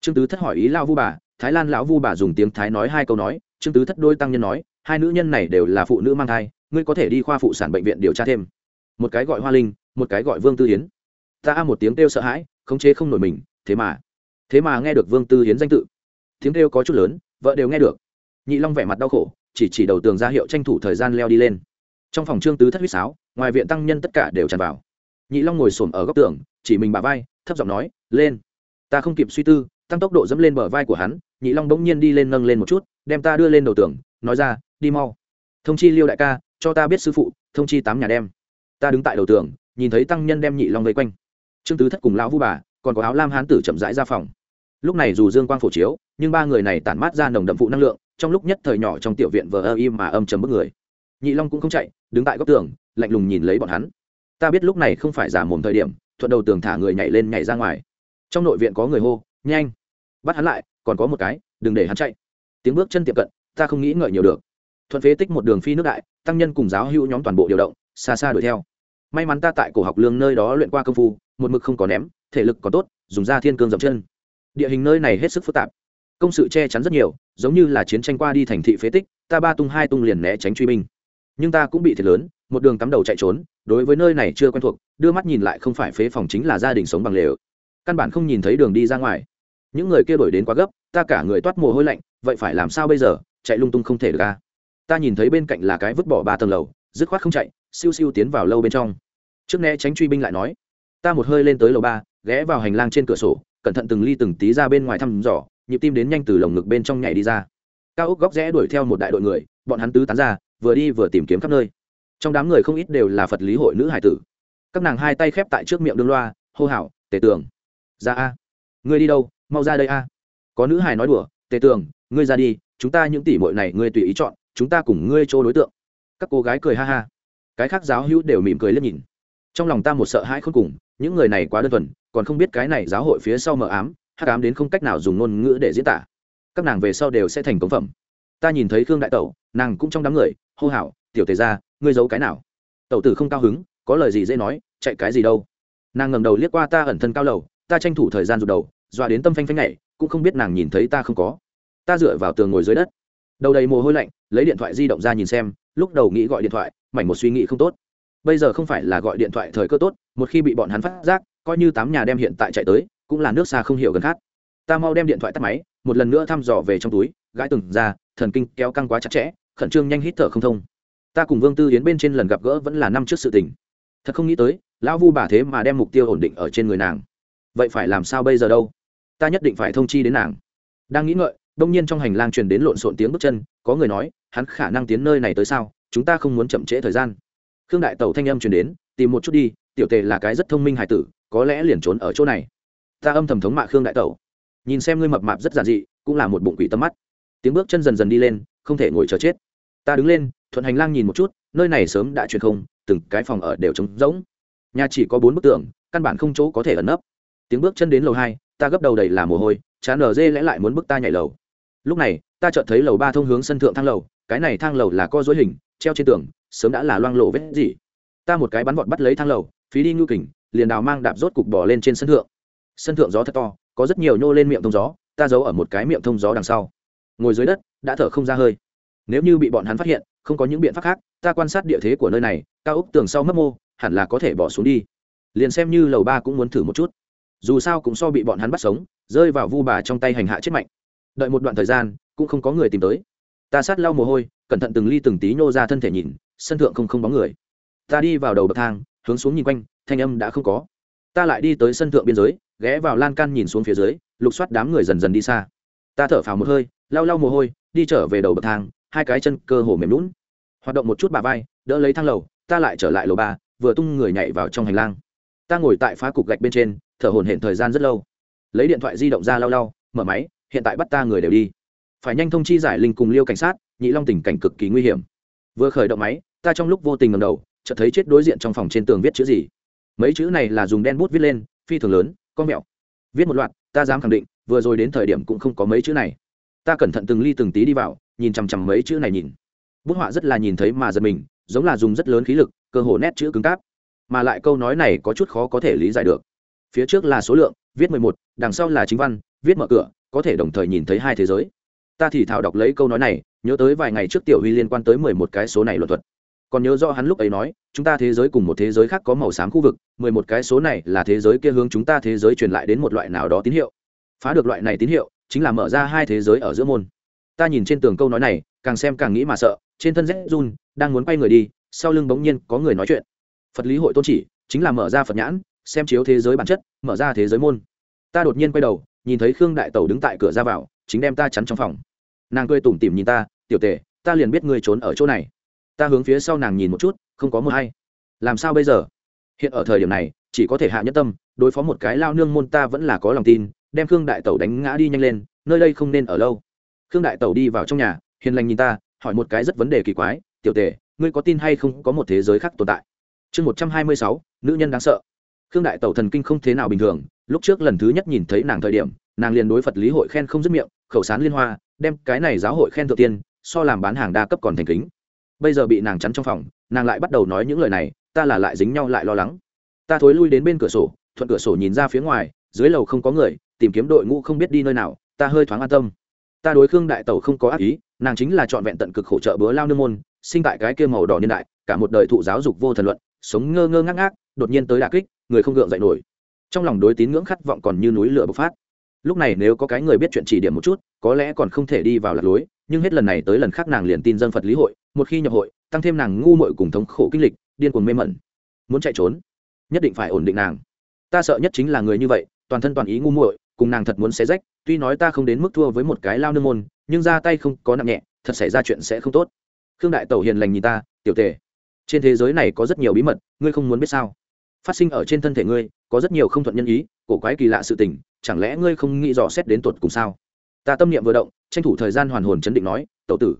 trương tứ thất hỏi ý lao vu bà, thái lan lão vu bà dùng tiếng thái nói hai câu nói, trương tứ thất đôi tăng nhân nói, hai nữ nhân này đều là phụ nữ mang thai, ngươi có thể đi khoa phụ sản bệnh viện điều tra thêm. Một cái gọi hoa linh, một cái gọi vương tư hiến. Ta a một tiếng kêu sợ hãi, khống chế không nổi mình, thế mà thế mà nghe được vương tư hiến danh tự. Tiếng kêu có chút lớn, vợ đều nghe được. Nhị long vẻ mặt đau khổ, chỉ chỉ đầu tường ra hiệu tranh thủ thời gian leo đi lên. Trong phòng trương tứ thất huýt sáo, ngoài viện tăng nhân tất cả đều tràn vào. Nhị long ngồi xổm ở góc tường, chỉ mình bà vai, thấp giọng nói, lên. Ta không kịp suy tư tăng tốc độ dẫm lên bờ vai của hắn, nhị long bỗng nhiên đi lên nâng lên một chút, đem ta đưa lên đầu tường, nói ra, đi mau. Thông chi liêu đại ca, cho ta biết sư phụ, thông chi tám nhà đem. Ta đứng tại đầu tường, nhìn thấy tăng nhân đem nhị long vây quanh. Trương tứ thất cùng lão vu bà, còn có áo lam hán tử chậm rãi ra phòng. Lúc này dù dương quang phổ chiếu, nhưng ba người này tản mát ra nồng đậm phụ năng lượng, trong lúc nhất thời nhỏ trong tiểu viện vờ ơ im mà âm chầm bức người. Nhị long cũng không chạy, đứng tại góc tường, lạnh lùng nhìn lấy bọn hắn. Ta biết lúc này không phải giả mồm thời điểm, thuận đầu tường thả người nhảy lên nhảy ra ngoài. Trong nội viện có người hô nhanh. Bắt hắn lại, còn có một cái, đừng để hắn chạy. Tiếng bước chân tiệm cận, ta không nghĩ ngợi nhiều được. Thuận phế tích một đường phi nước đại, tăng nhân cùng giáo hữu nhóm toàn bộ điều động, xa xa đuổi theo. May mắn ta tại cổ học lương nơi đó luyện qua công phu, một mực không có ném, thể lực còn tốt, dùng da thiên cương dậm chân. Địa hình nơi này hết sức phức tạp. Công sự che chắn rất nhiều, giống như là chiến tranh qua đi thành thị phế tích, ta ba tung, hai tung liền né tránh truy binh. Nhưng ta cũng bị thiệt lớn, một đường cắm đầu chạy trốn, đối với nơi này chưa quen thuộc, đưa mắt nhìn lại không phải phế phòng chính là gia đình sống bằng lều. Căn bản không nhìn thấy đường đi ra ngoài những người kia đổi đến quá gấp, ta cả người toát mồ hôi lạnh, vậy phải làm sao bây giờ? Chạy lung tung không thể được ca ta nhìn thấy bên cạnh là cái vứt bỏ ba tầng lầu, dứt khoát không chạy, siêu siêu tiến vào lâu bên trong. Trước né tránh truy binh lại nói, ta một hơi lên tới lầu ba, ghé vào hành lang trên cửa sổ, cẩn thận từng ly từng tí ra bên ngoài thăm dò, nhịp tim đến nhanh từ lồng ngực bên trong nhảy đi ra. Cao ốc góc rẽ đuổi theo một đại đội người, bọn hắn tứ tán ra, vừa đi vừa tìm kiếm khắp nơi. Trong đám người không ít đều là phật lý hội nữ hải tử. Các nàng hai tay khép tại trước miệng đương loa, hô hào, tể tường. Ra a. Ngươi đi đâu? Mau ra đây a. Có nữ hài nói đùa, tề tường, ngươi ra đi, chúng ta những tỷ muội này ngươi tùy ý chọn, chúng ta cùng ngươi chỗ đối tượng. Các cô gái cười ha ha. Cái khác giáo hữu đều mỉm cười liếc nhìn. Trong lòng ta một sợ hãi khôn cùng, những người này quá đơn thuần, còn không biết cái này giáo hội phía sau mờ ám, hắc ám đến không cách nào dùng ngôn ngữ để diễn tả. Các nàng về sau đều sẽ thành công phẩm. Ta nhìn thấy khương đại tẩu, nàng cũng trong đám người, hô hào, tiểu tề ra ngươi giấu cái nào? Tẩu tử không cao hứng, có lời gì dễ nói, chạy cái gì đâu? Nàng ngầm đầu liếc qua ta ẩn thân cao lầu, ta tranh thủ thời gian rụt đầu dọa đến tâm phanh phanh nhảy, cũng không biết nàng nhìn thấy ta không có. Ta dựa vào tường ngồi dưới đất. Đầu đầy mồ hôi lạnh, lấy điện thoại di động ra nhìn xem, lúc đầu nghĩ gọi điện thoại, mảnh một suy nghĩ không tốt. Bây giờ không phải là gọi điện thoại thời cơ tốt, một khi bị bọn hắn phát giác, coi như tám nhà đem hiện tại chạy tới, cũng là nước xa không hiểu gần khác. Ta mau đem điện thoại tắt máy, một lần nữa thăm dò về trong túi, gãi từng ra, thần kinh kéo căng quá chặt chẽ, khẩn trương nhanh hít thở không thông. Ta cùng vương tư yến bên trên lần gặp gỡ vẫn là năm trước sự tình. Thật không nghĩ tới, lão vu bà thế mà đem mục tiêu ổn định ở trên người nàng vậy phải làm sao bây giờ đâu? Ta nhất định phải thông chi đến nàng. Đang nghĩ ngợi, đông nhiên trong hành lang truyền đến lộn xộn tiếng bước chân, có người nói, hắn khả năng tiến nơi này tới sao? Chúng ta không muốn chậm trễ thời gian. Khương đại tẩu thanh âm truyền đến, tìm một chút đi, tiểu tề là cái rất thông minh hải tử, có lẽ liền trốn ở chỗ này. Ta âm thầm thống mạ khương đại tẩu. Nhìn xem ngươi mập mạp rất giản dị, cũng là một bụng quỷ tâm mắt. Tiếng bước chân dần dần đi lên, không thể ngồi chờ chết. Ta đứng lên, thuận hành lang nhìn một chút, nơi này sớm đã truyền không, từng cái phòng ở đều trống rỗng. Nhà chỉ có bốn bức tường, căn bản không chỗ có thể ẩn nấp tiếng bước chân đến lầu hai, ta gấp đầu đầy là mồ hôi chán ở dê lẽ lại muốn bước ta nhảy lầu. Lúc này, ta chợt thấy lầu ba thông hướng sân thượng thang lầu, cái này thang lầu là co dối hình, treo trên tường, sớm đã là loang lộ vết gì. Ta một cái bắn vọt bắt lấy thang lầu, phí đi ngưu kình, liền đào mang đạp rốt cục bỏ lên trên sân thượng. Sân thượng gió thật to, có rất nhiều nhô lên miệng thông gió, ta giấu ở một cái miệng thông gió đằng sau. Ngồi dưới đất, đã thở không ra hơi. Nếu như bị bọn hắn phát hiện, không có những biện pháp khác, ta quan sát địa thế của nơi này, cao ốc tường sau mấp mô, hẳn là có thể bỏ xuống đi. Liền xem như lầu ba cũng muốn thử một chút dù sao cũng so bị bọn hắn bắt sống, rơi vào vu bà trong tay hành hạ chết mạnh. Đợi một đoạn thời gian, cũng không có người tìm tới. Ta sát lau mồ hôi, cẩn thận từng ly từng tí nhô ra thân thể nhìn, sân thượng không không bóng người. Ta đi vào đầu bậc thang, hướng xuống nhìn quanh, thanh âm đã không có. Ta lại đi tới sân thượng biên giới, ghé vào lan can nhìn xuống phía dưới, lục soát đám người dần dần đi xa. Ta thở phào một hơi, lau lau mồ hôi, đi trở về đầu bậc thang, hai cái chân cơ hồ mềm lún hoạt động một chút bà vai, đỡ lấy thang lầu, ta lại trở lại lầu ba, vừa tung người nhảy vào trong hành lang. Ta ngồi tại phá cục gạch bên trên thở hổn hển thời gian rất lâu. Lấy điện thoại di động ra lau lau, mở máy, hiện tại bắt ta người đều đi. Phải nhanh thông chi giải linh cùng liêu cảnh sát, nhị long tình cảnh cực kỳ nguy hiểm. Vừa khởi động máy, ta trong lúc vô tình ngầm đầu, chợt thấy chết đối diện trong phòng trên tường viết chữ gì. Mấy chữ này là dùng đen bút viết lên, phi thường lớn con mẹo. Viết một loạt, ta dám khẳng định, vừa rồi đến thời điểm cũng không có mấy chữ này. Ta cẩn thận từng ly từng tí đi vào, nhìn chằm chằm mấy chữ này nhìn. Bút họa rất là nhìn thấy mà giật mình, giống là dùng rất lớn khí lực, cơ hồ nét chữ cứng cáp. Mà lại câu nói này có chút khó có thể lý giải được phía trước là số lượng, viết mười một, đằng sau là chính văn, viết mở cửa, có thể đồng thời nhìn thấy hai thế giới. Ta thì thảo đọc lấy câu nói này, nhớ tới vài ngày trước tiểu huy liên quan tới mười một cái số này luật thuật. Còn nhớ rõ hắn lúc ấy nói, chúng ta thế giới cùng một thế giới khác có màu xám khu vực, mười một cái số này là thế giới kia hướng chúng ta thế giới truyền lại đến một loại nào đó tín hiệu. Phá được loại này tín hiệu, chính là mở ra hai thế giới ở giữa môn. Ta nhìn trên tường câu nói này, càng xem càng nghĩ mà sợ, trên thân rét run, đang muốn quay người đi, sau lưng bỗng nhiên có người nói chuyện. Phật lý hội tôn chỉ, chính là mở ra phật nhãn xem chiếu thế giới bản chất, mở ra thế giới môn. Ta đột nhiên quay đầu, nhìn thấy khương đại tẩu đứng tại cửa ra vào, chính đem ta chắn trong phòng. Nàng cười tủm tỉm nhìn ta, tiểu tề ta liền biết ngươi trốn ở chỗ này. Ta hướng phía sau nàng nhìn một chút, không có mưa hay. Làm sao bây giờ? Hiện ở thời điểm này, chỉ có thể hạ nhất tâm, đối phó một cái lao nương môn ta vẫn là có lòng tin, đem khương đại tẩu đánh ngã đi nhanh lên, nơi đây không nên ở lâu. Khương đại tẩu đi vào trong nhà, hiền lành nhìn ta, hỏi một cái rất vấn đề kỳ quái, tiểu tề ngươi có tin hay không có một thế giới khác tồn tại? Chương một trăm hai mươi sáu, nữ nhân đáng sợ khương đại tẩu thần kinh không thế nào bình thường, lúc trước lần thứ nhất nhìn thấy nàng thời điểm, nàng liền đối phật lý hội khen không dứt miệng, khẩu sán liên hoa, đem cái này giáo hội khen thượng tiên, so làm bán hàng đa cấp còn thành kính. Bây giờ bị nàng chắn trong phòng, nàng lại bắt đầu nói những lời này, ta là lại dính nhau lại lo lắng. Ta thối lui đến bên cửa sổ, thuận cửa sổ nhìn ra phía ngoài, dưới lầu không có người, tìm kiếm đội ngũ không biết đi nơi nào, ta hơi thoáng an tâm. Ta đối khương đại tẩu không có ác ý, nàng chính là trọn vẹn tận cực khổ trợ bữa lao nương môn, sinh tại cái kia màu đỏ niên đại, cả một đời thụ giáo dục vô thần luận sống ngơ ngơ ngác ngác, đột nhiên tới đà kích, người không gượng dậy nổi. Trong lòng đối tín ngưỡng khát vọng còn như núi lửa bộc phát. Lúc này nếu có cái người biết chuyện chỉ điểm một chút, có lẽ còn không thể đi vào lạc lối, nhưng hết lần này tới lần khác nàng liền tin dân phật lý hội, một khi nhập hội, tăng thêm nàng ngu muội cùng thống khổ kinh lịch, điên cuồng mê mẩn. Muốn chạy trốn, nhất định phải ổn định nàng. Ta sợ nhất chính là người như vậy, toàn thân toàn ý ngu muội, cùng nàng thật muốn xé rách, tuy nói ta không đến mức thua với một cái lao nương môn, nhưng ra tay không có nặng nhẹ, thật xảy ra chuyện sẽ không tốt. Khương đại tẩu hiền lành nhìn ta, tiểu tề trên thế giới này có rất nhiều bí mật, ngươi không muốn biết sao? Phát sinh ở trên thân thể ngươi, có rất nhiều không thuận nhân ý, cổ quái kỳ lạ sự tình, chẳng lẽ ngươi không nghĩ dò xét đến tuột cùng sao? Ta tâm niệm vừa động, tranh thủ thời gian hoàn hồn chấn định nói, tẩu tử,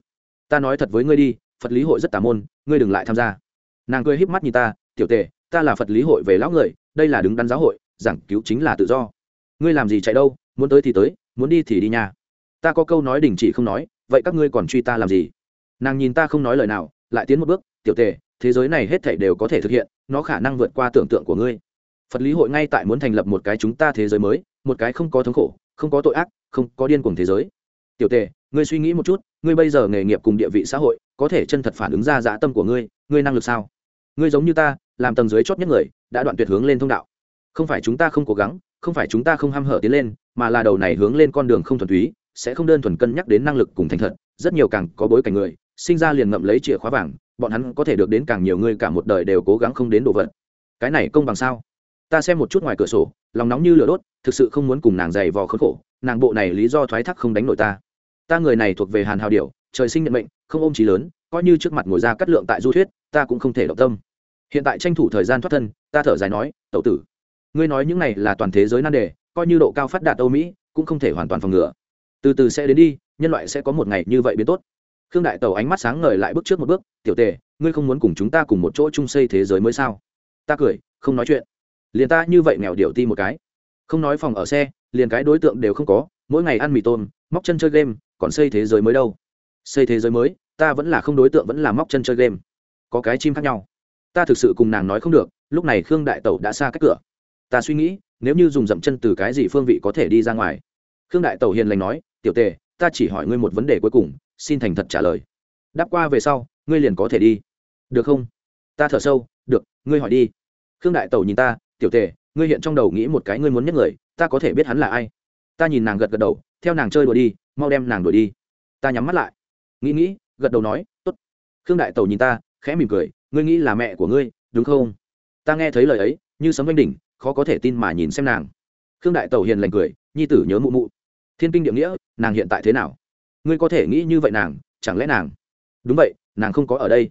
ta nói thật với ngươi đi, phật lý hội rất tà môn, ngươi đừng lại tham gia. Nàng cười híp mắt nhìn ta, tiểu tề, ta là phật lý hội về lão người, đây là đứng đắn giáo hội, giảng cứu chính là tự do. Ngươi làm gì chạy đâu, muốn tới thì tới, muốn đi thì đi nhà ta có câu nói đình chỉ không nói, vậy các ngươi còn truy ta làm gì? Nàng nhìn ta không nói lời nào, lại tiến một bước, tiểu tề thế giới này hết thảy đều có thể thực hiện, nó khả năng vượt qua tưởng tượng của ngươi. Phật lý hội ngay tại muốn thành lập một cái chúng ta thế giới mới, một cái không có thống khổ, không có tội ác, không có điên cuồng thế giới. Tiểu tề, ngươi suy nghĩ một chút, ngươi bây giờ nghề nghiệp cùng địa vị xã hội, có thể chân thật phản ứng ra dã tâm của ngươi ngươi năng lực sao? Ngươi giống như ta, làm tầng dưới chót nhất người, đã đoạn tuyệt hướng lên thông đạo. Không phải chúng ta không cố gắng, không phải chúng ta không ham hở tiến lên, mà là đầu này hướng lên con đường không thuần túy, sẽ không đơn thuần cân nhắc đến năng lực cùng thành thật. Rất nhiều càng có bối cảnh người, sinh ra liền ngậm lấy chìa khóa vàng bọn hắn có thể được đến càng nhiều người cả một đời đều cố gắng không đến đồ vật. Cái này công bằng sao? Ta xem một chút ngoài cửa sổ, lòng nóng như lửa đốt, thực sự không muốn cùng nàng dày vò khốn khổ, nàng bộ này lý do thoái thác không đánh nổi ta. Ta người này thuộc về hàn hào điều trời sinh nhận mệnh, không ôm trí lớn, coi như trước mặt ngồi ra cắt lượng tại du thuyết, ta cũng không thể động tâm. Hiện tại tranh thủ thời gian thoát thân, ta thở dài nói tậu tử, ngươi nói những này là toàn thế giới nan đề, coi như độ cao phát đạt âu mỹ, cũng không thể hoàn toàn phòng ngừa. Từ từ sẽ đến đi, nhân loại sẽ có một ngày như vậy biến tốt khương đại Tẩu ánh mắt sáng ngời lại bước trước một bước, tiểu tề, ngươi không muốn cùng chúng ta cùng một chỗ chung xây thế giới mới sao? Ta cười, không nói chuyện. Liền ta như vậy nghèo điều ti một cái. Không nói phòng ở xe, liền cái đối tượng đều không có, mỗi ngày ăn mì tôm, móc chân chơi game, còn xây thế giới mới đâu. Xây thế giới mới, ta vẫn là không đối tượng, vẫn là móc chân chơi game. Có cái chim khác nhau. Ta thực sự cùng nàng nói không được, lúc này khương đại tẩu đã xa cách cửa. Ta suy nghĩ, nếu như dùng dậm chân từ cái gì phương vị có thể đi ra ngoài? Khương đại tẩu hiền lành nói, tiểu tề, ta chỉ hỏi ngươi một vấn đề cuối cùng xin thành thật trả lời. Đáp qua về sau, ngươi liền có thể đi. Được không? Ta thở sâu, được, ngươi hỏi đi. Khương đại tẩu nhìn ta, tiểu tề, ngươi hiện trong đầu nghĩ một cái ngươi muốn nhất người, ta có thể biết hắn là ai? Ta nhìn nàng gật gật đầu, theo nàng chơi đùa đi, mau đem nàng đuổi đi. Ta nhắm mắt lại. Nghĩ nghĩ, gật đầu nói t ố t khương đại tẩu nhìn ta, khẽ mỉm cười, ngươi nghĩ là mẹ của ngươi, đúng không? Ta nghe thấy lời ấy, như sấm oanh đỉnh, khó có thể tin mà nhìn xem nàng. Khương đại tẩu hiền lành cười, nhi tử nhớ mụ mụ. Thiên kinh địa nghĩa, nàng hiện tại thế nào? Ngươi có thể nghĩ như vậy nàng, chẳng lẽ nàng? Đúng vậy, nàng không có ở đây.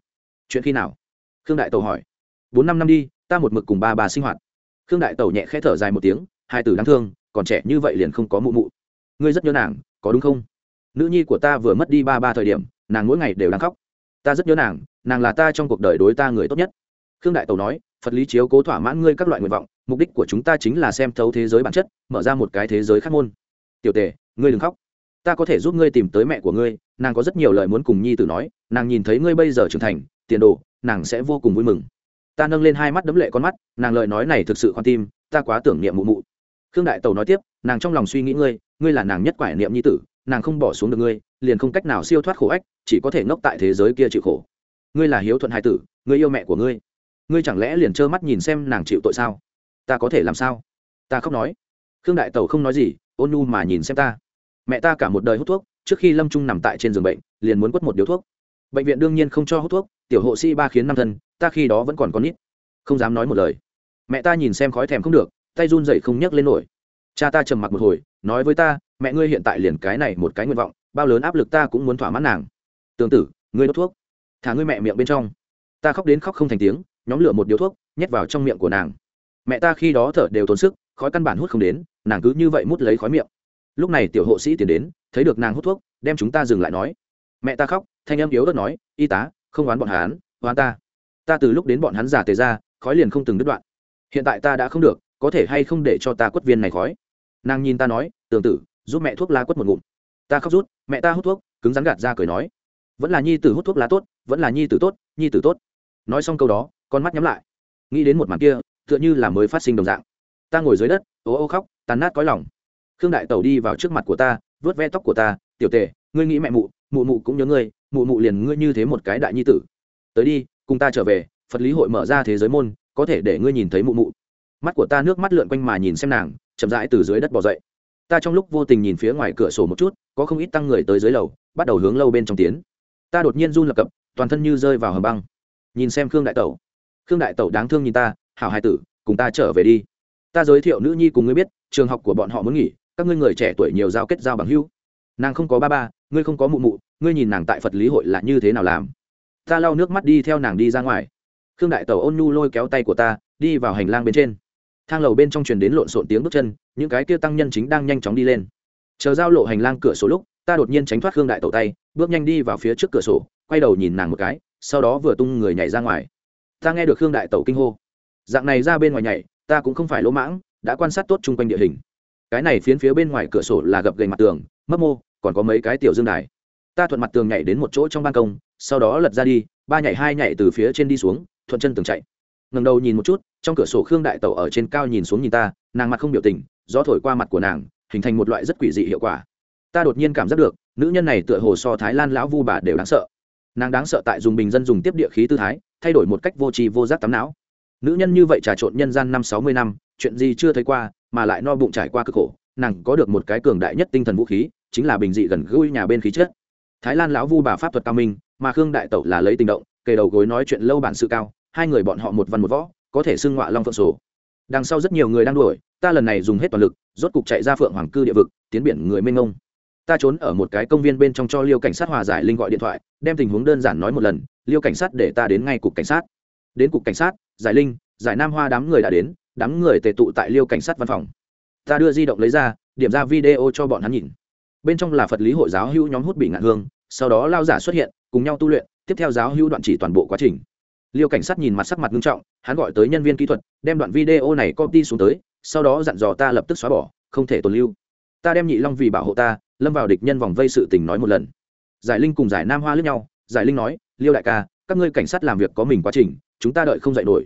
Chuyện khi nào? Khương đại tẩu hỏi. Bốn năm năm đi, ta một mực cùng ba bà sinh hoạt. Khương đại tẩu nhẹ khẽ thở dài một tiếng, hai từ đáng thương, còn trẻ như vậy liền không có mụ mụ. Ngươi rất nhớ nàng, có đúng không? Nữ nhi của ta vừa mất đi ba ba thời điểm, nàng mỗi ngày đều đang khóc. Ta rất nhớ nàng nàng là ta trong cuộc đời đối ta người tốt nhất. Khương đại tẩu nói, phật lý chiếu cố thỏa mãn ngươi các loại nguyện vọng, mục đích của chúng ta chính là xem thấu thế giới bản chất, mở ra một cái thế giới khác môn. Tiểu tề, ngươi đừng khóc ta có thể giúp ngươi tìm tới mẹ của ngươi, nàng có rất nhiều lời muốn cùng nhi tử nói, nàng nhìn thấy ngươi bây giờ trưởng thành, tiền đồ, nàng sẽ vô cùng vui mừng. Ta nâng lên hai mắt đấm lệ con mắt, nàng lời nói này thực sự khoan tim, ta quá tưởng niệm mụ mụ. Khương đại tẩu nói tiếp, nàng trong lòng suy nghĩ ngươi ngươi là nàng nhất quải niệm nhi tử, nàng không bỏ xuống được ngươi, liền không cách nào siêu thoát khổ ách, chỉ có thể ngốc tại thế giới kia chịu khổ. Ngươi là hiếu thuận hai tử, ngươi yêu mẹ của ngươi. Ngươi chẳng lẽ liền trơ mắt nhìn xem nàng chịu tội sao? Ta có thể làm sao? Ta khóc nói. Khương đại tẩu không nói gì, ôn nhu mà nhìn xem ta mẹ ta cả một đời hút thuốc, trước khi lâm trung nằm tại trên giường bệnh, liền muốn quất một điếu thuốc. Bệnh viện đương nhiên không cho hút thuốc, tiểu hộ sĩ ba khiến năm thân, ta khi đó vẫn còn con nít. Không dám nói một lời. Mẹ ta nhìn xem khói thèm không được, tay run dậy không nhấc lên nổi. Cha ta trầm mặc một hồi, nói với ta, mẹ ngươi hiện tại liền cái này một cái nguyện vọng, bao lớn áp lực ta cũng muốn thỏa mãn nàng. Tương tử, ngươi đốt thuốc. Thả ngươi mẹ miệng bên trong. Ta khóc đến khóc không thành tiếng, nhóm lửa một điếu thuốc, nhét vào trong miệng của nàng. Mẹ ta khi đó thở đều tốn sức, khói căn bản hút không đến, nàng cứ như vậy mút lấy khói miệng lúc này tiểu hộ sĩ tiến đến, thấy được nàng hút thuốc, đem chúng ta dừng lại nói. Mẹ ta khóc, thanh em yếu đất nói, y tá, không oán bọn hắn, oán ta. Ta từ lúc đến bọn hắn giả tề ra, khói liền không từng đứt đoạn. Hiện tại ta đã không được, có thể hay không để cho ta quất viên này khói? Nàng nhìn ta nói tương tử, giúp mẹ thuốc lá quất một ngụm. Ta khóc rút, mẹ ta hút thuốc, cứng rắn gạt ra cười nói. Vẫn là nhi tử hút thuốc lá tốt, vẫn là nhi tử tốt, nhi tử tốt. Nói xong câu đó, con mắt nhắm lại. Nghĩ đến một màn kia, tựa như là mới phát sinh đồng dạng. Ta ngồi dưới đất ô ô khóc, tàn nát cõi lòng khương đại tẩu đi vào trước mặt của ta, vớt ve tóc của ta, tiểu tề, ngươi nghĩ mẹ mụ mụ mụ cũng nhớ ngươi, mụ mụ liền ngươi như thế một cái đại nhi tử. Tới đi, cùng ta trở về, phật lý hội mở ra thế giới môn, có thể để ngươi nhìn thấy mụ mụ. Mắt của ta nước mắt lượn quanh mà nhìn xem nàng, chậm rãi từ dưới đất bỏ dậy. Ta trong lúc vô tình nhìn phía ngoài cửa sổ một chút, có không ít tăng người tới dưới lầu, bắt đầu hướng lâu bên trong tiến. Ta đột nhiên run lập cập, toàn thân như rơi vào hầm băng. Nhìn xem khương đại tẩu. Khương đại tẩu đáng thương nhìn ta, hảo hai tử, cùng ta trở về đi. Ta giới thiệu nữ nhi cùng ngươi biết, trường học của bọn họ muốn nghỉ các ngươi người trẻ tuổi nhiều giao kết giao bằng hữu. Nàng không có ba ba, ngươi không có mụ mụ, ngươi nhìn nàng tại phật lý hội là như thế nào làm? Ta lau nước mắt đi theo nàng đi ra ngoài. Khương đại tẩu ôn nhu lôi kéo tay của ta, đi vào hành lang bên trên. Thang lầu bên trong truyền đến lộn xộn tiếng bước chân, những cái kia tăng nhân chính đang nhanh chóng đi lên. Chờ giao lộ hành lang cửa sổ lúc, ta đột nhiên tránh thoát khương đại tẩu tay, bước nhanh đi vào phía trước cửa sổ, quay đầu nhìn nàng một cái, sau đó vừa tung người nhảy ra ngoài. Ta nghe được khương đại tẩu kinh hô. Dạng này ra bên ngoài nhảy, ta cũng không phải lỗ mãng, đã quan sát tốt chung quanh địa hình cái này phiến phía bên ngoài cửa sổ là gập gành mặt tường, mấp mô, còn có mấy cái tiểu dương đài. Ta thuận mặt tường nhảy đến một chỗ trong ban công, sau đó lật ra đi, ba nhảy hai nhảy từ phía trên đi xuống, thuận chân tường chạy. Ngần đầu nhìn một chút, trong cửa sổ khương đại tẩu ở trên cao nhìn xuống nhìn ta, nàng mặt không biểu tình, gió thổi qua mặt của nàng, hình thành một loại rất quỷ dị hiệu quả. Ta đột nhiên cảm giác được, nữ nhân này tựa hồ so thái lan lão vu bà đều đáng sợ. Nàng đáng sợ tại dùng bình dân dùng tiếp địa khí tư thái, thay đổi một cách vô tri vô giác tắm não. Nữ nhân như vậy trà trộn nhân gian năm sáu mươi năm, chuyện gì chưa thấy qua mà lại no bụng trải qua cực khổ, nàng có được một cái cường đại nhất tinh thần vũ khí, chính là bình dị gần gũi nhà bên khí chết thái lan lão vu bà pháp thuật cao minh, mà khương đại tẩu là lấy tình động, kề đầu gối nói chuyện lâu bản sự cao, hai người bọn họ một văn một võ, có thể xưng ngọa long phượng sổ. Đằng sau rất nhiều người đang đuổi, ta lần này dùng hết toàn lực, rốt cục chạy ra phượng hoàng cư địa vực, tiến biển người mênh ngông ta trốn ở một cái công viên bên trong cho liêu cảnh sát hòa giải linh gọi điện thoại, đem tình huống đơn giản nói một lần, liêu cảnh sát để ta đến ngay cục cảnh sát. Đến cục cảnh sát, giải linh, giải nam hoa đám người đã đến đám người tề tụ tại liêu cảnh sát văn phòng. Ta đưa di động lấy ra, điểm ra video cho bọn hắn nhìn. Bên trong là phật lý hội giáo hữu nhóm hút bị ngạn hương, sau đó lao giả xuất hiện, cùng nhau tu luyện, tiếp theo giáo hữu đoạn chỉ toàn bộ quá trình. Liêu cảnh sát nhìn mặt sắc mặt nghiêm trọng, hắn gọi tới nhân viên kỹ thuật, đem đoạn video này copy xuống tới, sau đó dặn dò ta lập tức xóa bỏ, không thể tồn lưu. Ta đem nhị long vì bảo hộ ta, lâm vào địch nhân vòng vây sự tình nói một lần. Giải linh cùng giải nam hoa lướt nhau, giải linh nói, liêu đại ca, các ngươi cảnh sát làm việc có mình quá trình, chúng ta đợi không dạy nổi.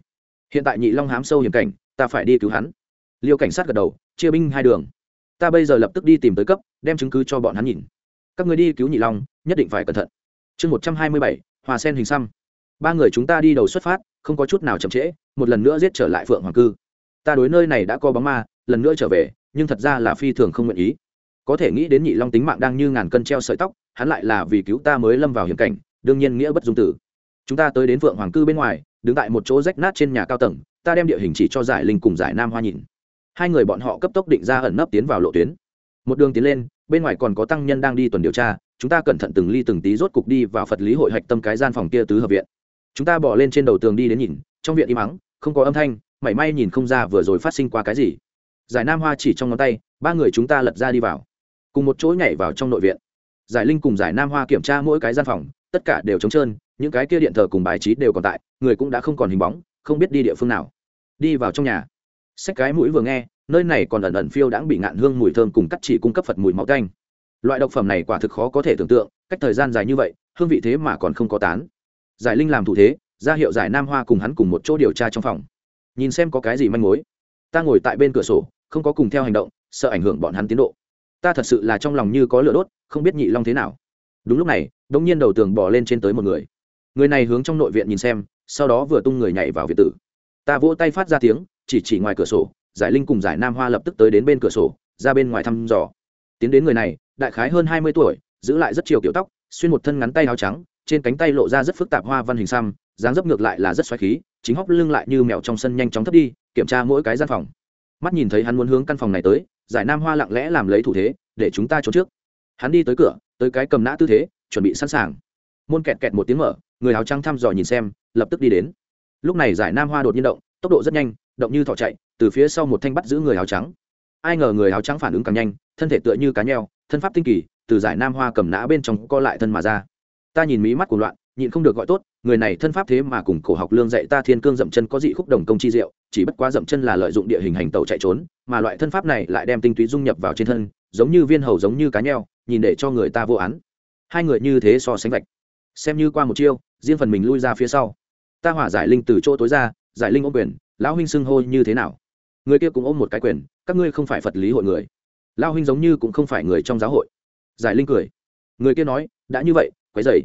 Hiện tại nhị long hám sâu hiểm cảnh ta phải đi cứu hắn. Liêu cảnh sát gật đầu, chia binh hai đường. Ta bây giờ lập tức đi tìm tới cấp, đem chứng cứ cho bọn hắn nhìn. Các người đi cứu nhị long, nhất định phải cẩn thận. Chương một trăm hai mươi bảy, hòa sen hình xăm. Ba người chúng ta đi đầu xuất phát, không có chút nào chậm trễ, một lần nữa giết trở lại phượng hoàng cư. Ta đối nơi này đã có bóng ma, lần nữa trở về, nhưng thật ra là phi thường không nguyện ý. Có thể nghĩ đến nhị long tính mạng đang như ngàn cân treo sợi tóc, hắn lại là vì cứu ta mới lâm vào hiểm cảnh, đương nhiên nghĩa bất dung tử. Chúng ta tới đến phượng hoàng cư bên ngoài đứng tại một chỗ rách nát trên nhà cao tầng, ta đem địa hình chỉ cho giải linh cùng giải nam hoa nhìn. Hai người bọn họ cấp tốc định ra ẩn nấp tiến vào lộ tuyến. Một đường tiến lên, bên ngoài còn có tăng nhân đang đi tuần điều tra, chúng ta cẩn thận từng ly từng tí rốt cục đi vào phật lý hội hạch tâm cái gian phòng kia tứ hợp viện. Chúng ta bỏ lên trên đầu tường đi đến nhìn, trong viện im ắng, không có âm thanh, mảy may nhìn không ra vừa rồi phát sinh qua cái gì. Giải nam hoa chỉ trong ngón tay, ba người chúng ta lật ra đi vào. Cùng một chỗ nhảy vào trong nội viện. Giải linh cùng giải nam hoa kiểm tra mỗi cái gian phòng, tất cả đều trống trơn những cái kia điện thờ cùng bài trí đều còn tại, người cũng đã không còn hình bóng, không biết đi địa phương nào. Đi vào trong nhà. Sách cái mũi vừa nghe, nơi này còn ẩn ẩn phiêu đãng bị ngạn hương mùi thơm cùng cắt chỉ cung cấp phật mùi máu canh loại độc phẩm này quả thực khó có thể tưởng tượng, cách thời gian dài như vậy, hương vị thế mà còn không có tán. Giải linh làm thủ thế, ra hiệu giải nam hoa cùng hắn cùng một chỗ điều tra trong phòng. Nhìn xem có cái gì manh mối. Ta ngồi tại bên cửa sổ, không có cùng theo hành động, sợ ảnh hưởng bọn hắn tiến độ. Ta thật sự là trong lòng như có lửa đốt, không biết nhị long thế nào. Đúng lúc này đ ỗ n g nhiên đầu tường bỏ lên trên tới một người người này hướng trong nội viện nhìn xem, sau đó vừa tung người nhảy vào viện tử. Ta vỗ tay phát ra tiếng, chỉ chỉ ngoài cửa sổ, giải linh cùng giải nam hoa lập tức tới đến bên cửa sổ, ra bên ngoài thăm dò. Tiến đến người này, đại khái hơn hai mươi tuổi, giữ lại rất chiều kiểu tóc, xuyên một thân ngắn tay áo trắng, trên cánh tay lộ ra rất phức tạp hoa văn hình xăm, dáng dấp ngược lại là rất xoáy khí, chính hóc lưng lại như mèo trong sân nhanh chóng thấp đi, kiểm tra mỗi cái gian phòng. Mắt nhìn thấy hắn muốn hướng căn phòng này tới, giải nam hoa lặng lẽ làm lấy thủ thế, để chúng ta trốn trước. Hắn đi tới cửa, tới cái cầm nã tư thế, chuẩn bị sẵn sàng. Môn kẹt kẹt một tiếng mở người áo trắng thăm dò nhìn xem, lập tức đi đến. Lúc này giải nam hoa đột nhiên động, tốc độ rất nhanh, động như thỏ chạy, từ phía sau một thanh bắt giữ người áo trắng. Ai ngờ người áo trắng phản ứng càng nhanh, thân thể tựa như cá nheo, thân pháp tinh kỳ, từ giải nam hoa cầm nã bên trong co lại thân mà ra. Ta nhìn mí mắt của loạn, nhịn không được gọi tốt, người này thân pháp thế mà cùng cổ học lương dạy ta thiên cương dậm chân có dị khúc đồng công chi diệu, chỉ bất quá dậm chân là lợi dụng địa hình hành tàu chạy trốn, mà loại thân pháp này lại đem tinh túy dung nhập vào trên thân, giống như viên hầu giống như cá nheo, nhìn để cho người ta vô án. Hai người như thế so sánh vạch xem như qua một chiêu, riêng phần mình lui ra phía sau. Ta hỏa giải linh từ chỗ tối ra, giải linh ôm quyền, lão huynh xưng hô như thế nào? Người kia cũng ôm một cái quyền, các ngươi không phải phật lý hội người. Lão huynh giống như cũng không phải người trong giáo hội. Giải linh cười. Người kia nói, đã như vậy, quấy dậy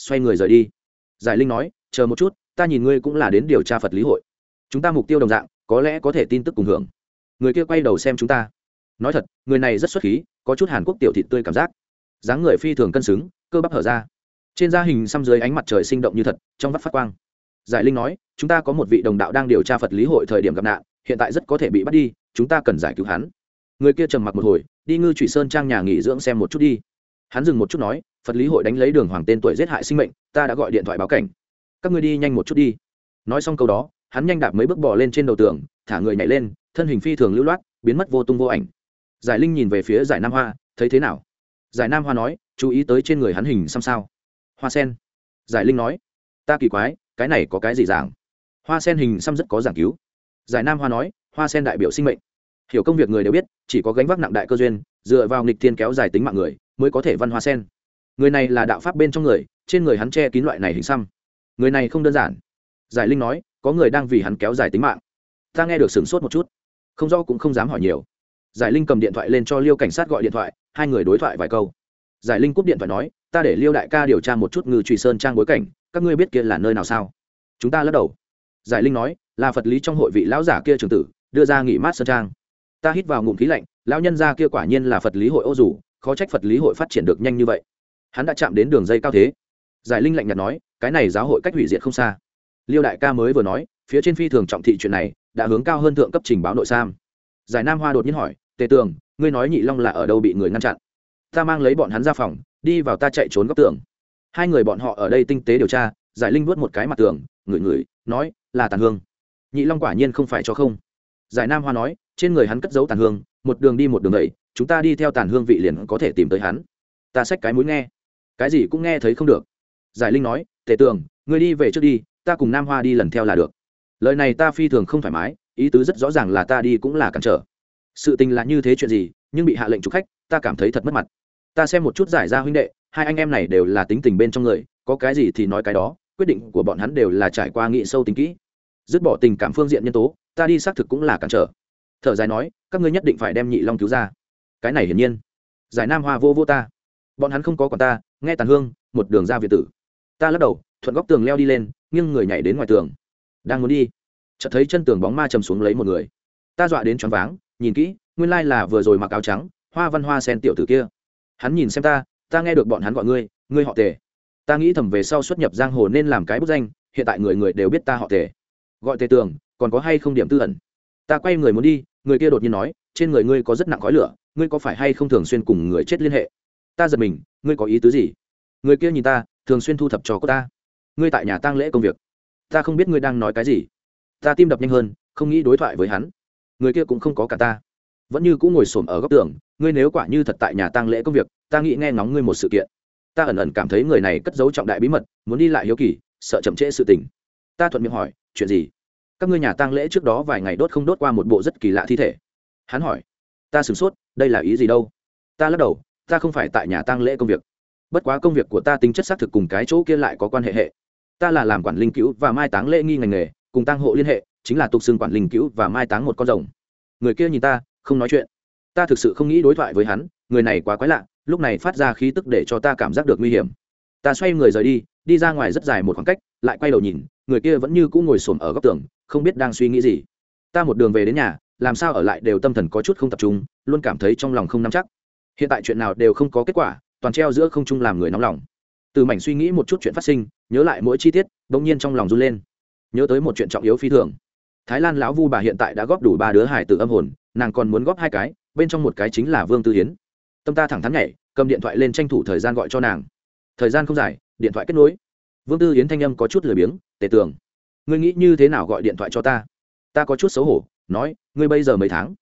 xoay người rời đi. Giải linh nói, chờ một chút, ta nhìn ngươi cũng là đến điều tra phật lý hội. Chúng ta mục tiêu đồng dạng, có lẽ có thể tin tức cùng hưởng. Người kia quay đầu xem chúng ta. Nói thật, người này rất xuất khí, có chút hàn quốc tiểu thịt tươi cảm giác. Dáng người phi thường cân xứng, cơ bắp hở ra trên da hình xăm dưới ánh mặt trời sinh động như thật, trong vắt phát quang. Giải linh nói, chúng ta có một vị đồng đạo đang điều tra phật lý hội thời điểm gặp nạn, hiện tại rất có thể bị bắt đi, chúng ta cần giải cứu hắn. Người kia trầm mặc một hồi, đi ngư trụy sơn trang nhà nghỉ dưỡng xem một chút đi. Hắn dừng một chút nói, phật lý hội đánh lấy đường hoàng tên tuổi giết hại sinh mệnh, ta đã gọi điện thoại báo cảnh. Các ngươi đi nhanh một chút đi. Nói xong câu đó, hắn nhanh đạp mấy bước bỏ lên trên đầu tường, thả người nhảy lên, thân hình phi thường lưu loát, biến mất vô tung vô ảnh. Giải linh nhìn về phía giải nam hoa, thấy thế nào? Giải nam hoa nói, chú ý tới trên người hắn hình xăm sao hoa sen. Giải linh nói, ta kỳ quái, cái này có cái gì giảng hoa sen hình xăm rất có giảng cứu. Giải nam hoa nói, hoa sen đại biểu sinh mệnh. Hiểu công việc người đều biết, chỉ có gánh vác nặng đại cơ duyên, dựa vào nghịch thiên kéo dài tính mạng người, mới có thể văn hoa sen. Người này là đạo pháp bên trong người, trên người hắn che kín loại này hình xăm. Người này không đơn giản. Giải linh nói, có người đang vì hắn kéo dài tính mạng. Ta nghe được sửng sốt một chút. Không do cũng không dám hỏi nhiều. Giải linh cầm điện thoại lên cho liêu cảnh sát gọi điện thoại, hai người đối thoại vài câu. Giải linh cúp điện thoại nói ta để liêu đại ca điều tra một chút ngư trùy sơn trang bối cảnh, các ngươi biết kia là nơi nào sao? Chúng ta lắc đầu. Giải linh nói, là phật lý trong hội vị lão giả kia trường tử, đưa ra nghỉ mát sơn trang. Ta hít vào ngụm khí lạnh, lão nhân gia kia quả nhiên là phật lý hội ô dù, khó trách phật lý hội phát triển được nhanh như vậy. Hắn đã chạm đến đường dây cao thế. Giải linh lạnh nhạt nói, cái này giáo hội cách hủy diệt không xa. Liêu đại ca mới vừa nói, phía trên phi thường trọng thị chuyện này, đã hướng cao hơn thượng cấp trình báo nội sam giải nam hoa đột nhiên hỏi, tề tường, ngươi nói nhị long là ở đâu bị người ngăn chặn? Ta mang lấy bọn hắn ra phòng, đi vào ta chạy trốn góc tường. Hai người bọn họ ở đây tinh tế điều tra, giải linh vuốt một cái mặt tường, ngửi ngửi, nói, là tàn hương. Nhị long quả nhiên không phải cho không. Giải nam hoa nói, trên người hắn cất giấu tàn hương, một đường đi một đường đẩy, chúng ta đi theo tàn hương vị liền có thể tìm tới hắn. Ta xách cái mũi nghe. Cái gì cũng nghe thấy không được. Giải linh nói, tề tường người đi về trước đi, ta cùng nam hoa đi lần theo là được. Lời này ta phi thường không thoải mái, ý tứ rất rõ ràng là ta đi cũng là cản trở. Sự tình là như thế chuyện gì, nhưng bị hạ lệnh trục khách, ta cảm thấy thật mất mặt ta xem một chút giải ra huynh đệ, hai anh em này đều là tính tình bên trong người, có cái gì thì nói cái đó, quyết định của bọn hắn đều là trải qua nghị sâu tính kỹ. Dứt bỏ tình cảm phương diện nhân tố, ta đi xác thực cũng là cản trở. Thở dài nói, các ngươi nhất định phải đem nhị long cứu ra. Cái này hiển nhiên. Giải nam hoa vô vô ta. Bọn hắn không có còn ta, nghe tàn hương, một đường ra việt tử. Ta lắc đầu, thuận góc tường leo đi lên, nghiêng người nhảy đến ngoài tường. Đang muốn đi, chợt thấy chân tường bóng ma chầm xuống lấy một người. Ta dọa đến choáng váng, nhìn kỹ, nguyên lai là vừa rồi mặc áo trắng, hoa văn hoa sen tiểu tử kia hắn nhìn xem ta ta nghe được bọn hắn gọi ngươi ngươi họ tề. Ta nghĩ thầm về sau xuất nhập giang hồ nên làm cái bức danh, hiện tại người người đều biết ta họ tề. Gọi tề tường, còn có hay không điểm tư ẩn? Ta quay người muốn đi, người kia đột nhiên nói, trên người ngươi có rất nặng khói lửa, ngươi có phải hay không thường xuyên cùng người chết liên hệ? Ta giật mình, ngươi có ý tứ gì? Người kia nhìn ta, thường xuyên thu thập cho cô ta. Ngươi tại nhà tang lễ công việc. Ta không biết ngươi đang nói cái gì. Ta tim đập nhanh hơn, không nghĩ đối thoại với hắn. Người kia cũng không có cả ta vẫn như cũng ngồi xổm ở góc tường, ngươi nếu quả như thật tại nhà tang lễ công việc, ta nghĩ nghe ngóng ngươi một sự kiện. Ta ẩn ẩn cảm thấy người này cất giấu trọng đại bí mật, muốn đi lại hiếu kỳ, sợ chậm trễ sự tình. Ta thuận miệng hỏi, chuyện gì? Các ngươi nhà tang lễ trước đó vài ngày đốt không đốt qua một bộ rất kỳ lạ thi thể? Hắn hỏi. Ta sửng sốt, đây là ý gì đâu? Ta lắc đầu, ta không phải tại nhà tang lễ công việc. Bất quá công việc của ta tính chất xác thực cùng cái chỗ kia lại có quan hệ hệ. Ta là làm quản linh cứu và mai táng lễ nghi ngành nghề, cùng tăng hộ liên hệ, chính là tục xưng quản linh cứu và mai táng một con rồng. Người kia nhìn ta không nói chuyện. Ta thực sự không nghĩ đối thoại với hắn, người này quá quái lạ, lúc này phát ra khí tức để cho ta cảm giác được nguy hiểm. Ta xoay người rời đi đi ra ngoài rất dài một khoảng cách, lại quay đầu nhìn, người kia vẫn như cũ ngồi xổm ở góc tường, không biết đang suy nghĩ gì. Ta một đường về đến nhà, làm sao ở lại đều tâm thần có chút không tập trung, luôn cảm thấy trong lòng không nắm chắc. Hiện tại chuyện nào đều không có kết quả, toàn treo giữa không trung làm người nóng lòng. Từ mảnh suy nghĩ một chút chuyện phát sinh, nhớ lại mỗi chi tiết đ ỗ n g nhiên trong lòng run lên. Nhớ tới một chuyện trọng yếu phi thường. Thái lan lão vu bà hiện tại đã góp đủ ba đứa hải tử âm hồn nàng còn muốn góp hai cái, bên trong một cái chính là vương tư hiến tâm ta thẳng thắn nhảy, cầm điện thoại lên tranh thủ thời gian gọi cho nàng. Thời gian không dài, điện thoại kết nối. Vương tư hiến thanh âm có chút lười biếng, tề tường, ngươi nghĩ như thế nào gọi điện thoại cho ta? Ta có chút xấu hổ, nói, ngươi bây giờ mấy tháng?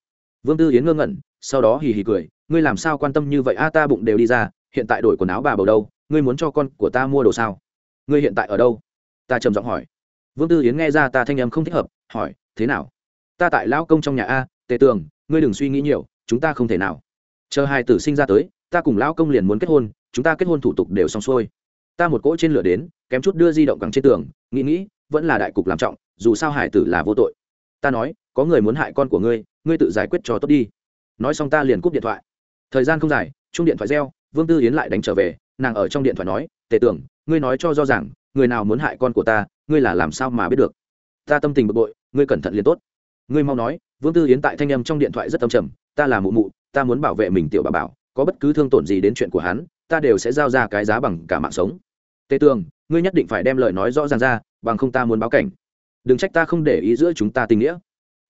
Vương tư hiến ngơ ngẩn, sau đó hì hì cười, ngươi làm sao quan tâm như vậy? A, ta bụng đều đi ra, hiện tại đổi quần áo bà bầu đâu, ngươi muốn cho con của ta mua đồ sao? Ngươi hiện tại ở đâu? Ta trầm giọng hỏi. Vương tư yến nghe ra ta thanh âm không thích hợp, hỏi, thế nào? Ta tại lão công trong nhà a tề tường, ngươi đừng suy nghĩ nhiều, chúng ta không thể nào. Chờ hai tử sinh ra tới, ta cùng lão công liền muốn kết hôn, chúng ta kết hôn thủ tục đều xong xuôi. Ta một cỗ trên lửa đến, kém chút đưa di động cẳng trên tường, nghĩ nghĩ, vẫn là đại cục làm trọng, dù sao hải tử là vô tội. Ta nói, có người muốn hại con của ngươi ngươi tự giải quyết cho tốt đi. Nói xong ta liền cúp điện thoại. Thời gian không dài, chung điện thoại reo, vương tư yến lại đánh trở về, nàng ở trong điện thoại nói, tề tưởng ngươi nói cho do rằng người nào muốn hại con của ta, ngươi là làm sao mà biết được? Ta tâm tình bực bội, ngươi cẩn thận liền tốt. Ngươi mau nói vương tư yến tại thanh âm trong điện thoại rất âm trầm, ta là mụ mụ, ta muốn bảo vệ mình tiểu bà bảo, có bất cứ thương tổn gì đến chuyện của hắn, ta đều sẽ giao ra cái giá bằng cả mạng sống. Tề tường, ngươi nhất định phải đem lời nói rõ ràng ra, bằng không ta muốn báo cảnh. Đừng trách ta không để ý giữa chúng ta tình nghĩa.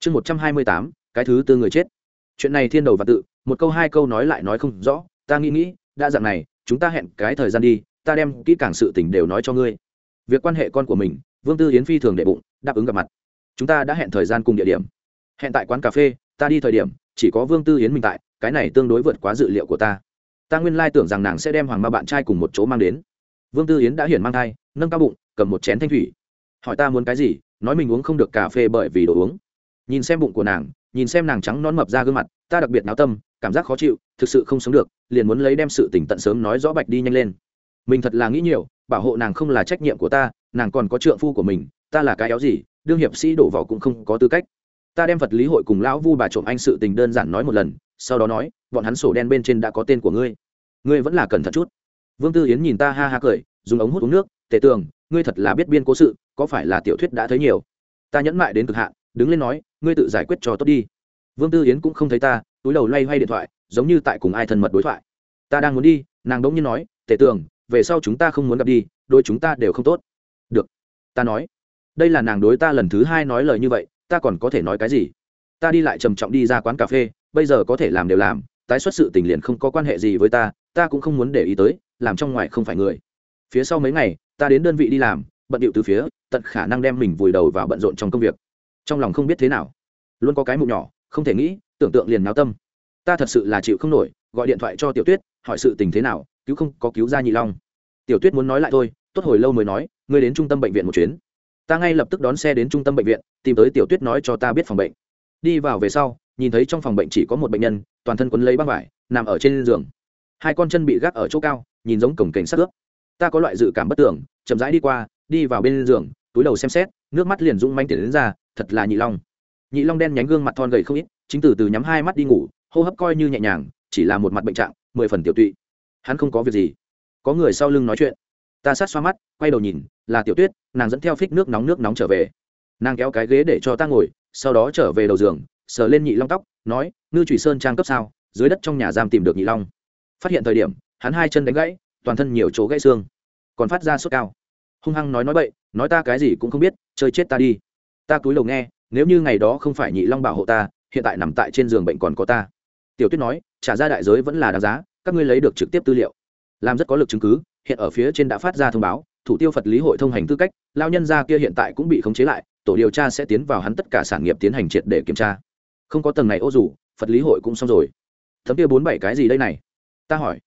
Chương một trăm hai mươi tám, cái thứ tư người chết. Chuyện này thiên đầu và tự, một câu hai câu nói lại nói không rõ, ta nghĩ nghĩ, đã dặn này, chúng ta hẹn cái thời gian đi, ta đem kỹ càng sự tình đều nói cho ngươi. Việc quan hệ con của mình, vương tư yến phi thường đệ bụng, đáp ứng gặp mặt. Chúng ta đã hẹn thời gian cùng địa điểm hẹn tại quán cà phê, ta đi thời điểm, chỉ có vương tư yến mình tại, cái này tương đối vượt quá dự liệu của ta. Ta nguyên lai tưởng rằng nàng sẽ đem hoàng ma bạn trai cùng một chỗ mang đến. Vương tư yến đã hiển mang thai, nâng cao bụng, cầm một chén thanh thủy. Hỏi ta muốn cái gì, nói mình uống không được cà phê bởi vì đồ uống. Nhìn xem bụng của nàng, nhìn xem nàng trắng non mập ra gương mặt, ta đặc biệt náo tâm, cảm giác khó chịu, thực sự không sống được, liền muốn lấy đem sự tỉnh tận sớm nói rõ bạch đi nhanh lên. Mình thật là nghĩ nhiều, bảo hộ nàng không là trách nhiệm của ta, nàng còn có trượng phu của mình, ta là cái éo gì, đương hiệp sĩ đổ vào cũng không có tư cách ta đem vật lý hội cùng lão vu bà trộm anh sự tình đơn giản nói một lần, sau đó nói, bọn hắn sổ đen bên trên đã có tên của ngươi. Ngươi vẫn là cẩn thận chút. Vương tư yến nhìn ta ha ha cười, dùng ống hút uống nước, tề tường, ngươi thật là biết biên cố sự, có phải là tiểu thuyết đã thấy nhiều? Ta nhẫn mại đến cực hạn, đứng lên nói, ngươi tự giải quyết cho tốt đi. Vương tư yến cũng không thấy ta, túi đầu loay hoay điện thoại, giống như tại cùng ai thân mật đối thoại. Ta đang muốn đi, nàng đống như nói, tề tường, về sau chúng ta không muốn gặp đi, đôi chúng ta đều không tốt. Được, ta nói. Đây là nàng đối ta lần thứ hai nói lời như vậy ta còn có thể nói cái gì? Ta đi lại trầm trọng đi ra quán cà phê, bây giờ có thể làm đều làm, tái xuất sự tình liền không có quan hệ gì với ta ta cũng không muốn để ý tới, làm trong ngoài không phải người. Phía sau mấy ngày, ta đến đơn vị đi làm, bận điệu từ phía, tận khả năng đem mình vùi đầu vào bận rộn trong công việc. Trong lòng không biết thế nào. Luôn có cái mụ nhỏ, không thể nghĩ, tưởng tượng liền náo tâm. Ta thật sự là chịu không nổi, gọi điện thoại cho tiểu tuyết, hỏi sự tình thế nào, cứu không có cứu ra nhị long. Tiểu tuyết muốn nói lại thôi, tốt hồi lâu mới nói, ngươi đến trung tâm bệnh viện một chuyến ta ngay lập tức đón xe đến trung tâm bệnh viện, tìm tới tiểu tuyết nói cho ta biết phòng bệnh. Đi vào về sau, nhìn thấy trong phòng bệnh chỉ có một bệnh nhân, toàn thân quấn lấy băng vải, nằm ở trên giường. Hai con chân bị gác ở chỗ cao, nhìn giống cổng cảnh sát ướp. Ta có loại dự cảm bất tưởng, chậm rãi đi qua, đi vào bên giường, túi đầu xem xét, nước mắt liền rung manh tiền đến ra, thật là nhị long. Nhị long đen nhánh gương mặt thon gầy không ít, chính từ từ nhắm hai mắt đi ngủ, hô hấp coi như nhẹ nhàng, chỉ là một mặt bệnh trạng, mười phần tiểu tụy. Hắn không có việc gì. Có người sau lưng nói chuyện ta sát xoa mắt, quay đầu nhìn, là tiểu tuyết, nàng dẫn theo phích nước nóng nước nóng trở về. Nàng kéo cái ghế để cho ta ngồi, sau đó trở về đầu giường, sờ lên nhị long tóc, nói, ngư trùy sơn trang cấp sao? Dưới đất trong nhà giam tìm được nhị long. Phát hiện thời điểm, hắn hai chân đánh gãy, toàn thân nhiều chỗ gãy xương, còn phát ra sốt cao. Hung hăng nói nói bậy, nói ta cái gì cũng không biết, chơi chết ta đi. Ta cúi đầu nghe, nếu như ngày đó không phải nhị long bảo hộ ta, hiện tại nằm tại trên giường bệnh còn có ta. Tiểu tuyết nói, trả ra đại giới vẫn là đáng giá, các ngươi lấy được trực tiếp tư liệu. Làm rất có lực chứng cứ hiện ở phía trên đã phát ra thông báo, thủ tiêu phật lý hội thông hành tư cách lao nhân gia kia hiện tại cũng bị khống chế lại, tổ điều tra sẽ tiến vào hắn tất cả sản nghiệp tiến hành triệt để kiểm tra. Không có tầng này ô dù, phật lý hội cũng xong rồi. Thấm kia bốn bảy cái gì đây này? Ta hỏi.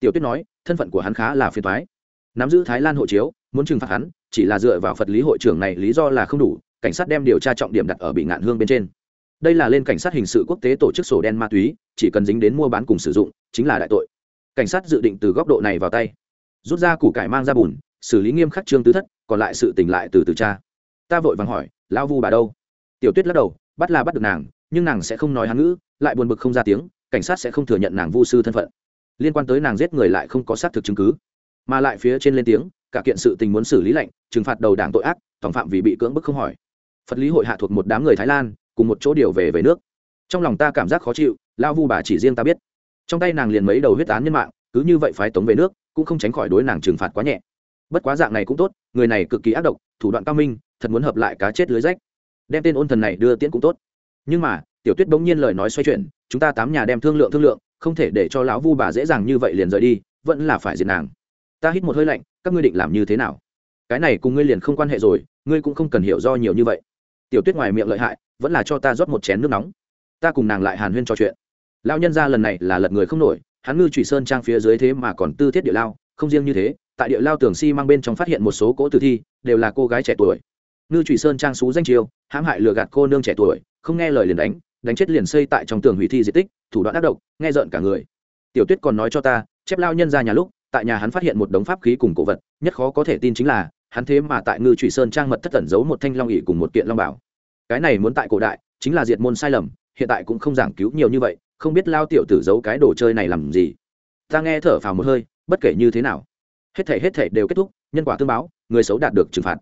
Tiểu tuyết nói, thân phận của hắn khá là phiền thoái nắm giữ thái lan hộ chiếu, muốn trừng phạt hắn, chỉ là dựa vào phật lý hội trưởng này lý do là không đủ, cảnh sát đem điều tra trọng điểm đặt ở bị ngạn hương bên trên. Đây là lên cảnh sát hình sự quốc tế tổ chức sổ đen ma túy, chỉ cần dính đến mua bán cùng sử dụng, chính là đại tội. Cảnh sát dự định từ góc độ này vào tay rút ra củ cải mang ra bùn, xử lý nghiêm khắc trương tứ thất, còn lại sự tỉnh lại từ từ cha ta vội vàng hỏi, lão vu bà đâu? Tiểu tuyết lắc đầu, bắt là bắt được nàng, nhưng nàng sẽ không nói hán ngữ, lại buồn bực không ra tiếng, cảnh sát sẽ không thừa nhận nàng vu sư thân phận. Liên quan tới nàng giết người lại không có xác thực chứng cứ. Mà lại phía trên lên tiếng, cả kiện sự tình muốn xử lý lệnh, trừng phạt đầu đảng tội ác thỏng phạm vì bị cưỡng bức không hỏi. Phật lý hội hạ thuộc một đám người thái lan, cùng một chỗ điều về về nước. Trong lòng ta cảm giác khó chịu lao vu bà chỉ riêng ta biết. Trong tay nàng liền mấy đầu huyết án nhân mạng, cứ như vậy phái tống về nước cũng không tránh khỏi đối nàng trừng phạt quá nhẹ. Bất quá dạng này cũng tốt, người này cực kỳ ác độc, thủ đoạn cao minh, thật muốn hợp lại cá chết lưới rách. Đem tên ôn thần này đưa tiễn cũng tốt. Nhưng mà, tiểu tuyết bỗng nhiên lời nói xoay chuyển, chúng ta tám nhà đem thương lượng thương lượng, không thể để cho lão vu bà dễ dàng như vậy liền rời đi, vẫn là phải diệt nàng. Ta hít một hơi lạnh, các ngươi định làm như thế nào? Cái này cùng ngươi liền không quan hệ rồi, ngươi cũng không cần hiểu do nhiều như vậy. Tiểu tuyết ngoài miệng lợi hại, vẫn là cho ta rót một chén nước nóng. Ta cùng nàng lại hàn huyên trò chuyện. Lão nhân ra lần này là lật người không nổi hắn ngư trụy sơn trang phía dưới thế mà còn tư thiết địa lao, không riêng như thế, tại địa lao tường mang bên trong phát hiện một số cỗ tử thi, đều là cô gái trẻ tuổi. Ngư trụy sơn trang xú danh chiêu, hãm hại lừa gạt cô nương trẻ tuổi, không nghe lời liền đánh đánh chết liền xây tại trong tường hủy thi di tích, thủ đoạn ác độc, nghe rợn cả người. Tiểu tuyết còn nói cho ta, chép lao nhân ra nhà lúc, tại nhà hắn phát hiện một đống pháp khí cùng cổ vật, nhất khó có thể tin chính là, hắn thế mà tại ngư trụy sơn trang mật thất tẩn giấu một thanh long ỉ cùng một kiện long bảo. Cái này muốn tại cổ đại, chính là diệt môn sai lầm, hiện tại cũng không giảng cứu nhiều như vậy không biết lao tiểu tử giấu cái đồ chơi này làm gì. Ta nghe thở phào một hơi, bất kể như thế nào. Hết thể hết thể đều kết thúc, nhân quả tương báo, người xấu đạt được trừng phạt.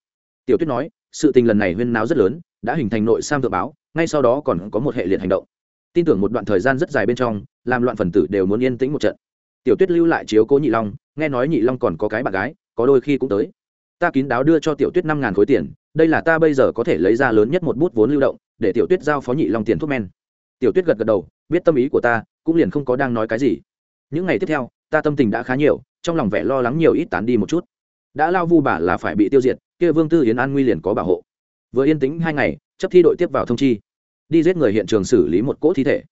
Tiểu tuyết nói, sự tình lần này huyên náo rất lớn, đã hình thành nội sam tự báo, ngay sau đó còn có một hệ liệt hành động. Tin tưởng một đoạn thời gian rất dài bên trong, làm loạn phần tử đều muốn yên tĩnh một trận. Tiểu tuyết lưu lại chiếu cố nhị long, nghe nói nhị long còn có cái bạn gái, có đôi khi cũng tới. Ta kín đáo đưa cho tiểu tuyết năm ngàn khối tiền, đây là ta bây giờ có thể lấy ra lớn nhất một bút vốn lưu động, để tiểu tuyết giao phó nhị long tiền thuốc men. Tiểu tuyết gật gật đầu biết tâm ý của ta, cũng liền không có đang nói cái gì. Những ngày tiếp theo, ta tâm tình đã khá nhiều, trong lòng vẻ lo lắng nhiều ít tán đi một chút. Đã lao vu bà là phải bị tiêu diệt, kia vương tư yến an nguy liền có bảo hộ. Vừa yên tĩnh hai ngày, chấp thi đội tiếp vào thông chi. Đi giết người hiện trường xử lý một cỗ thi thể.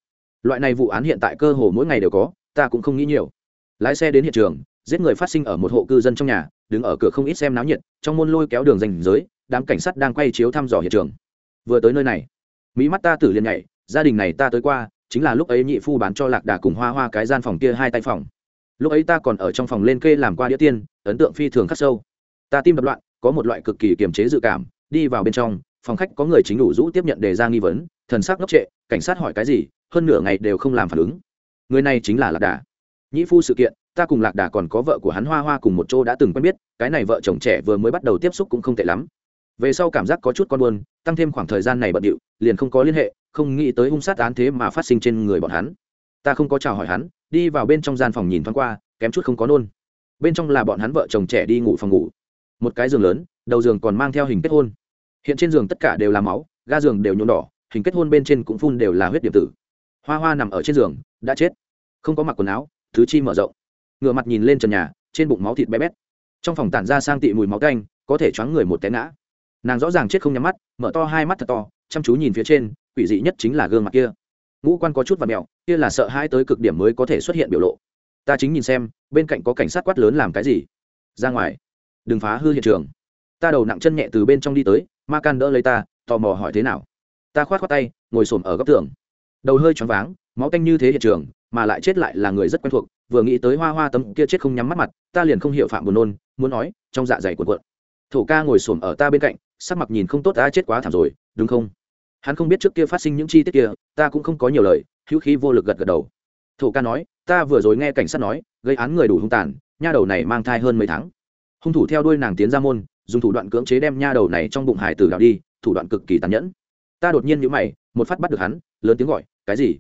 Loại này vụ án hiện tại cơ hồ mỗi ngày đều có, ta cũng không nghĩ nhiều. Lái xe đến hiện trường, giết người phát sinh ở một hộ cư dân trong nhà, đứng ở cửa không ít xem náo nhiệt, trong môn lôi kéo đường danh giới, đám cảnh sát đang quay chiếu thăm dò hiện trường. Vừa tới nơi này mỹ mắt ta tử liền nhảy, gia đình này ta tới qua chính là lúc ấy nhị phu bán cho lạc đà cùng hoa hoa cái gian phòng kia hai tay phòng. Lúc ấy ta còn ở trong phòng lên kê làm qua đĩa tiên, ấn tượng phi thường khắc sâu. Ta tim đập loạn, có một loại cực kỳ kiềm chế dự cảm, đi vào bên trong, phòng khách có người chính đủ rũ tiếp nhận đề ra nghi vấn, thần sắc ngốc trệ, cảnh sát hỏi cái gì, hơn nửa ngày đều không làm phản ứng. Người này chính là lạc đà. Nhĩ phu sự kiện, ta cùng lạc đà còn có vợ của hắn hoa hoa cùng một chỗ đã từng quen biết, cái này vợ chồng trẻ vừa mới bắt đầu tiếp xúc cũng không tệ lắm. Về sau cảm giác có chút con buồn, tăng thêm khoảng thời gian này bận điệu, liền không có liên hệ không nghĩ tới hung sát án thế mà phát sinh trên người bọn hắn. Ta không có chào hỏi hắn, đi vào bên trong gian phòng nhìn thoáng qua, kém chút không có nôn. Bên trong là bọn hắn vợ chồng trẻ đi ngủ phòng ngủ. Một cái giường lớn, đầu giường còn mang theo hình kết hôn. Hiện trên giường tất cả đều là máu, ga giường đều nhuộm đỏ, hình kết hôn bên trên cũng phun đều là huyết điểm tử. Hoa hoa nằm ở trên giường, đã chết. Không có mặc quần áo, thứ chi mở rộng. Ngựa mặt nhìn lên trần nhà, trên bụng máu thịt bé bét. Trong phòng tản ra sang tị mùi máu canh, có thể choáng người một té ngã. Nàng rõ ràng chết không nhắm mắt, mở to hai mắt thật to, chăm chú nhìn phía trên quỷ dị nhất chính là gương mặt kia. Ngũ quan có chút và mèo, kia là sợ hãi tới cực điểm mới có thể xuất hiện biểu lộ. Ta chính nhìn xem bên cạnh có cảnh sát quát lớn làm cái gì? Ra ngoài. Đừng phá hư hiện trường. Ta đầu nặng chân nhẹ từ bên trong đi tới ma can đỡ lấy ta tò mò hỏi thế nào? Ta khoát khoát tay ngồi s ở góc tường. Đầu hơi choáng váng máu canh như thế hiện trường mà lại chết lại là người rất quen thuộc vừa nghĩ tới hoa hoa tấm kia chết không nhắm mắt mặt ta liền không hiểu phạm buồn nôn muốn nói trong dạ dày cuộn cuộn. Thổ ca ngồi s ở ta bên cạnh sắc mặt nhìn không tốt ta chết quá thảm rồi đúng không? Hắn không biết trước kia phát sinh những chi tiết kia, ta cũng không có nhiều lời, hữu khí vô lực gật gật đầu. Thổ ca nói, ta vừa rồi nghe cảnh sát nói, gây án người đủ hung tàn, nha đầu này mang thai hơn mấy tháng. Hung thủ theo đuôi nàng tiến ra môn, dùng thủ đoạn cưỡng chế đem nha đầu này trong bụng hải tử đào đi, thủ đoạn cực kỳ tàn nhẫn. Ta đột nhiên nhíu mày, một phát bắt được hắn, lớn tiếng gọi, cái gì?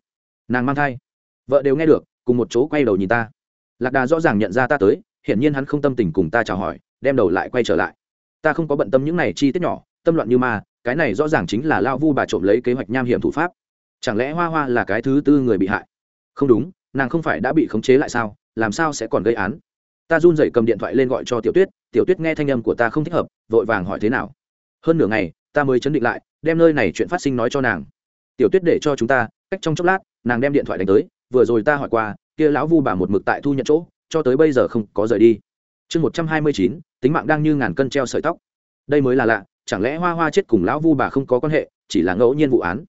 Nàng mang thai. Vợ đều nghe được, cùng một chỗ quay đầu nhìn ta. Lạc đà rõ ràng nhận ra ta tới, hiển nhiên hắn không tâm tình cùng ta chào hỏi, đem đầu lại quay trở lại. Ta không có bận tâm những này chi tiết nhỏ tâm loạn như ma, cái này rõ ràng chính là lao vu bà trộm lấy kế hoạch nham hiểm thủ pháp. Chẳng lẽ hoa hoa là cái thứ tư người bị hại? Không đúng, nàng không phải đã bị khống chế lại sao? Làm sao sẽ còn gây án? Ta run rẩy cầm điện thoại lên gọi cho tiểu tuyết tiểu tuyết nghe thanh âm của ta không thích hợp, vội vàng hỏi thế nào? Hơn nửa ngày, ta mới chấn định lại, đem nơi này chuyện phát sinh nói cho nàng. Tiểu tuyết để cho chúng ta, cách trong chốc lát, nàng đem điện thoại đánh tới, vừa rồi ta hỏi qua, kia lão vu bà một mực tại thu nhận chỗ, cho tới bây giờ không có rời đi. Chương một trăm hai mươi chín, tính mạng đang như ngàn cân treo sợi tóc. Đây mới là lạ chẳng lẽ hoa hoa chết cùng lão vu bà không có quan hệ, chỉ là ngẫu nhiên vụ án?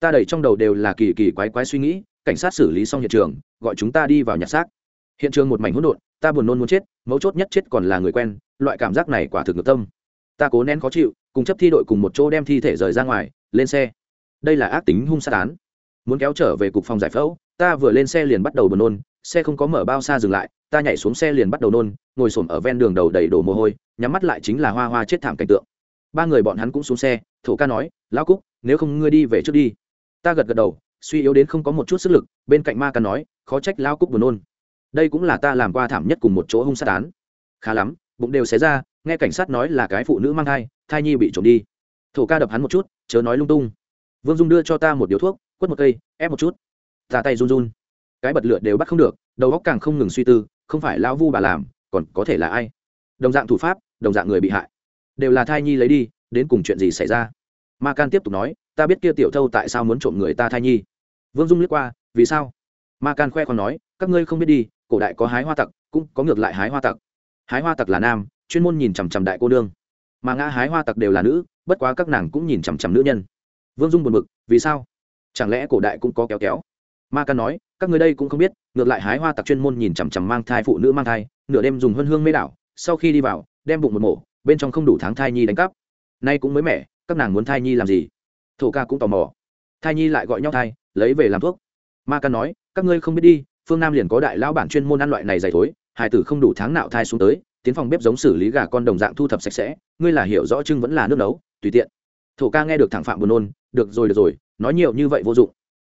Ta đầy trong đầu đều là kỳ kỳ quái quái suy nghĩ, cảnh sát xử lý xong hiện trường, gọi chúng ta đi vào nhặt xác. Hiện trường một mảnh hỗn độn, ta buồn nôn muốn chết, mấu chốt nhất chết còn là người quen, loại cảm giác này quả thực ngược tâm. Ta cố nén khó chịu, cùng chấp thi đội cùng một chỗ đem thi thể rời ra ngoài, lên xe. Đây là ác tính hung sát án. Muốn kéo trở về cục phòng giải phẫu, ta vừa lên xe liền bắt đầu buồn nôn, xe không có mở bao xa dừng lại, ta nhảy xuống xe liền bắt đầu nôn, ngồi s ở ven đường đầu đầy đổ mồ hôi, nhắm mắt lại chính là hoa hoa chết thảm cảnh tượng ba người bọn hắn cũng xuống xe, thổ ca nói, lão cúc, nếu không ngươi đi về trước đi. Ta gật gật đầu, suy yếu đến không có một chút sức lực, bên cạnh ma ca nói, khó trách lao cúc buồn nôn. Đây cũng là ta làm qua thảm nhất cùng một chỗ hung sát án. Khá lắm, bụng đều xé ra, nghe cảnh sát nói là cái phụ nữ mang thai thai nhi bị trộm đi. Thổ ca đập hắn một chút, chớ nói lung tung. Vương dung đưa cho ta một điếu thuốc, quất một cây, ép một chút. Ta tay run run. Cái bật lửa đều bắt không được, đầu óc càng không ngừng suy tư, không phải lão vu bà làm, còn có thể là ai? Đồng dạng thủ pháp, đồng dạng người bị hại đều là thai nhi lấy đi, đến cùng chuyện gì xảy ra? Ma can tiếp tục nói, ta biết kia tiểu thâu tại sao muốn trộm người ta thai nhi. Vương dung liếc qua, vì sao? Ma can khoe còn nói, các ngươi không biết đi, cổ đại có hái hoa tặc, cũng có ngược lại hái hoa tặc. Hái hoa tặc là nam, chuyên môn nhìn chằm chằm đại cô nương. Mà ngã hái hoa tặc đều là nữ, bất quá các nàng cũng nhìn chằm chằm nữ nhân. Vương dung buồn bực, vì sao? Chẳng lẽ cổ đại cũng có kéo kéo? Ma ca nói, các người đây cũng không biết, ngược lại hái hoa tặc chuyên môn nhìn chằm chằm mang thai phụ nữ mang thai, nửa đêm dùng huân hương mê đảo, sau khi đi vào, đem bụng một mổ bên trong không đủ tháng thai nhi đánh cắp. Nay cũng mới mẻ, các nàng muốn thai nhi làm gì? Thổ ca cũng tò mò. Thai nhi lại gọi nhau thai, lấy về làm thuốc. Ma ca nói, các ngươi không biết đi, phương nam liền có đại lão bản chuyên môn ăn loại này dày thối hải tử không đủ tháng nào thai xuống tới, tiến phòng bếp giống xử lý gà con đồng dạng thu thập sạch sẽ, ngươi là hiểu rõ chưng vẫn là nước nấu, tùy tiện. Thổ ca nghe được thẳng phạm buồn nôn, được rồi được rồi, nói nhiều như vậy vô dụng.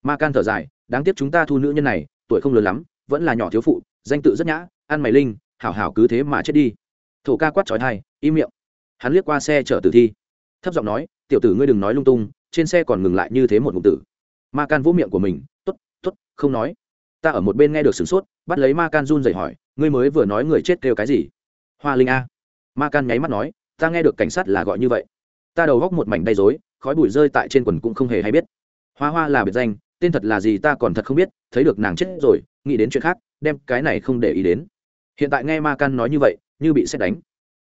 Ma can thở dài, đáng tiếc chúng ta thu nữ nhân này, tuổi không lớn lắm, vẫn là nhỏ thiếu phụ, danh tự rất nhã, ăn mày linh, hảo hảo cứ thế mà chết đi thổ ca quát trói thai, im miệng. Hắn liếc qua xe chở tử thi. Thấp giọng nói, tiểu tử ngươi đừng nói lung tung, trên xe còn ngừng lại như thế một ngụm tử. Ma can vỗ miệng của mình t ố t t ố t không nói. Ta ở một bên nghe được sửng sốt, bắt lấy ma can run dậy hỏi, ngươi mới vừa nói người chết kêu cái gì? Hoa linh a. Ma can nháy mắt nói, ta nghe được cảnh sát là gọi như vậy. Ta đầu góc một mảnh đầy dối khói bụi rơi tại trên quần cũng không hề hay biết. Hoa hoa là biệt danh, tên thật là gì ta còn thật không biết, thấy được nàng chết rồi, nghĩ đến chuyện khác, đem cái này không để ý đến hiện tại nghe ma căn nói như vậy, như bị xét đánh.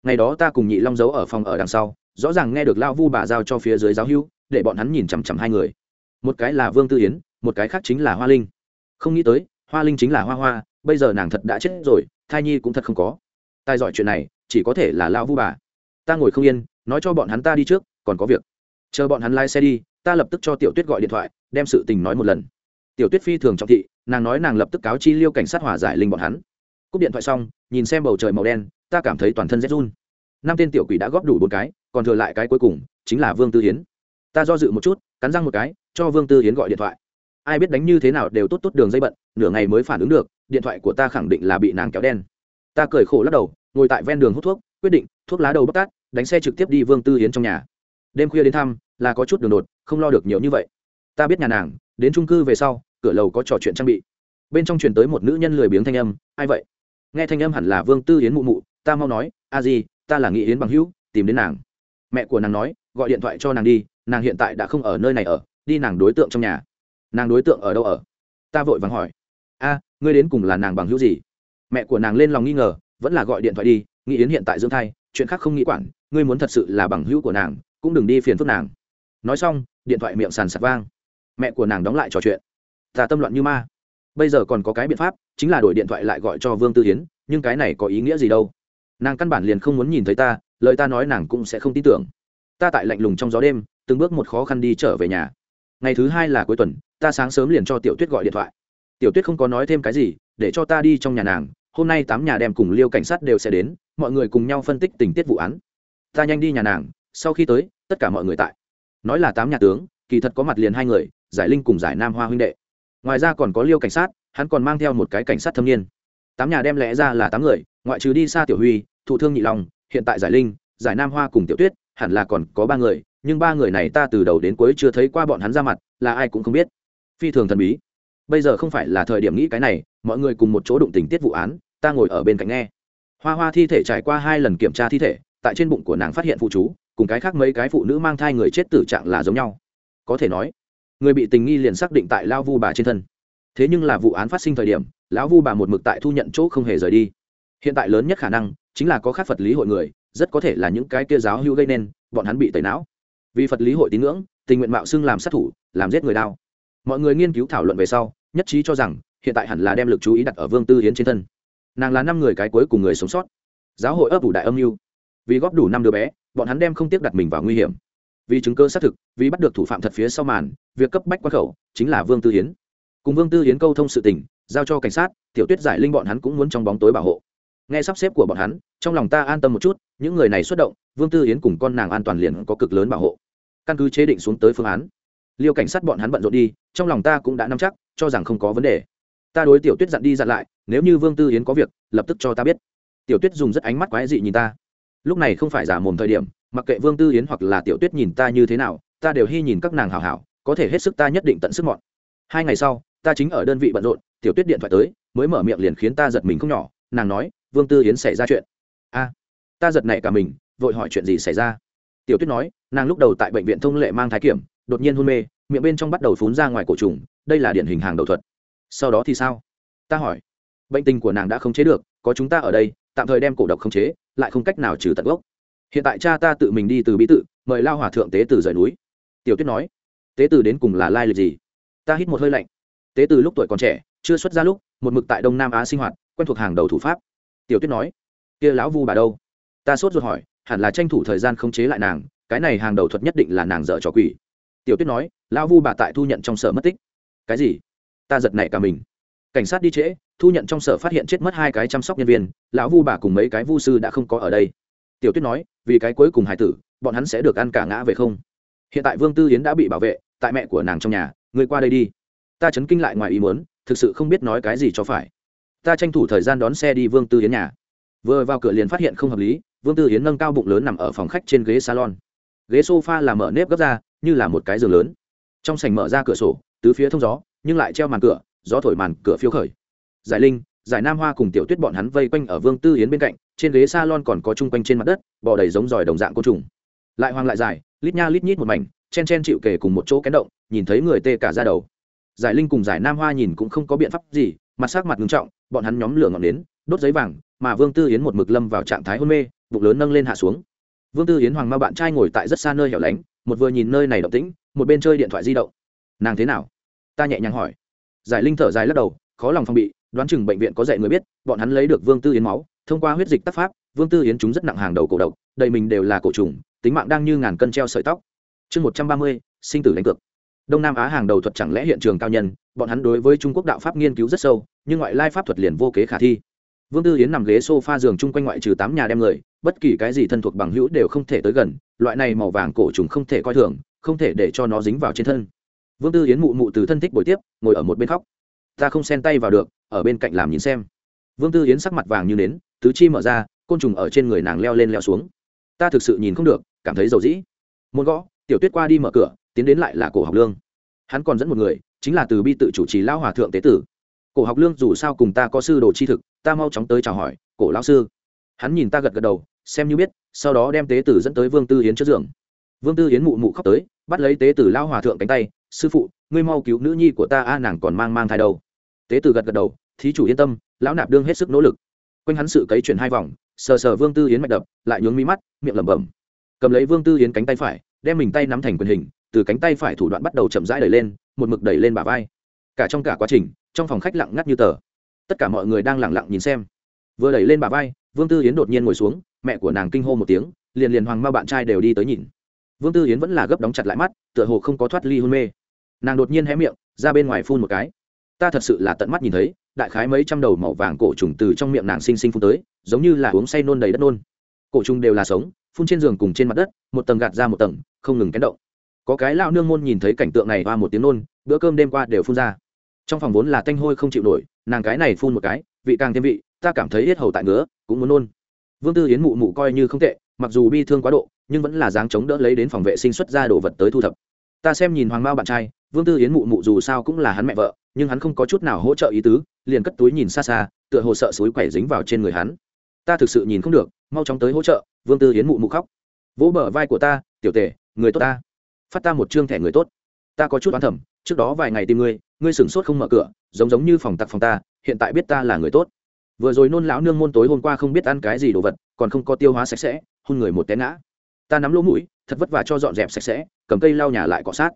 Ngày đó ta cùng nhị long giấu ở phòng ở đằng sau, rõ ràng nghe được lao vu bà giao cho phía dưới giáo hữu, để bọn hắn nhìn chằm chằm hai người. Một cái là vương tư yến, một cái khác chính là hoa linh. Không nghĩ tới, hoa linh chính là hoa hoa, bây giờ nàng thật đã chết rồi, thai nhi cũng thật không có. Tài giỏi chuyện này, chỉ có thể là lao vu bà. Ta ngồi không yên, nói cho bọn hắn ta đi trước, còn có việc. Chờ bọn hắn lái xe đi, ta lập tức cho tiểu tuyết gọi điện thoại, đem sự tình nói một lần. Tiểu tuyết phi thường trọng thị, nàng nói nàng lập tức cáo chi liêu cảnh sát hỏa giải linh bọn hắn cúp điện thoại xong, nhìn xem bầu trời màu đen, ta cảm thấy toàn thân rét run. Năm tên tiểu quỷ đã góp đủ bốn cái, còn thừa lại cái cuối cùng, chính là vương tư hiến. Ta do dự một chút, cắn răng một cái, cho vương tư hiến gọi điện thoại. Ai biết đánh như thế nào đều tốt tốt đường dây bận, nửa ngày mới phản ứng được, điện thoại của ta khẳng định là bị nàng kéo đen. Ta cười khổ lắc đầu, ngồi tại ven đường hút thuốc, quyết định, thuốc lá đầu bóc tát, đánh xe trực tiếp đi vương tư hiến trong nhà. Đêm khuya đến thăm, là có chút đường đột, không lo được nhiều như vậy. Ta biết nhà nàng, đến trung cư về sau, cửa lầu có trò chuyện trang bị. Bên trong truyền tới một nữ nhân lười biếng thanh âm, ai vậy? Nghe thanh âm hẳn là vương tư Yến mụ mụ, ta mau nói, a di, ta là nghĩ yến bằng hữu, tìm đến nàng. Mẹ của nàng nói, gọi điện thoại cho nàng đi, nàng hiện tại đã không ở nơi này ở, đi nàng đối tượng trong nhà. Nàng đối tượng ở đâu ở? Ta vội vàng hỏi. A, ngươi đến cùng là nàng bằng hữu gì? Mẹ của nàng lên lòng nghi ngờ, vẫn là gọi điện thoại đi nghĩ yến hiện tại dưỡng thai, chuyện khác không nghĩ quản, ngươi muốn thật sự là bằng hữu của nàng, cũng đừng đi phiền phức nàng. Nói xong, điện thoại miệng sàn sạt vang. Mẹ của nàng đóng lại trò chuyện. Ta tâm loạn như ma. Bây giờ còn có cái biện pháp chính là đổi điện thoại lại gọi cho vương tư hiến, nhưng cái này có ý nghĩa gì đâu? Nàng căn bản liền không muốn nhìn thấy ta, lời ta nói nàng cũng sẽ không tin tưởng. Ta tại lạnh lùng trong gió đêm, từng bước một khó khăn đi trở về nhà. Ngày thứ hai là cuối tuần, ta sáng sớm liền cho tiểu tuyết gọi điện thoại. Tiểu tuyết không có nói thêm cái gì, để cho ta đi trong nhà nàng, hôm nay tám nhà đem cùng liêu cảnh sát đều sẽ đến, mọi người cùng nhau phân tích tình tiết vụ án. Ta nhanh đi nhà nàng, sau khi tới, tất cả mọi người tại. Nói là tám nhà tướng, kỳ thật có mặt liền hai người, giải linh cùng giải nam hoa huynh đệ. Ngoài ra còn có liêu cảnh sát hắn còn mang theo một cái cảnh sát thâm niên. Tám nhà đem lẽ ra là tám người, ngoại trừ đi xa tiểu huy, thụ thương nhị long, hiện tại giải linh, giải nam hoa cùng tiểu tuyết, hẳn là còn có ba người, nhưng ba người này ta từ đầu đến cuối chưa thấy qua bọn hắn ra mặt, là ai cũng không biết. Phi thường thần bí. Bây giờ không phải là thời điểm nghĩ cái này, mọi người cùng một chỗ đụng tình tiết vụ án, ta ngồi ở bên cạnh nghe. Hoa hoa thi thể trải qua hai lần kiểm tra thi thể, tại trên bụng của nàng phát hiện phụ chú, cùng cái khác mấy cái phụ nữ mang thai người chết tử trạng là giống nhau. Có thể nói, người bị tình nghi liền xác định tại lao vu bà trên thân thế nhưng là vụ án phát sinh thời điểm, lão vu bà một mực tại thu nhận chỗ không hề rời đi. Hiện tại lớn nhất khả năng chính là có khác phật lý hội người, rất có thể là những cái kia giáo hữu gây nên, bọn hắn bị tẩy não. Vì phật lý hội tín ngưỡng, tình nguyện mạo xưng làm sát thủ, làm giết người đao. Mọi người nghiên cứu thảo luận về sau, nhất trí cho rằng, hiện tại hẳn là đem lực chú ý đặt ở vương tư hiến trên thân. Nàng là năm người cái cuối cùng người sống sót. Giáo hội ấp ủ đại âm mưu. Vì góp đủ năm đứa bé, bọn hắn đem không tiếp đặt mình vào nguy hiểm. Vì chứng cơ xác thực, vì bắt được thủ phạm thật phía sau màn, việc cấp bách quan khẩu chính là vương tư hiến cùng vương tư Yến câu thông sự tình, giao cho cảnh sát, tiểu tuyết giải linh bọn hắn cũng muốn trong bóng tối bảo hộ. Nghe sắp xếp của bọn hắn, trong lòng ta an tâm một chút, những người này xuất động, vương tư yến cùng con nàng an toàn liền có cực lớn bảo hộ. Căn cứ chế định xuống tới phương án, liêu cảnh sát bọn hắn bận rộn đi, trong lòng ta cũng đã nắm chắc, cho rằng không có vấn đề. Ta đối tiểu tuyết dặn đi dặn lại, nếu như vương tư yến có việc, lập tức cho ta biết. Tiểu tuyết dùng rất ánh mắt quái dị nhìn ta. Lúc này không phải giả mồm thời điểm, mặc kệ vương tư yến hoặc là tiểu tuyết nhìn ta như thế nào, ta đều hy nhìn các nàng hào hảo, có thể hết sức ta nhất định tận sức mọn. Hai ngày sau ta chính ở đơn vị bận rộn, tiểu tuyết điện thoại tới, mới mở miệng liền khiến ta giật mình không nhỏ, nàng nói, vương tư yến xảy ra chuyện. A, ta giật nảy cả mình, vội hỏi chuyện gì xảy ra? Tiểu tuyết nói, nàng lúc đầu tại bệnh viện thông lệ mang thái kiểm, đột nhiên hôn mê, miệng bên trong bắt đầu phun ra ngoài cổ trùng, đây là điển hình hàng đầu thuật. Sau đó thì sao? Ta hỏi. Bệnh tình của nàng đã không chế được, có chúng ta ở đây, tạm thời đem cổ độc không chế, lại không cách nào trừ tận gốc. Hiện tại cha ta tự mình đi từ bí tự, mời lao hòa thượng tế từ rời núi. Tiểu tuyết nói. Tế từ đến cùng là lai lịch gì? Ta hít một hơi lạnh tế từ lúc tuổi còn trẻ, chưa xuất ra lúc, một mực tại đông nam á sinh hoạt, quen thuộc hàng đầu thủ pháp. Tiểu tuyết nói, kia lão vu bà đâu? Ta sốt ruột hỏi, hẳn là tranh thủ thời gian khống chế lại nàng, cái này hàng đầu thuật nhất định là nàng dở trò quỷ. Tiểu tuyết nói, lão vu bà tại thu nhận trong sở mất tích. Cái gì? Ta giật nảy cả mình. Cảnh sát đi trễ, thu nhận trong sở phát hiện chết mất hai cái chăm sóc nhân viên, lão vu bà cùng mấy cái vu sư đã không có ở đây. Tiểu tuyết nói, vì cái cuối cùng hải tử, bọn hắn sẽ được ăn cả ngã về không? Hiện tại vương tư yến đã bị bảo vệ, tại mẹ của nàng trong nhà người qua đây đi ta chấn kinh lại ngoài ý muốn, thực sự không biết nói cái gì cho phải. Ta tranh thủ thời gian đón xe đi vương tư yến nhà. Vừa vào cửa liền phát hiện không hợp lý, vương tư yến nâng cao bụng lớn nằm ở phòng khách trên ghế salon. Ghế sofa là mở nếp gấp ra, như là một cái giường lớn. Trong sành mở ra cửa sổ, tứ phía thông gió, nhưng lại treo màn cửa, gió thổi màn cửa phiêu khởi. Giải linh, giải nam hoa cùng tiểu tuyết bọn hắn vây quanh ở vương tư yến bên cạnh, trên ghế salon còn có chung quanh trên mặt đất, bò đầy giống giỏi đồng dạng côn trùng. Lại hoang lại dài, lít nha lít nhít một mảnh, chen chen chịu kề cùng một chỗ kén động, nhìn thấy người tê cả ra đầu giải linh cùng giải nam hoa nhìn cũng không có biện pháp gì, mặt sắc mặt ngưng trọng, bọn hắn nhóm lửa ngọn đến đốt giấy vàng, mà vương tư yến một mực lâm vào trạng thái hôn mê, bụng lớn nâng lên hạ xuống. Vương tư yến hoàng ma bạn trai ngồi tại rất xa nơi hẻo lánh, một vừa nhìn nơi này động tĩnh, một bên chơi điện thoại di động. Nàng thế nào? Ta nhẹ nhàng hỏi. Giải linh thở dài lắc đầu, khó lòng phòng bị, đoán chừng bệnh viện có dạy người biết, bọn hắn lấy được vương tư yến máu, thông qua huyết dịch tác pháp, vương tư yến chúng rất nặng hàng đầu cổ độc, đầy mình đều là cổ trùng, tính mạng đang như ngàn cân treo sợi tóc. Chương một trăm ba mươi, sinh tử đánh cược đông nam á hàng đầu thuật chẳng lẽ hiện trường cao nhân, bọn hắn đối với trung quốc đạo pháp nghiên cứu rất sâu, nhưng ngoại lai pháp thuật liền vô kế khả thi. Vương tư yến nằm ghế s o f a giường chung quanh ngoại trừ tám nhà đem người, bất kỳ cái gì thân thuộc bằng hữu đều không thể tới gần, loại này màu vàng cổ trùng không thể coi thường, không thể để cho nó dính vào trên thân. Vương tư yến mụ mụ từ thân thích buổi tiếp, ngồi ở một bên khóc. Ta không xen tay vào được, ở bên cạnh làm nhìn xem. Vương tư yến sắc mặt vàng như nến, tứ chi mở ra, côn trùng ở trên người nàng leo lên leo xuống. Ta thực sự nhìn không được, cảm thấy dầu dĩ. Muốn gõ, tiểu tuyết qua đi mở cửa tiến đến lại là cổ học lương. Hắn còn dẫn một người, chính là từ bi tự chủ trì lao hòa thượng tế tử. Cổ học lương dù sao cùng ta có sư đồ chi thực, ta mau chóng tới chào hỏi, cổ lao sư. Hắn nhìn ta gật gật đầu, xem như biết, sau đó đem tế tử dẫn tới vương tư yến trước giường. Vương tư yến mụ mụ khóc tới, bắt lấy tế tử lao hòa thượng cánh tay, sư phụ, ngươi mau cứu nữ nhi của ta, a, nàng còn mang mang thai đâu. Tế tử gật gật đầu, thí chủ yên tâm, lão nạp đương hết sức nỗ lực. Quanh hắn sự cấy chuyển hai vòng, sờ sờ vương tư yến mạch đập, lại nhướng mi mắt, miệng lẩm bẩm. Cầm lấy vương tư yến cánh tay phải, đem mình tay nắm thành quyền hình từ cánh tay phải thủ đoạn bắt đầu chậm rãi đẩy lên, một mực đẩy lên bả vai. Cả trong cả quá trình, trong phòng khách lặng ngắt như tờ. Tất cả mọi người đang lặng lặng nhìn xem. Vừa đẩy lên bả vai, vương tư yến đột nhiên ngồi xuống, mẹ của nàng kinh hô một tiếng, liền liền hoàng ma bạn trai đều đi tới nhìn. Vương tư yến vẫn là gấp đóng chặt lại mắt, tựa hồ không có thoát ly hôn mê. Nàng đột nhiên hé miệng, ra bên ngoài phun một cái. Ta thật sự là tận mắt nhìn thấy, đại khái mấy trăm đầu màu vàng cổ trùng từ trong miệng nàng xinh xinh phun tới, giống như là uống say nôn đầy đất nôn. Cổ trùng đều là sống, phun trên giường cùng trên mặt đất, một tầng gạt ra một tầng, không ngừng kén động có cái lao nương môn nhìn thấy cảnh tượng này qua một tiếng nôn, bữa cơm đêm qua đều phun ra. Trong phòng vốn là tanh hôi không chịu nổi, nàng cái này phun một cái, vị càng thêm vị, ta cảm thấy hết hầu tại ngứa, cũng muốn nôn. Vương tư yến mụ mụ coi như không tệ, mặc dù bi thương quá độ, nhưng vẫn là dáng chống đỡ lấy đến phòng vệ sinh xuất ra đồ vật tới thu thập. Ta xem nhìn hoàng mao bạn trai, vương tư yến mụ mụ dù sao cũng là hắn mẹ vợ, nhưng hắn không có chút nào hỗ trợ ý tứ, liền cất túi nhìn xa xa, tựa hồ sợ suối quẩy dính vào trên người hắn. Ta thực sự nhìn không được, mau chóng tới hỗ trợ, vương tư yến mụ mụ khóc. Vỗ bờ vai của ta, tiểu tể, người tốt ta phát ta một chương thẻ người tốt. Ta có chút oán thẩm trước đó vài ngày tìm ngươi ngươi sửng sốt không mở cửa, giống giống như phòng tặc phòng ta, hiện tại biết ta là người tốt. Vừa rồi nôn lão nương môn tối hôm qua không biết ăn cái gì đồ vật, còn không có tiêu hóa sạch sẽ, hôn người một té ngã. Ta nắm lỗ mũi, thật vất vả cho dọn dẹp sạch sẽ, cầm cây lau nhà lại cọ sát.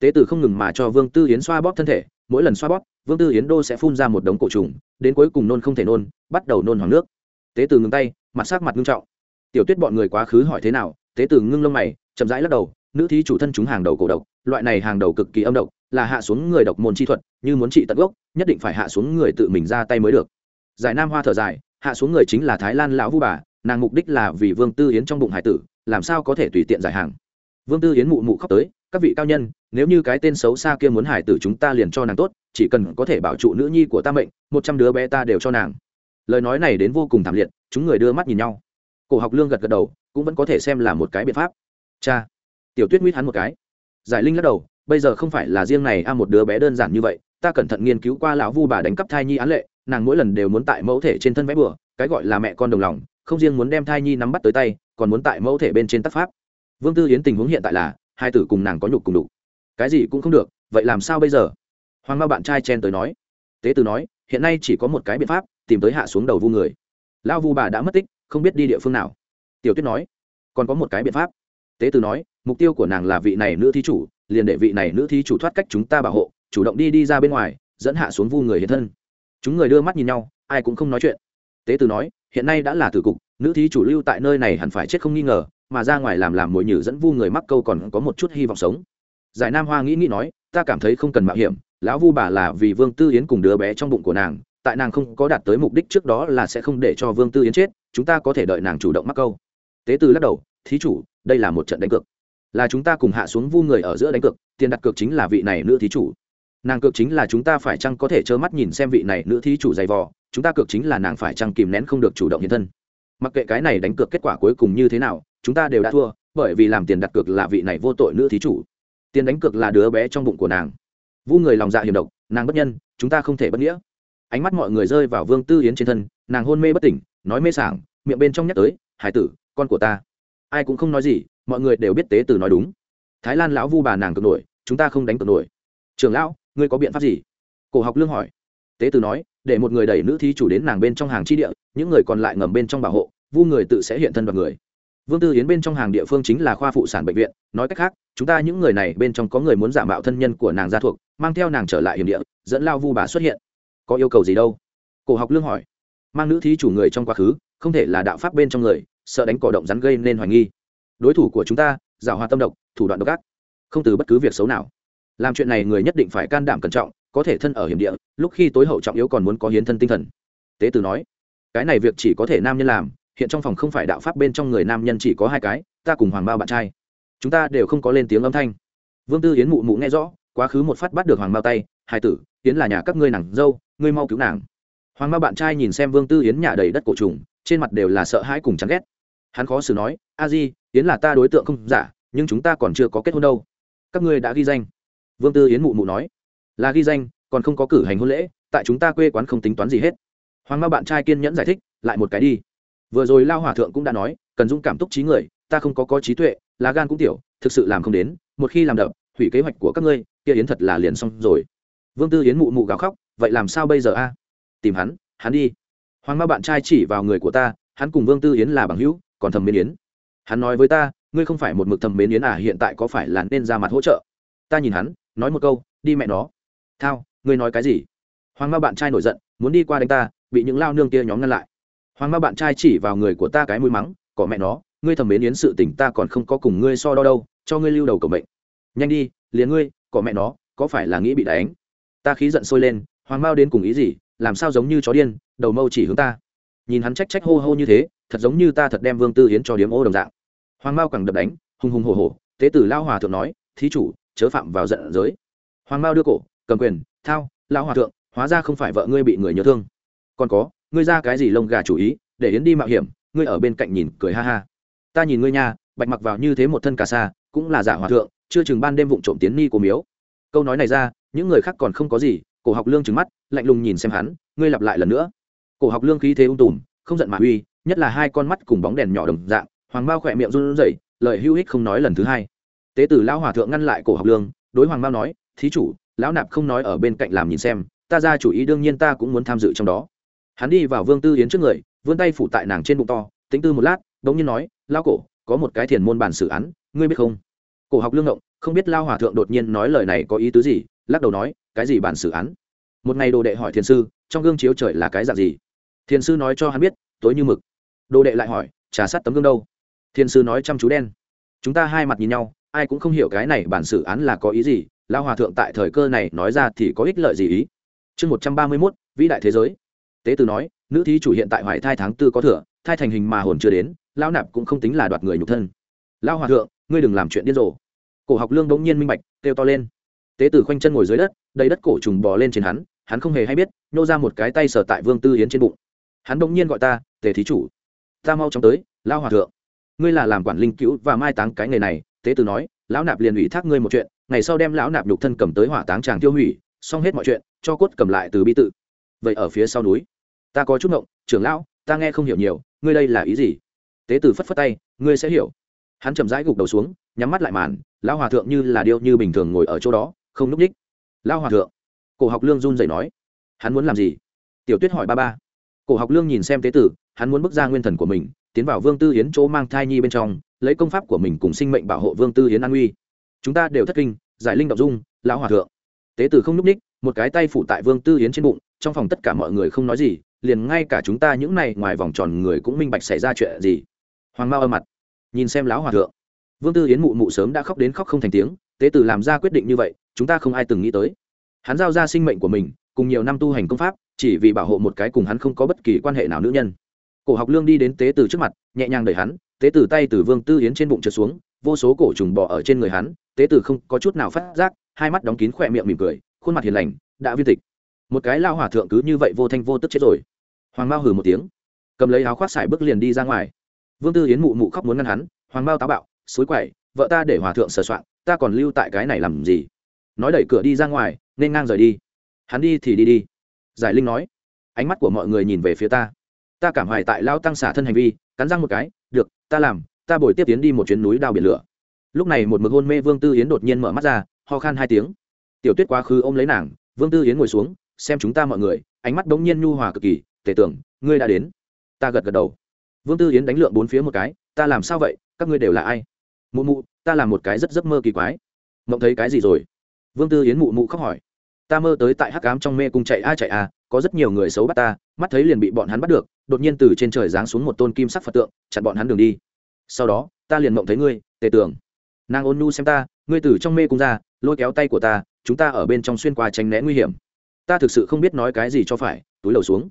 Tế tử không ngừng mà cho vương tư yến xoa bóp thân thể, mỗi lần xoa bóp, vương tư yến đô sẽ phun ra một đống cổ trùng, đến cuối cùng nôn không thể nôn, bắt đầu nôn hoàng nước. Tế tử ngừng tay, mặt sắc mặt ngưng trọng. Tiểu tuyết bọn người quá khứ hỏi thế nào, tế tử ngưng lông mày, chậm rãi lắc đầu nữ thí chủ thân chúng hàng đầu cổ độc, loại này hàng đầu cực kỳ âm độc, là hạ xuống người độc môn chi thuật, như muốn trị tận gốc, nhất định phải hạ xuống người tự mình ra tay mới được. Giải nam hoa thở dài, hạ xuống người chính là thái lan lão vu bà, nàng mục đích là vì vương tư yến trong bụng hải tử, làm sao có thể tùy tiện giải hàng. Vương tư yến mụ mụ khóc tới, các vị cao nhân, nếu như cái tên xấu xa kia muốn hải tử chúng ta liền cho nàng tốt, chỉ cần có thể bảo trụ nữ nhi của ta mệnh, một trăm đứa bé ta đều cho nàng. Lời nói này đến vô cùng thảm liệt, chúng người đưa mắt nhìn nhau. Cổ học lương gật gật đầu, cũng vẫn có thể xem là một cái biện pháp. Cha tiểu tuyết nguyết hắn một cái. Giải linh lắc đầu, bây giờ không phải là riêng này a, một đứa bé đơn giản như vậy, ta cẩn thận nghiên cứu qua lão vu bà đánh cắp thai nhi án lệ, nàng mỗi lần đều muốn tại mẫu thể trên thân vẽ bừa, cái gọi là mẹ con đồng lòng, không riêng muốn đem thai nhi nắm bắt tới tay, còn muốn tại mẫu thể bên trên tác pháp. Vương tư yến tình huống hiện tại là, hai tử cùng nàng có nhục cùng đủ. Cái gì cũng không được, vậy làm sao bây giờ? Hoàng mao bạn trai chen tới nói. Tế từ nói, hiện nay chỉ có một cái biện pháp, tìm tới hạ xuống đầu vu người. Lão vu bà đã mất tích, không biết đi địa phương nào. Tiểu tuyết nói, còn có một cái biện pháp. Tế từ nói mục tiêu của nàng là vị này nữ thí chủ, liền để vị này nữ thí chủ thoát cách chúng ta bảo hộ, chủ động đi đi ra bên ngoài, dẫn hạ xuống vu người hiện thân. Chúng người đưa mắt nhìn nhau, ai cũng không nói chuyện. Tế tử nói, hiện nay đã là tử cục, nữ thí chủ lưu tại nơi này hẳn phải chết không nghi ngờ, mà ra ngoài làm làm mồi nhử dẫn vu người mắc câu còn có một chút hy vọng sống. Giải nam hoa nghĩ nghĩ nói, ta cảm thấy không cần mạo hiểm, lão vu bà là vì vương tư yến cùng đứa bé trong bụng của nàng, tại nàng không có đạt tới mục đích trước đó là sẽ không để cho vương tư yến chết, chúng ta có thể đợi nàng chủ động mắc câu. Tế từ lắc đầu, thí chủ, đây là một trận đánh cược là chúng ta cùng hạ xuống vu người ở giữa đánh cược, tiền đặt cược chính là vị này nữ thí chủ. Nàng cược chính là chúng ta phải chăng có thể trơ mắt nhìn xem vị này nữ thí chủ dày vò, chúng ta cược chính là nàng phải chăng kìm nén không được chủ động hiện thân. Mặc kệ cái này đánh cược kết quả cuối cùng như thế nào, chúng ta đều đã thua, bởi vì làm tiền đặt cược là vị này vô tội nữ thí chủ. Tiền đánh cược là đứa bé trong bụng của nàng. Vu người lòng dạ hiểm độc, nàng bất nhân, chúng ta không thể bất nghĩa. Ánh mắt mọi người rơi vào vương tư yến trên thân, nàng hôn mê bất tỉnh, nói mê sảng, miệng bên trong nhắc tới, hải tử, con của ta. Ai cũng không nói gì mọi người đều biết tế từ nói đúng. Thái lan lão vu bà nàng cực nổi, chúng ta không đánh cực nổi. Trường lão, ngươi có biện pháp gì? Cổ học lương hỏi. Tế từ nói, để một người đẩy nữ thí chủ đến nàng bên trong hàng chi địa, những người còn lại ngầm bên trong bảo hộ, vu người tự sẽ hiện thân vào người. Vương tư yến bên trong hàng địa phương chính là khoa phụ sản bệnh viện, nói cách khác, chúng ta những người này bên trong có người muốn giả mạo thân nhân của nàng gia thuộc, mang theo nàng trở lại hiểm địa, dẫn lao vu bà xuất hiện. Có yêu cầu gì đâu? Cổ học lương hỏi. Mang nữ thí chủ người trong quá khứ, không thể là đạo pháp bên trong người, sợ đánh cỏ động rắn gây nên hoài nghi đối thủ của chúng ta, giảo hòa tâm độc, thủ đoạn độc ác. Không từ bất cứ việc xấu nào. Làm chuyện này người nhất định phải can đảm cẩn trọng, có thể thân ở hiểm địa, lúc khi tối hậu trọng yếu còn muốn có hiến thân tinh thần. Tế tử nói. Cái này việc chỉ có thể nam nhân làm, hiện trong phòng không phải đạo pháp bên trong người nam nhân chỉ có hai cái, ta cùng hoàng bao bạn trai. Chúng ta đều không có lên tiếng âm thanh. Vương tư yến mụ mụ nghe rõ, quá khứ một phát bắt được hoàng bao tay hai tử yến là nhà các ngươi nàng dâu, ngươi mau cứu nàng. Hoàng bao bạn trai nhìn xem vương tư yến nhà đầy đất cổ trùng, trên mặt đều là sợ hãi cùng chán ghét hắn khó xử nói, a di, yến là ta đối tượng không giả, nhưng chúng ta còn chưa có kết hôn đâu. Các ngươi đã ghi danh. Vương tư yến mụ mụ nói, là ghi danh, còn không có cử hành hôn lễ, tại chúng ta quê quán không tính toán gì hết. Hoàng Ma bạn trai kiên nhẫn giải thích, lại một cái đi. Vừa rồi lao hòa thượng cũng đã nói, cần dũng cảm túc trí người, ta không có có trí tuệ lá gan cũng tiểu, thực sự làm không đến, một khi làm đập, hủy kế hoạch của các ngươi, kia yến thật là liền xong rồi. Vương tư yến mụ mụ gào khóc, vậy làm sao bây giờ a? Tìm hắn hắn đi. Hoàng Ma bạn trai chỉ vào người của ta, hắn cùng vương tư yến là bằng hữu còn thầm mến yến. Hắn nói với ta, ngươi không phải một mực thầm mến yến à hiện tại có phải là nên ra mặt hỗ trợ? Ta nhìn hắn, nói một câu, đi mẹ nó. Thao, ngươi nói cái gì? Hoàng ma bạn trai nổi giận, muốn đi qua đánh ta, bị những lao nương kia nhóm ngăn lại. Hoàng ma bạn trai chỉ vào người của ta cái mũi mắng, cỏ mẹ nó, ngươi thầm mến yến sự tỉnh ta còn không có cùng ngươi so đo đâu, cho ngươi lưu đầu cầu mệnh. Nhanh đi, liền ngươi, cỏ mẹ nó, có phải là nghĩ bị đánh? Ta khí giận sôi lên, hoàng mao đến cùng ý gì, làm sao giống như chó điên, đầu mâu chỉ hướng ta. Nhìn hắn trách trách hô hô như thế thật giống như ta thật đem vương tư Hiến cho điếm ô đồng dạng. Hoàng mao càng đập đánh, hùng hùng hồ hồ tế tử lao hòa thượng nói, thí chủ, chớ phạm vào giận giới hoàng mao đưa cổ, cầm quyền, thao lao hòa thượng, hóa ra không phải vợ ngươi bị người nhớ thương. Còn có, ngươi ra cái gì lông gà chủ ý, để yến đi mạo hiểm, ngươi ở bên cạnh nhìn cười ha ha. Ta nhìn ngươi nha, bạch mặc vào như thế một thân cà sa, cũng là giả hòa thượng, chưa chừng ban đêm vụng trộm tiến ni của miếu. Câu nói này ra, những người khác còn không có gì, cổ học lương trừng mắt, lạnh lùng nhìn xem hắn, ngươi lặp lại lần nữa. Cổ học lương khí thế ung tùm, không giận mà uy nhất là hai con mắt cùng bóng đèn nhỏ đồng dạng, hoàng bao khỏe miệng run rẩy, lời hưu hích không nói lần thứ hai. Tế tử lão hòa thượng ngăn lại cổ học lương, đối hoàng bao nói, thí chủ, lão nạp không nói ở bên cạnh làm nhìn xem, ta ra chủ ý đương nhiên ta cũng muốn tham dự trong đó. Hắn đi vào vương tư yến trước người, vươn tay phủ tại nàng trên bụng to tính tư một lát đống nhiên nói lao cổ, có một cái thiền môn bản xử án, ngươi biết không? Cổ học lương ngộng, không biết lao hòa thượng đột nhiên nói lời này có ý tứ gì, lắc đầu nói, cái gì bản xử án? Một ngày đồ đệ hỏi thiền sư, trong gương chiếu trời là cái dạng gì? Thiền sư nói cho hắn biết, tối như mực đồ đệ lại hỏi, trà sát tấm gương đâu? Thiên sư nói chăm chú đen. Chúng ta hai mặt nhìn nhau, ai cũng không hiểu cái này bản xử án là có ý gì lao hòa thượng tại thời cơ này nói ra thì có ích lợi gì ý. Chương một trăm ba mươi mốt, vĩ đại thế giới. Tế từ nói, nữ thí chủ hiện tại hoài thai tháng tư có thừa, thai thành hình mà hồn chưa đến lao nạp cũng không tính là đoạt người nhục thân. Lao hòa thượng, ngươi đừng làm chuyện điên rồ. Cổ học lương đống nhiên minh bạch, kêu to lên. Tế tử khoanh chân ngồi dưới đất, đầy đất cổ trùng bò lên trên hắn hắn không hề hay biết, nhô ra một cái tay sờ tại vương tư hiến trên bụng. Hắn đống nhiên gọi ta, tề thí chủ ta mau chóng tới lao hòa thượng. Ngươi là làm quản linh cứu và mai táng cái nghề này, tế tử nói, lão nạp liền ủy thác ngươi một chuyện, ngày sau đem lão nạp nhục thân cầm tới hỏa táng tràng tiêu hủy, xong hết mọi chuyện, cho cốt cầm lại từ bi tự. Vậy ở phía sau núi, ta có chút ngộng, trưởng lão, ta nghe không hiểu nhiều, ngươi đây là ý gì? Tế tử phất phất tay, ngươi sẽ hiểu. Hắn chậm rãi gục đầu xuống, nhắm mắt lại màn, lão hòa thượng như là điêu như bình thường ngồi ở chỗ đó, không núp ních lão hòa thượng, cổ học lương run dậy nói, hắn muốn làm gì? Tiểu tuyết hỏi ba ba cổ học lương nhìn xem tế tử, hắn muốn bước ra nguyên thần của mình, tiến vào vương tư hiến chỗ mang thai nhi bên trong, lấy công pháp của mình cùng sinh mệnh bảo hộ vương tư hiến an uy. Chúng ta đều thất kinh, giải linh đ dung, lão hòa thượng. Tế tử không n ú c ních một cái tay phủ tại vương tư hiến trên bụng, trong phòng tất cả mọi người không nói gì, liền ngay cả chúng ta những này ngoài vòng tròn người cũng minh bạch xảy ra chuyện gì. Hoàng mao âm mặt, nhìn xem lão hòa thượng. Vương tư hiến mụ mụ sớm đã khóc đến khóc không thành tiếng, tế tử làm ra quyết định như vậy, chúng ta không ai từng nghĩ tới. Hắn giao ra sinh mệnh của mình, cùng nhiều năm tu hành công pháp chỉ vì bảo hộ một cái cùng hắn không có bất kỳ quan hệ nào nữ nhân. Cổ học lương đi đến tế tử trước mặt, nhẹ nhàng đẩy hắn, tế tử tay từ vương tư yến trên bụng trượt xuống, vô số cổ trùng bò ở trên người hắn, tế tử không có chút nào phát giác, hai mắt đóng kín khỏe miệng mỉm cười, khuôn mặt hiền lành, đã viên tịch. Một cái lao hòa thượng cứ như vậy vô thanh vô tức chết rồi. Hoàng mao hừ một tiếng, cầm lấy áo khoác xài bước liền đi ra ngoài. Vương tư yến mụ mụ khóc muốn ngăn hắn, hoàng mao táo bạo, xối quậy, vợ ta để hòa thượng sờ soạn, ta còn lưu tại cái này làm gì? Nói đẩy cửa đi ra ngoài, nên ngang rời đi. Hắn đi thì đi đi giải linh nói. Ánh mắt của mọi người nhìn về phía ta. Ta cảm hoài tại lao tăng xả thân hành vi, cắn răng một cái, được, ta làm, ta bồi tiếp tiến đi một chuyến núi đao biển lửa. Lúc này một mực hôn mê vương tư yến đột nhiên mở mắt ra, ho khan hai tiếng. Tiểu tuyết quá khứ ôm lấy nàng, vương tư yến ngồi xuống, xem chúng ta mọi người. Ánh mắt đ n g nhiên nhu hòa cực kỳ tể tưởng, ngươi đã đến. Ta gật gật đầu. Vương tư yến đánh lượng bốn phía một cái, ta làm sao vậy? Các ngươi đều là ai? Mụ mụ, ta làm một cái rất giấc mơ kỳ quái. Mộng thấy cái gì rồi? Vương tư yến mụ mụ khóc hỏi ta mơ tới tại hắc ám trong mê cung chạy a chạy a, có rất nhiều người xấu bắt ta, mắt thấy liền bị bọn hắn bắt được, đột nhiên từ trên trời giáng xuống một tôn kim sắc phật tượng, chặn bọn hắn đường đi. Sau đó, ta liền mộng thấy ngươi, tề tưởng nàng ôn nu xem ta, ngươi từ trong mê cung ra, lôi kéo tay của ta, chúng ta ở bên trong xuyên qua tránh né nguy hiểm. Ta thực sự không biết nói cái gì cho phải, túi lầu xuống.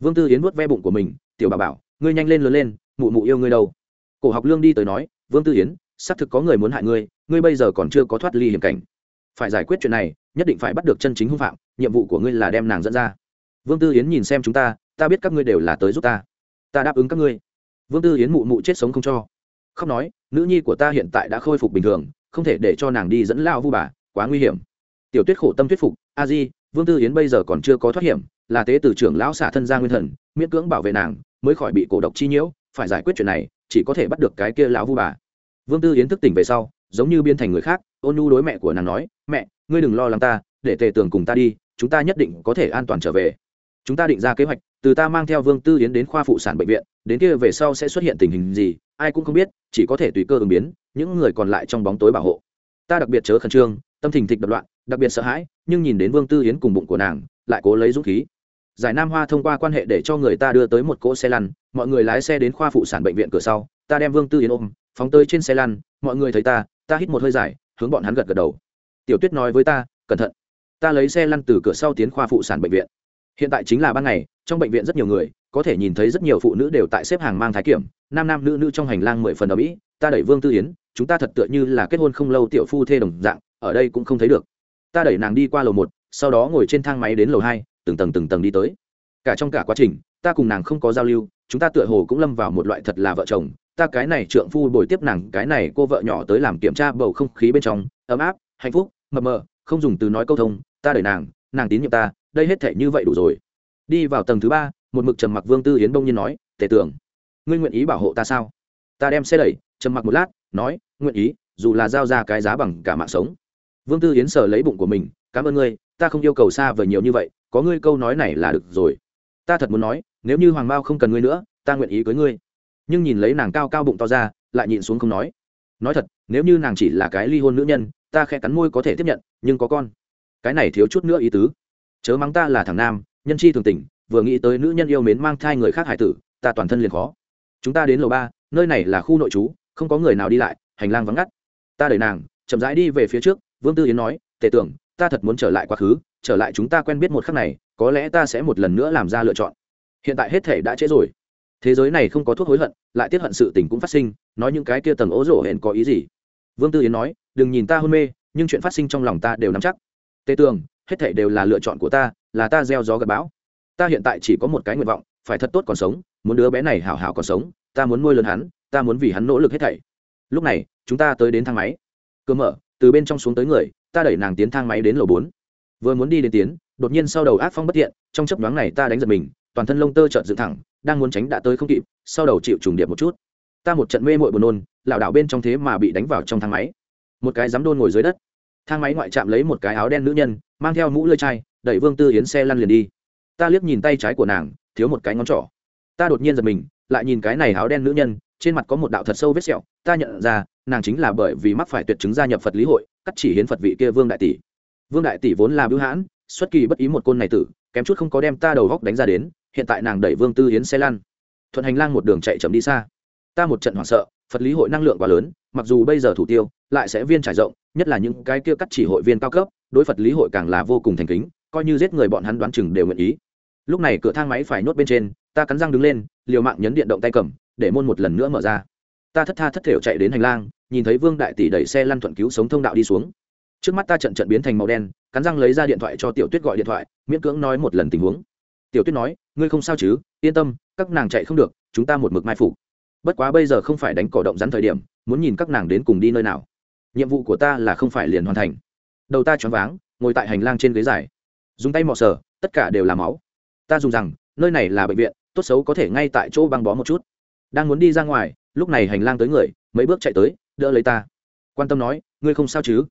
Vương tư yến vuốt ve bụng của mình, tiểu bà bảo, ngươi nhanh lên lớn lên, mụ mụ yêu ngươi đâu? Cổ học lương đi tới nói, vương tư yến, xác thực có người muốn hại ngươi ngươi bây giờ còn chưa có thoát ly hiểm cảnh. Phải giải quyết chuyện này nhất định phải bắt được chân chính hung phạm, nhiệm vụ của ngươi là đem nàng dẫn ra. Vương tư yến nhìn xem chúng ta ta biết các ngươi đều là tới giúp ta. Ta đáp ứng các ngươi. Vương tư yến mụ mụ chết sống không cho. Khóc nói, nữ nhi của ta hiện tại đã khôi phục bình thường, không thể để cho nàng đi dẫn lao vu bà, quá nguy hiểm. Tiểu tuyết khổ tâm thuyết phục, a di, vương tư yến bây giờ còn chưa có thoát hiểm, là tế tử trưởng lão xả thân gia nguyên thần, miễn cưỡng bảo vệ nàng, mới khỏi bị cổ độc chi nhiễu, phải giải quyết chuyện này, chỉ có thể bắt được cái kia lão vu bà. Vương tư yến thức tỉnh về sau, giống như biên thành người khác, ôn nu đối mẹ của nàng nói, mẹ ngươi đừng lo lắng ta, để tề tường cùng ta đi, chúng ta nhất định có thể an toàn trở về. Chúng ta định ra kế hoạch, từ ta mang theo vương tư yến đến khoa phụ sản bệnh viện, đến kia về sau sẽ xuất hiện tình hình gì, ai cũng không biết, chỉ có thể tùy cơ ứng biến, những người còn lại trong bóng tối bảo hộ. Ta đặc biệt chớ khẩn trương, tâm thình thịch đập loạn, đặc biệt sợ hãi, nhưng nhìn đến vương tư yến cùng bụng của nàng, lại cố lấy dũng khí. Giải nam hoa thông qua quan hệ để cho người ta đưa tới một cỗ xe lăn, mọi người lái xe đến khoa phụ sản bệnh viện cửa sau, ta đem vương tư yến ôm, phóng tới trên xe lăn, mọi người thấy ta ta hít một hơi dài, hướng bọn hắn gật gật đầu tiểu tuyết nói với ta, cẩn thận, ta lấy xe lăn từ cửa sau tiến khoa phụ sản bệnh viện. Hiện tại chính là ban ngày, trong bệnh viện rất nhiều người, có thể nhìn thấy rất nhiều phụ nữ đều tại xếp hàng mang thái kiểm, nam nam nữ nữ trong hành lang mười phần ở mỹ ta đẩy vương tư yến, chúng ta thật tựa như là kết hôn không lâu tiểu phu thê đồng dạng, ở đây cũng không thấy được. Ta đẩy nàng đi qua lầu một, sau đó ngồi trên thang máy đến lầu hai, từng tầng từng tầng đi tới. Cả trong cả quá trình, ta cùng nàng không có giao lưu, chúng ta tựa hồ cũng lâm vào một loại thật là vợ chồng. Ta cái này trượng phu bồi tiếp nàng, cái này cô vợ nhỏ tới làm kiểm tra bầu không khí bên trong, ấm áp, hạnh phúc mờ mờ, không dùng từ nói câu thông, ta đợi nàng nàng tín nhiệm ta, đây hết thể như vậy đủ rồi. Đi vào tầng thứ ba, một mực trầm mặc vương tư yến bông nhiên nói, tề tưởng ngươi nguyện ý bảo hộ ta sao? Ta đem xe đẩy, trầm mặc một lát, nói, nguyện ý, dù là giao ra cái giá bằng cả mạng sống. Vương tư yến sờ lấy bụng của mình, cảm ơn ngươi, ta không yêu cầu xa vời nhiều như vậy, có ngươi câu nói này là được rồi. Ta thật muốn nói, nếu như hoàng mao không cần ngươi nữa, ta nguyện ý cưới ngươi. Nhưng nhìn lấy nàng cao cao bụng to ra, lại nhịn xuống không nói. Nói thật nếu như nàng chỉ là cái ly hôn nữ nhân, ta khẽ cắn môi có thể tiếp nhận, nhưng có con. Cái này thiếu chút nữa ý tứ. Chớ mắng ta là thằng nam, nhân chi thường tình, vừa nghĩ tới nữ nhân yêu mến mang thai người khác hải tử, ta toàn thân liền khó. Chúng ta đến lầu ba, nơi này là khu nội trú, không có người nào đi lại, hành lang vắng ngắt. Ta đẩy nàng, chậm rãi đi về phía trước, vương tư yến nói, tề tưởng, ta thật muốn trở lại quá khứ, trở lại chúng ta quen biết một khắc này, có lẽ ta sẽ một lần nữa làm ra lựa chọn. Hiện tại hết thể đã trễ rồi thế giới này không có thuốc hối hận, lại tiết hận sự tình cũng phát sinh, nói những cái kia tầng ố rổ hển có ý gì? Vương tư yến nói, đừng nhìn ta hôn mê, nhưng chuyện phát sinh trong lòng ta đều nắm chắc. Tề tường, hết thể đều là lựa chọn của ta, là ta gieo gió gặp bão. Ta hiện tại chỉ có một cái nguyện vọng, phải thật tốt còn sống, muốn đứa bé này hảo hảo còn sống, ta muốn nuôi lớn hắn, ta muốn vì hắn nỗ lực hết thảy. Lúc này, chúng ta tới đến thang máy. Cơ mở, từ bên trong xuống tới người, ta đẩy nàng tiến thang máy đến lầu bốn. Vừa muốn đi đến tiến, đột nhiên sau đầu ác phong bất thiện, trong chấp nhoáng này ta đánh giật mình toàn thân lông tơ trợn dựng thẳng, đang muốn tránh đã tới không kịp, sau đầu chịu trùng điệp một chút. Ta một trận mê mội buồn nôn, lảo đảo bên trong thế mà bị đánh vào trong thang máy. Một cái dám đôn ngồi dưới đất. Thang máy ngoại chạm lấy một cái áo đen nữ nhân, mang theo mũ lơi chai, đẩy vương tư yến xe lăn liền đi. Ta liếc nhìn tay trái của nàng, thiếu một cái ngón trỏ. Ta đột nhiên giật mình, lại nhìn cái này áo đen nữ nhân, trên mặt có một đạo thật sâu vết sẹo. Ta nhận ra, nàng chính là bởi vì mắc phải tuyệt chứng gia nhập phật lý hội, cắt chỉ hiến phật vị kia vương đại tỷ. Vương đại tỷ vốn là bưu hãn, xuất kỳ bất ý một côn này tử, kém chút không có đem ta đầu góc đánh ra đến hiện tại nàng đẩy vương tư hiến xe lăn. Thuận hành lang một đường chạy chậm đi xa. Ta một trận hoảng sợ, phật lý hội năng lượng quá lớn, mặc dù bây giờ thủ tiêu, lại sẽ viên trải rộng, nhất là những cái kia cắt chỉ hội viên cao cấp, đối phật lý hội càng là vô cùng thành kính, coi như giết người bọn hắn đoán chừng đều nguyện ý. Lúc này cửa thang máy phải nhốt bên trên, ta cắn răng đứng lên, liều mạng nhấn điện động tay cầm, để môn một lần nữa mở ra. Ta thất tha thất thểu chạy đến hành lang, nhìn thấy vương đại tỷ đẩy xe lăn thuận cứu sống thông đạo đi xuống. Trước mắt ta trận trận biến thành màu đen, cắn răng lấy ra điện thoại cho tiểu tuyết gọi điện thoại, miễn cưỡng nói một lần tình huống tiểu tuyết nói, ngươi không sao chứ? Yên tâm, các nàng chạy không được, chúng ta một mực mai phục. Bất quá bây giờ không phải đánh cỏ động rắn thời điểm, muốn nhìn các nàng đến cùng đi nơi nào. Nhiệm vụ của ta là không phải liền hoàn thành. Đầu ta choáng váng, ngồi tại hành lang trên ghế dài. Dùng tay mò sờ, tất cả đều là máu. Ta dùng rằng, nơi này là bệnh viện, tốt xấu có thể ngay tại chỗ băng bó một chút. Đang muốn đi ra ngoài, lúc này hành lang tới người, mấy bước chạy tới, đỡ lấy ta. Quan tâm nói, ngươi không sao chứ?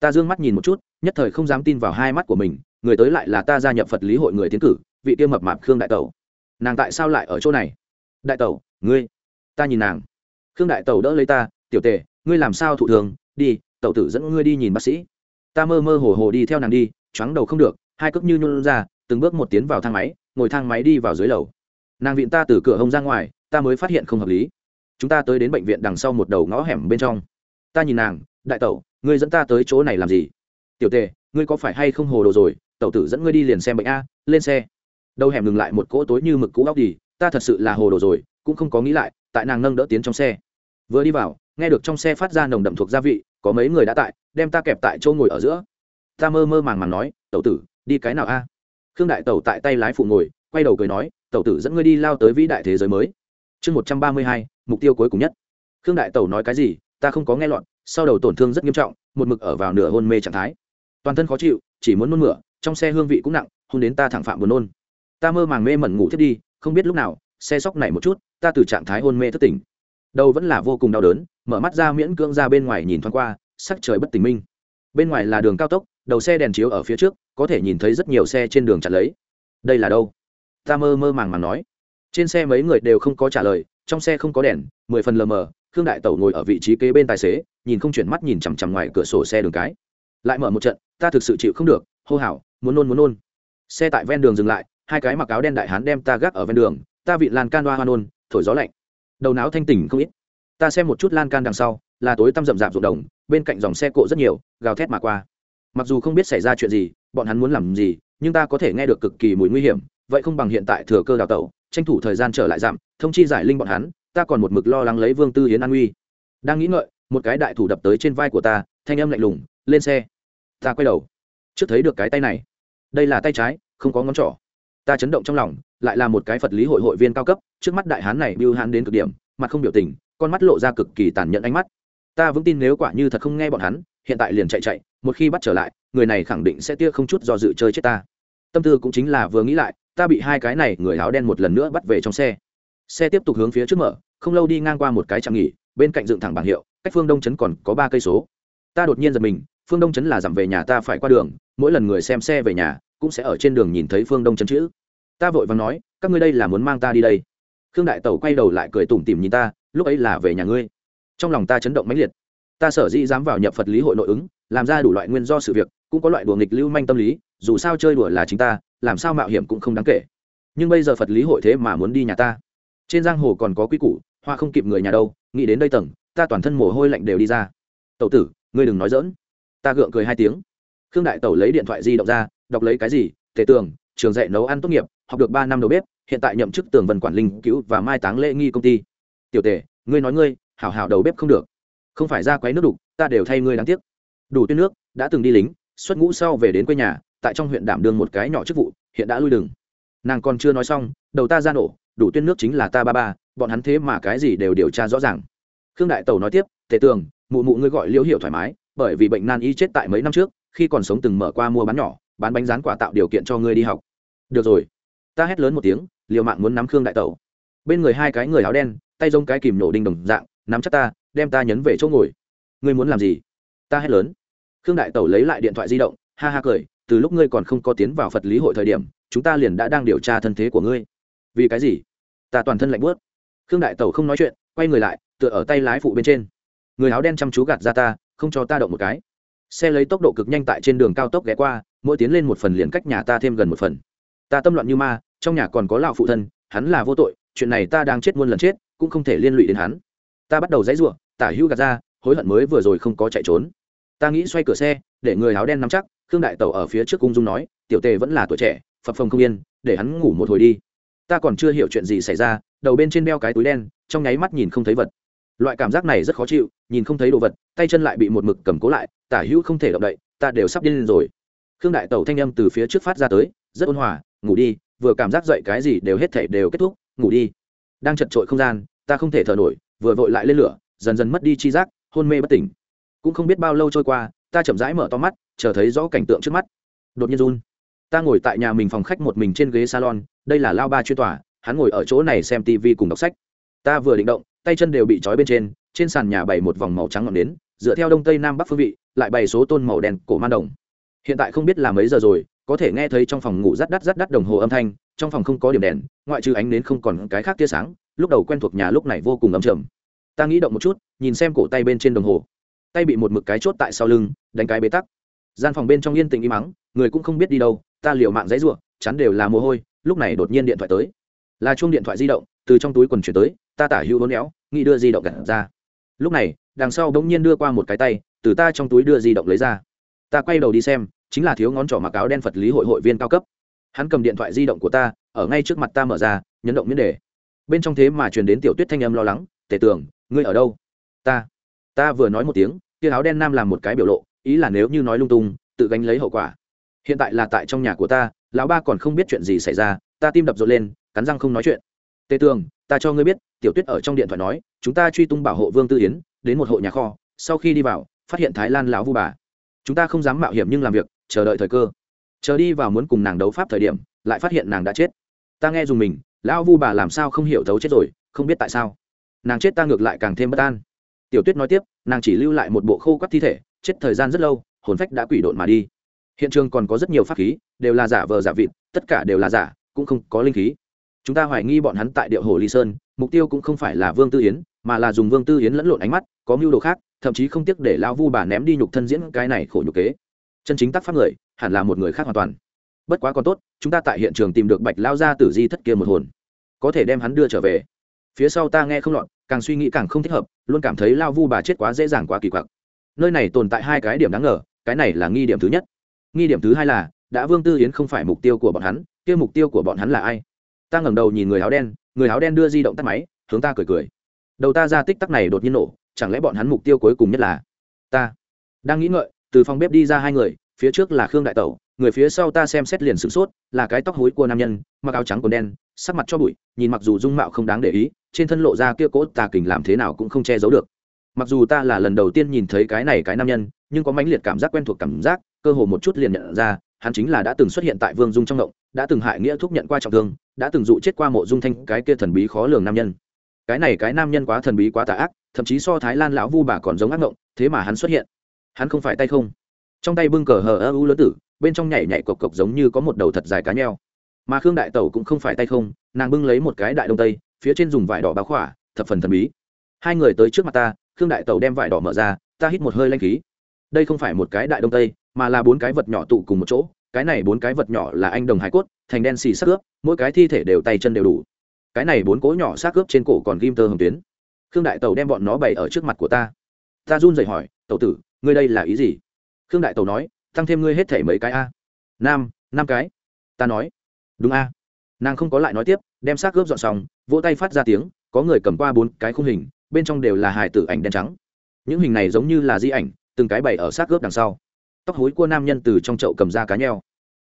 Ta d ư ơ n g mắt nhìn một chút, nhất thời không dám tin vào hai mắt của mình, người tới lại là ta gia nhập phật lý hội người tiến cử vị kia mập mạp khương đại tẩu. Nàng tại sao lại ở chỗ này? Đại tẩu, ngươi, ta nhìn nàng. Khương đại tẩu đỡ lấy ta, tiểu tề, ngươi làm sao thụ thường? Đi, tẩu tử dẫn ngươi đi nhìn bác sĩ. Ta mơ mơ hồ hồ đi theo nàng đi, choáng đầu không được, hai cước như nhôn ra, từng bước một tiến vào thang máy, ngồi thang máy đi vào dưới lầu. Nàng viện ta từ cửa hông ra ngoài, ta mới phát hiện không hợp lý. Chúng ta tới đến bệnh viện đằng sau một đầu ngõ hẻm bên trong. Ta nhìn nàng, đại tẩu, ngươi dẫn ta tới chỗ này làm gì? Tiểu tề, ngươi có phải hay không hồ đồ rồi? Tẩu tử dẫn ngươi đi liền xem bệnh a, lên xe đầu hẻm ngừng lại một cỗ tối như mực cũ góc đi ta thật sự là hồ đồ rồi cũng không có nghĩ lại tại nàng nâng đỡ tiến trong xe. Vừa đi vào nghe được trong xe phát ra nồng đậm thuộc gia vị có mấy người đã tại đem ta kẹp tại chỗ ngồi ở giữa. Ta mơ mơ màng màng nói tẩu tử đi cái nào a? Khương đại tẩu tại tay lái phụ ngồi quay đầu cười nói tẩu tử dẫn ngươi đi lao tới vĩ đại thế giới mới. Chương một trăm ba mươi hai mục tiêu cuối cùng nhất. Khương đại tẩu nói cái gì ta không có nghe loạn, sau đầu tổn thương rất nghiêm trọng một mực ở vào nửa hôn mê trạng thái. Toàn thân khó chịu chỉ muốn nôn mửa trong xe hương vị cũng nặng hôn đến ta thẳng phạm buồn nôn ta mơ màng mê mẩn ngủ thiết đi, không biết lúc nào, xe sóc này một chút, ta từ trạng thái hôn mê thất tỉnh. Đầu vẫn là vô cùng đau đớn, mở mắt ra miễn cưỡng ra bên ngoài nhìn thoáng qua, sắc trời bất tỉnh minh. Bên ngoài là đường cao tốc, đầu xe đèn chiếu ở phía trước, có thể nhìn thấy rất nhiều xe trên đường chặt lấy. Đây là đâu? Ta mơ mơ màng màng nói. Trên xe mấy người đều không có trả lời, trong xe không có đèn, mười phần lờ mờ, khương đại tẩu ngồi ở vị trí kế bên tài xế, nhìn không chuyển mắt nhìn chằm chằm ngoài cửa sổ xe đường cái. Lại mở một trận, ta thực sự chịu không được, hô hào, muốn nôn muốn nôn. Xe tại ven đường dừng lại hai cái mặc áo đen đại hán đem ta gác ở ven đường, ta vị lan can đoa hoa nôn, thổi gió lạnh. Đầu não thanh tỉnh không ít. Ta xem một chút lan can đằng sau, là tối tăm rậm rạp ruộng đồng, bên cạnh dòng xe cộ rất nhiều, gào thét mà qua. Mặc dù không biết xảy ra chuyện gì, bọn hắn muốn làm gì, nhưng ta có thể nghe được cực kỳ mùi nguy hiểm, vậy không bằng hiện tại thừa cơ đào tẩu, tranh thủ thời gian trở lại giảm thông chi giải linh bọn hắn, ta còn một mực lo lắng lấy vương tư hiến an uy đang nghĩ ngợi, một cái đại thủ đập tới trên vai của ta, thanh âm lạnh lùng, lên xe. Ta quay đầu. Trước thấy được cái tay này. Đây là tay trái, không có ngón trỏ ta chấn động trong lòng, lại là một cái phật lý hội hội viên cao cấp, trước mắt đại hán này bưu hán đến cực điểm, mặt không biểu tình, con mắt lộ ra cực kỳ tàn nhẫn ánh mắt. Ta vững tin nếu quả như thật không nghe bọn hắn, hiện tại liền chạy chạy, một khi bắt trở lại, người này khẳng định sẽ tia không chút do dự chơi chết ta. Tâm tư cũng chính là vừa nghĩ lại, ta bị hai cái này người áo đen một lần nữa bắt về trong xe. Xe tiếp tục hướng phía trước mở, không lâu đi ngang qua một cái trạm nghỉ, bên cạnh dựng thẳng bảng hiệu, cách phương đông trấn còn có ba cây số. Ta đột nhiên giật mình, phương đông trấn là dặm về nhà ta phải qua đường, mỗi lần người xem xe về nhà, cũng sẽ ở trên đường nhìn thấy phương đông trấn chữ ta vội vàng nói, các ngươi đây là muốn mang ta đi đây. Khương đại tẩu quay đầu lại cười tủm tỉm nhìn ta, lúc ấy là về nhà ngươi. Trong lòng ta chấn động mãnh liệt. Ta sở dĩ dám vào nhập phật lý hội nội ứng, làm ra đủ loại nguyên do sự việc, cũng có loại đùa nghịch lưu manh tâm lý, dù sao chơi đùa là chính ta, làm sao mạo hiểm cũng không đáng kể. Nhưng bây giờ phật lý hội thế mà muốn đi nhà ta. Trên giang hồ còn có quy củ, hoa không kịp người nhà đâu, nghĩ đến đây tầng, ta toàn thân mồ hôi lạnh đều đi ra. Tẩu tử, ngươi đừng nói dỡn ta gượng cười hai tiếng. Khương đại tẩu lấy điện thoại di động ra, đọc lấy cái gì, tề tường trường dạy nấu ăn tốt nghiệp, học được ba năm đầu bếp, hiện tại nhậm chức tường vần quản linh cứu và mai táng lễ nghi công ty. Tiểu tề ngươi nói ngươi, hảo hảo đầu bếp không được. Không phải ra quấy nước đục, ta đều thay ngươi đáng tiếc. Đủ tuyên nước, đã từng đi lính, xuất ngũ sau về đến quê nhà, tại trong huyện đảm đương một cái nhỏ chức vụ, hiện đã lui đừng nàng còn chưa nói xong, đầu ta ra nổ, đủ tuyên nước chính là ta ba ba, bọn hắn thế mà cái gì đều điều tra rõ ràng. Khương đại tẩu nói tiếp, tề tường, mụ mụ ngươi gọi liễu hiểu thoải mái, bởi vì bệnh nan y chết tại mấy năm trước, khi còn sống từng mở qua mua bán nhỏ, bán bánh rán quả tạo điều kiện cho ngươi đi học được rồi. Ta hét lớn một tiếng, liều mạng muốn nắm khương đại tẩu. Bên người hai cái người áo đen, tay giống cái kìm nổ đinh đồng dạng, nắm chắc ta, đem ta nhấn về chỗ ngồi. Ngươi muốn làm gì? Ta hét lớn. Khương đại tẩu lấy lại điện thoại di động, ha ha cười, từ lúc ngươi còn không có tiến vào phật lý hội thời điểm, chúng ta liền đã đang điều tra thân thế của ngươi. Vì cái gì? Ta toàn thân lạnh bớt khương đại tẩu không nói chuyện, quay người lại, tựa ở tay lái phụ bên trên. Người áo đen chăm chú gạt ra ta, không cho ta động một cái. Xe lấy tốc độ cực nhanh tại trên đường cao tốc ghé qua, mỗi tiến lên một phần liền cách nhà ta thêm gần một phần ta tâm loạn như ma, trong nhà còn có lão phụ thân, hắn là vô tội, chuyện này ta đang chết muôn lần chết, cũng không thể liên lụy đến hắn. Ta bắt đầu dãy ruộng tả hữu gạt ra, hối hận mới vừa rồi không có chạy trốn. Ta nghĩ xoay cửa xe, để người áo đen nắm chắc, khương đại tẩu ở phía trước cung dung nói, tiểu tề vẫn là tuổi trẻ, phập phồng không yên, để hắn ngủ một hồi đi. Ta còn chưa hiểu chuyện gì xảy ra, đầu bên trên đeo cái túi đen, trong nháy mắt nhìn không thấy vật. Loại cảm giác này rất khó chịu, nhìn không thấy đồ vật, tay chân lại bị một mực cầm cố lại, tả hữu không thể động đậy, ta đều sắp điên lên rồi. Khương đại tẩu thanh âm từ phía trước phát ra tới, rất ôn hòa ngủ đi, vừa cảm giác dậy cái gì đều hết thể đều kết thúc, ngủ đi. Đang chật trội không gian, ta không thể thở nổi, vừa vội lại lên lửa, dần dần mất đi chi giác, hôn mê bất tỉnh. Cũng không biết bao lâu trôi qua, ta chậm rãi mở to mắt, chờ thấy rõ cảnh tượng trước mắt. Đột nhiên run. Ta ngồi tại nhà mình phòng khách một mình trên ghế salon, đây là lao ba chuyên tòa, hắn ngồi ở chỗ này xem tv cùng đọc sách. Ta vừa định động, tay chân đều bị trói bên trên trên sàn nhà bày một vòng màu trắng ngọn nến, dựa theo đông tây nam bắc phương vị, lại bày số tôn màu đen cổ man đồng. Hiện tại không biết là mấy giờ rồi có thể nghe thấy trong phòng ngủ rắt đắt rắt đắt đồng hồ âm thanh, trong phòng không có điểm đèn, ngoại trừ ánh nến không còn cái khác tia sáng, lúc đầu quen thuộc nhà lúc này vô cùng ấm trầm. Ta nghĩ động một chút, nhìn xem cổ tay bên trên đồng hồ. Tay bị một mực cái chốt tại sau lưng, đánh cái bế tắc. Gian phòng bên trong yên tĩnh im mắng, người cũng không biết đi đâu, ta liều mạng dãy ruộng chắn đều là mồ hôi, lúc này đột nhiên điện thoại tới. Là chuông điện thoại di động, từ trong túi quần chuyển tới, ta tả hữu hôn éo, nghĩ đưa di động cả ra. Lúc này, đằng sau bỗng nhiên đưa qua một cái tay, từ ta trong túi đưa di động lấy ra. Ta quay đầu đi xem chính là thiếu ngón trỏ mặc áo đen phật lý hội hội viên cao cấp. Hắn cầm điện thoại di động của ta, ở ngay trước mặt ta mở ra, nhấn động miễn đề. Bên trong thế mà truyền đến tiểu tuyết thanh âm lo lắng, Tề tưởng ngươi ở đâu? Ta ta vừa nói một tiếng, kia áo đen nam làm một cái biểu lộ, ý là nếu như nói lung tung, tự gánh lấy hậu quả. Hiện tại là tại trong nhà của ta, lão ba còn không biết chuyện gì xảy ra, ta tim đập rộn lên, cắn răng không nói chuyện. Tề tường, ta cho ngươi biết, tiểu tuyết ở trong điện thoại nói, chúng ta truy tung bảo hộ vương tư yến, đến một hộ nhà kho, sau khi đi vào, phát hiện thái lan lão vu bà. Chúng ta không dám mạo hiểm nhưng làm việc chờ đợi thời cơ. Chờ đi vào muốn cùng nàng đấu pháp thời điểm, lại phát hiện nàng đã chết. Ta nghe dùng mình, lão vu bà làm sao không hiểu thấu chết rồi, không biết tại sao. Nàng chết ta ngược lại càng thêm bất an. Tiểu tuyết nói tiếp, nàng chỉ lưu lại một bộ khô quắt thi thể, chết thời gian rất lâu, hồn phách đã quỷ độn mà đi. Hiện trường còn có rất nhiều pháp khí, đều là giả vờ giả vịt, tất cả đều là giả, cũng không có linh khí. Chúng ta hoài nghi bọn hắn tại điệu hồ ly sơn, mục tiêu cũng không phải là vương tư yến, mà là dùng vương tư yến lẫn lộn ánh mắt, có mưu đồ khác, thậm chí không tiếc để Lão vu bà ném đi nhục thân diễn cái này khổ nhục kế chân chính tác pháp người, hẳn là một người khác hoàn toàn. Bất quá còn tốt, chúng ta tại hiện trường tìm được bạch lao ra tử di thất kia một hồn. Có thể đem hắn đưa trở về. Phía sau ta nghe không lọt, càng suy nghĩ càng không thích hợp, luôn cảm thấy lao vu bà chết quá dễ dàng quá kỳ quặc. Nơi này tồn tại hai cái điểm đáng ngờ, cái này là nghi điểm thứ nhất. Nghi điểm thứ hai là, đã vương tư yến không phải mục tiêu của bọn hắn, kia mục tiêu của bọn hắn là ai? Ta ngẩng đầu nhìn người áo đen, người áo đen đưa di động tắt máy, hướng ta cười cười. Đầu ta ra tích tắc này đột nhiên nổ, chẳng lẽ bọn hắn mục tiêu cuối cùng nhất là ta? Đang nghĩ ngợi từ phòng bếp đi ra hai người, phía trước là khương đại tẩu, người phía sau ta xem xét liền sửng sốt, là cái tóc hối của nam nhân, mặc áo trắng còn đen, sắc mặt cho bụi, nhìn mặc dù dung mạo không đáng để ý, trên thân lộ ra kia cốt tà kình làm thế nào cũng không che giấu được. Mặc dù ta là lần đầu tiên nhìn thấy cái này cái nam nhân, nhưng có mãnh liệt cảm giác quen thuộc cảm giác, cơ hồ một chút liền nhận ra, hắn chính là đã từng xuất hiện tại vương dung trong động, đã từng hại nghĩa thúc nhận qua trọng thương, đã từng dụ chết qua mộ dung thanh, cái kia thần bí khó lường nam nhân. Cái này cái nam nhân quá thần bí quá tà ác, thậm chí so thái lan lão vu bà còn giống ác ngộng, thế mà hắn xuất hiện hắn không phải tay không. Trong tay bưng cờ hờ ơ u lớn tử, bên trong nhảy nhảy cộc cộc giống như có một đầu thật dài cá nheo. Mà khương đại tẩu cũng không phải tay không, nàng bưng lấy một cái đại đông tây, phía trên dùng vải đỏ báo khỏa, thập phần thần bí. Hai người tới trước mặt ta, khương đại tẩu đem vải đỏ mở ra, ta hít một hơi lanh khí. Đây không phải một cái đại đông tây, mà là bốn cái vật nhỏ tụ cùng một chỗ, cái này bốn cái vật nhỏ là anh đồng hải cốt, thành đen xì sắc ướp, mỗi cái thi thể đều tay chân đều đủ. Cái này bốn cố nhỏ xác ướp trên cổ còn ghim tơ hồng tuyến. Khương đại tẩu đem bọn nó bày ở trước mặt của ta. Ta run rẩy hỏi, tẩu tử ngươi đây là ý gì? Khương đại tẩu nói, tăng thêm ngươi hết thể mấy cái a. Nam, năm cái. Ta nói. Đúng a. Nàng không có lại nói tiếp, đem xác gớp dọn xong, vỗ tay phát ra tiếng, có người cầm qua bốn cái khung hình, bên trong đều là hài tử ảnh đen trắng. Những hình này giống như là di ảnh, từng cái bày ở xác gớp đằng sau. Tóc hối của nam nhân từ trong chậu cầm ra cá nheo.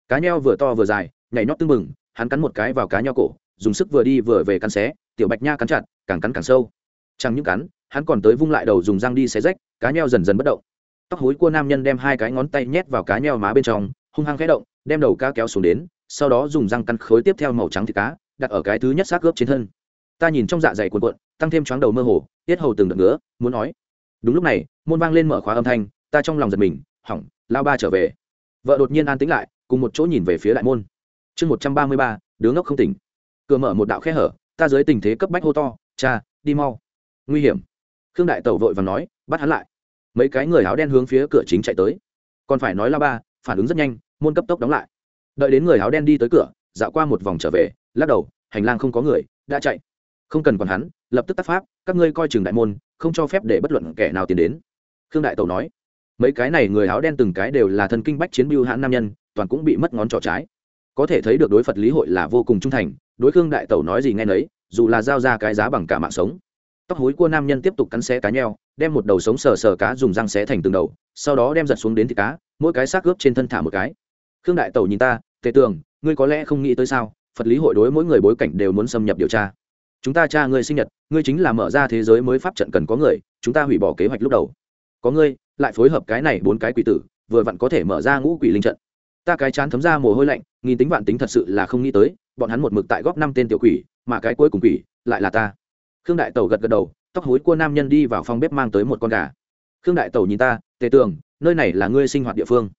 Cá nheo vừa to vừa dài, nhảy nhót tưng mừng hắn cắn một cái vào cá nheo cổ, dùng sức vừa đi vừa về cắn xé, tiểu bạch nha cắn chặt, càng cắn càng sâu. Chẳng những cắn, hắn còn tới vung lại đầu dùng răng đi xé rách, cá nheo dần dần bất động tóc hối của nam nhân đem hai cái ngón tay nhét vào cá nheo má bên trong, hung hăng khẽ động, đem đầu cá kéo xuống đến, sau đó dùng răng cắn khối tiếp theo màu trắng thịt cá, đặt ở cái thứ nhất xác ướp trên thân. Ta nhìn trong dạ dày cuộn cuộn, tăng thêm chóng đầu mơ hồ, tiết hầu từng đợt ngứa, muốn nói. Đúng lúc này, môn vang lên mở khóa âm thanh, ta trong lòng giật mình, hỏng, lao ba trở về. Vợ đột nhiên an tính lại, cùng một chỗ nhìn về phía đại môn. Chương một trăm ba mươi ba, đứa ngốc không tỉnh. Cửa mở một đạo khe hở, ta dưới tình thế cấp bách hô to, cha, đi mau. Nguy hiểm. Khương đại tẩu vội và nói, bắt hắn lại mấy cái người áo đen hướng phía cửa chính chạy tới. Còn phải nói la ba, phản ứng rất nhanh, môn cấp tốc đóng lại. Đợi đến người áo đen đi tới cửa, dạo qua một vòng trở về, lắc đầu, hành lang không có người, đã chạy. Không cần còn hắn, lập tức tác pháp, các ngươi coi chừng đại môn, không cho phép để bất luận kẻ nào tiến đến. Khương đại tẩu nói. Mấy cái này người áo đen từng cái đều là thân kinh bách chiến biêu hãn nam nhân, toàn cũng bị mất ngón trỏ trái. Có thể thấy được đối phật lý hội là vô cùng trung thành, đối khương đại tẩu nói gì nghe nấy, dù là giao ra cái giá bằng cả mạng sống. Tóc hối của nam nhân tiếp tục cắn xé cá nheo đem một đầu sống sờ sờ cá dùng răng xé thành từng đầu, sau đó đem giật xuống đến thịt cá, mỗi cái xác ướp trên thân thả một cái. Khương đại tẩu nhìn ta, tề tường, ngươi có lẽ không nghĩ tới sao, phật lý hội đối mỗi người bối cảnh đều muốn xâm nhập điều tra. Chúng ta cha ngươi sinh nhật, ngươi chính là mở ra thế giới mới pháp trận cần có người, chúng ta hủy bỏ kế hoạch lúc đầu. Có ngươi, lại phối hợp cái này bốn cái quỷ tử, vừa vặn có thể mở ra ngũ quỷ linh trận. Ta cái chán thấm ra mồ hôi lạnh, nghìn tính vạn tính thật sự là không nghĩ tới, bọn hắn một mực tại góp năm tên tiểu quỷ, mà cái cuối cùng quỷ lại là ta. Khương đại tẩu gật gật đầu tóc hối của nam nhân đi vào phòng bếp mang tới một con gà. Khương đại tẩu nhìn ta, tề tường, nơi này là ngươi sinh hoạt địa phương,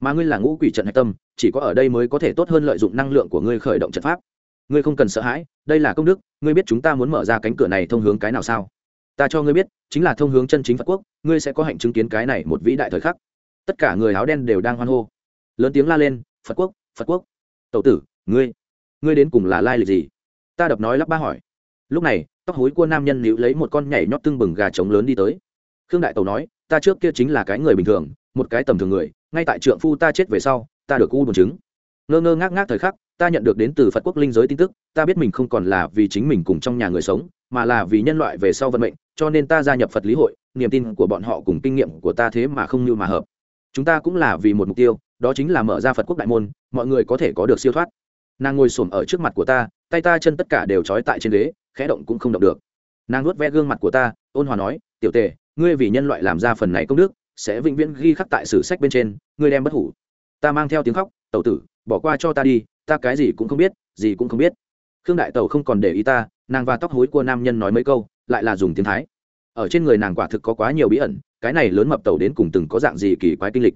mà ngươi là ngũ quỷ trận hạch tâm, chỉ có ở đây mới có thể tốt hơn lợi dụng năng lượng của ngươi khởi động trận pháp. Ngươi không cần sợ hãi, đây là công đức, ngươi biết chúng ta muốn mở ra cánh cửa này thông hướng cái nào sao? Ta cho ngươi biết, chính là thông hướng chân chính phật quốc, ngươi sẽ có hạnh chứng kiến cái này một vĩ đại thời khắc. Tất cả người áo đen đều đang hoan hô. Lớn tiếng la lên, phật quốc phật quốc. Tẩu tử, ngươi ngươi đến cùng là lai lịch gì? Ta đập nói lắp ba hỏi. Lúc này tóc hối của nam nhân níu lấy một con nhảy nhót tưng bừng gà trống lớn đi tới. Khương đại tẩu nói, ta trước kia chính là cái người bình thường, một cái tầm thường người, ngay tại trượng phu ta chết về sau, ta được u buồn chứng. Ngơ ngơ ngác ngác thời khắc, ta nhận được đến từ phật quốc linh giới tin tức, ta biết mình không còn là vì chính mình cùng trong nhà người sống, mà là vì nhân loại về sau vận mệnh, cho nên ta gia nhập phật lý hội, niềm tin của bọn họ cùng kinh nghiệm của ta thế mà không như mà hợp. Chúng ta cũng là vì một mục tiêu, đó chính là mở ra phật quốc đại môn, mọi người có thể có được siêu thoát. Nàng ngồi s ổ m ở trước mặt của ta tay ta chân tất cả đều trói tại trên ghế, khẽ động cũng không động được. Nàng nuốt ve gương mặt của ta, ôn hòa nói, tiểu tề, ngươi vì nhân loại làm ra phần này công đức, sẽ vĩnh viễn ghi khắc tại sử sách bên trên, ngươi đem bất hủ. Ta mang theo tiếng khóc, tẩu tử, bỏ qua cho ta đi, ta cái gì cũng không biết, gì cũng không biết. Khương đại tẩu không còn để ý ta, nàng và tóc hối của nam nhân nói mấy câu, lại là dùng tiếng thái. Ở trên người nàng quả thực có quá nhiều bí ẩn, cái này lớn mập tẩu đến cùng từng có dạng gì kỳ quái kinh lịch.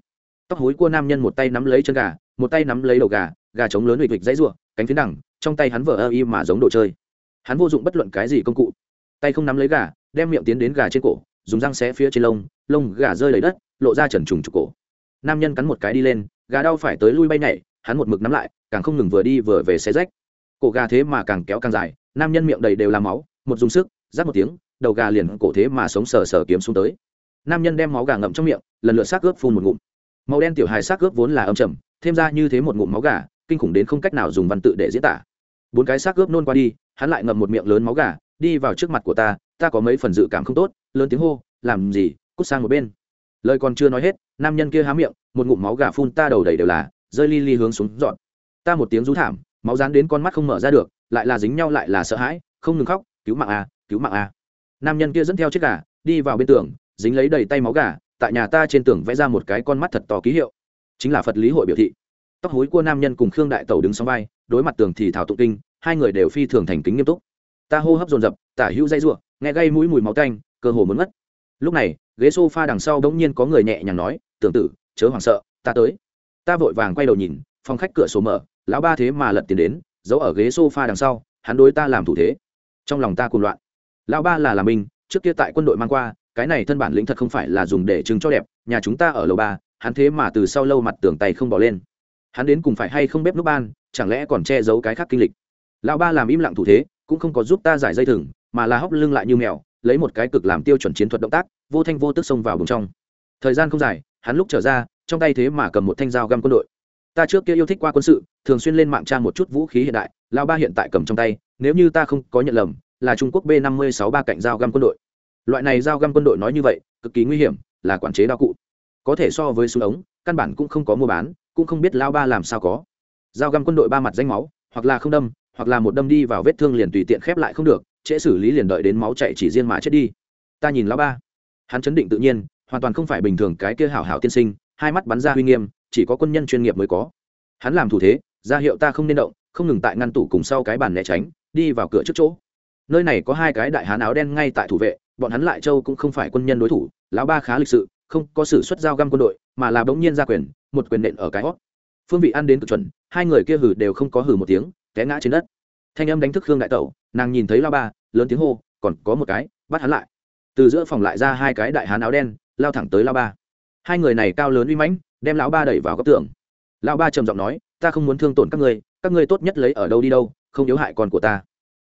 Tóc hối của nam nhân một tay nắm lấy chân gà, một tay nắm lấy đầu gà gà trống lớn huỵch huỵch dãy rủa, cánh phiến đằng trong tay hắn vờ ơ y mà giống đồ chơi. Hắn vô dụng bất luận cái gì công cụ. Tay không nắm lấy gà đem miệng tiến đến gà trên cổ dùng răng xé phía trên lông lông gà rơi lấy đất lộ ra trần trùng trục cổ. Nam nhân cắn một cái đi lên gà đau phải tới lui bay nhảy hắn một mực nắm lại càng không ngừng vừa đi vừa về xé rách. Cổ gà thế mà càng kéo càng dài nam nhân miệng đầy đều là máu một dùng sức rắc một tiếng đầu gà liền cổ thế mà sống sờ sờ kiếm xuống tới. Nam nhân đem máu gà ngậm trong miệng lần lượt xác ướp phun một ngụm. Màu đen tiểu hài xác ướp vốn là âm trầm thêm ra như thế một ngụm máu gà kinh khủng đến không cách nào dùng văn tự để diễn tả. Bốn cái xác ướp nôn qua đi hắn lại ngậm một miệng lớn máu gà đi vào trước mặt của ta ta có mấy phần dự cảm không tốt lớn tiếng hô làm gì cút sang một bên. Lời còn chưa nói hết nam nhân kia há miệng một ngụm máu gà phun ta đầu đầy đều là rơi li li hướng xuống dọn. Ta một tiếng rú thảm máu dán đến con mắt không mở ra được lại là dính nhau lại là sợ hãi không ngừng khóc cứu mạng à, cứu mạng à. nam nhân kia dẫn theo chiếc gà đi vào bên tường dính lấy đầy tay máu gà tại nhà ta trên tường vẽ ra một cái con mắt thật to ký hiệu chính là phật lý hội biểu thị tóc hối của nam nhân cùng khương đại tẩu đứng sau vai, đối mặt tường thì thảo tụng kinh, hai người đều phi thường thành kính nghiêm túc. Ta hô hấp dồn dập, tả hữu dây ruộng nghe gây mũi mùi máu tanh, cơ hồ muốn mất lúc này, ghế s o f a đằng sau bỗng nhiên có người nhẹ nhàng nói, tưởng tử, chớ hoảng sợ, ta tới. Ta vội vàng quay đầu nhìn, phòng khách cửa sổ mở, lão ba thế mà lật tiền đến, giấu ở ghế s o f a đằng sau, hắn đối ta làm thủ thế. Trong lòng ta cùng loạn. Lão ba là làm mình trước kia tại quân đội mang qua, cái này thân bản lĩnh thật không phải là dùng để chứng cho đẹp, nhà chúng ta ở lầu ba, hắn thế mà từ sau lâu mặt tường tay không bỏ lên hắn đến cùng phải hay không bếp núp ban, chẳng lẽ còn che giấu cái khác kinh lịch? Lão ba làm im lặng thủ thế, cũng không có giúp ta giải dây thừng, mà là hóc lưng lại như mèo, lấy một cái cực làm tiêu chuẩn chiến thuật động tác, vô thanh vô tức xông vào bùng trong. Thời gian không dài, hắn lúc trở ra, trong tay thế mà cầm một thanh dao găm quân đội. Ta trước kia yêu thích qua quân sự, thường xuyên lên mạng tra một chút vũ khí hiện đại, lão ba hiện tại cầm trong tay, nếu như ta không có nhận lầm, là trung quốc b năm mươi sáu ba cạnh dao găm quân đội. Loại này dao găm quân đội nói như vậy, cực kỳ nguy hiểm, là quản chế đao cụ. Có thể so với súng ống, căn bản cũng không có mua bán cũng không biết lao ba làm sao có. Dao găm quân đội ba mặt danh máu, hoặc là không đâm, hoặc là một đâm đi vào vết thương liền tùy tiện khép lại không được, trễ xử lý liền đợi đến máu chạy chỉ riêng mà chết đi. Ta nhìn lao ba. Hắn chấn định tự nhiên, hoàn toàn không phải bình thường cái kia hảo hảo tiên sinh, hai mắt bắn ra uy nghiêm, chỉ có quân nhân chuyên nghiệp mới có. Hắn làm thủ thế, ra hiệu ta không nên động, không ngừng tại ngăn tủ cùng sau cái bàn né tránh, đi vào cửa trước chỗ. Nơi này có hai cái đại hán áo đen ngay tại thủ vệ, bọn hắn lại châu cũng không phải quân nhân đối thủ, lão ba khá lịch sự không có sự xuất giao găm quân đội, mà là bỗng nhiên ra quyền, một quyền nện ở cái hót. Phương vị ăn đến cực chuẩn, hai người kia hử đều không có hử một tiếng, té ngã trên đất. Thanh âm đánh thức khương đại tẩu, nàng nhìn thấy lao ba, lớn tiếng hô, còn có một cái, bắt hắn lại. Từ giữa phòng lại ra hai cái đại hán áo đen, lao thẳng tới lao ba. Hai người này cao lớn uy mãnh, đem lão ba đẩy vào góc tường. Lão ba trầm giọng nói, ta không muốn thương tổn các ngươi các ngươi tốt nhất lấy ở đâu đi đâu, không yếu hại con của ta.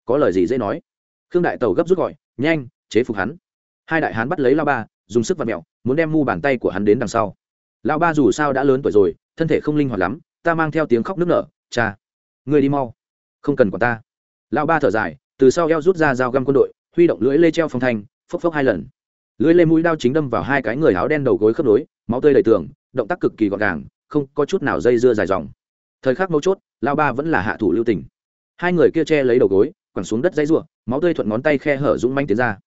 Có lời gì dễ nói. Khương đại tẩu gấp rút gọi, nhanh, chế phục hắn. Hai đại hán bắt lấy lao ba dùng sức vặt mẹo, muốn đem mu bàn tay của hắn đến đằng sau. Lão ba dù sao đã lớn tuổi rồi, thân thể không linh hoạt lắm, ta mang theo tiếng khóc nức nở, cha người đi mau, không cần quả ta. Lão ba thở dài, từ sau eo rút ra dao găm quân đội, huy động lưỡi lê treo phong thanh, phốc phốc hai lần. Lưỡi lê mũi đao chính đâm vào hai cái người áo đen đầu gối khớp nối, máu tươi đầy tường, động tác cực kỳ gọn gàng, không có chút nào dây dưa dài dòng. Thời khắc mấu chốt lao ba vẫn là hạ thủ lưu tình. Hai người kia che lấy đầu gối, quẳng xuống đất dãy ruộng, máu tươi thuận ngón tay khe hở dũng manh tiến ra.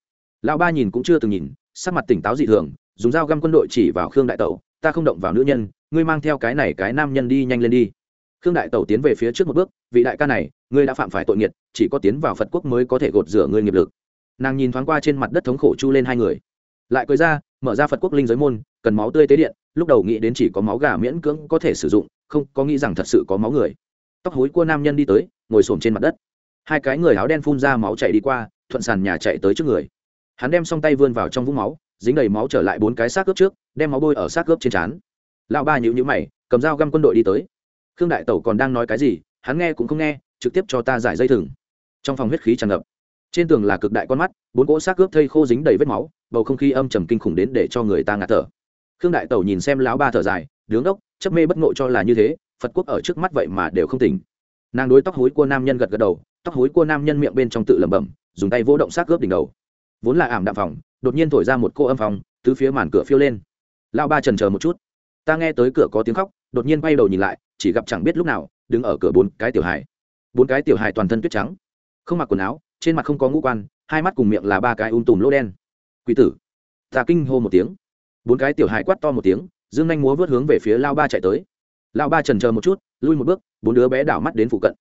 Lão ba nhìn cũng chưa từng nhìn sắc mặt tỉnh táo dị thường, dùng dao găm quân đội chỉ vào khương đại tẩu, ta không động vào nữ nhân, ngươi mang theo cái này cái nam nhân đi nhanh lên đi. Khương đại tẩu tiến về phía trước một bước, vị đại ca này, ngươi đã phạm phải tội nghiệt, chỉ có tiến vào phật quốc mới có thể gột rửa ngươi nghiệp lực. Nàng nhìn thoáng qua trên mặt đất thống khổ chu lên hai người, lại cười ra, mở ra phật quốc linh giới môn, cần máu tươi tế điện, lúc đầu nghĩ đến chỉ có máu gà miễn cưỡng có thể sử dụng, không có nghĩ rằng thật sự có máu người. Tóc hối của nam nhân đi tới, ngồi xổm trên mặt đất. Hai cái người áo đen phun ra máu chạy đi qua, thuận sàn nhà chạy tới trước người hắn đem xong tay vươn vào trong vũng máu, dính đầy máu trở lại bốn cái xác cướp trước, đem máu bôi ở xác cướp trên trán. Lão ba nhịu nhữ mày, cầm dao găm quân đội đi tới. Khương đại tẩu còn đang nói cái gì, hắn nghe cũng không nghe, trực tiếp cho ta giải dây thừng. Trong phòng huyết khí tràn ngập. Trên tường là cực đại con mắt, bốn cỗ xác cướp thây khô dính đầy vết máu, bầu không khí âm trầm kinh khủng đến để cho người ta ngạt thở. Khương đại tẩu nhìn xem lão ba thở dài, đứng đốc, chấp mê bất ngộ cho là như thế, phật quốc ở trước mắt vậy mà đều không tỉnh. Nàng đối tóc hối của nam nhân gật gật đầu, tóc hối của nam nhân miệng bên trong tự lẩm bẩm, dùng tay vỗ động xác cướp đỉnh đầu vốn là ảm đạm phòng, đột nhiên thổi ra một cô âm phòng tứ phía màn cửa phiêu lên. Lão ba trần chờ một chút. Ta nghe tới cửa có tiếng khóc, đột nhiên bay đầu nhìn lại, chỉ gặp chẳng biết lúc nào, đứng ở cửa bốn cái tiểu hài. Bốn cái tiểu hài toàn thân tuyết trắng, không mặc quần áo, trên mặt không có ngũ quan, hai mắt cùng miệng là ba cái um tùm lỗ đen. Quỷ tử. Ta kinh hô một tiếng. Bốn cái tiểu hài quát to một tiếng, dương nhanh múa vớt hướng về phía lao ba chạy tới. Lao ba trần chờ một chút, lui một bước, bốn đứa bé đảo mắt đến phụ cận.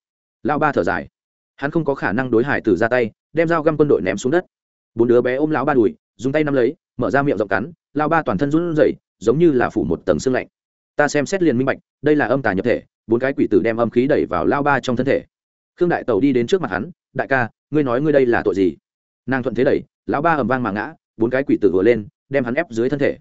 Lao ba thở dài. Hắn không có khả năng đối hải tử ra tay, đem dao găm quân đội ném xuống đất bốn đứa bé ôm lão ba đùi, dùng tay nắm lấy, mở ra miệng rộng cắn lao ba toàn thân run rẩy, giống như là phủ một tầng xương lạnh. Ta xem xét liền minh bạch, đây là âm tà nhập thể, bốn cái quỷ tử đem âm khí đẩy vào lao ba trong thân thể. Khương đại tẩu đi đến trước mặt hắn, đại ca, ngươi nói ngươi đây là tội gì? Nàng thuận thế đẩy, lão ba ầm vang mà ngã, bốn cái quỷ tử vừa lên, đem hắn ép dưới thân thể.